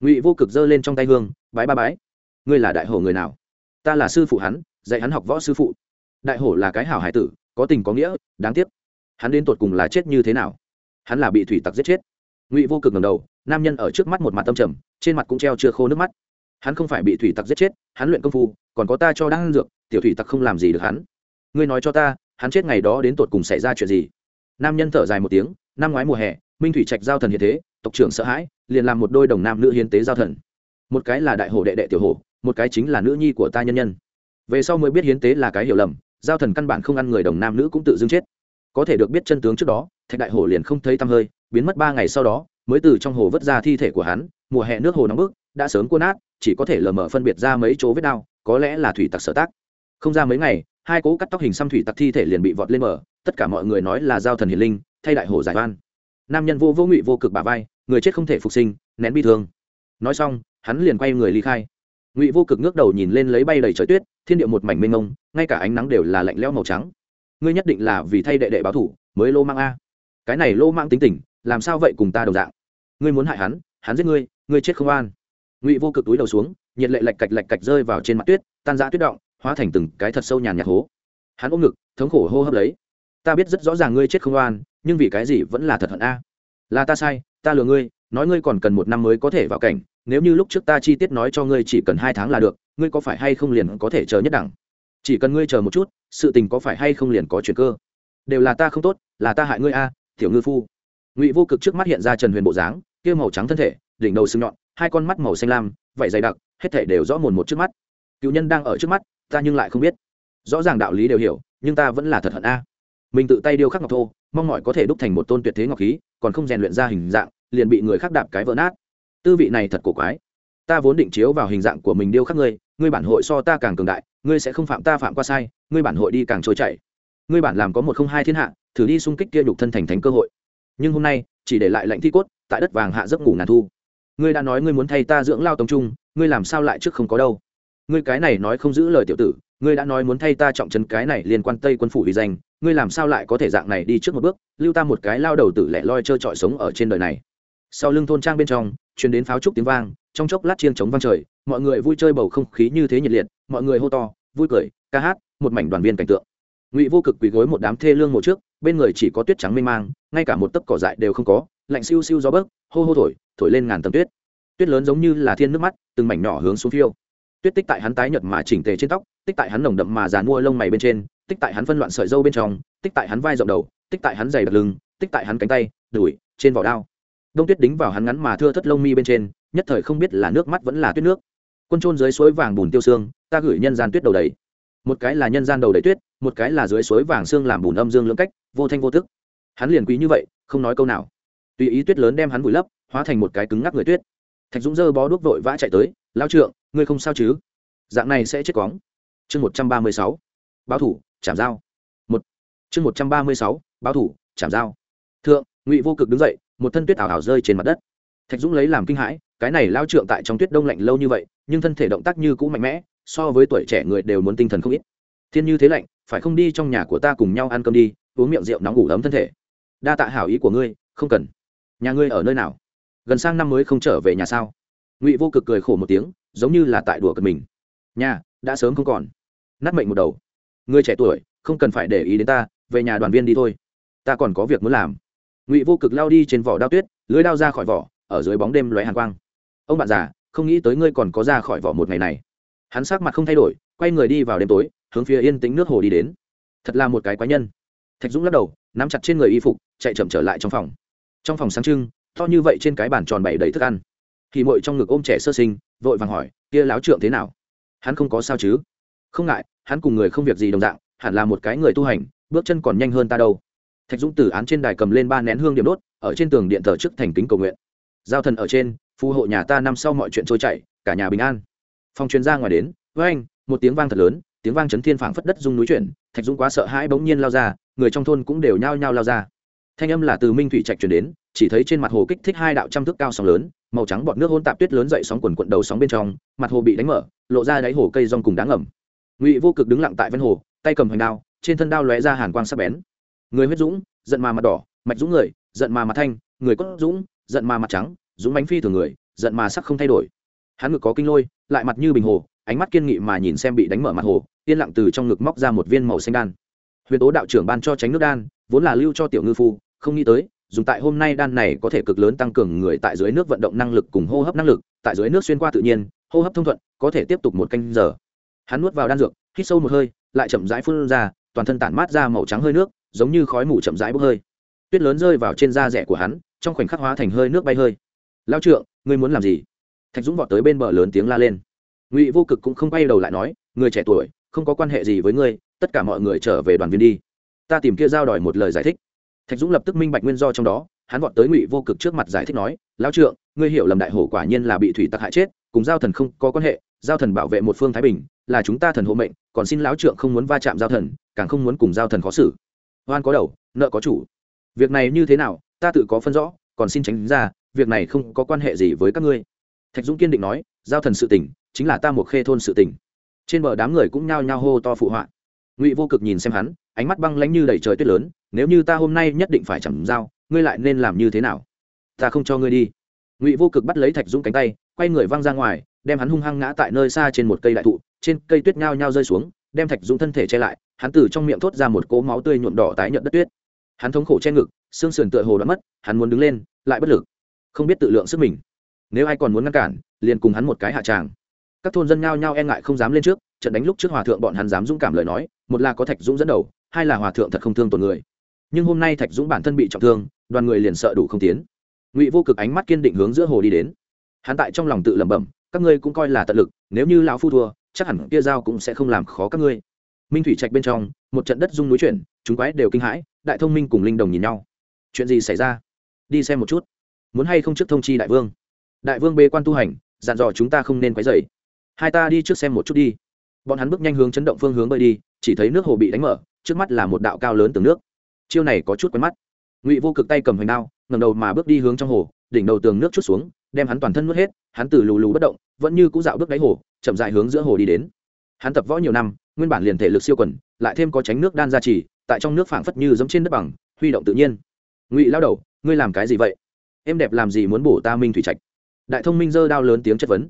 Ngụy vô cực giơ lên trong tay hương bái ba bái. Ngươi là đại hồ người nào? Ta là sư phụ hắn, dạy hắn học võ sư phụ. Đại hổ là cái hảo hải tử, có tình có nghĩa, đáng tiếc. Hắn đến tột cùng là chết như thế nào? Hắn là bị thủy tặc giết chết. Ngụy vô cực ngầm đầu, nam nhân ở trước mắt một mặt tâm trầm, trên mặt cũng treo chưa khô nước mắt. Hắn không phải bị thủy tặc giết chết, hắn luyện công phu, còn có ta cho đang dược, tiểu thủy tặc không làm gì được hắn. Ngươi nói cho ta, hắn chết ngày đó đến tột cùng xảy ra chuyện gì? Nam nhân thở dài một tiếng, năm ngoái mùa hè, minh thủy trạch giao thần hiện thế, tộc trưởng sợ hãi, liền làm một đôi đồng nam nữ hiến tế giao thần. Một cái là đại hổ đệ đệ tiểu hổ một cái chính là nữ nhi của ta nhân nhân. Về sau mới biết hiến tế là cái hiểu lầm, giao thần căn bản không ăn người đồng nam nữ cũng tự dưng chết. Có thể được biết chân tướng trước đó, thạch đại hổ liền không thấy tăm hơi, biến mất ba ngày sau đó, mới từ trong hồ vớt ra thi thể của hắn, mùa hè nước hồ nóng bức, đã sớm cuốn nát, chỉ có thể lờ mờ phân biệt ra mấy chỗ vết đau, có lẽ là thủy tặc sở tác. Không ra mấy ngày, hai cố cắt tóc hình xăm thủy tặc thi thể liền bị vọt lên mở tất cả mọi người nói là giao thần hiền linh, thay đại hổ giải oan. Nam nhân vô vô ngụy vô cực bà vai, người chết không thể phục sinh, nén bi thương. Nói xong, hắn liền quay người ly khai ngụy vô cực ngước đầu nhìn lên lấy bay đầy trời tuyết thiên địa một mảnh mênh mông ngay cả ánh nắng đều là lạnh lẽo màu trắng ngươi nhất định là vì thay đệ đệ báo thủ mới lô mang a cái này lô mang tính tình làm sao vậy cùng ta đồng dạng ngươi muốn hại hắn hắn giết ngươi ngươi chết không an ngụy vô cực túi đầu xuống nhiệt lệ lạch cạch lạch cạch rơi vào trên mặt tuyết tan ra tuyết động hóa thành từng cái thật sâu nhàn nhạt hố hắn ôm ngực thống khổ hô hấp lấy ta biết rất rõ ràng ngươi chết không oan nhưng vì cái gì vẫn là thật hận a là ta sai ta lừa ngươi nói ngươi còn cần một năm mới có thể vào cảnh nếu như lúc trước ta chi tiết nói cho ngươi chỉ cần hai tháng là được, ngươi có phải hay không liền có thể chờ nhất đẳng? Chỉ cần ngươi chờ một chút, sự tình có phải hay không liền có chuyện cơ? Đều là ta không tốt, là ta hại ngươi a, tiểu ngư phu. Ngụy vô cực trước mắt hiện ra trần huyền bộ dáng, kia màu trắng thân thể, đỉnh đầu sưng nhọn, hai con mắt màu xanh lam, vảy dày đặc, hết thể đều rõ mồn một trước mắt. Cựu nhân đang ở trước mắt, ta nhưng lại không biết. Rõ ràng đạo lý đều hiểu, nhưng ta vẫn là thật hận a. Mình tự tay điêu khắc ngọc thô, mong mỏi có thể đúc thành một tôn tuyệt thế ngọc khí, còn không rèn luyện ra hình dạng, liền bị người khác đạp cái vỡ nát tư vị này thật cổ quái. Ta vốn định chiếu vào hình dạng của mình điêu khắc ngươi ngươi bản hội so ta càng cường đại, ngươi sẽ không phạm ta phạm qua sai, ngươi bản hội đi càng trôi chảy. Ngươi bản làm có một không hai thiên hạ, thử đi xung kích kia nhục thân thành thành cơ hội. Nhưng hôm nay, chỉ để lại lệnh thi cốt, tại đất vàng hạ giấc ngủ ngàn thu. Ngươi đã nói ngươi muốn thay ta dưỡng lao tống trung, ngươi làm sao lại trước không có đâu? Ngươi cái này nói không giữ lời tiểu tử, ngươi đã nói muốn thay ta trọng trấn cái này liên quan tây quân phủ vì danh, ngươi làm sao lại có thể dạng này đi trước một bước, lưu ta một cái lao đầu tử lẻ loi trơ trọi sống ở trên đời này? Sau lưng thôn trang bên trong, truyền đến pháo trúc tiếng vang, trong chốc lát chiên chống vang trời, mọi người vui chơi bầu không khí như thế nhiệt liệt, mọi người hô to, vui cười, ca hát, một mảnh đoàn viên cảnh tượng. Ngụy vô cực quỳ gối một đám thê lương mộ trước, bên người chỉ có tuyết trắng mênh mang, ngay cả một tấc cỏ dại đều không có, lạnh siêu siêu gió bấc, hô hô thổi thổi lên ngàn tầng tuyết. Tuyết lớn giống như là thiên nước mắt, từng mảnh nhỏ hướng xuống phiêu. Tuyết tích tại hắn tái nhợt mà chỉnh tề trên tóc, tích tại hắn nồng đậm mà dàn mua lông mày bên trên, tích tại hắn phân loạn sợi dâu bên trong, tích tại hắn vai rộng đầu, tích tại hắn dày đặc lưng, tích tại hắn cánh tay, đùi, trên vỏ đao đông tuyết đính vào hắn ngắn mà thưa thất lông mi bên trên, nhất thời không biết là nước mắt vẫn là tuyết nước. Quân trôn dưới suối vàng bùn tiêu xương ta gửi nhân gian tuyết đầu đầy. Một cái là nhân gian đầu đầy tuyết, một cái là dưới suối vàng xương làm bùn âm dương lưỡng cách, vô thanh vô tức. Hắn liền quý như vậy, không nói câu nào. Tùy ý tuyết lớn đem hắn vùi lấp, hóa thành một cái cứng ngắc người tuyết. Thạch dũng dơ bó đuốc vội vã chạy tới lao trượng, ngươi không sao chứ? Dạng này sẽ chết cóng. Chương một trăm ba mươi sáu, báo thủ, chảm dao. Một, chương một trăm ba mươi sáu, báo thủ, chảm dao. Thượng, ngụy vô cực đứng dậy một thân tuyết ảo ảo rơi trên mặt đất. Thạch dũng lấy làm kinh hãi, cái này lao trượng tại trong tuyết đông lạnh lâu như vậy, nhưng thân thể động tác như cũ mạnh mẽ, so với tuổi trẻ người đều muốn tinh thần không ít. Thiên như thế lạnh, phải không đi trong nhà của ta cùng nhau ăn cơm đi, uống miệng rượu nóng ngủ ấm thân thể. Đa tạ hảo ý của ngươi, không cần. Nhà ngươi ở nơi nào? Gần sang năm mới không trở về nhà sao? Ngụy vô cực cười khổ một tiếng, giống như là tại đùa cợt mình. Nhà, đã sớm không còn. Nát mệnh một đầu. Ngươi trẻ tuổi, không cần phải để ý đến ta, về nhà đoàn viên đi thôi. Ta còn có việc muốn làm ngụy vô cực lao đi trên vỏ đao tuyết lưới đao ra khỏi vỏ ở dưới bóng đêm lóe hàn quang ông bạn già không nghĩ tới ngươi còn có ra khỏi vỏ một ngày này hắn sắc mặt không thay đổi quay người đi vào đêm tối hướng phía yên tĩnh nước hồ đi đến thật là một cái quái nhân thạch dũng lắc đầu nắm chặt trên người y phục chạy chậm trở lại trong phòng trong phòng sáng trưng to như vậy trên cái bàn tròn bày đầy thức ăn thì mội trong ngực ôm trẻ sơ sinh vội vàng hỏi kia láo trượng thế nào hắn không có sao chứ không ngại hắn cùng người không việc gì đồng dạng hẳn là một cái người tu hành bước chân còn nhanh hơn ta đâu thạch dũng từ án trên đài cầm lên ba nén hương điểm đốt, ở trên tường điện thờ trước thành kính cầu nguyện. Giao thần ở trên, phù hộ nhà ta năm sau mọi chuyện trôi chảy, cả nhà bình an. Phòng chuyên gia ngoài đến, với anh, một tiếng vang thật lớn, tiếng vang chấn thiên phảng phất đất rung núi chuyển, thạch dũng quá sợ hãi bỗng nhiên lao ra, người trong thôn cũng đều nhao nhao lao ra. Thanh âm là từ minh thủy trạch chuyển đến, chỉ thấy trên mặt hồ kích thích hai đạo trăm thước cao sóng lớn, màu trắng bọt nước hôn tạp tuyết lớn dậy sóng quần quận đầu sóng bên trong, mặt hồ bị đánh mở, lộ ra đáy hồ cây rong cùng đáng ẩm ngụy vô cực đứng lặng tại ven hồ, tay cầm hoành đao, trên thân đao lóe ra hàn quang sắc bén người huyết dũng, giận mà mặt đỏ, mạch dũng người, giận mà mặt thanh, người cốt dũng, giận mà mặt trắng, dũng bánh phi thường người, giận mà sắc không thay đổi. Hắn ngực có kinh lôi, lại mặt như bình hồ, ánh mắt kiên nghị mà nhìn xem bị đánh mở mặt hồ, yên lặng từ trong ngực móc ra một viên màu xanh đan. Huyền tố đạo trưởng ban cho tránh nước đan, vốn là lưu cho tiểu ngư phu, không nghĩ tới, dùng tại hôm nay đan này có thể cực lớn tăng cường người tại dưới nước vận động năng lực cùng hô hấp năng lực, tại dưới nước xuyên qua tự nhiên, hô hấp thông thuận, có thể tiếp tục một canh giờ. Hắn nuốt vào đan dược, hít sâu một hơi, lại chậm rãi phun ra, toàn thân tản mát ra màu trắng hơi nước giống như khói mù chậm rãi bốc hơi. Tuyết lớn rơi vào trên da rẻ của hắn, trong khoảnh khắc hóa thành hơi nước bay hơi. Lao trượng, ngươi muốn làm gì? Thạch dũng vọt tới bên bờ lớn tiếng la lên. Ngụy vô cực cũng không quay đầu lại nói, người trẻ tuổi, không có quan hệ gì với ngươi, tất cả mọi người trở về đoàn viên đi. Ta tìm kia giao đòi một lời giải thích. Thạch dũng lập tức minh bạch nguyên do trong đó, hắn vọt tới ngụy vô cực trước mặt giải thích nói lao trượng, ngươi hiểu lầm đại hổ quả nhiên là bị thủy tặc hại chết, cùng giao thần không có quan hệ, giao thần bảo vệ một phương thái bình, là chúng ta thần hộ mệnh, còn xin lão trượng không muốn va chạm giao thần, càng không muốn cùng giao thần khó xử oan có đầu, nợ có chủ. Việc này như thế nào, ta tự có phân rõ, còn xin tránh ra, việc này không có quan hệ gì với các ngươi. Thạch dũng kiên định nói, giao thần sự tỉnh chính là ta một khê thôn sự tỉnh trên bờ đám người cũng nhao nhao hô to phụ họa. Ngụy vô cực nhìn xem hắn, ánh mắt băng lánh như đầy trời tuyết lớn, nếu như ta hôm nay nhất định phải chẳng giao, ngươi lại nên làm như thế nào? Ta không cho ngươi đi. Ngụy vô cực bắt lấy thạch dũng cánh tay, quay người văng ra ngoài, đem hắn hung hăng ngã tại nơi xa trên một cây đại thụ, trên cây tuyết nhao nhao rơi xuống, đem thạch dũng thân thể che lại hắn từ trong miệng thốt ra một cỗ máu tươi nhuộm đỏ tái nhợt đất tuyết. Hắn thống khổ che ngực, xương sườn tựa hồ đã mất, hắn muốn đứng lên, lại bất lực. Không biết tự lượng sức mình. Nếu ai còn muốn ngăn cản, liền cùng hắn một cái hạ tràng. Các thôn dân nhao nhao e ngại không dám lên trước, trận đánh lúc trước hòa thượng bọn hắn dám dũng cảm lời nói, một là có thạch dũng dẫn đầu, hai là hòa thượng thật không thương tổn người. Nhưng hôm nay thạch dũng bản thân bị trọng thương, đoàn người liền sợ đủ không tiến. Ngụy vô cực ánh mắt kiên định hướng giữa hồ đi đến. Hắn tại trong lòng tự lẩm bẩm, các ngươi cũng coi là tận lực, nếu như lão phu thua, chắc hẳn kia giao cũng sẽ không làm khó các ngươi minh thủy trạch bên trong, một trận đất rung núi chuyển, chúng quái đều kinh hãi, đại thông minh cùng linh đồng nhìn nhau. Chuyện gì xảy ra? Đi xem một chút. Muốn hay không trước thông chi đại vương? Đại vương bê quan tu hành, dặn dò chúng ta không nên quấy dày hai ta đi trước xem một chút đi. Bọn hắn bước nhanh hướng chấn động phương hướng bơi đi, chỉ thấy nước hồ bị đánh mở, trước mắt là một đạo cao lớn từ nước. Chiêu này có chút quen mắt. Ngụy vô cực tay cầm hoành đao ngầm đầu mà bước đi hướng trong hồ, đỉnh đầu tường nước chút xuống, đem hắn toàn thân nuốt hết, hắn từ lù lù bất động, vẫn như cũ dạo bước đáy hồ, chậm dại hướng giữa hồ đi đến. Hắn tập võ nhiều năm nguyên bản liền thể lực siêu quần, lại thêm có tránh nước đan ra trì, tại trong nước phảng phất như giống trên đất bằng, huy động tự nhiên. Ngụy lao đầu, ngươi làm cái gì vậy? Em đẹp làm gì muốn bổ ta minh thủy trạch? Đại thông minh giơ đao lớn tiếng chất vấn.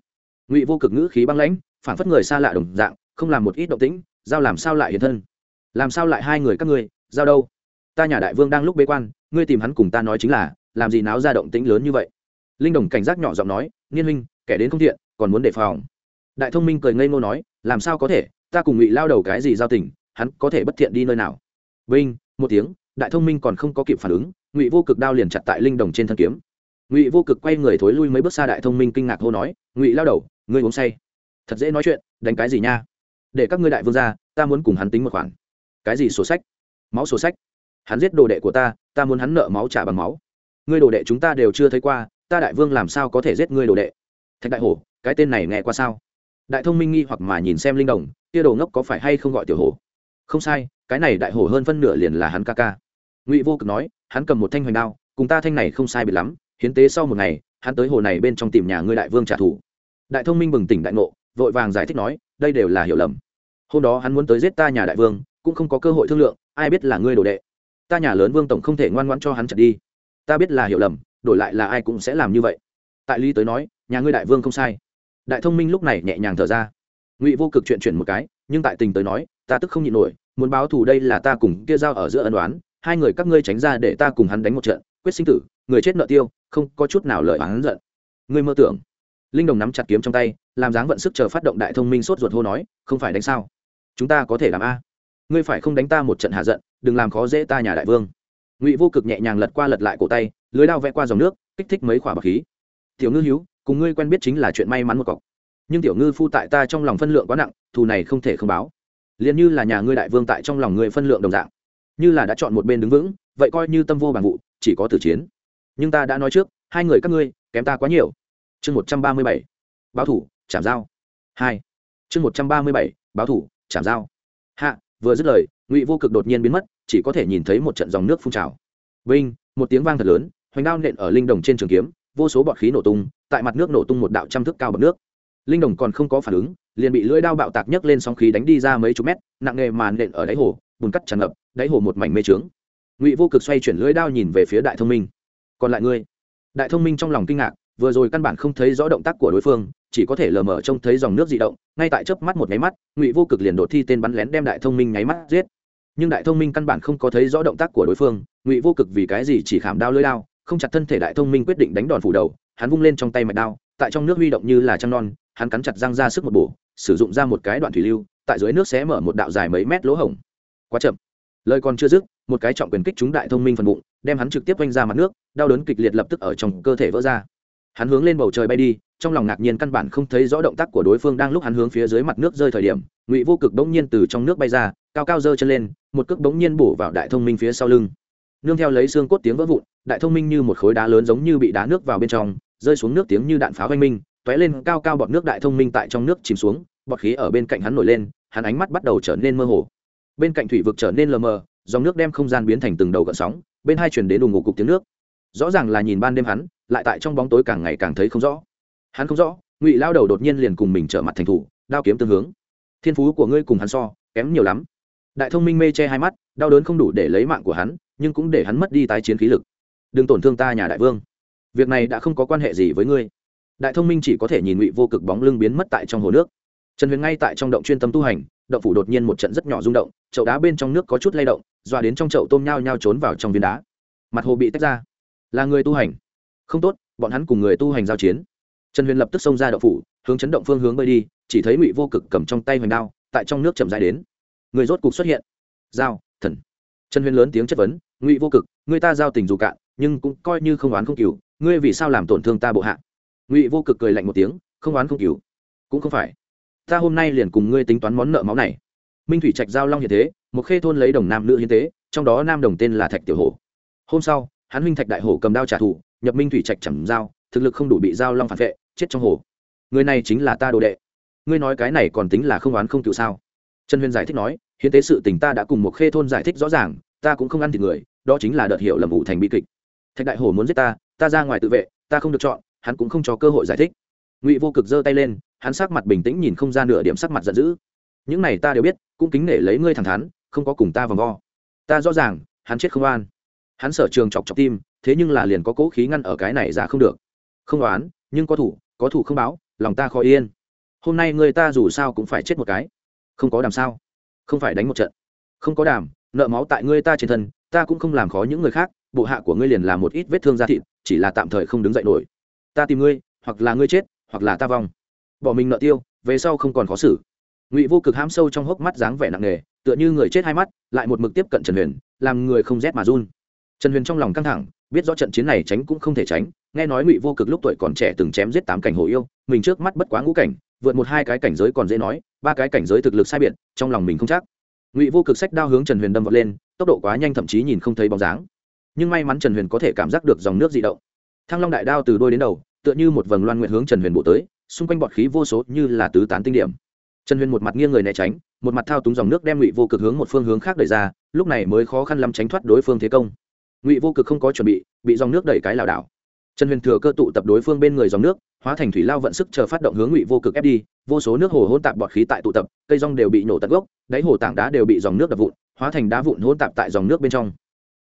Ngụy vô cực ngữ khí băng lãnh, phảng phất người xa lạ đồng dạng, không làm một ít động tĩnh, giao làm sao lại hiện thân? Làm sao lại hai người các ngươi, giao đâu? Ta nhà đại vương đang lúc bế quan, ngươi tìm hắn cùng ta nói chính là, làm gì náo ra động tĩnh lớn như vậy? Linh đồng cảnh giác nhỏ giọng nói, niên huynh, kẻ đến không thiện, còn muốn đề phòng. Đại thông minh cười ngây ngô nói, làm sao có thể? Ta cùng ngụy lao đầu cái gì giao tình, hắn có thể bất thiện đi nơi nào? Vinh, một tiếng, đại thông minh còn không có kịp phản ứng, ngụy vô cực đao liền chặt tại linh đồng trên thân kiếm. Ngụy vô cực quay người thối lui mấy bước xa đại thông minh kinh ngạc hô nói, ngụy lao đầu, ngươi uống say. Thật dễ nói chuyện, đánh cái gì nha? Để các ngươi đại vương ra, ta muốn cùng hắn tính một khoản. Cái gì sổ sách? Máu sổ sách. Hắn giết đồ đệ của ta ta muốn hắn nợ máu trả bằng máu. Ngươi đồ đệ chúng ta đều chưa thấy qua, ta đại vương làm sao có thể giết ngươi đồ đệ? Thạch đại hổ, cái tên này nghe qua sao? Đại thông minh nghi hoặc mà nhìn xem linh đồng, kia đồ ngốc có phải hay không gọi tiểu hổ? Không sai, cái này đại hổ hơn phân nửa liền là hắn ca ca. Ngụy vô cực nói, hắn cầm một thanh hoành đao, cùng ta thanh này không sai biệt lắm, hiến tế sau một ngày, hắn tới hồ này bên trong tìm nhà ngươi đại vương trả thù. Đại thông minh bừng tỉnh đại ngộ, vội vàng giải thích nói, đây đều là hiểu lầm. Hôm đó hắn muốn tới giết ta nhà đại vương, cũng không có cơ hội thương lượng, ai biết là ngươi đồ đệ. Ta nhà lớn vương tổng không thể ngoan ngoãn cho hắn chặt đi. Ta biết là hiểu lầm, đổi lại là ai cũng sẽ làm như vậy. Tại lý tới nói, nhà ngươi đại vương không sai đại thông minh lúc này nhẹ nhàng thở ra. Ngụy vô cực chuyện chuyển một cái, nhưng tại tình tới nói, ta tức không nhịn nổi, muốn báo thù đây là ta cùng kia giao ở giữa ân đoán hai người các ngươi tránh ra để ta cùng hắn đánh một trận, quyết sinh tử, người chết nợ tiêu, không có chút nào lợi hắn giận. Ngươi mơ tưởng. Linh đồng nắm chặt kiếm trong tay, làm dáng vận sức chờ phát động đại thông minh sốt ruột hô nói, không phải đánh sao? Chúng ta có thể làm a. Ngươi phải không đánh ta một trận hạ giận, đừng làm khó dễ ta nhà đại vương. Ngụy vô cực nhẹ nhàng lật qua lật lại cổ tay, lưới đao vẽ qua dòng nước, kích thích mấy khỏa bọc khí. Tiểu ngư hữu cùng ngươi quen biết chính là chuyện may mắn một cọc. Nhưng tiểu ngư phu tại ta trong lòng phân lượng quá nặng, thù này không thể không báo. Liền như là nhà ngươi đại vương tại trong lòng ngươi phân lượng đồng dạng. Như là đã chọn một bên đứng vững, vậy coi như tâm vô bằng vụ, chỉ có tử chiến. Nhưng ta đã nói trước, hai người các ngươi, kém ta quá nhiều. Chương một trăm ba mươi bảy, báo thủ chạm dao hai, chương một trăm ba mươi bảy, báo thủ chạm dao hạ, vừa dứt lời, ngụy vô cực đột nhiên biến mất, chỉ có thể nhìn thấy một trận dòng nước phun trào. Vinh, một tiếng vang thật lớn, hoành đao nện ở linh đồng trên trường kiếm, vô số bọt khí nổ tung tại mặt nước nổ tung một đạo trăm thước cao bậc nước. Linh đồng còn không có phản ứng, liền bị lưỡi đao bạo tạc nhấc lên sóng khí đánh đi ra mấy chục mét, nặng nghề màn nện ở đáy hồ, bùn cắt tràn ngập, đáy hồ một mảnh mê trướng. Ngụy vô cực xoay chuyển lưỡi đao nhìn về phía đại thông minh. Còn lại ngươi? Đại thông minh trong lòng kinh ngạc, vừa rồi căn bản không thấy rõ động tác của đối phương, chỉ có thể lờ mờ trông thấy dòng nước di động, ngay tại chớp mắt một nháy mắt, ngụy vô cực liền đột thi tên bắn lén đem đại thông minh nháy mắt giết. Nhưng đại thông minh căn bản không có thấy rõ động tác của đối phương, ngụy vô cực vì cái gì chỉ khảm đao lưỡi đao, không chặt thân thể đại thông minh quyết định đánh đòn phủ đầu hắn vung lên trong tay mạch đao, tại trong nước huy động như là trăng non, hắn cắn chặt răng ra sức một bổ, sử dụng ra một cái đoạn thủy lưu, tại dưới nước sẽ mở một đạo dài mấy mét lỗ hổng. Quá chậm. Lời còn chưa dứt, một cái trọng quyền kích trúng đại thông minh phần bụng, đem hắn trực tiếp quanh ra mặt nước, đau đớn kịch liệt lập tức ở trong cơ thể vỡ ra. Hắn hướng lên bầu trời bay đi, trong lòng ngạc nhiên căn bản không thấy rõ động tác của đối phương đang lúc hắn hướng phía dưới mặt nước rơi thời điểm, ngụy vô cực bỗng nhiên từ trong nước bay ra, cao cao giơ chân lên, một cước bỗng nhiên bổ vào đại thông minh phía sau lưng. Nương theo lấy xương cốt tiếng vỡ vụn, đại thông minh như một khối đá lớn giống như bị đá nước vào bên trong rơi xuống nước tiếng như đạn pháo oanh minh t ó é lên cao cao bọt nước đại thông minh tại trong nước chìm xuống, bọt khí ở bên cạnh hắn nổi lên, hắn ánh mắt bắt đầu trở nên mơ hồ. Bên cạnh thủy vực trở nên lờ mờ, dòng nước đem không gian biến thành từng đầu gợn sóng, bên hai chuyển đến đùng ngủ cục tiếng nước. Rõ ràng là nhìn ban đêm hắn, lại tại trong bóng tối càng ngày càng thấy không rõ. Hắn không rõ, ngụy lao đầu đột nhiên liền cùng mình trở mặt thành thủ, đao kiếm tương hướng. Thiên phú của ngươi cùng hắn so, kém nhiều lắm. Đại thông minh mê che hai mắt, đau đớn không đủ để lấy mạng của hắn, nhưng cũng để hắn mất đi tái chiến khí lực. Đừng tổn thương ta, nhà đại vương việc này đã không có quan hệ gì với ngươi. Đại thông minh chỉ có thể nhìn ngụy vô cực bóng lưng biến mất tại trong hồ nước. Trần huyền ngay tại trong động chuyên tâm tu hành, động phủ đột nhiên một trận rất nhỏ rung động, chậu đá bên trong nước có chút lay động dọa đến trong chậu tôm nhao nhao trốn vào trong viên đá. Mặt hồ bị tách ra. Là người tu hành. Không tốt, bọn hắn cùng người tu hành giao chiến. Trần huyền lập tức xông ra động phủ, hướng chấn động phương hướng bơi đi, chỉ thấy ngụy vô cực cầm trong tay hoành đao, tại trong nước chậm dài đến. Người rốt cục xuất hiện. Giao, thần. Trần huyền lớn tiếng chất vấn, ngụy vô cực, người ta giao tình dù cạn, nhưng cũng coi như không oán không cừu ngươi vì sao làm tổn thương ta bộ hạ? Ngụy vô cực cười lạnh một tiếng, không oán không cứu cũng không phải. Ta hôm nay liền cùng ngươi tính toán món nợ máu này. Minh thủy trạch giao long như thế, một khê thôn lấy đồng nam nữ hiến tế, trong đó nam đồng tên là thạch tiểu hổ. Hôm sau, hắn huynh thạch đại hổ cầm đao trả thù, nhập minh thủy trạch chẳng giao, thực lực không đủ bị giao long phản vệ, chết trong hồ. Người này chính là ta đồ đệ. Ngươi nói cái này còn tính là không oán không cựu sao? Trần huyền giải thích nói, hiến tế sự tình ta đã cùng một khê thôn giải thích rõ ràng, ta cũng không ăn thịt người, đó chính là đợt hiệu lầm ủ thành bi kịch. Thạch đại hổ muốn giết ta ta ra ngoài tự vệ, ta không được chọn, hắn cũng không cho cơ hội giải thích. Ngụy vô cực giơ tay lên, hắn sắc mặt bình tĩnh nhìn không ra nửa điểm sắc mặt giận dữ. Những này ta đều biết, cũng kính nể lấy ngươi thẳng thắn, không có cùng ta vòng vo. Ta rõ ràng, hắn chết không an hắn sở trường chọc chọc tim, thế nhưng là liền có cố khí ngăn ở cái này giả không được. Không đoán nhưng có thủ có thủ không báo, lòng ta khó yên. Hôm nay người ta dù sao cũng phải chết một cái. Không có đàm sao? Không phải đánh một trận. Không có đàm, nợ máu tại ngươi ta trên thân, ta cũng không làm khó những người khác, bộ hạ của ngươi liền làm một ít vết thương da thịt chỉ là tạm thời không đứng dậy nổi. Ta tìm ngươi, hoặc là ngươi chết, hoặc là ta vong. Bỏ mình nợ tiêu, về sau không còn khó xử. Ngụy vô cực hám sâu trong hốc mắt dáng vẻ nặng nề, tựa như người chết hai mắt, lại một mực tiếp cận trần huyền, làm người không rét mà run. Trần huyền trong lòng căng thẳng, biết rõ trận chiến này tránh cũng không thể tránh, nghe nói ngụy vô cực lúc tuổi còn trẻ từng chém giết tám cảnh hồ yêu, mình trước mắt bất quá ngũ cảnh, vượt một hai cái cảnh giới còn dễ nói, ba cái cảnh giới thực lực sai biệt, trong lòng mình không chắc. Ngụy vô cực sách đao hướng trần huyền đâm vọt lên, tốc độ quá nhanh thậm chí nhìn không thấy bóng dáng nhưng may mắn trần huyền có thể cảm giác được dòng nước di động thăng long đại đao từ đôi đến đầu tựa như một vầng loan nguyện hướng trần huyền bộ tới xung quanh bọt khí vô số như là tứ tán tinh điểm trần huyền một mặt nghiêng người né tránh một mặt thao túng dòng nước đem ngụy vô cực hướng một phương hướng khác đẩy ra lúc này mới khó khăn lắm tránh thoát đối phương thế công ngụy vô cực không có chuẩn bị bị dòng nước đẩy cái lảo đảo trần huyền thừa cơ tụ tập đối phương bên người dòng nước hóa thành thủy lao vận sức chờ phát động hướng ngụy vô cực ép đi vô số nước hồ hôn tạp bọt khí tại tụ tập cây rong đều bị nổ tận gốc đáy hồ tảng đá đều bị dòng nước đập vụn hóa thành đá vụn hôn tạp tại dòng nước bên trong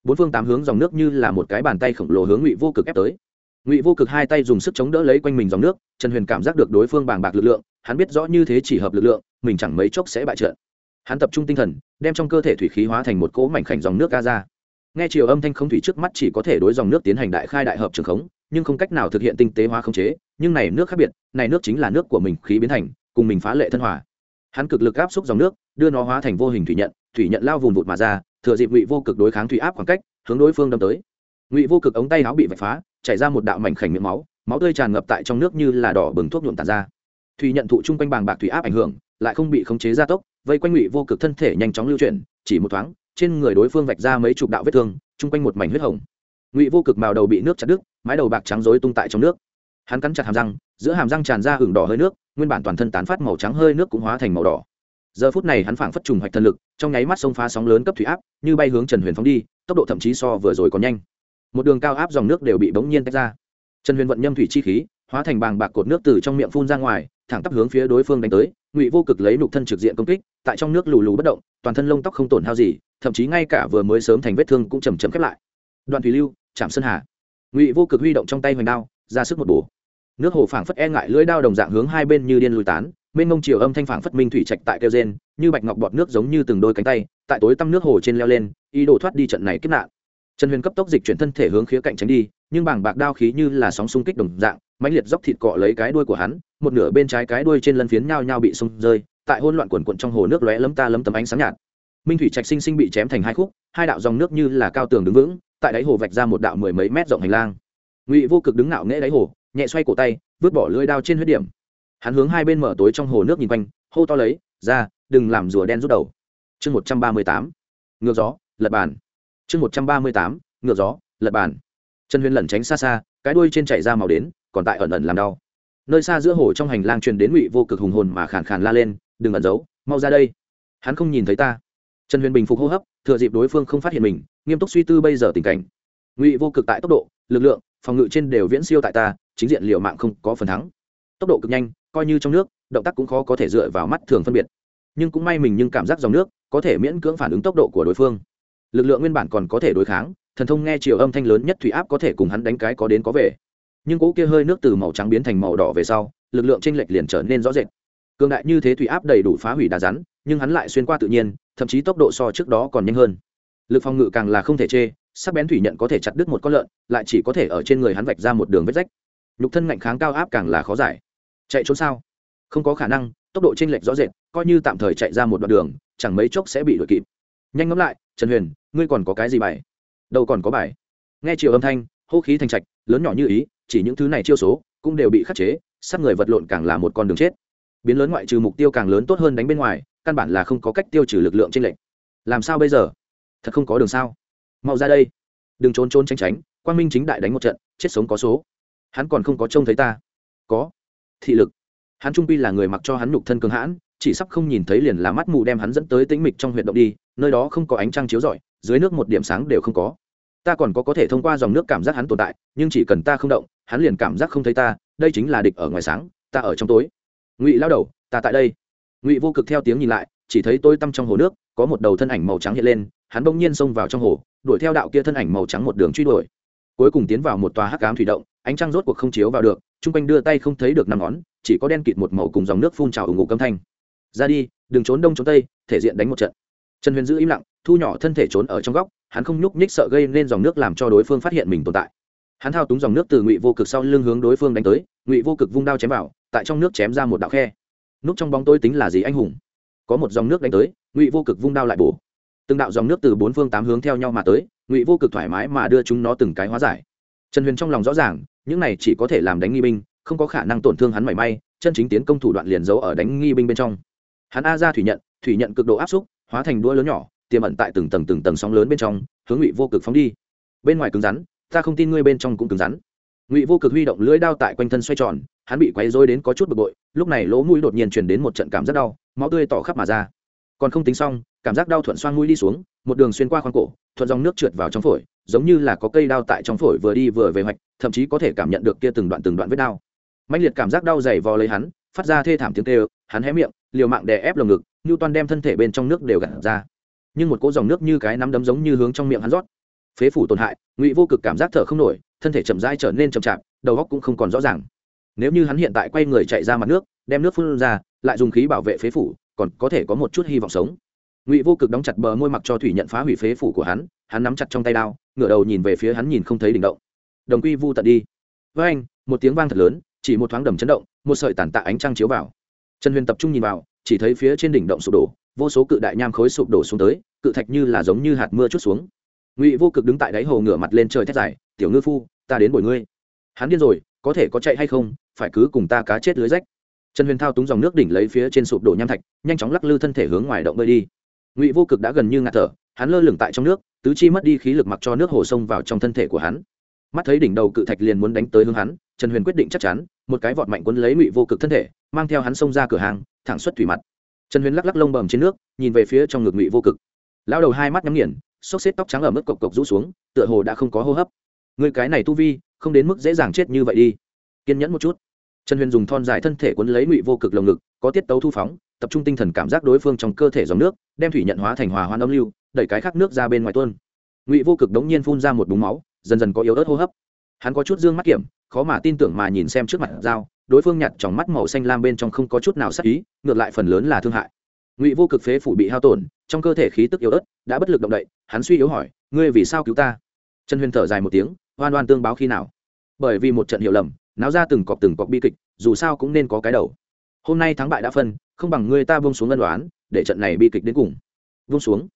bốn phương tám hướng dòng nước như là một cái bàn tay khổng lồ hướng ngụy vô cực ép tới ngụy vô cực hai tay dùng sức chống đỡ lấy quanh mình dòng nước trần huyền cảm giác được đối phương bàng bạc lực lượng hắn biết rõ như thế chỉ hợp lực lượng mình chẳng mấy chốc sẽ bại trận hắn tập trung tinh thần đem trong cơ thể thủy khí hóa thành một cỗ mảnh khảnh dòng nước ga ra nghe chiều âm thanh không thủy trước mắt chỉ có thể đối dòng nước tiến hành đại khai đại hợp trường khống nhưng không cách nào thực hiện tinh tế hóa khống chế nhưng này nước khác biệt này nước chính là nước của mình khí biến thành cùng mình phá lệ thân hòa hắn cực lực áp xúc dòng nước đưa nó hóa thành vô hình thủy nhận thủy nhận lao vùng vụt mà ra, thừa dịp ngụy vô cực đối kháng thủy áp khoảng cách, hướng đối phương đâm tới. Ngụy vô cực ống tay áo bị vạch phá, chảy ra một đạo mảnh khảnh miệng máu máu tươi tràn ngập tại trong nước như là đỏ bừng thuốc nhuộm tàn ra. Thủy nhận thụ chung quanh bàng bạc thủy áp ảnh hưởng, lại không bị khống chế gia tốc, vây quanh ngụy vô cực thân thể nhanh chóng lưu chuyển, chỉ một thoáng, trên người đối phương vạch ra mấy chục đạo vết thương, chung quanh một mảnh huyết hồng. Ngụy vô cực màu đầu bị nước chặt đứt, mái đầu bạc trắng rối tung tại trong nước. Hắn cắn chặt hàm răng, giữa hàm răng tràn ra hưởng đỏ hơi nước, nguyên bản toàn thân tán phát màu trắng hơi nước cũng hóa thành màu đỏ giờ phút này hắn phảng phất trùng hoạch thần lực, trong nháy mắt sông phá sóng lớn cấp thủy áp, như bay hướng trần huyền phóng đi, tốc độ thậm chí so vừa rồi còn nhanh. Một đường cao áp dòng nước đều bị bỗng nhiên tách ra. Trần huyền vận nhâm thủy chi khí, hóa thành bàng bạc cột nước từ trong miệng phun ra ngoài, thẳng tắp hướng phía đối phương đánh tới, ngụy vô cực lấy nục thân trực diện công kích, tại trong nước lù lù bất động, toàn thân lông tóc không tổn hao gì, thậm chí ngay cả vừa mới sớm thành vết thương cũng chầm chầm khép lại. Đoạn thủy lưu chạm sơn hà. Ngụy vô cực huy động trong tay hoành đao, ra sức một bổ. Nước hồ phảng phất e ngại lưỡi đao đồng dạng hướng hai bên như điên lùi tán mênh mông chiều âm thanh phảng phất minh thủy trạch tại kêu gen như bạch ngọc bọt nước giống như từng đôi cánh tay, tại tối tăm nước hồ trên leo lên, ý đồ thoát đi trận này kết nạn. Trần huyền cấp tốc dịch chuyển thân thể hướng khía cạnh tránh đi, nhưng bảng bạc đao khí như là sóng xung kích đồng dạng, mãnh liệt dốc thịt cọ lấy cái đuôi của hắn, một nửa bên trái cái đuôi trên lân phiến nhao nhao bị xung rơi, tại hỗn loạn quần quận trong hồ nước lóe lấm ta lấm tấm ánh sáng nhạt. Minh thủy trạch sinh sinh bị chém thành hai khúc, hai đạo dòng nước như là cao tường đứng vững, tại đáy hồ vạch ra một đạo mười mấy mét rộng hành lang. Ngụy vô cực đứng ngạo nghễ đáy hồ, nhẹ xoay cổ tay, vứt bỏ lưỡi đao trên huyết điểm hắn hướng hai bên mở tối trong hồ nước nhìn quanh, hô to lấy, ra, đừng làm rùa đen rút đầu. Chương một trăm ba mươi tám, ngược gió, lật bàn. Chương một trăm ba mươi tám, ngược gió, lật bàn. Trần huyền lẩn tránh xa xa, cái đuôi trên chạy ra màu đến, còn tại ẩn ẩn làm đau. Nơi xa giữa hồ trong hành lang truyền đến ngụy vô cực hùng hồn mà khàn khàn la lên, đừng ẩn giấu, mau ra đây. Hắn không nhìn thấy ta. Trần huyền bình phục hô hấp, thừa dịp đối phương không phát hiện mình, nghiêm túc suy tư bây giờ tình cảnh. Ngụy vô cực tại tốc độ, lực lượng, phòng ngự trên đều viễn siêu tại ta, chính diện liệu mạng không có phần thắng tốc độ cực nhanh, coi như trong nước, động tác cũng khó có thể dựa vào mắt thường phân biệt. Nhưng cũng may mình nhưng cảm giác dòng nước có thể miễn cưỡng phản ứng tốc độ của đối phương. Lực lượng nguyên bản còn có thể đối kháng, thần thông nghe chiều âm thanh lớn nhất thủy áp có thể cùng hắn đánh cái có đến có về. Nhưng cỗ kia hơi nước từ màu trắng biến thành màu đỏ về sau, lực lượng tranh lệch liền trở nên rõ rệt. Cường đại như thế thủy áp đầy đủ phá hủy đá rắn, nhưng hắn lại xuyên qua tự nhiên, thậm chí tốc độ so trước đó còn nhanh hơn. Lực phòng ngự càng là không thể chê, sắc bén thủy nhận có thể chặt đứt một con lợn, lại chỉ có thể ở trên người hắn vạch ra một đường vết rách. Nhục thân ngạnh kháng cao áp càng là khó giải chạy trốn sao? Không có khả năng, tốc độ chênh lệch rõ rệt, coi như tạm thời chạy ra một đoạn đường, chẳng mấy chốc sẽ bị đuổi kịp. Nhanh ngẫm lại, trần huyền, ngươi còn có cái gì bài? Đâu còn có bài? Nghe chiều âm thanh, hô khí thành trạch, lớn nhỏ như ý, chỉ những thứ này chiêu số cũng đều bị khắc chế, sát người vật lộn càng là một con đường chết. Biến lớn ngoại trừ mục tiêu càng lớn tốt hơn đánh bên ngoài, căn bản là không có cách tiêu trừ lực lượng trên lệnh làm sao bây giờ? Thật không có đường sao? Mau ra đây. Đừng trốn trốn tránh tránh quan minh chính đại đánh một trận, chết sống có số. Hắn còn không có trông thấy ta. Có thị lực. Hắn trung pi là người mặc cho hắn nhục thân cường hãn, chỉ sắp không nhìn thấy liền là mắt mù đem hắn dẫn tới tĩnh mịch trong huyệt động đi, nơi đó không có ánh trăng chiếu rọi, dưới nước một điểm sáng đều không có. Ta còn có có thể thông qua dòng nước cảm giác hắn tồn tại, nhưng chỉ cần ta không động, hắn liền cảm giác không thấy ta, đây chính là địch ở ngoài sáng, ta ở trong tối. Ngụy lao đầu, ta tại đây. Ngụy vô cực theo tiếng nhìn lại, chỉ thấy tôi tăm trong hồ nước, có một đầu thân ảnh màu trắng hiện lên, hắn bỗng nhiên xông vào trong hồ, đuổi theo đạo kia thân ảnh màu trắng một đường truy đuổi. Cuối cùng tiến vào một tòa hắc cám thủy động, ánh trăng rốt cuộc không chiếu vào được chung quanh đưa tay không thấy được năm ngón, chỉ có đen kịt một màu cùng dòng nước phun trào ủng ngục âm thanh. Ra đi, đừng trốn đông trốn tây, thể diện đánh một trận. Trần huyền giữ im lặng, thu nhỏ thân thể trốn ở trong góc, hắn không nhúc nhích sợ gây nên dòng nước làm cho đối phương phát hiện mình tồn tại. Hắn thao túng dòng nước từ ngụy vô cực sau lưng hướng đối phương đánh tới, ngụy vô cực vung đao chém vào, tại trong nước chém ra một đạo khe. Núp trong bóng tôi tính là gì anh hùng? Có một dòng nước đánh tới, ngụy vô cực vung đao lại bổ. Từng đạo dòng nước từ bốn phương tám hướng theo nhau mà tới, ngụy vô cực thoải mái mà đưa chúng nó từng cái hóa giải. Trần huyền trong lòng rõ ràng những này chỉ có thể làm đánh nghi binh, không có khả năng tổn thương hắn mảy may, chân chính tiến công thủ đoạn liền giấu ở đánh nghi binh bên trong. Hắn a ra thủy nhận thủy nhận cực độ áp xúc, hóa thành đuôi lớn nhỏ, tiềm ẩn tại từng tầng từng tầng sóng lớn bên trong, hướng ngụy vô cực phóng đi. Bên ngoài cứng rắn, ta không tin ngươi bên trong cũng cứng rắn. Ngụy vô cực huy động lưỡi đao tại quanh thân xoay tròn, hắn bị quấy rối đến có chút bực bội, lúc này lỗ mũi đột nhiên chuyển đến một trận cảm giác đau, máu tươi tỏ khắp mà ra. Còn không tính xong, cảm giác đau thuận xoang mũi đi xuống, một đường xuyên qua khoang cổ thuận dòng nước trượt vào trong phổi, giống như là có cây đao tại trong phổi vừa đi vừa về hoạch, thậm chí có thể cảm nhận được kia từng đoạn từng đoạn vết đau. Mạnh liệt cảm giác đau dày vò lấy hắn, phát ra thê thảm tiếng kêu, hắn hé miệng, liều mạng đè ép lồng ngực như toàn đem thân thể bên trong nước đều gạt ra. Nhưng một cỗ dòng nước như cái nắm đấm giống như hướng trong miệng hắn rót. Phế phủ tổn hại, ngụy vô cực cảm giác thở không nổi, thân thể chậm rãi trở nên chậm chạp, đầu óc cũng không còn rõ ràng. Nếu như hắn hiện tại quay người chạy ra mặt nước, đem nước phun ra, lại dùng khí bảo vệ phế phủ, còn có thể có một chút hy vọng sống ngụy vô cực đóng chặt bờ môi mặc cho thủy nhận phá hủy phế phủ của hắn hắn nắm chặt trong tay đao ngửa đầu nhìn về phía hắn nhìn không thấy đỉnh động đồng quy vu tận đi với anh một tiếng vang thật lớn chỉ một thoáng đầm chấn động một sợi tàn tạ ánh trăng chiếu vào trần huyền tập trung nhìn vào chỉ thấy phía trên đỉnh động sụp đổ vô số cự đại nham khối sụp đổ xuống tới cự thạch như là giống như hạt mưa chút xuống ngụy vô cực đứng tại đáy hồ ngửa mặt lên trời thét dài tiểu ngư phu ta đến bồi ngươi hắn điên rồi có thể có chạy hay không phải cứ cùng ta cá chết lưới rách trần huyền thao túng dòng nước đỉnh lấy phía trên sụp đổ nham thạch nhanh chóng lắc lư thân thể hướng ngoài động bơi đi ngụy vô cực đã gần như ngạt thở hắn lơ lửng tại trong nước tứ chi mất đi khí lực mặc cho nước hồ sông vào trong thân thể của hắn mắt thấy đỉnh đầu cự thạch liền muốn đánh tới hướng hắn trần huyền quyết định chắc chắn một cái vọt mạnh quấn lấy ngụy vô cực thân thể mang theo hắn xông ra cửa hàng thẳng xuất thủy mặt trần huyền lắc lắc lông bầm trên nước nhìn về phía trong ngực ngụy vô cực lao đầu hai mắt nhắm nghiền xốc xếp tóc trắng ở mức cộc cộc rũ xuống tựa hồ đã không có hô hấp người cái này tu vi không đến mức dễ dàng chết như vậy đi kiên nhẫn một chút trần huyền dùng thon dài thân thể quấn lấy ngụy vô cực lồng ngực có tiết tấu thu phóng tập trung tinh thần cảm giác đối phương trong cơ thể dòng nước, đem thủy nhận hóa thành hòa hoan âm lưu, đẩy cái khác nước ra bên ngoài tuôn. Ngụy vô cực đống nhiên phun ra một búng máu, dần dần có yếu ớt hô hấp. Hắn có chút dương mắt kiểm, khó mà tin tưởng mà nhìn xem trước mặt dao, đối phương nhặt trong mắt màu xanh lam bên trong không có chút nào sắc ý, ngược lại phần lớn là thương hại. Ngụy vô cực phế phủ bị hao tổn, trong cơ thể khí tức yếu ớt, đã bất lực động đậy, hắn suy yếu hỏi, ngươi vì sao cứu ta? Trần huyền thở dài một tiếng, oan oan tương báo khi nào? Bởi vì một trận hiểu lầm, náo ra từng cọc từng cọc bi kịch, dù sao cũng nên có cái đầu hôm nay thắng bại đã phân, không bằng ngươi ta buông xuống ân đoán để trận này bi kịch đến cùng. Buông xuống.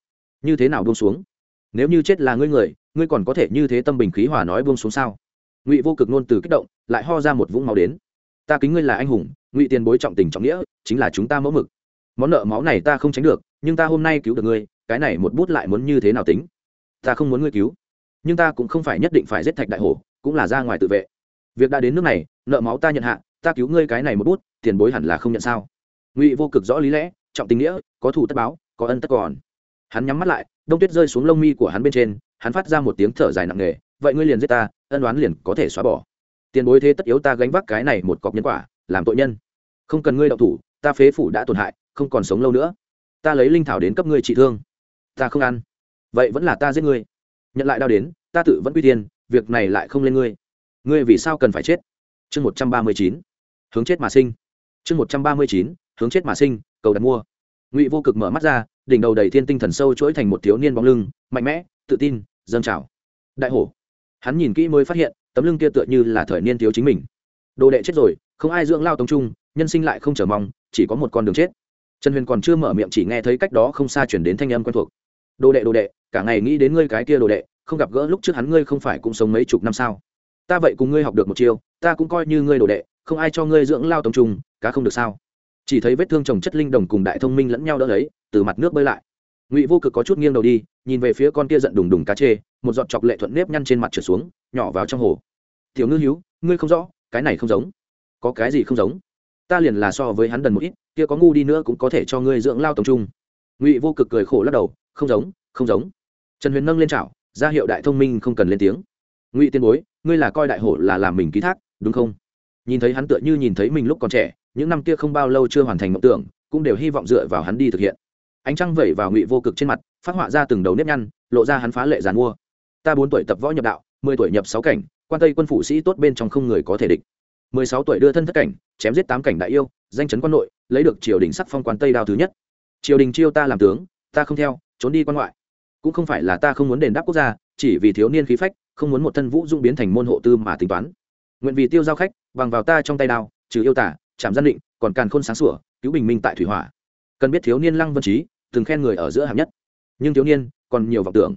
Như thế nào buông xuống? Nếu như chết là ngươi người, ngươi còn có thể như thế tâm bình khí hòa nói buông xuống sao? Ngụy vô cực nôn từ kích động, lại ho ra một vũng máu đến. Ta kính ngươi là anh hùng, ngụy tiền bối trọng tình trọng nghĩa, chính là chúng ta mẫu mực. Món nợ máu này ta không tránh được, nhưng ta hôm nay cứu được ngươi, cái này một bút lại muốn như thế nào tính? Ta không muốn ngươi cứu. Nhưng ta cũng không phải nhất định phải giết thạch đại hổ, cũng là ra ngoài tự vệ. Việc đã đến nước này, nợ máu ta nhận hạ ta cứu ngươi cái này một bút tiền bối hẳn là không nhận sao. Ngụy vô cực rõ lý lẽ trọng tình nghĩa có thủ tất báo có ân tất còn. Hắn nhắm mắt lại đông tuyết rơi xuống lông mi của hắn bên trên hắn phát ra một tiếng thở dài nặng nề vậy ngươi liền giết ta ân đoán liền có thể xóa bỏ. Tiền bối thế tất yếu ta gánh vác cái này một cọc nhân quả làm tội nhân. Không cần ngươi đậu thủ ta phế phủ đã tổn hại không còn sống lâu nữa. Ta lấy linh thảo đến cấp ngươi trị thương. Ta không ăn. Vậy vẫn là ta giết ngươi. Nhận lại đau đến ta tự vẫn quy tiền, việc này lại không lên ngươi. Ngươi vì sao cần phải chết? Chương một trăm ba mươi chín hướng chết mà sinh. Chương một trăm ba mươi chín, hướng chết mà sinh, cầu đặt mua. Ngụy vô cực mở mắt ra, đỉnh đầu đầy thiên tinh thần sâu chuỗi thành một thiếu niên bóng lưng, mạnh mẽ, tự tin, dâng trào. Đại hổ. Hắn nhìn kỹ mới phát hiện, tấm lưng kia tựa như là thời niên thiếu chính mình. Đồ đệ chết rồi, không ai dưỡng lao tống trung, nhân sinh lại không chờ mong, chỉ có một con đường chết. Trần huyền còn chưa mở miệng chỉ nghe thấy cách đó không xa chuyển đến thanh âm quen thuộc. Đồ đệ đồ đệ, cả ngày nghĩ đến ngươi cái kia đồ đệ, không gặp gỡ lúc trước hắn ngươi không phải cũng sống mấy chục năm sao? Ta vậy cùng ngươi học được một chiêu, ta cũng coi như ngươi đồ đệ không ai cho ngươi dưỡng lao tống trung cá không được sao? Chỉ thấy vết thương chồng chất linh đồng cùng đại thông minh lẫn nhau đỡ lấy, từ mặt nước bơi lại. Ngụy vô cực có chút nghiêng đầu đi, nhìn về phía con kia giận đùng đùng cá chê, một giọt chọc lệ thuận nếp nhăn trên mặt trượt xuống, nhỏ vào trong hồ. Tiểu ngư hữu ngươi không rõ, cái này không giống. Có cái gì không giống? Ta liền là so với hắn đần một ít, kia có ngu đi nữa cũng có thể cho ngươi dưỡng lao tổng trung ngụy vô cực cười khổ lắc đầu, không giống không giống. Trần huyền nâng lên chảo, ra hiệu đại thông minh không cần lên tiếng. Ngụy tiên bối, ngươi là coi đại hổ là làm mình ký thác, đúng không? Nhìn thấy hắn tựa như nhìn thấy mình lúc còn trẻ, những năm kia không bao lâu chưa hoàn thành mộng tưởng, cũng đều hy vọng dựa vào hắn đi thực hiện. Ánh trăng vẩy vào ngụy vô cực trên mặt, phát họa ra từng đầu nếp nhăn, lộ ra hắn phá lệ giàn mua. Ta bốn tuổi tập võ nhập đạo, mười tuổi nhập sáu cảnh, quan tây quân phủ sĩ tốt bên trong không người có thể địch. Mười sáu tuổi đưa thân thất cảnh, chém giết tám cảnh đại yêu, danh chấn quan nội, lấy được triều đình sắc phong quan tây đao thứ nhất. Triều đình chiêu ta làm tướng, ta không theo, trốn đi quan ngoại. Cũng không phải là ta không muốn đền đáp quốc gia, chỉ vì thiếu niên khí phách, không muốn một thân vũ dung biến thành môn hộ tư mà tính toán. Nguyện vì tiêu giao khách bằng vào ta trong tay đao, trừ yêu tả chạm gian định, còn càn khôn sáng sủa, cứu bình minh tại thủy hỏa. Cần biết thiếu niên lăng vân trí từng khen người ở giữa hạng nhất. Nhưng thiếu niên, còn nhiều vọng tưởng.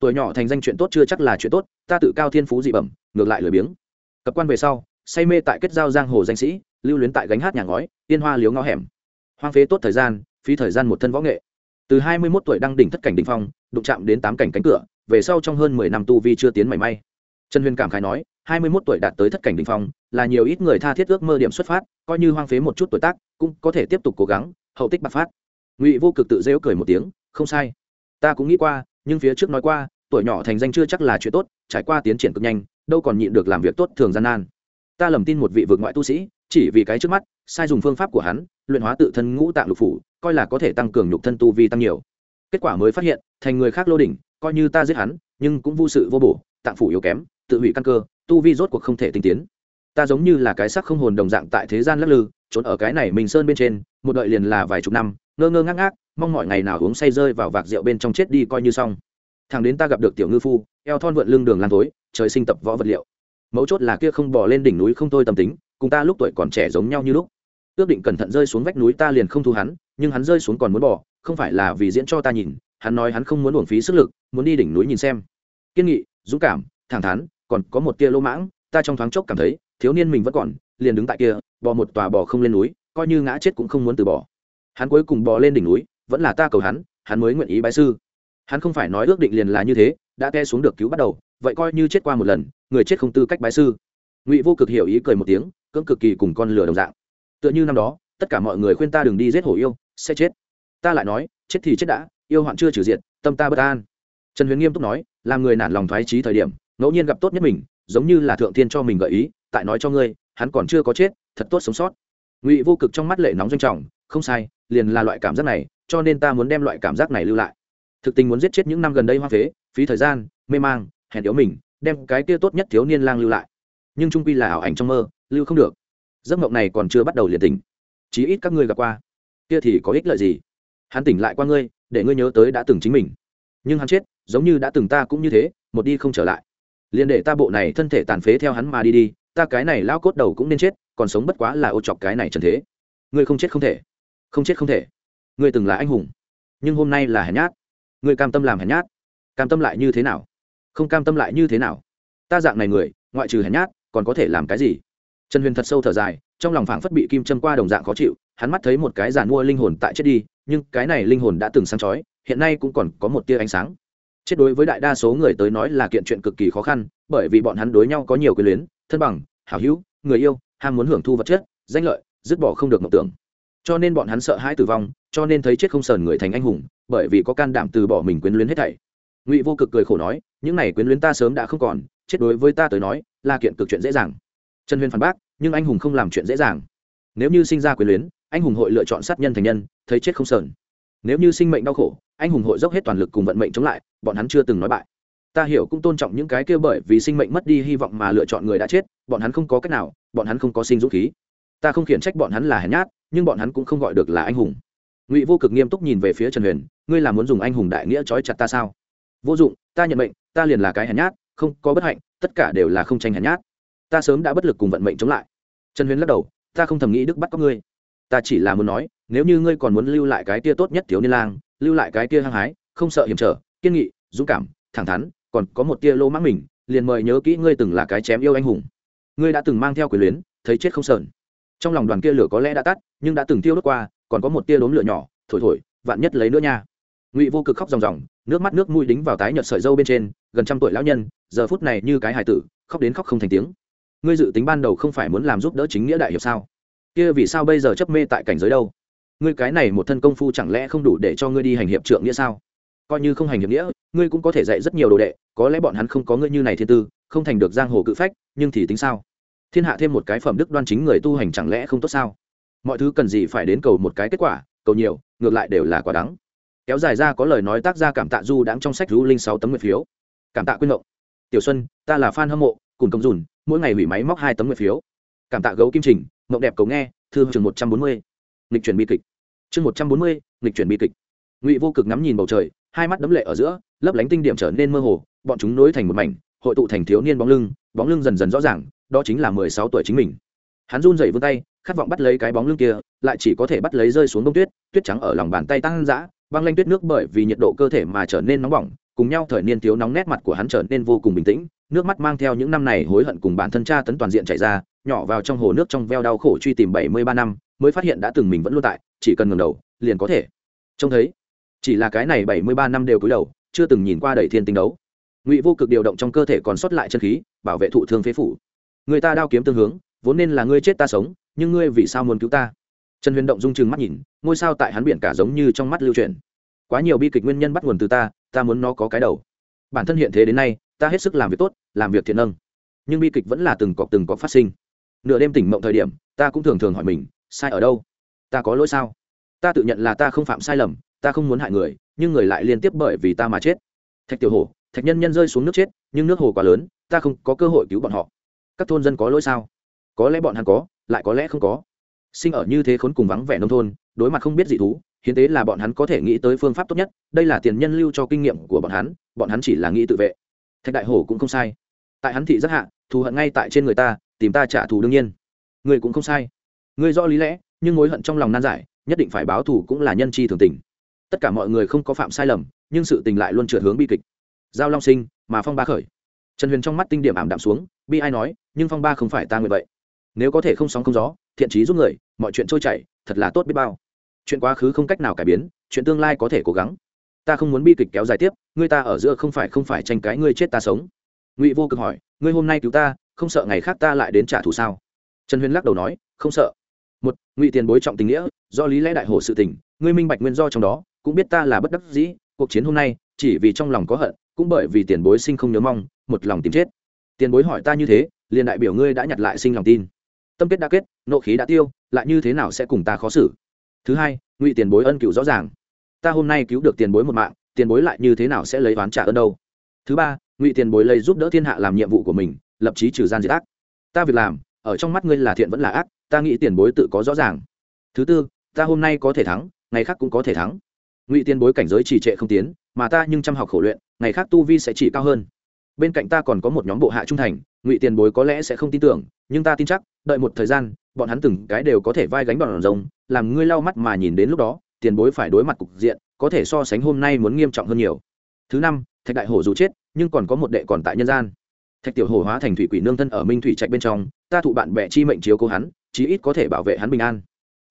Tuổi nhỏ thành danh chuyện tốt chưa chắc là chuyện tốt, ta tự cao thiên phú dị bẩm, ngược lại lười biếng. Cập quan về sau, say mê tại kết giao giang hồ danh sĩ, lưu luyến tại gánh hát nhà ngói tiên hoa liếu ngõ hẻm. Hoang phế tốt thời gian, phí thời gian một thân võ nghệ. Từ hai mươi 21 tuổi đăng đỉnh thất cảnh đỉnh phong, đụng chạm đến tám cảnh cánh cửa, về sau trong hơn mười năm tu vi chưa tiến mảy may. Trần huyền cảm khái nói hai mươi 21 tuổi đạt tới thất cảnh đỉnh phong, là nhiều ít người tha thiết ước mơ điểm xuất phát, coi như hoang phế một chút tuổi tác, cũng có thể tiếp tục cố gắng, hậu tích bạc phát. Ngụy vô cực tự giễu cười một tiếng, không sai. Ta cũng nghĩ qua, nhưng phía trước nói qua, tuổi nhỏ thành danh chưa chắc là chuyện tốt, trải qua tiến triển cực nhanh, đâu còn nhịn được làm việc tốt thường gian nan. Ta lầm tin một vị vượt ngoại tu sĩ, chỉ vì cái trước mắt, sai dùng phương pháp của hắn, luyện hóa tự thân ngũ tạng lục phủ, coi là có thể tăng cường nhục thân tu vi tăng nhiều. Kết quả mới phát hiện, thành người khác lô đỉnh, coi như ta giết hắn, nhưng cũng vô sự vô bổ, tạng phủ yếu kém, tự hủy căn cơ tu vi rốt cuộc không thể tinh tiến. Ta giống như là cái sắc không hồn đồng dạng tại thế gian lắc lư, trốn ở cái này mình sơn bên trên, một đợi liền là vài chục năm, ngơ ngơ ngác ngác, mong mọi ngày nào uống say rơi vào vạc rượu bên trong chết đi coi như xong. Thằng đến ta gặp được tiểu ngư phu, eo thon vượn lưng đường lan tối trời sinh tập võ vật liệu. Mấu chốt là kia không bỏ lên đỉnh núi không thôi tâm tính, cùng ta lúc tuổi còn trẻ giống nhau như lúc. Ước định cẩn thận rơi xuống vách núi ta liền không thu hắn, nhưng hắn rơi xuống còn muốn bỏ, không phải là vì diễn cho ta nhìn, hắn nói hắn không muốn uổng phí sức lực, muốn đi đỉnh núi nhìn xem. Kiên nghị, dũng cảm, thẳng thắn còn có một tia lỗ mãng, ta trong thoáng chốc cảm thấy, thiếu niên mình vẫn còn, liền đứng tại kia, bò một tòa bò không lên núi, coi như ngã chết cũng không muốn từ bỏ. Hắn cuối cùng bò lên đỉnh núi, vẫn là ta cầu hắn hắn mới nguyện ý bái sư. Hắn không phải nói ước định liền là như thế, đã te xuống được cứu bắt đầu, vậy coi như chết qua một lần, người chết không tư cách bái sư. Ngụy vô cực hiểu ý cười một tiếng, cưỡng cực kỳ cùng con lửa đồng dạng. Tựa như năm đó, tất cả mọi người khuyên ta đừng đi giết hổ yêu, sẽ chết. Ta lại nói, chết thì chết đã, yêu hoạn chưa trừ diện tâm ta bất an. Trần huyền nghiêm túc nói, làm người nản lòng thoái trí thời điểm ngẫu nhiên gặp tốt nhất mình, giống như là thượng thiên cho mình gợi ý, tại nói cho ngươi, hắn còn chưa có chết, thật tốt sống sót. Ngụy vô cực trong mắt lệ nóng doanh trọng, không sai, liền là loại cảm giác này, cho nên ta muốn đem loại cảm giác này lưu lại. Thực tình muốn giết chết những năm gần đây hoa phế, phí thời gian, mê mang, hèn yếu mình, đem cái kia tốt nhất thiếu niên lang lưu lại. Nhưng trung quy là ảo ảnh trong mơ, lưu không được. Giấc mộng này còn chưa bắt đầu liền tỉnh. Chí ít các ngươi gặp qua. Kia thì có ích lợi gì? Hắn tỉnh lại qua ngươi, để ngươi nhớ tới đã từng chính mình. Nhưng hắn chết, giống như đã từng ta cũng như thế, một đi không trở lại liền để ta bộ này thân thể tàn phế theo hắn mà đi đi, ta cái này lao cốt đầu cũng nên chết, còn sống bất quá là ô chọc cái này trần thế. Ngươi không chết không thể. Không chết không thể. Ngươi từng là anh hùng, nhưng hôm nay là hèn nhát. Ngươi cam tâm làm hèn nhát. Cam tâm lại như thế nào? Không cam tâm lại như thế nào? Ta dạng này người, ngoại trừ hèn nhát, còn có thể làm cái gì? Trần huyền thật sâu thở dài, trong lòng phảng phất bị kim châm qua đồng dạng khó chịu, hắn mắt thấy một cái giàn mua linh hồn tại chết đi, nhưng cái này linh hồn đã từng sáng chói, hiện nay cũng còn có một tia ánh sáng chết đối với đại đa số người tới nói là kiện chuyện cực kỳ khó khăn, bởi vì bọn hắn đối nhau có nhiều quyền luyến, thân bằng, hảo hữu, người yêu, ham muốn hưởng thu vật chất, danh lợi, dứt bỏ không được mộng tưởng. Cho nên bọn hắn sợ hãi tử vong, cho nên thấy chết không sờn người thành anh hùng, bởi vì có can đảm từ bỏ mình quyến luyến hết thảy. Ngụy vô cực cười khổ nói, những này quyến luyến ta sớm đã không còn, chết đối với ta tới nói, là kiện cực chuyện dễ dàng. Trần huyền phản bác, nhưng anh hùng không làm chuyện dễ dàng. Nếu như sinh ra quyền luyến, anh hùng hội lựa chọn sát nhân thành nhân, thấy chết không sờn. Nếu như sinh mệnh đau khổ anh hùng hội dốc hết toàn lực cùng vận mệnh chống lại, bọn hắn chưa từng nói bại. Ta hiểu cũng tôn trọng những cái kia bởi vì sinh mệnh mất đi hy vọng mà lựa chọn người đã chết, bọn hắn không có cách nào, bọn hắn không có sinh dũng khí. Ta không khiển trách bọn hắn là hèn nhát, nhưng bọn hắn cũng không gọi được là anh hùng. Ngụy vô cực nghiêm túc nhìn về phía trần huyền, ngươi là muốn dùng anh hùng đại nghĩa trói chặt ta sao? Vô dụng, ta nhận mệnh, ta liền là cái hèn nhát, không có bất hạnh, tất cả đều là không tranh hèn nhát. Ta sớm đã bất lực cùng vận mệnh chống lại. Trần huyền lắc đầu, ta không thầm nghĩ đức bắt có ngươi. Ta chỉ là muốn nói, nếu như ngươi còn muốn lưu lại cái kia tốt nhất thiếu niên lang lưu lại cái kia hăng hái, không sợ hiểm trở, kiên nghị, dũng cảm, thẳng thắn, còn có một tia lô mắc mình, liền mời nhớ kỹ ngươi từng là cái chém yêu anh hùng. Ngươi đã từng mang theo quyền luyến, thấy chết không sờn. Trong lòng đoàn kia lửa có lẽ đã tắt, nhưng đã từng tiêu đốt qua, còn có một tia đốm lửa nhỏ, thổi thổi, vạn nhất lấy nữa nha. Ngụy vô cực khóc ròng ròng, nước mắt nước mũi đính vào tái nhợt sợi dâu bên trên, gần trăm tuổi lão nhân, giờ phút này như cái hài tử, khóc đến khóc không thành tiếng. Ngươi dự tính ban đầu không phải muốn làm giúp đỡ chính nghĩa đại hiệp sao? Kia vì sao bây giờ chấp mê tại cảnh giới đâu? Ngươi cái này một thân công phu chẳng lẽ không đủ để cho ngươi đi hành hiệp trượng nghĩa sao? Coi như không hành hiệp nghĩa, ngươi cũng có thể dạy rất nhiều đồ đệ, có lẽ bọn hắn không có ngươi như này thiên tư, không thành được giang hồ cự phách, nhưng thì tính sao? Thiên hạ thêm một cái phẩm đức đoan chính người tu hành chẳng lẽ không tốt sao? Mọi thứ cần gì phải đến cầu một cái kết quả, cầu nhiều, ngược lại đều là quả đắng. Kéo dài ra có lời nói tác gia cảm tạ du đáng trong sách du linh sáu tấm nguyện phiếu. Cảm tạ quyên ngộng tiểu xuân, ta là fan hâm mộ, cùng công dùn, mỗi ngày hủy máy móc hai tấm nguyện phiếu. Cảm tạ gấu kim trình, mộng đẹp cầu nghe, thư trường một trăm bốn mươi. Lịch chuyển bi kịch chương một trăm bốn mươi lịch chuyển bi kịch. Ngụy vô cực ngắm nhìn bầu trời, hai mắt đấm lệ ở giữa, lấp lánh tinh điểm trở nên mơ hồ, bọn chúng nối thành một mảnh, hội tụ thành thiếu niên bóng lưng bóng lưng dần dần rõ ràng, đó chính là mười sáu tuổi chính mình. Hắn run rẩy vươn tay, khát vọng bắt lấy cái bóng lưng kia, lại chỉ có thể bắt lấy rơi xuống bông tuyết tuyết trắng ở lòng bàn tay tăng dã băng lanh tuyết nước bởi vì nhiệt độ cơ thể mà trở nên nóng bỏng, cùng nhau thời niên thiếu nóng nét mặt của hắn trở nên vô cùng bình tĩnh, nước mắt mang theo những năm này hối hận cùng bản thân cha tấn toàn diện chảy ra, nhỏ vào trong hồ nước trong veo đau khổ truy tìm bảy mươi ba năm mới phát hiện đã từng mình vẫn luôn tại, chỉ cần ngẩng đầu, liền có thể. Trông thấy, chỉ là cái này bảy mươi ba năm đều cúi đầu, chưa từng nhìn qua đầy thiên tinh đấu. Ngụy vô cực điều động trong cơ thể còn sót lại chân khí, bảo vệ thụ thương phế phủ. Người ta đao kiếm tương hướng, vốn nên là ngươi chết ta sống, nhưng ngươi vì sao muốn cứu ta? Trần huyền động dung chừng mắt nhìn, ngôi sao tại hắn biển cả giống như trong mắt lưu truyền quá nhiều bi kịch nguyên nhân bắt nguồn từ ta ta muốn nó có cái đầu. Bản thân hiện thế đến nay, ta hết sức làm việc tốt, làm việc thiện nâng nhưng bi kịch vẫn là từng cọc từng cọc phát sinh. Nửa đêm tỉnh mộng thời điểm, ta cũng thường thường hỏi mình sai ở đâu? Ta có lỗi sao? Ta tự nhận là ta không phạm sai lầm, ta không muốn hại người, nhưng người lại liên tiếp bởi vì ta mà chết. Thạch tiểu hổ, thạch nhân nhân rơi xuống nước chết, nhưng nước hồ quá lớn, ta không có cơ hội cứu bọn họ. Các thôn dân có lỗi sao? Có lẽ bọn hắn có, lại có lẽ không có. Sinh ở như thế khốn cùng vắng vẻ nông thôn, đối mặt không biết gì thú, hiến tế là bọn hắn có thể nghĩ tới phương pháp tốt nhất, đây là tiền nhân lưu cho kinh nghiệm của bọn hắn bọn hắn chỉ là nghĩ tự vệ. Thạch đại hổ cũng không sai. Tại hắn thị rất hạ, thù hận ngay tại trên người ta, tìm ta trả thù đương nhiên. Người cũng không sai. Ngươi rõ lý lẽ, nhưng mối hận trong lòng nan giải, nhất định phải báo thù cũng là nhân chi thường tình. Tất cả mọi người không có phạm sai lầm, nhưng sự tình lại luôn trượt hướng bi kịch. Giao long sinh, mà phong ba khởi. Trần huyền trong mắt tinh điểm ảm đạm xuống, bi ai nói, nhưng phong ba không phải ta người vậy. Nếu có thể không sóng không gió, thiện trí giúp người, mọi chuyện trôi chảy, thật là tốt biết bao. Chuyện quá khứ không cách nào cải biến, chuyện tương lai có thể cố gắng. Ta không muốn bi kịch kéo dài tiếp, ngươi ta ở giữa không phải không phải tranh cái ngươi chết ta sống. Ngụy vô cực hỏi, ngươi hôm nay cứu ta, không sợ ngày khác ta lại đến trả thù sao? Trần huyền lắc đầu nói, không sợ một, ngụy tiền bối trọng tình nghĩa, do lý lẽ đại hồ sự tình, ngươi minh bạch nguyên do trong đó, cũng biết ta là bất đắc dĩ, cuộc chiến hôm nay, chỉ vì trong lòng có hận, cũng bởi vì tiền bối sinh không nhớ mong, một lòng tìm chết. Tiền bối hỏi ta như thế, liền đại biểu ngươi đã nhặt lại sinh lòng tin. Tâm kết đã kết, nộ khí đã tiêu, lại như thế nào sẽ cùng ta khó xử? Thứ hai, ngụy tiền bối ân cựu rõ ràng. Ta hôm nay cứu được tiền bối một mạng, tiền bối lại như thế nào sẽ lấy oán trả ơn đâu? Thứ ba, ngụy tiền bối lấy giúp đỡ thiên hạ làm nhiệm vụ của mình, lập chí trừ gian diệt ác. Ta việc làm, ở trong mắt ngươi là thiện vẫn là ác ta nghĩ tiền bối tự có rõ ràng. Thứ tư, ta hôm nay có thể thắng, ngày khác cũng có thể thắng. Ngụy tiền bối cảnh giới trì trệ không tiến, mà ta nhưng chăm học khổ luyện, ngày khác tu vi sẽ chỉ cao hơn. Bên cạnh ta còn có một nhóm bộ hạ trung thành, ngụy tiền bối có lẽ sẽ không tin tưởng, nhưng ta tin chắc, đợi một thời gian, bọn hắn từng cái đều có thể vai gánh bọn rồng, làm ngươi lau mắt mà nhìn đến lúc đó, tiền bối phải đối mặt cục diện, có thể so sánh hôm nay muốn nghiêm trọng hơn nhiều. Thứ năm, thạch đại hổ dù chết, nhưng còn có một đệ còn tại nhân gian. Thạch tiểu hổ hóa thành thủy quỷ nương thân ở minh thủy trạch bên trong, ta thụ bạn bè chi mệnh chiếu cố hắn chí ít có thể bảo vệ hắn bình an.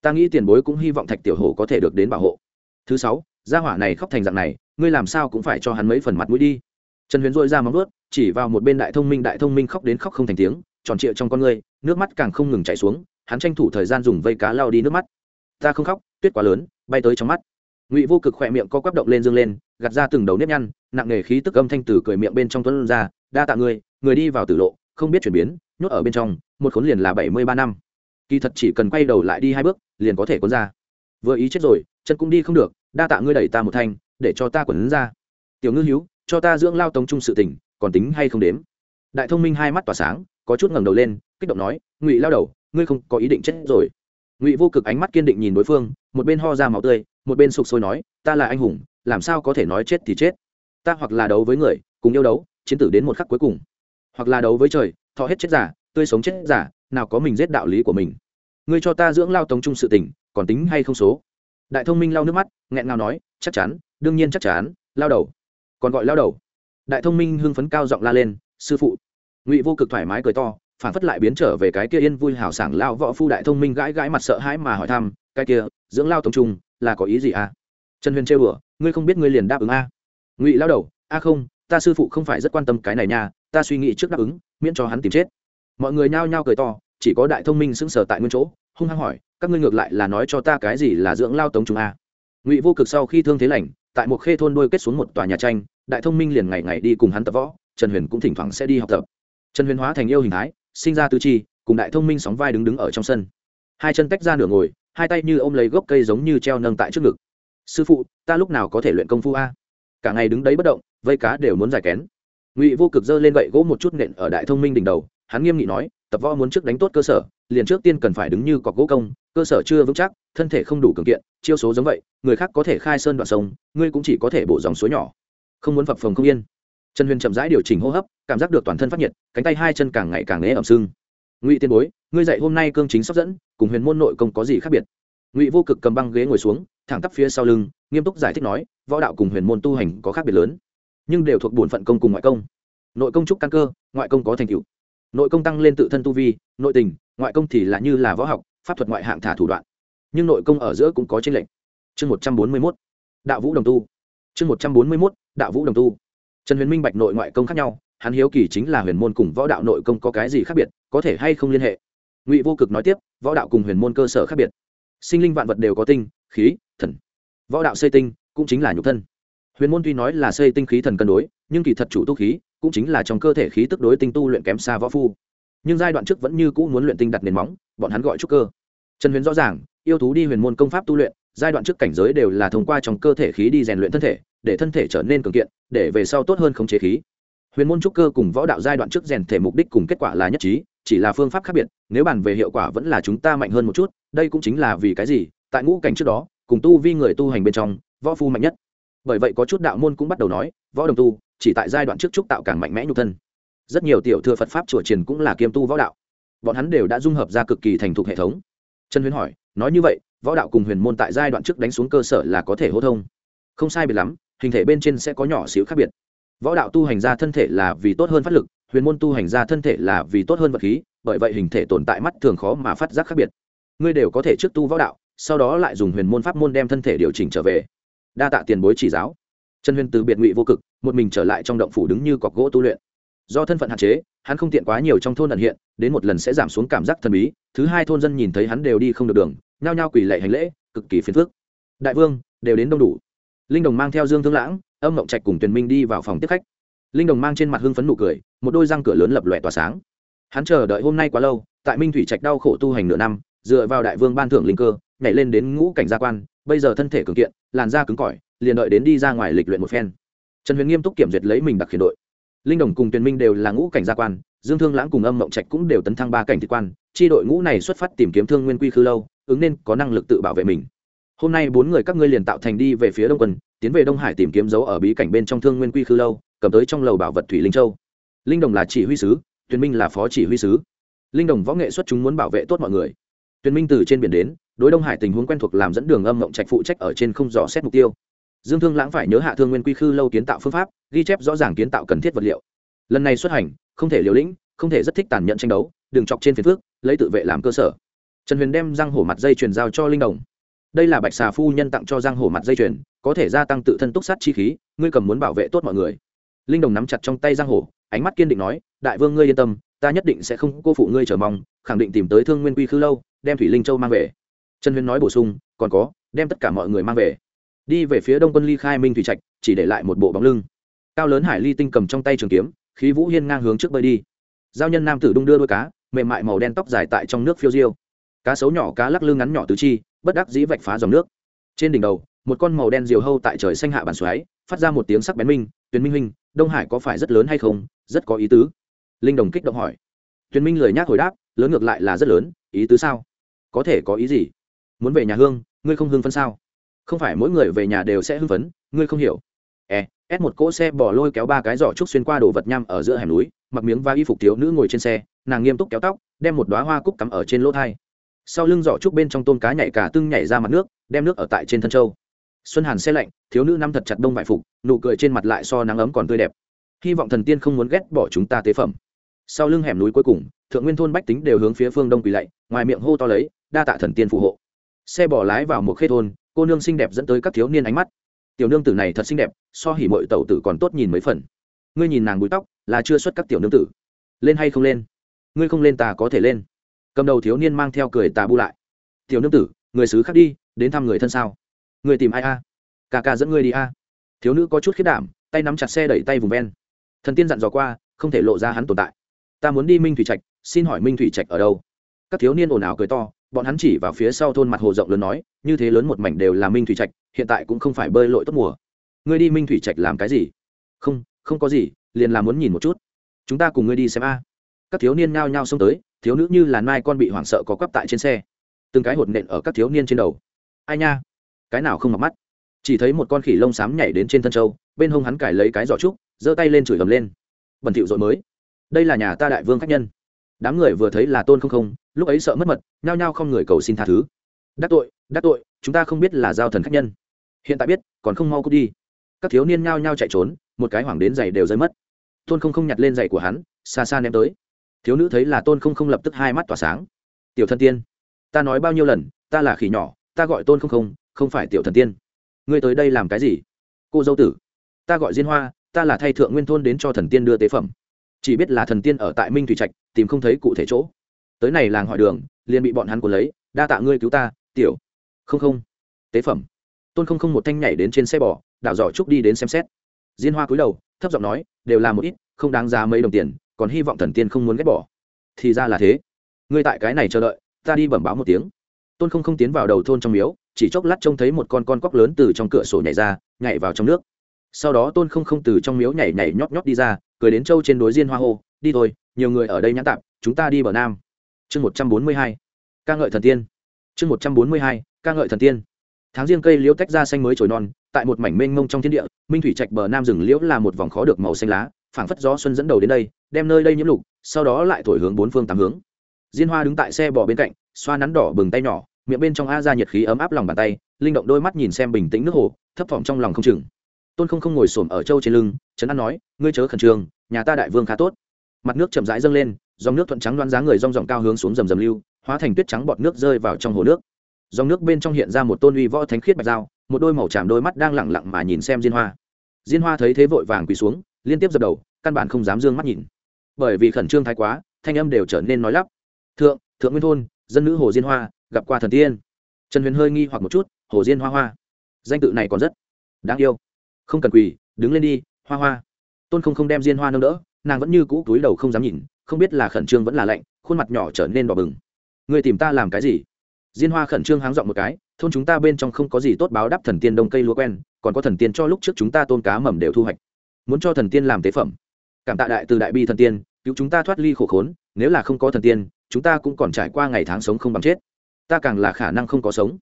Ta nghĩ tiền bối cũng hy vọng thạch tiểu hổ có thể được đến bảo hộ. Thứ sáu gia hỏa này khóc thành dạng này ngươi làm sao cũng phải cho hắn mấy phần mặt mũi đi. Trần huyền dội ra móng ướt chỉ vào một bên đại thông minh đại thông minh khóc đến khóc không thành tiếng tròn trịa trong con ngươi nước mắt càng không ngừng chảy xuống hắn tranh thủ thời gian dùng vây cá lao đi nước mắt. Ta không khóc tuyết quá lớn bay tới trong mắt. Ngụy vô cực khỏe miệng co quắp động lên dương lên gạt ra từng đầu nếp nhăn nặng nề khí tức âm thanh từ cười miệng bên trong tuấn ra đa tạ người, người đi vào tử lộ không biết chuyển biến nhốt ở bên trong một khốn liền là bảy mươi ba năm kỳ thật chỉ cần quay đầu lại đi hai bước, liền có thể cuốn ra. Vừa ý chết rồi, chân cũng đi không được, đa tạ ngươi đẩy ta một thanh, để cho ta quấn ra. Tiểu ngư hiếu cho ta dưỡng lao tống trung sự tình, còn tính hay không đếm? Đại thông minh hai mắt tỏa sáng, có chút ngẩng đầu lên, kích động nói, ngụy lao đầu, ngươi không có ý định chết rồi. Ngụy vô cực ánh mắt kiên định nhìn đối phương, một bên ho ra máu tươi, một bên sụp sôi nói, ta là anh hùng, làm sao có thể nói chết thì chết? Ta hoặc là đấu với người, cùng yêu đấu, chiến tử đến một khắc cuối cùng. Hoặc là đấu với trời, thọ hết chết giả, tươi sống chết giả nào có mình giết đạo lý của mình. Ngươi cho ta dưỡng lao tống trung sự tình, còn tính hay không số? Đại thông minh lau nước mắt, nghẹn ngào nói, chắc chắn, đương nhiên chắc chắn, lao đầu. Còn gọi lao đầu. Đại thông minh hưng phấn cao giọng la lên, sư phụ. Ngụy vô cực thoải mái cười to, phản phất lại biến trở về cái kia yên vui hào sảng lao võ phu đại thông minh gãi gãi mặt sợ hãi mà hỏi thăm, cái kia, dưỡng lao tống trung, là có ý gì à? Trần huyền trêu bửa ngươi không biết ngươi liền đáp ứng a ngụy lao đầu, a không, ta sư phụ không phải rất quan tâm cái này nha, ta suy nghĩ trước đáp ứng, miễn cho hắn tìm chết mọi người nhao nhao cười to, chỉ có đại thông minh sững sờ tại nguyên chỗ, hung hăng hỏi, các ngươi ngược lại là nói cho ta cái gì là dưỡng lao tống chúng a? Ngụy vô cực sau khi thương thế lành, tại một khê thôn đôi kết xuống một tòa nhà tranh, đại thông minh liền ngày ngày đi cùng hắn tập võ, trần huyền cũng thỉnh thoảng sẽ đi học tập. Trần huyền hóa thành yêu hình thái, sinh ra tư chi, cùng đại thông minh sóng vai đứng đứng ở trong sân. Hai chân tách ra nửa ngồi, hai tay như ôm lấy gốc cây giống như treo nâng tại trước ngực. Sư phụ, ta lúc nào có thể luyện công phu a? Cả ngày đứng đấy bất động, vây cá đều muốn giải kén. Ngụy vô cực giơ lên gậy gỗ một chút nện ở đại thông minh đỉnh đầu hắn nghiêm nghị nói, tập võ muốn trước đánh tốt cơ sở, liền trước tiên cần phải đứng như cọc gỗ công, cơ sở chưa vững chắc, thân thể không đủ cường kiện, chiêu số giống vậy, người khác có thể khai sơn đoạn sông, ngươi cũng chỉ có thể bổ dòng suối nhỏ. Không muốn phập phồng không yên. Trần huyền chậm rãi điều chỉnh hô hấp, cảm giác được toàn thân phát nhiệt, cánh tay hai chân càng ngày càng nế ẩm sưng. Ngụy tiên bối, ngươi dạy hôm nay cương chính sắp dẫn, cùng huyền môn nội công có gì khác biệt? Ngụy vô cực cầm băng ghế ngồi xuống, thẳng tắp phía sau lưng, nghiêm túc giải thích nói, võ đạo cùng huyền môn tu hành có khác biệt lớn, nhưng đều thuộc bổn phận công cùng ngoại công. Nội công trúc căn cơ, ngoại công có thành tựu nội công tăng lên tự thân tu vi, nội tình, ngoại công thì là như là võ học, pháp thuật ngoại hạng thả thủ đoạn. Nhưng nội công ở giữa cũng có tranh lệch. Chương một trăm bốn mươi mốt, đạo vũ đồng tu. Chương một trăm bốn mươi mốt, đạo vũ đồng tu. Trần huyền minh bạch nội ngoại công khác nhau, hắn hiếu kỳ chính là huyền môn cùng võ đạo nội công có cái gì khác biệt, có thể hay không liên hệ. Ngụy vô cực nói tiếp, võ đạo cùng huyền môn cơ sở khác biệt. Sinh linh vạn vật đều có tinh, khí, thần. Võ đạo xây tinh cũng chính là nhục thân. Huyền môn tuy nói là xây tinh khí thần cân đối, nhưng kỳ thật chủ tu khí cũng chính là trong cơ thể khí tức đối tinh tu luyện kém xa võ phu. Nhưng giai đoạn trước vẫn như cũ muốn luyện tinh đặt nền móng, bọn hắn gọi trúc cơ. Trần huyền rõ ràng, yêu thú đi huyền môn công pháp tu luyện, giai đoạn trước cảnh giới đều là thông qua trong cơ thể khí đi rèn luyện thân thể, để thân thể trở nên cường kiện, để về sau tốt hơn khống chế khí. Huyền môn trúc cơ cùng võ đạo giai đoạn trước rèn thể mục đích cùng kết quả là nhất trí, chỉ là phương pháp khác biệt, nếu bàn về hiệu quả vẫn là chúng ta mạnh hơn một chút, đây cũng chính là vì cái gì, tại ngũ cảnh trước đó, cùng tu vi người tu hành bên trong, võ phu mạnh nhất. Bởi vậy có chút đạo môn cũng bắt đầu nói, võ đồng tu chỉ tại giai đoạn trước trúc tạo càng mạnh mẽ nhục thân. Rất nhiều tiểu thừa phật pháp chùa triền cũng là kiêm tu võ đạo. Bọn hắn đều đã dung hợp ra cực kỳ thành thục hệ thống. Trần huyền hỏi, nói như vậy, võ đạo cùng huyền môn tại giai đoạn trước đánh xuống cơ sở là có thể hô thông? Không sai biệt lắm, hình thể bên trên sẽ có nhỏ xíu khác biệt. Võ đạo tu hành ra thân thể là vì tốt hơn phát lực, huyền môn tu hành ra thân thể là vì tốt hơn vật khí, bởi vậy hình thể tồn tại mắt thường khó mà phát giác khác biệt. Ngươi đều có thể trước tu võ đạo, sau đó lại dùng huyền môn pháp môn đem thân thể điều chỉnh trở về. Đa tạ tiền bối chỉ giáo trần huyền từ biệt ngụy vô cực, một mình trở lại trong động phủ đứng như cọc gỗ tu luyện. Do thân phận hạn chế, hắn không tiện quá nhiều trong thôn ẩn hiện, đến một lần sẽ giảm xuống cảm giác thần bí, thứ hai thôn dân nhìn thấy hắn đều đi không được đường, nhao nhao quỳ lệ hành lễ, cực kỳ phiền phức. Đại vương, đều đến đông đủ. Linh đồng mang theo dương thương lãng, âm mộng trạch cùng tuyền minh đi vào phòng tiếp khách. Linh đồng mang trên mặt hưng phấn nụ cười, một đôi răng cửa lớn lập lòe tỏa sáng. Hắn chờ đợi hôm nay quá lâu, tại minh thủy trạch đau khổ tu hành nửa năm, dựa vào đại vương ban thưởng linh cơ, nhảy lên đến ngũ cảnh gia quan, bây giờ thân thể cường kiện, làn da cứng cỏi liền đợi đến đi ra ngoài lịch luyện một phen. Trần huyền nghiêm túc kiểm duyệt lấy mình đặc khiển đội. Linh đồng cùng tuyền minh đều là ngũ cảnh gia quan, dương thương lãng cùng âm mộng trạch cũng đều tấn thăng ba cảnh thị quan tri đội ngũ này xuất phát tìm kiếm thương nguyên quy khư lâu, ứng nên có năng lực tự bảo vệ mình. Hôm nay bốn người các ngươi liền tạo thành đi về phía đông quân, tiến về đông hải tìm kiếm dấu ở bí cảnh bên trong thương nguyên quy khư lâu, cầm tới trong lầu bảo vật thủy linh châu. Linh đồng là chỉ huy sứ, tuyền minh là phó chỉ huy sứ. Linh đồng võ nghệ xuất chúng muốn bảo vệ tốt mọi người. Tuyền minh từ trên biển đến, đối đông hải tình huống quen thuộc làm dẫn đường âm mộng trạch phụ trách ở trên không dò xét mục tiêu dương thương lãng phải nhớ hạ thương nguyên quy khư lâu kiến tạo phương pháp, ghi chép rõ ràng kiến tạo cần thiết vật liệu. Lần này xuất hành, không thể liều lĩnh, không thể rất thích tàn nhẫn tranh đấu, đừng chọc trên phiền phước lấy tự vệ làm cơ sở. Trần huyền đem răng hổ mặt dây chuyền giao cho linh đồng. Đây là bạch xà phu nhân tặng cho răng hổ mặt dây chuyền, có thể gia tăng tự thân túc sát chi khí, ngươi cầm muốn bảo vệ tốt mọi người. Linh đồng nắm chặt trong tay răng hổ ánh mắt kiên định nói, đại vương ngươi yên tâm, ta nhất định sẽ không cô phụ ngươi chờ mong, khẳng định tìm tới thương nguyên quy khư lâu, đem thủy linh châu mang về. Trần huyền nói bổ sung, còn có, đem tất cả mọi người mang về đi về phía đông quân ly khai minh thủy trạch, chỉ để lại một bộ bóng lưng. Cao lớn hải ly tinh cầm trong tay trường kiếm, khí vũ hiên ngang hướng trước bơi đi. Giao nhân nam tử đung đưa đôi cá, mềm mại màu đen tóc dài tại trong nước phiêu diêu. Cá sấu nhỏ, cá lắc lư ngắn nhỏ tứ chi, bất đắc dĩ vạch phá dòng nước. Trên đỉnh đầu, một con màu đen diều hâu tại trời xanh hạ bàn xoáy, phát ra một tiếng sắc bén minh, tuyền minh huynh, đông hải có phải rất lớn hay không? Rất có ý tứ. Linh đồng kích động hỏi. Tuyền minh lời nhắc hồi đáp, lớn ngược lại là rất lớn, ý tứ sao? Có thể có ý gì? Muốn về nhà hương, ngươi không hương phân sao? Không phải mỗi người về nhà đều sẽ hưng phấn, ngươi không hiểu. E ép một cỗ xe bỏ lôi kéo ba cái giỏ trúc xuyên qua đồ vật nham ở giữa hẻm núi, mặc miếng và y phục thiếu nữ ngồi trên xe, nàng nghiêm túc kéo tóc, đem một đoá hoa cúc cắm ở trên lỗ thai. Sau lưng giỏ trúc bên trong tôm cá nhảy cả tưng nhảy ra mặt nước, đem nước ở tại trên thân châu. Xuân hàn xe lạnh, thiếu nữ năm thật chặt đông vải phục, nụ cười trên mặt lại so nắng ấm còn tươi đẹp. Hy vọng thần tiên không muốn ghét bỏ chúng ta tế phẩm. Sau lưng hẻm núi cuối cùng, thượng nguyên thôn bách tính đều hướng phía phương đông quỳ lạy, ngoài miệng hô to lấy, đa tạ thần tiên phù hộ. Xe bỏ lái vào một khê thôn cô nương xinh đẹp dẫn tới các thiếu niên ánh mắt. Tiểu nương tử này thật xinh đẹp, so hỉ mọi tẩu tử còn tốt nhìn mấy phần. Ngươi nhìn nàng búi tóc, là chưa xuất các tiểu nương tử. Lên hay không lên? Ngươi không lên ta có thể lên. Cầm đầu thiếu niên mang theo cười tà bu lại. Tiểu nương tử, người xứ khác đi, đến thăm người thân sao? Người tìm ai a? À? ca ca dẫn ngươi đi a. Thiếu nữ có chút khiết đảm, tay nắm chặt xe đẩy tay vùng ven. Thần tiên dặn dò qua, không thể lộ ra hắn tồn tại. Ta muốn đi minh thủy trạch, xin hỏi minh thủy trạch ở đâu? Các thiếu niên ồn ào cười to bọn hắn chỉ vào phía sau thôn mặt hồ rộng lớn nói, như thế lớn một mảnh đều là minh thủy trạch, hiện tại cũng không phải bơi lội tốt mùa. Ngươi đi minh thủy trạch làm cái gì? Không không có gì, liền là muốn nhìn một chút. Chúng ta cùng ngươi đi xem a. Các thiếu niên nhao nhao xông tới, thiếu nữ như là mai con bị hoảng sợ có quắp tại trên xe. Từng cái hột nện ở các thiếu niên trên đầu. Ai nha, cái nào không mặc mắt? Chỉ thấy một con khỉ lông xám nhảy đến trên thân châu, bên hông hắn cải lấy cái giỏ trúc, giơ tay lên chửi gầm lên. Bẩn thỉu dội mới. Đây là nhà ta đại vương khách nhân. Đám người vừa thấy là tôn không không lúc ấy sợ mất mật, nhao nhao không người cầu xin tha thứ. Đắc tội đắc tội, chúng ta không biết là giao thần khách nhân. Hiện tại biết, còn không mau cút đi. Các thiếu niên nhao nhao chạy trốn, một cái hoảng đến giày đều rơi mất. Tôn không không nhặt lên giày của hắn, xa xa ném tới. Thiếu nữ thấy là tôn không không lập tức hai mắt tỏa sáng. Tiểu Thần tiên, ta nói bao nhiêu lần, ta là khỉ nhỏ, ta gọi tôn không không không phải tiểu thần tiên. Ngươi tới đây làm cái gì? Cô dâu tử, ta gọi diên hoa, ta là thay thượng nguyên thôn đến cho thần tiên đưa tế phẩm. Chỉ biết là thần tiên ở tại minh thủy trạch, tìm không thấy cụ thể chỗ tới này làng hỏi đường, liền bị bọn hắn cuốn lấy, đa tạ ngươi cứu ta, tiểu. Không không. Tế phẩm. Tôn không không một thanh nhảy đến trên xe bò, đảo giỏ trúc đi đến xem xét. Diên hoa cúi đầu, thấp giọng nói, đều là một ít, không đáng giá mấy đồng tiền, còn hy vọng thần tiên không muốn ghét bỏ. Thì ra là thế. Ngươi tại cái này chờ đợi, ta đi bẩm báo một tiếng. Tôn không không tiến vào đầu thôn trong miếu, chỉ chốc lát trông thấy một con con cóc lớn từ trong cửa sổ nhảy ra, nhảy vào trong nước. Sau đó tôn không không từ trong miếu nhảy nhảy nhót nhót đi ra, cười đến trâu trên đối diên hoa hô, đi thôi, nhiều người ở đây nhãn tạp, chúng ta đi bờ nam chương một trăm bốn mươi hai, ca ngợi thần tiên. chương một trăm bốn mươi hai, ca ngợi thần tiên. tháng riêng cây liễu tách ra xanh mới trồi non, tại một mảnh mênh mông trong thiên địa, minh thủy trạch bờ nam rừng liễu là một vòng khó được màu xanh lá, phảng phất gió xuân dẫn đầu đến đây, đem nơi đây nhiễm lục, sau đó lại thổi hướng bốn phương tám hướng. Diên hoa đứng tại xe bò bên cạnh, xoa nắn đỏ bừng tay nhỏ, miệng bên trong a ra nhiệt khí ấm áp lòng bàn tay, linh động đôi mắt nhìn xem bình tĩnh nước hồ, thấp thỏm trong lòng không chừng. Tôn không không ngồi xổm ở châu trên lưng trấn an nói, ngươi chớ khẩn trương, nhà ta đại vương khá tốt. Mặt nước chậm rãi dâng lên dòng nước thuận trắng đoán dáng người rong ròng cao hướng xuống rầm rầm lưu, hóa thành tuyết trắng bọt nước rơi vào trong hồ nước. Dòng nước bên trong hiện ra một tôn uy võ thánh khiết bạch dao, một đôi màu tràm đôi mắt đang lẳng lặng mà nhìn xem diên hoa. Diên hoa thấy thế vội vàng quỳ xuống, liên tiếp dập đầu, căn bản không dám d ư ơ n g mắt nhìn. Bởi vì khẩn trương thái quá, thanh âm đều trở nên nói lắp. Thượng thượng nguyên thôn, dân nữ hồ diên hoa, gặp qua thần tiên. Trần huyền hơi nghi hoặc một chút, hồ diên hoa hoa, danh tự này còn rất đáng yêu. Không cần quỳ, đứng lên đi, hoa hoa. Tôn không không đem diên hoa nâng đỡ, nàng vẫn như cũ túi đầu không dám nhìn không biết là khẩn trương vẫn là lạnh, khuôn mặt nhỏ trở nên đỏ bừng. Người tìm ta làm cái gì? Diên hoa khẩn trương háng dọn một cái, thôn chúng ta bên trong không có gì tốt báo đáp thần tiên đông cây lúa quen, còn có thần tiên cho lúc trước chúng ta tôn cá mầm đều thu hoạch. Muốn cho thần tiên làm tế phẩm. Cảm tạ đại từ đại bi thần tiên, cứu chúng ta thoát ly khổ khốn, nếu là không có thần tiên, chúng ta cũng còn trải qua ngày tháng sống không bằng chết. Ta càng là khả năng không có sống.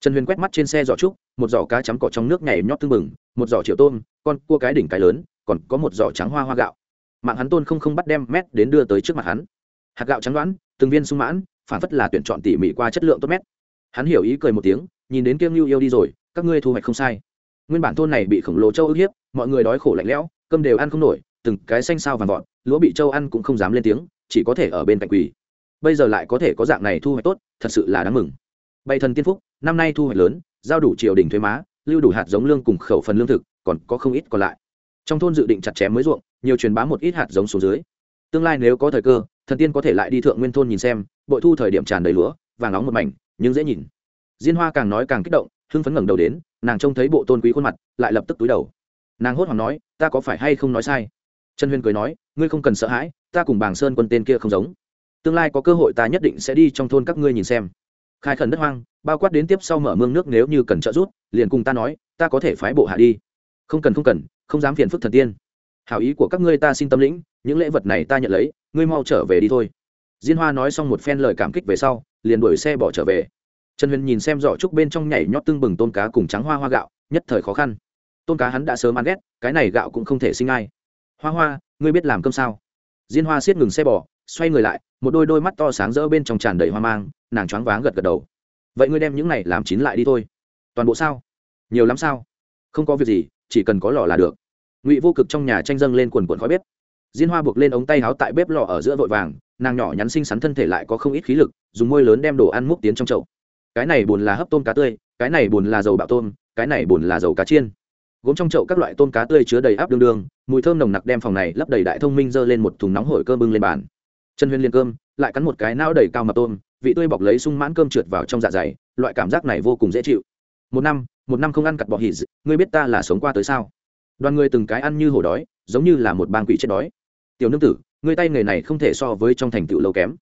Trần huyền quét mắt trên xe giỏ trúc, một giỏ cá chấm cỏ trong nước nhảy nhót tưng bừng, một giỏ triệu tôm, con cua cái đỉnh cái lớn, còn có một giỏ trắng hoa hoa gạo mạng hắn tôn không không bắt đem mét đến đưa tới trước mặt hắn. Hạt gạo trắng đoán, từng viên sung mãn, phản phất là tuyển chọn tỉ mỉ qua chất lượng tốt mét. Hắn hiểu ý cười một tiếng, nhìn đến kiêng lưu yêu đi rồi, các ngươi thu hoạch không sai. Nguyên bản thôn này bị khổng lồ châu ức hiếp, mọi người đói khổ lạnh lẽo, cơm đều ăn không nổi, từng cái xanh sao vàng vọt, lúa bị châu ăn cũng không dám lên tiếng, chỉ có thể ở bên cạnh quỳ. Bây giờ lại có thể có dạng này thu hoạch tốt, thật sự là đáng mừng. Bày thần tiên phúc, năm nay thu hoạch lớn, giao đủ triều đình thuế má, lưu đủ hạt giống lương cùng khẩu phần lương thực, còn có không ít còn lại. Trong thôn dự định chặt chém mới ruộng nhiều truyền bá một ít hạt giống xuống dưới. Tương lai nếu có thời cơ, thần tiên có thể lại đi thượng nguyên thôn nhìn xem, bội thu thời điểm tràn đầy lúa, vàng nóng một mảnh, nhưng dễ nhìn. Diên hoa càng nói càng kích động, hưng phấn ngẩng đầu đến, nàng trông thấy bộ tôn quý khuôn mặt, lại lập tức túi đầu. Nàng hốt hoảng nói, ta có phải hay không nói sai? Trần huyên cười nói, ngươi không cần sợ hãi, ta cùng bàng sơn quân tên kia không giống. Tương lai có cơ hội ta nhất định sẽ đi trong thôn các ngươi nhìn xem. Khai khẩn đất hoang, bao quát đến tiếp sau mở mương nước nếu như cần trợ giúp, liền cùng ta nói, ta có thể phái bộ hạ đi. Không cần không cần, không dám phiền phức thần tiên hảo ý của các ngươi ta xin tâm lĩnh, những lễ vật này ta nhận lấy, ngươi mau trở về đi thôi. Diên hoa nói xong một phen lời cảm kích về sau, liền đuổi xe bỏ trở về. Trần huyền nhìn xem giỏ trúc bên trong nhảy nhót tưng bừng tôm cá cùng trắng hoa hoa gạo, nhất thời khó khăn. Tôm cá hắn đã sớm ăn ghét, cái này gạo cũng không thể sinh ai. Hoa hoa, ngươi biết làm cơm sao? Diên hoa siết ngừng xe bỏ, xoay người lại, một đôi đôi mắt to sáng rỡ bên trong tràn đầy hoa mang, nàng choáng váng gật gật đầu. Vậy ngươi đem những này làm chín lại đi thôi. Toàn bộ sao? Nhiều lắm sao? Không có việc gì, chỉ cần có lò là được ngụy vô cực trong nhà tranh dâng lên quần quần khói bếp diên hoa buộc lên ống tay áo tại bếp lò ở giữa vội vàng nàng nhỏ nhắn xinh xắn thân thể lại có không ít khí lực dùng môi lớn đem đồ ăn múc tiến trong chậu cái này bùn là hấp tôm cá tươi cái này bùn là dầu bạo tôm cái này bùn là dầu cá chiên gốm trong chậu các loại tôm cá tươi chứa đầy áp đương đương mùi thơm nồng nặc đem phòng này lấp đầy đại thông minh dơ lên một thùng nóng hổi cơm bưng lên bàn chân huyên liên cơm lại cắn một cái não đầy cao mập tôm vị tươi bọc lấy sung mãn cơm trượt vào trong dạ dày loại cảm giác này vô cùng dễ chịu một năm một năm không ăn cặt bọ hỉ ngươi biết ta là sống qua tới sao đoàn người từng cái ăn như hổ đói, giống như là một bang quỷ chết đói. Tiểu nương tử, ngươi tay nghề này không thể so với trong thành tựu lâu kém.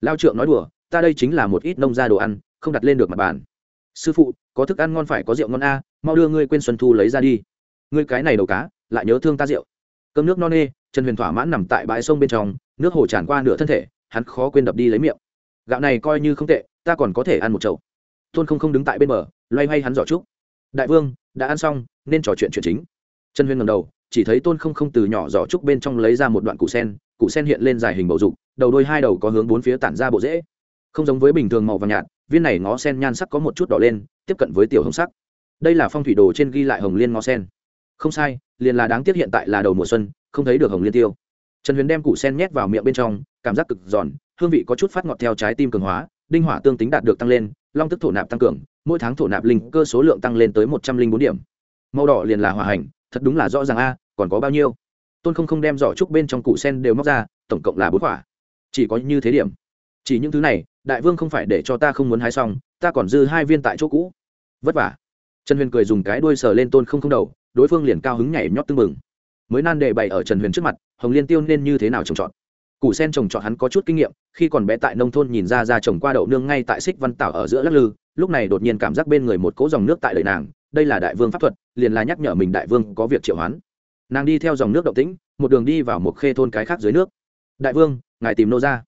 Lao trượng nói đùa, ta đây chính là một ít nông gia đồ ăn, không đặt lên được mặt bàn. Sư phụ, có thức ăn ngon phải có rượu ngon a, mau đưa ngươi quên xuân thu lấy ra đi. Ngươi cái này đầu cá, lại nhớ thương ta rượu. Cơm nước no nê, trần huyền thỏa mãn nằm tại bãi sông bên trong, nước hồ tràn qua nửa thân thể, hắn khó quên đập đi lấy miệng. Gạo này coi như không tệ, ta còn có thể ăn một chậu. Tôn không không đứng tại bên bờ, loay hoay hắn giỏ trúc. Đại vương, đã ăn xong, nên trò chuyện chuyện chính trần huyền ngầm đầu, chỉ thấy tôn không không từ nhỏ giỏ trúc bên trong lấy ra một đoạn củ sen củ sen hiện lên dài hình bầu dục, đầu đôi hai đầu có hướng bốn phía tản ra bộ rễ. Không giống với bình thường màu vàng nhạt, viên này ngó sen nhan sắc có một chút đỏ lên, tiếp cận với tiểu hồng sắc. Đây là phong thủy đồ trên ghi lại hồng liên ngó sen. Không sai, liền là đáng tiếc hiện tại là đầu mùa xuân, không thấy được hồng liên tiêu. Trần huyền đem củ sen nhét vào miệng bên trong, cảm giác cực giòn, hương vị có chút phát ngọt theo trái tim cường hóa, đinh hỏa tương tính đạt được tăng lên, long tức thổ nạp tăng cường, mỗi tháng thổ nạp linh cơ số lượng tăng lên tới một trăm linh bốn điểm. Màu đỏ liền là hỏa hành thật đúng là rõ ràng a, còn có bao nhiêu? Tôn không không đem giỏ trúc bên trong củ sen đều móc ra, tổng cộng là bốn quả. Chỉ có như thế điểm. Chỉ những thứ này, đại vương không phải để cho ta không muốn hái xong, ta còn dư hai viên tại chỗ cũ. Vất vả. Trần huyền cười dùng cái đuôi sờ lên tôn không không đầu, đối phương liền cao hứng nhảy nhót tưng mừng mới nan đề bày ở trần huyền trước mặt, hồng liên tiêu nên như thế nào trồng trọt? Củ sen trồng trọt hắn có chút kinh nghiệm, khi còn bé tại nông thôn nhìn ra ra trồng qua đậu nương ngay tại xích văn tảo ở giữa lắc lư, lúc này đột nhiên cảm giác bên người một cỗ dòng nước tại đời nàng đây là đại vương pháp thuật, liền là nhắc nhở mình đại vương có việc triệu hoán. Nàng đi theo dòng nước động tĩnh, một đường đi vào một khê thôn cái khác dưới nước. Đại vương, ngài tìm nô ra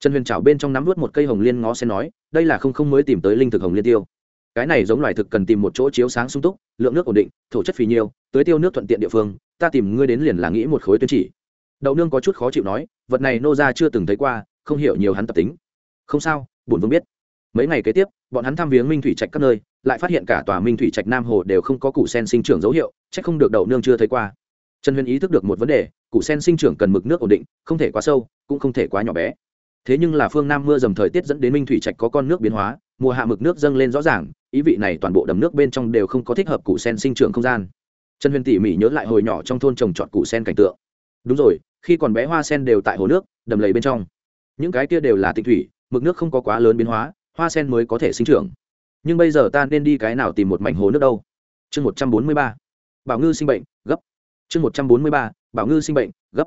trần huyền chảo bên trong nắm vớt một cây hồng liên ngó sen nói, đây là không không mới tìm tới linh thực hồng liên tiêu. Cái này giống loài thực cần tìm một chỗ chiếu sáng sung túc, lượng nước ổn định, thổ chất phì nhiêu tới tiêu nước thuận tiện địa phương, ta tìm ngươi đến liền là nghĩ một khối tuyên chỉ. Đậu nương có chút khó chịu nói, vật này nô ra chưa từng thấy qua, không hiểu nhiều hắn tập tính. Không sao, bổn vương biết. Mấy ngày kế tiếp bọn hắn thăm viếng minh thủy trạch các nơi, lại phát hiện cả tòa minh thủy trạch nam hồ đều không có củ sen sinh trưởng dấu hiệu c h ắ c không được đậu nương chưa thấy qua. Trần huyền ý thức được một vấn đề, củ sen sinh trưởng cần mực nước ổn định, không thể quá sâu, cũng không thể quá nhỏ bé. Thế nhưng là phương nam mưa dầm thời tiết dẫn đến minh thủy trạch có con nước biến hóa, mùa hạ mực nước dâng lên rõ ràng, ý vị này toàn bộ đầm nước bên trong đều không có thích hợp củ sen sinh trưởng không gian. Trần huyền tỉ mỉ nhớ lại hồi nhỏ trong thôn trồng trọt củ sen cảnh tượng. Đúng rồi, khi còn bé hoa sen đều tại hồ nước, đầm lầy bên trong. Những cái kia đều là tịch thủy, mực nước không có quá lớn biến hóa hoa sen mới có thể sinh trưởng. Nhưng bây giờ ta nên đi cái nào tìm một mảnh hồ nước đâu? Chương một trăm bốn mươi ba. Bảo ngư sinh bệnh, gấp. Chương một trăm bốn mươi ba. Bảo ngư sinh bệnh, gấp.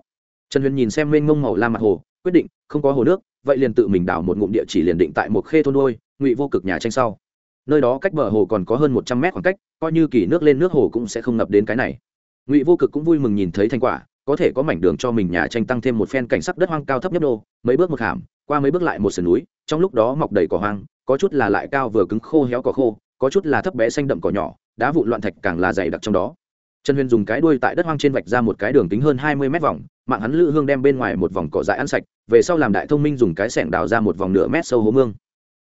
Trần huyền nhìn xem mênh mông màu la mặt hồ, quyết định, không có hồ nước, vậy liền tự mình đào một ngụm địa chỉ liền định tại một khê thôn đôi ngụy vô cực nhà tranh sau. Nơi đó cách bờ hồ còn có hơn một trăm mét khoảng cách, coi như kỳ nước lên nước hồ cũng sẽ không ngập đến cái này. Ngụy vô cực cũng vui mừng nhìn thấy thành quả, có thể có mảnh đường cho mình nhà tranh tăng thêm một phen cảnh sắc đất hoang cao thấp nhấp đô, mấy bước một hàm, qua mấy bước lại một sườn núi trong lúc đó mọc đầy cỏ hoang, có chút là lại cao vừa cứng khô héo cỏ khô, có chút là thấp bé xanh đậm cỏ nhỏ, đá vụn loạn thạch càng là dày đặc trong đó. Trần huyền dùng cái đuôi tại đất hoang trên vạch ra một cái đường kính hơn hai mươi mét vòng, mạng hắn lữ hương đem bên ngoài một vòng cỏ dại ăn sạch, về sau làm đại thông minh dùng cái sẻng đào ra một vòng nửa mét sâu hố mương.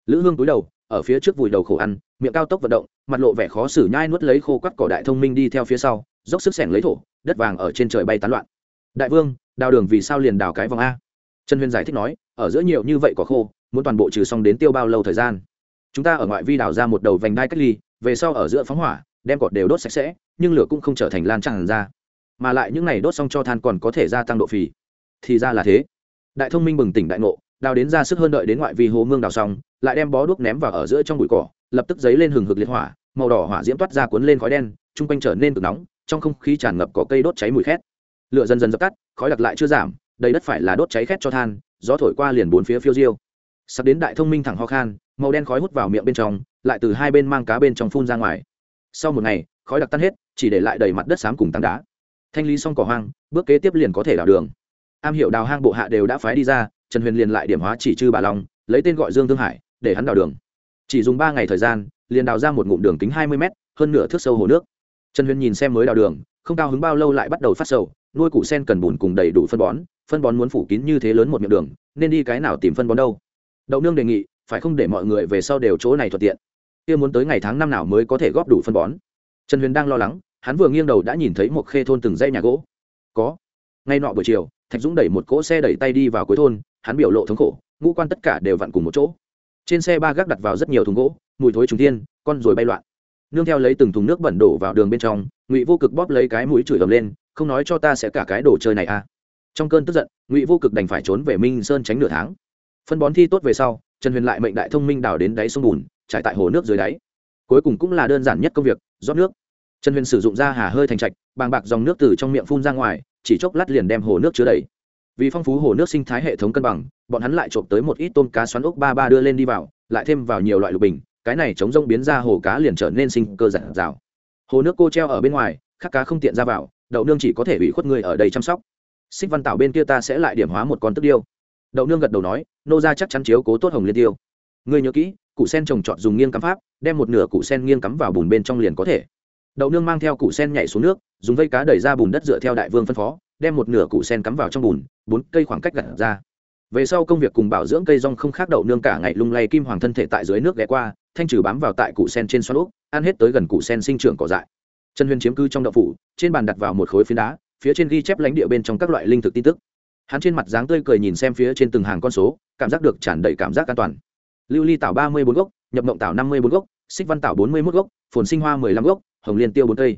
Lữ hương túi đầu, ở phía trước vùi đầu khổ ăn, miệng cao tốc vận động, mặt lộ vẻ khó xử nhai nuốt lấy khô quắt cỏ đại thông minh đi theo phía sau, dốc sức sẻng lấy thổ, đất vàng ở trên trời bay tán loạn. Đại vương, đào đường vì sao liền đào cái vòng a? Trần huyền giải thích nói, ở giữa nhiều như vậy có khô muốn toàn bộ trừ xong đến tiêu bao lâu thời gian. Chúng ta ở ngoại vi đào ra một đầu vành đai cách ly, về sau ở giữa phóng hỏa, đem cọt đều đốt sạch sẽ, nhưng lửa cũng không trở thành lan tràn ra. Mà lại những này đốt xong cho than còn có thể gia tăng độ phì. Thì ra là thế. Đại thông minh bừng tỉnh đại ngộ, đào đến ra sức hơn đợi đến ngoại vi hồ mương đào xong, lại đem bó đuốc ném vào ở giữa trong bụi cỏ, lập tức dấy lên hừng hực liệt hỏa, màu đỏ hỏa diễm toát ra cuốn lên khói đen, chung quanh trở nên cực nóng, trong không khí tràn ngập có cây đốt cháy mùi khét. Lửa dần dần dập tắt, khói đặc lại chưa giảm, đầy đất phải là đốt cháy khét cho than, gió thổi qua liền bốn phía phiêu diêu sắp đến đại thông minh thẳng ho khan, màu đen khói hút vào miệng bên trong, lại từ hai bên mang cá bên trong phun ra ngoài. Sau một ngày, khói đặc tan hết, chỉ để lại đầy mặt đất xám cùng tảng đá. Thanh lý xong cỏ hoang, bước kế tiếp liền có thể đào đường. Am hiểu đào hang bộ hạ đều đã phái đi ra, trần huyền liền lại điểm hóa chỉ trư bà long, lấy tên gọi dương thương hải, để hắn đào đường. Chỉ dùng ba ngày thời gian, liền đào ra một ngụm đường kính hai mươi m hơn nửa thước sâu hồ nước. Trần huyền nhìn xem mới đào đường, không cao hứng bao lâu lại bắt đầu phát sầu, nuôi củ sen cần bùn cùng đầy đủ phân bón phân bón muốn phủ kín như thế lớn một miệng đường, nên đi cái nào tìm phân bón đâu đậu nương đề nghị, phải không để mọi người về sau đều chỗ này thuận tiện? Kia muốn tới ngày tháng năm nào mới có thể góp đủ phân bón? Trần huyền đang lo lắng, hắn vừa nghiêng đầu đã nhìn thấy một khê thôn từng dây nhà gỗ. Có. Ngay nọ buổi chiều, thạch dũng đẩy một cỗ xe đẩy tay đi vào cuối thôn, hắn biểu lộ thống khổ, ngũ quan tất cả đều vặn cùng một chỗ. Trên xe ba gác đặt vào rất nhiều thùng gỗ, mùi thối trùng tiên con rồi bay loạn. Nương theo lấy từng thùng nước bẩn đổ vào đường bên trong, ngụy vô cực bóp lấy cái mũi chửi ầm lên, không nói cho ta sẽ cả cái đồ chơi này à. Trong cơn tức giận, ngụy vô cực đành phải trốn về minh sơn tránh nửa tháng phân bón thi tốt về sau, trần huyền lại mệnh đại thông minh đào đến đáy sông bùn, trải tại hồ nước dưới đáy. Cuối cùng cũng là đơn giản nhất công việc, rót nước. Trần huyền sử dụng ra hà hơi thành trạch, bàng bạc dòng nước từ trong miệng phun ra ngoài, chỉ chốc lát liền đem hồ nước chứa đầy. Vì phong phú hồ nước sinh thái hệ thống cân bằng, bọn hắn lại trộm tới một ít tôm cá xoắn ốc ba ba đưa lên đi vào, lại thêm vào nhiều loại lục bình, cái này chống rông biến ra hồ cá liền trở nên sinh cơ giản rào hồ nước cô treo ở bên ngoài, khắc cá không tiện ra vào, đậu nương chỉ có thể bị khuất người ở đây chăm sóc. Xích văn tảo bên kia ta sẽ lại điểm hóa một con tức điêu đậu nương gật đầu nói, nô ra chắc chắn chiếu cố tốt hồng liên tiêu. Ngươi nhớ kỹ, củ sen trồng trọt dùng nghiêng cắm pháp, đem một nửa củ sen nghiêng cắm vào bùn bên trong liền có thể. Đậu nương mang theo củ sen nhảy xuống nước, dùng vây cá đẩy ra bùn đất dựa theo đại vương phân phó, đem một nửa củ sen cắm vào trong bùn, bốn cây khoảng cách gặt ra. Về sau công việc cùng bảo dưỡng cây rong không khác đậu nương cả ngày lung lay kim hoàng thân thể tại dưới nước ghé qua, thanh trừ bám vào tại củ sen trên xoắn úp, ăn hết tới gần củ sen sinh trưởng cỏ dại. Trần huyền chiếm cư trong đậu phủ, trên bàn đặt vào một khối phiến đá, phía trên ghi chép lãnh địa bên trong các loại linh thực tin tức hắn trên mặt dáng tươi cười nhìn xem phía trên từng hàng con số, cảm giác được tràn đầy cảm giác an toàn. Lưu ly tảo ba mươi bốn gốc, nhập mộng tảo năm mươi bốn gốc, xích văn tảo bốn mươi một gốc, phồn sinh hoa mười lăm gốc, hồng liên tiêu bốn cây.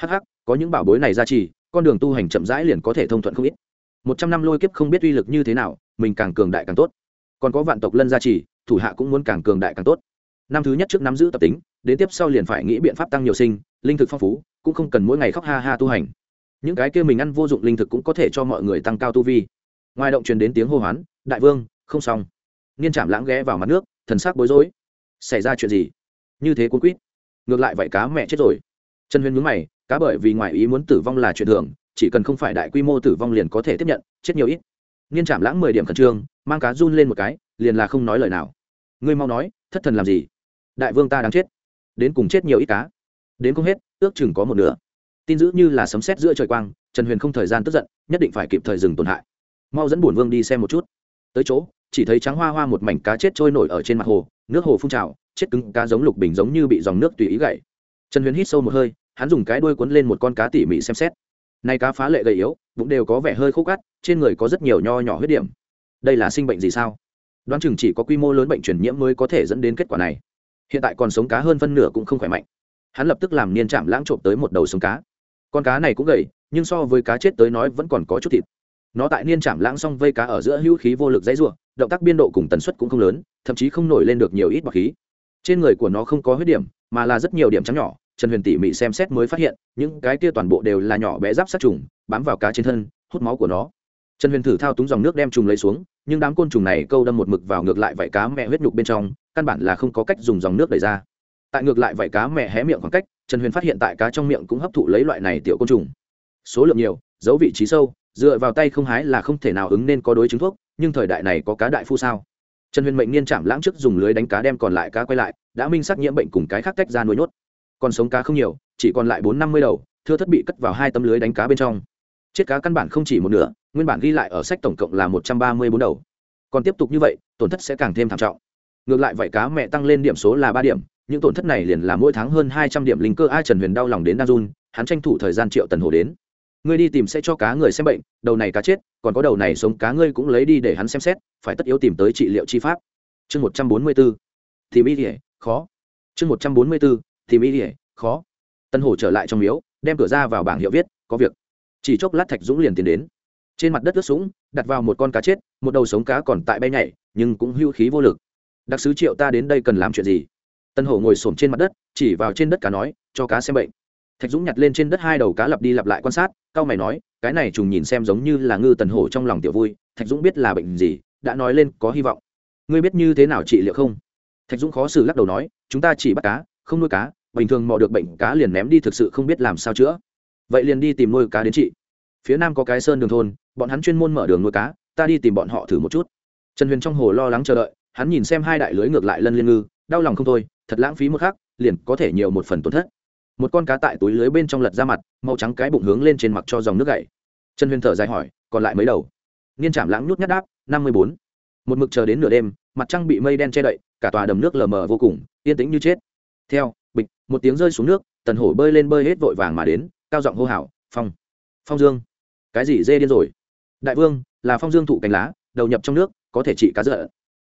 Hh có những bảo bối này ra trì con đường tu hành chậm rãi liền có thể thông thuận không ít. Một trăm năm lôi kiếp không biết uy lực như thế nào, mình càng cường đại càng tốt. Còn có vạn tộc lân gia trì thủ hạ cũng muốn càng cường đại càng tốt. Năm thứ nhất trước nắm giữ tập tính, đến tiếp sau liền phải nghĩ biện pháp tăng nhiều sinh, linh thực phong phú, cũng không cần mỗi ngày khóc ha ha tu hành những cái kia mình ăn vô dụng linh thực cũng có thể cho mọi người tăng cao tu vi. Ngoài động truyền đến tiếng hô hoán, đại vương, không xong. Niên trạm lãng ghé vào mặt nước, thần sắc bối rối. Xảy ra chuyện gì? Như thế cuốn quýt. Ngược lại vậy cá mẹ chết rồi. Trần huyền nhúng mày, cá bởi vì ngoài ý muốn tử vong là chuyện thường, chỉ cần không phải đại quy mô tử vong liền có thể tiếp nhận, chết nhiều ít. Niên trạm lãng mười điểm khẩn trương, mang cá run lên một cái, liền là không nói lời nào. Ngươi mau nói, thất thần làm gì? Đại vương ta đang chết. Đến cùng chết nhiều ít cá. Đến không hết, ước chừng có một nửa tin dữ như là sấm sét giữa trời quang, trần huyền không thời gian tức giận, nhất định phải kịp thời dừng tổn hại. Mau dẫn bổn vương đi xem một chút. Tới chỗ, chỉ thấy trắng hoa hoa một mảnh cá chết trôi nổi ở trên mặt hồ, nước hồ phun trào, chết cứng cá giống lục bình giống như bị dòng nước tùy ý gậy trần huyền hít sâu một hơi, hắn dùng cái đuôi cuốn lên một con cá tỉ mỉ xem xét. Nay cá phá lệ gầy yếu, bụng đều có vẻ hơi khô cát, trên người có rất nhiều nho nhỏ huyết điểm. Đây là sinh bệnh gì sao? Đoán chừng chỉ có quy mô lớn bệnh truyền nhiễm mới có thể dẫn đến kết quả này. Hiện tại còn sống cá hơn phân nửa cũng không khỏe mạnh. Hắn lập tức làm niên trạm lãng trộm tới một đầu sống cá con cá này cũng gầy, nhưng so với cá chết tới nói vẫn còn có chút thịt. Nó tại niên chạm lãng xong vây cá ở giữa hữu khí vô lực dãy ruộng động tác biên độ cùng tần suất cũng không lớn, thậm chí không nổi lên được nhiều ít bọc khí. Trên người của nó không có huyết điểm, mà là rất nhiều điểm trắng nhỏ, trần huyền tỉ mỉ xem xét mới phát hiện, những cái kia toàn bộ đều là nhỏ bé giáp sát trùng, bám vào cá trên thân, hút máu của nó. Trần huyền thử thao túng dòng nước đem trùng lấy xuống, nhưng đám côn trùng này câu đâm một mực vào ngược lại vảy cá mẹ huyết nhục bên trong, căn bản là không có cách dùng dòng nước đẩy ra. Tại ngược lại vảy cá mẹ hé miệng khoảng cách trần huyền phát hiện tại cá trong miệng cũng hấp thụ lấy loại này tiểu côn trùng. Số lượng nhiều, dấu vị trí sâu, dựa vào tay không hái là không thể nào ứng nên có đối chứng thuốc, nhưng thời đại này có cá đại phu sao? Trần huyền mệnh niên chạm lãng trước dùng lưới đánh cá đem còn lại cá quay lại, đã minh xác nhiễm bệnh cùng cái khác tách ra nuôi nhốt. Còn sống cá không nhiều, chỉ còn lại bốn năm mươi đầu, thưa thất bị cất vào hai tấm lưới đánh cá bên trong. Chết cá căn bản không chỉ một nửa, nguyên bản ghi lại ở sách tổng cộng là một trăm ba mươi bốn đầu. Còn tiếp tục như vậy, tổn thất sẽ càng thêm thảm trọng. Ngược lại vậy cá mẹ tăng lên điểm số là ba điểm những tổn thất này liền là mỗi tháng hơn hai trăm điểm linh cơ ai trần huyền đau lòng đến đan run, hắn tranh thủ thời gian triệu tần hồ đến. Ngươi đi tìm sẽ cho cá người xem bệnh, đầu này cá chết, còn có đầu này sống cá ngươi cũng lấy đi để hắn xem xét, phải tất yếu tìm tới trị liệu chi pháp. Chương một trăm bốn mươi b ố tìm y ỉa khó. Chương một trăm bốn mươi b ố tìm y ỉa khó. Tân hồ trở lại trong miếu, đem cửa ra vào bảng hiệu viết, có việc. Chỉ chốc lát thạch dũng liền tiến đến. Trên mặt đất ướt sũng, đặt vào một con cá chết, một đầu sống cá còn tại bay nhảy, nhưng cũng hưu khí vô lực. Đặc sứ triệu ta đến đây cần làm chuyện gì? Tân hổ ngồi s trên mặt đất, chỉ vào trên đất cá nói, cho cá xem bệnh. Thạch dũng nhặt lên trên đất hai đầu cá lặp đi lặp lại quan sát, cao mày nói, cái này trùng nhìn xem giống như là ngư tần hổ trong lòng tiểu vui, thạch dũng biết là bệnh gì, đã nói lên, có hy vọng. Ngươi biết như thế nào trị liệu không? Thạch dũng khó xử lắc đầu nói, chúng ta chỉ bắt cá, không nuôi cá, bình thường mò được bệnh cá liền ném đi thực sự không biết làm sao chữa. Vậy liền đi tìm nuôi cá đến trị. Phía nam có cái sơn đường thôn, bọn hắn chuyên môn mở đường nuôi cá, ta đi tìm bọn họ thử một chút. Trần huyền trong hồ lo lắng chờ đợi, hắn nhìn xem hai đại lưới ngược lại lân liên ngư, đau lòng không thôi thật lãng phí một khắc, liền có thể nhiều một phần tổn thất. Một con cá tại túi lưới bên trong lật ra mặt, màu trắng cái bụng hướng lên trên mặt cho dòng nước gậy. Trần huyền thở dài hỏi, còn lại mấy đầu? Niên trảm lãng nhút nhát đáp, năm mươi bốn. Một mực chờ đến nửa đêm, mặt trăng bị mây đen che đậy, cả tòa đầm nước lờ mờ vô cùng, yên tĩnh như chết. Theo, bịch, một tiếng rơi xuống nước, tần hổ bơi lên bơi hết vội vàng mà đến, cao giọng hô hào, phong phong dương, cái gì dê điên rồi? Đại vương, là phong dương thụ cành lá, đầu nhập trong nước, có thể trị cá dợ.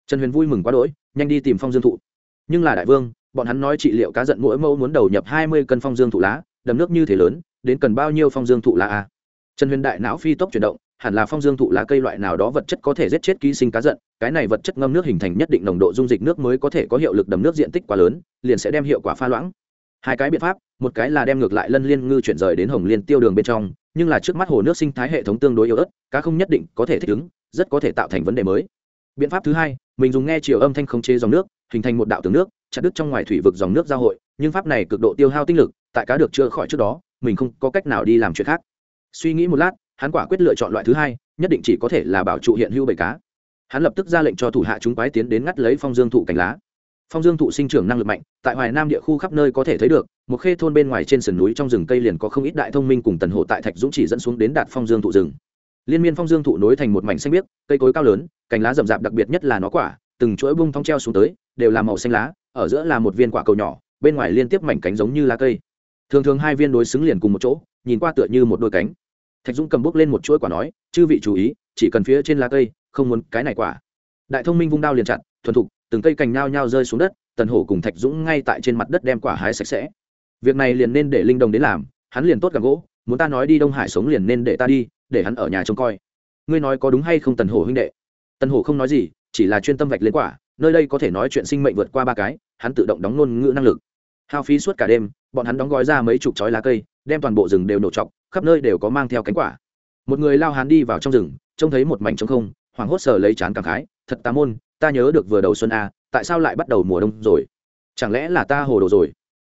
Trần huyền vui mừng quá đỗi, nhanh đi tìm phong dương thụ nhưng là đại vương, bọn hắn nói trị liệu cá giận mỗi mẫu muốn đầu nhập hai mươi cân phong dương thụ lá, đầm nước như thế lớn, đến cần bao nhiêu phong dương thụ lá a trần huyền đại não phi tốc chuyển động, hẳn là phong dương thụ lá cây loại nào đó vật chất có thể giết chết ký sinh cá giận, cái này vật chất ngâm nước hình thành nhất định nồng độ dung dịch nước mới có thể có hiệu lực đầm nước diện tích quá lớn, liền sẽ đem hiệu quả pha loãng. Hai cái biện pháp, một cái là đem ngược lại lân liên ngư chuyển rời đến hồng liên tiêu đường bên trong, nhưng là trước mắt hồ nước sinh thái hệ thống tương đối yếu ớt, cá không nhất định có thể thích ứng, rất có thể tạo thành vấn đề mới. Biện pháp thứ hai, mình dùng nghe chiều âm thanh khống chế dòng nước hình thành một đạo tường nước, chặt đứt trong ngoài thủy vực dòng nước giao hội, nhưng pháp này cực độ tiêu hao tinh lực, tại cá được chữa khỏi trước đó, mình không có cách nào đi làm chuyện khác. Suy nghĩ một lát, hắn quả quyết lựa chọn loại thứ hai, nhất định chỉ có thể là bảo trụ hiện hữu bầy cá. Hắn lập tức ra lệnh cho thủ hạ chúng quái tiến đến ngắt lấy phong dương thụ cành lá. Phong dương thụ sinh trưởng năng lực mạnh, tại hoài nam địa khu khắp nơi có thể thấy được, một khê thôn bên ngoài trên sườn núi trong rừng cây liền có không ít đại thông minh cùng tần hộ tại thạch dũng chỉ dẫn xuống đến đạt phong dương thụ rừng. Liên miên phong dương thụ nối thành một mảnh xanh biếc, cây cối cao lớn, cành lá rậm rạp đặc biệt nhất là nó quả, từng chuỗi bung thong treo xuống tới đều là màu xanh lá, ở giữa là một viên quả cầu nhỏ, bên ngoài liên tiếp mảnh cánh giống như lá cây. Thường thường hai viên đối xứng liền cùng một chỗ, nhìn qua tựa như một đôi cánh. Thạch dũng cầm bút lên một chuỗi quả nói, chư vị chú ý, chỉ cần phía trên lá cây, không muốn cái này quả. Đại thông minh vung đao liền chặt thuần thục, từng cây cành nhao nhao rơi xuống đất, tần hổ cùng thạch dũng ngay tại trên mặt đất đem quả hái sạch sẽ. Việc này liền nên để linh đồng đến làm, hắn liền tốt gặp gỗ, muốn ta nói đi đông hải sống liền nên để ta đi, để hắn ở nhà trông coi. Ngươi nói có đúng hay không tần hổ huynh đệ? Tần hổ không nói gì, chỉ là chuyên tâm vạch lên quả nơi đây có thể nói chuyện sinh mệnh vượt qua ba cái, hắn tự động đóng ngôn ngữ năng lực. Hao phí suốt cả đêm, bọn hắn đóng gói ra mấy chục chói lá cây, đem toàn bộ rừng đều nổ trọc khắp nơi đều có mang theo cánh quả. Một người lao hắn đi vào trong rừng, trông thấy một mảnh trống không, hoảng hốt sờ lấy chán cảm khái, thật tà môn, ta nhớ được vừa đầu xuân a tại sao lại bắt đầu mùa đông rồi? Chẳng lẽ là ta hồ đồ rồi?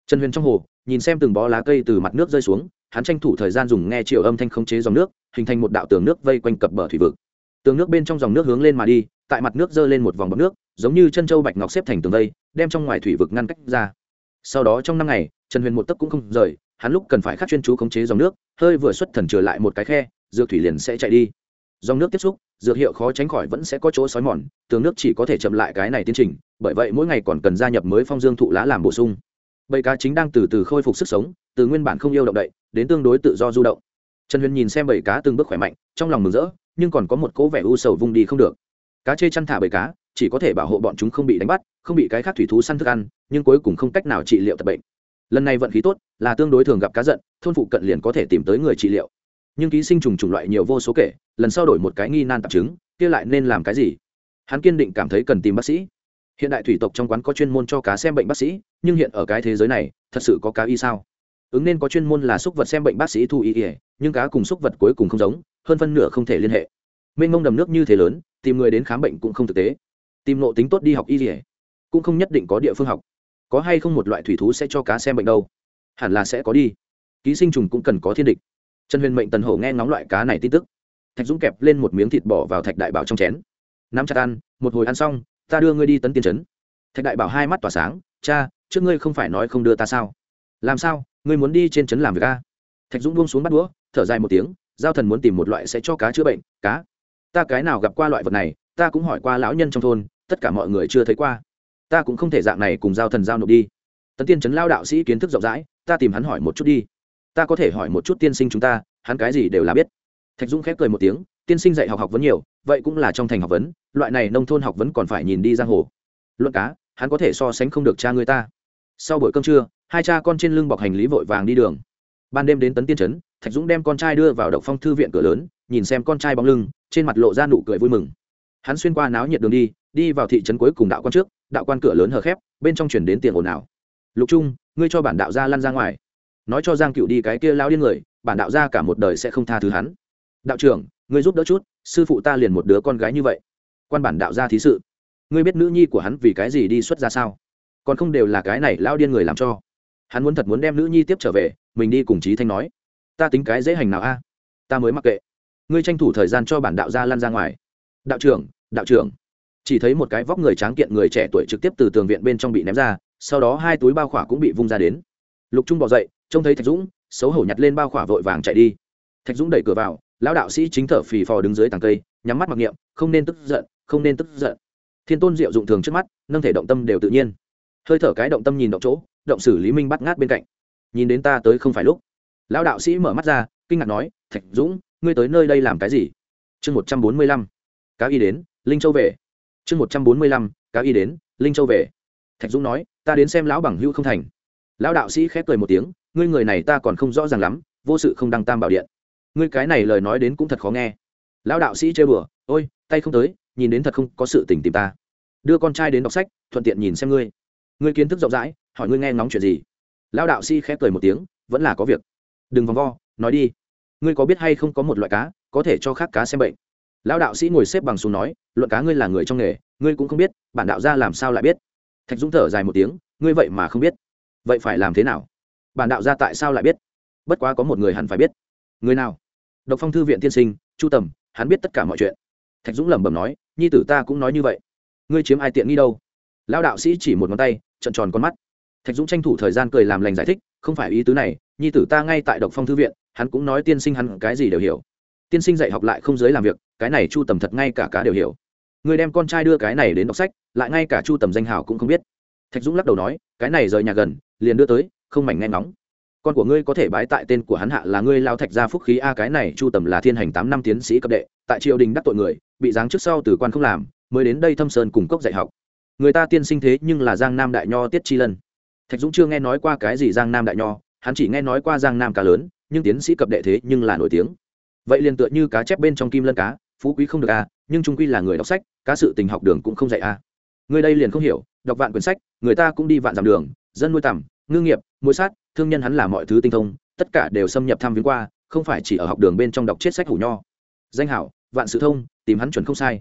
Trần huyền trong hồ, nhìn xem từng bó lá cây từ mặt nước rơi xuống, hắn tranh thủ thời gian dùng nghe chiều âm thanh khống chế dòng nước, hình thành một đạo tường nước vây quanh cập bờ thủy vực. Tường nước bên trong dòng nước hướng lên mà đi, tại mặt nước dơ lên một vòng bọc nước giống như chân châu bạch ngọc xếp thành tường vây, đem trong ngoài thủy vực ngăn cách ra. Sau đó trong năm ngày, trần huyền một tấc cũng không rời, hắn lúc cần phải khắc chuyên chú khống chế dòng nước, hơi vừa xuất thần trở lại một cái khe, dược thủy liền sẽ chạy đi. Dòng nước tiếp xúc, dược hiệu khó tránh khỏi vẫn sẽ có chỗ sói mòn, tường nước chỉ có thể chậm lại cái này tiến trình, bởi vậy mỗi ngày còn cần gia nhập mới phong dương thụ lá làm bổ sung. Bầy cá chính đang từ từ khôi phục sức sống, từ nguyên bản không yêu động đậy, đến tương đối tự do du động. Trần huyền nhìn xem bầy cá từng bước khỏe mạnh, trong lòng mừng rỡ, nhưng còn có một cố vẻ u sầu vung đi không được. Cá chê chăn thả bầy cá chỉ có thể bảo hộ bọn chúng không bị đánh bắt, không bị cái khác thủy thú săn thức ăn, nhưng cuối cùng không cách nào trị liệu tập bệnh. Lần này vận khí tốt, là tương đối thường gặp cá giận, thôn phụ cận liền có thể tìm tới người trị liệu. Nhưng ký sinh trùng chủng loại nhiều vô số kể, lần sau đổi một cái nghi nan tạp chứng, kia lại nên làm cái gì? Hắn kiên định cảm thấy cần tìm bác sĩ. Hiện đại thủy tộc trong quán có chuyên môn cho cá xem bệnh bác sĩ, nhưng hiện ở cái thế giới này, thật sự có cá y sao? Ứng nên có chuyên môn là súc vật xem bệnh bác sĩ thu y ỉa nhưng cá cùng súc vật cuối cùng không giống, hơn phân nửa không thể liên hệ. Mênh mông đầm nước như thế lớn, tìm người đến khám bệnh cũng không thực tế tìm nộ tính tốt đi học y dỉa. Cũng không nhất định có địa phương học. Có hay không một loại thủy thú sẽ cho cá xem bệnh đâu? Hẳn là sẽ có đi. Ký sinh trùng cũng cần có thiên địch. Trần huyền mệnh tần hổ nghe ngóng loại cá này tin tức. Thạch dũng kẹp lên một miếng thịt bỏ vào thạch đại bảo trong chén. Nắm chặt ăn, một hồi ăn xong, ta đưa ngươi đi tấn tiên trấn. Thạch đại bảo hai mắt tỏa sáng, cha, trước ngươi không phải nói không đưa ta sao? Làm sao? Ngươi muốn đi trên trấn làm việc ca thạch dũng buông xuống bắt đũa, thở dài một tiếng, giao thần muốn tìm một loại sẽ cho cá chữa bệnh, cá. Ta cái nào gặp qua loại vật này ta cũng hỏi qua lão nhân trong thôn, tất cả mọi người chưa thấy qua. Ta cũng không thể dạng này cùng giao thần giao nộp đi. Tấn tiên trấn lao đạo sĩ kiến thức rộng rãi, ta tìm hắn hỏi một chút đi. Ta có thể hỏi một chút tiên sinh chúng ta, hắn cái gì đều là biết. Thạch dũng khép cười một tiếng, tiên sinh dạy học học vấn nhiều, vậy cũng là trong thành học vấn, loại này nông thôn học vấn còn phải nhìn đi giang hồ. Luận cá, hắn có thể so sánh không được cha người ta. Sau buổi cơm trưa, hai cha con trên lưng bọc hành lý vội vàng đi đường. Ban đêm đến tấn tiên trấn thạch dũng đem con trai đưa vào độc phong thư viện cửa lớn, nhìn xem con trai bóng lưng, trên mặt lộ ra nụ cười vui mừng hắn xuyên qua náo nhiệt đường đi đi vào thị trấn cuối cùng đạo quan trước, đạo quan cửa lớn hở khép, bên trong chuyển đến tiền ồn ào. Lục trung, ngươi cho bản đạo gia lăn ra ngoài. Nói cho giang cựu đi cái kia lao điên người, bản đạo gia cả một đời sẽ không tha thứ hắn. Đạo trưởng, ngươi giúp đỡ chút, sư phụ ta liền một đứa con gái như vậy. Quan bản đạo gia thí sự. Ngươi biết nữ nhi của hắn vì cái gì đi xuất ra sao? Còn không đều là cái này lao điên người làm cho. Hắn muốn thật muốn đem nữ nhi tiếp trở về, mình đi cùng chí thanh nói. Ta tính cái dễ hành nào a? Ta mới mặc kệ. Ngươi tranh thủ thời gian cho bản đạo gia lăn ra ngoài đạo trưởng đạo trưởng. Chỉ thấy một cái vóc người tráng kiện người trẻ tuổi trực tiếp từ tường viện bên trong bị ném ra, sau đó hai túi bao khỏa cũng bị vung ra đến. Lục trung bỏ dậy, trông thấy thạch dũng, xấu hổ nhặt lên bao khỏa vội vàng chạy đi. Thạch dũng đẩy cửa vào, lão đạo sĩ chính thở phì phò đứng dưới tàng cây, nhắm mắt mặc niệm, không nên tức giận, không nên tức giận. Thiên tôn diệu dụng thường trước mắt, nâng thể động tâm đều tự nhiên. Hơi thở cái động tâm nhìn động chỗ, động xử lý minh bắt ngát bên cạnh. Nhìn đến ta tới không phải lúc. Lão đạo sĩ mở mắt ra, kinh ngạc nói, thạch dũng, ngươi tới nơi đây làm cái gì? Chương một trăm bốn mươi lăm cá y đến, linh châu về. Chương một trăm bốn mươi lăm, cá y đến, linh châu về. Thạch dũng nói, ta đến xem lão bằng hữu không thành. Lão đạo sĩ khép cười một tiếng, ngươi người này ta còn không rõ ràng lắm, vô sự không đăng tam bảo điện. Ngươi cái này lời nói đến cũng thật khó nghe. Lão đạo sĩ chơi bừa, ôi, tay không tới, nhìn đến thật không có sự tình tìm ta. Đưa con trai đến đọc sách, thuận tiện nhìn xem ngươi. Ngươi kiến thức rộng rãi, hỏi ngươi nghe ngóng chuyện gì. Lão đạo sĩ khép cười một tiếng, vẫn là có việc. Đừng vòng vo, nói đi. Ngươi có biết hay không có một loại cá, có thể cho khác cá xem bệnh lão đạo sĩ ngồi xếp bằng xuống nói, luận cá ngươi là người trong nghề, ngươi cũng không biết, bản đạo gia làm sao lại biết? Thạch dũng thở dài một tiếng, ngươi vậy mà không biết. Vậy phải làm thế nào? Bản đạo gia tại sao lại biết? Bất quá có một người hẳn phải biết. Người nào? Độc phong thư viện tiên sinh, chu tầm, hắn biết tất cả mọi chuyện. Thạch dũng lẩm bẩm nói, nhi tử ta cũng nói như vậy. Ngươi chiếm ai tiện nghi đâu? Lão đạo sĩ chỉ một ngón tay trận tròn con mắt. Thạch dũng tranh thủ thời gian cười làm lành giải thích, không phải ý tứ này, nhi tử ta ngay tại độc phong thư viện, hắn cũng nói tiên sinh hắn cái gì đều hiểu tiên sinh dạy học lại không giới làm việc, cái này chu tầm thật ngay cả cá đều hiểu. Người đem con trai đưa cái này đến đọc sách, lại ngay cả chu tầm danh hào cũng không biết. Thạch dũng lắc đầu nói, cái này rời nhà gần, liền đưa tới, không mảnh nghe ngóng. Con của ngươi có thể bái tại tên của hắn hạ là ngươi lao thạch gia phúc khí a, cái này chu tầm là thiên hành tám năm tiến sĩ cấp đệ, tại triều đình đắc tội người, bị giáng trước sau từ quan không làm, mới đến đây thâm sơn cùng cốc dạy học. Người ta tiên sinh thế nhưng là giang nam đại nho tiết chi lân. Thạch dũng chưa nghe nói qua cái gì giang nam đại nho, hắn chỉ nghe nói qua giang nam cá lớn, nhưng tiến sĩ cập đệ thế nhưng là nổi tiếng vậy liền tựa như cá chép bên trong kim lân cá, phú quý không được a nhưng trung quy là người đọc sách, cá sự tình học đường cũng không dạy a người đây liền không hiểu, đọc vạn quyển sách, người ta cũng đi vạn dặm đường, dân nuôi tầm ngư nghiệp mối sát, thương nhân hắn là mọi thứ tinh thông, tất cả đều xâm nhập tham viếng qua, không phải chỉ ở học đường bên trong đọc chết sách hủ nho. Danh hảo, vạn sự thông, tìm hắn chuẩn không sai.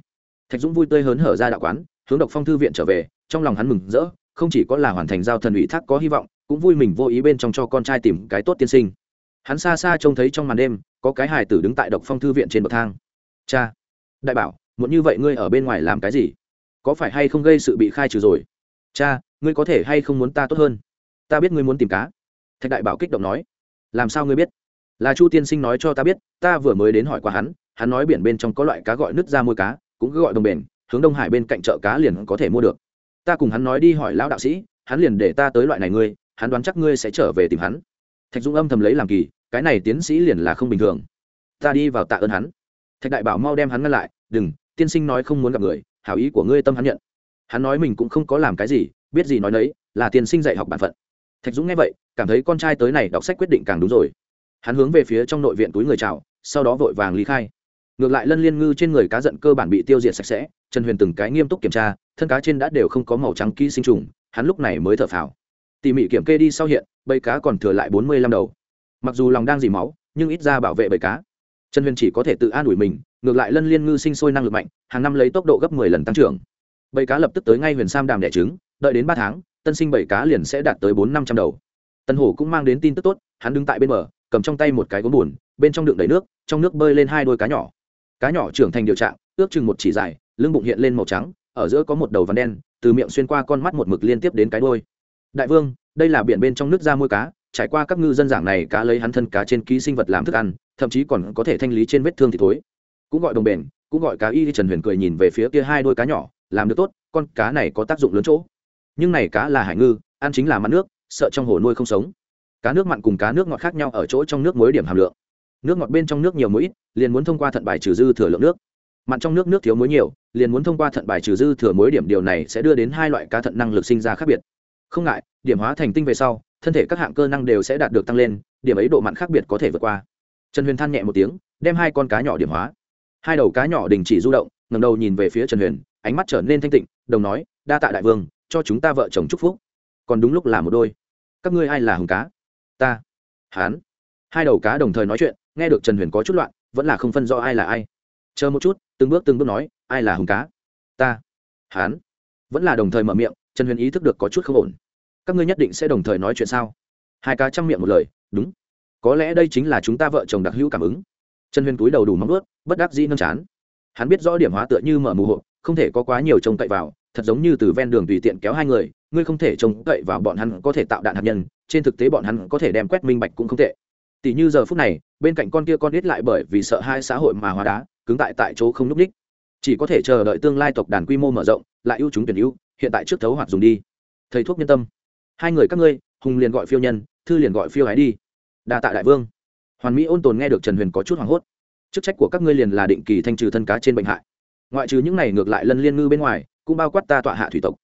Thạch dũng vui tươi hớn hở ra đạo quán, hướng độc phong thư viện trở về, trong lòng hắn mừng rỡ, không chỉ có là hoàn thành giao thần ủy thác có hy vọng, cũng vui mình vô ý bên trong cho con trai tìm cái tốt tiên sinh hắn xa xa trông thấy trong màn đêm, có cái hài tử đứng tại độc phong thư viện trên bậc thang. Cha, đại bảo muốn như vậy ngươi ở bên ngoài làm cái gì? Có phải hay không gây sự bị khai trừ rồi? Cha, ngươi có thể hay không muốn ta tốt hơn? Ta biết ngươi muốn tìm cá. Thạch đại bảo kích động nói. Làm sao ngươi biết? Là chu tiên sinh nói cho ta biết, ta vừa mới đến hỏi qua hắn hắn nói biển bên trong có loại cá gọi nứt ra môi cá, cũng cứ gọi đồng bền, hướng đông hải bên cạnh chợ cá liền có thể mua được. Ta cùng hắn nói đi hỏi lão đạo sĩ, hắn liền để ta tới loại này ngươi, hắn đoán chắc ngươi sẽ trở về tìm hắn. Thạch dũng âm thầm lấy làm kỳ cái này tiến sĩ liền là không bình thường. Ta đi vào tạ ơn hắn. Thạch đại bảo mau đem hắn ngăn lại, đừng, tiên sinh nói không muốn gặp người, hảo ý của ngươi tâm hắn nhận. Hắn nói mình cũng không có làm cái gì, biết gì nói đấy là tiên sinh dạy học bản phận. Thạch dũng nghe vậy, cảm thấy con trai tới này đọc sách quyết định càng đúng rồi. Hắn hướng về phía trong nội viện túi người chào, sau đó vội vàng lý khai. Ngược lại lân liên ngư trên người cá giận cơ bản bị tiêu diệt sạch sẽ, trần huyền từng cái nghiêm túc kiểm tra, thân cá trên đã đều không có màu trắng ký sinh trùng, hắn lúc này mới thở phào. Tỉ mỉ kiểm kê đi sau hiện, bầy cá còn thừa lại bốn mươi lăm đầu mặc dù lòng đang dỉ máu, nhưng ít ra bảo vệ bầy cá. Trần huyền chỉ có thể tự an ủi mình, ngược lại lân liên ngư sinh sôi năng lực mạnh, hàng năm lấy tốc độ gấp mười lần tăng trưởng. Bầy cá lập tức tới ngay huyền sam đàm đẻ trứng, đợi đến ba tháng, tân sinh bầy cá liền sẽ đạt tới bốn năm trăm đầu. Tân hổ cũng mang đến tin tức tốt, hắn đứng tại bên bờ, cầm trong tay một cái gốm bùn bên trong đựng đầy nước, trong nước bơi lên hai đôi cá nhỏ. Cá nhỏ trưởng thành điều trạng, ước chừng một chỉ dài, lưng bụng hiện lên màu trắng, ở giữa có một đầu vằn đen, từ miệng xuyên qua con mắt một mực liên tiếp đến cái đôi đại vương, đây là biển bên trong nước da môi cá trải qua các ngư dân giảng này cá lấy hắn thân cá trên ký sinh vật làm thức ăn, thậm chí còn có thể thanh lý trên vết thương thì thối. Cũng gọi đồng bền, cũng gọi cá y trần huyền cười nhìn về phía kia hai đôi cá nhỏ, làm được tốt, con cá này có tác dụng lớn chỗ. Nhưng này cá là hải ngư, ăn chính là mặn nước, sợ trong hồ nuôi không sống. Cá nước mặn cùng cá nước ngọt khác nhau ở chỗ trong nước muối điểm hàm lượng. Nước ngọt bên trong nước nhiều muối ít, liền muốn thông qua thận bài trừ dư thừa lượng nước. Mặn trong nước nước thiếu muối nhiều, liền muốn thông qua thận bài trừ dư thừa muối điểm điều này sẽ đưa đến hai loại cá thận năng lực sinh ra khác biệt. Không ngại, điểm hóa thành tinh về sau thân thể các hạng cơ năng đều sẽ đạt được tăng lên, điểm ấy độ mặn khác biệt có thể vượt qua. Trần huyền than nhẹ một tiếng, đem hai con cá nhỏ điểm hóa. Hai đầu cá nhỏ đình chỉ du động ngầm đầu nhìn về phía trần huyền, ánh mắt trở nên thanh tịnh, đồng nói, đa tạ đại vương, cho chúng ta vợ chồng chúc phúc. Còn đúng lúc là một đôi. Các ngươi ai là hùng cá? Ta. Hán. Hai đầu cá đồng thời nói chuyện, nghe được trần huyền có chút loạn, vẫn là không phân rõ ai là ai. Chờ một chút, từng bước từng bước nói, ai là hùng cá? Ta. Hán. Vẫn là đồng thời mở miệng, trần huyền ý thức được có chút không ổn các ngươi nhất định sẽ đồng thời nói chuyện sao? Hai cá chăm miệng một lời, đúng. Có lẽ đây chính là chúng ta vợ chồng đặc hữu cảm ứng. Trần huyền túi đầu đủ móng ướt bất đắc dĩ nâng chán. Hắn biết rõ điểm hóa tựa như mở mù hộ, không thể có quá nhiều trông cậy vào, thật giống như từ ven đường tùy tiện kéo hai người, ngươi không thể trông cậy vào bọn hắn có thể tạo đạn hạt nhân, trên thực tế bọn hắn có thể đem quét minh bạch cũng không tệ. Tỷ như giờ phút này, bên cạnh con kia con ít lại bởi vì sợ hai xã hội mà hóa đá, cứng tại tại chỗ không n ú c chỉ có thể chờ đợi tương lai tộc đàn quy mô mở rộng, lại ưu chúng tuyển ưu, hiện tại trước thấu hoạt dùng đi. Thầy thuốc nhân tâm hai người các ngươi, hùng liền gọi phiêu nhân, thư liền gọi phiêu ái đi. Đa tạ đại vương. Hoàn mỹ ôn tồn nghe được trần huyền có chút hoảng hốt. Chức trách của các ngươi liền là định kỳ thanh trừ thân cá trên bệnh hại. Ngoại trừ những này ngược lại lân liên ngư bên ngoài, cũng bao quát ta tọa hạ thủy tộc.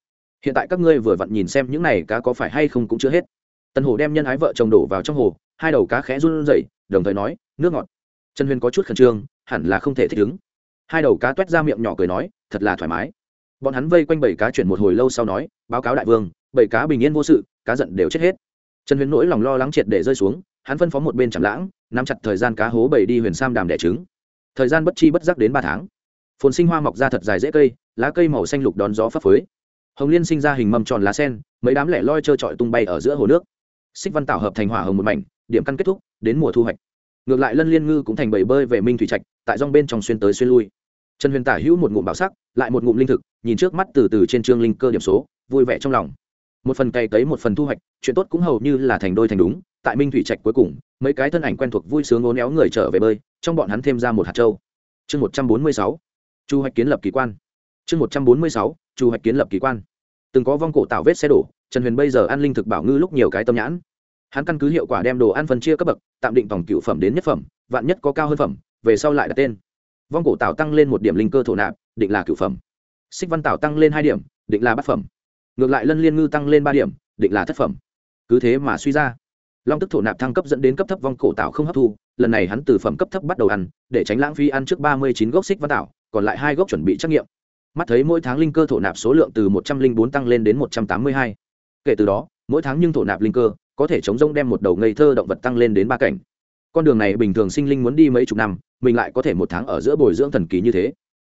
Hiện tại các ngươi vừa vặn nhìn xem những này cá có phải hay không cũng chưa hết. Tần hồ đem nhân ái vợ chồng đổ vào trong hồ, hai đầu cá khẽ run rẩy, đồng thời nói, nước ngọt. Trần huyền có chút khẩn trương, hẳn là không thể thích ứng. Hai đầu cá t u é t ra miệng nhỏ cười nói, thật là thoải mái. Bọn hắn vây quanh bảy cá chuyển một hồi lâu sau nói, báo cáo đại vương bảy cá bình yên vô sự, cá giận đều chết hết. Trần huyền nỗi lòng lo lắng triệt để rơi xuống, hắn phân phó một bên chạm lãng, nắm chặt thời gian cá hố bảy đi huyền sam đàm đẻ trứng. Thời gian bất chi bất giác đến ba tháng. Phồn sinh hoa mọc ra thật dài dễ cây, lá cây màu xanh lục đón gió phấp phới. Hồng liên sinh ra hình mâm tròn lá sen, mấy đám lẻ loi trơ trọi tung bay ở giữa hồ nước. Xích văn tạo hợp thành hỏa hồng một mảnh, điểm căn kết thúc, đến mùa thu hoạch. Ngược lại lân liên ngư cũng thành bầy bơi về minh thủy trạch, tại dòng bên trong xuyên tới xuyên lui. Trần huyền tả hữu một ngụm bảo sắc, lại một ngụm linh thực, nhìn trước mắt từ từ trên trương linh cơ điểm số, vui vẻ trong lòng một phần cày cấy một phần thu hoạch, chuyện tốt cũng hầu như là thành đôi thành đúng. Tại minh thủy trạch cuối cùng, mấy cái thân ảnh quen thuộc vui sướng ố néo người trở về bơi, trong bọn hắn thêm ra một hạt trâu chương một trăm bốn mươi sáu, chu hoạch kiến lập kỳ quan. Chương một trăm bốn mươi sáu, chu hoạch kiến lập kỳ quan. Từng có vong cổ tạo vết xe đổ, trần huyền bây giờ ăn linh thực bảo ngư lúc nhiều cái tâm nhãn. Hắn căn cứ hiệu quả đem đồ ăn phân chia cấp bậc, tạm định tổng cựu phẩm đến nhất phẩm, vạn nhất có cao hơn phẩm, về sau lại đặt tên. Vong cổ tạo tăng lên một điểm linh cơ thổ nạp, định là cựu phẩm. Xích văn tạo tăng lên hai điểm, định là bát phẩm ngược lại lân liên ngư tăng lên ba điểm, định là thất phẩm. Cứ thế mà suy ra. Long tức thổ nạp thăng cấp dẫn đến cấp thấp vong cổ tạo không hấp thu, lần này hắn từ phẩm cấp thấp bắt đầu ăn, để tránh lãng phí ăn trước ba mươi chín gốc xích văn tạo, còn lại hai gốc chuẩn bị trắc nghiệm. Mắt thấy mỗi tháng linh cơ thổ nạp số lượng từ một trăm linh bốn tăng lên đến một trăm tám mươi hai. Kể từ đó, mỗi tháng nhưng thổ nạp linh cơ có thể chống rông đem một đầu ngây thơ động vật tăng lên đến ba cảnh. Con đường này bình thường sinh linh muốn đi mấy chục năm, mình lại có thể một tháng ở giữa bồi dưỡng thần kỳ như thế.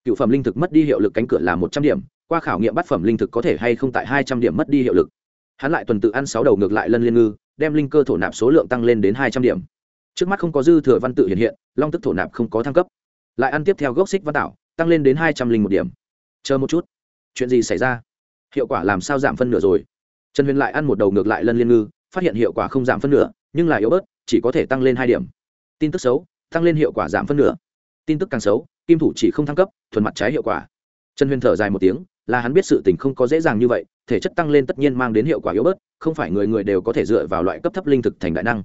Cựu phẩm linh thực mất đi hiệu lực cánh cửa là một trăm điểm qua khảo nghiệm bát phẩm linh thực có thể hay không tại hai trăm điểm mất đi hiệu lực. Hắn lại tuần tự ăn sáu đầu ngược lại lân liên ngư, đem linh cơ thổ nạp số lượng tăng lên đến hai trăm điểm. Trước mắt không có dư thừa văn tự hiện hiện, long tức thổ nạp không có thăng cấp. Lại ăn tiếp theo gốc xích văn tạo, tăng lên đến hai trăm linh một điểm. Chờ một chút. Chuyện gì xảy ra? Hiệu quả làm sao giảm phân nửa rồi? Trần huyền lại ăn một đầu ngược lại lân liên ngư, phát hiện hiệu quả không giảm phân nửa, nhưng là yếu bớt, chỉ có thể tăng lên hai điểm. Tin tức xấu, tăng lên hiệu quả giảm phân nửa. Tin tức càng xấu, kim thủ chỉ không thăng cấp, thuần mặt trái hiệu quả. Trần huyền thở dài một tiếng là hắn biết sự tình không có dễ dàng như vậy, thể chất tăng lên tất nhiên mang đến hiệu quả yếu bớt, không phải người người đều có thể dựa vào loại cấp thấp linh thực thành đại năng.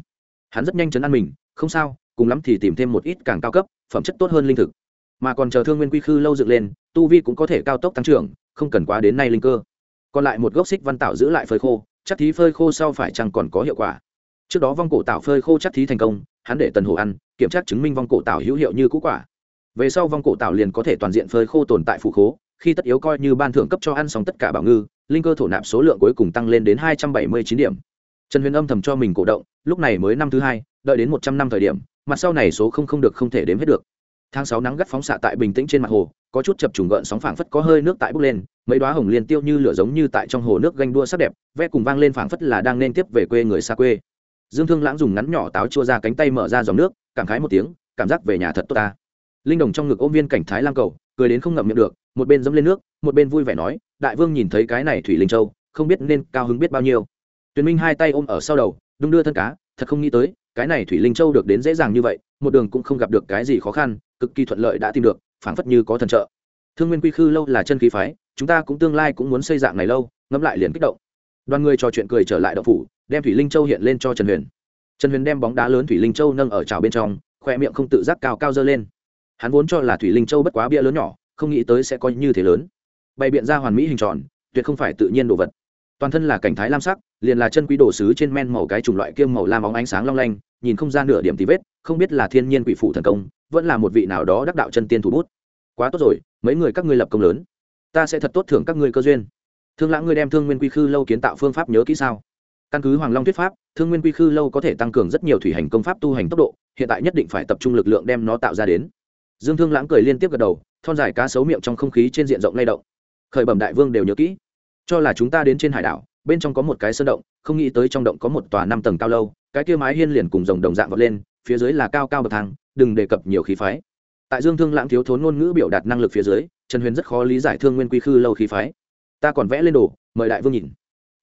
Hắn rất nhanh chấn an mình, không sao, cùng lắm thì tìm thêm một ít càng cao cấp, phẩm chất tốt hơn linh thực. Mà còn chờ thương nguyên quy khư lâu dựng lên, tu vi cũng có thể cao tốc tăng trưởng, không cần quá đến nay linh cơ. Còn lại một gốc xích văn tạo giữ lại phơi khô, chắc thí phơi khô sau phải chăng còn có hiệu quả. Trước đó vong cổ tạo phơi khô chắc thí thành công, hắn để tần hồ ăn, kiểm tra chứng minh vong cổ tạo hữu hiệu như cũ quả. Về sau vong cổ tạo liền có thể toàn diện phơi khô tồn tại phụ khố khi tất yếu coi như ban thưởng cấp cho ăn xong tất cả bảo ngư, linh cơ thổ nạp số lượng cuối cùng tăng lên đến hai trăm bảy mươi chín điểm. Trần huyền âm thầm cho mình cổ động, lúc này mới năm thứ hai, đợi đến một trăm năm thời điểm, mặt sau này số không không được không thể đếm hết được. Tháng sáu nắng gắt phóng xạ tại bình tĩnh trên mặt hồ, có chút chập trùng gợn sóng phảng phất có hơi nước tại bốc lên, mấy đoá hồng liên tiêu như lửa giống như tại trong hồ nước ganh đua sắc đẹp ve cùng vang lên phảng phất là đang nên tiếp về quê người xa quê. Dương thương lãng dùng ngắn nhỏ táo chua ra cánh tay mở ra dòng nước, cảm khái một tiếng, cảm giác về nhà thật tốt ta. Linh đồng trong ngực ôm viên cảnh thái lam cầu, cười đến không ngậm miệng được một bên dẫm lên nước, một bên vui vẻ nói, đại vương nhìn thấy cái này thủy linh châu, không biết nên cao hứng biết bao nhiêu. Tuyền minh hai tay ôm ở sau đầu, đung đưa thân cá, thật không nghĩ tới, cái này thủy linh châu được đến dễ dàng như vậy, một đường cũng không gặp được cái gì khó khăn, cực kỳ thuận lợi đã tìm được, phảng phất như có thần trợ. Thương nguyên quy khư lâu là chân khí phái, chúng ta cũng tương lai cũng muốn xây dạng này lâu, ngẫm lại liền kích động. Đoàn người trò chuyện cười trở lại đậu phủ, đem thủy linh châu hiện lên cho trần huyền. Trần huyền đem bóng đá lớn thủy linh châu nâng ở trào bên trong, khoe miệng không tự giác cao cao dơ lên. Hắn vốn cho là thủy linh châu bất quá bia lớn nhỏ không nghĩ tới sẽ có như thế lớn. Bày biện ra hoàn mỹ hình tròn, tuyệt không phải tự nhiên đồ vật. Toàn thân là cảnh thái lam sắc, liền là chân quý đồ sứ trên men màu cái chủng loại kiêm màu lam óng ánh sáng long lanh, nhìn không ra nửa điểm tí vết, không biết là thiên nhiên quỷ phụ thần công, vẫn là một vị nào đó đắc đạo chân tiên thủ bút. Quá tốt rồi, mấy người các ngươi lập công lớn. Ta sẽ thật tốt thưởng các ngươi cơ duyên. Thương lãng ngươi đem thương nguyên quy khư lâu kiến tạo phương pháp nhớ kỹ sao? Căn cứ hoàng long thuyết pháp, thương nguyên quy khư lâu có thể tăng cường rất nhiều thủy hành công pháp tu hành tốc độ, hiện tại nhất định phải tập trung lực lượng đem nó tạo ra đến dương thương lãng cười liên tiếp gật đầu, thon dài cá sấu miệng trong không khí trên diện rộng lay động. Khởi bẩm đại vương đều nhớ kỹ, cho là chúng ta đến trên hải đảo, bên trong có một cái sơn động, không nghĩ tới trong động có một tòa năm tầng cao lâu, cái kia mái hiên liền cùng rồng đồng dạng vọt lên, phía dưới là cao cao bậc thang, đừng đề cập nhiều khí phái. Tại dương thương lãng thiếu thốn ngôn ngữ biểu đạt năng lực phía dưới, trần huyền rất khó lý giải thương nguyên quy khư lâu khí phái. Ta còn vẽ lên đồ, mời đại vương nhìn.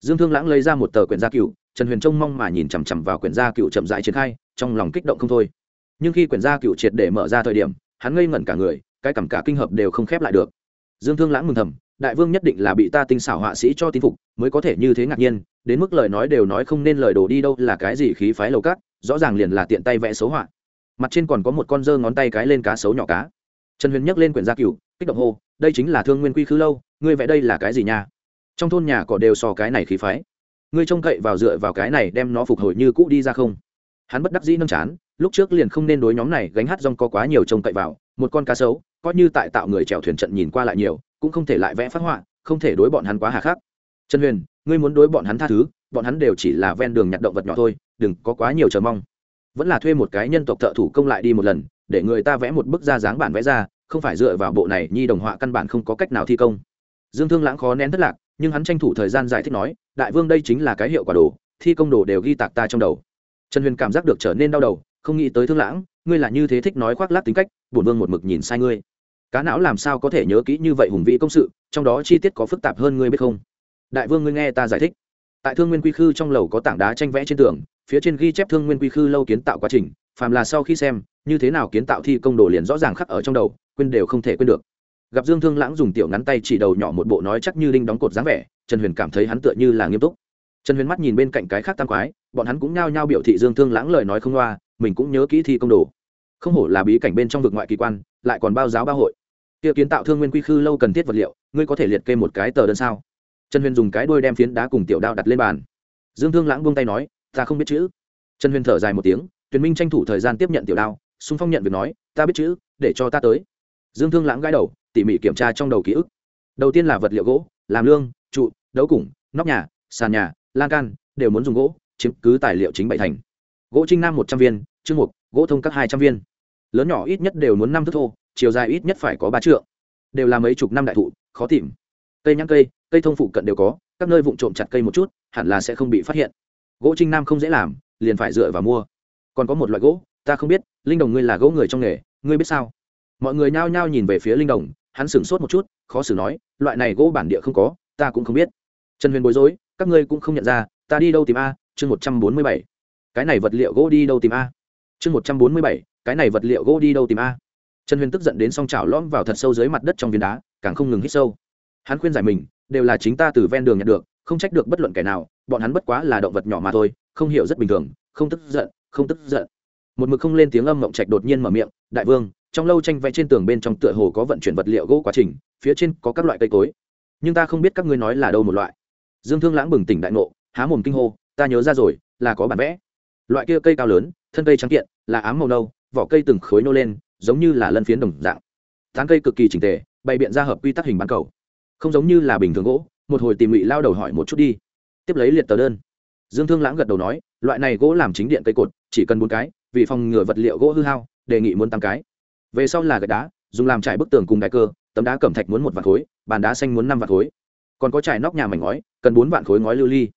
Dương thương lãng lấy ra một tờ quyển gia cựu trần huyền trông mong mà nhìn chằm chằm vào quyển gia cựu chậm rãi triển khai, trong lòng kích động không thôi. Nhưng khi quyển gia cựu triệt để mở ra thời điểm hắn ngây ngẩn cả người, cái cảm cả kinh hợp đều không khép lại được. Dương thương lãng mừng thầm, đại vương nhất định là bị ta tinh xảo họa sĩ cho tin phục, mới có thể như thế ngạc nhiên, đến mức lời nói đều nói không nên lời đồ đi đâu là cái gì khí phái lầu cát, rõ ràng liền là tiện tay vẽ xấu họa. Mặt trên còn có một con dơ ngón tay cái lên cá sấu nhỏ cá. Trần huyền nhấc lên quyển gia cửu, kích động hô, đây chính là thương nguyên quy khứ lâu, ngươi vẽ đây là cái gì nha? Trong thôn nhà cỏ đều so cái này khí phái. Ngươi trông cậy vào dựa vào cái này đem nó phục hồi như cũ đi ra không? Hắn bất đắc dĩ nâng chán, lúc trước liền không nên đối nhóm này gánh hát rong có quá nhiều trông cậy vào, một con cá sấu, coi như tại tạo người chèo thuyền trận nhìn qua lại nhiều, cũng không thể lại vẽ phát họa, không thể đối bọn hắn quá hà khắc. Trần huyền, ngươi muốn đối bọn hắn tha thứ, bọn hắn đều chỉ là ven đường nhặt động vật nhỏ thôi, đừng có quá nhiều chờ mong. Vẫn là thuê một cái nhân tộc thợ thủ công lại đi một lần, để người ta vẽ một bức ra dáng bản vẽ ra, không phải dựa vào bộ này, nhi đồng họa căn bản không có cách nào thi công. Dương thương lãng khó nén thất lạc, nhưng hắn tranh thủ thời gian giải thích nói, đại vương đây chính là cái hiệu quả đồ, thi công đồ đều ghi tạc ta trong đầu trần huyền cảm giác được trở nên đau đầu, không nghĩ tới thương lãng, ngươi là như thế thích nói khoác lác tính cách, bổn vương một mực nhìn sai ngươi. Cá não làm sao có thể nhớ kỹ như vậy hùng vĩ công sự, trong đó chi tiết có phức tạp hơn ngươi biết không? Đại vương ngươi nghe ta giải thích. Tại thương nguyên quy khư trong lầu có tảng đá tranh vẽ trên tường, phía trên ghi chép thương nguyên quy khư lâu kiến tạo quá trình, phàm là sau khi xem, như thế nào kiến tạo thi công đồ liền rõ ràng khắc ở trong đầu, quên đều không thể quên được. Gặp dương thương lãng dùng tiểu ngắn tay chỉ đầu nhỏ một bộ nói chắc như đinh đóng cột dáng vẻ, trần huyền cảm thấy hắn tựa như là nghiêm túc trần huyền mắt nhìn bên cạnh cái khác tam quái, bọn hắn cũng nhao nhao biểu thị dương thương lãng lời nói không loa, mình cũng nhớ kỹ thi công đồ. Không hổ là bí cảnh bên trong vực ngoại kỳ quan, lại còn bao giáo ba hội. Tiêu kiến tạo thương nguyên quy khư lâu cần thiết vật liệu, ngươi có thể liệt kê một cái tờ đơn sao? Trần huyền dùng cái đuôi đem phiến đá cùng tiểu đao đặt lên bàn. Dương thương lãng buông tay nói, ta không biết chữ. Trần huyền thở dài một tiếng, tuyền minh tranh thủ thời gian tiếp nhận tiểu đao, xung phong nhận việc nói, ta biết chữ, để cho ta tới. Dương thương lãng gãi đầu, tỉ mỉ kiểm tra trong đầu ký ức. Đầu tiên là vật liệu gỗ, làm lương, trụ, đấu củng, nóc nhà, sàn nhà lan can, đều muốn dùng gỗ, chiếm cứ tài liệu chính bảy thành. Gỗ trinh nam một trăm viên chương mục, gỗ thông các hai trăm viên. Lớn nhỏ ít nhất đều muốn năm thước thô, chiều dài ít nhất phải có ba trượng. Đều là mấy chục năm đại thụ, khó tìm. Cây nhãn cây cây thông phụ cận đều có, các nơi vụ trộm chặt cây một chút, hẳn là sẽ không bị phát hiện. Gỗ trinh nam không dễ làm, liền phải dựa vào mua. Còn có một loại gỗ, ta không biết, linh đồng ngươi là gỗ người trong nghề, ngươi biết sao? Mọi người nhao nhao nhìn về phía linh đồng, hắn sửng sốt một chút, khó xử nói, loại này gỗ bản địa không có, ta cũng không biết. Trần huyền bối rối các ngươi cũng không nhận ra, ta đi đâu tìm a, chương một trăm bốn mươi bảy. Cái này vật liệu gỗ đi đâu tìm a? Chương một trăm bốn mươi bảy, cái này vật liệu gỗ đi đâu tìm a? Trần huyền tức giận đến s o n g chảo lõm vào thật sâu dưới mặt đất trong viên đá, càng không ngừng hít sâu. Hắn khuyên giải mình, đều là chính ta từ ven đường nhận được, không trách được bất luận kẻ nào, bọn hắn bất quá là động vật nhỏ mà thôi, không hiểu rất bình thường, không tức giận, không tức giận. Một mực không lên tiếng âm mộng trạch đột nhiên mở miệng, đại vương, trong lâu tranh vẽ trên tường bên trong tựa hồ có vận chuyển vật liệu gỗ quá trình, phía trên có các loại cây cối. Nhưng ta không biết các ngươi nói là đâu một loại dương thương lãng bừng tỉnh đại ngộ, há mồm kinh hô, ta nhớ ra rồi, là có bản vẽ. Loại kia cây cao lớn, thân cây trắng kiện, là ám màu nâu, vỏ cây từng khối nô lên, giống như là lân phiến đồng dạng. Tán cây cực kỳ chỉnh tề, bày biện ra hợp quy tắc hình bán cầu. Không giống như là bình thường gỗ, một hồi tìm ngụy lao đầu hỏi một chút đi. Tiếp lấy liệt tờ đơn. Dương thương lãng gật đầu nói, loại này gỗ làm chính điện cây cột, chỉ cần bốn cái, vì phòng ngừa vật liệu gỗ hư hao, đề nghị muốn tám cái. Về sau là gạch đá, dùng làm trải bức tường cùng đại cơ, tấm đá cẩm thạch muốn một vạn khối, bàn đá xanh muốn năm vạn khối còn có trải nóc nhà mảnh ngói, cần bốn vạn khối ngói lưu ly.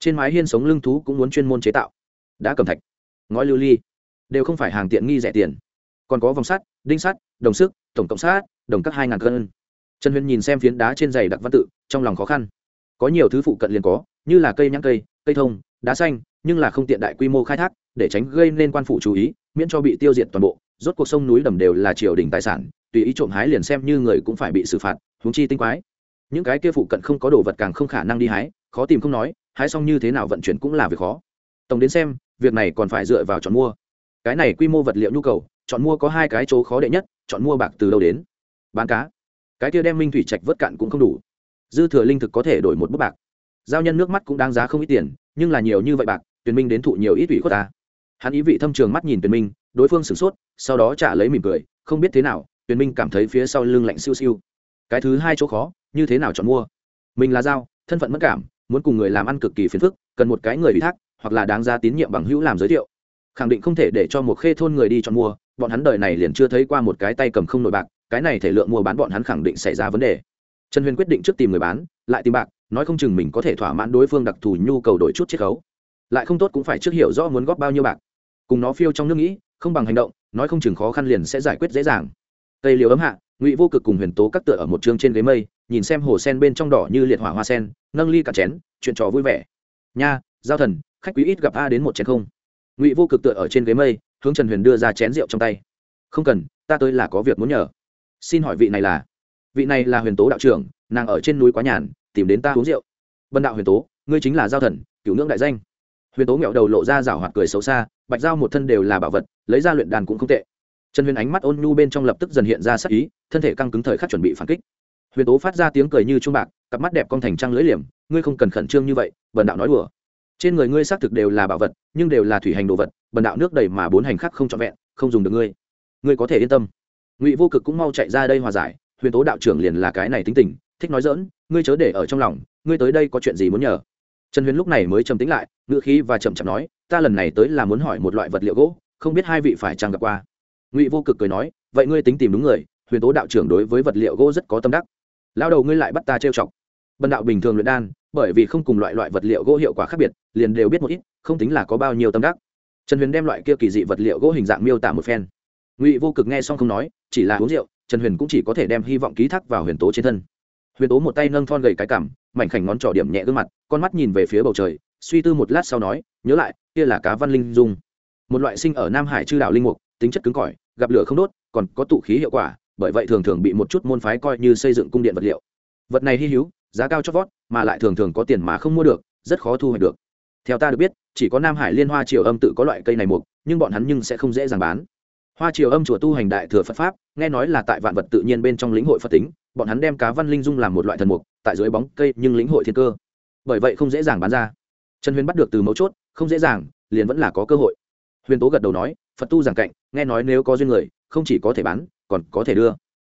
Trên mái hiên sống lưng thú cũng muốn chuyên môn chế tạo. Đá cầm thạch, ngói lưu ly, đều không phải hàng tiện nghi rẻ tiền. Còn có vòng sắt, đinh sắt, đồng sức, tổng cộng sát, đồng các hai ngàn cân. Trần huyền nhìn xem phiến đá trên giày đặc văn tự, trong lòng khó khăn. Có nhiều thứ phụ cận liền có, như là cây nhãn cây cây thông, đá xanh, nhưng là không tiện đại quy mô khai thác, để tránh gây nên quan phủ chú ý, miễn cho bị tiêu diệt toàn bộ. Rốt cuộc sông núi đầm đều là triều đình tài sản, tùy ý trộm hái liền xem như người cũng phải bị xử phạt, huống chi tinh quái những cái kia phụ cận không có đồ vật càng không khả năng đi hái, khó tìm không nói, hái xong như thế nào vận chuyển cũng là việc khó. Tổng đến xem, việc này còn phải dựa vào chọn mua. Cái này quy mô vật liệu nhu cầu, chọn mua có hai cái chỗ khó đệ nhất, chọn mua bạc từ đâu đến? Bán cá. Cái kia đem minh thủy trạch vớt cạn cũng không đủ. Dư thừa linh thực có thể đổi một bút bạc. Giao nhân nước mắt cũng đáng giá không ít tiền, nhưng là nhiều như vậy bạc, tuyền minh đến thụ nhiều ít ủy khuất ta. Hắn ý vị thâm trường mắt nhìn tuyền minh, đối phương sửng sốt, sau đó trả lấy mỉm cười, không biết thế nào, tuyền minh cảm thấy phía sau lưng lạnh siêu siêu. Cái thứ hai chỗ khó như thế nào chọn mua? Mình là giao, thân phận mất cảm, muốn cùng người làm ăn cực kỳ phiền phức, cần một cái người ủy thác, hoặc là đáng ra tín nhiệm bằng hữu làm giới thiệu. Khẳng định không thể để cho một khê thôn người đi chọn mua, bọn hắn đời này liền chưa thấy qua một cái tay cầm không nổi bạc, cái này thể lượng mua bán bọn hắn khẳng định xảy ra vấn đề. Trần huyền quyết định trước tìm người bán, lại tìm bạc, nói không chừng mình có thể thỏa mãn đối phương đặc thù nhu cầu đổi chút chiết khấu. Lại không tốt cũng phải trước hiểu rõ muốn góp bao nhiêu bạc. Cùng nó phiêu trong nước nghĩ, không bằng hành động, nói không chừng khó khăn liền sẽ giải quyết dễ dàng. Tây liều ấm hạ, ngụy vô cực cùng huyền tố các tựa ở một chương trên ghế mây nhìn xem hồ sen bên trong đỏ như liệt hỏa hoa sen, nâng ly cả chén, chuyện trò vui vẻ. Nha, giao thần, khách quý ít gặp a đến một chén không? Ngụy vô cực tựa ở trên ghế mây, hướng trần huyền đưa ra chén rượu trong tay. Không cần, ta tới là có việc muốn nhờ. Xin hỏi vị này là? Vị này là huyền tố đạo trưởng, nàng ở trên núi quá nhàn, tìm đến ta uống rượu. Bần đạo huyền tố, ngươi chính là giao thần, cửu ngưỡng đại danh. Huyền tố nghẹo đầu lộ ra rảo hoạt cười xấu xa, bạch giao một thân đều là bảo vật, lấy ra luyện đàn cũng không tệ. Trần huyền ánh mắt ôn nhu bên trong lập tức dần hiện ra sắc ý, thân thể căng cứng thời khắc chuẩn bị phản kích huyền tố phát ra tiếng cười như trung bạc, cặp mắt đẹp con thành trăng lưỡi liềm, ngươi không cần khẩn trương như vậy, bần đạo nói đùa. Trên người ngươi xác thực đều là bảo vật, nhưng đều là thủy hành đồ vật, bần đạo nước đầy mà bốn hành khác không trọn vẹn, không dùng được ngươi. Ngươi có thể yên tâm. Ngụy vô cực cũng mau chạy ra đây hòa giải, huyền tố đạo trưởng liền là cái này tính tình, thích nói dỡn ngươi chớ để ở trong lòng, ngươi tới đây có chuyện gì muốn nhờ? Trần huyền lúc này mới trầm tính lại, ngữ khí và chậm chậm nói, ta lần này tới là muốn hỏi một loại vật liệu gỗ, không biết hai vị phải chăng gặp qua. Ngụy vô cực cười nói, vậy ngươi tính tìm đúng người, huyền tố đạo trưởng đối với vật liệu gỗ rất có tâm đắc lao đầu ngươi lại bắt ta trêu chọc. Bần đạo bình thường luyện đan, bởi vì không cùng loại loại vật liệu gỗ hiệu quả khác biệt, liền đều biết một ít, không tính là có bao nhiêu tâm đắc. Trần huyền đem loại kia kỳ dị vật liệu gỗ hình dạng miêu tả một phen. Ngụy vô cực nghe xong không nói, chỉ là uống rượu, trần huyền cũng chỉ có thể đem hy vọng ký thác vào huyền tố trên thân. Huyền tố một tay nâng thon gầy cái cảm mảnh khảnh ngón trỏ điểm nhẹ gương mặt, con mắt nhìn về phía bầu trời, suy tư một lát sau nói, nhớ lại, kia là cá văn linh dung. Một loại sinh ở nam hải chư đạo linh mục, tính chất cứng cỏi, gặp lửa không đốt, còn có tụ khí hiệu quả bởi vậy thường thường bị một chút môn phái coi như xây dựng cung điện vật liệu. Vật này hy hữu, giá cao chót vót, mà lại thường thường có tiền mà không mua được, rất khó thu hoạch được. Theo ta được biết, chỉ có nam hải liên hoa triều âm tự có loại cây này mục, nhưng bọn hắn nhưng sẽ không dễ dàng bán. Hoa triều âm chùa tu hành đại thừa phật pháp, nghe nói là tại vạn vật tự nhiên bên trong lĩnh hội phật tính, bọn hắn đem cá văn linh dung làm một loại thần mục, tại dưới bóng cây nhưng lĩnh hội thiên cơ. Bởi vậy không dễ dàng bán ra. Trần huyền bắt được từ mấu chốt, không dễ dàng, liền vẫn là có cơ hội. Huyền tố gật đầu nói, phật tu giảng cạnh, nghe nói nếu có duyên người, không chỉ có thể bán còn có thể đưa.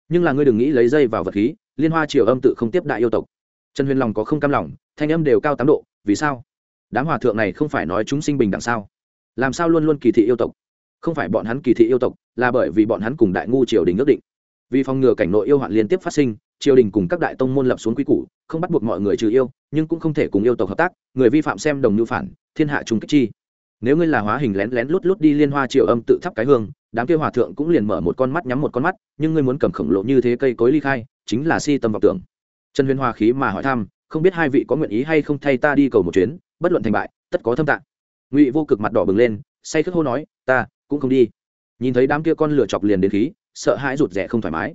Nhưng là ngươi đừng nghĩ lấy dây vào vật khí, liên hoa triều âm tự không tiếp đại yêu tộc. Trần huyền lòng có không cam lòng, thanh âm đều cao tám độ, vì sao? Đám hòa thượng này không phải nói chúng sinh bình đẳng sao? Làm sao luôn luôn kỳ thị yêu tộc? Không phải bọn hắn kỳ thị yêu tộc, là bởi vì bọn hắn cùng đại ngu triều đình ước định. Vì phòng ngừa cảnh nội yêu hoạn liên tiếp phát sinh, triều đình cùng các đại tông môn lập xuống quy củ, không bắt buộc mọi người trừ yêu, nhưng cũng không thể cùng yêu tộc hợp tác, người vi phạm xem đồng nhu phản, thiên hạ trung kích chi. Nếu ngươi là hóa hình lén lén lút lút đi liên hoa triều âm tự thắp cái hương đám kia hòa thượng cũng liền mở một con mắt nhắm một con mắt, nhưng ngươi muốn cầm khổng lồ như thế cây cối ly khai, chính là si tâm vọng tưởng. Trần huyền hòa khí mà hỏi thăm, không biết hai vị có nguyện ý hay không thay ta đi cầu một chuyến, bất luận thành bại, tất có thâm tạng. Ngụy vô cực mặt đỏ bừng lên, say khước hô nói, ta, cũng không đi. Nhìn thấy đám kia con lửa chọc liền đến khí, sợ hãi rụt rẻ không thoải mái.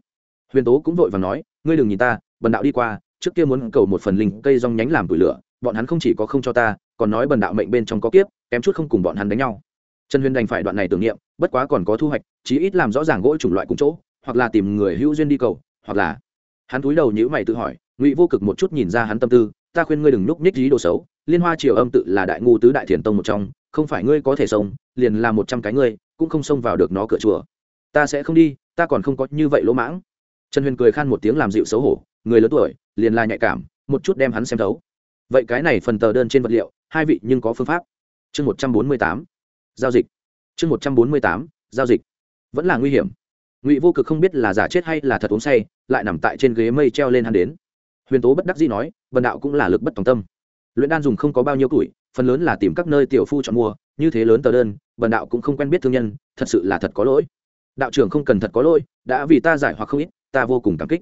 Huyền tố cũng vội và nói, ngươi đừng nhìn ta, bần đạo đi qua, trước kia muốn cầu một phần linh cây rong nhánh làm tủi lửa, bọn hắn không chỉ có không cho ta, còn nói bần đạo mệnh bên trong có kiếp, kém chút không cùng bọn hắn đánh nhau. Trần huyền đành phải đoạn này tưởng niệm bất quá còn có thu hoạch chí ít làm rõ ràng gỗ chủng loại cùng chỗ hoặc là tìm người hữu duyên đi cầu hoặc là hắn cúi đầu nhữ mày tự hỏi ngụy vô cực một chút nhìn ra hắn tâm tư ta khuyên ngươi đừng núp nhích lý đồ xấu liên hoa triều âm tự là đại ngu tứ đại thiền tông một trong không phải ngươi có thể xông, liền là một trăm cái ngươi cũng không xông vào được nó cửa chùa. Ta sẽ không đi ta còn không có như vậy lỗ mãng. Trần huyền cười khan một tiếng làm dịu xấu hổ người lớn tuổi liền là nhạy cảm một chút đem hắn xem thấu. Vậy cái này phần tờ đơn trên vật liệu hai vị nhưng có phương pháp. Chương một trăm bốn mươi tám. Giao dịch chương một trăm bốn mươi tám, giao dịch. Vẫn là nguy hiểm. Ngụy vô cực không biết là giả chết hay là thật uống say, lại nằm tại trên ghế mây treo lên hắn đến. Huyền tố bất đắc dĩ nói vần đạo cũng là lực bất tòng tâm. Luyện đan dùng không có bao nhiêu tuổi, phần lớn là tìm các nơi tiểu phu chọn mua, như thế lớn tờ đơn vần đạo cũng không quen biết thương nhân, thật sự là thật có lỗi. Đạo trưởng không cần thật có lỗi, đã vì ta giải hoặc không ít, ta vô cùng cảm kích.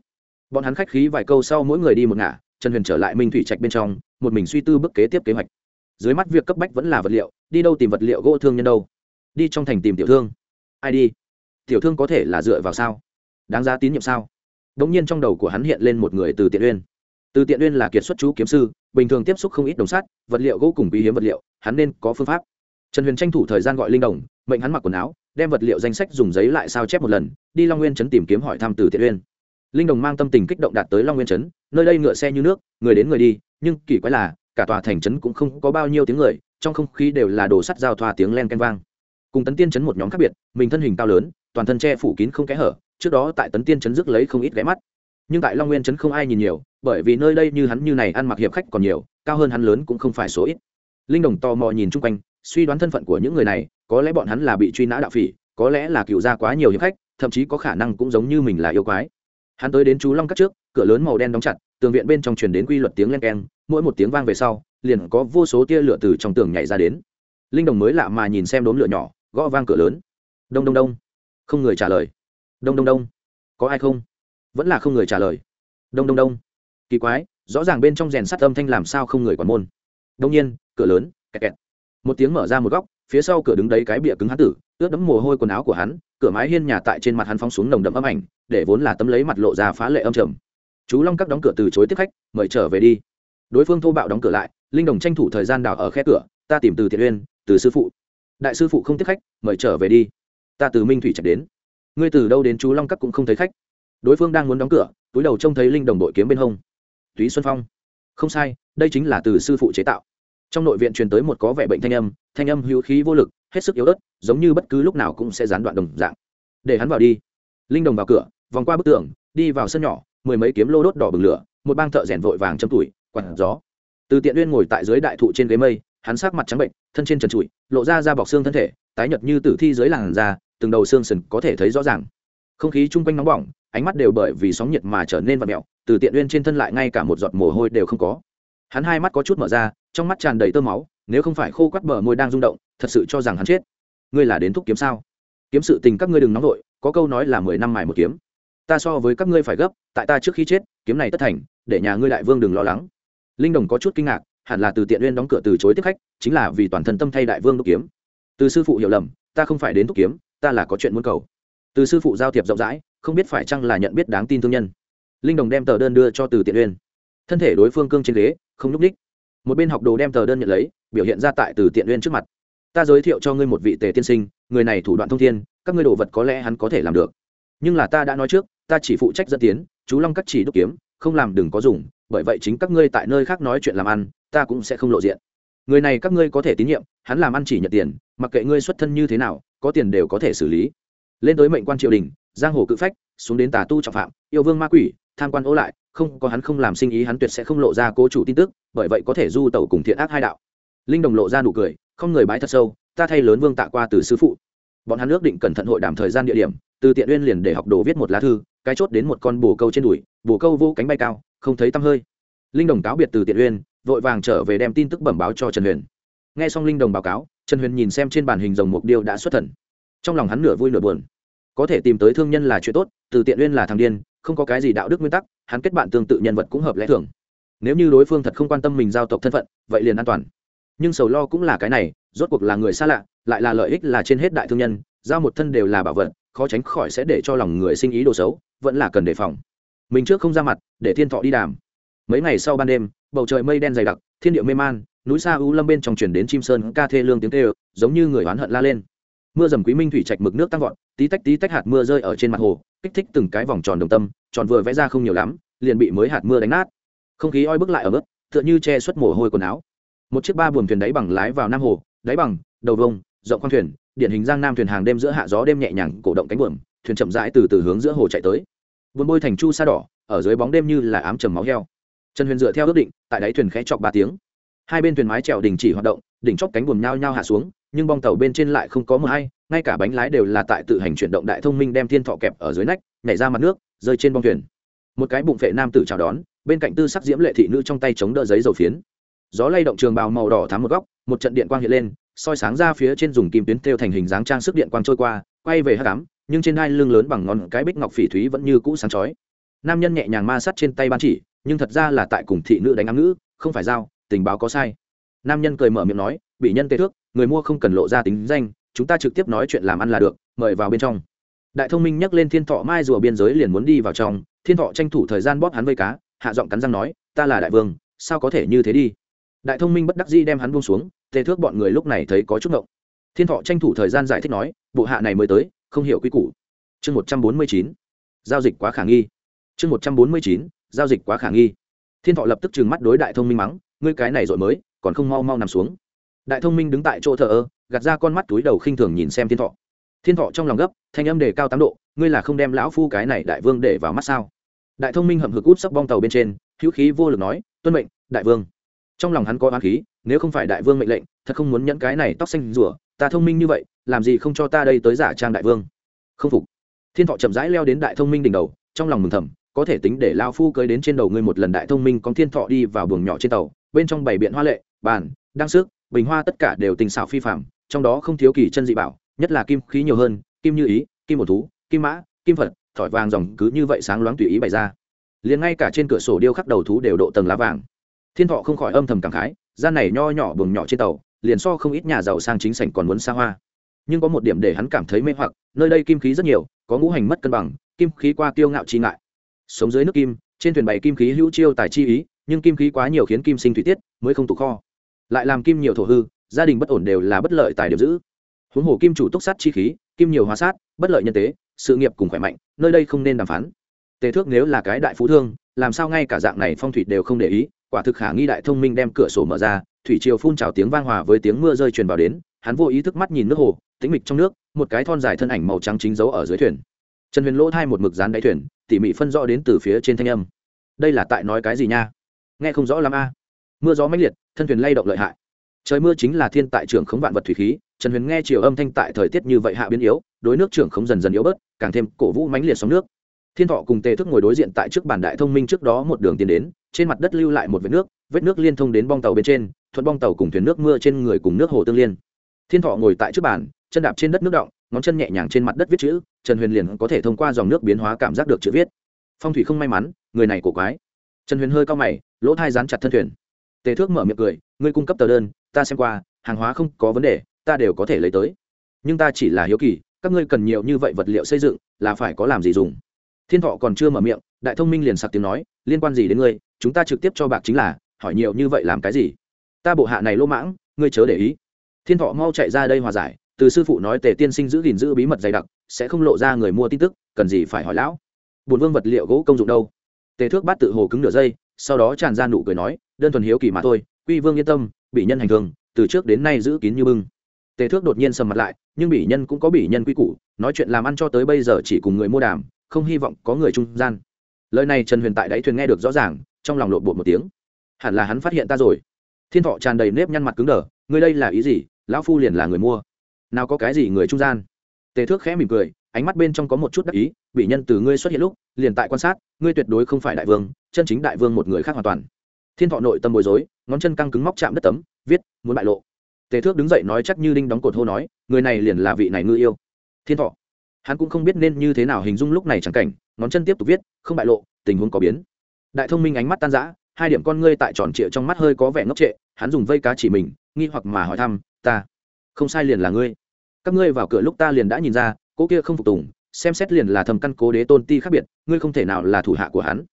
Bọn hắn khách khí vài câu sau mỗi người đi một ngả, trần huyền trở lại minh thủy trạch bên trong, một mình suy tư bước kế tiếp kế hoạch. Dưới mắt việc cấp bách vẫn là vật liệu, đi đâu tìm vật liệu gỗ thương nhân đâu đi trong thành tìm tiểu thương. Ai đi? Tiểu thương có thể là dựa vào sao? Đáng giá tín nhiệm sao? Đ ỗ n g nhiên trong đầu của hắn hiện lên một người từ tiện uyên. Từ tiện uyên là kiệt xuất chú kiếm sư, bình thường tiếp xúc không ít đồng sát, vật liệu gỗ cùng quý hiếm vật liệu, hắn nên có phương pháp. Trần huyền tranh thủ thời gian gọi linh đồng, mệnh hắn mặc quần áo, đem vật liệu danh sách dùng giấy lại sao chép một lần, đi long nguyên trấn tìm kiếm hỏi thăm từ tiện uyên. Linh đồng mang tâm tình kích động đạt tới long nguyên trấn, nơi đây ngựa xe như nước, người đến người đi, nhưng kỳ quái là, cả tòa thành trấn cũng không có bao nhiêu tiếng người, trong không khí đều là đồ sắt giao thoa tiếng len canh vang cùng tấn tiên chấn một nhóm khác biệt, mình thân hình cao lớn, toàn thân che phủ kín không kẽ hở, trước đó tại tấn tiên chấn rước lấy không ít ghé mắt. Nhưng tại long nguyên chấn không ai nhìn nhiều, bởi vì nơi đây như hắn như này ăn mặc hiệp khách còn nhiều, cao hơn hắn lớn cũng không phải số ít. Linh đồng tò mò nhìn chung quanh, suy đoán thân phận của những người này, có lẽ bọn hắn là bị truy nã đạo phỉ, có lẽ là cựu gia quá nhiều hiệp khách, thậm chí có khả năng cũng giống như mình là yêu quái. Hắn tới đến chú long cắt trước, cửa lớn màu đen đóng chặt, tường viện bên trong truyền đến quy luật tiếng len keng, mỗi một tiếng vang về sau, liền có vô số tia lửa từ trong tường nhảy ra đến. Linh đồng mới lạ mà nhìn xem đốm lửa nhỏ gõ vang cửa lớn. Đông đông đông. Không người trả lời. Đông đông đông. Có ai không? Vẫn là không người trả lời. Đông đông đông. Kỳ quái, rõ ràng bên trong rèn sắt âm thanh làm sao không người quản môn. Đông nhiên, cửa lớn, kẹt kẹt. Một tiếng mở ra một góc, phía sau cửa đứng đấy cái bịa cứng hắn tử, ướt đẫm mồ hôi quần áo của hắn, cửa mái hiên nhà tại trên mặt hắn phóng xuống nồng đậm âm ảnh, để vốn là tấm lấy mặt lộ ra phá lệ âm trầm. Chú long các đóng cửa từ chối tiếp khách, mời trở về đi. Đối phương thô bạo đóng cửa lại, linh đồng tranh thủ thời gian đào ở khe cửa, ta tìm từ thiện uyên, từ sư phụ đại sư phụ không tiếp khách, mời trở về đi. Ta từ minh thủy trạch đến. Ngươi từ đâu đến chú long các cũng không thấy khách. Đối phương đang muốn đóng cửa, túi đầu trông thấy linh đồng đội kiếm bên hông. Túy xuân phong. Không sai, đây chính là từ sư phụ chế tạo. Trong nội viện truyền tới một có vẻ bệnh thanh âm thanh âm hữu khí vô lực, hết sức yếu ớt, giống như bất cứ lúc nào cũng sẽ gián đoạn đồng dạng. Để hắn vào đi. Linh đồng vào cửa, vòng qua bức tường, đi vào sân nhỏ, mười mấy kiếm lô đốt đỏ bừng lửa, một bang thợ rèn vội vàng châm tủi quạt gió. Từ tiện uyên ngồi tại dưới đại thụ trên ghế mây hắn sắc mặt trắng bệnh, thân trên trần trụi, lộ ra da bọc xương thân thể, tái nhợt như tử thi dưới làn da, từng đầu xương sần có thể thấy rõ ràng. Không khí chung quanh nóng bỏng, ánh mắt đều bởi vì sóng nhiệt mà trở nên vặn mẹo từ tiện uyên trên thân lại ngay cả một giọt mồ hôi đều không có. Hắn hai mắt có chút mở ra, trong mắt tràn đầy tơ máu, nếu không phải khô quắt bờ môi đang rung động, thật sự cho rằng hắn chết. Ngươi là đến thúc kiếm sao? Kiếm sự tình các ngươi đừng nóng vội, có câu nói là mười năm mài một kiếm. Ta so với các ngươi phải gấp, tại ta trước khi chết, kiếm này tất thành, để nhà ngươi đại vương đừng lo lắng. Linh đồng có chút kinh ngạc hẳn là từ tiện uyên đóng cửa từ chối tiếp khách, chính là vì toàn thân tâm thay đại vương đúc kiếm. Từ sư phụ hiểu lầm, ta không phải đến Đúc kiếm, ta là có chuyện muốn cầu. Từ sư phụ giao thiệp rộng rãi, không biết phải chăng là nhận biết đáng tin thương nhân. Linh đồng đem tờ đơn đưa cho từ tiện uyên. Thân thể đối phương cương trên ghế, không nhúc ních một bên học đồ đem tờ đơn nhận lấy, biểu hiện ra tại từ tiện uyên trước mặt. Ta giới thiệu cho ngươi một vị tề tiên sinh, người này thủ đoạn thông thiên, các ngươi đồ vật có lẽ hắn có thể làm được. Nhưng là ta đã nói trước, ta chỉ phụ trách dẫn tiến, chú long cắt chỉ đúc kiếm, không làm đừng có dùng, bởi vậy chính các ngươi tại nơi khác nói chuyện làm ăn ta cũng sẽ không lộ diện. Người này các ngươi có thể tín nhiệm, hắn làm ăn chỉ nhận tiền, mặc kệ ngươi xuất thân như thế nào, có tiền đều có thể xử lý. Lên tới mệnh quan triều đình, giang hồ cự phách, xuống đến tà tu trọng phạm, yêu vương ma quỷ, tham quan ố lại, không có hắn không làm sinh ý hắn tuyệt sẽ không lộ ra cố chủ tin tức, bởi vậy có thể du tẩu cùng thiện ác hai đạo. Linh đồng lộ ra nụ cười, không người bái thật sâu, ta thay lớn vương tạ qua từ sư phụ. Bọn hắn ước định cẩn thận hội đàm thời gian địa điểm, từ tiện uyên liền để học đồ viết một lá thư, cái chốt đến một con bồ câu trên đùi, bồ câu vô cánh bay cao, không thấy tăm hơi. Linh đồng cáo biệt từ tiện uyên vội vàng trở về đem tin tức bẩm báo cho trần huyền. Nghe xong linh đồng báo cáo, trần huyền nhìn xem trên bàn hình rồng mục điêu đã xuất thần. Trong lòng hắn nửa vui nửa buồn. Có thể tìm tới thương nhân là chuyện tốt, từ tiện uyên là thằng điên, không có cái gì đạo đức nguyên tắc, hắn kết bạn tương tự nhân vật cũng hợp lẽ thường. Nếu như đối phương thật không quan tâm mình giao tộc thân phận, vậy liền an toàn. Nhưng sầu lo cũng là cái này, rốt cuộc là người xa lạ, lại là lợi ích là trên hết đại thương nhân, giao một thân đều là bảo vật, khó tránh khỏi sẽ để cho lòng người sinh ý đồ xấu, vẫn là cần đề phòng. Mình trước không ra mặt, để thiên thọ đi đàm mấy ngày sau ban đêm, bầu trời mây đen dày đặc, thiên địa mê man, núi xa u lâm bên trong chuyển đến chim sơn ca thê lương tiếng tê giống như người oán hận la lên. Mưa dầm quý minh thủy trạch mực nước tăng vọt, tí tách tí tách hạt mưa rơi ở trên mặt hồ, kích thích từng cái vòng tròn đồng tâm, tròn vừa vẽ ra không nhiều lắm, liền bị mới hạt mưa đánh nát. Không khí oi bức lại ở mức, tựa như che xuất mồ hôi quần áo. Một chiếc ba buồm thuyền đáy bằng lái vào nam hồ, đáy bằng, đầu vông, rộng khoang thuyền, điển hình giang nam thuyền hàng đêm giữa hạ gió đêm nhẹ nhàng, cổ động cánh buồm, thuyền chậm rãi từ từ hướng giữa hồ chạy tới. Vườn bôi thành chu sa đỏ, ở dưới bóng đêm như là ám trầm máu heo trần huyền dựa theo ước định, tại đáy thuyền khẽ chọc ba tiếng. Hai bên thuyền mái trèo đình chỉ hoạt động, đỉnh chóp cánh buồm nhao nhao hạ xuống, nhưng bong tàu bên trên lại không có mờ hay, ngay cả bánh lái đều là tại tự hành chuyển động đại thông minh đem thiên thọ kẹp ở dưới nách, nhảy ra mặt nước, rơi trên bong thuyền. Một cái bụng phệ nam tử chào đón, bên cạnh tư sắc diễm lệ thị nữ trong tay chống đỡ giấy dầu phiến. Gió lay động trường bào màu đỏ thắm một góc, một trận điện quang hiện lên, soi sáng ra phía trên dùng kim tuyến theo thành hình dáng trang sức điện quang trôi qua, quay về hát cám nhưng trên hai lưng lớn bằng ngón cái bích ngọc phỉ thúy vẫn như cũ sáng chói. Nam nhân nhẹ nhàng ma sát trên tay ban chỉ nhưng thật ra là tại cùng thị nữ đánh ám nữ, không phải giao tình báo có sai. Nam nhân cười mở miệng nói bị nhân tê thước người mua không cần lộ ra tính danh chúng ta trực tiếp nói chuyện làm ăn là được mời vào bên trong. Đại thông minh nhắc lên thiên thọ mai rùa biên giới liền muốn đi vào trong thiên thọ tranh thủ thời gian bóp hắn vây cá hạ giọng cắn răng nói ta là đại vương sao có thể như thế đi? Đại thông minh bất đắc dĩ đem hắn buông xuống tê thước bọn người lúc này thấy có chút ngộng. Thiên thọ tranh thủ thời gian giải thích nói bộ hạ này mới tới không hiểu quy củ. Chương một trăm bốn mươi chín giao dịch quá khả nghi. Chương một trăm bốn mươi chín giao dịch quá khả nghi. Thiên thọ lập tức trừng mắt đối đại thông minh mắng, ngươi cái này rồi mới, còn không mau mau nằm xuống. Đại thông minh đứng tại chỗ thờ ơ, gạt ra con mắt túi đầu khinh thường nhìn xem thiên thọ. Thiên thọ trong lòng gấp, thanh âm đề cao tám độ, ngươi là không đem lão phu cái này đại vương để vào mắt sao? Đại thông minh hậm hực út sắp bong tàu bên trên, hữu khí vô lực nói, tuân mệnh, đại vương. Trong lòng hắn có oán khí, nếu không phải đại vương mệnh lệnh, thật không muốn nhẫn cái này tóc xanh rủa ta thông minh như vậy, làm gì không cho ta đây tới giả trang đại vương? Không phục. Thiên thọ chậm rãi leo đến đại thông minh đỉnh đầu, trong lòng mừng thầm có thể tính để lao phu cưới đến trên đầu ngươi một lần đại thông minh con thiên thọ đi vào buồng nhỏ trên tàu, bên trong bảy biện hoa lệ, bàn, đăng sức bình hoa tất cả đều tình xảo phi phạm trong đó không thiếu kỳ chân dị bảo, nhất là kim khí nhiều hơn, kim như ý, kim một thú, kim mã, kim phật, thỏi vàng dòng cứ như vậy sáng loáng tùy ý bày ra. Liền ngay cả trên cửa sổ điêu khắc đầu thú đều độ tầng lá vàng. Thiên thọ không khỏi âm thầm cảm khái, gian này nho nhỏ buồng nhỏ trên tàu, liền so không ít nhà giàu sang chính sảnh còn muốn xa hoa. Nhưng có một điểm để hắn cảm thấy mê hoặc, nơi đây kim khí rất nhiều, có ngũ hành mất cân bằng, kim khí qua tiêu ngạo chi ngại sống dưới nước kim, trên thuyền bày kim khí hữu chiêu tài chi ý, nhưng kim khí quá nhiều khiến kim sinh thủy tiết, mới không tụ kho. Lại làm kim nhiều thổ hư, gia đình bất ổn đều là bất lợi tài điểm giữ. Huống hồ kim chủ túc sát chi khí, kim nhiều hóa sát, bất lợi nhân tế, sự nghiệp cùng khỏe mạnh, nơi đây không nên đàm phán. Tề thước nếu là cái đại phú thương, làm sao ngay cả dạng này phong thủy đều không để ý, quả thực khả nghi đại thông minh đem cửa sổ mở ra, thủy triều phun trào tiếng vang hòa với tiếng mưa rơi truyền vào đến, hắn vô ý thức mắt nhìn nước hồ, tĩnh mịch trong nước, một cái thon dài thân ảnh màu trắng chính giấu ở dưới thuyền. Trần huyền lỗ thai một mực dán đáy thuyền tỉ mỉ phân rõ đến từ phía trên thanh âm. Đây là tại nói cái gì nha? Nghe không rõ lắm a. Mưa gió mãnh liệt, thân thuyền lay động lợi hại. Trời mưa chính là thiên tại trưởng khống vạn vật thủy khí, trần huyền nghe chiều âm thanh tại thời tiết như vậy hạ biến yếu, đối nước trưởng khống dần dần yếu bớt, càng thêm cổ vũ mãnh liệt sóng nước. Thiên thọ cùng tề thức ngồi đối diện tại trước bản đại thông minh trước đó một đường tiến đến, trên mặt đất lưu lại một vết nước vết nước liên thông đến bong tàu bên trên, thuận bong tàu cùng thuyền nước mưa trên người cùng nước hồ tương liên. Thiên thọ ngồi tại trước bàn, chân đạp trên đất nước động, ngón chân nhẹ nhàng trên mặt đất viết chữ trần huyền liền có thể thông qua dòng nước biến hóa cảm giác được chữ viết. Phong thủy không may mắn, người này cổ quái. Trần huyền hơi cao mày, lỗ thai dán chặt thân thuyền. Tề thước mở miệng cười, ngươi cung cấp tờ đơn, ta xem qua, hàng hóa không có vấn đề, ta đều có thể lấy tới. Nhưng ta chỉ là hiếu kỳ, các ngươi cần nhiều như vậy vật liệu xây dựng, là phải có làm gì dùng? Thiên thọ còn chưa mở miệng, đại thông minh liền sặc tiếng nói, liên quan gì đến ngươi? Chúng ta trực tiếp cho bạc chính là, hỏi nhiều như vậy làm cái gì? Ta bộ hạ này lỗ mãng, ngươi chớ để ý. Thiên thọ mau chạy ra đây hòa giải từ sư phụ nói tề tiên sinh giữ gìn giữ bí mật dày đặc, sẽ không lộ ra người mua tin tức, cần gì phải hỏi lão? Bùn vương vật liệu gỗ công dụng đâu? Tề thước bát tự hồ cứng nửa giây, sau đó tràn ra nụ cười nói, đơn thuần hiếu kỳ mà thôi, quy vương yên tâm bị nhân hành thường, từ trước đến nay giữ kín như bưng. Tề thước đột nhiên sầm mặt lại, nhưng bị nhân cũng có bị nhân quy củ, nói chuyện làm ăn cho tới bây giờ chỉ cùng người mua đàm, không hy vọng có người trung gian. Lời này trần huyền tại đáy thuyền nghe được rõ ràng, trong lòng lộn bột một tiếng. Hẳn là hắn phát hiện ta rồi. Thiên thọ tràn đầy nếp nhăn mặt cứng đờ ngươi đây là ý gì? Lão phu liền là người mua nào có cái gì người trung gian. Tề thước khẽ mỉm cười, ánh mắt bên trong có một chút đắc ý, bị nhân từ ngươi xuất hiện lúc, liền tại quan sát, ngươi tuyệt đối không phải đại vương, chân chính đại vương một người khác hoàn toàn. Thiên thọ nội tâm bối rối, ngón chân căng cứng móc chạm đất tấm, viết, muốn bại lộ. Tề thước đứng dậy nói chắc như đinh đóng cột hô nói, người này liền là vị này ngư yêu. Thiên thọ, hắn cũng không biết nên như thế nào hình dung lúc này chẳng cảnh, ngón chân tiếp tục viết, không bại lộ, tình huống có biến. Đại thông minh ánh mắt tan rã, hai điểm con ngươi tại tròn trịa trong mắt hơi có vẻ ngốc trệ, hắn dùng vây cá chỉ mình, nghi hoặc mà hỏi thăm, ta, không sai liền là ngươi các ngươi vào cửa lúc ta liền đã nhìn ra, cô kia không phục tùng, xem xét liền là thầm căn cố đế tôn ti khác biệt, ngươi không thể nào là thủ hạ của hắn.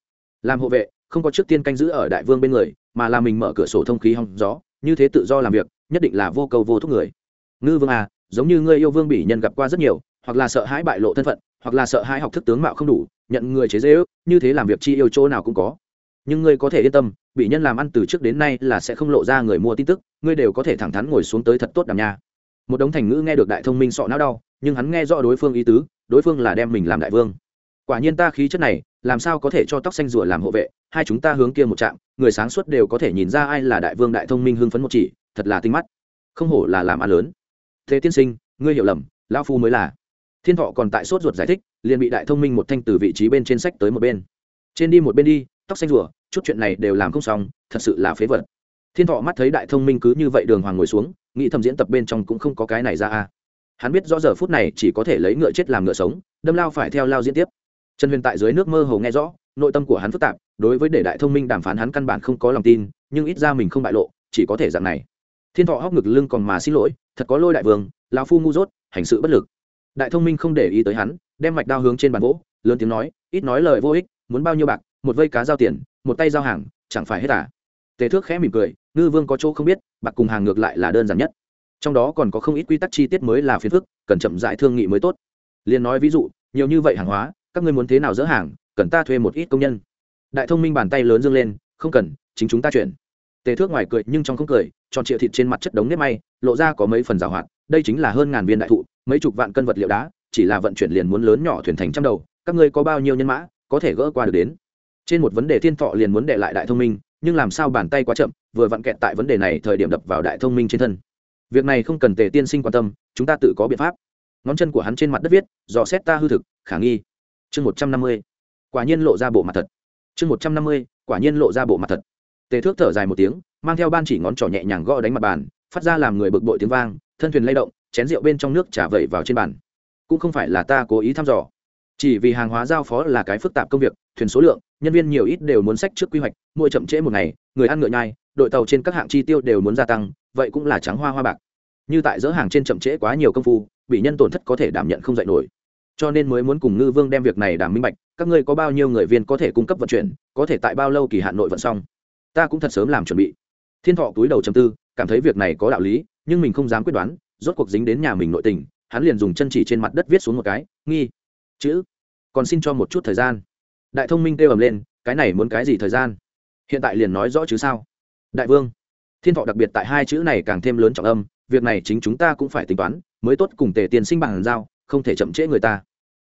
Làm hộ vệ, không có trước tiên canh giữ ở đại vương bên người, mà là mình mở cửa sổ thông khí hong gió, như thế tự do làm việc, nhất định là vô cầu vô thúc người. Ngư vương à giống như ngươi yêu vương bị nhân gặp qua rất nhiều, hoặc là sợ hãi bại lộ thân phận, hoặc là sợ hãi học thức tướng mạo không đủ, nhận người chế dễ ước như thế làm việc chi yêu chỗ nào cũng có. Nhưng ngươi có thể yên tâm bị nhân làm ăn từ trước đến nay là sẽ không lộ ra người mua tin tức, ngươi đều có thể thẳng thắn ngồi xuống tới thật tốt đàm nha một đống thành ngữ nghe được đại thông minh sọ não đau, nhưng hắn nghe rõ đối phương ý tứ, đối phương là đem mình làm đại vương. Quả nhiên ta khí chất này, làm sao có thể cho tóc xanh rùa làm hộ vệ, hai chúng ta hướng kia một trạm, người sáng suốt đều có thể nhìn ra ai là đại vương đại thông minh hưng phấn một chỉ, thật là tinh mắt. Không hổ là làm ăn lớn. Thế tiên sinh, ngươi hiểu lầm, lão phu mới là. Thiên thọ còn tại sốt ruột giải thích, liền bị đại thông minh một thanh từ vị trí bên trên sách tới một bên. Trên đi một bên đi, tóc xanh rùa, chút chuyện này đều làm không xong, thật sự là phế vật. Thiên thọ mắt thấy đại thông minh cứ như vậy đường hoàng ngồi xuống nghĩ thầm diễn tập bên trong cũng không có cái này ra a. Hắn biết rõ giờ phút này chỉ có thể lấy ngựa chết làm ngựa sống, đâm lao phải theo lao diễn tiếp. Trần huyền tại dưới nước mơ hồ nghe rõ, nội tâm của hắn phức tạp, đối với để đại thông minh đàm phán hắn căn bản không có lòng tin, nhưng ít ra mình không bại lộ, chỉ có thể dạng này. Thiên thọ hóc ngực lưng còn mà xin lỗi, thật có lôi đại vương, lão phu ngu dốt, hành sự bất lực. Đại thông minh không để ý tới hắn, đem mạch đao hướng trên bàn gỗ lớn tiếng nói, ít nói lời vô ích, muốn bao nhiêu bạc, một vây cá giao tiền, một tay giao hàng, chẳng phải hết à? Tề thước khẽ mỉm cười ngư vương có chỗ không biết, bạc cùng hàng ngược lại là đơn giản nhất. Trong đó còn có không ít quy tắc chi tiết mới là phiền phức, cần chậm dại thương nghị mới tốt. Liền nói ví dụ, nhiều như vậy hàng hóa, các ngươi muốn thế nào dỡ hàng, cần ta thuê một ít công nhân. Đại thông minh bàn tay lớn dâng lên, không cần, chính chúng ta chuyển. Tề thước ngoài cười nhưng trong không cười, tròn trịa thịt trên mặt chất đống nếp may, lộ ra có mấy phần rào hoạt, đây chính là hơn ngàn viên đại thụ, mấy chục vạn cân vật liệu đá, chỉ là vận chuyển liền muốn lớn nhỏ thuyền thành trăm đầu, các ngươi có bao nhiêu nhân mã, có thể gỡ qua được đến. Trên một vấn đề thiên thọ liền muốn để lại đại thông minh nhưng làm sao bàn tay quá chậm, vừa vặn kẹt tại vấn đề này thời điểm đập vào đại thông minh trên thân. Việc này không cần tề tiên sinh quan tâm, chúng ta tự có biện pháp. Ngón chân của hắn trên mặt đất viết, dò xét ta hư thực, khả nghi. Chương một trăm năm mươi. Quả nhiên lộ ra bộ mặt thật. Chương một trăm năm mươi, quả nhiên lộ ra bộ mặt thật. Tề thước thở dài một tiếng, mang theo ban chỉ ngón trỏ nhẹ nhàng gõ đánh mặt bàn, phát ra làm người bực bội tiếng vang, thân thuyền lay động, chén rượu bên trong nước trả vẩy vào trên bàn. Cũng không phải là ta cố ý thăm dò chỉ vì hàng hóa giao phó là cái phức tạp công việc, thuyền số lượng, nhân viên nhiều ít đều muốn sách trước quy hoạch mua chậm trễ một ngày, người ăn ngựa nhai, đội tàu trên các hạng chi tiêu đều muốn gia tăng, vậy cũng là trắng hoa hoa bạc. Như tại dỡ hàng trên chậm trễ quá nhiều công phu, bị nhân tổn thất có thể đảm nhận không dạy nổi. Cho nên mới muốn cùng ngư vương đem việc này đảm minh bạch, các ngươi có bao nhiêu người viên có thể cung cấp vận chuyển, có thể tại bao lâu kỳ hạn nội vận xong. Ta cũng thật sớm làm chuẩn bị. Thiên thọ túi đầu chầm tư, cảm thấy việc này có đạo lý, nhưng mình không dám quyết đoán, rốt cuộc dính đến nhà mình nội tình, hắn liền dùng chân chỉ trên mặt đất viết xuống một cái, nghi, chữ còn xin cho một chút thời gian. Đại thông minh kêu ầm lên, cái này muốn cái gì thời gian? Hiện tại liền nói rõ chứ sao? Đại vương, thiên thọ đặc biệt tại hai chữ này càng thêm lớn trọng âm, việc này chính chúng ta cũng phải tính toán, mới tốt cùng tề tiền sinh bằng giao, không thể chậm trễ người ta.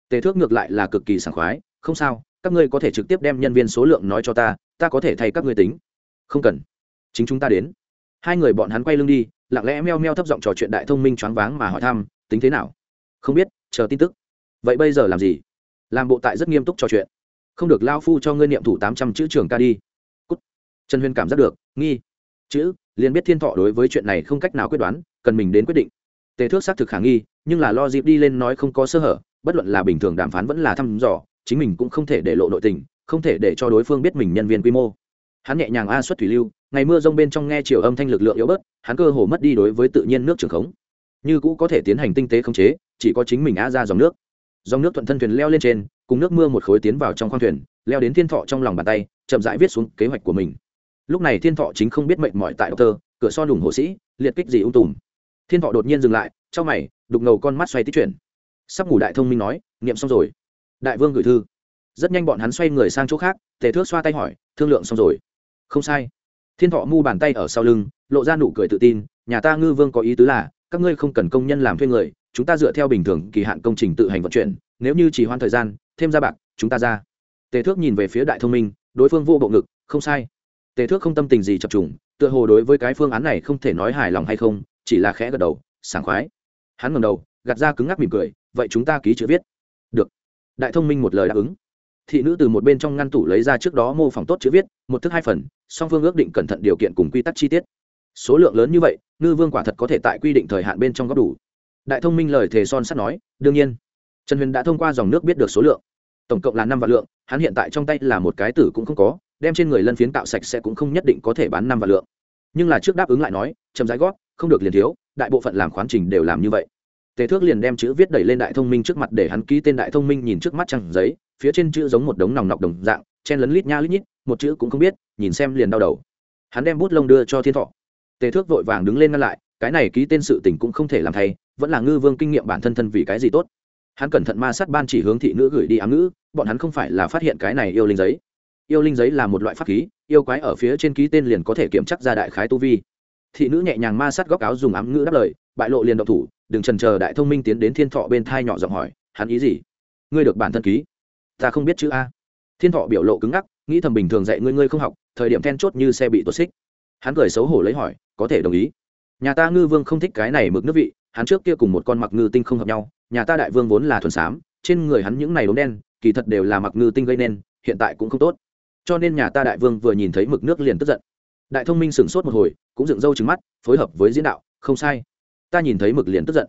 Tề thước ngược lại là cực kỳ sảng khoái, không sao, các ngươi có thể trực tiếp đem nhân viên số lượng nói cho ta ta có thể thay các ngươi tính. Không cần. Chính chúng ta đến. Hai người bọn hắn quay lưng đi, lặng lẽ meo meo thấp giọng trò chuyện đại thông minh choáng váng mà hỏi thăm, tính thế nào? Không biết, chờ tin tức. Vậy bây giờ làm gì? Làm bộ tại rất nghiêm túc trò chuyện. Không được lao phu cho ngươi niệm thủ tám trăm chữ trường ca đi. Cút. trần huyền cảm giác được, nghi. Chữ, liền biết thiên thọ đối với chuyện này không cách nào quyết đoán, cần mình đến quyết định. Tề thước xác thực khả nghi, nhưng là lo dịp đi lên nói không có sơ hở, bất luận là bình thường đàm phán vẫn là thăm dò, chính mình cũng không thể để lộ nội tình, không thể để cho đối phương biết mình nhân viên quy mô. Hắn nhẹ nhàng a xuất thủy lưu, ngày mưa rông bên trong nghe chiều âm thanh lực lượng yếu bớt, hắn cơ hồ mất đi đối với tự nhiên nước trường khống. Như cũ có thể tiến hành tinh tế khống chế, chỉ có chính mình a ra dòng nước dòng nước thuận thân thuyền leo lên trên, cùng nước mưa một khối tiến vào trong khoang thuyền, leo đến thiên thọ trong lòng bàn tay, chậm rãi viết xuống kế hoạch của mình. Lúc này thiên thọ chính không biết mệnh mọi tại tơ cửa son đùng hộ sĩ, liệt kích gì ung tùm. Thiên thọ đột nhiên dừng lại trong mày, đục ngầu con mắt xoay tích chuyển. Sắp ngủ đại thông minh nói nghiệm xong rồi. Đại vương gửi thư. Rất nhanh bọn hắn xoay người sang chỗ khác, tề thước xoa tay hỏi, thương lượng xong rồi? Không sai. Thiên thọ mu bàn tay ở sau lưng, lộ ra nụ cười tự tin, nhà ta ngư vương có ý tứ là, các ngươi không cần công nhân làm thuê người chúng ta dựa theo bình thường kỳ hạn công trình tự hành vận chuyển, nếu như chỉ hoãn thời gian, thêm ra bạc, chúng ta ra. Tề thước nhìn về phía đại thông minh, đối phương vô bộ ngực, không sai. Tề thước không tâm tình gì chập trùng, tựa hồ đối với cái phương án này không thể nói hài lòng hay không, chỉ là khẽ gật đầu, sảng khoái. Hắn ngầm đầu, gạt ra cứng ngắc mỉm cười, vậy chúng ta ký chữ viết. Được. Đại thông minh một lời đáp ứng. Thị nữ từ một bên trong ngăn tủ lấy ra trước đó mô phỏng tốt chữ viết, một thức hai phần, song phương ước định cẩn thận điều kiện cùng quy tắc chi tiết. Số lượng lớn như vậy, ngư vương quả thật có thể tại quy định thời hạn bên trong góp đủ đại thông minh lời thề son sắt nói, đương nhiên. Trần huyền đã thông qua dòng nước biết được số lượng. Tổng cộng là năm vạn lượng, hắn hiện tại trong tay là một cái tử cũng không có, đem trên người lân phiến tạo sạch sẽ cũng không nhất định có thể bán năm vạn lượng. Nhưng là trước đáp ứng lại nói, chậm rãi gót không được liền thiếu, đại bộ phận làm khoán trình đều làm như vậy. Tề thước liền đem chữ viết đẩy lên đại thông minh trước mặt để hắn ký tên đại thông minh nhìn trước mắt trăng giấy, phía trên chữ giống một đống nòng nọc đồng dạng, chen lấn lít nha lít nhít, một chữ cũng không biết, nhìn xem liền đau đầu. Hắn đem bút lông đưa cho thiên thọ. Tề thước vội vàng đứng lên ngăn lại, cái này ký tên sự tình cũng không thể làm thay vẫn là ngư vương kinh nghiệm bản thân thân vì cái gì tốt. Hắn cẩn thận ma sát ban chỉ hướng thị nữ gửi đi ám ngữ, bọn hắn không phải là phát hiện cái này yêu linh giấy. Yêu linh giấy là một loại pháp khí, yêu quái ở phía trên ký tên liền có thể kiểm chắc ra đại khái tu vi. Thị nữ nhẹ nhàng ma sát góc áo dùng ám ngữ đáp lời, bại lộ liền động thủ, đừng trần chờ đại thông minh tiến đến thiên thọ bên thai nhỏ giọng hỏi, hắn ý gì? Ngươi được bản thân ký? Ta không biết chữ a. Thiên thọ biểu lộ cứng ngắc, nghĩ thầm bình thường dạy ngươi ngươi không học, thời điểm then chốt như xe bị tuột xích. Hắn cười xấu hổ lấy hỏi, có thể đồng ý. Nhà ta ngư vương không thích cái này mực nước vị hắn trước kia cùng một con mặc ngư tinh không hợp nhau, nhà ta đại vương vốn là thuần xám, trên người hắn những này đốm đen, kỳ thật đều là mặc ngư tinh gây nên, hiện tại cũng không tốt. Cho nên nhà ta đại vương vừa nhìn thấy mực nước liền tức giận. Đại thông minh sửng sốt một hồi, cũng dựng râu trứng mắt, phối hợp với diễn đạo, không sai. Ta nhìn thấy mực liền tức giận.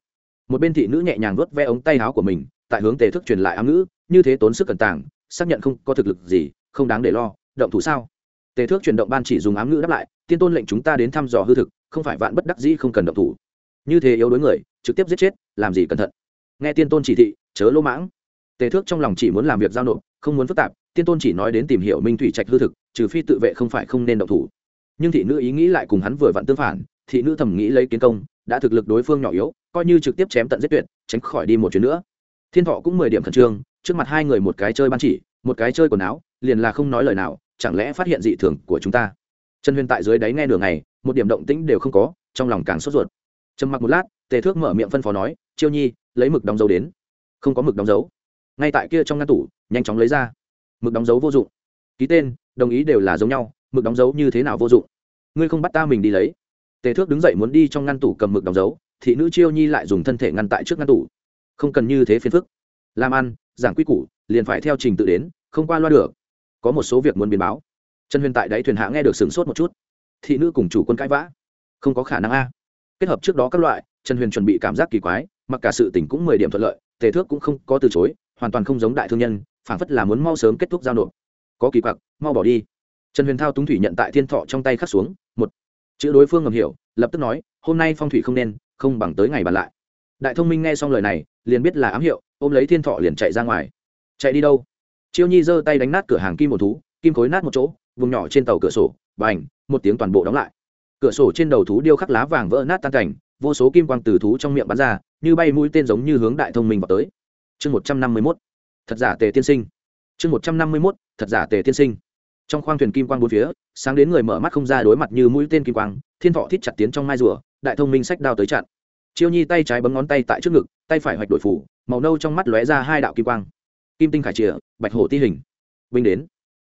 Một bên thị nữ nhẹ nhàng vớt ve ống tay áo của mình, tại hướng tề thức truyền lại ám ngữ, như thế tốn sức cẩn tàng, xác nhận không có thực lực gì, không đáng để lo, động thủ sao? Tề thước chuyển động ban chỉ dùng ám ngữ đáp lại, tiên tôn lệnh chúng ta đến thăm dò hư thực, không phải vạn bất đắc dĩ không cần động thủ như thế yếu đối người, trực tiếp giết chết, làm gì cẩn thận? Nghe tiên tôn chỉ thị, chớ lỗ mãng. Tề thước trong lòng chỉ muốn làm việc giao nộp, không muốn phức tạp, tiên tôn chỉ nói đến tìm hiểu minh thủy trạch hư thực, trừ phi tự vệ không phải không nên động thủ. Nhưng thị nữ ý nghĩ lại cùng hắn vừa vặn tương phản, thị nữ thầm nghĩ lấy kiến công, đã thực lực đối phương nhỏ yếu, coi như trực tiếp chém tận giết tuyệt, tránh khỏi đi một chuyến nữa. Thiên thọ cũng mười điểm khẩn trương, trước mặt hai người một cái chơi ban chỉ, một cái chơi quần áo, liền là không nói lời nào, chẳng lẽ phát hiện dị thường của chúng ta? Trần huyền tại dưới đáy nghe đường này một điểm động tĩnh đều không có, trong lòng càng sốt ruột trầm mặc một lát, tề thước mở miệng phân phó nói, chiêu nhi, lấy mực đóng dấu đến. Không có mực đóng dấu. Ngay tại kia trong ngăn tủ, nhanh chóng lấy ra. Mực đóng dấu vô dụng. Ký tên, đồng ý đều là giống nhau, mực đóng dấu như thế nào vô dụng? Ngươi không bắt ta mình đi lấy. Tề thước đứng dậy muốn đi trong ngăn tủ cầm mực đóng dấu, thị nữ chiêu nhi lại dùng thân thể ngăn tại trước ngăn tủ. Không cần như thế phiền phức. Làm ăn, giảng quy củ, liền phải theo trình tự đến, không qua loa được. Có một số việc muốn biến báo. Trần huyền tại đáy thuyền hạ nghe được sửng sốt một chút. Thị nữ cùng chủ quân cãi vã. Không có khả năng a kết hợp trước đó các loại, trần huyền chuẩn bị cảm giác kỳ quái, mặc cả sự tỉnh cũng mười điểm thuận lợi, tề thước cũng không có từ chối, hoàn toàn không giống đại thương nhân phản phất là muốn mau sớm kết thúc giao nộp. Có kỳ quặc, mau bỏ đi. Trần huyền thao túng thủy nhận tại thiên thọ trong tay khắc xuống, một. Chữ đối phương ngầm hiểu, lập tức nói, hôm nay phong thủy không nên, không bằng tới ngày bàn lại. Đại thông minh nghe xong lời này, liền biết là ám hiệu, ôm lấy thiên thọ liền chạy ra ngoài. Chạy đi đâu? Chiêu nhi giơ tay đánh nát cửa hàng kim một thú, kim khối nát một chỗ, vùng nhỏ trên tàu cửa sổ b à n h một tiếng toàn bộ đóng lại cửa sổ trên đầu thú điêu khắc lá vàng vỡ nát tan cảnh, vô số kim quang từ thú trong miệng bắn ra, như bay mũi tên giống như hướng đại thông minh vào tới. Chương một trăm năm mươi mốt, thật giả tề tiên sinh. Chương một trăm năm mươi mốt, thật giả tề tiên sinh. Trong khoang thuyền kim quang bốn phía, sáng đến người mở mắt không ra đối mặt như mũi tên kim quang, thiên thọ thít chặt tiến trong mai rùa, đại thông minh sách đao tới chặn. Chiêu nhi tay trái bấm ngón tay tại trước ngực, tay phải hoạch đội phủ, màu nâu trong mắt lóe ra hai đạo kim quang. Kim tinh khải chìa bạch hổ ti hình. Binh đến.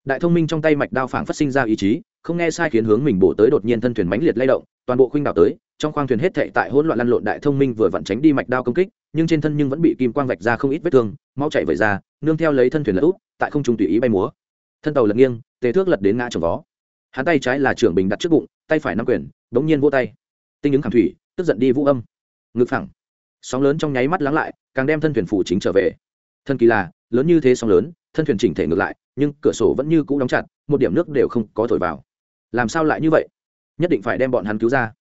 Đại thông minh trong tay mạch đao phảng phát sinh ra ý chí không nghe sai khiến hướng mình bổ tới đột nhiên thân thuyền mãnh liệt lay động, toàn bộ khuynh đảo tới, trong khoang thuyền hết thệ tại hỗn loạn lăn lộn đại thông minh vừa vặn tránh đi mạch đao công kích, nhưng trên thân nhưng vẫn bị kim quang vạch ra không ít vết thương mau chạy vẩy ra, nương theo lấy thân thuyền lật úp, tại không trung tùy ý bay múa. Thân tàu lật nghiêng, tề thước lật đến ngã trồng vó. Hắn tay trái là trưởng bình đặt trước bụng, tay phải nắm quyền bỗng nhiên vô tay. Tinh ứng khảm thủy, tức giận đi vũ âm. Ngực phẳng. Sóng lớn trong nháy mắt lắng lại, càng đem thân thuyền phủ chính trở về. Thân kỳ là, lớn như thế sóng lớn, thân thuyền chỉnh thể ngược lại, nhưng cửa sổ vẫn như cũ đóng chặt, một điểm nước đều không có thổi vào làm sao lại như vậy? Nhất định phải đem bọn hắn cứu ra.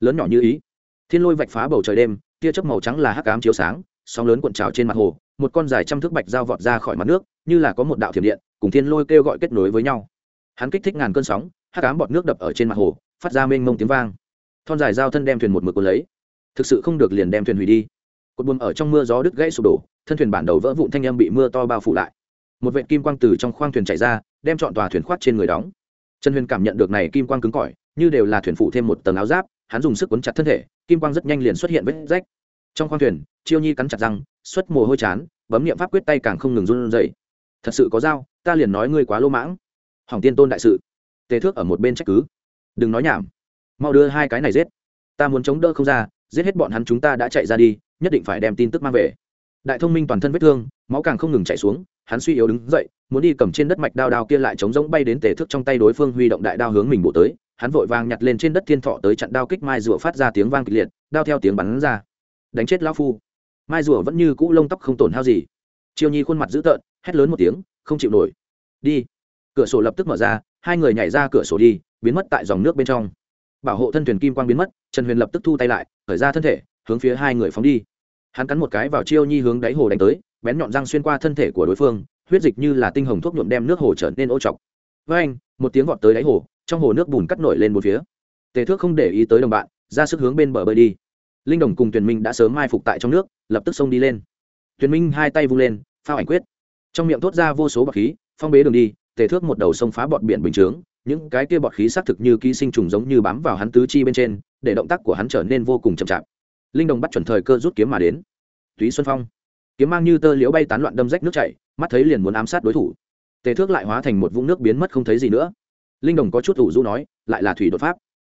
Lớn nhỏ như ý. Thiên lôi vạch phá bầu trời đêm, tia chớp màu trắng là hắc ám chiếu sáng, sóng lớn cuộn trào trên mặt hồ, một con dài trăm thước bạch dao vọt ra khỏi mặt nước, như là có một đạo thiểm điện, cùng thiên lôi kêu gọi kết nối với nhau. Hắn kích thích ngàn cơn sóng, hắc ám bọt nước đập ở trên mặt hồ, phát ra mênh mông tiếng vang. Thon dài dao thân đem thuyền một mực cuốn lấy. Thực sự không được liền đem thuyền hủy đi. Cột buồm ở trong mưa gió đứt gãy sụp đổ, thân thuyền bản đầu vỡ vụn thanh âm bị mưa to bao phủ lại. Một vệ kim quang từ trong khoang thuyền chảy ra, đem chọn tòa thuyền khoát trên người đóng trần huyền cảm nhận được này kim quang cứng cỏi, như đều là thuyền phụ thêm một tầng áo giáp, hắn dùng sức quấn chặt thân thể, kim quang rất nhanh liền xuất hiện vết rách. Trong khoang thuyền, chiêu nhi cắn chặt răng, xuất mồ hôi chán, bấm niệm pháp quyết tay càng không ngừng run rẩy. Thật sự có dao, ta liền nói ngươi quá lô mãng. Hỏng tiên tôn đại sự. Tề thước ở một bên trách cứ. Đừng nói nhảm, mau đưa hai cái này giết. Ta muốn chống đỡ không ra, giết hết bọn hắn chúng ta đã chạy ra đi, nhất định phải đem tin tức mang về đại thông minh toàn thân vết thương, máu càng không ngừng chạy xuống, hắn suy yếu đứng dậy, muốn đi cầm trên đất mạch đao đao kia lại chống rỗng bay đến tề thước trong tay đối phương huy động đại đao hướng mình bổ tới, hắn vội vàng nhặt lên trên đất thiên thọ tới chặn đao kích mai rùa phát ra tiếng vang kịch liệt, đao theo tiếng bắn ra. Đánh chết lão phu. Mai rùa vẫn như cũ lông tóc không tổn hao gì. Chiêu nhi khuôn mặt dữ tợn, hét lớn một tiếng, không chịu nổi. Đi. Cửa sổ lập tức mở ra, hai người nhảy ra cửa sổ đi, biến mất tại dòng nước bên trong. Bảo hộ thân thuyền kim quang biến mất, trần huyền lập tức thu tay lại, khởi ra thân thể, hướng phía hai người phóng đi hắn cắn một cái vào chiêu nhi hướng đáy hồ đánh tới, bén nhọn răng xuyên qua thân thể của đối phương, huyết dịch như là tinh hồng thuốc nhuộm đem nước hồ trở nên ô chọc với anh, một tiếng vọt tới đáy hồ, trong hồ nước bùn cắt nổi lên một phía. Tề thước không để ý tới đồng bạn, ra sức hướng bên bờ bơi đi. Linh đồng cùng tuyền minh đã sớm mai phục tại trong nước, lập tức xông đi lên. Tuyền minh hai tay vung lên, phao ảnh quyết. Trong miệng thốt ra vô số bọt khí, phong bế đường đi, tề thước một đầu sông phá bọt biển bình chướng, những cái kia bọt khí xác thực như ký sinh trùng giống như bám vào hắn tứ chi bên trên, để động tác của hắn trở nên vô cùng chậm chạp linh đồng bắt chuẩn thời cơ rút kiếm mà đến. Túy xuân phong. Kiếm mang như tơ liễu bay tán loạn đâm rách nước chảy, mắt thấy liền muốn ám sát đối thủ. Tề thước lại hóa thành một vũng nước biến mất không thấy gì nữa. Linh đồng có chút ủ rũ nói, lại là thủy đột pháp.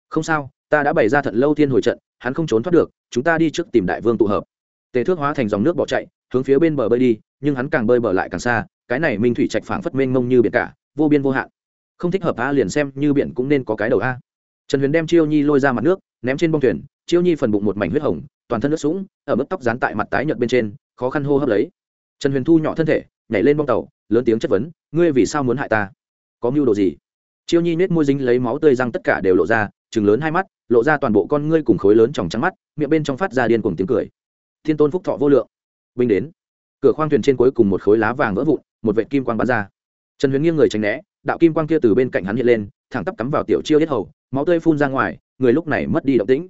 Không sao, ta đã bày ra thận lâu thiên hồi trận, hắn không trốn thoát được, chúng ta đi trước tìm đại vương tụ hợp. Tề thước hóa thành dòng nước bỏ chạy, hướng phía bên bờ bơi đi, nhưng hắn càng bơi bờ lại càng xa, cái này minh thủy trạch phảng phất mênh mông như biển cả, vô biên vô hạn. Không thích hợp a, liền xem như biển cũng nên có cái đầu a. Trần huyền đem chiêu nhi lôi ra mặt nước, ném trên bông thuyền chiêu nhi phần bụng một mảnh huyết hồng, toàn thân nước sũng, ở mức tóc dán tại mặt tái nhợt bên trên, khó khăn hô hấp lấy. Trần huyền thu nhỏ thân thể, nhảy lên bong tàu, lớn tiếng chất vấn, ngươi vì sao muốn hại ta? Có mưu đồ gì? Chiêu nhi nết môi dính lấy máu tươi răng tất cả đều lộ ra chừng lớn hai mắt, lộ ra toàn bộ con ngươi cùng khối lớn tròng trắng mắt, miệng bên trong phát ra điên cùng tiếng cười. Thiên tôn phúc thọ vô lượng. Binh đến. Cửa khoang thuyền trên cuối cùng một khối lá vàng vỡ vụn, một vệ kim quang bắn ra. Trần huyền nghiêng người tránh né, đạo kim quang kia từ bên cạnh hắn hiện lên, thẳng tắp cắm vào tiểu chiêu yết hầu, máu tươi phun ra ngoài, người lúc này mất đi động tĩnh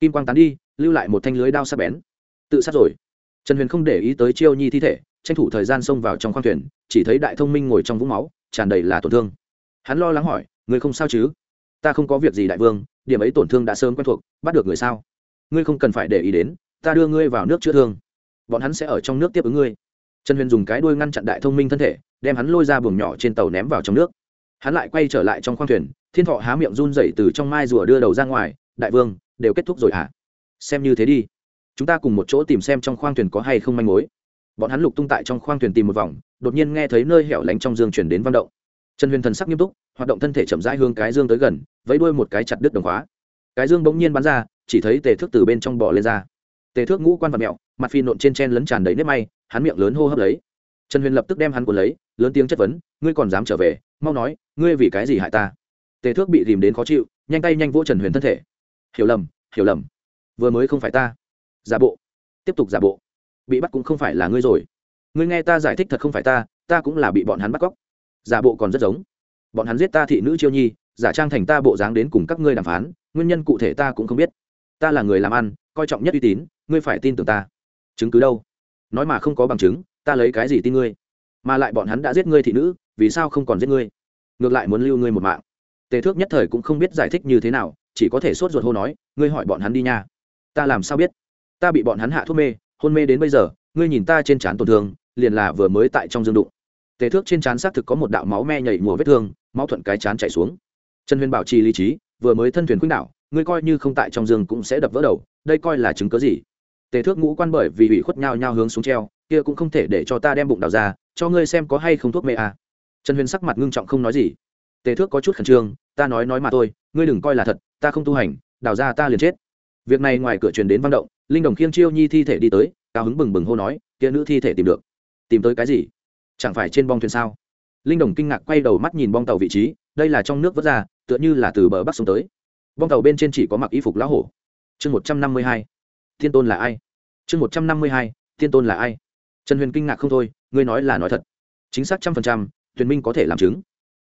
kim quang tán đi, lưu lại một thanh lưới đao sắc bén. Tự sát rồi. Trần huyền không để ý tới chiêu nhi thi thể, tranh thủ thời gian xông vào trong khoang thuyền, chỉ thấy đại thông minh ngồi trong vũng máu, tràn đầy là tổn thương. Hắn lo lắng hỏi người không sao chứ? Ta không có việc gì đại vương, điểm ấy tổn thương đã sớm quen thuộc, bắt được người sao? Ngươi không cần phải để ý đến, ta đưa ngươi vào nước chữa thương. Bọn hắn sẽ ở trong nước tiếp ứng ngươi. Trần huyền dùng cái đuôi ngăn chặn đại thông minh thân thể, đem hắn lôi ra buồng nhỏ trên tàu ném vào trong nước. Hắn lại quay trở lại trong khoang thuyền, thiên thọ há miệng run dậy từ trong mai rùa đưa đầu ra ngoài, đại vương đều kết thúc rồi hả? À? xem như thế đi. Chúng ta cùng một chỗ tìm xem trong khoang thuyền có hay không manh mối. Bọn hắn lục tung tại trong khoang thuyền tìm một vòng, đột nhiên nghe thấy nơi hẻo lánh trong dương chuyển đến văn động. Trần huyền thần sắc nghiêm túc, hoạt động thân thể chậm rãi hướng cái dương tới gần, vẫy đuôi một cái chặt đứt đồng khóa cái dương bỗng nhiên bắn ra, chỉ thấy tề thước từ bên trong bò lên ra. Tề thước ngũ quan vật mẹo, mặt phi nộn trên chen lấn tràn đầy nếp may, hắn miệng lớn hô hấp lấy. Trần huyền lập tức đem hắn cuốn lấy, lớn tiếng chất vấn, ngươi còn dám trở về? Mau nói, ngươi vì cái gì hại ta? Tề thước bị dìm đến khó chịu, nhanh tay nhanh vỗ trần huyền thân thể hiểu lầm hiểu lầm. Vừa mới không phải ta. Giả bộ. Tiếp tục giả bộ. Bị bắt cũng không phải là ngươi rồi. Ngươi nghe ta giải thích thật không phải ta ta cũng là bị bọn hắn bắt cóc. Giả bộ còn rất giống. Bọn hắn giết ta thị nữ chiêu nhi, giả trang thành ta bộ dáng đến cùng các ngươi đàm phán, nguyên nhân cụ thể ta cũng không biết. Ta là người làm ăn, coi trọng nhất uy tín, ngươi phải tin tưởng ta. Chứng cứ đâu? Nói mà không có bằng chứng, ta lấy cái gì tin ngươi? Mà lại bọn hắn đã giết ngươi thị nữ, vì sao không còn giết ngươi? Ngược lại muốn lưu ngươi một mạng. Tề thước nhất thời cũng không biết giải thích như thế nào chỉ có thể sốt ruột hô nói, ngươi hỏi bọn hắn đi nha. Ta làm sao biết? Ta bị bọn hắn hạ thuốc mê, hôn mê đến bây giờ, ngươi nhìn ta trên trán tổn thương, liền là vừa mới tại trong dương đụng. Tề thước trên trán xác thực có một đạo máu me nhảy mùa vết thương, máu thuận cái chán chảy xuống. Trần huyền bảo trì lý trí, vừa mới thân thuyền khuynh đảo, ngươi coi như không tại trong dương cũng sẽ đập vỡ đầu, đây coi là chứng cớ gì? Tề thước ngũ quan bởi vì ủy khuất nhau nhau hướng xuống treo, kia cũng không thể để cho ta đem bụng đào ra, cho ngươi xem có hay không thuốc mê à. trần huyền sắc mặt ngưng trọng không nói gì. Tề thước có chút khẩn trương, ta nói nói mà thôi, ngươi đừng coi là thật ta không tu hành, đào ra ta liền chết. Việc này ngoài cửa truyền đến văn động, linh đồng khiêng chiêu nhi thi thể đi tới, cao hứng bừng bừng hô nói, kia nữ thi thể tìm được. Tìm tới cái gì? Chẳng phải trên bong thuyền sao? Linh đồng kinh ngạc quay đầu mắt nhìn bong tàu vị trí, đây là trong nước vớt ra, tựa như là từ bờ bắc sông tới. Bong tàu bên trên chỉ có mặc y phục lão hổ. Chương một trăm năm mươi hai. Thiên tôn là ai? Chương một trăm năm mươi hai. Thiên tôn là ai? Trần huyền kinh ngạc không thôi, ngươi nói là nói thật. Chính xác trăm phần trăm, tuyền minh có thể làm chứng.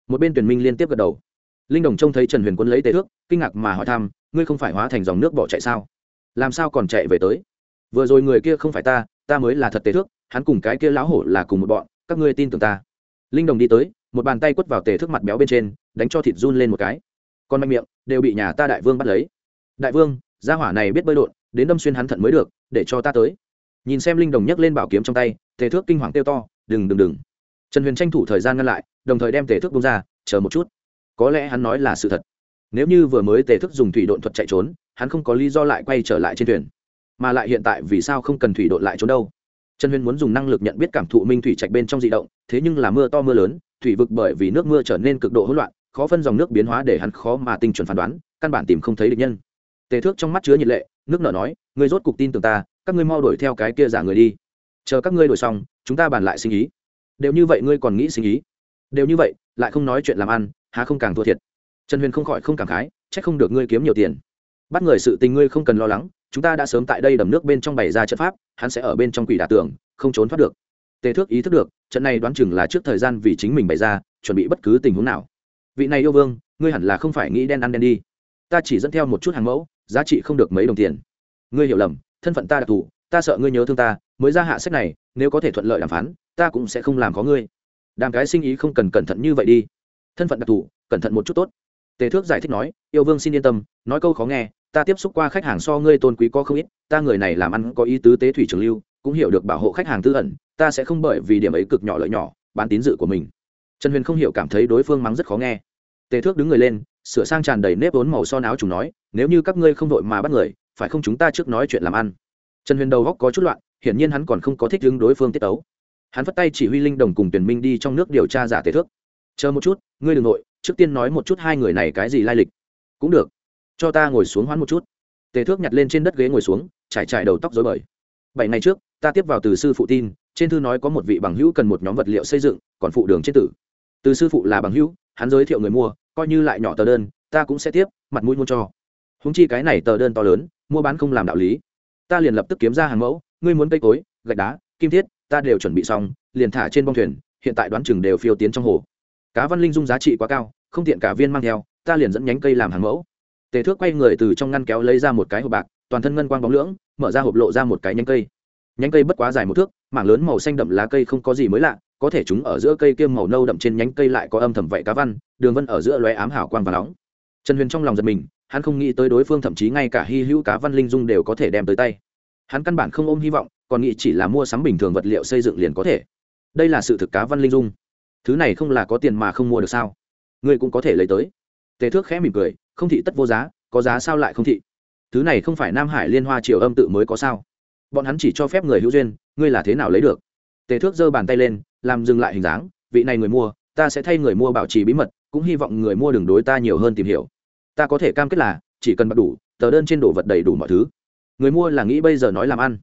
Một bên tuyền minh liên tiếp gật đầu linh đồng trông thấy trần huyền quân lấy tề thước, kinh ngạc mà hỏi thăm, ngươi không phải hóa thành dòng nước bỏ chạy sao? Làm sao còn chạy về tới? Vừa rồi người kia không phải ta ta mới là thật tề thước, hắn cùng cái kia lão hổ là cùng một bọn, các ngươi tin tưởng ta. Linh đồng đi tới, một bàn tay quất vào tề thước mặt béo bên trên, đánh cho thịt run lên một cái. Con mạnh miệng đều bị nhà ta đại vương bắt lấy. Đại vương, gia hỏa này biết bơi đột đến đâm xuyên hắn thận mới được, để cho ta tới. Nhìn xem linh đồng nhấc lên bảo kiếm trong tay, tề thước kinh hoàng kêu to, đừng đừng đừng. Trần huyền tranh thủ thời gian ngăn lại, đồng thời đem tề thước bông ra, chờ một chút có lẽ hắn nói là sự thật. Nếu như vừa mới tề thước dùng thủy độn thuật chạy trốn, hắn không có lý do lại quay trở lại trên thuyền. Mà lại hiện tại vì sao không cần thủy độn lại trốn đâu? Trần huyền muốn dùng năng lực nhận biết cảm thụ minh thủy trạch bên trong di động, thế nhưng là mưa to mưa lớn, thủy vực bởi vì nước mưa trở nên cực độ hỗn loạn, khó phân dòng nước biến hóa để hắn khó mà tinh chuẩn phán đoán, căn bản tìm không thấy địch nhân. Tề thước trong mắt chứa nhiệt lệ, nước nở nói, ngươi rốt cục tin tưởng ta, các ngươi mau đuổi theo cái kia giả người đi. Chờ các ngươi đổi xong, chúng ta bàn lại sinh ý. Đều như vậy ngươi còn nghĩ sinh ý? Đều như vậy, lại không nói chuyện làm ăn há không càng thua thiệt. Trần huyền không khỏi không cảm khái c h ắ c không được ngươi kiếm nhiều tiền. Bắt người sự tình ngươi không cần lo lắng, chúng ta đã sớm tại đây đầm nước bên trong bày ra trận pháp, hắn sẽ ở bên trong quỷ đả tường, không trốn thoát được. Tề thước ý thức được, trận này đoán chừng là trước thời gian vì chính mình bày ra, chuẩn bị bất cứ tình huống nào. Vị này yêu vương, ngươi hẳn là không phải nghĩ đen ăn đen đi. Ta chỉ dẫn theo một chút hàng mẫu, giá trị không được mấy đồng tiền. Ngươi hiểu lầm, thân phận ta đặc thù, ta sợ ngươi nhớ thương ta, mới ra hạ sách này, nếu có thể thuận lợi đàm phán, ta cũng sẽ không làm có ngươi. Đàm cái sinh ý không cần cẩn thận như vậy đi thân phận đặc thù, cẩn thận một chút tốt. Tề thước giải thích nói, yêu vương xin yên tâm, nói câu khó nghe, ta tiếp xúc qua khách hàng so ngươi tôn quý có không ít, ta người này làm ăn có ý tứ tế thủy trường lưu, cũng hiểu được bảo hộ khách hàng tư ẩn, ta sẽ không bởi vì điểm ấy cực nhỏ lợi nhỏ, bán tín dự của mình. Trần huyền không hiểu cảm thấy đối phương mắng rất khó nghe. Tề thước đứng người lên, sửa sang tràn đầy nếp vốn màu son áo chúng nói, nếu như các ngươi không đội mà bắt người, phải không chúng ta trước nói chuyện làm ăn? Trần huyền đầu góc có chút loạn, hiển nhiên hắn còn không có thích đứng đối phương tiết tấu. Hắn vất tay chỉ huy linh đồng cùng tuyển minh đi trong nước điều tra giả tề thước chờ một chút, ngươi đ ừ n g nội, trước tiên nói một chút hai người này cái gì lai lịch. Cũng được. Cho ta ngồi xuống hoãn một chút. Tề thước nhặt lên trên đất ghế ngồi xuống, trải trải đầu tóc dối bời. Bảy ngày trước, ta tiếp vào từ sư phụ tin, trên thư nói có một vị bằng hữu cần một nhóm vật liệu xây dựng, còn phụ đường trên tử. Từ sư phụ là bằng hữu, hắn giới thiệu người mua, coi như lại nhỏ tờ đơn, ta cũng sẽ tiếp, mặt mũi mua cho. Húng chi cái này tờ đơn to lớn, mua bán không làm đạo lý. Ta liền lập tức kiếm ra hàng mẫu, ngươi muốn cây cối, gạch đá, kim thiết, ta đều chuẩn bị xong, liền thả trên bông thuyền, hiện tại đoán chừng đều phiêu tiến trong hồ cá văn linh dung giá trị quá cao, không tiện cả viên mang theo, ta liền dẫn nhánh cây làm hàng mẫu. Tề thước quay người từ trong ngăn kéo lấy ra một cái hộp bạc, toàn thân ngân quang bóng lưỡng, mở ra hộp lộ ra một cái nhánh cây. Nhánh cây bất quá dài một thước, mảng lớn màu xanh đậm lá cây không có gì mới lạ, có thể chúng ở giữa cây kiêm màu nâu đậm trên nhánh cây lại có âm thầm vậy cá văn, đường vân ở giữa lóe ám hảo quang và nóng. Trần huyền trong lòng giật mình, hắn không nghĩ tới đối phương thậm chí ngay cả hy hữu cá văn linh dung đều có thể đem tới tay. Hắn căn bản không ôm hy vọng, còn nghĩ chỉ là mua sắm bình thường vật liệu xây dựng liền có thể. Đây là sự thực cá văn linh dung thứ này không là có tiền mà không mua được sao? Ngươi cũng có thể lấy tới. Tề thước khẽ mỉm cười, không thị tất vô giá, có giá sao lại không thị? Thứ này không phải nam hải liên hoa triều âm tự mới có sao? Bọn hắn chỉ cho phép người hữu duyên, ngươi là thế nào lấy được? Tề thước giơ bàn tay lên, làm dừng lại hình dáng, vị này người mua, ta sẽ thay người mua bảo trì bí mật, cũng hy vọng người mua đừng đối ta nhiều hơn tìm hiểu. Ta có thể cam kết là, chỉ cần bật đủ, tờ đơn trên đồ vật đầy đủ mọi thứ. Người mua là nghĩ bây giờ nói làm ăn.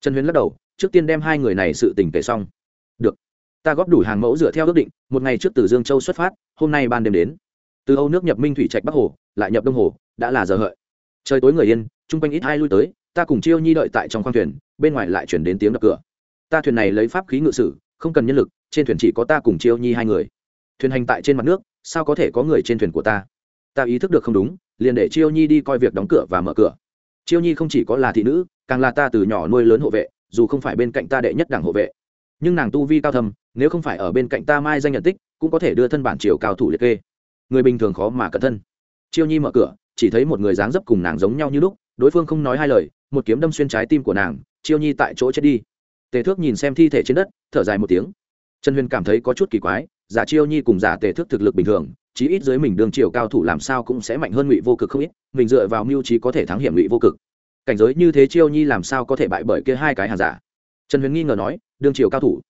Trần huyền lắc đầu, trước tiên đem hai người này sự tình kể xong. Được ta góp đủ hàng mẫu dựa theo ước định, một ngày trước từ dương châu xuất phát, hôm nay ban đêm đến. Từ âu nước nhập minh thủy trạch bắc hồ, lại nhập đông hồ, đã là giờ hợi. Trời tối người yên, chung quanh ít hai lui tới, ta cùng chiêu nhi đợi tại trong khoang thuyền, bên ngoài lại chuyển đến tiếng đập cửa. Ta thuyền này lấy pháp khí ngự sử, không cần nhân lực, trên thuyền chỉ có ta cùng chiêu nhi hai người. Thuyền hành tại trên mặt nước, sao có thể có người trên thuyền của ta? Ta ý thức được không đúng, liền để chiêu nhi đi coi việc đóng cửa và mở cửa. Chiêu nhi không chỉ có là thị nữ, càng là ta từ nhỏ nuôi lớn hộ vệ, dù không phải bên cạnh ta đệ nhất đảng hộ vệ. Nhưng nàng tu vi cao thầm nếu không phải ở bên cạnh ta mai danh nhận tích, cũng có thể đưa thân bản triều cao thủ liệt kê. Người bình thường khó mà cẩn thân. Chiêu nhi mở cửa, chỉ thấy một người dáng dấp cùng nàng giống nhau như lúc, đối phương không nói hai lời, một kiếm đâm xuyên trái tim của nàng, chiêu nhi tại chỗ chết đi. Tề thước nhìn xem thi thể trên đất, thở dài một tiếng. Trần huyền cảm thấy có chút kỳ quái, giả chiêu nhi cùng giả tề thước thực lực bình thường, chí ít dưới mình đường triều cao thủ làm sao cũng sẽ mạnh hơn ngụy vô cực không ít, mình dựa vào mưu trí có thể thắng hiểm ngụy vô cực. Cảnh giới như thế chiêu nhi làm sao có thể bại bởi kia hai cái hàng giả? Trần huyền nghi ngờ nói, đương triều cao thủ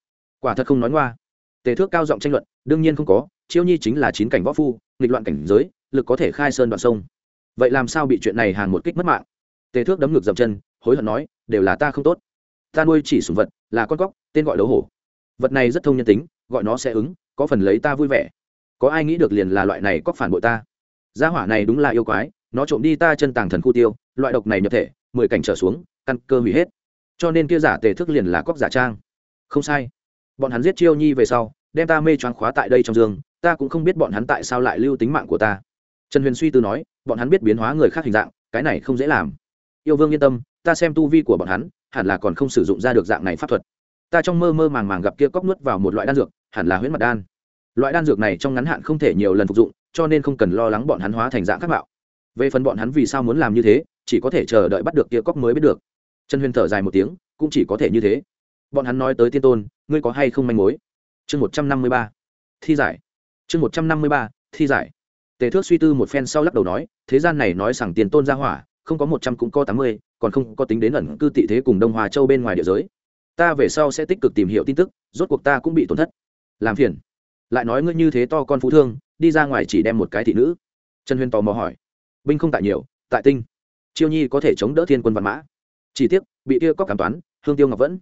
quả thật không nói ngoa. Tề thước cao giọng tranh luận, đương nhiên không có, chiêu nhi chính là chín cảnh võ phu, nghịch loạn cảnh giới, lực có thể khai sơn đoạn sông. Vậy làm sao bị chuyện này hàng một kích mất mạng? Tề thước đấm ngược dậm chân, hối hận nói, đều là ta không tốt. Ta nuôi chỉ sùng vật, là con cóc, tên gọi đấu hổ. Vật này rất thông nhân tính, gọi nó sẽ ứng, có phần lấy ta vui vẻ. Có ai nghĩ được liền là loại này cóc phản bội ta? Gia hỏa này đúng là yêu quái, nó trộm đi ta chân tàng thần khu tiêu, loại độc này nhập thể, mười cảnh trở xuống, căn cơ hủy hết. Cho nên kia giả tề thức liền là cóc giả trang. Không sai bọn hắn giết chiêu nhi về sau, đem ta mê choáng khóa tại đây trong giường ta cũng không biết bọn hắn tại sao lại lưu tính mạng của ta. Trần huyền suy tư nói, bọn hắn biết biến hóa người khác hình dạng, cái này không dễ làm. Yêu vương yên tâm, ta xem tu vi của bọn hắn, hẳn là còn không sử dụng ra được dạng này pháp thuật. Ta trong mơ mơ màng màng gặp kia cóc nuốt vào một loại đan dược, hẳn là huyết mật đan. Loại đan dược này trong ngắn hạn không thể nhiều lần phục dụng, cho nên không cần lo lắng bọn hắn hóa thành dạng khác mạo. Về phần bọn hắn vì sao muốn làm như thế, chỉ có thể chờ đợi bắt được kia cóc mới biết được. Trần huyền thở dài một tiếng, cũng chỉ có thể như thế bọn hắn nói tới tiên tôn, ngươi có hay không manh mối? Chương một trăm năm mươi ba, thi giải. Chương một trăm năm mươi ba, thi giải. Tề thước suy tư một phen sau lắc đầu nói, thế gian này nói rằng tiền tôn ra hỏa, không có một trăm cũng có tám mươi, còn không có tính đến ẩn cư tị thế cùng đông hòa châu bên ngoài địa giới. Ta về sau sẽ tích cực tìm hiểu tin tức, rốt cuộc ta cũng bị tổn thất. Làm phiền. Lại nói ngươi như thế to con phú thương, đi ra ngoài chỉ đem một cái thị nữ. Trần huyền tò mò hỏi. Binh không tại nhiều, tại tinh. Chiêu nhi có thể chống đỡ thiên quân văn mã. Chỉ tiếc, bị kia cóc cảm toán, hương tiêu ngọc vẫn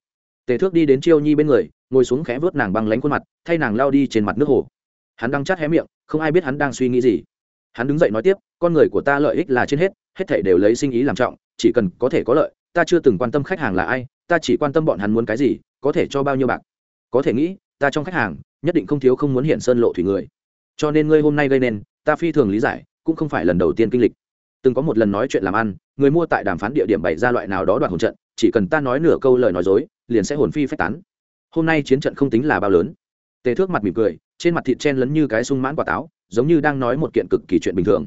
tề thước đi đến chiêu nhi bên người, ngồi xuống khẽ vớt nàng băng lánh khuôn mặt, thay nàng lao đi trên mặt nước hồ. Hắn đang chát hé miệng, không ai biết hắn đang suy nghĩ gì. Hắn đứng dậy nói tiếp, con người của ta lợi ích là trên hết hết thể đều lấy sinh ý làm trọng, chỉ cần có thể có lợi, ta chưa từng quan tâm khách hàng là ai, ta chỉ quan tâm bọn hắn muốn cái gì, có thể cho bao nhiêu bạc. Có thể nghĩ, ta trong khách hàng, nhất định không thiếu không muốn hiện sơn lộ thủy người. Cho nên ngươi hôm nay gây nên, ta phi thường lý giải, cũng không phải lần đầu tiên kinh lịch. Từng có một lần nói chuyện làm ăn, người mua tại đàm phán địa điểm bày ra loại nào đó đoạt hồn trận chỉ cần ta nói nửa câu lời nói dối, liền sẽ hồn phi phách tán. Hôm nay chiến trận không tính là bao lớn. Tề thước mặt mỉm cười, trên mặt thịt chen lấn như cái sung mãn quả táo, giống như đang nói một kiện cực kỳ chuyện bình thường.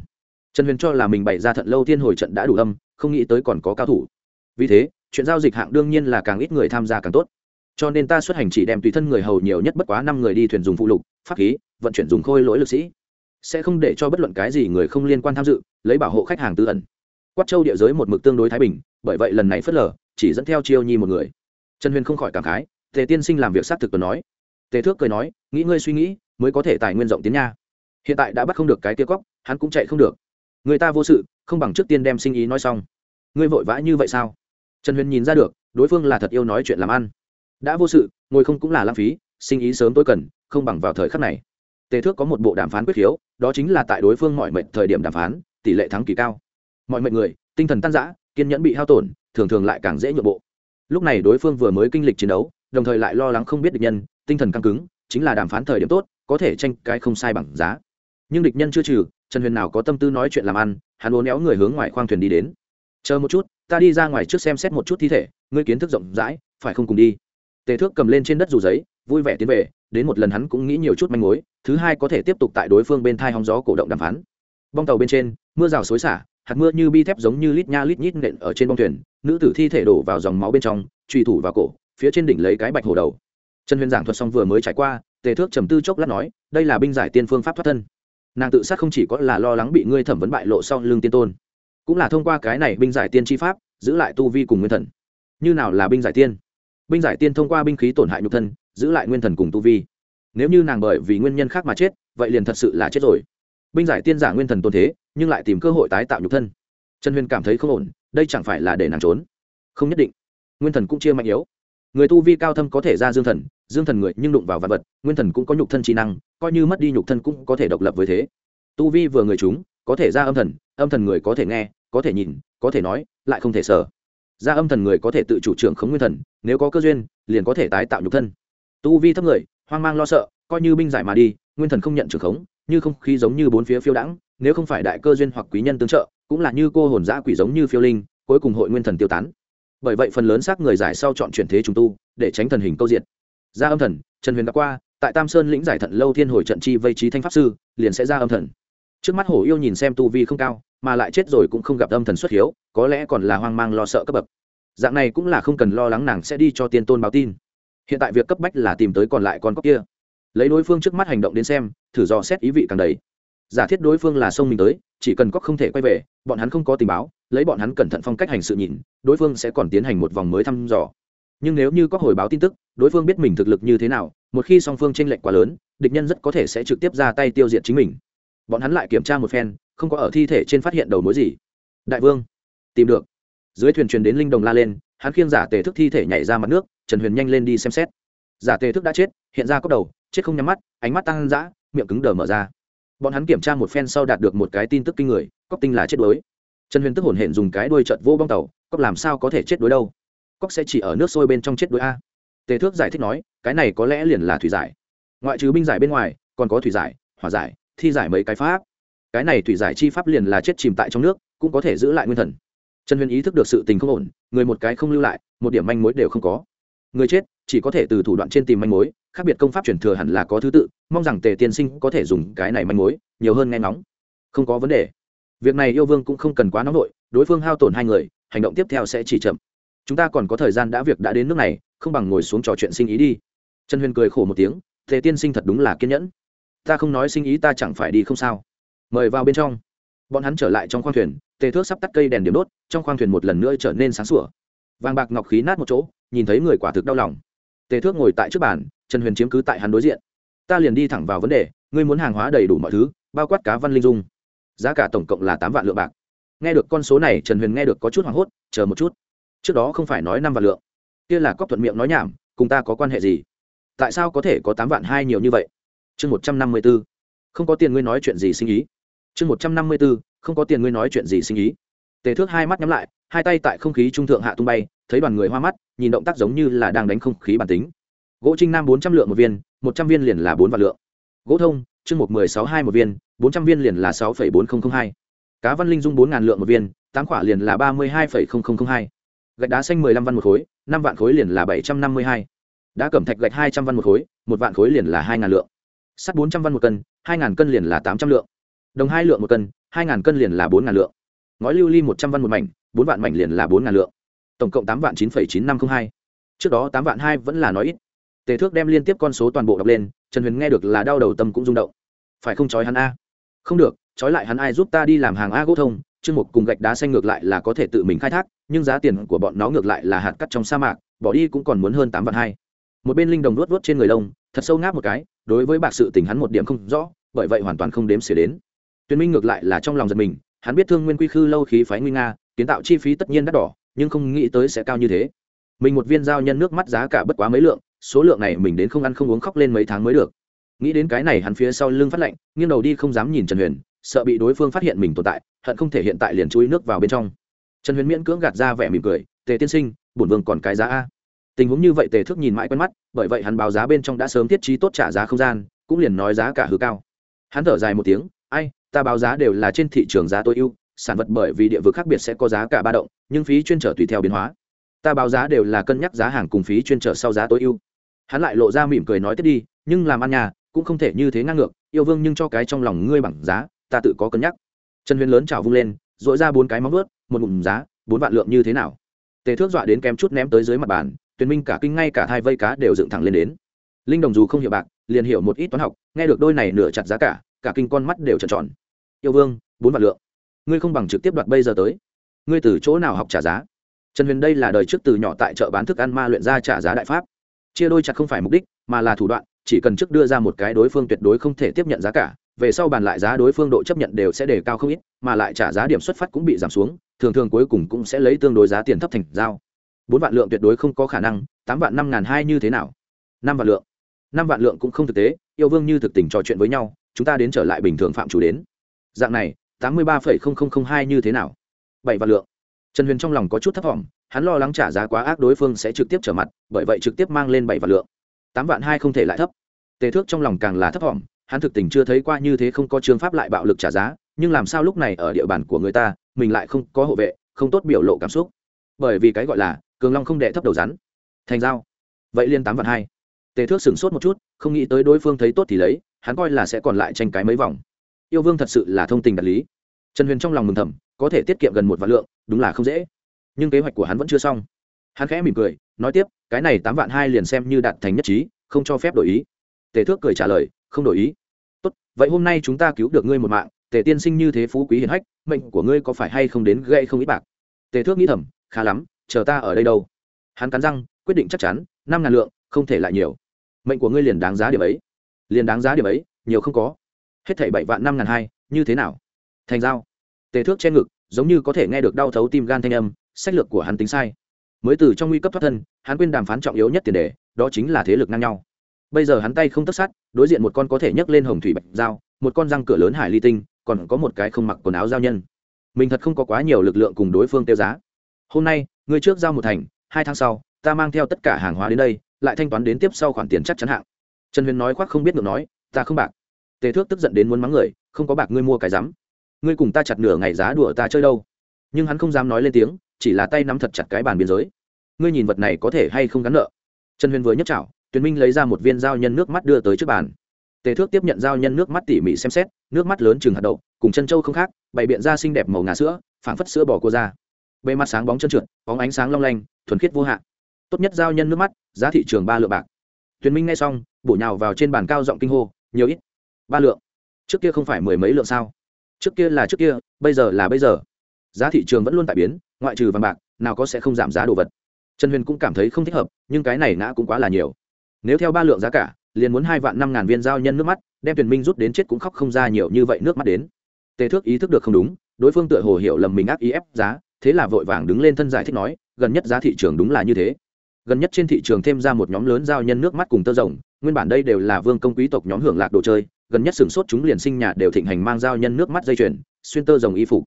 Trần huyền cho là mình bày ra thận lâu thiên hồi trận đã đủ âm, không nghĩ tới còn có cao thủ. Vì thế, chuyện giao dịch hạng đương nhiên là càng ít người tham gia càng tốt. Cho nên ta xuất hành chỉ đem tùy thân người hầu nhiều nhất bất quá năm người đi thuyền dùng phụ lục, pháp khí, vận chuyển dùng khôi lỗi lực sĩ. Sẽ không để cho bất luận cái gì người không liên quan tham dự, lấy bảo hộ khách hàng tư ẩn. Quát châu địa giới một mực tương đối thái bình, bởi vậy lần này phớt lờ chỉ dẫn theo chiêu nhi một người. Trần huyền không khỏi cảm khái, tề tiên sinh làm việc xác thực tuần nói. Tề thước cười nói, nghĩ ngươi suy nghĩ, mới có thể tài nguyên rộng tiến nha. Hiện tại đã bắt không được cái kia cóc, hắn cũng chạy không được. Người ta vô sự, không bằng trước tiên đem sinh ý nói xong. Ngươi vội vã như vậy sao? Trần huyền nhìn ra được, đối phương là thật yêu nói chuyện làm ăn. Đã vô sự, ngồi không cũng là lãng phí, sinh ý sớm tôi cần, không bằng vào thời khắc này. Tề thước có một bộ đàm phán quyết khiếu đó chính là tại đối phương mọi mệnh thời điểm đàm phán, tỷ lệ thắng kỳ cao. Mọi mệnh người, tinh thần tan giã kiên nhẫn bị hao tổn thường thường lại càng dễ nhượng bộ. Lúc này đối phương vừa mới kinh lịch chiến đấu, đồng thời lại lo lắng không biết địch nhân, tinh thần căng cứng, chính là đàm phán thời điểm tốt, có thể tranh cái không sai bằng giá. Nhưng địch nhân chưa trừ, trần huyền nào có tâm tư nói chuyện làm ăn, hắn uốn éo người hướng ngoài khoang thuyền đi đến. Chờ một chút, ta đi ra ngoài trước xem xét một chút thi thể, ngươi kiến thức rộng rãi, phải không cùng đi? Tề thước cầm lên trên đất dù giấy, vui vẻ tiến về, đến một lần hắn cũng nghĩ nhiều chút manh mối, thứ hai có thể tiếp tục tại đối phương bên thai hóng gió cổ động đàm phán. Bong tàu bên trên, mưa rào xối xả, hạt mưa như bi thép giống như lít nha lít nhít nện ở trên bong thuyền nữ tử thi thể đổ vào dòng máu bên trong truy thủ vào cổ, phía trên đỉnh lấy cái bạch hổ đầu. Trần huyền giảng thuật xong vừa mới trải qua, tề thước trầm tư chốc lát nói, đây là binh giải tiên phương pháp thoát thân. Nàng tự sát không chỉ có là lo lắng bị ngươi thẩm vấn bại lộ sau lương tiên tôn, cũng là thông qua cái này binh giải tiên chi pháp, giữ lại tu vi cùng nguyên thần. Như nào là binh giải tiên? Binh giải tiên thông qua binh khí tổn hại nhục thân, giữ lại nguyên thần cùng tu vi. Nếu như nàng bởi vì nguyên nhân khác mà chết, vậy liền thật sự là chết rồi. Binh giải tiên giả nguyên thần tôn thế, nhưng lại tìm cơ hội tái tạo nhục thân. Trần huyền cảm thấy không ổn đây chẳng phải là để nàng trốn? Không nhất định. Nguyên thần cũng chia mạnh yếu. Người tu vi cao thâm có thể ra dương thần dương thần người nhưng đụng vào vật vật, nguyên thần cũng có nhục thân trí năng, coi như mất đi nhục thân cũng có thể độc lập với thế. Tu vi vừa người chúng, có thể ra âm thần âm thần người có thể nghe, có thể nhìn, có thể nói, lại không thể sở ra âm thần người có thể tự chủ trưởng khống nguyên thần, nếu có cơ duyên, liền có thể tái tạo nhục thân. Tu vi thấp người, hoang mang lo sợ, coi như binh giải mà đi, nguyên thần không nhận trưởng khống, như không khí giống như bốn phía phiêu đãng, nếu không phải đại cơ duyên hoặc quý nhân tương trợ cũng là như cô hồn dã quỷ giống như phiêu linh, cuối cùng hội nguyên thần tiêu tán. Bởi vậy phần lớn xác người giải sau chọn chuyển thế trùng tu, để tránh thần hình câu diệt. Ra âm thần, trần huyền đã qua, tại tam sơn lĩnh giải thận lâu thiên hồi trận chi vây trí thanh pháp sư, liền sẽ ra âm thần. Trước mắt hổ yêu nhìn xem tu vi không cao, mà lại chết rồi cũng không gặp âm thần xuất hiếu, có lẽ còn là hoang mang lo sợ cấp bậc. Dạng này cũng là không cần lo lắng nàng sẽ đi cho tiên tôn báo tin. Hiện tại việc cấp bách là tìm tới còn lại con cóc kia. Lấy đối phương trước mắt hành động đến xem, thử dò xét ý vị càng đầy giả thiết đối phương là sông mình tới, chỉ cần có không thể quay về, bọn hắn không có tình báo, lấy bọn hắn cẩn thận phong cách hành sự nhìn, đối phương sẽ còn tiến hành một vòng mới thăm dò. Nhưng nếu như có hồi báo tin tức, đối phương biết mình thực lực như thế nào, một khi song phương tranh lệch quá lớn, địch nhân rất có thể sẽ trực tiếp ra tay tiêu diệt chính mình. Bọn hắn lại kiểm tra một phen, không có ở thi thể trên phát hiện đầu mối gì. Đại vương, tìm được. Dưới thuyền truyền đến linh đồng la lên, hắn khiêng giả tề thức thi thể nhảy ra mặt nước, trần huyền nhanh lên đi xem xét. Giả tề thức đã chết, hiện ra cốc đầu, chết không nhắm mắt, ánh mắt tăng dã, miệng cứng đờ mở ra bọn hắn kiểm tra một phen sau đạt được một cái tin tức kinh người cóc tinh là chết đuối. Trần huyền tức hổn hển dùng cái đuôi trợt vô bong tàu cóc làm sao có thể chết đuối đâu? Cóc sẽ chỉ ở nước sôi bên trong chết đuối a. Tề thước giải thích nói, cái này có lẽ liền là thủy giải. Ngoại trừ binh giải bên ngoài, còn có thủy giải, hỏa giải, thi giải mấy cái pháp. Cái này thủy giải chi pháp liền là chết chìm tại trong nước, cũng có thể giữ lại nguyên thần. Trần huyền ý thức được sự tình không ổn, người một cái không lưu lại, một điểm manh mối đều không có người chết chỉ có thể từ thủ đoạn trên tìm manh mối, khác biệt công pháp truyền thừa hẳn là có thứ tự, mong rằng tề tiên sinh có thể dùng cái này manh mối, nhiều hơn nghe ngóng. Không có vấn đề. Việc này yêu vương cũng không cần quá nóng nổi đối phương hao tổn hai người, hành động tiếp theo sẽ chỉ chậm. Chúng ta còn có thời gian đã việc đã đến nước này, không bằng ngồi xuống trò chuyện sinh ý đi. Trần huyền cười khổ một tiếng, tề tiên sinh thật đúng là kiên nhẫn. Ta không nói sinh ý ta chẳng phải đi không sao. Mời vào bên trong. Bọn hắn trở lại trong khoang thuyền, tề thước sắp tắt cây đèn điểm đốt, trong khoang thuyền một lần nữa trở nên sáng sủa. Vàng bạc ngọc khí nát một chỗ nhìn thấy người quả thực đau lòng. Tề thước ngồi tại trước bàn, trần huyền chiếm cứ tại hắn đối diện. Ta liền đi thẳng vào vấn đề, ngươi muốn hàng hóa đầy đủ mọi thứ, bao quát cá văn linh dung. Giá cả tổng cộng là tám vạn lượng bạc. Nghe được con số này, trần huyền nghe được có chút hoảng hốt, chờ một chút. Trước đó không phải nói năm vạn lượng. Kia là cóc thuận miệng nói nhảm, cùng ta có quan hệ gì? Tại sao có thể có tám vạn hai nhiều như vậy? Chương một trăm năm mươi b ố không có tiền ngươi nói chuyện gì sinh ý. Chương một trăm năm mươi b ố không có tiền ngươi nói chuyện gì sinh ý. Tề thước hai mắt nhắm lại, hai tay tại không khí trung thượng hạ tung bay thấy đoàn người hoa mắt, nhìn động tác giống như là đang đánh không khí bản tính. Gỗ trinh nam bốn trăm lượng một viên, một trăm viên liền là bốn vạn lượng. Gỗ thông, chương một mười sáu hai một viên, bốn trăm viên liền là sáu phẩy bốn nghìn hai. Cá văn linh dung bốn ngàn lượng một viên, tám quả liền là ba mươi hai phẩy không không hai. Gạch đá xanh mười lăm văn một khối, năm vạn khối liền là bảy trăm năm mươi hai. Đá cẩm thạch gạch hai trăm văn một khối, một vạn khối liền là hai ngàn lượng. Sắt bốn trăm văn một cân, hai ngàn cân liền là tám trăm lượng. Đồng hai lượng một cân, hai ngàn cân liền là bốn ngàn lượng. Ngói lưu ly một trăm văn một mảnh, bốn vạn mảnh liền là bốn ngàn lượng tổng cộng tám vạn chín phẩy chín năm t r ă n h hai. Trước đó tám vạn hai vẫn là nói ít. Tề thước đem liên tiếp con số toàn bộ đọc lên, trần huyền nghe được là đau đầu tâm cũng rung động. Phải không trói hắn a? Không được, trói lại hắn ai giúp ta đi làm hàng a gỗ thông chương mục cùng gạch đá xanh ngược lại là có thể tự mình khai thác, nhưng giá tiền của bọn nó ngược lại là hạt cắt trong sa mạc, bỏ đi cũng còn muốn hơn tám vạn hai. Một bên linh đồng luốt vớt trên người lông, thật sâu ngáp một cái, đối với bạc sự tình hắn một điểm không rõ, bởi vậy hoàn toàn không đếm xỉa đến. Tuyên minh ngược lại là trong lòng giật mình, hắn biết thương nguyên quy khư lâu khí phái nguy nga, kiến tạo chi phí tất nhiên đắt đỏ nhưng không nghĩ tới sẽ cao như thế. Mình một viên giao nhân nước mắt giá cả bất quá mấy lượng, số lượng này mình đến không ăn không uống khóc lên mấy tháng mới được. Nghĩ đến cái này hắn phía sau lưng phát lạnh, nghiêng đầu đi không dám nhìn trần huyền, sợ bị đối phương phát hiện mình tồn tại, hận không thể hiện tại liền chui nước vào bên trong. Trần huyền miễn cưỡng gạt ra vẻ mỉm cười, tề tiên sinh, bổn vương còn cái giá a? Tình huống như vậy tề thước nhìn mãi quen mắt, bởi vậy hắn báo giá bên trong đã sớm thiết trí tốt trả giá không gian, cũng liền nói giá cả hư cao. Hắn thở dài một tiếng, ai, ta báo giá đều là trên thị trường giá tối ưu sản vật bởi vì địa vực khác biệt sẽ có giá cả ba động, nhưng phí chuyên trở tùy theo biến hóa. Ta báo giá đều là cân nhắc giá hàng cùng phí chuyên trở sau giá tối ưu. Hắn lại lộ ra mỉm cười nói tiếp đi, nhưng làm ăn nhà, cũng không thể như thế ngang ngược, yêu vương nhưng cho cái trong lòng ngươi bằng giá, ta tự có cân nhắc. Trần huyền lớn trào vung lên dội ra bốn cái móng vớt một ngụm giá, bốn vạn lượng như thế nào? Tề thước dọa đến kém chút ném tới dưới mặt bàn, tuyền minh cả kinh ngay cả hai vây cá đều dựng thẳng lên đến. Linh đồng dù không hiểu bạc, liền hiểu một ít toán học, nghe được đôi này nửa chặt giá cả cả kinh con mắt đều trợn tròn. Yêu vương, bốn vạn lượng ngươi không bằng trực tiếp đoạt bây giờ tới. Ngươi từ chỗ nào học trả giá? Trần huyền đây là đời trước từ nhỏ tại chợ bán thức ăn ma luyện ra trả giá đại pháp. Chia đôi chặt không phải mục đích, mà là thủ đoạn, chỉ cần trước đưa ra một cái đối phương tuyệt đối không thể tiếp nhận giá cả, về sau bàn lại giá đối phương độ chấp nhận đều sẽ đề cao không ít, mà lại trả giá điểm xuất phát cũng bị giảm xuống, thường thường cuối cùng cũng sẽ lấy tương đối giá tiền thấp thành giao. Bốn vạn lượng tuyệt đối không có khả năng, tám vạn năm ngàn hai như thế nào? Năm vạn lượng. Năm vạn lượng cũng không thực tế, yêu vương như thực tình trò chuyện với nhau, chúng ta đến trở lại bình thường phạm chủ đến. Dạng này tám mươi ba phẩy không không không hai như thế nào? Bảy vạn lượng. Trần huyền trong lòng có chút thấp t hắn lo lắng trả giá quá ác đối phương sẽ trực tiếp trở mặt, bởi vậy trực tiếp mang lên bảy vạn lượng. Tám vạn hai không thể lại thấp. Tề thước trong lòng càng là thấp t hắn thực tình chưa thấy qua như thế không có chương pháp lại bạo lực trả giá, nhưng làm sao lúc này ở địa bàn của người ta, mình lại không có hộ vệ, không tốt biểu lộ cảm xúc. Bởi vì cái gọi là, cường long không đệ thấp đầu rắn. Thành giao. Vậy liên tám vạn hai. Tề thước sửng sốt một chút, không nghĩ tới đối phương thấy tốt thì lấy, hắn coi là sẽ còn lại tranh cái mấy vòng yêu vương thật sự là thông tình đạt lý. Trần huyền trong lòng mừng thầm, có thể tiết kiệm gần một vạn lượng, đúng là không dễ. Nhưng kế hoạch của hắn vẫn chưa xong. Hắn khẽ mỉm cười, nói tiếp, cái này tám vạn hai liền xem như đạt thành nhất trí, không cho phép đổi ý. Tề thước cười trả lời, không đổi ý. Tốt, vậy hôm nay chúng ta cứu được ngươi một mạng, tề tiên sinh như thế phú quý hiền hách, mệnh của ngươi có phải hay không đến gây không ít bạc? Tề thước nghĩ thầm, khá lắm, chờ ta ở đây đâu? Hắn cắn răng, quyết định chắc chắn, năm ngàn lượng, không thể lại nhiều. Mệnh của ngươi liền đáng giá điểm ấy. Liền đáng giá điểm ấy, nhiều không có hết thảy bảy vạn năm ngàn hai, như thế nào? Thành giao tề thước trên ngực, giống như có thể nghe được đau thấu tim gan thanh âm, sách lược của hắn tính sai. Mới từ trong nguy cấp thoát thân, hắn quên đàm phán trọng yếu nhất tiền đề, đó chính là thế lực ngang nhau. Bây giờ hắn tay không tất sát, đối diện một con có thể nhấc lên hồng thủy bạch dao, một con răng cửa lớn hải ly tinh, còn có một cái không mặc quần áo giao nhân. Mình thật không có quá nhiều lực lượng cùng đối phương tiêu giá. Hôm nay, ngươi trước giao một thành, hai tháng sau, ta mang theo tất cả hàng hóa đến đây, lại thanh toán đến tiếp sau khoản tiền chắc chắn hạng. Trần huyền nói khoác không biết được nói, ta không bạc tề thước tức giận đến muốn mắng người, không có bạc ngươi mua cái rắm. Ngươi cùng ta chặt nửa ngày giá đùa ta chơi đâu. Nhưng hắn không dám nói lên tiếng, chỉ là tay nắm thật chặt cái bàn biên giới. Ngươi nhìn vật này có thể hay không gắn nợ? Trần huyền vừa nhấc chảo, tuyền minh lấy ra một viên dao nhân nước mắt đưa tới trước bàn. Tề thước tiếp nhận dao nhân nước mắt tỉ mỉ xem xét, nước mắt lớn chừng hạt đậu, cùng chân trâu không khác, bày biện da xinh đẹp màu ngà sữa, phảng phất sữa bò cô ra. Bề mặt sáng bóng chân trượt, bóng ánh sáng long lanh, thuần khiết vô hạn. Tốt nhất giao nhân nước mắt, giá thị trường ba lượng bạc. Tuyền minh nghe xong, bổ nhào vào trên bàn cao giọng kinh hô, nhiều ít ba lượng. Trước kia không phải mười mấy lượng sao? Trước kia là trước kia, bây giờ là bây giờ. Giá thị trường vẫn luôn tại biến, ngoại trừ vàng bạc, nào có sẽ không giảm giá đồ vật. Trần huyền cũng cảm thấy không thích hợp, nhưng cái này ngã cũng quá là nhiều. Nếu theo ba lượng giá cả, liền muốn hai vạn năm ngàn viên giao nhân nước mắt, đem tuyển minh rút đến chết cũng khóc không ra nhiều như vậy nước mắt đến. Tề thước ý thức được không đúng, đối phương tựa hồ hiểu lầm mình ác ý ép giá, thế là vội vàng đứng lên thân giải thích nói, gần nhất giá thị trường đúng là như thế. Gần nhất trên thị trường thêm ra một nhóm lớn giao nhân nước mắt cùng tơ rồng, nguyên bản đây đều là vương công quý tộc nhóm hưởng lạc đồ chơi gần nhất sửng sốt chúng liền sinh nhà đều thịnh hành mang giao nhân nước mắt dây chuyền, xuyên tơ rồng y phục.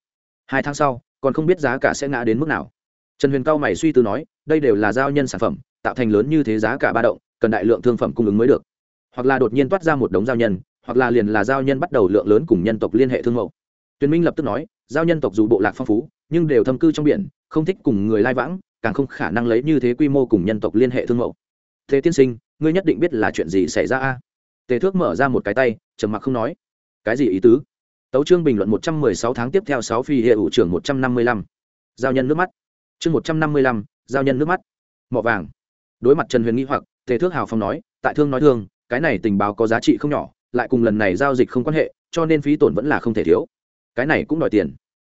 Hai tháng sau, còn không biết giá cả sẽ ngã đến mức nào. Trần huyền cao mày suy tư nói, đây đều là giao nhân sản phẩm, tạo thành lớn như thế giá cả ba động, cần đại lượng thương phẩm cung ứng mới được. Hoặc là đột nhiên toát ra một đống giao nhân, hoặc là liền là giao nhân bắt đầu lượng lớn cùng nhân tộc liên hệ thương mẫu. Tuyền minh lập tức nói giao nhân tộc dù bộ lạc phong phú, nhưng đều thâm cư trong biển, không thích cùng người lai vãng, càng không khả năng lấy như thế quy mô cùng nhân tộc liên hệ thương mẫu. Thế tiên sinh, ngươi nhất định biết là chuyện gì xảy ra a? Tề thước mở ra một cái tay, trầm mặc không nói. Cái gì ý tứ? Tấu chương bình luận một trăm mười sáu tháng tiếp theo sáu phi hệ ủ trưởng một trăm năm mươi lăm. Giao nhân nước mắt. Chương một trăm năm mươi lăm, giao nhân nước mắt. Mỏ vàng. Đối mặt trần huyền nghĩ hoặc, tề thước hào phong nói, tại thương nói thương, cái này tình báo có giá trị không nhỏ, lại cùng lần này giao dịch không quan hệ, cho nên phí tổn vẫn là không thể thiếu. Cái này cũng đòi tiền.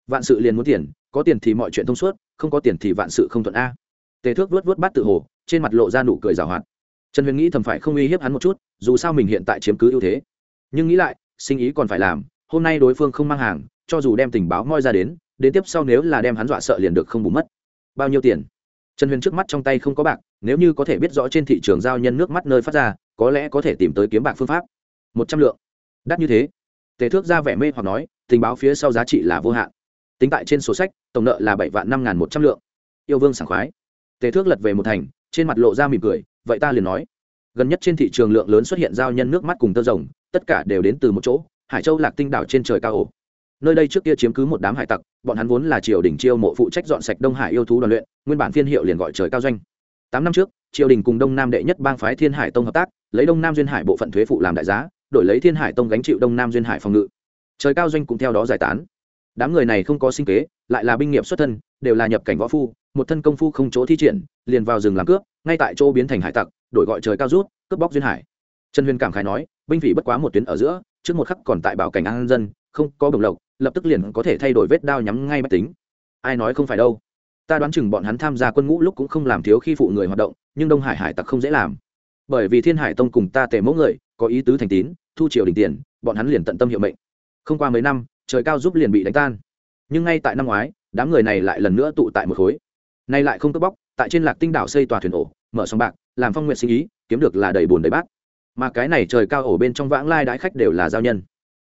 Vạn sự liền muốn tiền, có tiền thì mọi chuyện thông suốt, không có tiền thì vạn sự không thuận a. Tề thước vớt vớt bát tự hồ, trên mặt lộ ra nụ cười rào hoạt trần huyền nghĩ thầm phải không uy hiếp hắn một chút, dù sao mình hiện tại chiếm cứ ưu thế. Nhưng nghĩ lại, sinh ý còn phải làm, hôm nay đối phương không mang hàng, cho dù đem tình báo moi ra đến đến tiếp sau nếu là đem hắn dọa sợ liền được không bù mất. Bao nhiêu tiền? Trần huyền trước mắt trong tay không có bạc, nếu như có thể biết rõ trên thị trường giao nhân nước mắt nơi phát ra, có lẽ có thể tìm tới kiếm bạc phương pháp. Một trăm lượng. Đắt như thế. Tề thước ra vẻ mê hoặc nói, tình báo phía sau giá trị là vô hạn. Tính tại trên sổ sách, tổng nợ là bảy vạn năm n g h n một trăm lượng. Yêu vương sảng khoái. Tề thước lật về một thành, trên mặt lộ ra mỉm cười vậy ta liền nói. Gần nhất trên thị trường lượng lớn xuất hiện giao nhân nước mắt cùng tơ rồng, tất cả đều đến từ một chỗ, hải châu lạc tinh đảo trên trời cao ổ. Nơi đây trước kia chiếm cứ một đám hải tặc, bọn hắn vốn là triều đình chiêu mộ phụ trách dọn sạch đông hải yêu thú đoàn luyện, nguyên bản phiên hiệu liền gọi trời cao doanh. Tám năm trước, triều đình cùng đông nam đệ nhất bang phái thiên hải tông hợp tác, lấy đông nam duyên hải bộ phận thuế phụ làm đại giá, đổi lấy thiên hải tông gánh chịu đông nam duyên hải phòng ngự. Trời cao doanh cũng theo đó giải tán. Đám người này không có sinh kế, lại là binh nghiệp xuất thân, đều là nhập cảnh võ phu một thân công phu không chỗ thi triển, liền vào rừng làm cướp, ngay tại chỗ biến thành hải tặc, đổi gọi trời cao rút, cướp bóc duyên hải. Trần huyền cảm khái nói, binh vị bất quá một tuyến ở giữa, trước một khắc còn tại bảo cảnh an dân, không có đồng lộc, lập tức liền có thể thay đổi vết đao nhắm ngay máy tính. Ai nói không phải đâu. Ta đoán chừng bọn hắn tham gia quân ngũ lúc cũng không làm thiếu khi phụ người hoạt động, nhưng đông hải hải tặc không dễ làm. Bởi vì thiên hải tông cùng ta tề mẫu người, có ý tứ thành tín, thu triều đình tiền, bọn hắn liền tận tâm hiệu mệnh. Không qua mấy năm, trời cao giúp liền bị đánh tan. Nhưng ngay tại năm ngoái, đám người này lại lần nữa tụ tại một khối nay lại không cướp bóc, tại trên lạc tinh đảo xây tòa thuyền ổ, mở sòng bạc, làm phong nguyện sinh ý, kiếm được là đầy bùn đầy bát. Mà cái này trời cao ổ bên trong vãng lai đãi khách đều là giao nhân.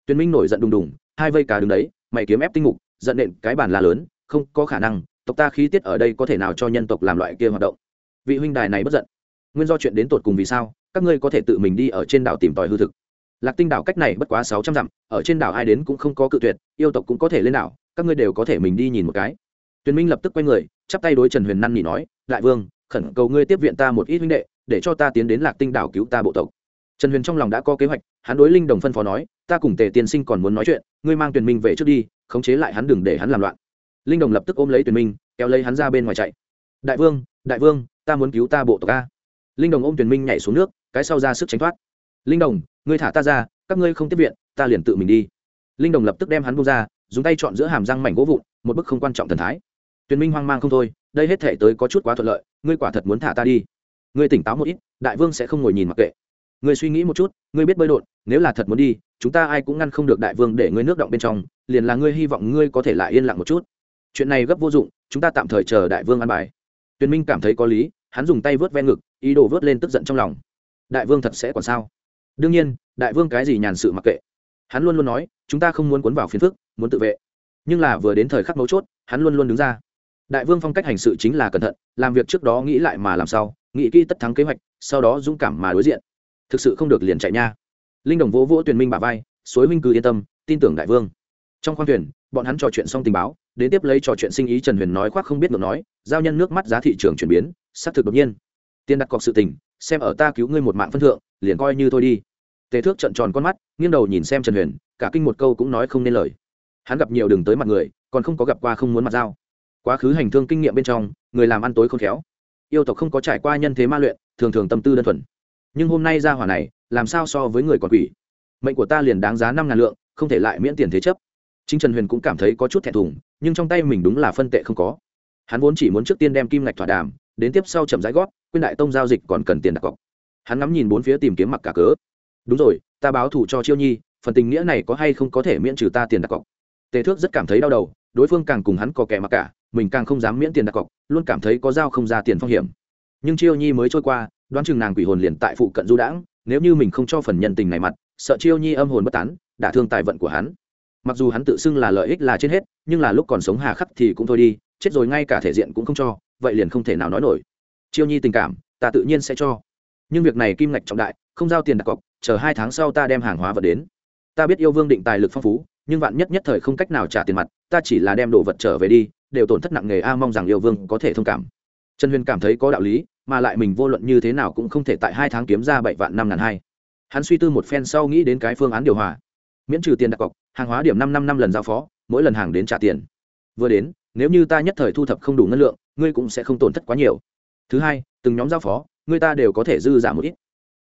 Tuyên minh nổi giận đùng đùng, hai vây cá đứng đấy, mày kiếm ép tinh mục, giận nện cái bàn là lớn, không có khả năng, tộc ta khí tiết ở đây có thể nào cho nhân tộc làm loại kia hoạt động. Vị huynh đài này bất giận. Nguyên do chuyện đến tột cùng vì sao, các ngươi có thể tự mình đi ở trên đảo tìm tòi hư thực. Lạc tinh đảo cách này bất quá sáu trăm dặm, ở trên đảo ai đến cũng không có cự tuyệt, yêu tộc cũng có thể lên đảo, các ngươi đều có thể mình đi nhìn một cái tuyền minh lập tức quay người, chắp tay đối trần huyền năn nỉ nói, đại vương, khẩn cầu ngươi tiếp viện ta một ít huynh đệ, để cho ta tiến đến lạc tinh đảo cứu ta bộ tộc. Trần huyền trong lòng đã có kế hoạch, hắn đối linh đồng phân phó nói, ta cùng tề tiên sinh còn muốn nói chuyện, ngươi mang tuyền minh về trước đi, khống chế lại hắn đừng để hắn làm loạn. Linh đồng lập tức ôm lấy tuyền minh, kéo lấy hắn ra bên ngoài chạy. Đại vương đại vương, ta muốn cứu ta bộ tộc a. Linh đồng ôm tuyền minh nhảy xuống nước, cái sau ra sức tránh thoát. Linh đồng, ngươi thả ta ra, các ngươi không tiếp viện, ta liền tự mình đi. Linh đồng lập tức đem hắn bông ra, dùng tay chọn giữa hàm răng mảnh gỗ vụn, một bức không quan trọng thần thái huyền minh hoang mang không thôi, đây hết thể tới có chút quá thuận lợi, ngươi quả thật muốn thả ta đi. Ngươi tỉnh táo một ít, đại vương sẽ không ngồi nhìn mặc kệ. Ngươi suy nghĩ một chút, ngươi biết bơi đột nếu là thật muốn đi, chúng ta ai cũng ngăn không được đại vương để ngươi nước động bên trong, liền là ngươi hy vọng ngươi có thể lại yên lặng một chút. Chuyện này gấp vô dụng, chúng ta tạm thời chờ đại vương ăn bài. Tuyền minh cảm thấy có lý, hắn dùng tay vớt ven ngực, ý đồ vớt lên tức giận trong lòng. Đại vương thật sẽ còn sao? Đương nhiên, đại vương cái gì nhàn sự mặc kệ. Hắn luôn luôn nói, chúng ta không muốn cuốn vào phiền phức, muốn tự vệ. Nhưng là vừa đến thời khắc mấu chốt, hắn luôn luôn đứng ra đại vương phong cách hành sự chính là cẩn thận, làm việc trước đó nghĩ lại mà làm sao nghĩ kỹ tất thắng kế hoạch, sau đó dũng cảm mà đối diện. Thực sự không được liền chạy nha. Linh đồng vỗ vỗ tuyển minh bà vai, suối minh cứ yên tâm, tin tưởng đại vương. Trong khoang thuyền, bọn hắn trò chuyện xong tình báo, đến tiếp lấy trò chuyện sinh ý trần huyền nói khoác không biết ngược nói, giao nhân nước mắt giá thị trường chuyển biến, xác thực đột nhiên. Tiền đặt cọc sự tình, xem ở ta cứu ngươi một mạng phân thượng, liền coi như thôi đi. Tề thước trận tròn con mắt, nghiêng đầu nhìn xem trần huyền, cả kinh một câu cũng nói không nên lời. Hắn gặp nhiều đường tới mặt người, còn không có gặp qua không muốn mặt dao quá khứ hành thương kinh nghiệm bên trong, người làm ăn tối không khéo. Yêu tộc không có trải qua nhân thế ma luyện, thường thường tâm tư đơn thuần. Nhưng hôm nay ra hỏa này, làm sao so với người còn quỷ? Mệnh của ta liền đáng giá năm ngàn lượng, không thể lại miễn tiền thế chấp. Chính trần huyền cũng cảm thấy có chút thẹn thùng, nhưng trong tay mình đúng là phân tệ không có. Hắn vốn chỉ muốn trước tiên đem kim ngạch thỏa đàm, đến tiếp sau chậm rãi gót quyên đại tông giao dịch còn cần tiền đặt cọc. Hắn ngắm nhìn bốn phía tìm kiếm mặc cả cớ. Đúng rồi, ta báo thủ cho chiêu nhi, phần tình nghĩa này có hay không có thể miễn trừ ta tiền đặt cọc. Tề thước rất cảm thấy đau đầu, đối phương càng cùng hắn có kẻ mặc cả mình càng không dám miễn tiền đặt cọc, luôn cảm thấy có dao không ra tiền phong hiểm. Nhưng chiêu nhi mới trôi qua, đoán chừng nàng quỷ hồn liền tại phụ cận du đãng, nếu như mình không cho phần nhân tình này mặt, sợ chiêu nhi âm hồn bất tán, đả thương tài vận của hắn. Mặc dù hắn tự xưng là lợi ích là trên hết, nhưng là lúc còn sống hà khắc thì cũng thôi đi, chết rồi ngay cả thể diện cũng không cho, vậy liền không thể nào nói nổi. Chiêu nhi tình cảm, ta tự nhiên sẽ cho. Nhưng việc này kim ngạch trọng đại, không giao tiền đặt cọc, chờ hai tháng sau ta đem hàng hóa vật đến. Ta biết yêu vương định tài lực phong phú, nhưng vạn nhất nhất thời không cách nào trả tiền mặt, ta chỉ là đem đồ vật trở về đi đều tổn thất nặng nề a, mong rằng yêu vương có thể thông cảm. Trần huyền cảm thấy có đạo lý, mà lại mình vô luận như thế nào cũng không thể tại hai tháng kiếm ra bảy vạn năm ngàn hai. Hắn suy tư một phen sau nghĩ đến cái phương án điều hòa. Miễn trừ tiền đặt cọc, hàng hóa điểm năm năm năm lần giao phó, mỗi lần hàng đến trả tiền. Vừa đến, nếu như ta nhất thời thu thập không đủ ngân lượng, ngươi cũng sẽ không tổn thất quá nhiều. Thứ hai, từng nhóm giao phó, ngươi ta đều có thể dư giả một ít.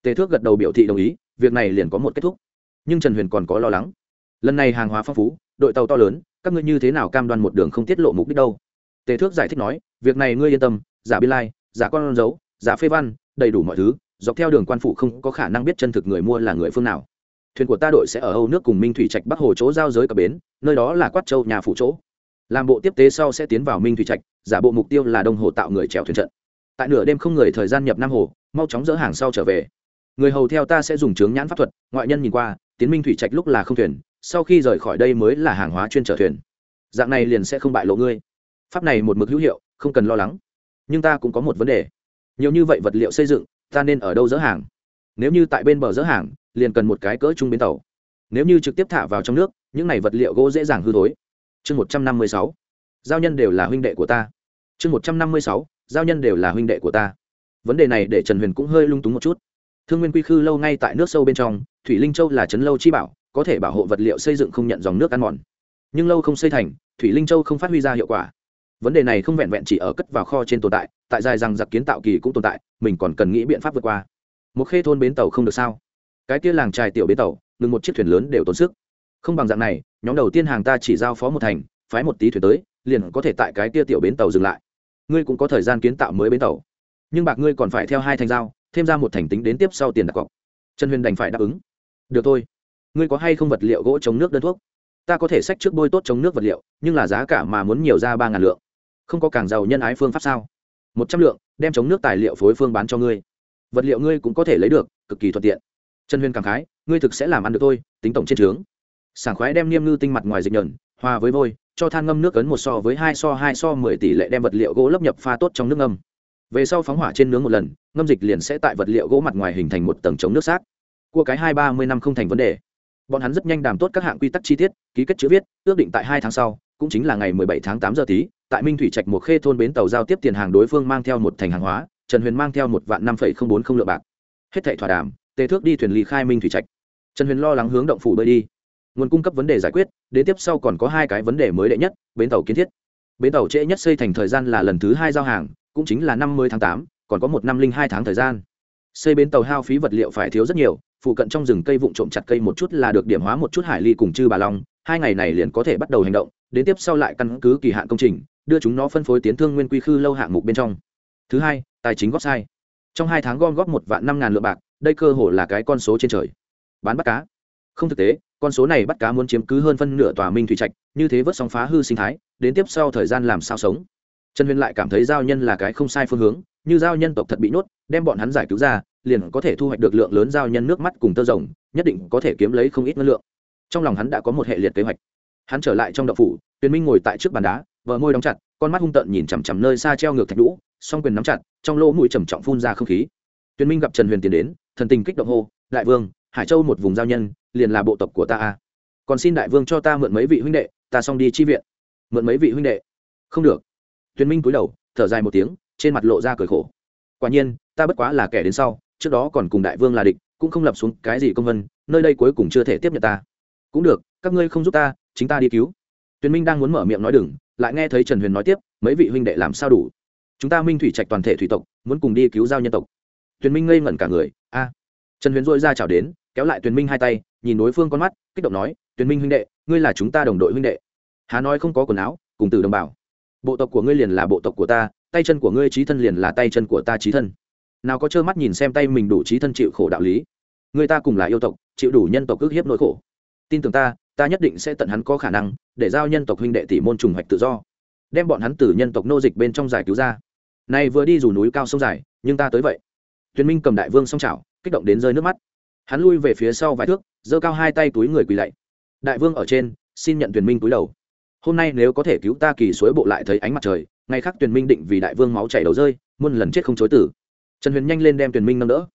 Tề thước gật đầu biểu thị đồng ý, việc này liền có một kết thúc. Nhưng trần huyền còn có lo lắng. Lần này hàng hóa phong phú đội tàu to lớn, các ngươi như thế nào cam đoan một đường không tiết lộ mục đích đâu? Tề thước giải thích nói, việc này ngươi yên tâm, giả biên lai, giả con dấu giả phê văn, đầy đủ mọi thứ, dọc theo đường quan phụ không có khả năng biết chân thực người mua là người phương nào. Thuyền của ta đội sẽ ở âu nước cùng minh thủy trạch bắc hồ chỗ giao giới cập bến, nơi đó là quát châu nhà phủ chỗ. Làm bộ tiếp tế sau sẽ tiến vào minh thủy trạch, giả bộ mục tiêu là đông hồ tạo người trèo thuyền trận. Tại nửa đêm không người thời gian nhập nam hồ, mau chóng dỡ hàng sau trở về. Người hầu theo ta sẽ dùng chướng nhãn pháp thuật, ngoại nhân nhìn qua, tiến minh thủy trạch lúc là không thuyền sau khi rời khỏi đây mới là hàng hóa chuyên trở thuyền. Dạng này liền sẽ không bại lộ ngươi. Pháp này một mực hữu hiệu, không cần lo lắng. Nhưng ta cũng có một vấn đề. Nhiều như vậy vật liệu xây dựng, ta nên ở đâu dỡ hàng? Nếu như tại bên bờ dỡ hàng, liền cần một cái cỡ trung bến tàu. Nếu như trực tiếp thả vào trong nước, những này vật liệu gỗ dễ dàng hư thối. Chương một trăm năm mươi sáu. Giao nhân đều là huynh đệ của ta. Chương một trăm năm mươi sáu. Giao nhân đều là huynh đệ của ta. Vấn đề này để trần huyền cũng hơi lung túng một chút. Thương nguyên quy khư lâu ngay tại nước sâu bên trong, thủy linh châu là trấn lâu chi bảo có thể bảo hộ vật liệu xây dựng không nhận dòng nước ăn mòn. Nhưng lâu không xây thành, thủy linh châu không phát huy ra hiệu quả. Vấn đề này không vẹn vẹn chỉ ở cất vào kho trên tồn tại tại dài rằng giặc kiến tạo kỳ cũng tồn tại, mình còn cần nghĩ biện pháp vượt qua. Một khê thôn bến tàu không được sao? Cái kia làng trài tiểu bến tàu, ngừng một chiếc thuyền lớn đều tốn sức. Không bằng dạng này, nhóm đầu tiên hàng ta chỉ giao phó một thành, phái một tí thuyền tới, liền có thể tại cái kia tiểu bến tàu dừng lại. Ngươi cũng có thời gian kiến tạo mới bến tàu. Nhưng bạc ngươi còn phải theo hai thành giao, thêm ra một thành tính đến tiếp sau tiền đặt cọc. Trần huyền đành phải đáp ứng. Được thôi ngươi có hay không vật liệu gỗ chống nước đơn thuốc? Ta có thể sách trước bôi tốt chống nước vật liệu, nhưng là giá cả mà muốn nhiều ra ba ngàn lượng. Không có càng giàu nhân ái phương pháp sao? Một trăm lượng, đem chống nước tài liệu phối phương bán cho ngươi. Vật liệu ngươi cũng có thể lấy được, cực kỳ thuận tiện. Trần huyền cảm khái, ngươi thực sẽ làm ăn được thôi, tính tổng trên trướng. Sảng khoái đem niêm ngư tinh mặt ngoài dịch nhờn, hòa với vôi, cho than ngâm nước cấn một so với hai so hai so mười tỷ lệ đem vật liệu gỗ lấp nhập pha tốt trong nước ngâm. Về sau phóng hỏa trên nướng một lần, ngâm dịch liền sẽ tại vật liệu gỗ mặt ngoài hình thành một tầng chống nước xác. Cua cái hai ba mươi năm không thành vấn đề bọn hắn rất nhanh đàm tốt các hạng quy tắc chi tiết, ký kết chữ viết, ước định tại hai tháng sau, cũng chính là ngày mười bảy tháng tám giờ tí, tại minh thủy trạch một khê thôn bến tàu giao tiếp tiền hàng đối phương mang theo một thành hàng hóa, trần huyền mang theo một vạn năm phẩy không bốn không lượng bạc. Hết thảy thỏa đàm, tề thước đi thuyền ly khai minh thủy trạch. Trần huyền lo lắng hướng động phủ bơi đi. Nguồn cung cấp vấn đề giải quyết, đến tiếp sau còn có hai cái vấn đề mới đệ nhất, bến tàu kiến thiết. Bến tàu trễ nhất xây thành thời gian là lần thứ hai giao hàng, cũng chính là năm mươi tháng tám, còn có một năm linh hai tháng thời gian. Xây bến tàu hao phí vật liệu phải thiếu rất nhiều phụ cận trong rừng cây vụn trộm chặt cây một chút là được điểm hóa một chút hải ly cùng chư bà long, hai ngày này liền có thể bắt đầu hành động, đến tiếp sau lại căn cứ kỳ hạn công trình, đưa chúng nó phân phối tiến thương nguyên quy khư lâu hạng mục bên trong. Thứ hai, tài chính góp sai. Trong hai tháng gom góp một vạn năm ngàn lượng bạc, đây cơ hồ là cái con số trên trời. Bán bắt cá. Không thực tế, con số này bắt cá muốn chiếm cứ hơn phân nửa tòa minh thủy trạch, như thế vớt sóng phá hư sinh thái, đến tiếp sau thời gian làm sao sống? Trần huyền lại cảm thấy giao nhân là cái không sai phương hướng, như giao nhân tộc thật bị nhốt, đem bọn hắn giải cứu ra liền có thể thu hoạch được lượng lớn giao nhân nước mắt cùng tơ rồng, nhất định có thể kiếm lấy không ít năng lượng. Trong lòng hắn đã có một hệ liệt kế hoạch. Hắn trở lại trong đậu phủ, tuyền minh ngồi tại trước bàn đá, vợ môi đóng chặt, con mắt hung tợn nhìn chằm chằm nơi xa treo ngược thạch lũ song quyền nắm chặt, trong lỗ mũi trầm trọng phun ra không khí. Tuyền minh gặp trần huyền tiến đến, thần tình kích động hô, đại vương, hải châu một vùng giao nhân, liền là bộ tộc của ta a còn xin đại vương cho ta mượn mấy vị huynh đệ, ta xong đi chi viện. Mượn mấy vị huynh đệ? Không được. Tuyền minh cúi đầu, thở dài một tiếng, trên mặt lộ ra cười khổ. Quả nhiên, ta bất quá là kẻ đến sau trước đó còn cùng đại vương là địch, cũng không lập xuống cái gì công vân, nơi đây cuối cùng chưa thể tiếp nhận ta. Cũng được, các ngươi không giúp ta, chính ta đi cứu. Tuyền minh đang muốn mở miệng nói đừng, lại nghe thấy trần huyền nói tiếp, mấy vị huynh đệ làm sao đủ? Chúng ta minh thủy trạch toàn thể thủy tộc, muốn cùng đi cứu giao nhân tộc. Tuyền minh ngây ngẩn cả người, a. Trần huyền dội ra chào đến, kéo lại tuyền minh hai tay, nhìn đối phương con mắt, kích động nói, tuyền minh huynh đệ, ngươi là chúng ta đồng đội huynh đệ. Hà nói không có quần áo, cùng từ đồng bào. Bộ tộc của ngươi liền là bộ tộc của ta, tay chân của ngươi trí thân liền là tay chân của ta trí thân nào có trơ mắt nhìn xem tay mình đủ trí thân chịu khổ đạo lý. Người ta cùng là yêu tộc, chịu đủ nhân tộc ức hiếp nỗi khổ. Tin tưởng ta ta nhất định sẽ tận hắn có khả năng, để giao nhân tộc huynh đệ tỷ môn trùng hoạch tự do. Đem bọn hắn từ nhân tộc nô dịch bên trong giải cứu ra. Nay vừa đi dù núi cao sông dài, nhưng ta tới vậy. Tuyền minh cầm đại vương song trào kích động đến rơi nước mắt. Hắn lui về phía sau vài thước, giơ cao hai tay túi người quỳ lạy. Đại vương ở trên, xin nhận tuyền minh túi đầu. Hôm nay nếu có thể cứu ta kỳ suối bộ lại thấy ánh mặt trời, ngày khác tuyền minh định vì đại vương máu chảy đầu rơi, muôn lần chết không chối tử trần huyền nhanh lên đem tuyền minh nâng đỡ.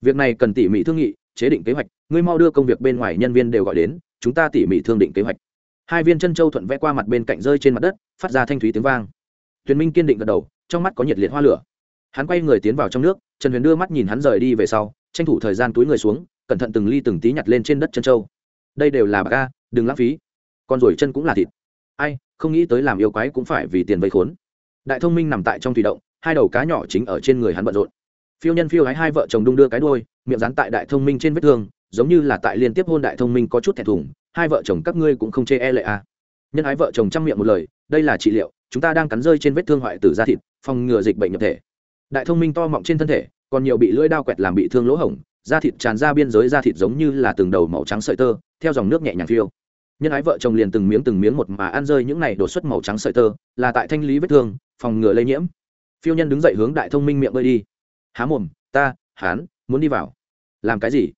Việc này cần tỉ mỉ thương nghị, chế định kế hoạch, ngươi mau đưa công việc bên ngoài nhân viên đều gọi đến, chúng ta tỉ mỉ thương định kế hoạch. Hai viên chân châu thuận vẽ qua mặt bên cạnh rơi trên mặt đất, phát ra thanh thúy tiếng vang. Tuyền minh kiên định gật đầu, trong mắt có nhiệt liệt hoa lửa. Hắn quay người tiến vào trong nước, trần huyền đưa mắt nhìn hắn rời đi về sau, tranh thủ thời gian túi người xuống, cẩn thận từng ly từng tí nhặt lên trên đất chân châu. Đây đều là bạc ca đừng lãng phí. Còn rồi chân cũng là thịt. Ai, không nghĩ tới làm yêu quái cũng phải vì tiền vây khốn. Đại thông minh nằm tại trong thủy động, hai đầu cá nhỏ chính ở trên người hắn bận rộn phiêu nhân phiêu hái hai vợ chồng đung đưa cái đôi miệng dán tại đại thông minh trên vết thương, giống như là tại liên tiếp hôn đại thông minh có chút thẹn thùng, hai vợ chồng các ngươi cũng không chê e lệ à. nhân ái vợ chồng chăm miệng một lời, đây là trị liệu, chúng ta đang cắn rơi trên vết thương hoại tử da thịt, phòng ngừa dịch bệnh nhập thể. Đại thông minh to mọng trên thân thể, còn nhiều bị lưỡi đao quẹt làm bị thương lỗ hổng, da thịt tràn ra biên giới, da thịt giống như là từng đầu màu trắng sợi tơ, theo dòng nước nhẹ nhàng phiêu. Nhân ái vợ chồng liền từng miếng từng miếng một mà ăn rơi những này đột xuất màu trắng sợi tơ, là tại thanh lý vết thương, phòng ngừa lây nhiễm. Phiêu nhân đứng dậy hướng đại thông minh miệng bơi đi há mồm, ta hán muốn đi vào. Làm cái gì?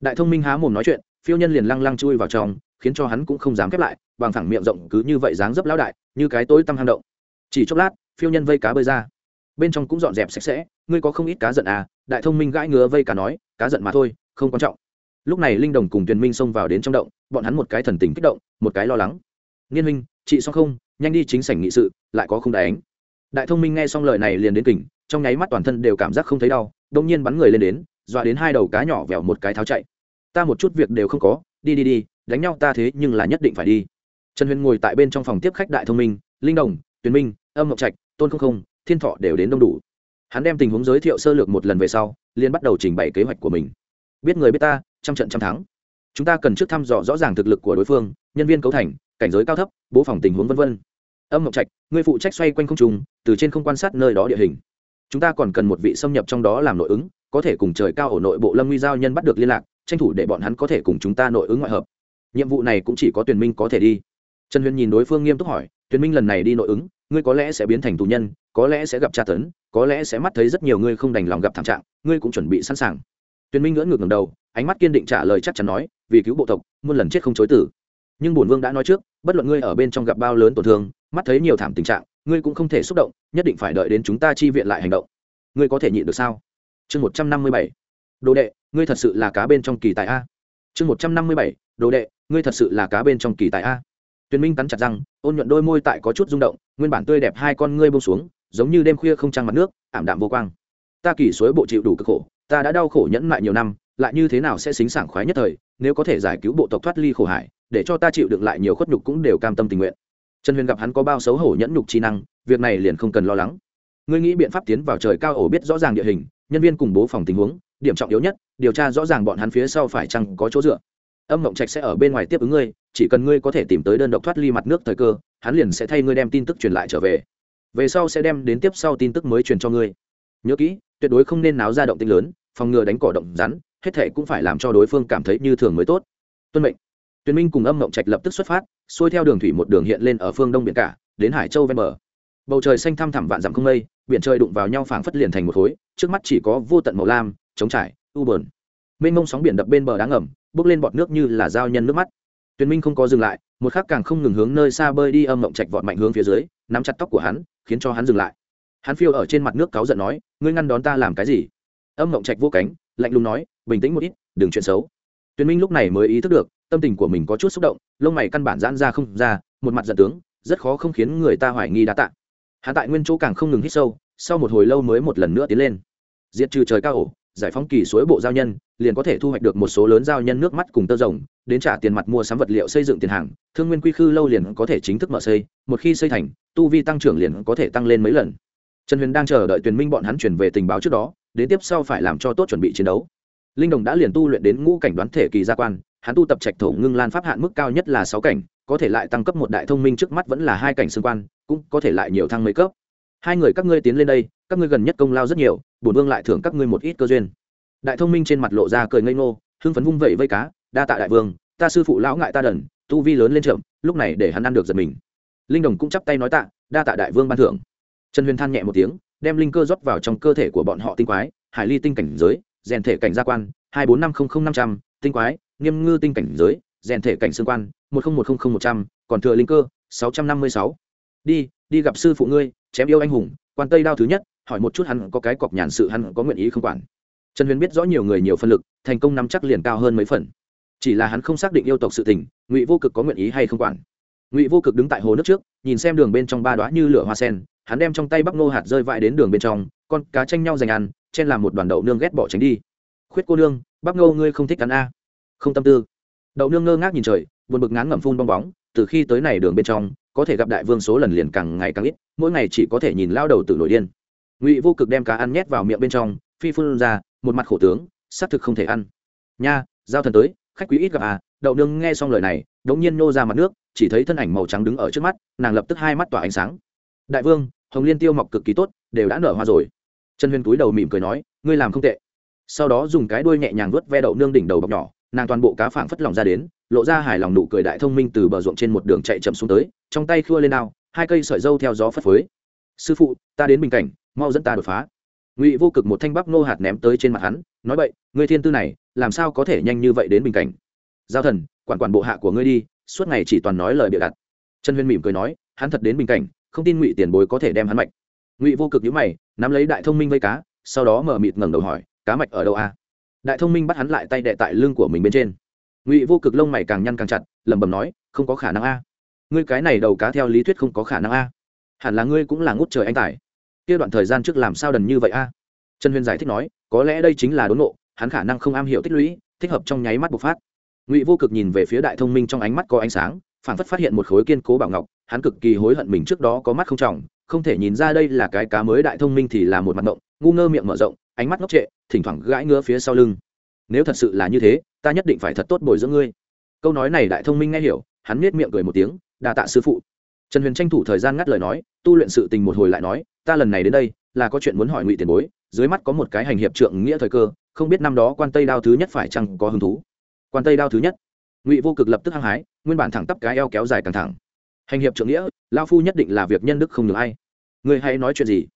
Đại thông minh há mồm nói chuyện, phiêu nhân liền lăng lăng chui vào trong, khiến cho hắn cũng không dám khép lại, bằng thẳng miệng rộng cứ như vậy dáng dấp lão đại, như cái tối tăm hang động. Chỉ chốc lát, phiêu nhân vây cá bơi ra. Bên trong cũng dọn dẹp sạch sẽ, ngươi có không ít cá giận à đại thông minh gãi ngứa vây cá nói, cá giận mà thôi, không quan trọng. Lúc này linh đồng cùng tuyền minh xông vào đến trong động, bọn hắn một cái thần tình kích động, một cái lo lắng. Niên minh chị xong không? Nhanh đi chính sảnh nghị sự, lại có không đánh đại thông minh nghe xong lời này liền đến kỉnh trong nháy mắt toàn thân đều cảm giác không thấy đau đông nhiên bắn người lên đến, dọa đến hai đầu cá nhỏ vèo một cái tháo chạy. Ta một chút việc đều không có, đi đi đi, đánh nhau ta thế nhưng là nhất định phải đi. Trần huyền ngồi tại bên trong phòng tiếp khách đại thông minh, linh đồng, tuyền minh, âm ngọc trạch, tôn không không, thiên thọ đều đến đông đủ. Hắn đem tình huống giới thiệu sơ lược một lần về sau liên bắt đầu trình bày kế hoạch của mình. Biết người biết ta, trăm trận trăm thắng. Chúng ta cần trước thăm dò rõ ràng thực lực của đối phương, nhân viên cấu thành, cảnh giới cao thấp, bố phòng tình huống v v âm ngọc trạch người phụ trách xoay quanh không trùng từ trên không quan sát nơi đó địa hình chúng ta còn cần một vị xâm nhập trong đó làm nội ứng, có thể cùng trời cao ở nội bộ lâm nguy giao nhân bắt được liên lạc, tranh thủ để bọn hắn có thể cùng chúng ta nội ứng ngoại hợp. Nhiệm vụ này cũng chỉ có tuyển minh có thể đi. Trần huyền nhìn đối phương nghiêm túc hỏi tuyển minh lần này đi nội ứng, ngươi có lẽ sẽ biến thành tù nhân, có lẽ sẽ gặp tra tấn, có lẽ sẽ mắt thấy rất nhiều ngươi không đành lòng gặp thảm trạng, ngươi cũng chuẩn bị sẵn sàng. Tuyển minh ngỡ ngược ngầm đầu, ánh mắt kiên định trả lời chắc chắn nói, vì cứu bộ tộc, muôn lần chết không chối tử nhưng bổn vương đã nói trước, bất luận ngươi ở bên trong gặp bao lớn tổn thương, mắt thấy nhiều thảm tình trạng ngươi cũng không thể xúc động, nhất định phải đợi đến chúng ta chi viện lại hành động. Ngươi có thể nhịn được sao? Chương một trăm năm mươi bảy. Đồ đệ, ngươi thật sự là cá bên trong kỳ tài a. Chương một trăm năm mươi bảy. Đồ đệ, ngươi thật sự là cá bên trong kỳ tài a. Tuyền minh cắn chặt răng, ôn nhuận đôi môi tại có chút rung động, nguyên bản tươi đẹp hai con ngươi bông xuống, giống như đêm khuya không trăng mặt nước, ảm đạm vô quang. Ta kỳ suối bộ chịu đủ cực khổ, ta đã đau khổ nhẫn lại nhiều năm, lại như thế nào sẽ xính sảng khoái nhất thời, nếu có thể giải cứu bộ tộc thoát ly khổ hải, để cho ta chịu đựng lại nhiều khuất nhục cũng đều cam tâm tình nguyện trần huyền gặp hắn có bao xấu hổ nhẫn nhục chi năng, việc này liền không cần lo lắng. Ngươi nghĩ biện pháp tiến vào trời cao ổ biết rõ ràng địa hình, nhân viên cùng bố phòng tình huống, điểm trọng yếu nhất, điều tra rõ ràng bọn hắn phía sau phải chăng có chỗ dựa. Âm mộng trạch sẽ ở bên ngoài tiếp ứng ngươi, chỉ cần ngươi có thể tìm tới đơn độc thoát ly mặt nước thời cơ, hắn liền sẽ thay ngươi đem tin tức truyền lại trở về. Về sau sẽ đem đến tiếp sau tin tức mới truyền cho ngươi. Nhớ kỹ, tuyệt đối không nên náo ra động tinh lớn, phòng ngừa đánh cỏ động rắn, hết thệ cũng phải làm cho đối phương cảm thấy như thường mới tốt. Tuân mệnh tuyền minh cùng âm mộng trạch lập tức xuất phát, xuôi theo đường thủy một đường hiện lên ở phương đông biển cả, đến hải châu ven bờ. Bầu trời xanh thăm thẳm vạn dặm không mây, biển trời đụng vào nhau phảng phất liền thành một khối, trước mắt chỉ có vô tận màu lam, trống trải, u bờn mênh mông sóng biển đập bên bờ đá ngầm bước lên bọt nước như là dao nhân nước mắt. Tuyền minh không có dừng lại, một khắc càng không ngừng hướng nơi xa bơi đi, âm mộng trạch vọt mạnh hướng phía dưới, nắm chặt tóc của hắn, khiến cho hắn dừng lại. Hắn phiêu ở trên mặt nước cáu giận nói, ngươi ngăn đón ta làm cái gì? Âm mộng trạch vô cánh, lạnh lùng nói, bình tĩnh một ít, đừng chuyện xấu. Tuyền minh lúc này mới ý thức được tâm tình của mình có chút xúc động, lông mày căn bản giãn ra không ra, một mặt giận tướng, rất khó không khiến người ta hoài nghi đã tạ. Hạ tại nguyên chỗ càng không ngừng hít sâu, sau một hồi lâu mới một lần nữa tiến lên. Diệt trừ trời cao ổ, giải phóng kỳ suối bộ giao nhân, liền có thể thu hoạch được một số lớn giao nhân nước mắt cùng tơ rồng, đến trả tiền mặt mua sắm vật liệu xây dựng tiền hàng, thương nguyên quy khư lâu liền có thể chính thức mở xây, một khi xây thành, tu vi tăng trưởng liền có thể tăng lên mấy lần. Trần huyền đang chờ đợi tuyển minh bọn hắn chuyển về tình báo trước đó, đến tiếp sau phải làm cho tốt chuẩn bị chiến đấu. Linh đồng đã liền tu luyện đến ngũ cảnh đoán thể kỳ gia quan hắn tu tập trạch thổ ngưng lan pháp hạn mức cao nhất là sáu cảnh, có thể lại tăng cấp một đại thông minh trước mắt vẫn là hai cảnh xương quan, cũng có thể lại nhiều thăng mấy cấp. Hai người các ngươi tiến lên đây, các ngươi gần nhất công lao rất nhiều, bổn vương lại thưởng các ngươi một ít cơ duyên. Đại thông minh trên mặt lộ ra cười ngây ngô, hưng phấn vung vẩy vây cá, đa tạ đại vương, ta sư phụ lão ngại ta đần, tu vi lớn lên trộm lúc này để hắn ăn được giật mình. Linh đồng cũng chắp tay nói tạ, đa tạ đại vương ban thưởng. Trần huyền than nhẹ một tiếng, đem linh cơ rót vào trong cơ thể của bọn họ tinh quái, hải ly tinh cảnh giới, rèn thể cảnh gia quan, hai bốn năm không không năm trăm, tinh quái nghiêm ngư tinh cảnh giới, rèn thể cảnh xương quan, một không một không không một trăm, còn thừa linh cơ, sáu trăm năm mươi sáu. Đi đi gặp sư phụ ngươi, chém yêu anh hùng, quan tây đao thứ nhất, hỏi một chút hắn có cái cọc nhàn sự hắn có nguyện ý không quản. Trần huyền biết rõ nhiều người nhiều phân lực, thành công nắm chắc liền cao hơn mấy phần. Chỉ là hắn không xác định yêu tộc sự tình, ngụy vô cực có nguyện ý hay không quản. Ngụy vô cực đứng tại hồ nước trước, nhìn xem đường bên trong ba đoá như lửa hoa sen, hắn đem trong tay bắp nô hạt rơi vãi đến đường bên trong, con cá tranh nhau giành ăn, chen làm một đoàn đậu nương ghét bỏ tránh đi. Khuyết cô nương, bắp nô ngươi không thích cắn a? Không tâm tư. Đậu nương ngơ ngác nhìn trời, buồn bực ngán ngẩm phun bong bóng, từ khi tới này đường bên trong, có thể gặp đại vương số lần liền càng ngày càng ít, mỗi ngày chỉ có thể nhìn lao đầu từ nổi điên. Ngụy vô cực đem cá ăn nhét vào miệng bên trong, phi phun ra, một mặt khổ tướng, xác thực không thể ăn. Nha, giao thần tới, khách quý ít gặp à đậu nương nghe xong lời này, đống nhiên nô ra mặt nước, chỉ thấy thân ảnh màu trắng đứng ở trước mắt, nàng lập tức hai mắt tỏa ánh sáng. Đại vương, hồng liên tiêu mọc cực kỳ tốt, đều đã nở hoa rồi. Trần huyền túi đầu mỉm cười nói, ngươi làm không tệ. Sau đó dùng cái đuôi nhẹ nhàng vớt ve đậu nương đỉnh đầu bọc nhỏ nàng toàn bộ cá phảng phất lòng ra đến, lộ ra hài lòng nụ cười đại thông minh từ bờ ruộng trên một đường chạy chậm xuống tới, trong tay khua lên ao hai cây sợi dâu theo gió phất phới. Sư phụ, ta đến bình cảnh, mau dẫn ta đột phá. Ngụy vô cực một thanh bắp nô hạt ném tới trên mặt hắn, nói vậy người thiên tư này, làm sao có thể nhanh như vậy đến bình cảnh? Giao thần, quản quản bộ hạ của ngươi đi, suốt ngày chỉ toàn nói lời bịa đặt. Trần huyên mỉm cười nói, hắn thật đến bình cảnh, không tin ngụy tiền bối có thể đem hắn mạch. Ngụy vô cực nhữ mày, nắm lấy đại thông minh vây cá, sau đó mở mịt ngẩng đầu hỏi, cá mạch ở đâu a? Đại thông minh bắt hắn lại tay đệ tại lưng của mình bên trên. Ngụy vô cực lông mày càng nhăn càng chặt, lẩm bẩm nói, không có khả năng a. Ngươi cái này đầu cá theo lý thuyết không có khả năng a. Hẳn là ngươi cũng là ngút trời anh tài. Kia đoạn thời gian trước làm sao đần như vậy a? Trần huyền giải thích nói, có lẽ đây chính là đốn nộ hắn khả năng không am hiểu tích lũy, thích hợp trong nháy mắt bộc phát. Ngụy vô cực nhìn về phía đại thông minh trong ánh mắt có ánh sáng phản phất phát hiện một khối kiên cố bảo ngọc, hắn cực kỳ hối hận mình trước đó có mắt không trọng, không thể nhìn ra đây là cái cá mới đại thông minh thì là một mặt động ngu ngơ miệng mở rộng ánh mắt ngốc trệ, thỉnh thoảng gãi ngứa phía sau lưng. Nếu thật sự là như thế, ta nhất định phải thật tốt bồi dưỡng ngươi. Câu nói này đại thông minh nghe hiểu, hắn nết miệng cười một tiếng, đa tạ sư phụ. Trần huyền tranh thủ thời gian ngắt lời nói, tu luyện sự tình một hồi lại nói, ta lần này đến đây, là có chuyện muốn hỏi ngụy tiền bối, dưới mắt có một cái hành hiệp trượng nghĩa thời cơ, không biết năm đó quan tây đao thứ nhất phải chăng có hứng thú? Quan tây đao thứ nhất. Ngụy vô cực lập tức hăng hái, nguyên bản thẳng tắp cái eo kéo dài càng thẳng. Hành hiệp trượng nghĩa lao phu nhất định là việc nhân đức không được ai. Người hay nói chuyện gì?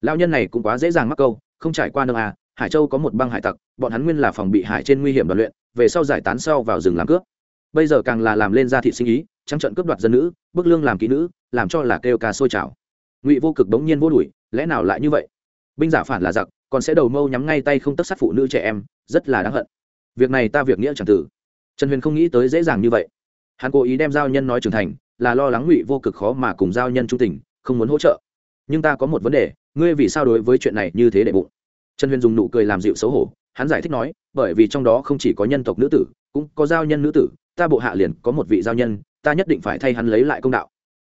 Lao nhân này cũng quá dễ dàng mắc câu không trải qua nâng à hải châu có một băng hải tặc, bọn hắn nguyên là phòng bị hải trên nguy hiểm đoàn luyện, về sau giải tán sau vào rừng làm cướp. Bây giờ càng là làm lên gia thị sinh ý, trắng trận cướp đoạt dân nữ, bức lương làm kỹ nữ, làm cho là kêu ca sôi trào. Ngụy vô cực đống nhiên vô đuổi, lẽ nào lại như vậy? Binh giả phản là giặc, còn sẽ đầu mâu nhắm ngay tay không tất sát phụ nữ trẻ em, rất là đáng hận. Việc này ta việc nghĩa chẳng tử trần huyền không nghĩ tới dễ dàng như vậy. Hắn cố ý đem giao nhân nói trưởng thành, là lo lắng ngụy vô cực khó mà cùng giao nhân trung tình, không muốn hỗ trợ. Nhưng ta có một vấn đề ngươi vì sao đối với chuyện này như thế để bụng? Trần huyền dùng nụ cười làm dịu xấu hổ, hắn giải thích nói, bởi vì trong đó không chỉ có nhân tộc nữ tử, cũng có giao nhân nữ tử, ta bộ hạ liền có một vị giao nhân, ta nhất định phải thay hắn lấy lại công đạo.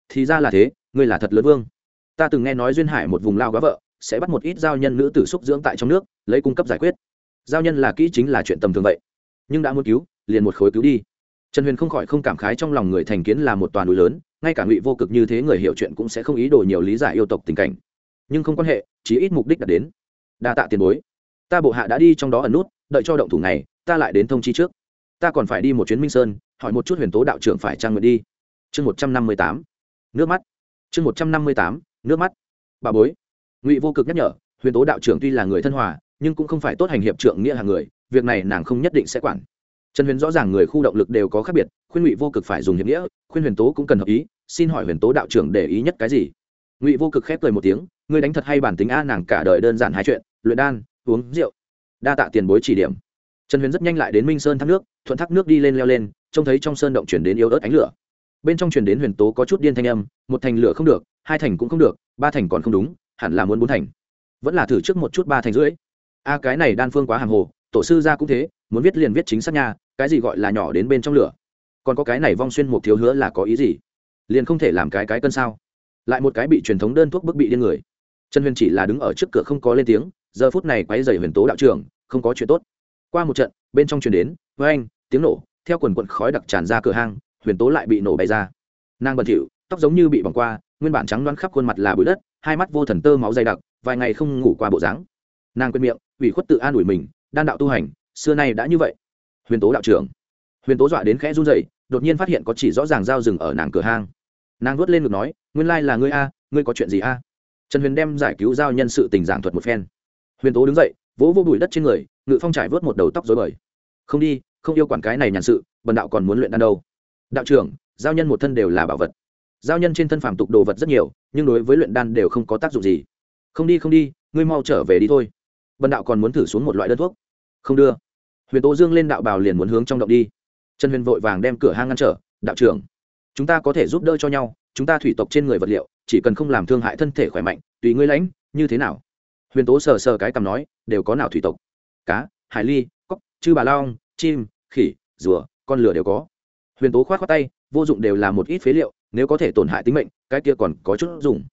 Thì ra là thế, ngươi là thật lớn vương. Ta từng nghe nói duyên hải một vùng lao gá vợ, sẽ bắt một ít giao nhân nữ tử xúc dưỡng tại trong nước, lấy cung cấp giải quyết. Giao nhân là kỹ chính là chuyện tầm thường vậy. Nhưng đã muốn cứu, liền một khối cứu đi. Trần huyền không khỏi không cảm khái trong lòng người thành kiến là một toàn núi lớn, ngay cả ngụy vô cực như thế người hiểu chuyện cũng sẽ không ý đồ nhiều lý giải yêu tộc tình cảnh nhưng không quan hệ chỉ ít mục đích đạt đến. Đa tạ tiền bối. Ta bộ hạ đã đi trong đó ẩn nút, đợi cho động thủ này ta lại đến thông chi trước. Ta còn phải đi một chuyến minh sơn, hỏi một chút huyền tố đạo trưởng phải trang nguyện đi. Chương một trăm năm mươi tám. Nước mắt. Chương một trăm năm mươi tám, nước mắt. Bà bối. Ngụy vô cực nhắc nhở, huyền tố đạo trưởng tuy là người thân hòa, nhưng cũng không phải tốt hành hiệp trượng nghĩa hàng người, việc này nàng không nhất định sẽ quản. Trần huyền rõ ràng người khu động lực đều có khác biệt, khuyên ngụy vô cực phải dùng hiệp nghĩa, khuyên huyền tố cũng cần hợp ý, xin hỏi huyền tố đạo trưởng để ý nhất cái gì? Ngụy vô cực khép cười một tiếng ngươi đánh thật hay bản tính a nàng cả đời đơn giản hai chuyện luyện đan uống rượu đa tạ tiền bối chỉ điểm. Trần huyền rất nhanh lại đến minh sơn thác nước thuận thác nước đi lên leo lên trông thấy trong sơn động chuyển đến yếu ớt ánh lửa. Bên trong chuyển đến huyền tố có chút điên thanh âm một thành lửa không được hai thành cũng không được ba thành còn không đúng hẳn là muốn bốn thành. Vẫn là thử trước một chút ba thành rưỡi. A cái này đan phương quá hàng hồ tổ sư ra cũng thế muốn viết liền viết chính xác nhà, cái gì gọi là nhỏ đến bên trong lửa. Còn có cái này vong xuyên một thiếu hứa là có ý gì? Liền không thể làm cái cái cân sao? Lại một cái bị truyền thống đơn thuốc bức bị điên người trần huyền chỉ là đứng ở trước cửa không có lên tiếng, giờ phút này quáy dày huyền tố đạo trưởng, không có chuyện tốt. Qua một trận, bên trong truyền đến với anh tiếng nổ, theo quần quận khói đặc tràn ra cửa hang, huyền tố lại bị nổ bay ra. Nàng bẩn thỉu, tóc giống như bị bỏng qua, nguyên bản trắng đoán khắp khuôn mặt là bụi đất, hai mắt vô thần tơ máu dày đặc, vài ngày không ngủ qua bộ dáng. Nàng quên miệng, ủy khuất tự an ủi mình, đan đạo tu hành, xưa nay đã như vậy. Huyền tố đạo trưởng. Huyền tố dọa đến khẽ run dậy đột nhiên phát hiện có chỉ rõ ràng dao rừng ở nàng cửa hang. Nàng vớt lên ngực nói, nguyên lai là ngươi a, ngươi có chuyện gì a? Trần huyền đem giải cứu giao nhân sự tình giảng thuật một phen. Huyền tố đứng dậy, vỗ vô bụi đất trên người, ngự phong trải vớt một đầu tóc dối bời. Không đi, không yêu quản cái này nhàn sự, bần đạo còn muốn luyện đan đâu. Đạo trưởng, giao nhân một thân đều là bảo vật. Giao nhân trên thân phàm tục đồ vật rất nhiều, nhưng đối với luyện đan đều không có tác dụng gì. Không đi không đi, ngươi mau trở về đi thôi. Bần đạo còn muốn thử xuống một loại đơn thuốc. Không đưa. Huyền tố dương lên đạo bào liền muốn hướng trong động đi. Trần huyền vội vàng đem cửa hang ngăn trở. Đạo trưởng, chúng ta có thể giúp đỡ cho nhau chúng ta thủy tộc trên người vật liệu, chỉ cần không làm thương hại thân thể khỏe mạnh, tùy ngươi lãnh, như thế nào? Huyền tố sờ sờ cái cằm nói, đều có nào thủy tộc? Cá, hải ly, cóc, chư bà long, chim, khỉ, rùa, con lửa đều có. Huyền tố k h o á t khoác tay, vô dụng đều là một ít phế liệu, nếu có thể tổn hại tính mệnh, cái kia còn có chút dùng.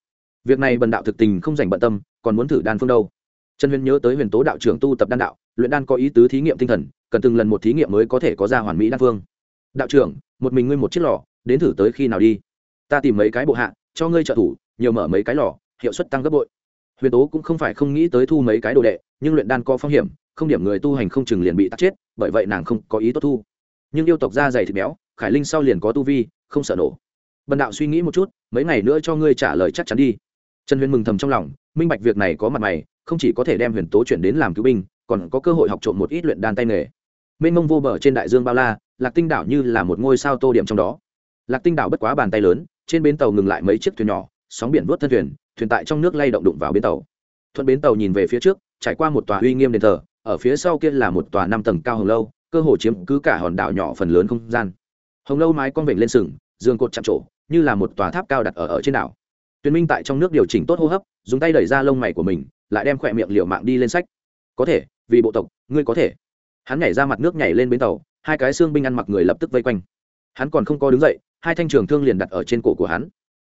Việc này bần đạo thực tình không dành bận tâm, còn muốn thử đan phương đâu. Trần huyền nhớ tới huyền tố đạo trưởng tu tập đan đạo, luyện đan có ý tứ thí nghiệm tinh thần, cần từng lần một thí nghiệm mới có thể có ra hoàn mỹ đan phương. Đạo trưởng, một mình ngươi một chiếc lò, đến thử tới khi nào đi? Ta tìm mấy cái bộ hạ, cho ngươi trợ thủ, nhiều mở mấy cái lò, hiệu suất tăng gấp bội. Huyền tố cũng không phải không nghĩ tới thu mấy cái đồ đệ, nhưng luyện đan có phong hiểm, không điểm người tu hành không chừng liền bị tắt chết, bởi vậy nàng không có ý tốt thu. Nhưng yêu tộc da dày thịt béo, khải linh sau liền có tu vi, không sợ nổ. Bần đạo suy nghĩ một chút, mấy ngày nữa cho ngươi trả lời chắc chắn đi. Trần huyền mừng thầm trong lòng, minh bạch việc này có mặt mày, không chỉ có thể đem huyền tố chuyển đến làm cứu binh, còn có cơ hội học trộm một ít luyện đan tay nghề. Mênh mông vô bờ trên đại dương bao la, lạc tinh đảo như là một ngôi sao tô điểm trong đó. Lạc tinh đảo bất quá bàn tay lớn trên bến tàu ngừng lại mấy chiếc thuyền nhỏ sóng biển vớt thân thuyền thuyền tại trong nước lay động đụng vào bến tàu. Thuận bến tàu nhìn về phía trước trải qua một tòa uy nghiêm đền thờ ở phía sau kia là một tòa năm tầng cao hồng lâu cơ hồ chiếm cứ cả hòn đảo nhỏ phần lớn không gian. Hồng lâu mái con vịnh lên sừng giường cột chạm trổ như là một tòa tháp cao đặt ở, ở trên đảo. Tuyền minh tại trong nước điều chỉnh tốt hô hấp dùng tay đẩy ra lông mày của mình lại đem khỏe miệng liều mạng đi lên sách. Có thể vì bộ tộc ngươi có thể. Hắn nhảy ra mặt nước nhảy lên bến tàu hai cái xương binh ăn mặc người lập tức vây quanh hắn còn không có đứng dậy, hai thanh trường thương liền đặt ở trên cổ của hắn.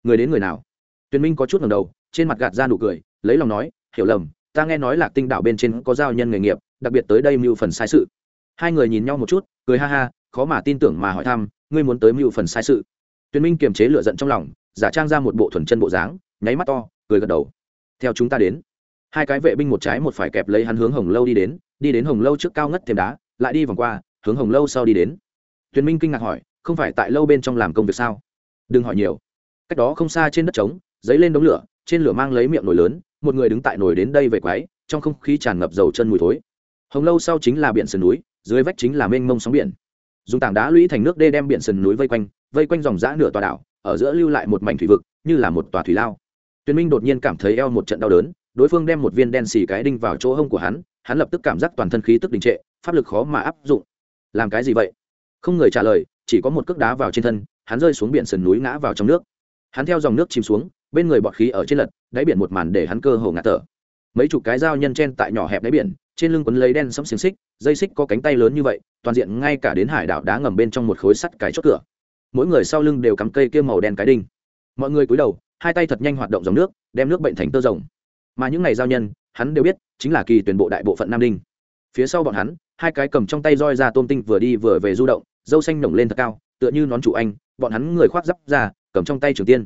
Người đến người nào? Tuyền minh có chút ngầm đầu, trên mặt gạt ra nụ cười, lấy lòng nói, hiểu lầm, ta nghe nói là tinh đảo bên trên có giao nhân nghề nghiệp, đặc biệt tới đây mưu phần sai sự. Hai người nhìn nhau một chút, cười ha ha, khó mà tin tưởng mà hỏi thăm, ngươi muốn tới mưu phần sai sự? Tuyền minh kiềm chế lựa giận trong lòng, giả trang ra một bộ thuần chân bộ dáng, nháy mắt to, cười gật đầu. Theo chúng ta đến. Hai cái vệ binh một trái một phải kẹp lấy hắn hướng hồng lâu đi đến đi đến hồng lâu trước cao ngất thêm đá, lại đi vòng qua, hướng hồng lâu sau đi đến. Tuyền minh kinh ngạc hỏi không phải tại lâu bên trong làm công việc sao? Đừng hỏi nhiều. Cách đó không xa trên đất trống dấy lên đống lửa, trên lửa mang lấy miệng nồi lớn, một người đứng tại nồi đến đây về quái, trong không khí tràn ngập dầu chân mùi thối. Hồng lâu sau chính là biển sườn núi, dưới vách chính là mênh mông sóng biển. Dùng tảng đá lũy thành nước đê đem biển sườn núi vây quanh vây quanh dòng giã nửa tòa đảo, ở giữa lưu lại một mảnh thủy vực, như là một tòa thủy lao. Tuyền minh đột nhiên cảm thấy eo một trận đau đớn, đối phương đem một viên đen xì cái đinh vào chỗ hông của hắn hắn lập tức cảm giác toàn thân khí tức đình trệ, pháp lực khó mà áp dụng. Làm cái gì vậy? Không người trả lời chỉ có một cước đá vào trên thân, hắn rơi xuống biển sườn núi ngã vào trong nước. Hắn theo dòng nước chìm xuống, bên người bọt khí ở trên lật, đáy biển một màn để hắn cơ hồ ngạt thở. Mấy chục cái dao nhân chen tại nhỏ hẹp đáy biển, trên lưng quấn lấy đen sẫm xiềng xích, dây xích có cánh tay lớn như vậy, toàn diện ngay cả đến hải đảo đá ngầm bên trong một khối sắt cái chốt cửa. Mỗi người sau lưng đều cắm cây kia màu đen cái đinh. Mọi người cúi đầu, hai tay thật nhanh hoạt động dòng nước, đem nước bệnh thành tơ rồng. Mà những ngày giao nhân, hắn đều biết, chính là kỳ tuyển bộ đại bộ phận nam đinh. Phía sau bọn hắn, hai cái cầm trong tay roi ra tôm tinh vừa đi vừa về du động dâu xanh nổng lên thật cao, tựa như nón chủ anh, bọn hắn người khoác giáp ra, cầm trong tay trường tiên.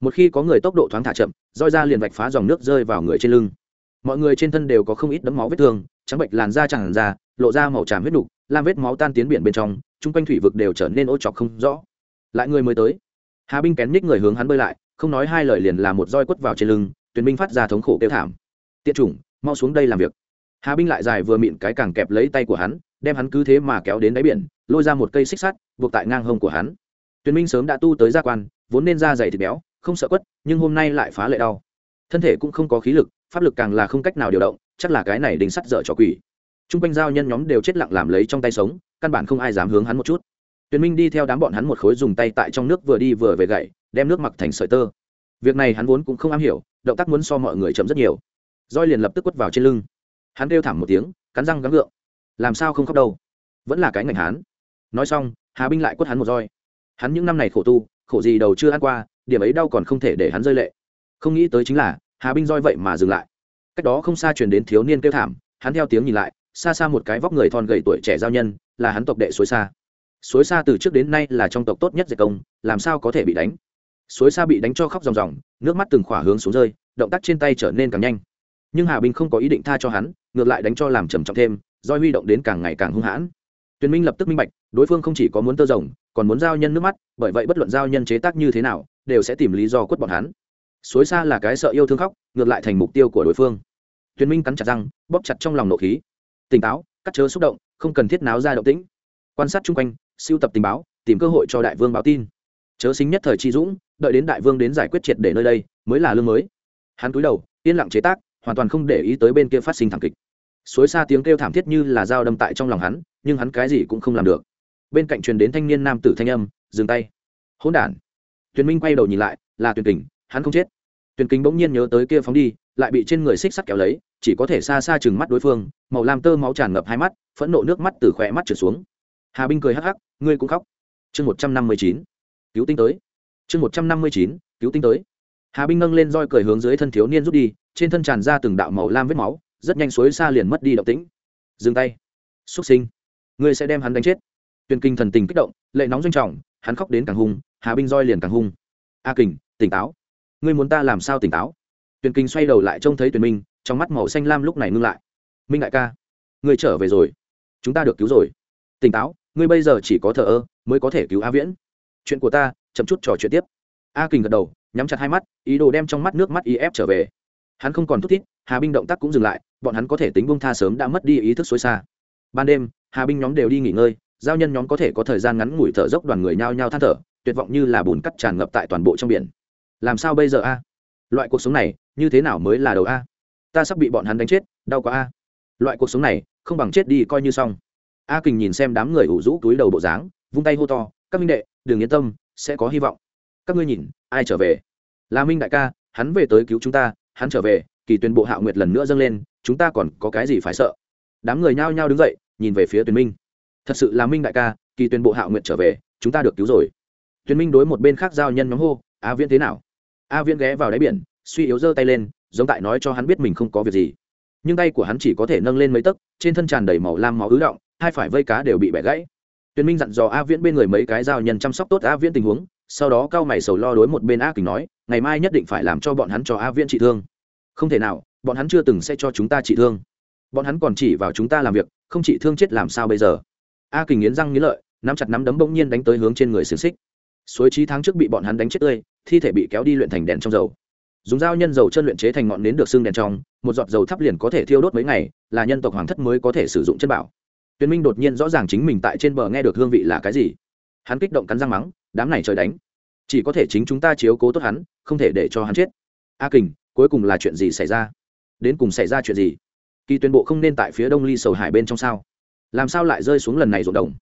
Một khi có người tốc độ thoáng thả chậm, roi ra liền vạch phá dòng nước rơi vào người trên lưng. Mọi người trên thân đều có không ít đấm máu vết thương, trắng bệnh làn da chẳng ra, lộ ra màu tràm huyết đục làm vết máu tan tiến biển bên trong, chung quanh thủy vực đều trở nên ô chọc không rõ. Lại người mới tới. Hà binh kén ních người hướng hắn bơi lại, không nói hai lời liền làm một roi quất vào trên lưng, tuyển binh phát ra thống khổ kêu thảm. Tiện chủng, mau xuống đây làm việc. Hà binh lại dài vừa mịn cái càng kẹp lấy tay của hắn, đem hắn cứ thế mà kéo đến đáy biển lôi ra một cây xích sắt, buộc tại ngang hông của hắn. Tuyền minh sớm đã tu tới gia quan, vốn nên da dày thịt béo, không sợ quất, nhưng hôm nay lại phá lệ đau. Thân thể cũng không có khí lực, pháp lực càng là không cách nào điều động, chắc là cái này đình sắt dở trò quỷ. T r u n g quanh giao nhân nhóm đều chết lặng làm lấy trong tay sống, căn bản không ai dám hướng hắn một chút. Tuyền minh đi theo đám bọn hắn một khối dùng tay tại trong nước vừa đi vừa về gậy, đem nước mặc thành sợi tơ. Việc này hắn vốn cũng không am hiểu, động tác muốn so mọi người chậm rất nhiều. Roi liền lập tức quất vào trên lưng. Hắn kêu thảm một tiếng, cắn răng gắng gượng. Làm sao không khóc đâu? Vẫn là cái ngành hắn nói xong, hà binh lại quất hắn một roi. Hắn những năm này khổ tu, khổ gì đầu chưa ăn qua, điểm ấy đau còn không thể để hắn rơi lệ. Không nghĩ tới chính là, hà binh roi vậy mà dừng lại. Cách đó không xa truyền đến thiếu niên kêu thảm, hắn theo tiếng nhìn lại, xa xa một cái vóc người thon gầy tuổi trẻ giao nhân, là hắn tộc đệ suối xa. Suối xa từ trước đến nay là trong tộc tốt nhất dạy công, làm sao có thể bị đánh? Suối xa bị đánh cho khóc ròng ròng, nước mắt từng khỏa hướng xuống rơi, động tác trên tay trở nên càng nhanh. Nhưng hà binh không có ý định tha cho hắn, ngược lại đánh cho làm trầm trọng thêm, roi huy động đến càng ngày càng hung hãn tuyền minh lập tức minh bạch, đối phương không chỉ có muốn tơ rồng, còn muốn giao nhân nước mắt, bởi vậy bất luận giao nhân chế tác như thế nào, đều sẽ tìm lý do quất bọn hắn. Suối xa là cái sợ yêu thương khóc, ngược lại thành mục tiêu của đối phương. Tuyền minh cắn chặt răng, bóp chặt trong lòng nộ khí. Tỉnh táo, cắt chớ xúc động, không cần thiết náo ra động tĩnh. Quan sát chung quanh, siêu tập tình báo, tìm cơ hội cho đại vương báo tin. Chớ xính nhất thời chi dũng, đợi đến đại vương đến giải quyết triệt để nơi đây, mới là lương mới. Hắn cúi đầu, yên lặng chế tác, hoàn toàn không để ý tới bên kia phát sinh thảm kịch. Suối xa tiếng kêu thảm thiết như là dao đâm tại trong lòng hắn nhưng hắn cái gì cũng không làm được. Bên cạnh truyền đến thanh niên nam tử thanh âm, dừng tay. Hỗn đản. Tuyền minh quay đầu nhìn lại, là tuyền kình, hắn không chết. Tuyền kính bỗng nhiên nhớ tới kia phóng đi, lại bị trên người xích sắt kéo lấy, chỉ có thể xa xa chừng mắt đối phương, màu lam tơ máu tràn ngập hai mắt, phẫn nộ nước mắt từ khỏe mắt trượt xuống. Hà binh cười hắc hắc, ngươi cũng khóc. Chương một trăm năm mươi chín, cứu tinh tới. Chương một trăm năm mươi chín, cứu tinh tới. Hà binh nâng lên roi cười hướng dưới thân thiếu niên rút đi, trên thân tràn ra từng đạo màu lam vết máu, rất nhanh suối xa liền mất đi động tĩnh. Dừng tay. Xúc sinh ngươi sẽ đem hắn đánh chết. Tuyền kinh thần tình kích động lệ nóng doanh trọng hắn khóc đến càng hung hà binh roi liền càng hung. A kình tỉnh táo. Ngươi muốn ta làm sao tỉnh táo? Tuyền kinh xoay đầu lại trông thấy tuyền minh trong mắt màu xanh lam lúc này ngưng lại. Minh đại ca ngươi trở về rồi. Chúng ta được cứu rồi. Tỉnh táo ngươi bây giờ chỉ có thờ ơ mới có thể cứu a viễn. Chuyện của ta chậm chút trò chuyện tiếp. A kình gật đầu nhắm chặt hai mắt ý đồ đem trong mắt nước mắt y ép trở về. Hắn không còn thúc thiết, hà binh động tác cũng dừng lại bọn hắn có thể tính bông tha sớm đã mất đi ý thức xối xa. Ban đêm hà binh nhóm đều đi nghỉ ngơi, giao nhân nhóm có thể có thời gian ngắn ngủi thở dốc đoàn người nhao nhao than thở, tuyệt vọng như là bùn cắt tràn ngập tại toàn bộ trong biển. Làm sao bây giờ a? Loại cuộc sống này, như thế nào mới là đầu a? Ta sắp bị bọn hắn đánh chết, đau quá a. Loại cuộc sống này, không bằng chết đi coi như xong. A kình nhìn xem đám người ủ rũ túi đầu bộ dáng, vung tay hô to, các minh đệ, đừng yên tâm, sẽ có hy vọng. Các ngươi nhìn, ai trở về? Là minh đại ca, hắn về tới cứu chúng ta, hắn trở về, kỳ tuyên bộ hạo nguyệt lần nữa dâng lên, chúng ta còn có cái gì phải sợ? Đám người nhao nhao đứng dậy nhìn về phía tuyền minh. Thật sự là minh đại ca, kỳ tuyên bộ hạo nguyện trở về, chúng ta được cứu rồi. Tuyền minh đối một bên khác giao nhân nhóm hô, a viễn thế nào? A viễn ghé vào đáy biển, suy yếu giơ tay lên, giống tại nói cho hắn biết mình không có việc gì. Nhưng tay của hắn chỉ có thể nâng lên mấy tấc, trên thân tràn đầy màu lam máu ứ động, hai phải vây cá đều bị bẻ gãy. Tuyền minh dặn dò a viễn bên người mấy cái giao nhân chăm sóc tốt a viễn tình huống, sau đó cao mày sầu lo đối một bên a kình nói, ngày mai nhất định phải làm cho bọn hắn cho a viễn trị thương. Không thể nào, bọn hắn chưa từng sẽ cho chúng ta trị thương bọn hắn còn chỉ vào chúng ta làm việc, không chỉ thương chết làm sao bây giờ. A kình nghiến răng nghiến lợi, nắm chặt nắm đấm bỗng nhiên đánh tới hướng trên người xiềng xích. Suối trí tháng trước bị bọn hắn đánh chết tươi, thi thể bị kéo đi luyện thành đèn trong dầu. Dùng dao nhân dầu chân luyện chế thành ngọn nến được xương đèn trong, một giọt dầu thắp liền có thể thiêu đốt mấy ngày, là nhân tộc hoàng thất mới có thể sử dụng chân bảo. Tuyên minh đột nhiên rõ ràng chính mình tại trên bờ nghe được hương vị là cái gì. Hắn kích động cắn răng mắng, đám này trời đánh. Chỉ có thể chính chúng ta chiếu cố tốt hắn, không thể để cho hắn chết. A kình, cuối cùng là chuyện gì xảy ra? Đến cùng xảy ra chuyện gì? Kỳ tuyên bộ không nên tại phía đông ly sầu hải bên trong sao? Làm sao lại rơi xuống lần này ruộng đồng?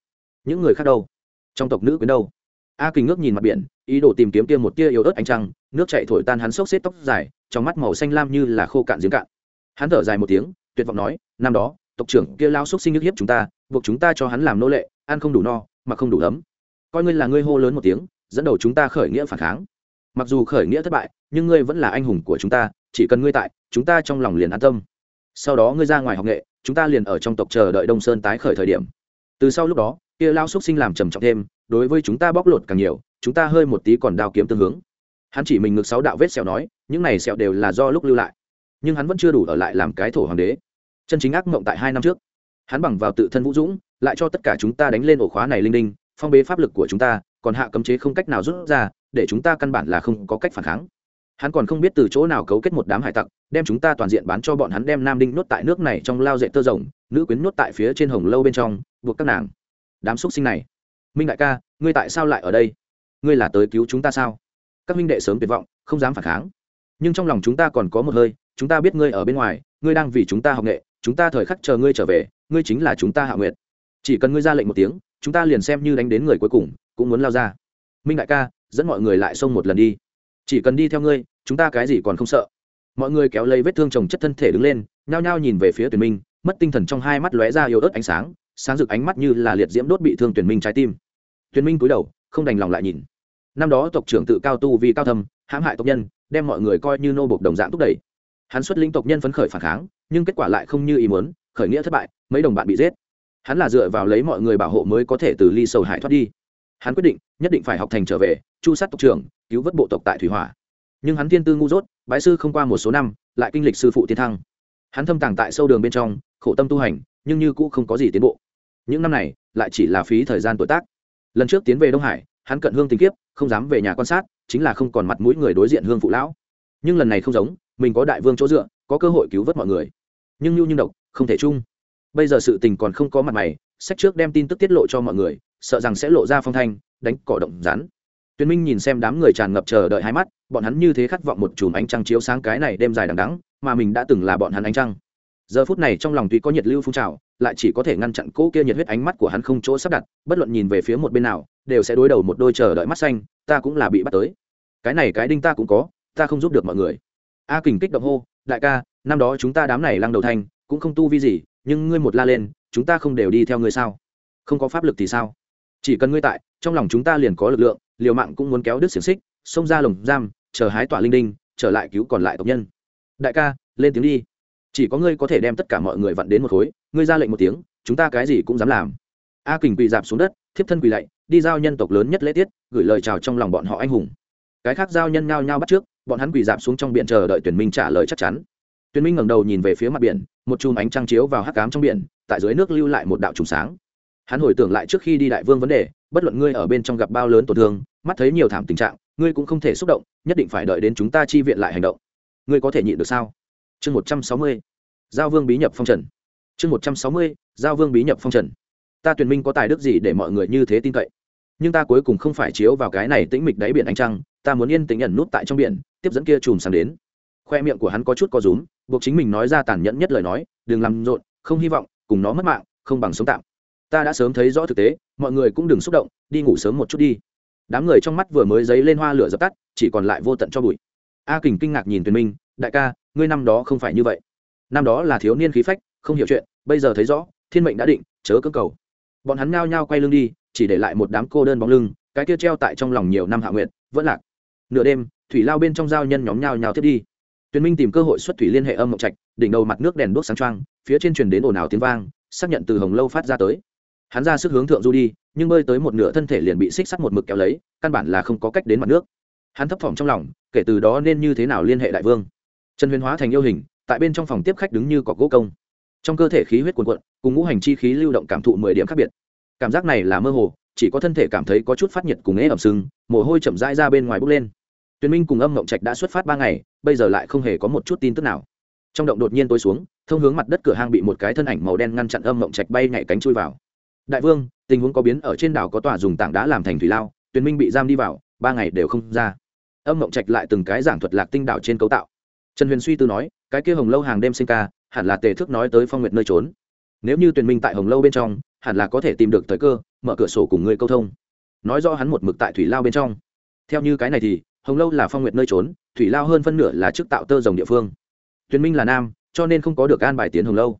Những người khác đâu? Trong tộc nữ quyến đâu? A kình ngước nhìn mặt biển, ý đồ tìm kiếm kia một tia yếu ớt ánh trăng, nước chạy thổi tan hắn xốc xếp tóc dài, trong mắt màu xanh lam như là khô cạn giếng cạn. Hắn thở dài một tiếng, tuyệt vọng nói, năm đó, tộc trưởng kia lao xúc sinh nước hiếp chúng ta, buộc chúng ta cho hắn làm nô lệ, ăn không đủ no, mà không đủ ấm. Coi ngươi là ngươi hô lớn một tiếng, dẫn đầu chúng ta khởi nghĩa phản kháng. Mặc dù khởi nghĩa thất bại, nhưng ngươi vẫn là anh hùng của chúng ta, chỉ cần ngươi tại, chúng ta trong lòng liền an tâm sau đó ngươi ra ngoài học nghệ, chúng ta liền ở trong tộc chờ đợi đông sơn tái khởi thời điểm. Từ sau lúc đó, kia lao xúc sinh làm trầm trọng thêm, đối với chúng ta bóc lột càng nhiều, chúng ta hơi một tí còn đao kiếm tương hướng. Hắn chỉ mình ngược sáu đạo vết sẹo nói, những này sẹo đều là do lúc lưu lại. Nhưng hắn vẫn chưa đủ ở lại làm cái thổ hoàng đế. Chân chính ác mộng tại hai năm trước. Hắn bằng vào tự thân vũ dũng, lại cho tất cả chúng ta đánh lên ổ khóa này linh đinh, phong bế pháp lực của chúng ta, còn hạ cấm chế không cách nào rút ra, để chúng ta căn bản là không có cách phản kháng hắn còn không biết từ chỗ nào cấu kết một đám hải tặc, đem chúng ta toàn diện bán cho bọn hắn đem nam đinh nhốt tại nước này trong lao dậy tơ rồng, nữ quyến nhốt tại phía trên hồng lâu bên trong, buộc các nàng. Đám xúc sinh này. Minh đại ca, ngươi tại sao lại ở đây? Ngươi là tới cứu chúng ta sao? Các minh đệ sớm tuyệt vọng, không dám phản kháng. Nhưng trong lòng chúng ta còn có một hơi, chúng ta biết ngươi ở bên ngoài, ngươi đang vì chúng ta học nghệ, chúng ta thời khắc chờ ngươi trở về, ngươi chính là chúng ta hạ nguyệt. Chỉ cần ngươi ra lệnh một tiếng, chúng ta liền xem như đánh đến người cuối cùng, cũng muốn lao ra. Minh đại ca, dẫn mọi người lại xông một lần đi chỉ cần đi theo ngươi, chúng ta cái gì còn không sợ. Mọi người kéo lấy vết thương chồng chất thân thể đứng lên, nhao nhao nhìn về phía tuyển minh, mất tinh thần trong hai mắt lóe ra yếu ớt ánh sáng sáng rực ánh mắt như là liệt diễm đốt bị thương tuyển minh trái tim. Tuyển minh cúi đầu, không đành lòng lại nhìn. Năm đó tộc trưởng tự cao tu vì cao thâm, hãm hại tộc nhân, đem mọi người coi như nô bộc đồng dạng thúc đẩy. Hắn xuất linh tộc nhân phấn khởi phản kháng, nhưng kết quả lại không như ý muốn, khởi nghĩa thất bại, mấy đồng bạn bị giết. Hắn là dựa vào lấy mọi người bảo hộ mới có thể từ ly sầu hải thoát đi. Hắn quyết định, nhất định phải học thành trở về, chu sát tộc trưởng cứu vớt bộ tộc tại thủy hỏa. Nhưng hắn thiên tư ngu dốt, bái sư không qua một số năm, lại kinh lịch sư phụ tiến thăng. Hắn thâm tàng tại sâu đường bên trong, khổ tâm tu hành, nhưng như cũ không có gì tiến bộ. Những năm này, lại chỉ là phí thời gian tuổi tác. Lần trước tiến về đông hải, hắn cận hương tình kiếp, không dám về nhà quan sát, chính là không còn mặt mũi người đối diện hương phụ lão. Nhưng lần này không giống, mình có đại vương chỗ dựa, có cơ hội cứu vớt mọi người. Nhưng nhu như độc, không thể chung. Bây giờ sự tình còn không có mặt mày, sách trước đem tin tức tiết lộ cho mọi người, sợ rằng sẽ lộ ra phong thanh, đánh cỏ động rắn. Tuyền minh nhìn xem đám người tràn ngập chờ đợi hai mắt bọn hắn như thế khát vọng một chùm ánh trăng chiếu sáng cái này đêm dài đằng đẵng, mà mình đã từng là bọn hắn ánh trăng. Giờ phút này trong lòng tuy có nhiệt lưu phun trào lại chỉ có thể ngăn chặn cỗ kia nhiệt huyết ánh mắt của hắn không chỗ sắp đặt bất luận nhìn về phía một bên nào đều sẽ đối đầu một đôi chờ đợi mắt xanh ta cũng là bị bắt tới. Cái này cái đinh ta cũng có ta không giúp được mọi người. A kình kích động hô đại ca năm đó chúng ta đám này lăng đầu thành cũng không tu vi gì nhưng ngươi một la lên chúng ta không đều đi theo ngươi sao? Không có pháp lực thì sao? Chỉ cần ngươi tại, trong lòng chúng ta liền có lực lượng, liều mạng cũng muốn kéo đứt xiềng xích, xông ra lồng giam, chờ hái tỏa linh đinh, trở lại cứu còn lại tộc nhân. Đại ca, lên tiếng đi. Chỉ có ngươi có thể đem tất cả mọi người vặn đến một khối, ngươi ra lệnh một tiếng, chúng ta cái gì cũng dám làm. A kình quỳ dạp xuống đất, thiếp thân quỳ lạy, đi giao nhân tộc lớn nhất lễ tiết, gửi lời chào trong lòng bọn họ anh hùng. Cái khác giao nhân nhao nhao bắt trước, bọn hắn quỳ dạp xuống trong biển chờ đợi tuyển minh trả lời chắc chắn. Tuyển minh ngẩng đầu nhìn về phía mặt biển, một chùm ánh trăng chiếu vào hắc cám trong biển, tại dưới nước lưu lại một đạo trùng sáng hắn hồi tưởng lại trước khi đi đại vương vấn đề, bất luận ngươi ở bên trong gặp bao lớn tổn thương, mắt thấy nhiều thảm tình trạng, ngươi cũng không thể xúc động, nhất định phải đợi đến chúng ta chi viện lại hành động. Ngươi có thể nhịn được sao? Chương một trăm sáu mươi, giao vương bí nhập phong trần. Chương một trăm sáu mươi, giao vương bí nhập phong trần. Ta tuyển minh có tài đức gì để mọi người như thế tin cậy? Nhưng ta cuối cùng không phải chiếu vào cái này tĩnh mịch đáy biển ánh trăng, ta muốn yên tĩnh ẩn nút tại trong biển, tiếp dẫn kia chùm sáng đến. Khoe miệng của hắn có chút có rúm, buộc chính mình nói ra tàn nhẫn nhất lời nói, đừng làm rộn, không hy vọng, cùng nó mất mạng, không bằng sống tạm ta đã sớm thấy rõ thực tế, mọi người cũng đừng xúc động, đi ngủ sớm một chút đi. Đám người trong mắt vừa mới dấy lên hoa lửa dập tắt, chỉ còn lại vô tận cho bụi. A kình kinh ngạc nhìn tuyền minh, đại ca, ngươi năm đó không phải như vậy. Năm đó là thiếu niên khí phách, không hiểu chuyện, bây giờ thấy rõ, thiên mệnh đã định, chớ cơ cầu. Bọn hắn ngao nhao quay lưng đi, chỉ để lại một đám cô đơn bóng lưng, cái kia treo tại trong lòng nhiều năm hạ nguyện vẫn lạc. Nửa đêm, thủy lao bên trong giao nhân nhóm nhao nhao thiết đi. Tuyền minh tìm cơ hội xuất thủy liên hệ âm mộng trạch, đỉnh đầu mặt nước đèn đuốc sáng trăng phía trên truyền đến ồn ào tiếng vang, xác nhận từ hồng lâu phát ra tới hắn ra sức hướng thượng du đi, nhưng bơi tới một nửa thân thể liền bị xích sắt một mực kéo lấy, căn bản là không có cách đến mặt nước. Hắn thấp thỏm trong lòng, kể từ đó nên như thế nào liên hệ đại vương. Trần huyền hóa thành yêu hình, tại bên trong phòng tiếp khách đứng như cọc gỗ công. Trong cơ thể khí huyết cuồn cuộn, cùng ngũ hành chi khí lưu động cảm thụ mười điểm khác biệt. Cảm giác này là mơ hồ, chỉ có thân thể cảm thấy có chút phát nhiệt cùng ế ẩm sưng, mồ hôi chậm rãi ra bên ngoài bốc lên. Tuyền minh cùng âm mộng trạch đã xuất phát ba ngày, bây giờ lại không hề có một chút tin tức nào. Trong động đột nhiên tối xuống, thông hướng mặt đất cửa hang bị một cái thân ảnh màu đen ngăn chặn âm mộng trạch bay nhảy cánh chui vào đại vương, tình huống có biến ở trên đảo có tòa dùng tảng đá làm thành thủy lao tuyền minh bị giam đi vào, ba ngày đều không ra. Âm mộng trạch lại từng cái giảng thuật lạc tinh đảo trên cấu tạo. Trần huyền suy tư nói, cái kia hồng lâu hàng đêm sinh ca, hẳn là tề thức nói tới phong nguyệt nơi trốn. Nếu như tuyền minh tại hồng lâu bên trong, hẳn là có thể tìm được thời cơ, mở cửa sổ cùng người câu thông. Nói rõ hắn một mực tại thủy lao bên trong. Theo như cái này thì, hồng lâu là phong nguyệt nơi trốn, thủy lao hơn phân nửa là chức tạo tơ rồng địa phương. Tuyền minh là nam, cho nên không có được an bài tiến hồng lâu.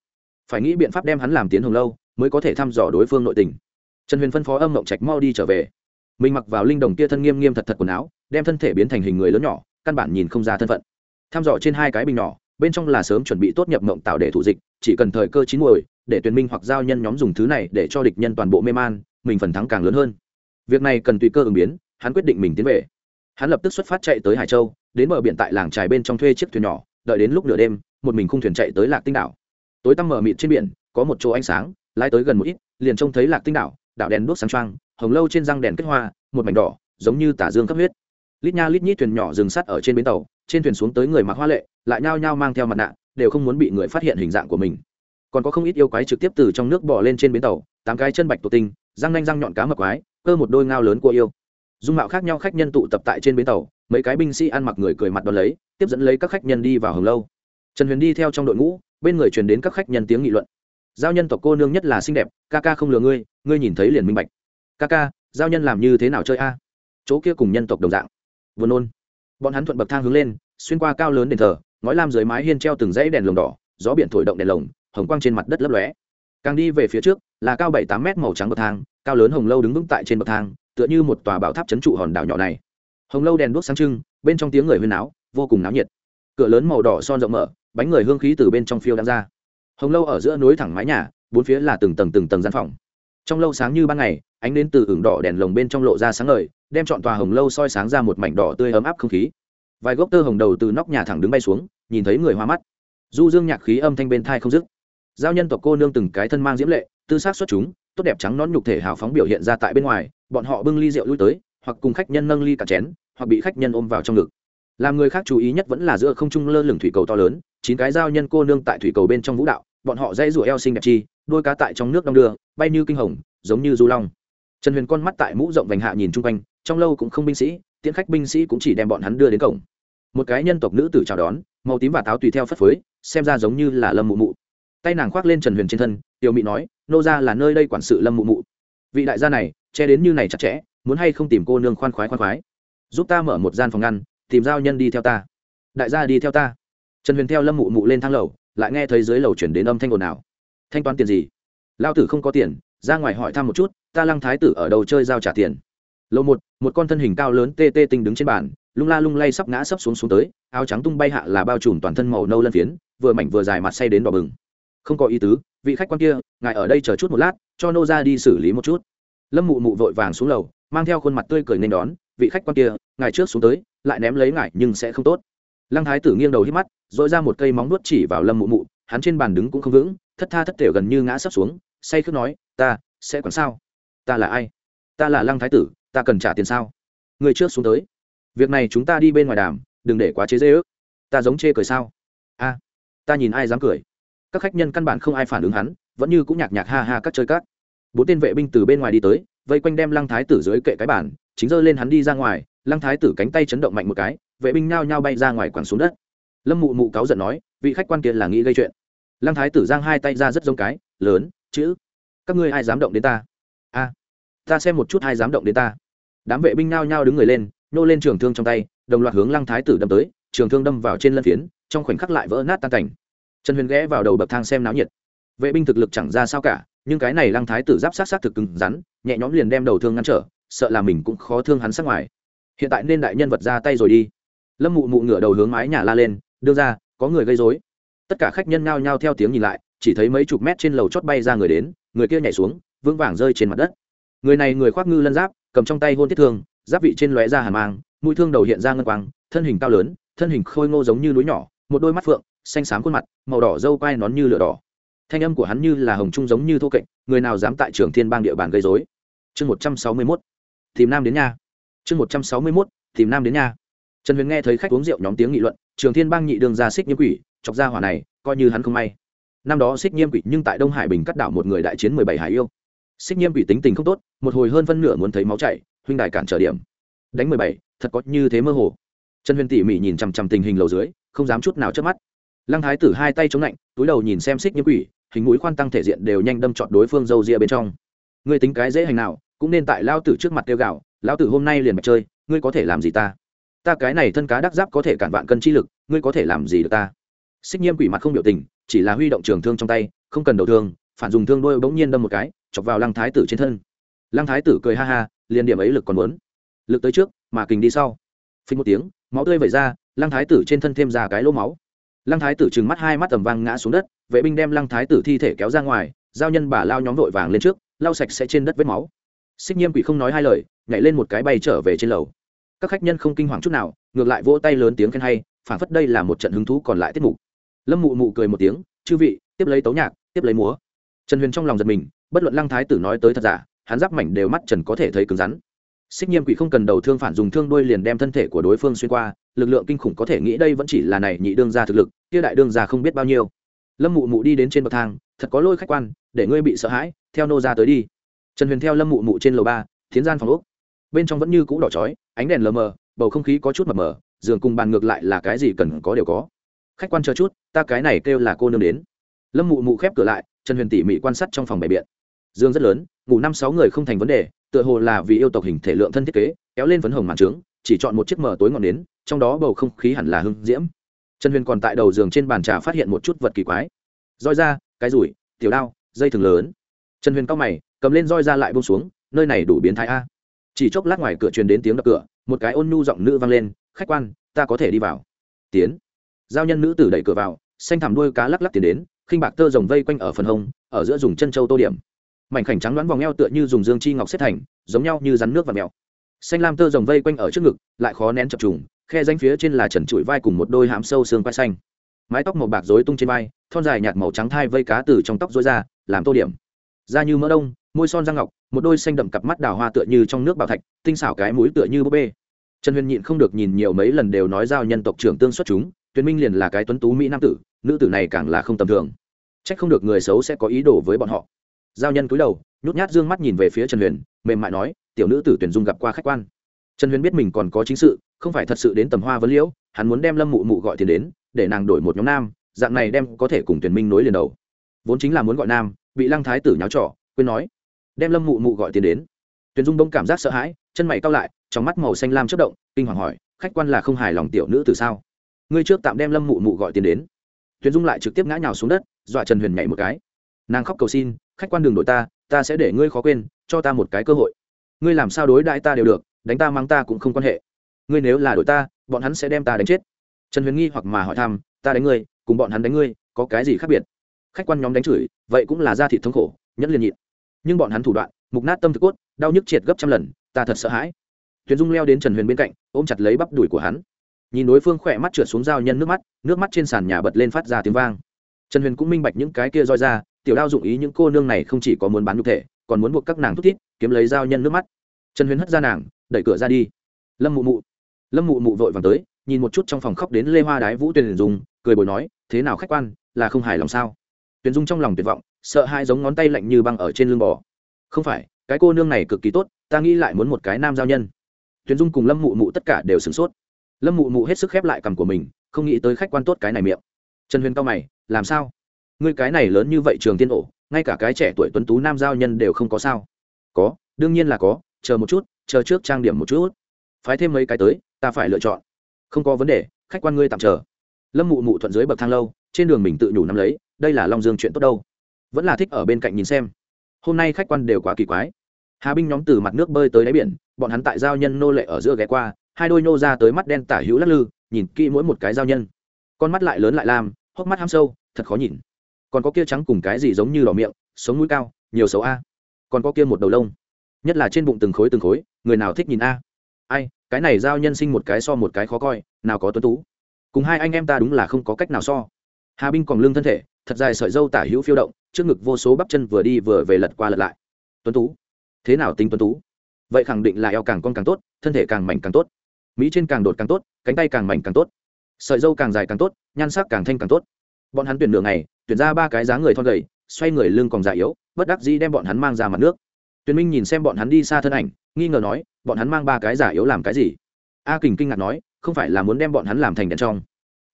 Phải nghĩ biện pháp đem hắn làm tiến hồng lâu mới có thể thăm dò đối phương nội tình. Trần huyền phân phó âm mộng trạch mau đi trở về. Mình mặc vào linh đồng kia thân nghiêm nghiêm thật thật quần áo, đem thân thể biến thành hình người lớn nhỏ, căn bản nhìn không ra thân phận. Thăm dò trên hai cái bình nhỏ, bên trong là sớm chuẩn bị tốt nhập mộng tạo để thủ dịch, chỉ cần thời cơ chín muồi, để tuyển minh hoặc giao nhân nhóm dùng thứ này để cho địch nhân toàn bộ mê man, mình phần thắng càng lớn hơn. Việc này cần tùy cơ ứng biến, hắn quyết định mình tiến về. Hắn lập tức xuất phát chạy tới hải châu, đến bờ biển tại làng trài bên trong thuê chiếc thuyền nhỏ, đợi đến lúc nửa đêm, một mình khung thuyền chạy tới lạc tinh đảo. Tối tăm mở mịt trên biển, có một chỗ ánh sáng lái tới gần một ít, liền trông thấy lạc tinh đảo đảo đèn đuốc sáng trăng hồng lâu trên răng đèn kết hoa, một mảnh đỏ, giống như tả dương cấp huyết. Lít nha lít nhít thuyền nhỏ dừng sắt ở trên bến tàu, trên thuyền xuống tới người mặc hoa lệ, lại nhao nhao mang theo mặt nạ, đều không muốn bị người phát hiện hình dạng của mình. Còn có không ít yêu quái trực tiếp từ trong nước bỏ lên trên bến tàu, tám cái chân bạch tổ tinh, răng nanh răng nhọn cá mập quái, cơ một đôi ngao lớn của yêu. Dung mạo khác nhau khách nhân tụ tập tại trên bến tàu, mấy cái binh sĩ ăn mặc người cười mặt đón lấy, tiếp dẫn lấy các khách nhân đi vào hồng lâu. Trần huyền đi theo trong đội ngũ, bên người truyền đến các khách nhân tiếng nghị luận giao nhân tộc cô nương nhất là xinh đẹp, ca ca không lừa ngươi ngươi nhìn thấy liền minh bạch. Ca ca, giao nhân làm như thế nào chơi a? Chỗ kia cùng nhân tộc đồng dạng. Vườn ôn bọn hắn thuận bậc thang hướng lên, xuyên qua cao lớn đền thờ, ngói lam dưới mái hiên treo từng dãy đèn lồng đỏ, gió biển thổi động đèn lồng, hồng quang trên mặt đất lấp lóe. Càng đi về phía trước, là cao bảy tám mét màu trắng bậc thang, cao lớn hồng lâu đứng vững tại trên bậc thang, tựa như một tòa bảo tháp trấn trụ hòn đảo nhỏ này. Hồng lâu đèn đuốc sáng trưng, bên trong tiếng người huyên náo, vô cùng náo nhiệt. Cửa lớn màu đỏ son rộng mở, bánh người hương khí từ bên trong phiêu đang ra hồng lâu ở giữa núi thẳng mái nhà, bốn phía là từng tầng từng tầng gian phòng. Trong lâu sáng như ban ngày, ánh đến từ ửng đỏ đèn lồng bên trong lộ ra sáng ngời, đem chọn tòa hồng lâu soi sáng ra một mảnh đỏ tươi ấm áp không khí. Vài gốc tơ hồng đầu từ nóc nhà thẳng đứng bay xuống, nhìn thấy người hoa mắt. Du dương nhạc khí âm thanh bên thai không dứt. Giao nhân tộc cô nương từng cái thân mang diễm lệ, tư xác xuất chúng, tốt đẹp trắng nón nhục thể hào phóng biểu hiện ra tại bên ngoài, bọn họ bưng ly rượu lui tới, hoặc cùng khách nhân nâng ly cả chén, hoặc bị khách nhân ôm vào trong ngực. Làm người khác chú ý nhất vẫn là giữa không trung lơ lửng thủy cầu to lớn, chín cái giao nhân cô nương tại thủy cầu bên trong vũ đạo bọn họ dây rủa eo xinh đẹp chi, đôi cá tại trong nước đong đưa, bay như kinh hồng, giống như du long. Trần huyền con mắt tại mũ rộng vành hạ nhìn chung quanh, trong lâu cũng không binh sĩ, tiễn khách binh sĩ cũng chỉ đem bọn hắn đưa đến cổng. Một cái nhân tộc nữ tử chào đón, màu tím và táo tùy theo phất phới, xem ra giống như là lâm mụ mụ. Tay nàng khoác lên trần huyền trên thân, tiểu mị nói, nô ra là nơi đây quản sự lâm mụ mụ. Vị đại gia này, che đến như này chặt chẽ, muốn hay không tìm cô nương khoan khoái khoan khoái? Giúp ta mở một gian phòng ngăn, tìm giao nhân đi theo ta. Đại gia đi theo ta. Trần huyền theo lâm mụ mụ lên thang lầu lại nghe thấy dưới lầu chuyển đến âm thanh ồn ào. Thanh toán tiền gì? Lao tử không có tiền, ra ngoài hỏi thăm một chút, ta lăng thái tử ở đầu chơi giao trả tiền. Lầu một một con thân hình cao lớn tê tê tinh đứng trên bàn, lung la lung lay sắp ngã sắp xuống xuống tới, áo trắng tung bay hạ là bao trùm toàn thân màu nâu lân phiến, vừa mảnh vừa dài mặt say đến đỏ bừng. Không có ý tứ, vị khách quan kia, ngài ở đây chờ chút một lát, cho nô ra đi xử lý một chút. Lâm mụ mụ vội vàng xuống lầu, mang theo khuôn mặt tươi cười nên đón, vị khách quan kia, ngài trước xuống tới, lại ném lấy ngài nhưng sẽ không tốt. Lăng thái tử nghiêng đầu hít mắt dội ra một cây móng nuốt chỉ vào lâm mụ mụ, hắn trên bàn đứng cũng không vững, thất tha thất thể gần như ngã sấp xuống, say khước nói, ta, sẽ còn sao? Ta là ai? Ta là lăng thái tử, ta cần trả tiền sao? Người trước xuống tới. Việc này chúng ta đi bên ngoài đàm, đừng để quá chế dễ ước ta giống chê cười sao? A, ta nhìn ai dám cười. Các khách nhân căn bản không ai phản ứng hắn, vẫn như cũng nhạc nhạc ha ha các chơi cát. bốn tên vệ binh từ bên ngoài đi tới, vây quanh đem lăng thái tử dưới kệ cái bản chính giơ lên hắn đi ra ngoài, lăng thái tử cánh tay chấn động mạnh một cái, vệ binh nhao nhao bay ra ngoài quẳng xuống đất lâm mụ mụ cáu giận nói, vị khách quan kia là nghĩ gây chuyện. Lăng thái tử giang hai tay ra rất giống cái, lớn, chữ. Các ngươi ai dám động đến ta? A. Ta xem một chút ai dám động đến ta. Đám vệ binh nao nhao đứng người lên nô lên trường thương trong tay, đồng loạt hướng lăng thái tử đâm tới, trường thương đâm vào trên lân phiến, trong khoảnh khắc lại vỡ nát tan cảnh. Trần huyền ghé vào đầu bậc thang xem náo nhiệt. Vệ binh thực lực chẳng ra sao cả, nhưng cái này lăng thái tử giáp sát sát thực cứng rắn, nhẹ nhõm liền đem đầu thương ngăn trở, sợ là mình cũng khó thương hắn sát ngoài. Hiện tại nên đại nhân vật ra tay rồi đi. Lâm mụ mụ ngửa đầu hướng mái nhà la lên đưa ra, có người gây dối tất cả khách nhân ngao nhao theo tiếng nhìn lại, chỉ thấy mấy chục mét trên lầu chót bay ra người đến, người kia nhảy xuống, vững vàng rơi trên mặt đất. Người này người khoác ngư lân giáp, cầm trong tay hôn thiết thương, giáp vị trên lóe ra hàn mang, mũi thương đầu hiện ra ngân quang, thân hình cao lớn, thân hình khôi ngô giống như núi nhỏ, một đôi mắt phượng, xanh xám khuôn mặt, màu đỏ dâu quai nón như lửa đỏ. Thanh âm của hắn như là hồng trung giống như thô kệch, người nào dám tại trường thiên bang địa bàn gây dối chương một trăm sáu mươi mốt. Tìm nam đến nhà. Chương một trăm sáu mươi mốt. Tìm nam đến nhà. Trần huyền nghe thấy khách uống rượu nhóm tiếng nghị luận trường thiên bang nhị đường ra xích nhiễm quỷ, chọc ra hỏa này, coi như hắn không may. Năm đó xích nhiễm quỷ nhưng tại đông hải bình cắt đảo một người đại chiến mười bảy hải yêu. Xích nhiễm quỷ tính tình không tốt, một hồi hơn phân nửa muốn thấy máu chảy, huynh đài cản trở điểm. Đánh mười bảy, thật có như thế mơ hồ. Trần huyền tỉ mỉ nhìn chằm chằm tình hình lầu dưới, không dám chút nào trước mắt. Lăng thái tử hai tay chống lạnh, túi đầu nhìn xem xích nhiễm quỷ, hình mũi khoan tăng thể diện đều nhanh đâm trọn đối phương râu ria bên trong. Ngươi tính cái dễ hành nào, cũng nên tại lao tử trước mặt tiêu gạo lao tử hôm nay liền mặt chơi, ngươi có thể làm gì ta? Ta cái này thân cá đắc giáp có thể cản vạn cân chi lực, ngươi có thể làm gì được ta? Xích nhiêm quỷ mặt không biểu tình, chỉ là huy động trường thương trong tay, không cần đầu thương, phản dùng thương đôi bỗng nhiên đâm một cái, chọc vào lăng thái tử trên thân. Lăng thái tử cười ha ha, liền điểm ấy lực còn muốn. Lực tới trước, mà kình đi sau. Phí một tiếng, máu tươi vẩy ra, lăng thái tử trên thân thêm ra cái lỗ máu. Lăng thái tử trừng mắt hai mắt tầm vang ngã xuống đất, vệ binh đem lăng thái tử thi thể kéo ra ngoài, giao nhân bà lao nhóm vội vàng lên trước, lau sạch sẽ trên đất vết máu. Xích nhiêm quỷ không nói hai lời, nhảy lên một cái bay trở về trên lầu các khách nhân không kinh hoàng chút nào, ngược lại vỗ tay lớn tiếng khen hay phản phất đây là một trận hứng thú còn lại tiết mục. Lâm mụ mụ cười một tiếng, chư vị, tiếp lấy tấu nhạc, tiếp lấy múa. Trần huyền trong lòng giật mình, bất luận lăng thái tử nói tới thật giả, hắn giáp mảnh đều mắt trần có thể thấy cứng rắn. Xích nhiêm quỷ không cần đầu thương phản dùng thương đuôi liền đem thân thể của đối phương xuyên qua, lực lượng kinh khủng có thể nghĩ đây vẫn chỉ là này nhị đương gia thực lực, kia đại đương gia không biết bao nhiêu. Lâm mụ mụ đi đến trên bậc thang, thật có lôi khách quan, để ngươi bị sợ hãi, theo nô ra tới đi. Trần huyền theo lâm mụ mụ trên lầu ba thiến gian phòng úc bên trong vẫn như cũ đỏ chói ánh đèn lờ mờ bầu không khí có chút mờ mờ giường cùng bàn ngược lại là cái gì cần có đều có. Khách quan chờ chút ta cái này kêu là cô nương đến. Lâm mụ mụ khép cửa lại trần huyền tỉ mỉ quan sát trong phòng bày biện. Giường rất lớn ngủ năm sáu người không thành vấn đề tựa hồ là vì yêu tộc hình thể lượng thân thiết kế kéo lên phấn hồng màn trướng chỉ chọn một chiếc mờ tối ngọn nến, trong đó bầu không khí hẳn là hưng diễm. Trần huyền còn tại đầu giường trên bàn trà phát hiện một chút vật kỳ quái. Roi da, cái rủi tiểu đao dây thừng lớn. Trần huyền cao mày cầm lên roi ra lại bông xuống nơi này đủ biến thái a chỉ chốc lát ngoài cửa truyền đến tiếng đập cửa, một cái ôn nhu giọng nữ vang lên, khách quan, ta có thể đi vào. Tiến. Giao nhân nữ tử đẩy cửa vào, xanh thảm đuôi cá lắc lắc tiến đến, khinh bạc tơ rồng vây quanh ở phần hông, ở giữa dùng chân châu tô điểm. Mảnh khảnh trắng đoán vòng eo tựa như dùng dương chi ngọc xếp thành, giống nhau như rắn nước và mèo. Xanh lam tơ rồng vây quanh ở trước ngực, lại khó nén chập trùng, khe danh phía trên là trần trụi vai cùng một đôi hãm sâu xương quai xanh. Mái tóc màu bạc rối tung trên vai, thon dài nhạt màu trắng thai vây cá từ trong tóc rối ra, làm tô điểm. Da như mỡ đông môi son răng ngọc, một đôi xanh đậm cặp mắt đào hoa tựa như trong nước bảo thạch, tinh xảo cái mũi tựa như búp bê. Trần huyền nhịn không được nhìn nhiều mấy lần đều nói giao nhân tộc trưởng tương xuất chúng, Tuyền minh liền là cái tuấn tú mỹ nam tử, nữ tử này càng là không tầm thường. C h ắ c không được người xấu sẽ có ý đồ với bọn họ. Giao nhân cúi đầu, nhút nhát d ư ơ n g mắt nhìn về phía trần huyền, mềm mại nói, tiểu nữ tử tuyển dung gặp qua khách quan. Trần huyền biết mình còn có chính sự, không phải thật sự đến tầm hoa vấn liễu, hắn muốn đem lâm mụ mụ gọi tiền đến, để nàng đổi một nhóm nam, dạng này đem có thể cùng tuyển minh nối liền đầu. Vốn chính là muốn gọi nam, bị lăng thái tử nháo trọ quên nói đem lâm mụ mụ gọi tiền đến. Tuyền dung đông cảm giác sợ hãi, chân mày cao lại, trong mắt màu xanh lam chất động, kinh hoàng hỏi, khách quan là không hài lòng tiểu nữ từ sao? Ngươi trước tạm đem lâm mụ mụ gọi tiền đến. Tuyền dung lại trực tiếp ngã nhào xuống đất, dọa trần huyền nhảy một cái. Nàng khóc cầu xin, khách quan đường đội ta ta sẽ để ngươi khó quên, cho ta một cái cơ hội. Ngươi làm sao đối đãi ta đều được, đánh ta mang ta cũng không quan hệ. Ngươi nếu là đội ta, bọn hắn sẽ đem ta đánh chết. Trần huyền nghi hoặc mà hỏi thăm, ta đánh ngươi, cùng bọn hắn đánh ngươi, có cái gì khác biệt? Khách quan nhóm đánh chửi, vậy cũng là ra thịt thống khổ, nhẫn liền nhịn nhưng bọn hắn thủ đoạn, mục nát tâm thực cốt, đau nhức triệt gấp trăm lần, ta thật sợ hãi. Tuyền dung leo đến trần huyền bên cạnh, ôm chặt lấy bắp đùi của hắn. Nhìn đối phương khỏe mắt trượt xuống dao nhân nước mắt nước mắt trên sàn nhà bật lên phát ra tiếng vang. Trần huyền cũng minh bạch những cái kia roi ra, tiểu đao dụng ý những cô nương này không chỉ có muốn bán nhục thể, còn muốn buộc các nàng thúc thít, kiếm lấy dao nhân nước mắt. Trần huyền hất ra nàng, đẩy cửa ra đi. Lâm mụ mụ. Lâm mụ mụ vội vàng tới, nhìn một chút trong phòng khóc đến lê hoa đái vũ tuyền dùng cười bồi nói, thế nào khách quan, là không hài lòng sao? Tuyền dung trong lòng tuyệt vọng sợ hai giống ngón tay lạnh như băng ở trên lưng bò. Không phải, cái cô nương này cực kỳ tốt, ta nghĩ lại muốn một cái nam giao nhân. Tuyền dung cùng lâm mụ mụ tất cả đều sửng sốt. Lâm mụ mụ hết sức khép lại cằm của mình, không nghĩ tới khách quan tốt cái này miệng. Trần huyền cao mày, làm sao? Ngươi cái này lớn như vậy trường tiên ổ, ngay cả cái trẻ tuổi tuấn tú nam giao nhân đều không có sao. Có, đương nhiên là có, chờ một chút, chờ trước trang điểm một chút. Phái thêm mấy cái tới, ta phải lựa chọn. Không có vấn đề, khách quan ngươi tạm chờ. Lâm mụ mụ thuận dưới bậc thang lâu, trên đường mình tự nhủ nắm lấy, đây là long dương chuyện tốt đâu vẫn là thích ở bên cạnh nhìn xem. Hôm nay khách quan đều quá kỳ quái. Hà binh nhóm từ mặt nước bơi tới đáy biển, bọn hắn tại giao nhân nô lệ ở giữa ghé qua, hai đôi nô ra tới mắt đen tả hữu lắc lư, nhìn kỹ mỗi một cái giao nhân. Con mắt lại lớn lại lam, hốc mắt ham sâu, thật khó nhìn. Còn có kia trắng cùng cái gì giống như đỏ miệng, sống mũi cao, nhiều xấu a. Còn có kia một đầu lông, nhất là trên bụng từng khối từng khối, người nào thích nhìn a? Ai, cái này giao nhân sinh một cái so một cái khó coi, nào có tuấn tú. Cùng hai anh em ta đúng là không có cách nào so. Hà binh còn lương thân thể thật dài sợi dâu tả hữu phiêu động, trước ngực vô số bắp chân vừa đi vừa về lật qua lật lại. Tuấn tú, thế nào tính tuấn tú? Vậy khẳng định là eo càng con càng tốt, thân thể càng mảnh càng tốt. Mỹ trên càng đột càng tốt, cánh tay càng mảnh càng tốt. Sợi dâu càng dài càng tốt, nhan sắc càng thanh càng tốt. Bọn hắn tuyển đường này tuyển ra ba cái dáng người thon gầy, xoay người lưng còn già yếu, bất đắc dĩ đem bọn hắn mang ra mặt nước. Tuyền minh nhìn xem bọn hắn đi xa thân ảnh, nghi ngờ nói, bọn hắn mang ba cái giả yếu làm cái gì? A kình kinh ngạc nói, không phải là muốn đem bọn hắn làm thành đèn trong.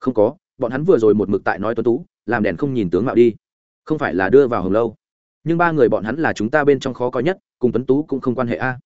Không có, bọn hắn vừa rồi một mực tại nói tuấn tú làm đèn không nhìn tướng mạo đi. Không phải là đưa vào hồng lâu. Nhưng ba người bọn hắn là chúng ta bên trong khó coi nhất, cùng tuấn tú cũng không quan hệ a.